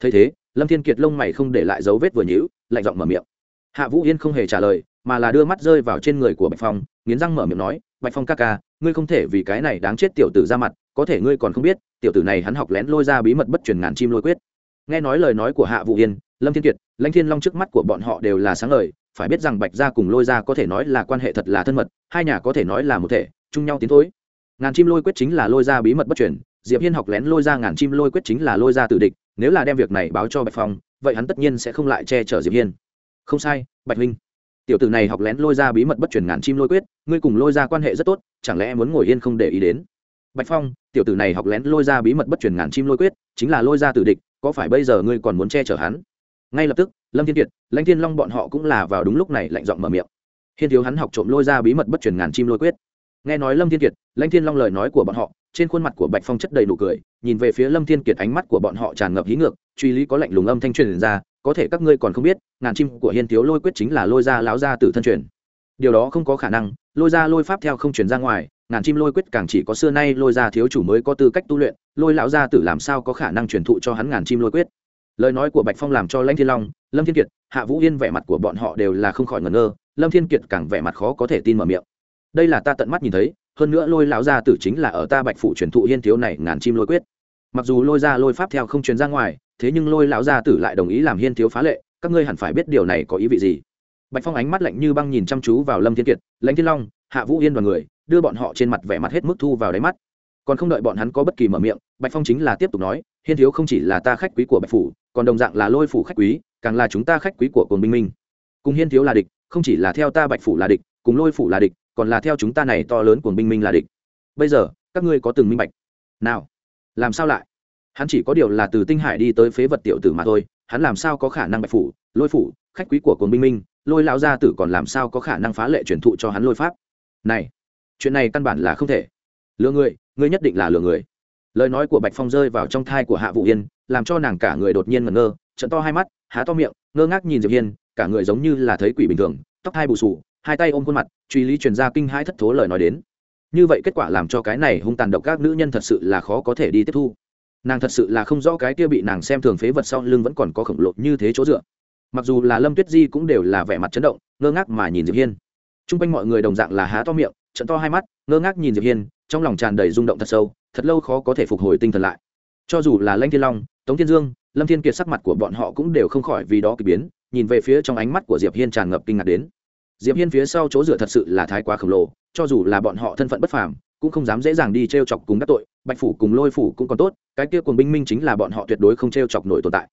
Thấy thế, lâm thiên kiệt lông mày không để lại dấu vết vừa nhữ lạnh giọng mở miệng. Hạ vũ yên không hề trả lời, mà là đưa mắt rơi vào trên người của bạch phong, nghiến răng mở miệng nói, bạch phong ca ca, ngươi không thể vì cái này đáng chết tiểu tử ra mặt, có thể ngươi còn không biết tiểu tử này hắn học lén lôi ra bí mật bất truyền ngàn chim lôi quyết. Nghe nói lời nói của hạ vũ yên, lâm thiên kiệt, lãnh thiên long trước mắt của bọn họ đều là sáng lời phải biết rằng bạch gia cùng lôi gia có thể nói là quan hệ thật là thân mật, hai nhà có thể nói là một thể, chung nhau tiến thối. Ngàn chim lôi quyết chính là lôi ra bí mật bất truyền, diệp hiên học lén lôi ra ngàn chim lôi quyết chính là lôi ra tự địch, nếu là đem việc này báo cho bạch phong, vậy hắn tất nhiên sẽ không lại che chở diệp hiên. Không sai, bạch huynh. Tiểu tử này học lén lôi ra bí mật bất truyền ngàn chim lôi quyết, ngươi cùng lôi ra quan hệ rất tốt, chẳng lẽ muốn ngồi yên không để ý đến? Bạch phong, tiểu tử này học lén lôi ra bí mật bất truyền ngàn chim lôi quyết, chính là lôi ra tử địch, có phải bây giờ ngươi còn muốn che chở hắn? Ngay lập tức, lâm thiên kiệt, lãnh thiên long bọn họ cũng là vào đúng lúc này lạnh giọng mở miệng. Hiên thiếu hắn học trộm lôi ra bí mật bất truyền ngàn chim lôi quyết. Nghe nói lâm thiên kiệt, lãnh thiên long lời nói của bọn họ, trên khuôn mặt của bạch phong chất đầy nụ cười, nhìn về phía lâm thiên kiệt ánh mắt của bọn họ tràn ngập hí ngược, truy lý có lạnh lùng âm thanh truyền ra, có thể các ngươi còn không biết, ngàn chim của hiên thiếu lôi quyết chính là lôi ra láo ra từ thân truyền. Điều đó không có khả năng, lôi ra lôi pháp theo không truyền ra ngoài ngàn chim lôi quyết càng chỉ có xưa nay lôi ra thiếu chủ mới có tư cách tu luyện, lôi lão gia tử làm sao có khả năng truyền thụ cho hắn ngàn chim lôi quyết? Lời nói của bạch phong làm cho lãnh thiên long, lâm thiên kiệt, hạ vũ yên vẻ mặt của bọn họ đều là không khỏi ngẩn ngơ, lâm thiên kiệt càng vẻ mặt khó có thể tin mở miệng. Đây là ta tận mắt nhìn thấy, hơn nữa lôi lão gia tử chính là ở ta bạch phủ truyền thụ hiên thiếu này ngàn chim lôi quyết. Mặc dù lôi ra lôi pháp theo không truyền ra ngoài, thế nhưng lôi lão gia tử lại đồng ý làm hiên thiếu phá lệ, các ngươi hẳn phải biết điều này có ý vị gì? Bạch phong ánh mắt lạnh như băng nhìn chăm chú vào lâm thiên kiệt, lãnh thiên long, hạ vũ yên và người đưa bọn họ trên mặt vẻ mặt hết mức thu vào đáy mắt. Còn không đợi bọn hắn có bất kỳ mở miệng, bạch phong chính là tiếp tục nói, hiên thiếu không chỉ là ta khách quý của bạch phủ, còn đồng dạng là lôi phủ khách quý, càng là chúng ta khách quý của cồn minh minh. Cùng hiên thiếu là địch, không chỉ là theo ta bạch phủ là địch, cùng lôi phủ là địch, còn là theo chúng ta này to lớn cồn minh minh là địch. Bây giờ, các ngươi có từng minh bạch? Nào, làm sao lại? Hắn chỉ có điều là từ tinh hải đi tới phế vật tiểu tử mà thôi, hắn làm sao có khả năng bạch phủ, lôi phủ, khách quý của cồn minh minh, lôi lão gia tử còn làm sao có khả năng phá lệ truyền thụ cho hắn lôi pháp? Này chuyện này căn bản là không thể. Lừa người, ngươi nhất định là lừa người. Lời nói của bạch phong rơi vào trong thai của hạ vũ yên, làm cho nàng cả người đột nhiên ngẩn ngơ, trận to hai mắt, há to miệng, ngơ ngác nhìn diệp hiên, cả người giống như là thấy quỷ bình thường, tóc hai bù sù hai tay ôm khuôn mặt, truy lý truyền ra kinh hãi thất thố lời nói đến. Như vậy kết quả làm cho cái này hung tàn độc các nữ nhân thật sự là khó có thể đi tiếp thu. Nàng thật sự là không rõ cái kia bị nàng xem thường phế vật sau lưng vẫn còn có khổng lồ như thế chỗ dựa. Mặc dù là lâm tuyết di cũng đều là vẻ mặt chấn động, ngơ ngác mà nhìn diệp hiên. T r u n g quanh mọi người đồng dạng là há to miệng trận to hai mắt, ngơ ngác nhìn diệp hiên, trong lòng tràn đầy rung động thật sâu, thật lâu khó có thể phục hồi tinh thần lại. Cho dù là lanh thiên long, tống thiên dương, lâm thiên kiệt sắc mặt của bọn họ cũng đều không khỏi vì đó kỳ biến, nhìn về phía trong ánh mắt của diệp hiên tràn ngập kinh ngạc đến. Diệp hiên phía sau chỗ dựa thật sự là thái quá khổng lồ, cho dù là bọn họ thân phận bất phàm, cũng không dám dễ dàng đi t r e o chọc cùng các tội, bạch phủ cùng lôi phủ cũng còn tốt, cái kia cùng binh minh chính là bọn họ tuyệt đối không t r e o chọc nổi tồn tại.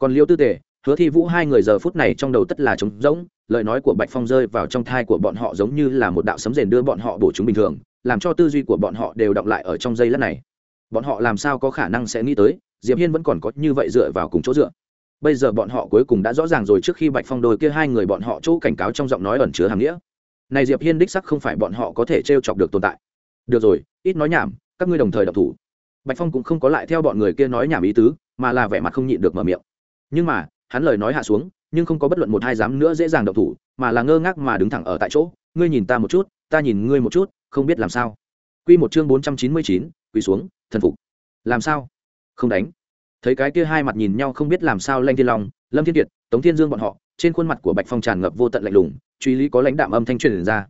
Còn liêu tư tề hứa thi vũ hai người giờ phút này trong đầu tất là trống rỗng, lời nói của bạch phong rơi vào trong thai của bọn họ giống như là một đạo sấm rền đưa bọn họ bổ chúng bình thường, làm cho tư duy của bọn họ đều động lại ở trong giây lát này. Bọn họ làm sao có khả năng sẽ nghĩ tới, diệp hiên vẫn còn có như vậy dựa vào cùng chỗ dựa. Bây giờ bọn họ cuối cùng đã rõ ràng rồi trước khi bạch phong đôi kia hai người bọn họ chỗ cảnh cáo trong giọng nói ẩn chứa hàm nghĩa. Này diệp hiên đích sắc không phải bọn họ có thể t chọc được tồn tại. Được rồi, ít nói nhảm, các ngươi đồng thời độc thủ. Bạch phong cũng không có lại theo bọn người kia nói nhảm ý tứ, mà là vẻ mặt không nhịn được mở miệng. Nhưng mà hắn lời nói hạ xuống, nhưng không có bất luận một hai dám nữa dễ dàng động thủ, mà là ngơ ngác mà đứng thẳng ở tại chỗ. Ngươi nhìn ta một chút, ta nhìn ngươi một chút, không biết làm sao. Quy một chương bốn trăm chín mươi chín, quỳ xuống, thần phục. Làm sao? Không đánh. Thấy cái kia hai mặt nhìn nhau không biết làm sao lanh thiên long, lâm thiên kiệt, tống thiên dương bọn họ, trên khuôn mặt của bạch phong tràn ngập vô tận lạnh lùng, truy lý có lãnh đạm âm thanh truyền ra.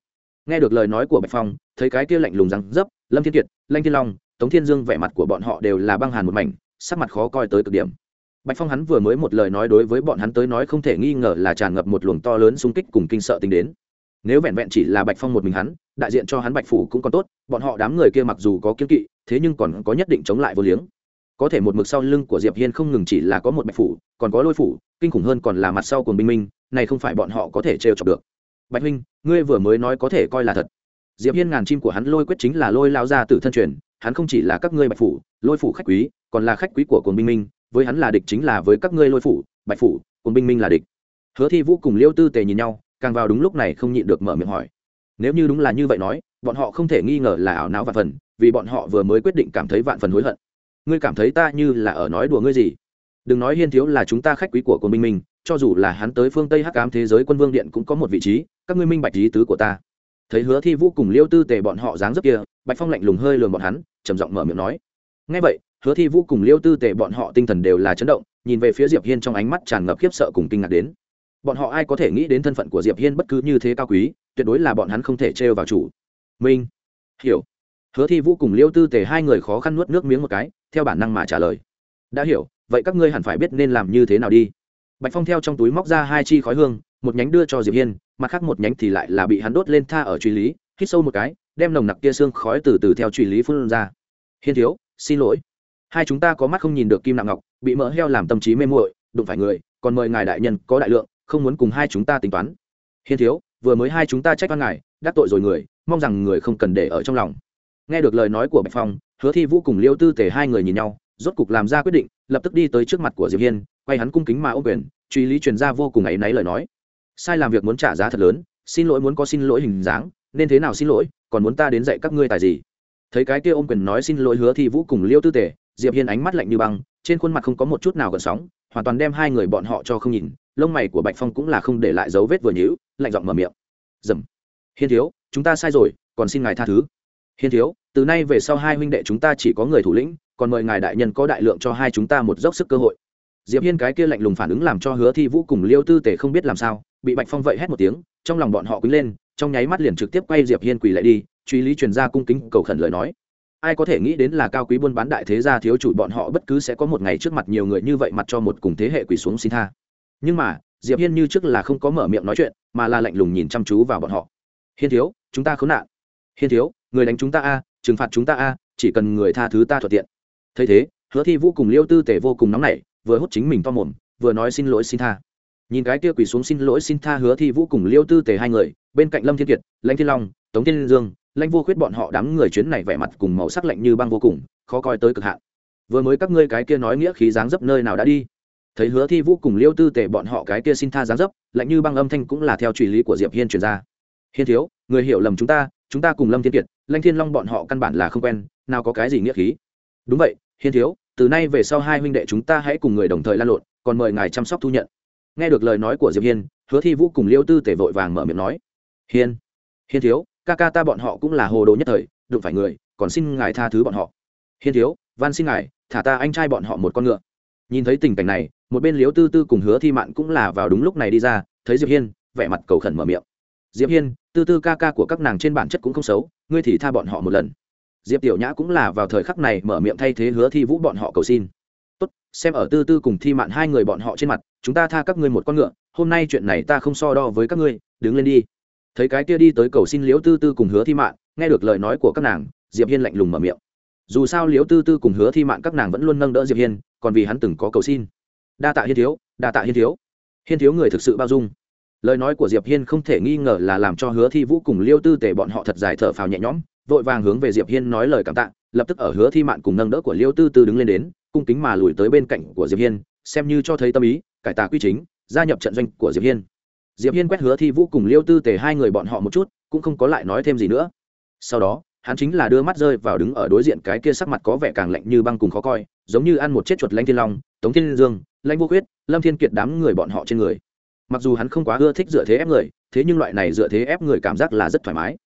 Nghe được lời nói của bạch phong, thấy cái kia lạnh lùng rằng dấp, lâm thiên kiệt, lanh thiên long, tống thiên dương vẻ mặt của bọn họ đều là băng hàn một mảnh, sắc mặt khó coi tới cực điểm bạch phong hắn vừa mới một lời nói đối với bọn hắn tới nói không thể nghi ngờ là tràn ngập một luồng to lớn xung kích cùng kinh sợ tính đến. Nếu vẹn vẹn chỉ là bạch phong một mình hắn, đại diện cho hắn bạch phủ cũng còn tốt, bọn họ đám người kia mặc dù có kiêng kỵ, thế nhưng còn có nhất định chống lại vô liếng. Có thể một mực sau lưng của diệp hiên không ngừng chỉ là có một bạch phủ, còn có lôi phủ, kinh khủng hơn còn là mặt sau cùng binh minh, này không phải bọn họ có thể trêu chọc được. Bạch huynh, ngươi vừa mới nói có thể coi là thật. Diệp hiên ngàn chim của hắn lôi quyết chính là lôi lao ra từ thân truyền, hắn không chỉ là các ngươi bạch phủ, lôi phủ khách quý, còn là khách quý của cồn binh minh với hắn là địch chính là với các ngươi lôi phủ, bạch phủ, cùng binh minh là địch. Hứa thi vũ cùng liêu tư tề nhìn nhau, càng vào đúng lúc này không nhịn được mở miệng hỏi. Nếu như đúng là như vậy nói, bọn họ không thể nghi ngờ là ảo não vạn phần, vì bọn họ vừa mới quyết định cảm thấy vạn phần hối hận. Ngươi cảm thấy ta như là ở nói đùa ngươi gì? Đừng nói hiên thiếu là chúng ta khách quý của quân minh minh cho dù là hắn tới phương tây hắc ám thế giới quân vương điện cũng có một vị trí, các ngươi minh bạch lý tứ của ta. Thấy hứa thi vũ cùng liêu tư tề bọn họ dáng dấp kia, bạch phong lạnh lùng hơi lườm bọn hắn, trầm giọng mở miệng nói. Ngay vậy hứa thi vũ cùng liêu tư tề bọn họ tinh thần đều là chấn động, nhìn về phía diệp hiên trong ánh mắt tràn ngập khiếp sợ cùng kinh ngạc đến. Bọn họ ai có thể nghĩ đến thân phận của diệp hiên bất cứ như thế cao quý, tuyệt đối là bọn hắn không thể trêu vào chủ. Minh. Hiểu. Hứa thi vũ cùng liêu tư tề hai người khó khăn nuốt nước miếng một cái, theo bản năng mà trả lời. Đã hiểu, vậy các ngươi hẳn phải biết nên làm như thế nào đi. Bạch phong theo trong túi móc ra hai chi khói hương, một nhánh đưa cho diệp hiên, mặt khác một nhánh thì lại là bị hắn đốt lên tha ở truy lý, hít sâu một cái, đem nồng nặc kia xương khói từ từ theo truy lý phun ra. Hiên thiếu, xin lỗi hai chúng ta có mắt không nhìn được kim nặng ngọc, bị mỡ heo làm tâm trí mê muội, đụng phải người, còn mời ngài đại nhân có đại lượng, không muốn cùng hai chúng ta tính toán. Hiên thiếu, vừa mới hai chúng ta trách văn ngài, đắc tội rồi người, mong rằng người không cần để ở trong lòng. Nghe được lời nói của bạch phong, hứa thi vũ cùng liêu tư tể hai người nhìn nhau, rốt cục làm ra quyết định, lập tức đi tới trước mặt của diệp hiên, quay hắn cung kính mà ô quyền, truy lý truyền ra vô cùng ấy náy lời nói. Sai làm việc muốn trả giá thật lớn, xin lỗi muốn có xin lỗi hình dáng, nên thế nào xin lỗi, còn muốn ta đến dạy các ngươi tài gì? Thấy cái kia ôm quyền nói xin lỗi hứa thi vũ cùng liêu tư tề diệp hiên ánh mắt lạnh như băng, trên khuôn mặt không có một chút nào gần sóng, hoàn toàn đem hai người bọn họ cho không nhìn, lông mày của bạch phong cũng là không để lại dấu vết vừa nhíu, lạnh giọng mở miệng. Dầm, hiên thiếu, chúng ta sai rồi, còn xin ngài tha thứ. Hiên thiếu, từ nay về sau hai huynh đệ chúng ta chỉ có người thủ lĩnh, còn mời ngài đại nhân có đại lượng cho hai chúng ta một dốc sức cơ hội. Diệp hiên cái kia lạnh lùng phản ứng làm cho hứa thi vũ cùng liêu tư tề không biết làm sao, bị bạch phong vậy hét một tiếng, trong lòng bọn họ quý lên, trong nháy mắt liền trực tiếp quay diệp hiên quỳ lại đi, truy lý truyền ra cung kính cầu khẩn lời nói ai có thể nghĩ đến là cao quý buôn bán đại thế gia thiếu chủ bọn họ bất cứ sẽ có một ngày trước mặt nhiều người như vậy mặt cho một cùng thế hệ quỳ xuống xin tha. Nhưng mà, diệp hiên như trước là không có mở miệng nói chuyện, mà là lạnh lùng nhìn chăm chú vào bọn họ. Hiên thiếu, chúng ta khốn nạn. Hiên thiếu, người đánh chúng ta a, trừng phạt chúng ta a, chỉ cần người tha thứ ta thuận tiện. Thấy thế, hứa thi vũ cùng liêu tư tể vô cùng nóng nảy, vừa hút chính mình to mồm, vừa nói xin lỗi xin tha. Nhìn cái kia quỳ xuống xin lỗi xin tha hứa thi vũ cùng liêu tư Tề hai người, bên cạnh lâm thiên kiệt, lãnh thiên long, tống thiên dương lãnh vô khuyết bọn họ đám người chuyến này vẻ mặt cùng màu sắc lạnh như băng vô cùng, khó coi tới cực hạn. Vừa mới các ngươi cái kia nói nghĩa khí dáng dấp nơi nào đã đi? Thấy hứa thi vũ cùng liêu tư tể bọn họ cái kia xin tha dáng dấp, lạnh như băng âm thanh cũng là theo truy lý của diệp hiên truyền ra. Hiên thiếu, người hiểu lầm chúng ta chúng ta cùng lâm thiên kiệt lanh thiên long bọn họ căn bản là không quen, nào có cái gì nghĩa khí. Đúng vậy, hiên thiếu, từ nay về sau hai huynh đệ chúng ta hãy cùng người đồng thời lan lộn, còn mời ngài chăm sóc thu nhận. Nghe được lời nói của diệp hiên, hứa thi vũ cùng liêu tư tể vội vàng mở miệng nói. Hiên hiên thiếu ca ca ta bọn họ cũng là hồ đồ nhất thời, đụng phải người, còn xin ngài tha thứ bọn họ. Hiên thiếu van xin ngài, thả ta anh trai bọn họ một con ngựa. Nhìn thấy tình cảnh này, một bên liếu tư tư cùng hứa thi mạn cũng là vào đúng lúc này đi ra, thấy diệp hiên, vẻ mặt cầu khẩn mở miệng. Diệp hiên, tư tư ca ca của các nàng trên bản chất cũng không xấu, ngươi thì tha bọn họ một lần. Diệp tiểu nhã cũng là vào thời khắc này mở miệng thay thế hứa thi vũ bọn họ cầu xin. Tốt, xem ở tư tư cùng thi mạn hai người bọn họ trên mặt, chúng ta tha các ngươi một con ngựa, hôm nay chuyện này ta không so đo với các ngươi, đứng lên đi thấy cái kia đi tới cầu xin liễu tư tư cùng hứa thi mạn, nghe được lời nói của các nàng, diệp hiên lạnh lùng mở miệng. Dù sao liễu tư tư cùng hứa thi mạn các nàng vẫn luôn nâng đỡ diệp hiên, còn vì hắn từng có cầu xin. Đa tạ hiên thiếu, đa tạ hiên thiếu. Hiên thiếu người thực sự bao dung. Lời nói của diệp hiên không thể nghi ngờ là làm cho hứa thi vũ cùng liêu tư tề bọn họ thật dài thở phào nhẹ nhõm, vội vàng hướng về diệp hiên nói lời cảm tạ, lập tức ở hứa thi mạn cùng nâng đỡ của liêu tư tư đứng lên đến, cung kính mà lùi tới bên cạnh của diệp hiên, xem như cho thấy tâm ý, cải tà quy chính, gia nhập trận doanh của diệp hiên diệp hiên quét hứa thi vũ cùng liêu tư tề hai người bọn họ một chút, cũng không có lại nói thêm gì nữa. Sau đó, hắn chính là đưa mắt rơi vào đứng ở đối diện cái kia sắc mặt có vẻ càng lạnh như băng cùng khó coi, giống như ăn một chết chuột lanh thiên long, tống thiên dương lanh vô quyết lâm thiên kiệt đám người bọn họ trên người. Mặc dù hắn không quá ưa thích dựa thế ép người, thế nhưng loại này dựa thế ép người cảm giác là rất thoải mái.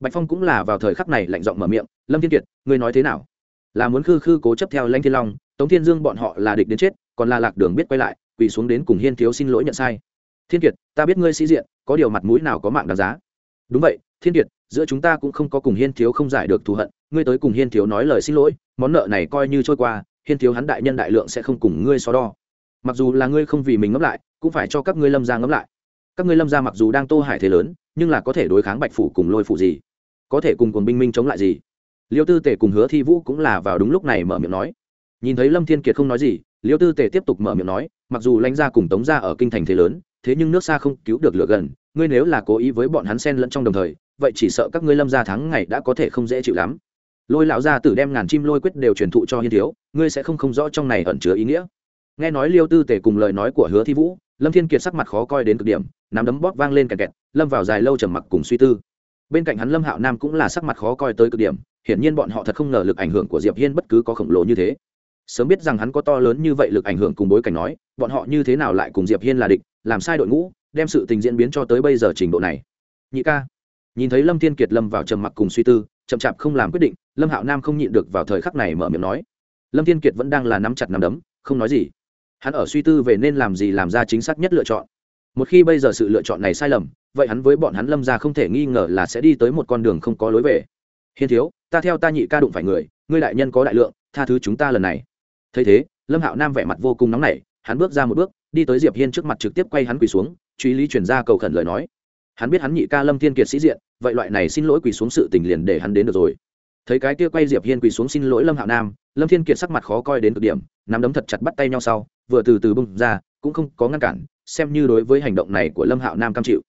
Bạch phong cũng là vào thời khắc này lạnh giọng mở miệng, lâm thiên kiệt, ngươi nói thế nào? Là muốn khư khư cố chấp theo lanh thiên long, tống thiên dương bọn họ là địch đến chết, còn là lạc đường biết quay lại, quỳ xuống đến cùng hiên thiếu xin lỗi nhận sai thiên kiệt, ta biết ngươi sĩ diện, có điều mặt mũi nào có mạng đáng giá? Đúng vậy, thiên kiệt, giữa chúng ta cũng không có cùng hiên thiếu không giải được thù hận, ngươi tới cùng hiên thiếu nói lời xin lỗi, món nợ này coi như trôi qua, hiên thiếu hắn đại nhân đại lượng sẽ không cùng ngươi so đo. Mặc dù là ngươi không vì mình ngẫm lại, cũng phải cho các ngươi lâm gia ngẫm lại. Các ngươi lâm gia mặc dù đang tô hải thế lớn, nhưng là có thể đối kháng bạch phủ cùng lôi phủ gì? Có thể cùng cùng binh minh chống lại gì? Liêu tư tể cùng hứa thi vũ cũng là vào đúng lúc này mở miệng nói. Nhìn thấy lâm thiên kiệt không nói gì, liêu tư tể tiếp tục mở miệng nói, mặc dù lãnh gia cùng tống gia ở kinh thành thế lớn thế nhưng nước xa không cứu được lửa gần, ngươi nếu là cố ý với bọn hắn xen lẫn trong đồng thời, vậy chỉ sợ các ngươi lâm gia thắng ngày đã có thể không dễ chịu lắm. Lôi lão gia tử đem ngàn chim lôi quyết đều truyền thụ cho hiên thiếu, ngươi sẽ không không rõ trong này ẩn chứa ý nghĩa. Nghe nói liêu tư tể cùng lời nói của hứa thi vũ, lâm thiên kiệt sắc mặt khó coi đến cực điểm, nắm đấm bóp vang lên kẹt kẹt, lâm vào dài lâu trầm mặc cùng suy tư. Bên cạnh hắn lâm hạo nam cũng là sắc mặt khó coi tới cực điểm, hiển nhiên bọn họ thật không ngờ lực ảnh hưởng của diệp hiên bất cứ có khổng lồ như thế. Sớm biết rằng hắn có to lớn như vậy lực ảnh hưởng cùng bối cảnh nói, bọn họ như thế nào lại cùng diệp hiên là địch làm sai đội ngũ, đem sự tình diễn biến cho tới bây giờ trình độ này. Nhị ca, nhìn thấy lâm thiên kiệt lâm vào trầm mặc cùng suy tư, chậm chạp không làm quyết định, lâm hạo nam không nhịn được vào thời khắc này mở miệng nói. Lâm thiên kiệt vẫn đang là nắm chặt nắm đấm, không nói gì. Hắn ở suy tư về nên làm gì làm ra chính xác nhất lựa chọn. Một khi bây giờ sự lựa chọn này sai lầm, vậy hắn với bọn hắn lâm ra không thể nghi ngờ là sẽ đi tới một con đường không có lối về. Hiên thiếu, ta theo ta nhị ca đụng phải người, ngươi đại nhân có đại lượng, tha thứ chúng ta lần này. Thấy thế, lâm hạo nam vẻ mặt vô cùng nóng nảy hắn bước ra một bước, đi tới diệp hiên trước mặt trực tiếp quay hắn quỳ xuống, truy lý chuyển ra cầu khẩn lời nói. Hắn biết hắn nhị ca lâm thiên kiệt sĩ diện, vậy loại này xin lỗi quỳ xuống sự tình liền để hắn đến được rồi. Thấy cái kia quay diệp hiên quỳ xuống xin lỗi lâm hạo nam, lâm thiên kiệt sắc mặt khó coi đến cực điểm, nắm đấm thật chặt bắt tay nhau sau, vừa từ từ bung ra, cũng không có ngăn cản, xem như đối với hành động này của lâm hạo nam cam chịu.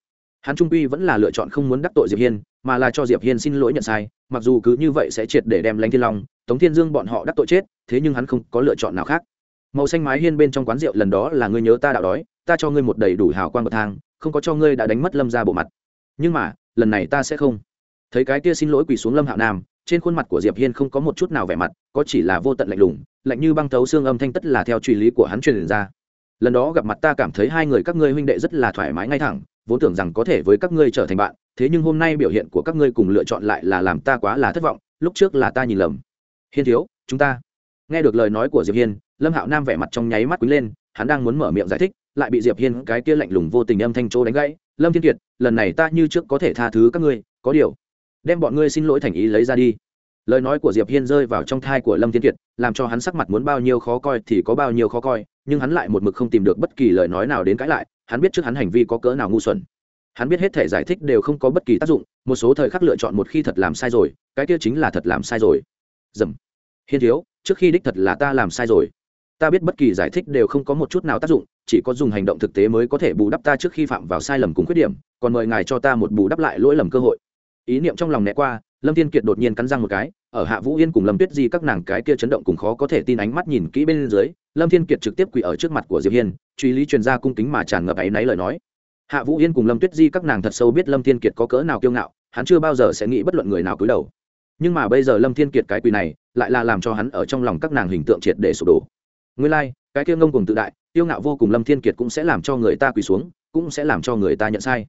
Hắn trung quy vẫn là lựa chọn không muốn đắc tội diệp hiên, mà là cho diệp hiên xin lỗi nhận sai, mặc dù cứ như vậy sẽ triệt để đem lãnh thiên long, tống thiên dương bọn họ đắc tội chết, thế nhưng hắn không có lựa chọn nào khác màu xanh mái hiên bên trong quán rượu lần đó là ngươi nhớ ta đạo đói, ta cho ngươi một đầy đủ hào quang bậc thang, không có cho ngươi đã đánh mất lâm ra bộ mặt. Nhưng mà, lần này ta sẽ không. Thấy cái kia xin lỗi quỳ xuống lâm hạo nam, trên khuôn mặt của diệp hiên không có một chút nào vẻ mặt, có chỉ là vô tận lạnh lùng, lạnh như băng thấu xương âm thanh tất là theo truy lý của hắn truyền ra. Lần đó gặp mặt ta cảm thấy hai người các ngươi huynh đệ rất là thoải mái ngay thẳng, vốn tưởng rằng có thể với các ngươi trở thành bạn, thế nhưng hôm nay biểu hiện của các ngươi cùng lựa chọn lại là làm ta quá là thất vọng, lúc trước là ta nhìn lầm. Hiên thiếu, chúng ta. Nghe được lời nói của diệp hiên lâm hạo nam vẻ mặt trong nháy mắt quý lên, hắn đang muốn mở miệng giải thích, lại bị diệp hiên cái kia lạnh lùng vô tình âm thanh chỗ đánh gãy. Lâm thiên kiệt, lần này ta như trước có thể tha thứ các ngươi, có điều, đem bọn ngươi xin lỗi thành ý lấy ra đi. Lời nói của diệp hiên rơi vào trong thai của lâm thiên kiệt, làm cho hắn sắc mặt muốn bao nhiêu khó coi thì có bao nhiêu khó coi, nhưng hắn lại một mực không tìm được bất kỳ lời nói nào đến cãi lại, hắn biết trước hắn hành vi có cỡ nào ngu xuẩn. Hắn biết hết thể giải thích đều không có bất kỳ tác dụng, một số thời khắc lựa chọn một khi thật làm sai rồi, cái kia chính là thật làm sai rồi. Dầm. Hiên thiếu, trước khi đích thật là ta làm sai rồi ta biết bất kỳ giải thích đều không có một chút nào tác dụng, chỉ có dùng hành động thực tế mới có thể bù đắp ta trước khi phạm vào sai lầm cùng khuyết điểm, còn mời ngài cho ta một bù đắp lại lỗi lầm cơ hội. Ý niệm trong lòng né qua, lâm thiên kiệt đột nhiên cắn răng một cái, ở hạ vũ yên cùng lâm tuyết di các nàng cái kia chấn động cùng khó có thể tin ánh mắt nhìn kỹ bên dưới, lâm thiên kiệt trực tiếp quỳ ở trước mặt của diệp hiên, truy lý truyền ra cung kính mà tràn ngập áy náy lời nói. Hạ vũ yên cùng lâm tuyết di các nàng thật sâu biết lâm thiên kiệt có cỡ nào kiêu ngạo, hắn chưa bao giờ sẽ nghĩ bất luận người nào cúi đầu. Nhưng mà bây giờ lâm thiên kiệt cái quỳ này, lại là làm cho hắn ở trong lòng các nàng hình tượng triệt để sụp đổ nguyên lai like, cái kia ngông cùng tự đại tiêu ngạo vô cùng lâm thiên kiệt cũng sẽ làm cho người ta quỳ xuống cũng sẽ làm cho người ta nhận sai.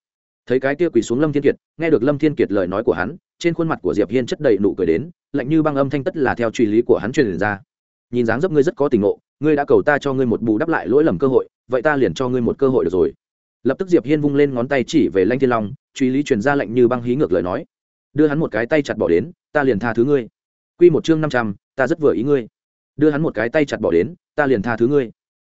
Thấy cái kia quỳ xuống lâm thiên kiệt nghe được lâm thiên kiệt lời nói của hắn trên khuôn mặt của diệp hiên chất đầy nụ cười đến lạnh như băng âm thanh tất là theo truy lý của hắn truyền ra. Nhìn dáng dấp ngươi rất có tình ngộ ngươi đã cầu ta cho ngươi một bù đắp lại lỗi lầm cơ hội vậy ta liền cho ngươi một cơ hội được rồi. Lập tức diệp hiên vung lên ngón tay chỉ về lanh thiên long truy lý truyền ra lạnh như băng hí ngược lời nói. Đưa hắn một cái tay chặt bỏ đến ta liền tha thứ ngươi. Quy một chương năm trăm ta rất vừa ý ngươi đưa hắn một cái tay chặt bỏ đến, ta liền tha thứ ngươi.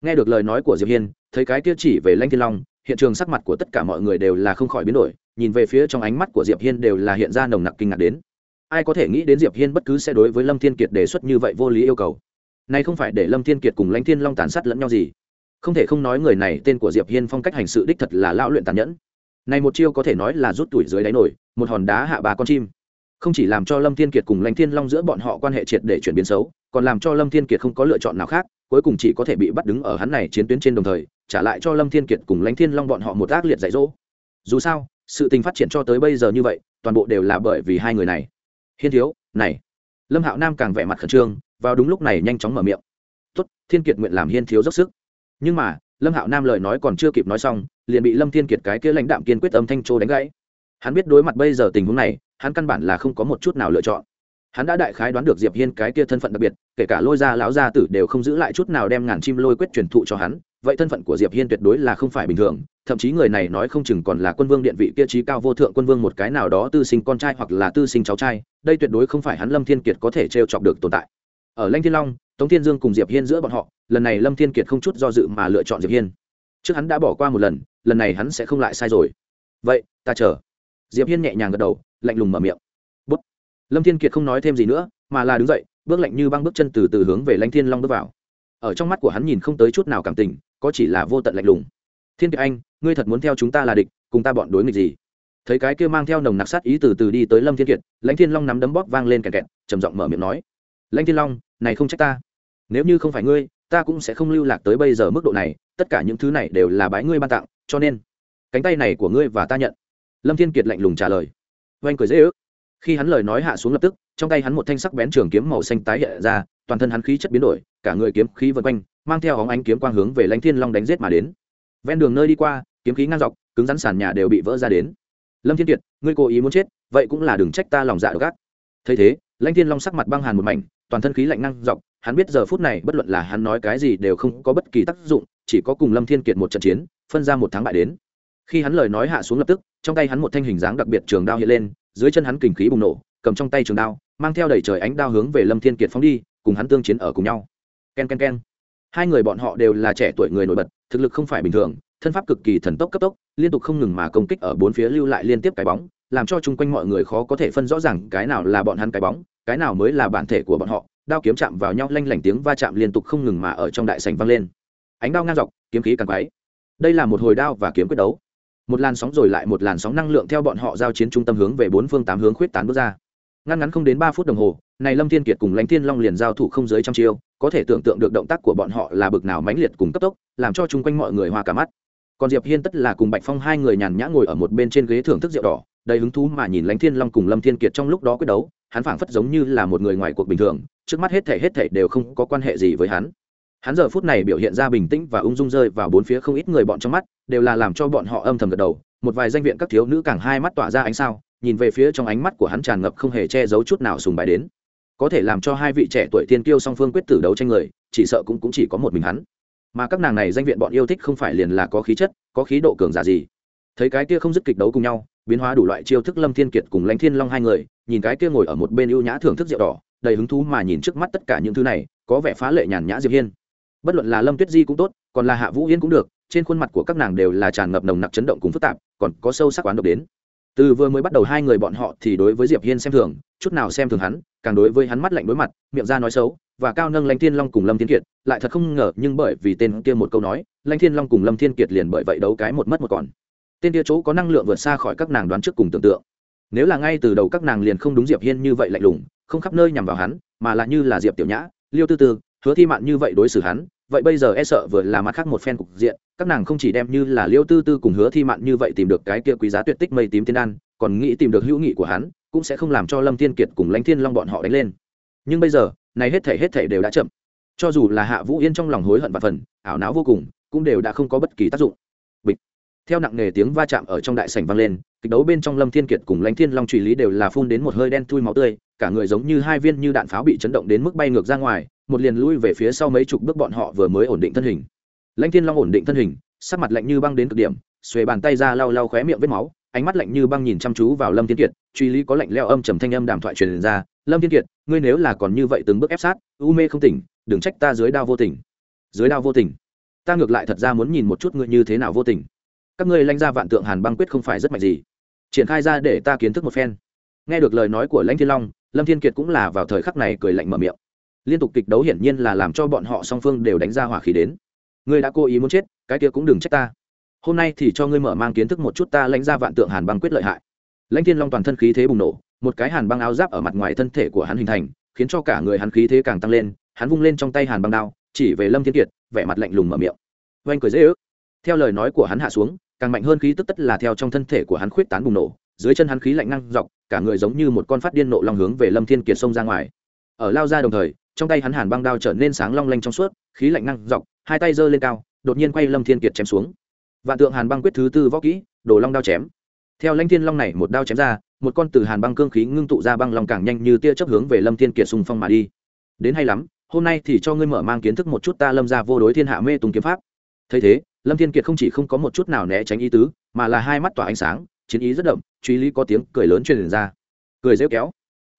Nghe được lời nói của diệp hiên, thấy cái kia chỉ về lanh thiên long, hiện trường sắc mặt của tất cả mọi người đều là không khỏi biến đổi, nhìn về phía trong ánh mắt của diệp hiên đều là hiện ra nồng nặc kinh ngạc đến. Ai có thể nghĩ đến diệp hiên bất cứ sẽ đối với lâm thiên kiệt đề xuất như vậy vô lý yêu cầu? Này không phải để lâm thiên kiệt cùng lãnh thiên long tàn sát lẫn nhau gì? Không thể không nói người này tên của diệp hiên phong cách hành sự đích thật là lão luyện tàn nhẫn. Này một chiêu có thể nói là rút tuổi dưới đáy nổi, một hòn đá hạ ba con chim không chỉ làm cho lâm thiên kiệt cùng lãnh thiên long giữa bọn họ quan hệ triệt để chuyển biến xấu, còn làm cho lâm thiên kiệt không có lựa chọn nào khác, cuối cùng chỉ có thể bị bắt đứng ở hắn này chiến tuyến trên đồng thời, trả lại cho lâm thiên kiệt cùng lãnh thiên long bọn họ một ác liệt dạy dỗ. Dù sao, sự tình phát triển cho tới bây giờ như vậy, toàn bộ đều là bởi vì hai người này. Hiên thiếu, này. Lâm hạo nam càng vẻ mặt khẩn trương, vào đúng lúc này nhanh chóng mở miệng. Tốt, thiên kiệt nguyện làm hiên thiếu dốc sức. Nhưng mà, lâm hạo nam lời nói còn chưa kịp nói xong, liền bị lâm thiên kiệt cái kia lãnh đạm kiên quyết âm thanh trô đánh gãy. Hắn biết đối mặt bây giờ tình huống này hắn căn bản là không có một chút nào lựa chọn. Hắn đã đại khái đoán được diệp hiên cái kia thân phận đặc biệt, kể cả lôi ra lão gia tử đều không giữ lại chút nào đem ngàn chim lôi quyết truyền thụ cho hắn, vậy thân phận của diệp hiên tuyệt đối là không phải bình thường, thậm chí người này nói không chừng còn là quân vương điện vị kia trí cao vô thượng quân vương một cái nào đó tư sinh con trai hoặc là tư sinh cháu trai, đây tuyệt đối không phải hắn lâm thiên kiệt có thể trêu chọc được tồn tại. Ở lanh thiên long, tống thiên dương cùng diệp hiên giữa bọn họ, lần này lâm thiên kiệt không chút do dự mà lựa chọn diệp hiên. Trước hắn đã bỏ qua một lần lần này hắn sẽ không lại sai rồi. Vậy, ta chờ diệp hiên nhẹ nhàng gật đầu, lạnh lùng mở miệng. Bút. Lâm thiên kiệt không nói thêm gì nữa, mà là đứng dậy, bước lạnh như băng bước chân từ từ hướng về lãnh thiên long bước vào. Ở trong mắt của hắn nhìn không tới chút nào cảm tình, có chỉ là vô tận lạnh lùng. Thiên kiệt anh, ngươi thật muốn theo chúng ta là địch, cùng ta bọn đối nghịch gì? Thấy cái kia mang theo nồng nặc sát ý từ từ đi tới lâm thiên kiệt, lãnh thiên long nắm đấm bóp vang lên kẹt kẹt, trầm giọng mở miệng nói, lãnh thiên long, này không trách ta. Nếu như không phải ngươi, ta cũng sẽ không lưu lạc tới bây giờ mức độ này, tất cả những thứ này đều là bái ngươi ban tặng, cho nên cánh tay này của ngươi và ta nhận lâm thiên kiệt lạnh lùng trả lời. Oanh cười dễ ước. Khi hắn lời nói hạ xuống lập tức, trong tay hắn một thanh sắc bén trường kiếm màu xanh tái hiện ra, toàn thân hắn khí chất biến đổi, cả người kiếm khí vân quanh, mang theo hóng ánh kiếm quang hướng về lãnh thiên long đánh giết mà đến. Ven đường nơi đi qua, kiếm khí ngang dọc, cứng rắn sàn nhà đều bị vỡ ra đến. Lâm thiên kiệt, ngươi cố ý muốn chết, vậy cũng là đừng trách ta lòng dạ gác thấy thế, lãnh thiên long sắc mặt băng hàn một mảnh, toàn thân khí lạnh ngang dọc, hắn biết giờ phút này bất luận là hắn nói cái gì đều không có bất kỳ tác dụng, chỉ có cùng lâm thiên kiệt một trận chiến, phân ra một tháng bại đến. Khi hắn lời nói hạ xuống lập tức trong tay hắn một thanh hình dáng đặc biệt trường đao hiện lên, dưới chân hắn kình khí bùng nổ, cầm trong tay trường đao, mang theo đầy trời ánh đao hướng về lâm thiên kiệt phóng đi, cùng hắn tương chiến ở cùng nhau. K e n k e n k e n hai người bọn họ đều là trẻ tuổi người nổi bật, thực lực không phải bình thường, thân pháp cực kỳ thần tốc cấp tốc, liên tục không ngừng mà công kích ở bốn phía lưu lại liên tiếp cái bóng, làm cho chung quanh mọi người khó có thể phân rõ ràng cái nào là bọn hắn cái bóng, cái nào mới là bản thể của bọn họ. Đao kiếm chạm vào nhau, lanh lảnh tiếng va chạm liên tục không ngừng mà ở trong đại sành vang lên. Ánh đao ngang dọc, kiếm khí càng quáy đây là một hồi đao và kiếm quyết đấu một làn sóng rồi lại một làn sóng năng lượng theo bọn họ giao chiến trung tâm hướng về bốn phương tám hướng khuyết tán bước ra. Ngăn ngắn không đến ba phút đồng hồ, này lâm thiên kiệt cùng lãnh thiên long liền giao thủ không dưới trăm chiêu, có thể tưởng tượng được động tác của bọn họ là bực nào mãnh liệt cùng cấp tốc, làm cho chung quanh mọi người hoa cả mắt. Còn diệp hiên tất là cùng bạch phong hai người nhàn nhã ngồi ở một bên trên ghế thưởng thức rượu đỏ, đầy hứng thú mà nhìn lãnh thiên long cùng lâm thiên kiệt trong lúc đó quyết đấu, hắn phảng phất giống như là một người ngoài cuộc bình thường, trước mắt hết thể hết thể đều không có quan hệ gì với hắn hắn giờ phút này biểu hiện ra bình tĩnh và ung dung rơi vào bốn phía không ít người bọn trong mắt đều là làm cho bọn họ âm thầm gật đầu. Một vài danh viện các thiếu nữ càng hai mắt tỏa ra ánh sao nhìn về phía trong ánh mắt của hắn tràn ngập không hề che giấu chút nào sùng bài đến. Có thể làm cho hai vị trẻ tuổi tiên kiêu song phương quyết tử đấu tranh người chỉ sợ cũng, cũng chỉ có một mình hắn. Mà các nàng này danh viện bọn yêu thích không phải liền là có khí chất có khí độ cường giả gì. Thấy cái kia không dứt kịch đấu cùng nhau biến hóa đủ loại chiêu thức lâm thiên kiệt cùng lãnh thiên long hai người nhìn cái kia ngồi ở một bên ưu nhã thưởng thức rượu đỏ đầy hứng thú mà nhìn trước mắt tất cả những thứ này có vẻ phá lệ nhàn nhã diệp hiên bất luận là lâm tuyết di cũng tốt, còn là hạ vũ yên cũng được, trên khuôn mặt của các nàng đều là tràn ngập nồng nặc chấn động cùng phức tạp, còn có sâu sắc quán độc đến. Từ vừa mới bắt đầu hai người bọn họ thì đối với diệp hiên xem thường, chút nào xem thường hắn, càng đối với hắn mắt lạnh đối mặt, miệng ra nói xấu, và cao nâng lãnh thiên long cùng lâm thiên kiệt, lại thật không ngờ, nhưng bởi vì tên kia một câu nói, lãnh thiên long cùng lâm thiên kiệt liền bởi vậy đấu cái một mất một còn. Tên kia chỗ có năng lượng vượt xa khỏi các nàng đoán trước cùng tưởng tượng. Nếu là ngay từ đầu các nàng liền không đúng diệp hiên như vậy lạnh lùng, không khắp nơi nhằm vào hắn, mà là như là diệp tiểu nhã, liêu tư tư hứa thi mạn như vậy đối xử hắn, vậy bây giờ e sợ vừa là mặt khác một phen cục diện, các nàng không chỉ đem như là liêu tư tư cùng hứa thi mạn như vậy tìm được cái kia quý giá tuyệt tích mây tím tiên đan, còn nghĩ tìm được hữu nghị của hắn, cũng sẽ không làm cho lâm thiên kiệt cùng lãnh thiên long bọn họ đánh lên. Nhưng bây giờ, này hết thể hết thể đều đã chậm. Cho dù là hạ vũ yên trong lòng hối hận và phần, ảo não vô cùng, cũng đều đã không có bất kỳ tác dụng. Bịch. Theo nặng nề tiếng va chạm ở trong đại sảnh vang lên, kịch đấu bên trong lâm thiên kiệt cùng lãnh thiên long truy lý đều là phun đến một hơi đen thui máu tươi, cả người giống như hai viên như đạn pháo bị chấn động đến mức bay ngược ra ngoài một liền lui về phía sau mấy chục bước bọn họ vừa mới ổn định thân hình. Lãnh thiên long ổn định thân hình, sắc mặt lạnh như băng đến cực điểm, xuề bàn tay ra lau lau khóe miệng vết máu, ánh mắt lạnh như băng nhìn chăm chú vào lâm thiên kiệt, truy lý có lạnh leo âm trầm thanh âm đàm thoại truyền ra, lâm thiên kiệt, ngươi nếu là còn như vậy từng bước ép sát, u mê không tỉnh, đừng trách ta dưới đao vô tình. Dưới đao vô tình? Ta ngược lại thật ra muốn nhìn một chút ngươi như thế nào vô tình. Các ngươi lanh ra vạn tượng hàn băng quyết không phải rất mạnh gì. Triển khai ra để ta kiến thức một phen. Nghe được lời nói của lãnh thiên long, lâm thiên kiệt cũng là vào thời khắc này cười lạnh mở miệng liên tục kịch đấu hiển nhiên là làm cho bọn họ song phương đều đánh ra hỏa khí đến. Ngươi đã cố ý muốn chết, cái kia cũng đừng trách ta. Hôm nay thì cho ngươi mở mang kiến thức một chút ta lãnh ra vạn tượng hàn băng quyết lợi hại. Lãnh thiên long toàn thân khí thế bùng nổ, một cái hàn băng áo giáp ở mặt ngoài thân thể của hắn hình thành, khiến cho cả người hắn khí thế càng tăng lên, hắn vung lên trong tay hàn băng đao, chỉ về lâm thiên kiệt, vẻ mặt lạnh lùng mở miệng. Oanh cười dễ ước. Theo lời nói của hắn hạ xuống, càng mạnh hơn khí tức tất là theo trong thân thể của hắn khuyết tán bùng nổ, dưới chân hắn khí lạnh năng dọc, cả người giống như một con phát điên nộ long hướng về lâm thiên kiệt xông ra ngoài. Ở lao ra đồng thời trong tay hắn hàn băng đao trở nên sáng long lanh trong suốt, khí lạnh năng dọc, hai tay giơ lên cao, đột nhiên quay lâm thiên kiệt chém xuống. Vạn tượng hàn băng quyết thứ tư võ kỹ đổ long đao chém. Theo lãnh thiên long này một đao chém ra, một con từ hàn băng cương khí ngưng tụ ra băng long càng nhanh như tia chớp hướng về lâm thiên kiệt xung phong mà đi. Đến hay lắm, hôm nay thì cho ngươi mở mang kiến thức một chút ta lâm ra vô đối thiên hạ mê tùng kiếm pháp. Thấy thế, lâm thiên kiệt không chỉ không có một chút nào né tránh ý tứ, mà là hai mắt tỏa ánh sáng, chiến ý rất đậm, truy lý có tiếng cười lớn truyền ra. Cười rêu kéo.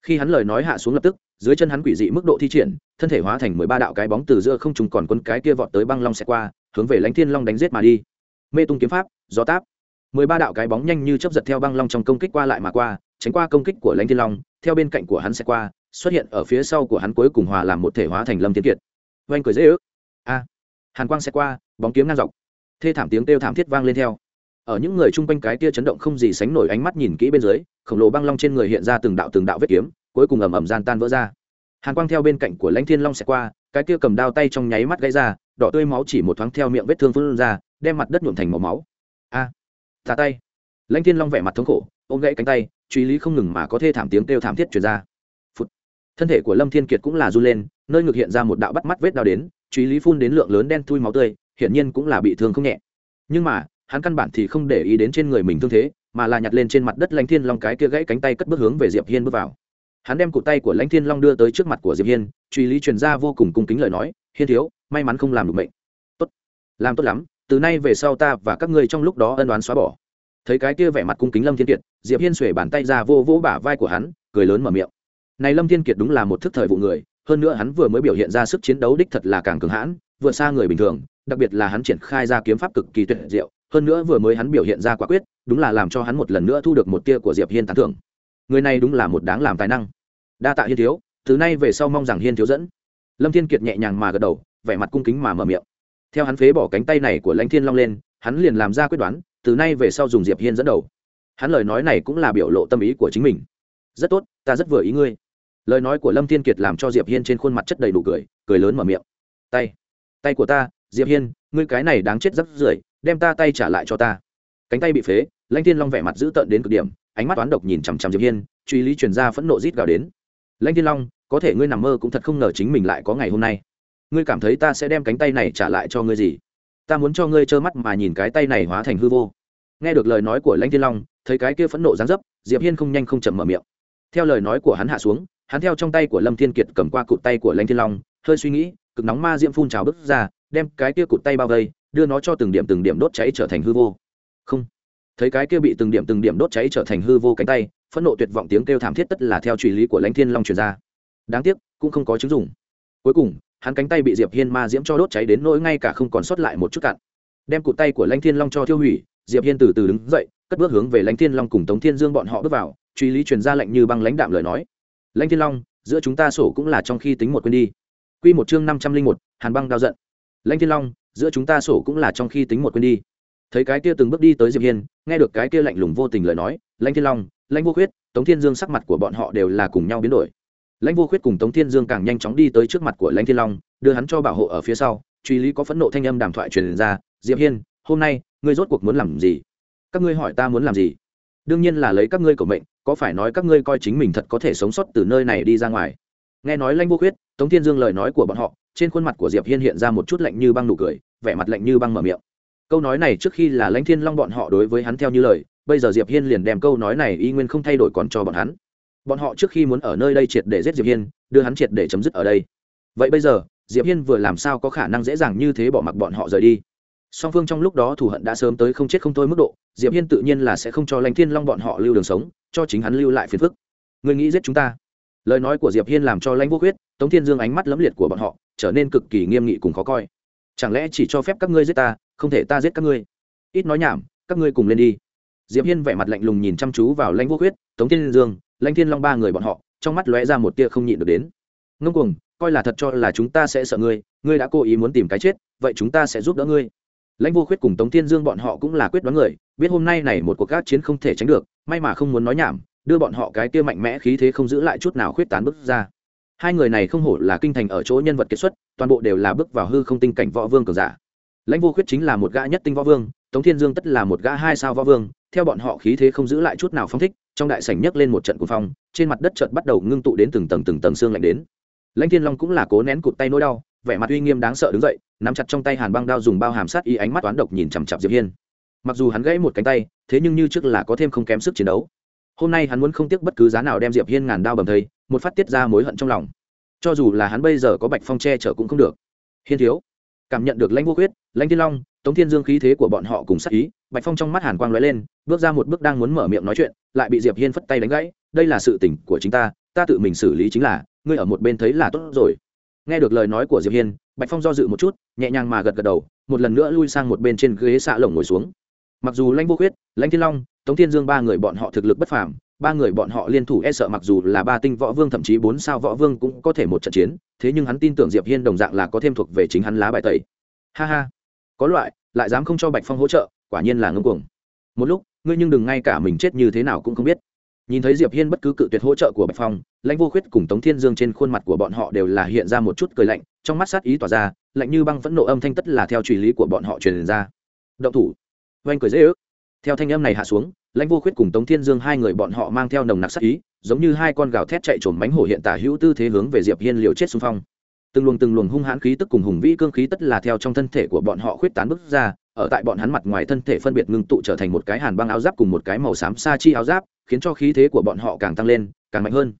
Khi hắn lời nói hạ xuống lập tức dưới chân hắn quỷ dị mức độ thi triển, thân thể hóa thành mười ba đạo cái bóng từ giữa không trùng còn quân cái kia vọt tới băng long xẹt qua, hướng về lãnh thiên long đánh giết mà đi. Mê tung kiếm pháp, gió táp. Mười ba đạo cái bóng nhanh như chấp giật theo băng long trong công kích qua lại mà qua, tránh qua công kích của lãnh thiên long, theo bên cạnh của hắn sẽ qua, xuất hiện ở phía sau của hắn cuối cùng hòa làm một thể hóa thành lâm tiến kiệt. Oanh cười dễ ước. A. Hàn quang sẽ qua, bóng kiếm ngang dọc. Thê thảm tiếng kêu thảm thiết vang lên theo. Ở những người chung quanh cái kia chấn động không gì sánh nổi ánh mắt nhìn kỹ bên dưới, khổng lồ băng long trên người hiện ra từng đạo từng đạo vết kiếm cuối cùng ầm ầm gian tan vỡ ra. Hàn quang theo bên cạnh của lãnh thiên long sẽ qua cái kia cầm đao tay trong nháy mắt gãy ra đỏ tươi máu chỉ một thoáng theo miệng vết thương phun ra đem mặt đất nhuộm thành màu máu. A à, tay. Lãnh thiên long vẻ mặt thống khổ ôm gãy cánh tay truy lý không ngừng mà có thê thảm tiếng kêu thảm thiết truyền ra. Phụt. thân thể của lâm thiên kiệt cũng là run lên nơi ngực hiện ra một đạo bắt mắt vết đao đến truy lý phun đến lượng lớn đen thui máu tươi hiển nhiên cũng là bị thương không nhẹ. Nhưng mà hắn căn bản thì không để ý đến trên người mình thương thế mà là nhặt lên trên mặt đất lãnh thiên long cái kia gãy cánh tay cất bước hướng về diệp hiên bước vào hắn đem cụt tay của lãnh thiên long đưa tới trước mặt của diệp hiên, truy lý truyền ra vô cùng cung kính lời nói, hiên thiếu, may mắn không làm được mệnh. tốt, làm tốt lắm, từ nay về sau ta và các ngươi trong lúc đó ân đoán xóa bỏ. Thấy cái kia vẻ mặt cung kính lâm thiên kiệt, diệp hiên xuể bàn tay ra vô vỗ bả vai của hắn, cười lớn mở miệng. Này lâm thiên kiệt đúng là một thức thời vụ người, hơn nữa hắn vừa mới biểu hiện ra sức chiến đấu đích thật là càng cường hãn vượt xa người bình thường, đặc biệt là hắn triển khai ra kiếm pháp cực kỳ tuyệt diệu, hơn nữa vừa mới hắn biểu hiện ra quả quyết, đúng là làm cho hắn một lần nữa thu được một tia của diệp hiên tán thưởng người này đúng là một đáng làm tài năng. Đa tạ hiên thiếu, từ nay về sau mong rằng hiên thiếu dẫn. Lâm thiên kiệt nhẹ nhàng mà gật đầu, vẻ mặt cung kính mà mở miệng. Theo hắn phế bỏ cánh tay này của lãnh thiên long lên, hắn liền làm ra quyết đoán, từ nay về sau dùng diệp hiên dẫn đầu. Hắn lời nói này cũng là biểu lộ tâm ý của chính mình. Rất tốt, ta rất vừa ý ngươi. Lời nói của lâm thiên kiệt làm cho diệp hiên trên khuôn mặt chất đầy đủ cười cười lớn mở miệng. Tay tay của ta, diệp hiên, ngươi cái này đáng chết rất rưởi, đem ta tay trả lại cho ta. Cánh tay bị phế, lãnh thiên long vẻ mặt dữ tợn đến cực điểm ánh mắt toán độc nhìn chằm chằm diệp hiên, truy lý truyền ra phẫn nộ rít gào đến. Lãnh thiên long, có thể ngươi nằm mơ cũng thật không ngờ chính mình lại có ngày hôm nay. Ngươi cảm thấy ta sẽ đem cánh tay này trả lại cho ngươi gì? Ta muốn cho ngươi trơ mắt mà nhìn cái tay này hóa thành hư vô. Nghe được lời nói của lãnh thiên long, thấy cái kia phẫn nộ giáng dấp, diệp hiên không nhanh không chậm mở miệng. Theo lời nói của hắn hạ xuống, hắn theo trong tay của lâm thiên kiệt cầm qua cụt tay của lãnh thiên long, hơi suy nghĩ, cực nóng ma diễm phun trào bứt ra, đem cái kia cụt tay bao vây, đưa nó cho từng điểm từng điểm đốt cháy trở thành hư vô. Không thấy cái kia bị từng điểm từng điểm đốt cháy trở thành hư vô cánh tay, phẫn nộ tuyệt vọng tiếng kêu thảm thiết tất là theo truy lý của lãnh thiên long truyền ra. Đáng tiếc, cũng không có chứng dụng. Cuối cùng, hắn cánh tay bị diệp hiên ma diễm cho đốt cháy đến nỗi ngay cả không còn sót lại một chút cạn. Đem cụt tay của lãnh thiên long cho thiêu hủy, diệp hiên từ từ đứng dậy, cất bước hướng về lãnh thiên long cùng tống thiên dương bọn họ bước vào, truy lý truyền ra lệnh như băng lãnh đạm lời nói. Lãnh thiên long, giữa chúng ta sổ cũng là trong khi tính một quên đi. Quy một chương năm trăm linh một, hàn băng đao giận. Lãnh thiên long, giữa chúng ta sổ cũng là trong khi tính một quên đi thấy cái kia từng bước đi tới diệp hiên, nghe được cái kia lạnh lùng vô tình lời nói, lãnh thiên long, lãnh vô khuyết, tống thiên dương sắc mặt của bọn họ đều là cùng nhau biến đổi. Lãnh vô khuyết cùng tống thiên dương càng nhanh chóng đi tới trước mặt của lãnh thiên long, đưa hắn cho bảo hộ ở phía sau, truy lý có phẫn nộ thanh âm đàm thoại truyền ra, diệp hiên, hôm nay, ngươi rốt cuộc muốn làm gì? Các ngươi hỏi ta muốn làm gì? Đương nhiên là lấy các ngươi của mệnh, có phải nói các ngươi coi chính mình thật có thể sống sót từ nơi này đi ra ngoài? Nghe nói lãnh vô khuyết, tống thiên dương lời nói của bọn họ, trên khuôn mặt của diệp hiên hiện ra một chút lạnh như băng nụ cười, vẻ mặt lạnh như băng mở miệng câu nói này trước khi là lãnh thiên long bọn họ đối với hắn theo như lời, bây giờ diệp hiên liền đem câu nói này y nguyên không thay đổi còn cho bọn hắn. Bọn họ trước khi muốn ở nơi đây triệt để giết diệp hiên, đưa hắn triệt để chấm dứt ở đây. Vậy bây giờ, diệp hiên vừa làm sao có khả năng dễ dàng như thế bỏ mặc bọn họ rời đi? Song phương trong lúc đó thù hận đã sớm tới không chết không thôi mức độ, diệp hiên tự nhiên là sẽ không cho lãnh thiên long bọn họ lưu đường sống, cho chính hắn lưu lại phiền phức. Người nghĩ giết chúng ta? Lời nói của diệp hiên làm cho lãnh vô huyết tống thiên dương ánh mắt lấm liệt của bọn họ, trở nên cực kỳ nghiêm nghị cùng khó coi chẳng lẽ chỉ cho phép các ngươi giết ta không thể ta giết các ngươi? Ít nói nhảm các ngươi cùng lên đi. Diệp hiên vẻ mặt lạnh lùng nhìn chăm chú vào lãnh vô Khuyết, tống thiên dương lãnh thiên long ba người bọn họ trong mắt lóe ra một tia không nhịn được đến. Ngông cuồng coi là thật cho là chúng ta sẽ sợ ngươi ngươi đã cố ý muốn tìm cái chết vậy chúng ta sẽ giúp đỡ ngươi. Lãnh vô khuyết cùng tống thiên dương bọn họ cũng là quyết đoán người biết hôm nay này một cuộc gác chiến không thể tránh được may mà không muốn nói nhảm đưa bọn họ cái kia mạnh mẽ khí thế không giữ lại chút nào khuyết tán bước ra hai người này không hổ là kinh thành ở chỗ nhân vật kết xuất, toàn bộ đều là bước vào hư không tinh cảnh võ vương cường giả. Lãnh vô khuyết chính là một gã nhất tinh võ vương, tống thiên dương tất là một gã hai sao võ vương, theo bọn họ khí thế không giữ lại chút nào phong thích, trong đại sảnh nhấc lên một trận cuồng phong, trên mặt đất trận bắt đầu ngưng tụ đến từng tầng từng tầng xương lạnh đến. Lãnh thiên long cũng là cố nén cụt tay nỗi đau, vẻ mặt uy nghiêm đáng sợ đứng dậy, nắm chặt trong tay hàn băng đao dùng bao hàm sát y ánh mắt toán độc nhìn chằm chặp diệp hiên. Mặc dù hắn gãy một cánh tay, thế nhưng như trước là có thêm không kém sức chiến đấu. Hôm nay hắn muốn không tiếc bất cứ giá nào đem diệp hiên ngàn đao bầm thây một phát tiết ra mối hận trong lòng. Cho dù là hắn bây giờ có bạch phong che chở cũng không được. Hiên thiếu, cảm nhận được lãnh vô quyết lãnh thiên long, tống thiên dương khí thế của bọn họ cùng sát ý, bạch phong trong mắt hàn quang lóe lên, bước ra một bước đang muốn mở miệng nói chuyện, lại bị diệp hiên phất tay đánh gãy, đây là sự tình của chính ta ta tự mình xử lý chính là, ngươi ở một bên thấy là tốt rồi. Nghe được lời nói của diệp hiên, bạch phong do dự một chút, nhẹ nhàng mà gật gật đầu, một lần nữa lui sang một bên trên ghế xạ lồng ngồi xuống. Mặc dù lãnh vô quyết lãnh thiên long, tống thiên dương ba người bọn họ thực lực bất phàm ba người bọn họ liên thủ e sợ mặc dù là ba tinh võ vương, thậm chí bốn sao võ vương cũng có thể một trận chiến, thế nhưng hắn tin tưởng diệp hiên đồng dạng là có thêm thuộc về chính hắn lá bài tẩy. Ha ha. Có loại, lại dám không cho bạch phong hỗ trợ, quả nhiên là ngưng cuồng. Một lúc, ngươi nhưng đừng ngay cả mình chết như thế nào cũng không biết. Nhìn thấy diệp hiên bất cứ cự tuyệt hỗ trợ của bạch phong, lãnh vô khuyết cùng tống thiên dương trên khuôn mặt của bọn họ đều là hiện ra một chút cười lạnh, trong mắt sát ý tỏa ra, lạnh như băng phẫn nộ âm thanh tất là theo truy lý của bọn họ truyền ra. Động thủ. Oanh cười dễ ước. Theo thanh âm này hạ xuống lãnh vô khuyết cùng tống thiên dương hai người bọn họ mang theo nồng nặc sát ý giống như hai con gào thét chạy trồn bánh hổ hiện tả hữu tư thế hướng về diệp hiên liều chết xung phong từng luồng từng luồng hung hãn khí tức cùng hùng vĩ cương khí tất là theo trong thân thể của bọn họ khuyết tán bước ra ở tại bọn hắn mặt ngoài thân thể phân biệt ngưng tụ trở thành một cái hàn băng áo giáp cùng một cái màu xám sa chi áo giáp khiến cho khí thế của bọn họ càng tăng lên càng mạnh hơn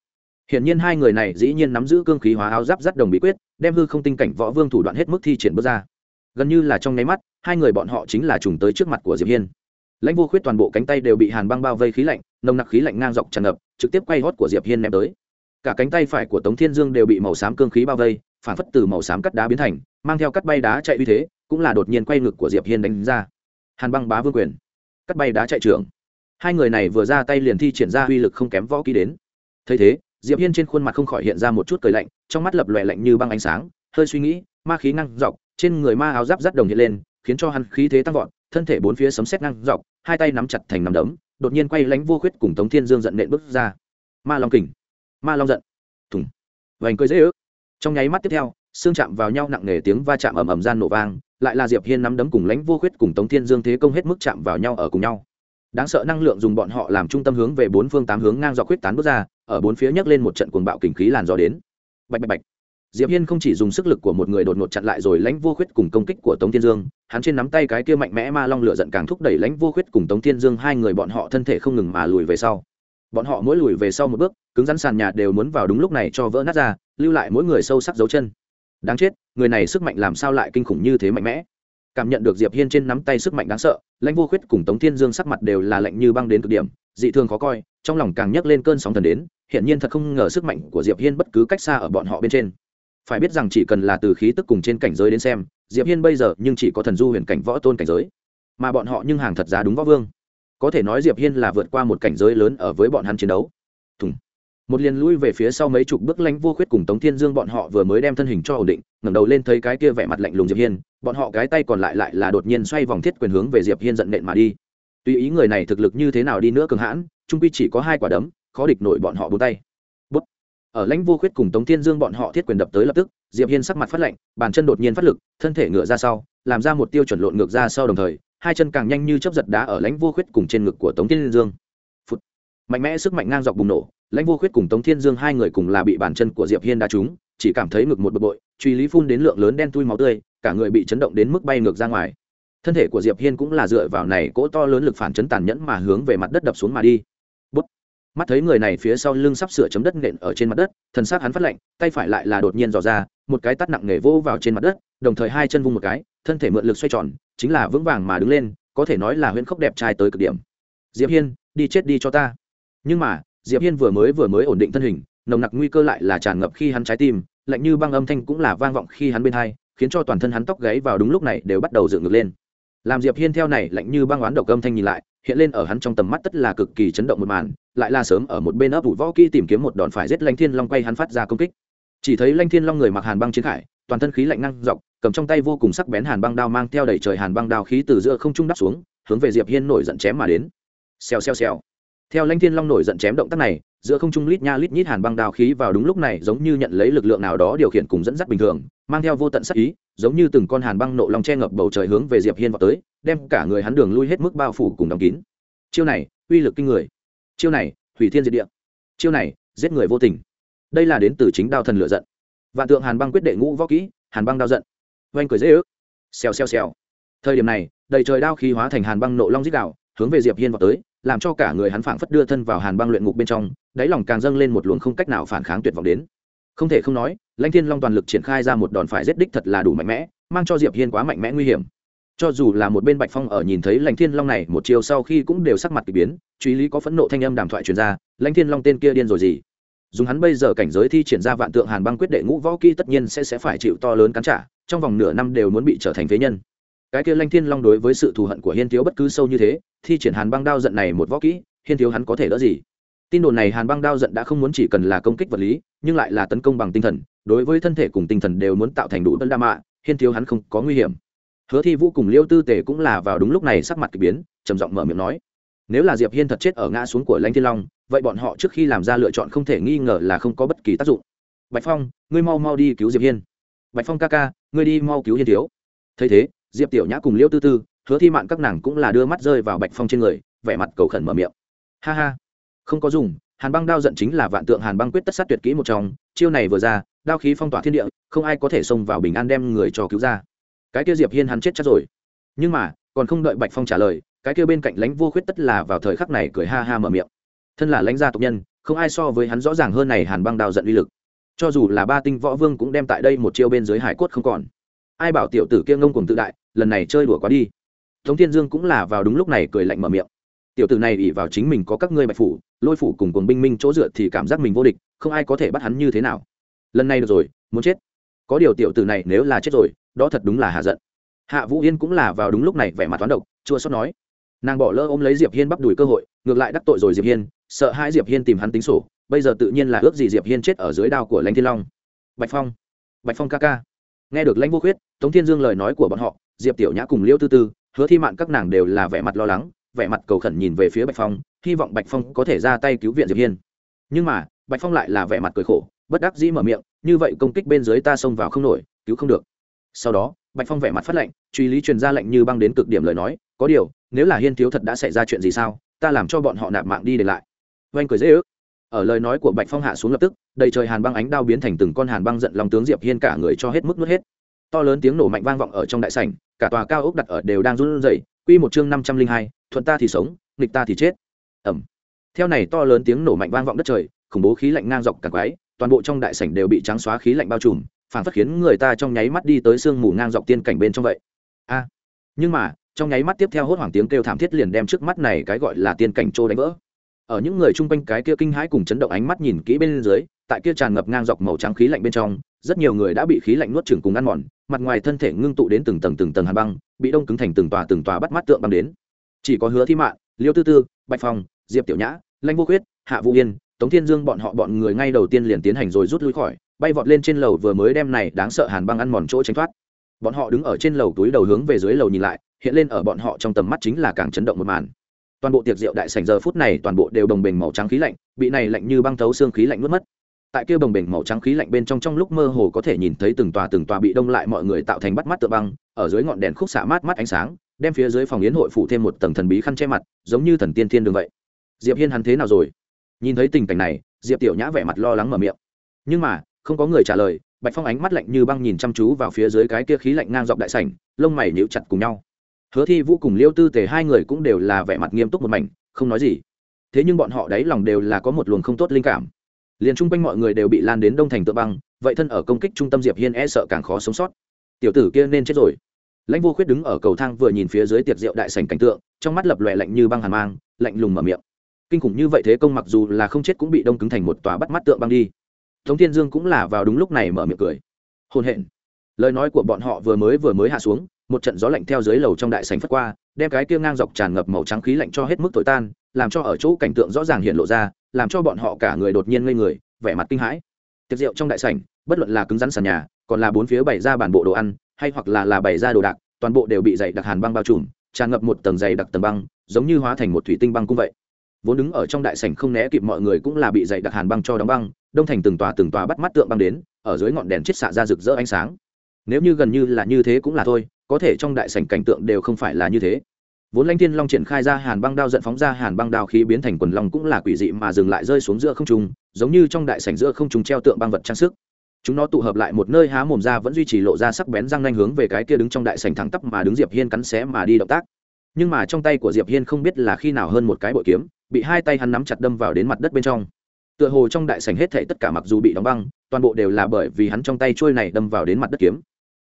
Hiện nhiên hai người này dĩ nhiên nắm giữ cương khí hóa áo giáp rất đồng bí quyết, đem hư không tinh cảnh võ vương thủ đoạn hết mức thi triển bước ra. Gần như là trong nháy mắt, hai người bọn họ chính là trùng tới trước mặt của Diệp Hiên. Lãnh Vô Khuyết toàn bộ cánh tay đều bị hàn băng bao vây khí lạnh, nồng nặc khí lạnh ngang dọc tràn ngập, trực tiếp quay hót của Diệp Hiên ném tới. Cả cánh tay phải của Tống Thiên Dương đều bị màu xám cương khí bao vây, phản phất từ màu xám cắt đá biến thành, mang theo cắt bay đá chạy uy thế, cũng là đột nhiên quay ngực của Diệp Hiên đánh ra. Hàn băng bá vương quyền, cắt bay đá chạy trưởng. Hai người này vừa ra tay liền thi triển ra uy lực không kém võ kỹ đến. Thấy thế, diệp hiên trên khuôn mặt không khỏi hiện ra một chút cười lạnh trong mắt lập lòe lạnh như băng ánh sáng hơi suy nghĩ ma khí ngang dọc trên người ma áo giáp rắt đồng hiện lên khiến cho hắn khí thế tăng vọt thân thể bốn phía sấm sét ngang dọc, hai tay nắm chặt thành nắm đấm, đột nhiên quay lánh vô khuyết cùng tống thiên dương giận nện bước ra. Ma long kình, ma long giận. Thùng. Vành cười dễ ước. Trong nháy mắt tiếp theo, xương chạm vào nhau nặng nề tiếng va chạm ầm ầm gian nổ vang, lại là diệp hiên nắm đấm cùng lãnh vô khuyết cùng tống thiên dương thế công hết mức chạm vào nhau ở cùng nhau. Đáng sợ năng lượng dùng bọn họ làm trung tâm hướng về bốn phương tám hướng ngang dọc quyết tán bước ra, ở bốn phía nhấc lên một trận cuồng bạo kình khí làn gió đến. Bạch bạch bạch diệp hiên không chỉ dùng sức lực của một người đột ngột chặn lại rồi lãnh vô khuyết cùng công kích của tống thiên dương, hắn trên nắm tay cái kia mạnh mẽ ma long lửa giận càng thúc đẩy lãnh vô khuyết cùng tống thiên dương hai người bọn họ thân thể không ngừng mà lùi về sau. Bọn họ mỗi lùi về sau một bước, cứng rắn sàn nhà đều muốn vào đúng lúc này cho vỡ nát ra, lưu lại mỗi người sâu sắc dấu chân. Đáng chết, người này sức mạnh làm sao lại kinh khủng như thế mạnh mẽ? Cảm nhận được diệp hiên trên nắm tay sức mạnh đáng sợ, lãnh vô khuyết cùng tống thiên dương sắc mặt đều là lạnh như băng đến cực điểm, dị thường khó coi, trong lòng càng nhấc lên cơn sóng thần đến hiện nhiên thật không ngờ sức mạnh của diệp hiên bất cứ cách xa ở bọn họ bên trên phải biết rằng chỉ cần là từ khí tức cùng trên cảnh giới đến xem, diệp hiên bây giờ nhưng chỉ có thần du huyền cảnh võ tôn cảnh giới. Mà bọn họ nhưng hàng thật giá đúng võ vương. Có thể nói diệp hiên là vượt qua một cảnh giới lớn ở với bọn hắn chiến đấu. Thùng. Một liền lui về phía sau mấy chục bước lánh vô khuyết cùng tống thiên dương bọn họ vừa mới đem thân hình cho ổn định, ngẩng đầu lên thấy cái kia vẻ mặt lạnh lùng diệp hiên, bọn họ cái tay còn lại lại là đột nhiên xoay vòng thiết quyền hướng về diệp hiên giận nện mà đi. Tuy ý người này thực lực như thế nào đi nữa cường hãn, trung quy chỉ có hai quả đấm, khó địch nổi bọn họ bốn tay ở lãnh vô khuyết cùng tống thiên dương bọn họ thiết quyền đập tới lập tức, diệp hiên sắc mặt phát lạnh, bàn chân đột nhiên phát lực, thân thể ngựa ra sau, làm ra một tiêu chuẩn lộn ngược ra sau đồng thời, hai chân càng nhanh như chớp giật đá ở lãnh vô khuyết cùng trên ngực của tống thiên dương. Phụt. mạnh mẽ sức mạnh ngang dọc bùng nổ, lãnh vô khuyết cùng tống thiên dương hai người cùng là bị bàn chân của diệp hiên đá trúng, chỉ cảm thấy ngực một bực bội, truy lý phun đến lượng lớn đen tui máu tươi, cả người bị chấn động đến mức bay ngược ra ngoài. Thân thể của diệp hiên cũng là dựa vào này cỗ to lớn lực phản chấn tàn nhẫn mà hướng về mặt đất đập xuống mà đi mắt thấy người này phía sau lưng sắp sửa chấm đất nện ở trên mặt đất, thần xác hắn phát lạnh, tay phải lại là đột nhiên dò ra, một cái tát nặng nề vô vào trên mặt đất, đồng thời hai chân vung một cái, thân thể mượn lực xoay tròn, chính là vững vàng mà đứng lên, có thể nói là huyễn khốc đẹp trai tới cực điểm. Diệp hiên, đi chết đi cho ta. Nhưng mà, diệp hiên vừa mới vừa mới ổn định thân hình, nồng nặc nguy cơ lại là tràn ngập khi hắn trái tim, lạnh như băng âm thanh cũng là vang vọng khi hắn bên hai, khiến cho toàn thân hắn tóc gáy vào đúng lúc này đều bắt đầu dựng ngược lên. Làm diệp hiên theo này lạnh như băng oán độc âm thanh nhìn lại hiện lên ở hắn trong tầm mắt tất là cực kỳ chấn động một màn, lại là sớm ở một bên ấp ủ võ kỹ tìm kiếm một đòn phải giết lanh thiên long quay hắn phát ra công kích. Chỉ thấy lanh thiên long người mặc hàn băng chiến khải, toàn thân khí lạnh năng dọc, cầm trong tay vô cùng sắc bén hàn băng đao mang theo đầy trời hàn băng đao khí từ giữa không trung đắp xuống, hướng về diệp hiên nổi giận chém mà đến. Xèo xèo xèo theo lãnh thiên long nổi giận chém động tác này, giữa không trung lít nha lít nhít hàn băng đào khí vào đúng lúc này giống như nhận lấy lực lượng nào đó điều khiển cùng dẫn dắt bình thường, mang theo vô tận sắc ý, giống như từng con hàn băng nộ long che ngập bầu trời hướng về diệp hiên vào tới, đem cả người hắn đường lui hết mức bao phủ cùng đóng kín. Chiêu này, uy lực kinh người. Chiêu này, hủy thiên diệt địa. Chiêu này, giết người vô tình. Đây là đến từ chính đao thần lựa giận. Vạn tượng hàn băng quyết đệ ngũ võ kỹ, hàn băng đao giận. Oanh cười dễ ước. Xèo xèo xèo. Thời điểm này, đầy trời đao khí hóa thành hàn băng nộ long dích đạo hướng về diệp hiên vào tới làm cho cả người hắn phảng phất đưa thân vào hàn băng luyện ngục bên trong, đáy lòng càng dâng lên một luồng không cách nào phản kháng tuyệt vọng đến. Không thể không nói, lãnh thiên long toàn lực triển khai ra một đòn phải giết đích thật là đủ mạnh mẽ, mang cho diệp hiên quá mạnh mẽ nguy hiểm. Cho dù là một bên bạch phong ở nhìn thấy lãnh thiên long này, một chiều sau khi cũng đều sắc mặt kỳ biến, truy lý có phẫn nộ thanh âm đàm thoại truyền ra, lãnh thiên long tên kia điên rồi gì? Dùng hắn bây giờ cảnh giới thi triển ra vạn tượng hàn băng quyết đệ ngũ võ kỹ tất nhiên sẽ sẽ phải chịu to lớn cắn trả, trong vòng nửa năm đều muốn bị trở thành phế nhân cái kia lanh thiên long đối với sự thù hận của hiên thiếu bất cứ sâu như thế, thi triển hàn băng đao giận này một võ kỹ, hiên thiếu hắn có thể đỡ gì? Tin đồn này hàn băng đao giận đã không muốn chỉ cần là công kích vật lý, nhưng lại là tấn công bằng tinh thần, đối với thân thể cùng tinh thần đều muốn tạo thành đủ tân đa mạ hiên thiếu hắn không có nguy hiểm. Hứa thi vũ cùng liêu tư tề cũng là vào đúng lúc này sắc mặt k ỳ biến, trầm giọng mở miệng nói, nếu là diệp hiên thật chết ở ngã xuống của lãnh thiên long, vậy bọn họ trước khi làm ra lựa chọn không thể nghi ngờ là không có bất kỳ tác dụng. Bạch phong, ngươi mau mau đi cứu diệp hiên. Bạch phong ca ca, ngươi đi mau cứu hiên thiếu. Thấy thế diệp tiểu nhã cùng liêu tư tư, hứa thi mạn các nàng cũng là đưa mắt rơi vào bạch phong trên người, vẻ mặt cầu khẩn mở miệng. Ha ha, không có dùng, hàn băng đao giận chính là vạn tượng hàn băng quyết tất sát tuyệt kỹ một trong, chiêu này vừa ra, đao khí phong tỏa thiên địa, không ai có thể xông vào bình an đem người cho cứu ra. Cái kia diệp hiên hắn chết chắc rồi. Nhưng mà, còn không đợi bạch phong trả lời, cái kia bên cạnh lãnh vô khuyết tất là vào thời khắc này cười ha ha mở miệng. Thân là lãnh gia tộc nhân, không ai so với hắn rõ ràng hơn này hàn băng đao giận uy lực. Cho dù là ba tinh võ vương cũng đem tại đây một chiêu bên dưới hải cốt không còn. Ai bảo tiểu tử kia ngông cùng tự đại lần này chơi đùa quá đi. Tống thiên dương cũng là vào đúng lúc này cười lạnh mở miệng. Tiểu tử này ỉ vào chính mình có các ngươi bạch phủ, lôi phủ cùng cùng binh minh chỗ dựa thì cảm giác mình vô địch, không ai có thể bắt hắn như thế nào. Lần này được rồi, muốn chết. Có điều tiểu tử này nếu là chết rồi, đó thật đúng là hạ giận. Hạ vũ yên cũng là vào đúng lúc này vẻ mặt toán độc, chua xót nói. Nàng bỏ lỡ ôm lấy diệp hiên bắp đùi cơ hội, ngược lại đắc tội rồi diệp hiên, sợ hai diệp hiên tìm hắn tính sổ, bây giờ tự nhiên là ước gì diệp hiên chết ở dưới đao của lãnh thiên long. Bạch phong bạch phong ca ca. Nghe được lãnh vô khuyết, tống thiên dương lời nói của bọn họ diệp tiểu nhã cùng liêu tư tư, hứa thi mạn các nàng đều là vẻ mặt lo lắng, vẻ mặt cầu khẩn nhìn về phía bạch phong, hy vọng bạch phong có thể ra tay cứu viện diệp hiên. Nhưng mà, bạch phong lại là vẻ mặt cười khổ, bất đắc dĩ mở miệng, như vậy công kích bên dưới ta xông vào không nổi, cứu không được. Sau đó, bạch phong vẻ mặt phát lệnh, truy lý truyền ra lệnh như băng đến cực điểm lời nói, có điều, nếu là hiên thiếu thật đã xảy ra chuyện gì sao, ta làm cho bọn họ nạp mạng đi để lại. Oanh cười dễ ước. Ở lời nói của bạch phong hạ xuống lập tức, đầy trời hàn băng ánh đao biến thành từng con hàn băng giận lòng tướng diệp hiên cả người cho hết mức nuốt hết to lớn tiếng nổ mạnh vang vọng ở trong đại sảnh, cả tòa cao ốc đặt ở đều đang run rẩy, quy một chương năm trăm linh hai, thuận ta thì sống, nghịch ta thì chết. Ẩm theo này to lớn tiếng nổ mạnh vang vọng đất trời, khủng bố khí lạnh ngang dọc cả quái, toàn bộ trong đại sảnh đều bị trắng xóa khí lạnh bao trùm phản phất khiến người ta trong nháy mắt đi tới sương mù ngang dọc tiên cảnh bên trong vậy. A. Nhưng mà, trong nháy mắt tiếp theo hốt hoảng tiếng kêu thảm thiết liền đem trước mắt này cái gọi là tiên cảnh trô đánh vỡ. Ở những người chung quanh cái kia kinh hãi cùng chấn động ánh mắt nhìn kỹ bên dưới, tại kia tràn ngập ngang dọc màu trắng khí lạnh bên trong rất nhiều người đã bị khí lạnh nuốt chửng cùng ăn mòn, mặt ngoài thân thể ngưng tụ đến từng tầng từng tầng hàn băng, bị đông cứng thành từng tòa từng tòa bắt mắt tượng băng đến. Chỉ có hứa thi mạn, liêu tư tư, bạch phong, diệp tiểu nhã lanh vô khuyết, hạ vũ yên, tống thiên dương bọn họ bọn người ngay đầu tiên liền tiến hành rồi rút lui khỏi, bay vọt lên trên lầu vừa mới đem này đáng sợ hàn băng ăn mòn chỗ tránh thoát. Bọn họ đứng ở trên lầu túi đầu hướng về dưới lầu nhìn lại, hiện lên ở bọn họ trong tầm mắt chính là càng chấn động một màn. Toàn bộ tiệc rượu đại sảnh giờ phút này toàn bộ đều đồng bình màu trắng khí lạnh, bị này lạnh như băng thấu xương khí lạnh nuốt mất tại kia bồng bềnh màu trắng khí lạnh bên trong trong lúc mơ hồ có thể nhìn thấy từng tòa từng tòa bị đông lại mọi người tạo thành bắt mắt tựa băng, ở dưới ngọn đèn khúc xạ mát mắt ánh sáng, đem phía dưới phòng yến hội phủ thêm một tầng thần bí khăn che mặt, giống như thần tiên thiên đường vậy. Diệp hiên hắn thế nào rồi? Nhìn thấy tình cảnh này, diệp tiểu nhã vẻ mặt lo lắng mở miệng. Nhưng mà, không có người trả lời, bạch phong ánh mắt lạnh như băng nhìn chăm chú vào phía dưới cái kia khí lạnh ngang dọc đại sảnh, lông mày nhíu chặt cùng nhau. Hứa thi vũ cùng liêu tư tề hai người cũng đều là vẻ mặt nghiêm túc một mảnh, không nói gì. Thế nhưng bọn họ đáy lòng đều là có một luồng không tốt linh cảm liền chung quanh mọi người đều bị lan đến đông thành tựa băng, vậy thân ở công kích trung tâm diệp hiên e sợ càng khó sống sót. Tiểu tử kia nên chết rồi. Lãnh vô khuyết đứng ở cầu thang vừa nhìn phía dưới tiệc rượu đại sảnh cảnh tượng, trong mắt lập lòe lạnh như băng hàn mang, lạnh lùng mở miệng. Kinh khủng như vậy thế công mặc dù là không chết cũng bị đông cứng thành một tòa bắt mắt tượng băng đi. Tống thiên dương cũng là vào đúng lúc này mở miệng cười. Hôn hẹn lời nói của bọn họ vừa mới vừa mới hạ xuống, một trận gió lạnh theo dưới lầu trong đại sảnh phất qua, đem cái kia ngang dọc tràn ngập màu trắng khí lạnh cho hết mức thổi tan, làm cho ở chỗ cảnh tượng rõ ràng hiện lộ ra làm cho bọn họ cả người đột nhiên ngây người, vẻ mặt kinh hãi. Tiệc rượu trong đại sảnh, bất luận là cứng rắn sàn nhà, còn là bốn phía bày ra bản bộ đồ ăn, hay hoặc là là bày ra đồ đạc, toàn bộ đều bị dày đặc hàn băng bao trùm, tràn ngập một tầng dày đặc tầng băng, giống như hóa thành một thủy tinh băng cung vậy. Vốn đứng ở trong đại sảnh không né kịp mọi người cũng là bị dày đặc hàn băng cho đóng băng, đông thành từng tòa từng tòa bắt mắt tượng băng đến, ở dưới ngọn đèn chết xạ ra rực rỡ ánh sáng. Nếu như gần như là như thế cũng là thôi, có thể trong đại sảnh cảnh tượng đều không phải là như thế vốn lãnh thiên long triển khai ra hàn băng đao giận phóng ra hàn băng đao khí biến thành quần long cũng là quỷ dị mà dừng lại rơi xuống giữa không trung, giống như trong đại sảnh giữa không trung treo tượng băng vật trang sức. Chúng nó tụ hợp lại một nơi há mồm ra vẫn duy trì lộ ra sắc bén răng nanh hướng về cái kia đứng trong đại sảnh thẳng tắp mà đứng diệp hiên cắn xé mà đi động tác. Nhưng mà trong tay của diệp hiên không biết là khi nào hơn một cái bội kiếm, bị hai tay hắn nắm chặt đâm vào đến mặt đất bên trong. Tựa hồ trong đại sảnh hết thảy tất cả mặc dù bị đóng băng, toàn bộ đều là bởi vì hắn trong tay trôi này đâm vào đến mặt đất kiếm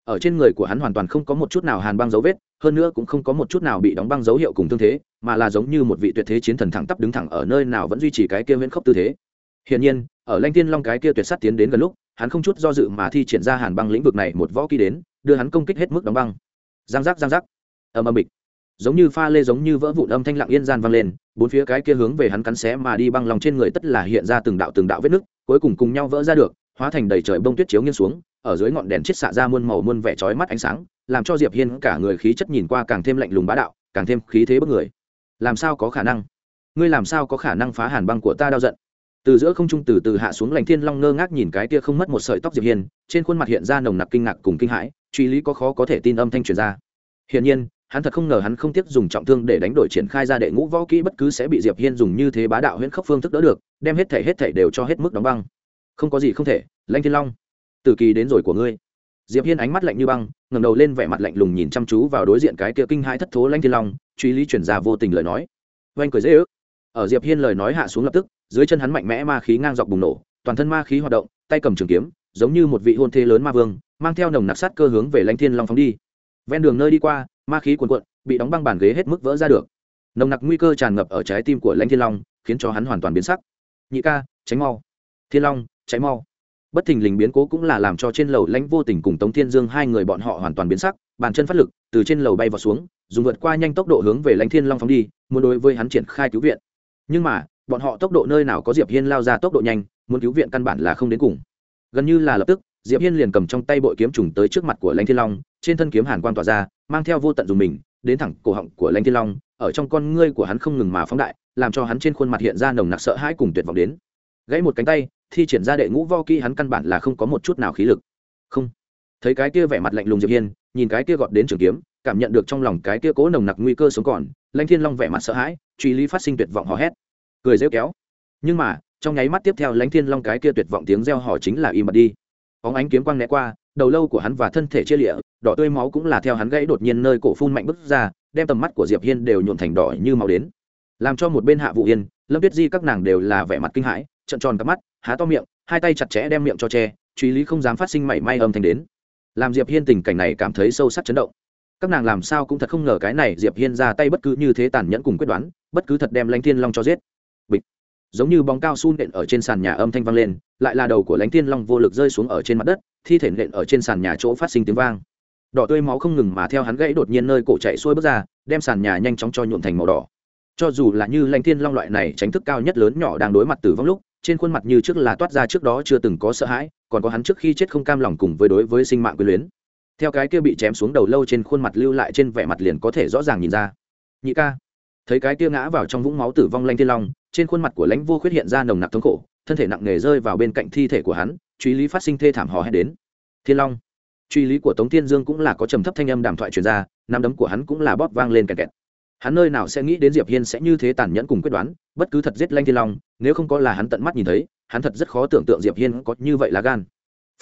ở trên người của hắn hoàn toàn không có một chút nào hàn băng dấu vết, hơn nữa cũng không có một chút nào bị đóng băng dấu hiệu cùng tương thế, mà là giống như một vị tuyệt thế chiến thần thẳng tắp đứng thẳng ở nơi nào vẫn duy trì cái kia viễn khốc tư thế. Hiển nhiên, ở lanh tiên long cái kia tuyệt sắt tiến đến gần lúc, hắn không chút do dự mà thi triển ra hàn băng lĩnh vực này một võ kỹ đến, đưa hắn công kích hết mức đóng băng. Giang giác giang giác. Ầm ầm bịch. Giống như pha lê giống như vỡ vụn âm thanh lặng yên gian vang lên, bốn phía cái kia hướng về hắn cắn xé mà đi băng lòng trên người tất là hiện ra từng đạo từng đạo vết nứt, cuối cùng cùng nhau vỡ ra được, hóa thành đầy trời bông tuyết chiếu nghiêng xuống ở dưới ngọn đèn chiết xạ ra muôn màu muôn vẻ chói mắt ánh sáng, làm cho diệp hiên cả người khí chất nhìn qua càng thêm lạnh lùng bá đạo, càng thêm khí thế bức người. Làm sao có khả năng? Ngươi làm sao có khả năng phá hàn băng của ta đau giận? Từ giữa không trung từ từ hạ xuống lành thiên long ngơ ngác nhìn cái kia không mất một sợi tóc diệp hiên, trên khuôn mặt hiện ra nồng nặc kinh ngạc cùng kinh hãi, truy lý có khó có thể tin âm thanh truyền ra. Hiển nhiên, hắn thật không ngờ hắn không tiếc dùng trọng thương để đánh đổi triển khai ra đệ ngũ võ kỹ bất cứ sẽ bị diệp hiên dùng như thế bá đạo huyễn khốc phương thức đỡ được, đem hết thể hết thể đều cho hết mức đóng băng. Không có gì không thể lanh thiên long từ kỳ đến rồi của ngươi. Diệp hiên ánh mắt lạnh như băng, ngẩng đầu lên vẻ mặt lạnh lùng nhìn chăm chú vào đối diện cái kia kinh hãi thất thố lanh thiên long, truy lý chuyển ra vô tình lời nói. Oanh cười dễ ước. Ở diệp hiên lời nói hạ xuống lập tức, dưới chân hắn mạnh mẽ ma khí ngang dọc bùng nổ, toàn thân ma khí hoạt động, tay cầm trường kiếm, giống như một vị hôn thế lớn ma vương, mang theo nồng nặc sát cơ hướng về lãnh thiên long phóng đi. Ven đường nơi đi qua, ma khí cuồn cuộn, bị đóng băng bàn ghế hết mức vỡ ra được. Nồng nặc nguy cơ tràn ngập ở trái tim của lãnh thiên long, khiến cho hắn hoàn toàn biến sắc. Nhị ca, tránh mau. Thiên long cháy mau bất thình lình biến cố cũng là làm cho trên lầu lãnh vô tình cùng tống thiên dương hai người bọn họ hoàn toàn biến sắc, bàn chân phát lực, từ trên lầu bay vào xuống, dùng vượt qua nhanh tốc độ hướng về lãnh thiên long phóng đi, muốn đối với hắn triển khai cứu viện. Nhưng mà, bọn họ tốc độ nơi nào có diệp hiên lao ra tốc độ nhanh, muốn cứu viện căn bản là không đến cùng. Gần như là lập tức, diệp hiên liền cầm trong tay bội kiếm trùng tới trước mặt của lãnh thiên long, trên thân kiếm hàn quang tỏa ra, mang theo vô tận dùng mình, đến thẳng cổ họng của lãnh thiên long, ở trong con ngươi của hắn không ngừng mà phóng đại, làm cho hắn trên khuôn mặt hiện ra nồng nặc sợ hãi cùng tuyệt vọng đến. Gãy một cánh tay thi triển ra đệ ngũ vo kỹ hắn căn bản là không có một chút nào khí lực. Không. Thấy cái kia vẻ mặt lạnh lùng diệp hiên, nhìn cái kia gọt đến trường kiếm, cảm nhận được trong lòng cái kia cố nồng nặc nguy cơ sống còn, lãnh thiên long vẻ mặt sợ hãi, truy lý phát sinh tuyệt vọng hò hét. Cười rêu kéo. Nhưng mà, trong nháy mắt tiếp theo lãnh thiên long cái kia tuyệt vọng tiếng reo hò chính là im bặt đi. Óng ánh kiếm quang né qua, đầu lâu của hắn và thân thể chia lịa, đỏ tươi máu cũng là theo hắn gãy đột nhiên nơi cổ phun mạnh bứt ra, đem tầm mắt của diệp hiên đều nhuộn thành đỏ như máu đến. Làm cho một bên hạ vụ yên, lâm tuyết di các nàng đều là vẻ mặt kinh hãi trận tròn cặp mắt, há to miệng, hai tay chặt chẽ đem miệng cho che, truy lý không dám phát sinh mảy may âm thanh đến. Làm diệp hiên tình cảnh này cảm thấy sâu sắc chấn động. Các nàng làm sao cũng thật không ngờ cái này diệp hiên ra tay bất cứ như thế tàn nhẫn cùng quyết đoán, bất cứ thật đem lãnh thiên long cho giết. Bịch. Giống như bóng cao su nện ở trên sàn nhà âm thanh vang lên, lại là đầu của lãnh thiên long vô lực rơi xuống ở trên mặt đất, thi thể nện ở trên sàn nhà chỗ phát sinh tiếng vang. Đỏ tươi máu không ngừng mà theo hắn gãy đột nhiên nơi cổ chạy xuôi bước ra, đem sàn nhà nhanh chóng cho nhuộm thành màu đỏ. Cho dù là như lãnh thiên long loại này tránh thức cao nhất lớn nhỏ đang đối mặt tử vong lúc trên khuôn mặt như trước là toát ra trước đó chưa từng có sợ hãi, còn có hắn trước khi chết không cam lòng cùng với đối với sinh mạng quyền luyến. Theo cái kia bị chém xuống đầu lâu trên khuôn mặt lưu lại trên vẻ mặt liền có thể rõ ràng nhìn ra. Nhị ca. Thấy cái kia ngã vào trong vũng máu tử vong lanh thiên long, trên khuôn mặt của lãnh vô khuyết hiện ra nồng nặc thống khổ, thân thể nặng nề rơi vào bên cạnh thi thể của hắn, truy lý phát sinh thê thảm hò hét đến. Thiên long. Truy lý của tống thiên dương cũng là có trầm thấp thanh âm đàm thoại truyền ra năm đấm của hắn cũng là bóp vang lên kẹt kẹt hắn nơi nào sẽ nghĩ đến diệp hiên sẽ như thế tàn nhẫn cùng quyết đoán, bất cứ thật giết lanh thiên long, nếu không có là hắn tận mắt nhìn thấy, hắn thật rất khó tưởng tượng diệp hiên có như vậy là gan.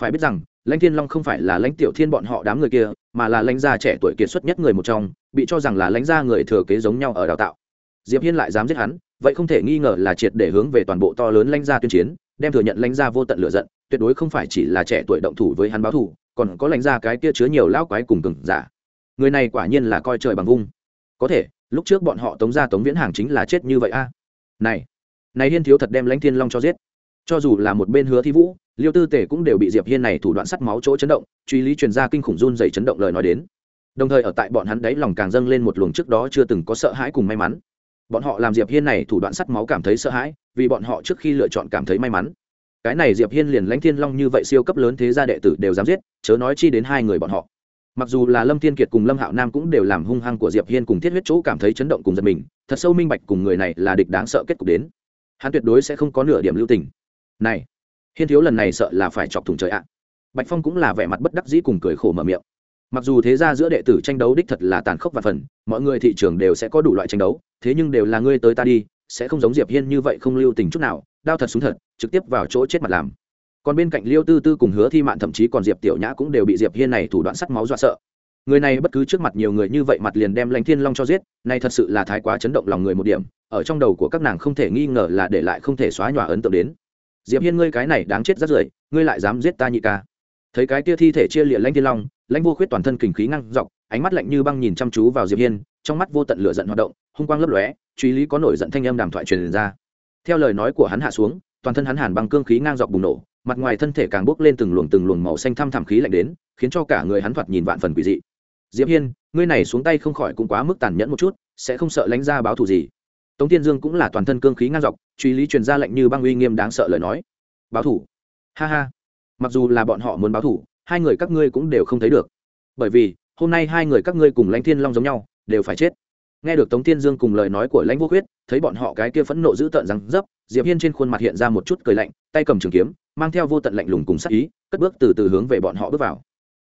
Phải biết rằng lãnh thiên long không phải là lãnh tiểu thiên bọn họ đám người kia, mà là lãnh gia trẻ tuổi kiệt xuất nhất người một trong, bị cho rằng là lãnh gia người thừa kế giống nhau ở đào tạo. Diệp hiên lại dám giết hắn, vậy không thể nghi ngờ là triệt để hướng về toàn bộ to lớn lãnh gia tuyên chiến, đem thừa nhận lãnh gia vô tận lửa giận, tuyệt đối không phải chỉ là trẻ tuổi động thủ với hắn báo thù, còn có lãnh gia cái kia chứa nhiều lão quái cùng cường giả. Người này quả nhiên là coi trời bằng vung. Có thể lúc trước bọn họ tống ra tống viễn hàng chính là chết như vậy a. Này này hiên thiếu thật đem lãnh thiên long cho giết. Cho dù là một bên hứa thi vũ, liêu tư tể cũng đều bị diệp hiên này thủ đoạn sắt máu chỗ chấn động, truy lý truyền ra kinh khủng run dày chấn động lời nói đến. Đồng thời ở tại bọn hắn đấy lòng càng dâng lên một luồng trước đó chưa từng có sợ hãi cùng may mắn. Bọn họ làm diệp hiên này thủ đoạn sắt máu cảm thấy sợ hãi, vì bọn họ trước khi lựa chọn cảm thấy may mắn. Cái này diệp hiên liền lãnh thiên long như vậy siêu cấp lớn thế gia đệ tử đều dám giết, chớ nói chi đến hai người bọn họ mặc dù là lâm thiên kiệt cùng lâm hạo nam cũng đều làm hung hăng của diệp hiên cùng thiết huyết chỗ cảm thấy chấn động cùng giật mình, thật sâu minh bạch cùng người này là địch đáng sợ kết cục đến. Hắn tuyệt đối sẽ không có nửa điểm lưu tình. Này, hiên thiếu lần này sợ là phải chọc thủng trời ạ. Bạch phong cũng là vẻ mặt bất đắc dĩ cùng cười khổ mở miệng. Mặc dù thế ra giữa đệ tử tranh đấu đích thật là tàn khốc và phần, mọi người thị trường đều sẽ có đủ loại tranh đấu, thế nhưng đều là ngươi tới ta đi, sẽ không giống diệp hiên như vậy không lưu tình chút nào, đao thật súng thật, trực tiếp vào chỗ chết mặt làm còn bên cạnh liêu tư tư cùng hứa thi mạn thậm chí còn diệp tiểu nhã cũng đều bị diệp hiên này thủ đoạn sắt máu dọa sợ. Người này bất cứ trước mặt nhiều người như vậy mặt liền đem lãnh thiên long cho giết này thật sự là thái quá chấn động lòng người một điểm, ở trong đầu của các nàng không thể nghi ngờ là để lại không thể xóa nhòa ấn tượng đến. Diệp hiên ngươi cái này đáng chết rất rưởi, ngươi lại dám giết ta nhị ca. Thấy cái kia thi thể chia liệt lãnh thiên long, lãnh vô khuyết toàn thân kình khí ngang dọc, ánh mắt lạnh như băng nhìn chăm chú vào diệp hiên, trong mắt vô tận lửa giận hoạt động, hung quang lấp lóe, truy lý có nổi giận thanh âm đàm thoại truyền ra. Theo lời nói của hắn hạ xuống, toàn thân hắn hàn băng cương khí ngang dọc bùng nổ mặt ngoài thân thể càng bốc lên từng luồng từng luồng màu xanh thăm thẳm khí lạnh đến khiến cho cả người hắn thoạt nhìn vạn phần quỷ dị. Diệp hiên ngươi này xuống tay không khỏi cũng quá mức tàn nhẫn một chút sẽ không sợ lãnh ra báo thù gì. Tống tiên dương cũng là toàn thân cương khí ngang dọc truy lý truyền ra lệnh như băng uy nghiêm đáng sợ lời nói. Báo thù? ha ha. Mặc dù là bọn họ muốn báo thù, hai người các ngươi cũng đều không thấy được. Bởi vì hôm nay hai người các ngươi cùng lãnh thiên long giống nhau đều phải chết nghe được tống thiên dương cùng lời nói của lãnh vô khuyết, thấy bọn họ cái kia phẫn nộ dữ tợn răng dấp, diệp hiên trên khuôn mặt hiện ra một chút cười lạnh, tay cầm trường kiếm, mang theo vô tận lạnh lùng cùng sắc ý, cất bước từ từ hướng về bọn họ bước vào.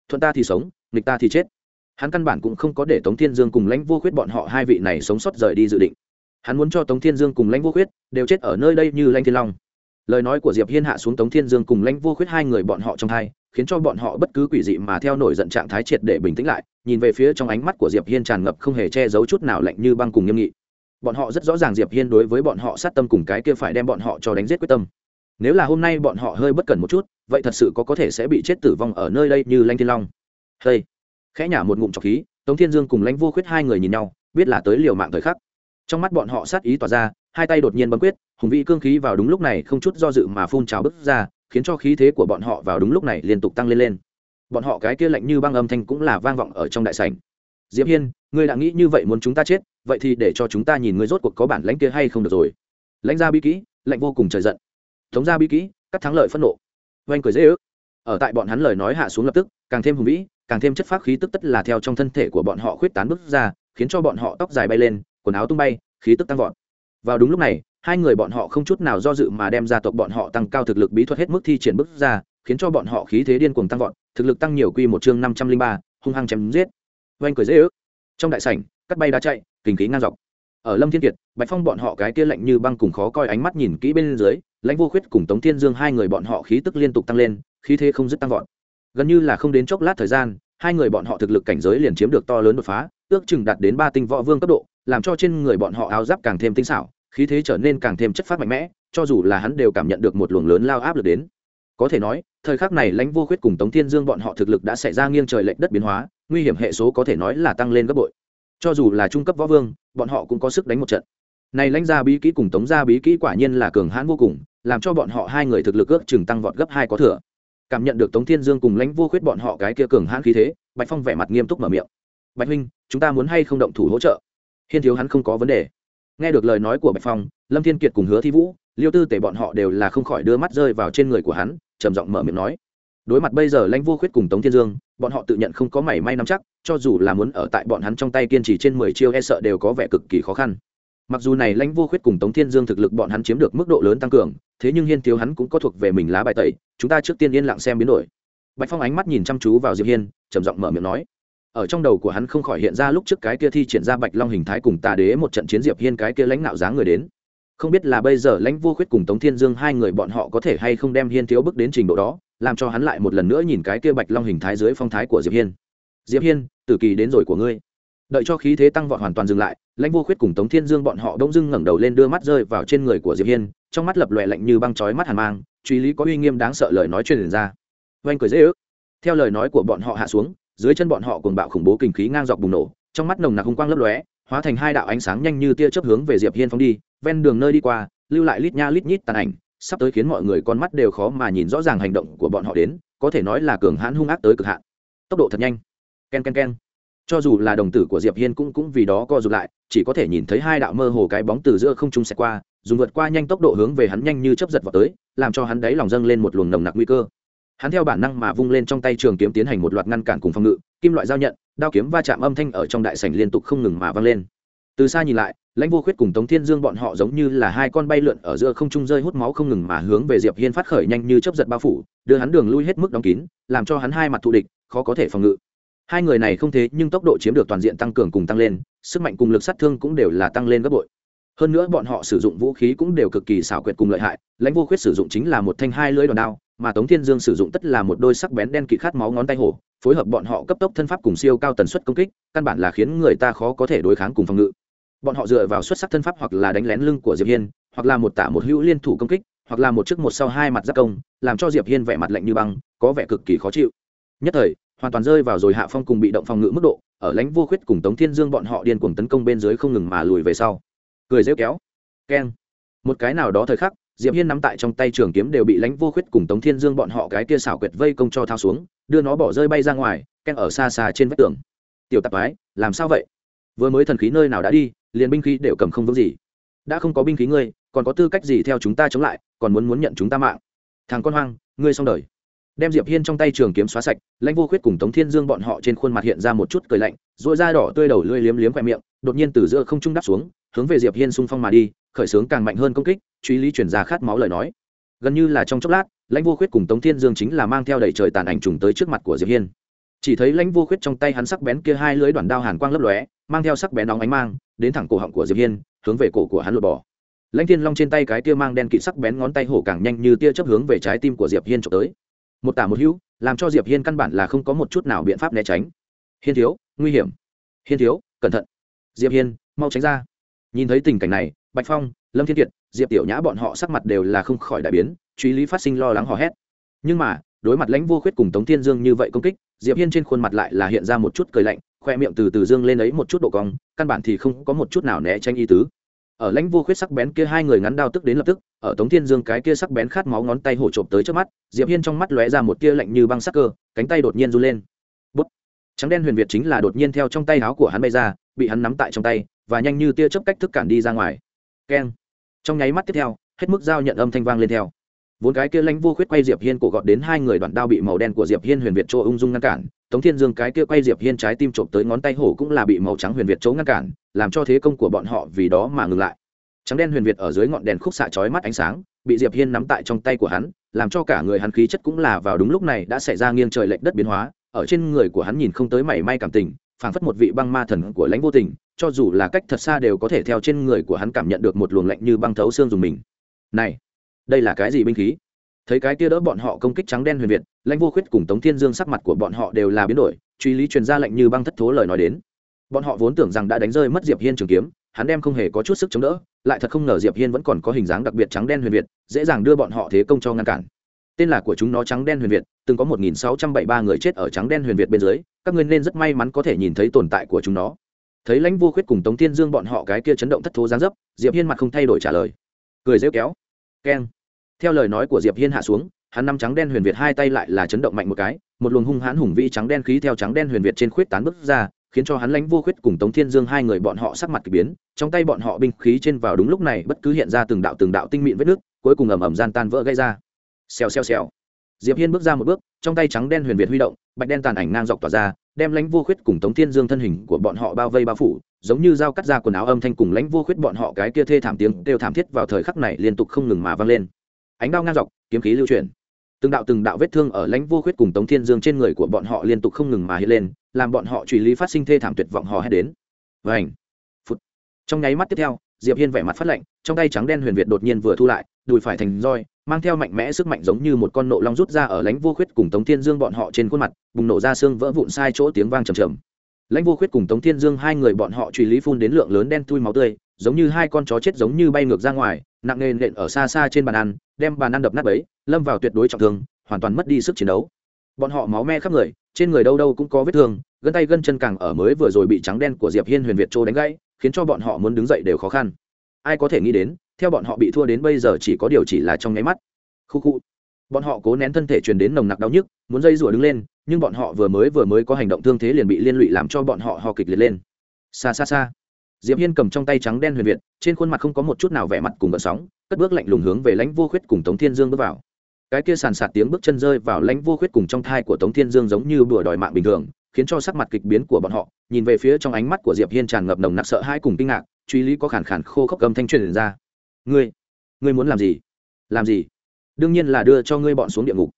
Thuận ta thì sống, nghịch ta thì chết. Hắn căn bản cũng không có để tống thiên dương cùng lãnh vô khuyết bọn họ hai vị này sống sót rời đi dự định. Hắn muốn cho tống thiên dương cùng lãnh vô khuyết đều chết ở nơi đây như lãnh thiên long. Lời nói của diệp hiên hạ xuống tống thiên dương cùng lãnh vô khuyết hai người bọn họ trong hai khiến cho bọn họ bất cứ quỷ dị mà theo nổi giận trạng thái triệt để bình tĩnh lại, nhìn về phía trong ánh mắt của diệp hiên tràn ngập không hề che giấu chút nào lạnh như băng cùng nghiêm nghị. Bọn họ rất rõ ràng diệp hiên đối với bọn họ sát tâm cùng cái kia phải đem bọn họ cho đánh giết quyết tâm. Nếu là hôm nay bọn họ hơi bất cẩn một chút, vậy thật sự có có thể sẽ bị chết tử vong ở nơi đây như lanh thiên long. Hey. khẽ nhả một ngụm trọc khí, tống thiên dương cùng lãnh vô khuyết hai người nhìn nhau, biết là tới liều mạng thời khắc. Trong mắt bọn họ sát ý tỏa ra, hai tay đột nhiên bấm quyết, hùng vĩ cương khí vào đúng lúc này không chút do dự mà phun trào bứt ra khiến cho khí thế của bọn họ vào đúng lúc này liên tục tăng lên lên. Bọn họ cái kia lạnh như băng âm thanh cũng là vang vọng ở trong đại sảnh. Diệp hiên, ngươi đã nghĩ như vậy muốn chúng ta chết, vậy thì để cho chúng ta nhìn ngươi rốt cuộc có bản lãnh kia hay không được rồi. Lãnh gia bi kỹ, lạnh vô cùng trời giận. Tống gia bi kỹ, cắt thắng lợi phẫn nộ. Oanh cười dễ ước. Ở tại bọn hắn lời nói hạ xuống lập tức, càng thêm hùng vĩ, càng thêm chất phát khí tức tất là theo trong thân thể của bọn họ khuyết tán bước ra, khiến cho bọn họ tóc dài bay lên, quần áo tung bay, khí tức tăng vọt. Vào đúng lúc này hai người bọn họ không chút nào do dự mà đem gia tộc bọn họ tăng cao thực lực bí thuật hết mức thi triển bước ra, khiến cho bọn họ khí thế điên cuồng tăng vọt, thực lực tăng nhiều quy một chương năm trăm linh ba, hung hăng chém giết. Oanh cười dễ ước. Trong đại sảnh, cắt bay đá chạy, kinh khí ngang dọc. Ở lâm thiên kiệt, bạch phong bọn họ cái kia lạnh như băng cùng khó coi ánh mắt nhìn kỹ bên dưới, lãnh vô khuyết cùng tống thiên dương hai người bọn họ khí tức liên tục tăng lên, khí thế không dứt tăng vọt. Gần như là không đến chốc lát thời gian, hai người bọn họ thực lực cảnh giới liền chiếm được to lớn đột phá, ước chừng đạt đến ba tinh võ vương cấp độ, làm cho trên người bọn họ áo giáp càng thêm tinh xảo khí thế trở nên càng thêm chất phát mạnh mẽ, cho dù là hắn đều cảm nhận được một luồng lớn lao áp lực đến. Có thể nói, thời khắc này lãnh vô khuyết cùng tống thiên dương bọn họ thực lực đã xảy ra nghiêng trời lệch đất biến hóa, nguy hiểm hệ số có thể nói là tăng lên gấp bội. Cho dù là trung cấp võ vương, bọn họ cũng có sức đánh một trận. Này lãnh gia bí kỹ cùng tống gia bí kỹ quả nhiên là cường hãn vô cùng, làm cho bọn họ hai người thực lực ước chừng tăng vọt gấp hai có thừa. Cảm nhận được tống thiên dương cùng lãnh vô khuyết bọn họ cái kia cường hãn khí thế, bạch phong vẻ mặt nghiêm túc mở miệng. Bạch huynh, chúng ta muốn hay không động thủ hỗ trợ? Hiên thiếu hắn không có vấn đề nghe được lời nói của bạch phong, lâm thiên kiệt cùng hứa thi vũ, liêu tư tể bọn họ đều là không khỏi đưa mắt rơi vào trên người của hắn, trầm giọng mở miệng nói. Đối mặt bây giờ lãnh vô khuyết cùng tống thiên dương, bọn họ tự nhận không có mảy may nắm chắc, cho dù là muốn ở tại bọn hắn trong tay kiên trì trên mười chiêu e sợ đều có vẻ cực kỳ khó khăn. Mặc dù này lãnh vô khuyết cùng tống thiên dương thực lực bọn hắn chiếm được mức độ lớn tăng cường, thế nhưng hiên thiếu hắn cũng có thuộc về mình lá bài tẩy, chúng ta trước tiên yên lặng xem biến đổi. Bạch phong ánh mắt nhìn chăm chú vào diệp hiên, trầm giọng mở miệng nói ở trong đầu của hắn không khỏi hiện ra lúc trước cái kia thi triển ra bạch long hình thái cùng tà đế một trận chiến diệp hiên cái kia lãnh nạo dáng người đến. Không biết là bây giờ lãnh vô khuyết cùng tống thiên dương hai người bọn họ có thể hay không đem hiên thiếu bước đến trình độ đó, làm cho hắn lại một lần nữa nhìn cái kia bạch long hình thái dưới phong thái của diệp hiên. Diệp hiên, tử kỳ đến rồi của ngươi. Đợi cho khí thế tăng vọt hoàn toàn dừng lại, lãnh vô khuyết cùng tống thiên dương bọn họ đông dưng ngẩng đầu lên đưa mắt rơi vào trên người của diệp hiên, trong mắt lập lòe lạnh như băng chói mắt hàn mang, truy lý có uy nghiêm đáng sợ lời nói truyền ra. Vanh cười dễ ước. Theo lời nói của bọn họ hạ xuống dưới chân bọn họ cùng bạo khủng bố kinh khí ngang dọc bùng nổ, trong mắt nồng nặc hung quang lấp lóe, hóa thành hai đạo ánh sáng nhanh như tia chớp hướng về diệp hiên phóng đi, ven đường nơi đi qua, lưu lại lít nha lít nhít tàn ảnh, sắp tới khiến mọi người con mắt đều khó mà nhìn rõ ràng hành động của bọn họ đến, có thể nói là cường hãn hung ác tới cực hạn. Tốc độ thật nhanh. Ken ken ken. Cho dù là đồng tử của diệp hiên cũng cũng vì đó co rụt lại, chỉ có thể nhìn thấy hai đạo mơ hồ cái bóng từ giữa không trung xẹt qua, dùng vượt qua nhanh tốc độ hướng về hắn nhanh như chớp giật vào tới, làm cho hắn đáy lòng dâng lên một luồng nồng nặc nguy cơ hắn theo bản năng mà vung lên trong tay trường kiếm tiến hành một loạt ngăn cản cùng phòng ngự, kim loại giao nhận, đao kiếm va chạm âm thanh ở trong đại sảnh liên tục không ngừng mà vang lên. Từ xa nhìn lại, lãnh vô khuyết cùng tống thiên dương bọn họ giống như là hai con bay lượn ở giữa không trung rơi hút máu không ngừng mà hướng về diệp hiên phát khởi nhanh như chấp giật bao phủ, đưa hắn đường lui hết mức đóng kín, làm cho hắn hai mặt thù địch, khó có thể phòng ngự. Hai người này không thế nhưng tốc độ chiếm được toàn diện tăng cường cùng tăng lên, sức mạnh cùng lực sát thương cũng đều là tăng lên gấp bội. Hơn nữa bọn họ sử dụng vũ khí cũng đều cực kỳ xảo quyệt cùng lợi hại, lãnh vô khuyết sử dụng chính là một thanh hai lưỡi đòn đao mà tống thiên dương sử dụng tất là một đôi sắc bén đen kịt khát máu ngón tay hổ, phối hợp bọn họ cấp tốc thân pháp cùng siêu cao tần suất công kích, căn bản là khiến người ta khó có thể đối kháng cùng phòng ngự. Bọn họ dựa vào xuất sắc thân pháp hoặc là đánh lén lưng của diệp hiên, hoặc là một tả một hữu liên thủ công kích, hoặc là một trước một sau hai mặt giáp công, làm cho diệp hiên vẻ mặt lạnh như băng, có vẻ cực kỳ khó chịu. Nhất thời, hoàn toàn rơi vào rồi hạ phong cùng bị động phòng ngự mức độ, ở lãnh vô khuyết cùng tống thiên dương bọn họ điên cuồng tấn công bên dưới không ngừng mà lùi về sau. Cười rêu kéo. Keng. Một cái nào đó thời khắc diệp hiên nắm tại trong tay trường kiếm đều bị lãnh vô khuyết cùng tống thiên dương bọn họ cái kia xảo quyệt vây công cho thao xuống, đưa nó bỏ rơi bay ra ngoài keng ở xa xa trên vách tường. Tiểu tạp ái làm sao vậy? Vừa mới thần khí nơi nào đã đi, liền binh khí đều cầm không vững gì. Đã không có binh khí ngươi, còn có tư cách gì theo chúng ta chống lại, còn muốn muốn nhận chúng ta mạng? Thằng con hoang, ngươi xong đời. Đem diệp hiên trong tay trường kiếm xóa sạch, lãnh vô khuyết cùng tống thiên dương bọn họ trên khuôn mặt hiện ra một chút cười lạnh dội da đỏ tươi đầu lưỡi liếm liếm khoe miệng, đột nhiên từ giữa không trung đáp xuống, hướng về diệp hiên xung phong mà đi khởi sướng càng mạnh hơn công kích, truy lý chuyển ra khát máu lời nói. Gần như là trong chốc lát, lãnh vô khuyết cùng tống thiên dương chính là mang theo đầy trời tàn ảnh trùng tới trước mặt của diệp hiên. Chỉ thấy lãnh vô khuyết trong tay hắn sắc bén kia hai lưỡi đoạn đao hàn quang lấp lóe, mang theo sắc bén nóng ánh mang, đến thẳng cổ họng của diệp hiên, hướng về cổ của hắn lột bỏ. Lãnh thiên long trên tay cái tia mang đen kịt sắc bén ngón tay hổ càng nhanh như tia chớp hướng về trái tim của diệp hiên trộm tới. Một tả một hữu, làm cho diệp hiên căn bản là không có một chút nào biện pháp né tránh. Hiên thiếu, nguy hiểm. Hiên thiếu, cẩn thận. Diệp hiên, mau tránh ra nhìn thấy tình cảnh này, bạch phong, lâm thiên kiệt, diệp tiểu nhã bọn họ sắc mặt đều là không khỏi đại biến, truy lý phát sinh lo lắng hò hét. Nhưng mà, đối mặt lãnh vô khuyết cùng tống thiên dương như vậy công kích, diệp hiên trên khuôn mặt lại là hiện ra một chút cười lạnh, khoe miệng từ từ dương lên ấy một chút độ cong, căn bản thì không có một chút nào né tránh ý tứ. Ở lãnh vô khuyết sắc bén kia hai người ngắn đao tức đến lập tức, ở tống thiên dương cái kia sắc bén khát máu ngón tay hổ trộm tới trước mắt, diệp hiên trong mắt lóe ra một tia lạnh như băng sắc cơ, cánh tay đột nhiên run lên. Bút. Trắng đen huyền việt chính là đột nhiên theo trong tay áo của hắn bay ra, bị hắn nắm tại trong tay và nhanh như tia chớp cách thức cản đi ra ngoài. Keng. Trong nháy mắt tiếp theo, hết mức dao nhận âm thanh vang lên theo. Vốn cái kia lãnh vô khuyết quay diệp hiên cổ gọt đến hai người đoạn đao bị màu đen của diệp hiên huyền việt chỗ ung dung ngăn cản. Tống thiên dương cái kia quay diệp hiên trái tim trộm tới ngón tay hổ cũng là bị màu trắng huyền việt chỗ ngăn cản, làm cho thế công của bọn họ vì đó mà ngừng lại. Trắng đen huyền việt ở dưới ngọn đèn khúc xạ chói mắt ánh sáng, bị diệp hiên nắm tại trong tay của hắn, làm cho cả người hắn khí chất cũng là vào đúng lúc này đã xảy ra nghiêng trời lệch đất biến hóa, ở trên người của hắn nhìn không tới mảy may cảm tình, phảng phất một vị băng ma thần của lãnh vô tình cho dù là cách thật xa đều có thể theo trên người của hắn cảm nhận được một luồng lạnh như băng thấu xương dùng mình. Này, đây là cái gì binh khí? Thấy cái kia đỡ bọn họ công kích trắng đen huyền việt, lãnh vô khuyết cùng tống thiên dương sắc mặt của bọn họ đều là biến đổi, truy lý truyền ra lệnh như băng thất thố lời nói đến. Bọn họ vốn tưởng rằng đã đánh rơi mất diệp hiên trường kiếm, hắn đem không hề có chút sức chống đỡ, lại thật không ngờ diệp hiên vẫn còn có hình dáng đặc biệt trắng đen huyền việt, dễ dàng đưa bọn họ thế công cho ngăn cản. Tên là của chúng nó trắng đen huyền việt, từng có 1673 người chết ở trắng đen huyền việt bên dưới, các ngươi nên rất may mắn có thể nhìn thấy tồn tại của chúng nó thấy lãnh vô khuyết cùng tống thiên dương bọn họ cái kia chấn động thất thố giáng dấp, diệp hiên mặt không thay đổi trả lời. Cười rêu kéo. Keng. Theo lời nói của diệp hiên hạ xuống, hắn năm trắng đen huyền việt hai tay lại là chấn động mạnh một cái, một luồng hung hãn hùng vĩ trắng đen khí theo trắng đen huyền việt trên khuyết tán bước ra, khiến cho hắn lãnh vô khuyết cùng tống thiên dương hai người bọn họ sắc mặt k ỳ biến, trong tay bọn họ binh khí trên vào đúng lúc này bất cứ hiện ra từng đạo từng đạo tinh mịn vết nước, cuối cùng ầm ầm gian tan vỡ gây ra. Xèo xèo xèo. Diệp hiên bước ra một bước, trong tay trắng đen huyền việt huy động bạch đen tàn ảnh ngang dọc tỏa ra, đem lãnh vô khuyết cùng tống thiên dương thân hình của bọn họ bao vây bao phủ, giống như dao cắt ra quần áo âm thanh cùng lãnh vô khuyết bọn họ cái kia thê thảm tiếng đều thảm thiết vào thời khắc này liên tục không ngừng mà vang lên. Ánh đao ngang dọc, kiếm khí lưu chuyển. Từng đạo từng đạo vết thương ở lãnh vô khuyết cùng tống thiên dương trên người của bọn họ liên tục không ngừng mà hiện lên, làm bọn họ truy lý phát sinh thê thảm tuyệt vọng hò hét đến. Vảnh phút trong nháy mắt tiếp theo, diệp hiên vẻ mặt phát lạnh, trong tay trắng đen huyền việt đột nhiên vừa thu lại, đùi phải thành roi mang theo mạnh mẽ sức mạnh giống như một con nộ long rút ra ở lãnh vô khuyết cùng tống thiên dương bọn họ trên khuôn mặt, bùng nổ ra xương vỡ vụn sai chỗ tiếng vang trầm trầm. Lãnh vô khuyết cùng tống thiên dương hai người bọn họ truy lý phun đến lượng lớn đen thui máu tươi, giống như hai con chó chết giống như bay ngược ra ngoài, nặng nề nện ở xa xa trên bàn ăn, đem bàn ăn đập nát bấy, lâm vào tuyệt đối trọng thương, hoàn toàn mất đi sức chiến đấu. Bọn họ máu me khắp người, trên người đâu đâu cũng có vết thương, gân tay gân chân càng ở mới vừa rồi bị trắng đen của diệp hiên huyền việt trô đánh gãy, khiến cho bọn họ muốn đứng dậy đều khó khăn. Ai có thể nghĩ đến theo bọn họ bị thua đến bây giờ chỉ có điều chỉ là trong nháy mắt. Khu khu. Bọn họ cố nén thân thể truyền đến nồng nặc đau nhức, muốn dây rủa đứng lên, nhưng bọn họ vừa mới vừa mới có hành động thương thế liền bị liên lụy làm cho bọn họ ho kịch liệt lên. Xa xa xa. Diệp hiên cầm trong tay trắng đen huyền việt, trên khuôn mặt không có một chút nào vẻ mặt cùng vợ sóng, cất bước lạnh lùng hướng về lãnh vô khuyết cùng tống thiên dương bước vào. Cái kia sàn sạt tiếng bước chân rơi vào lãnh vô khuyết cùng trong thai của tống thiên dương giống như bừa đòi mạng bình thường, khiến cho sắc mặt kịch biến của bọn họ, nhìn về phía trong ánh mắt của diệp hiên tràn ngập nồng nặc sợ hãi cùng kinh ngạc, truy lý có khàn khàn khô khốc cầm thanh truyền ra ngươi ngươi muốn làm gì? Làm gì? Đương nhiên là đưa cho ngươi bọn xuống địa ngục.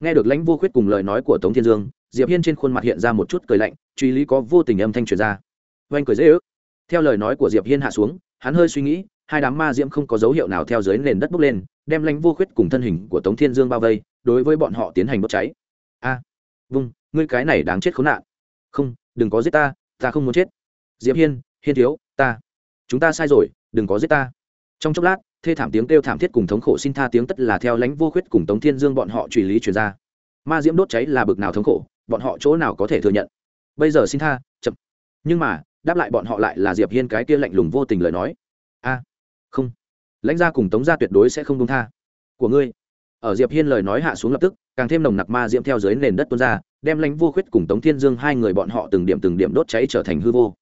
Nghe được lãnh vô khuyết cùng lời nói của tống thiên dương, diệp hiên trên khuôn mặt hiện ra một chút cười lạnh, truy lý có vô tình âm thanh truyền ra. Oanh cười dễ ước. Theo lời nói của diệp hiên hạ xuống, hắn hơi suy nghĩ, hai đám ma diễm không có dấu hiệu nào theo dưới nền đất bốc lên, đem lãnh vô khuyết cùng thân hình của tống thiên dương bao vây, đối với bọn họ tiến hành đốt cháy. A, vung, ngươi cái này đáng chết khốn nạn. Không, đừng có giết ta ta không muốn chết. Diệp hiên hiên thiếu, ta. Chúng ta sai rồi, đừng có giết ta trong chốc lát, thê thảm tiếng kêu thảm thiết cùng thống khổ xin tha tiếng tất là theo lãnh vô khuyết cùng tống thiên dương bọn họ truy lý truyền ra. Ma diễm đốt cháy là bực nào thống khổ, bọn họ chỗ nào có thể thừa nhận? Bây giờ xin tha, chậm. Nhưng mà, đáp lại bọn họ lại là diệp hiên cái kia lạnh lùng vô tình lời nói. A, không. Lãnh gia cùng tống gia tuyệt đối sẽ không công tha. Của ngươi. Ở diệp hiên lời nói hạ xuống lập tức, càng thêm nồng nặc ma diễm theo dưới nền đất tuôn ra, đem lãnh vô khuyết cùng tống thiên dương hai người bọn họ từng điểm từng điểm đốt cháy trở thành hư vô.